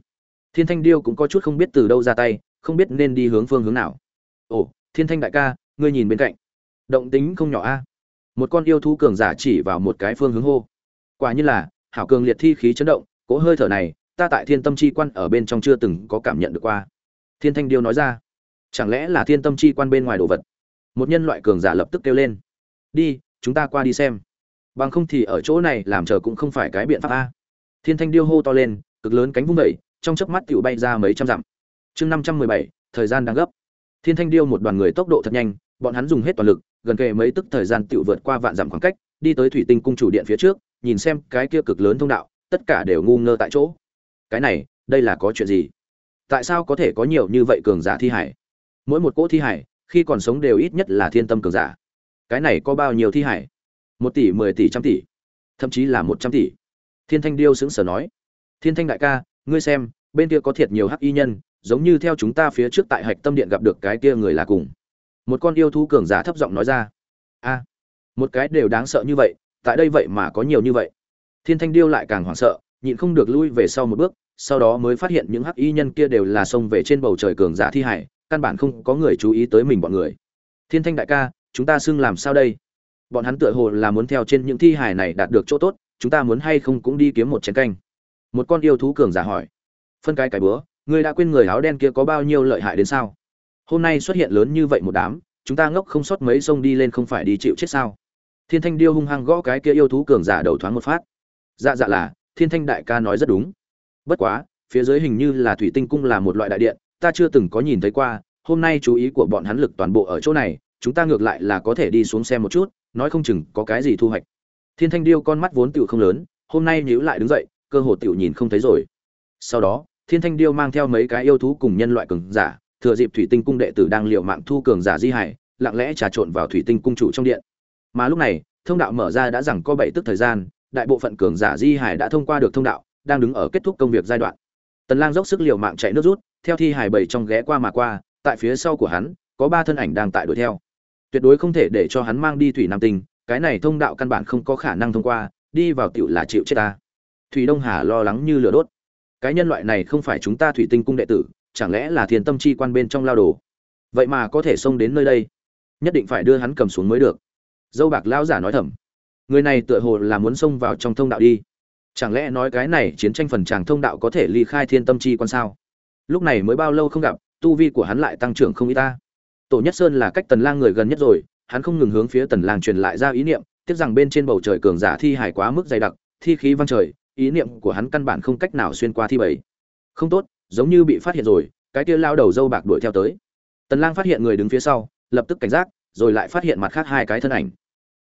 Thiên thanh điêu cũng có chút không biết từ đâu ra tay, không biết nên đi hướng phương hướng nào. Ồ, thiên thanh đại ca, ngươi nhìn bên cạnh. Động tính không nhỏ a. Một con yêu thú cường giả chỉ vào một cái phương hướng hô. Quả như là, hảo cường liệt thi khí chấn động cỗ hơi thở này, ta tại thiên tâm chi quan ở bên trong chưa từng có cảm nhận được qua thiên thanh điêu nói ra. Chẳng lẽ là thiên tâm chi quan bên ngoài đồ vật? Một nhân loại cường giả lập tức kêu lên. Đi, chúng ta qua đi xem. Bằng không thì ở chỗ này làm chờ cũng không phải cái biện pháp a. Thiên thanh điêu hô to lên, cực lớn cánh vung vẩy trong chớp mắt tựu bay ra mấy trăm dặm. Chương năm trăm mười bảy, thời gian đang gấp. Thiên thanh điêu một đoàn người tốc độ thật nhanh, bọn hắn dùng hết toàn lực, gần kề mấy tức thời gian tự vượt qua vạn dặm khoảng cách, đi tới thủy tinh cung chủ điện phía trước, nhìn xem cái kia cực lớn thông đạo, tất cả đều ngu ngơ tại chỗ. Cái này, đây là có chuyện gì? Tại sao có thể có nhiều như vậy cường giả thi hải? Mỗi một cỗ thi hải, khi còn sống đều ít nhất là thiên tâm cường giả. Cái này có bao nhiêu thi hải? Một tỷ, mười tỷ, trăm tỷ, thậm chí là một trăm tỷ. Thiên thanh điêu sững sờ nói. Thiên thanh đại ca, ngươi xem, bên kia có thiệt nhiều hắc y nhân, giống như theo chúng ta phía trước tại hạch tâm điện gặp được cái kia người là cùng. Một con yêu thú cường giả thấp giọng nói ra. A, một cái đều đáng sợ như vậy, tại đây vậy mà có nhiều như vậy. Thiên thanh điêu lại càng hoảng sợ, nhịn không được lui về sau một bước sau đó mới phát hiện những hắc y nhân kia đều là xông về trên bầu trời cường giả thi hải, căn bản không có người chú ý tới mình bọn người. Thiên thanh đại ca, chúng ta xưng làm sao đây? Bọn hắn tựa hồ là muốn theo trên những thi hải này đạt được chỗ tốt, chúng ta muốn hay không cũng đi kiếm một chén canh. Một con yêu thú cường giả hỏi. Phân cái cái bữa, ngươi đã quên người áo đen kia có bao nhiêu lợi hại đến sao? Hôm nay xuất hiện lớn như vậy một đám, chúng ta ngốc không sót mấy sông đi lên không phải đi chịu chết sao? Thiên thanh điêu hung hăng gõ cái kia yêu thú cường giả đầu thoáng một phát. Dạ dạ là, thiên thanh đại ca nói rất đúng bất quá, phía dưới hình như là thủy tinh cung là một loại đại điện, ta chưa từng có nhìn thấy qua, hôm nay chú ý của bọn hắn lực toàn bộ ở chỗ này, chúng ta ngược lại là có thể đi xuống xem một chút, nói không chừng có cái gì thu hoạch. Thiên thanh điêu con mắt vốn tựu không lớn, hôm nay nhíu lại đứng dậy, cơ hồ tựu nhìn không thấy rồi. Sau đó, thiên thanh điêu mang theo mấy cái yêu thú cùng nhân loại cường giả, thừa dịp thủy tinh cung đệ tử đang liệu mạng thu cường giả di hải, lặng lẽ trà trộn vào thủy tinh cung chủ trong điện. Mà lúc này, thông đạo mở ra đã rằng có bảy tức thời gian, đại bộ phận cường giả di hải đã thông qua được thông đạo đang đứng ở kết thúc công việc giai đoạn. Tần lang dốc sức liều mạng chạy nước rút, theo thi hải bảy trong ghé qua mà qua, tại phía sau của hắn, có ba thân ảnh đang tại đuổi theo. Tuyệt đối không thể để cho hắn mang đi thủy nam tinh, cái này thông đạo căn bản không có khả năng thông qua, đi vào tiểu là chịu chết ta. Thủy đông hà lo lắng như lửa đốt. Cái nhân loại này không phải chúng ta thủy tinh cung đệ tử, chẳng lẽ là thiên tâm chi quan bên trong lao đồ? Vậy mà có thể xông đến nơi đây, nhất định phải đưa hắn cầm xuống mới được. Dâu bạc lão giả nói thầm. Người này tựa hồ là muốn xông vào trong thông đạo đi chẳng lẽ nói cái này chiến tranh phần tràng thông đạo có thể ly khai thiên tâm chi quan sao? Lúc này mới bao lâu không gặp, tu vi của hắn lại tăng trưởng không ít ta. Tổ nhất sơn là cách tần lang người gần nhất rồi, hắn không ngừng hướng phía tần lang truyền lại ra ý niệm, tiếc rằng bên trên bầu trời cường giả thi hải quá mức dày đặc, thi khí văng trời, ý niệm của hắn căn bản không cách nào xuyên qua thi bảy không tốt, giống như bị phát hiện rồi, cái kia lao đầu dâu bạc đuổi theo tới. Tần lang phát hiện người đứng phía sau, lập tức cảnh giác, rồi lại phát hiện mặt khác hai cái thân ảnh.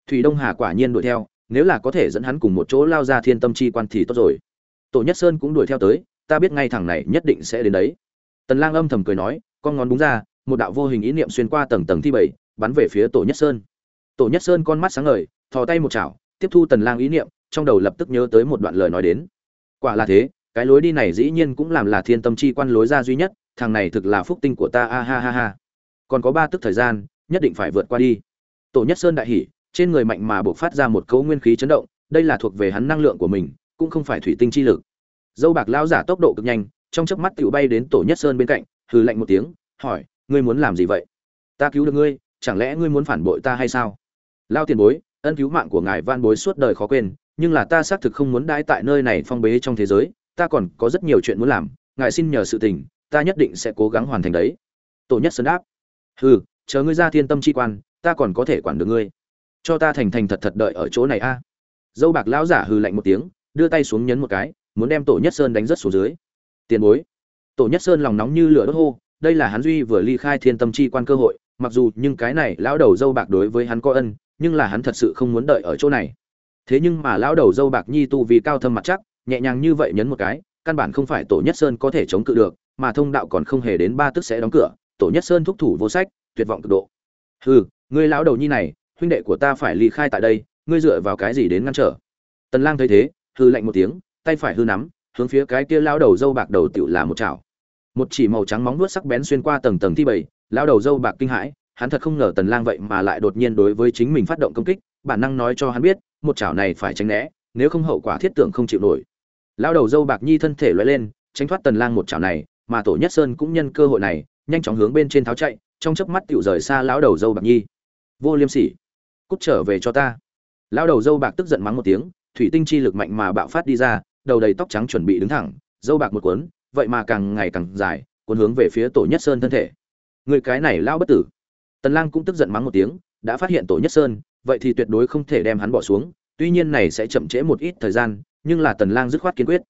Thủy đông hà quả nhiên đuổi theo nếu là có thể dẫn hắn cùng một chỗ lao ra thiên tâm chi quan thì tốt rồi. Tổ nhất sơn cũng đuổi theo tới, ta biết ngay thằng này nhất định sẽ đến đấy. Tần lang âm thầm cười nói, con ngón đúng ra, một đạo vô hình ý niệm xuyên qua tầng tầng thi bảy, bắn về phía tổ nhất sơn. Tổ nhất sơn con mắt sáng ngời, thò tay một chảo, tiếp thu tần lang ý niệm, trong đầu lập tức nhớ tới một đoạn lời nói đến. Quả là thế, cái lối đi này dĩ nhiên cũng làm là thiên tâm chi quan lối ra duy nhất, thằng này thực là phúc tinh của ta, a ha ha ha. Còn có ba tức thời gian, nhất định phải vượt qua đi. Tổ nhất sơn đại hỉ trên người mạnh mà buộc phát ra một cấu nguyên khí chấn động, đây là thuộc về hắn năng lượng của mình, cũng không phải thủy tinh chi lực. Dâu bạc lão giả tốc độ cực nhanh, trong chớp mắt tựu bay đến tổ nhất sơn bên cạnh, hừ lạnh một tiếng, hỏi, ngươi muốn làm gì vậy? Ta cứu được ngươi, chẳng lẽ ngươi muốn phản bội ta hay sao? Lao tiền bối, ân cứu mạng của ngài van bối suốt đời khó quên, nhưng là ta xác thực không muốn đãi tại nơi này phong bế trong thế giới, ta còn có rất nhiều chuyện muốn làm, ngài xin nhờ sự tình, ta nhất định sẽ cố gắng hoàn thành đấy. Tổ nhất sơn đáp, hừ, chờ ngươi ra thiên tâm chi quan, ta còn có thể quản được ngươi cho ta thành thành thật thật đợi ở chỗ này a. Dâu bạc lão giả hừ lạnh một tiếng, đưa tay xuống nhấn một cái, muốn đem tổ nhất sơn đánh rất xuống dưới. Tiền bối. Tổ nhất sơn lòng nóng như lửa đốt hô, đây là hắn duy vừa ly khai thiên tâm chi quan cơ hội, mặc dù nhưng cái này lão đầu dâu bạc đối với hắn có ân, nhưng là hắn thật sự không muốn đợi ở chỗ này. Thế nhưng mà lão đầu dâu bạc nhi tu vì cao thâm mặt chắc, nhẹ nhàng như vậy nhấn một cái, căn bản không phải tổ nhất sơn có thể chống cự được, mà thông đạo còn không hề đến ba tức sẽ đóng cửa, tổ nhất sơn thúc thủ vô sách, tuyệt vọng cực độ. Hừ ngươi lão đầu nhi này huynh đệ của ta phải ly khai tại đây, ngươi dựa vào cái gì đến ngăn trở? Tần lang thấy thế hư lạnh một tiếng, tay phải hư nắm, hướng phía cái kia lão đầu dâu bạc đầu tiểu là một chảo. Một chỉ màu trắng móng vuốt sắc bén xuyên qua tầng tầng thi bảy lão đầu dâu bạc kinh hãi, hắn thật không ngờ tần lang vậy mà lại đột nhiên đối với chính mình phát động công kích, bản năng nói cho hắn biết, một chảo này phải tránh né, nếu không hậu quả thiết tưởng không chịu nổi. Lão đầu dâu bạc nhi thân thể lóe lên, tránh thoát tần lang một chảo này, mà tổ nhất sơn cũng nhân cơ hội này, nhanh chóng hướng bên trên tháo chạy, trong chớp mắt tiểu rời xa lão đầu dâu bạc nhi. Vô liêm sỉ cút trở về cho ta. Lao đầu dâu bạc tức giận mắng một tiếng, thủy tinh chi lực mạnh mà bạo phát đi ra, đầu đầy tóc trắng chuẩn bị đứng thẳng, dâu bạc một cuốn, vậy mà càng ngày càng dài, cuốn hướng về phía tổ nhất sơn thân thể. Người cái này lao bất tử. Tần lang cũng tức giận mắng một tiếng, đã phát hiện tổ nhất sơn, vậy thì tuyệt đối không thể đem hắn bỏ xuống, tuy nhiên này sẽ chậm trễ một ít thời gian, nhưng là tần lang dứt khoát kiên quyết.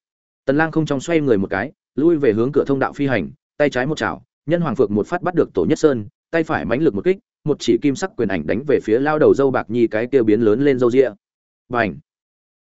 Tần lang không trong xoay người một cái, lui về hướng cửa thông đạo phi hành, tay trái một chảo, nhân hoàng phượng một phát bắt được tổ nhất sơn, tay phải mãnh lực một kích một chỉ kim sắc quyền ảnh đánh về phía lao đầu dâu bạc nhi cái kia biến lớn lên dâu rịa. Bành!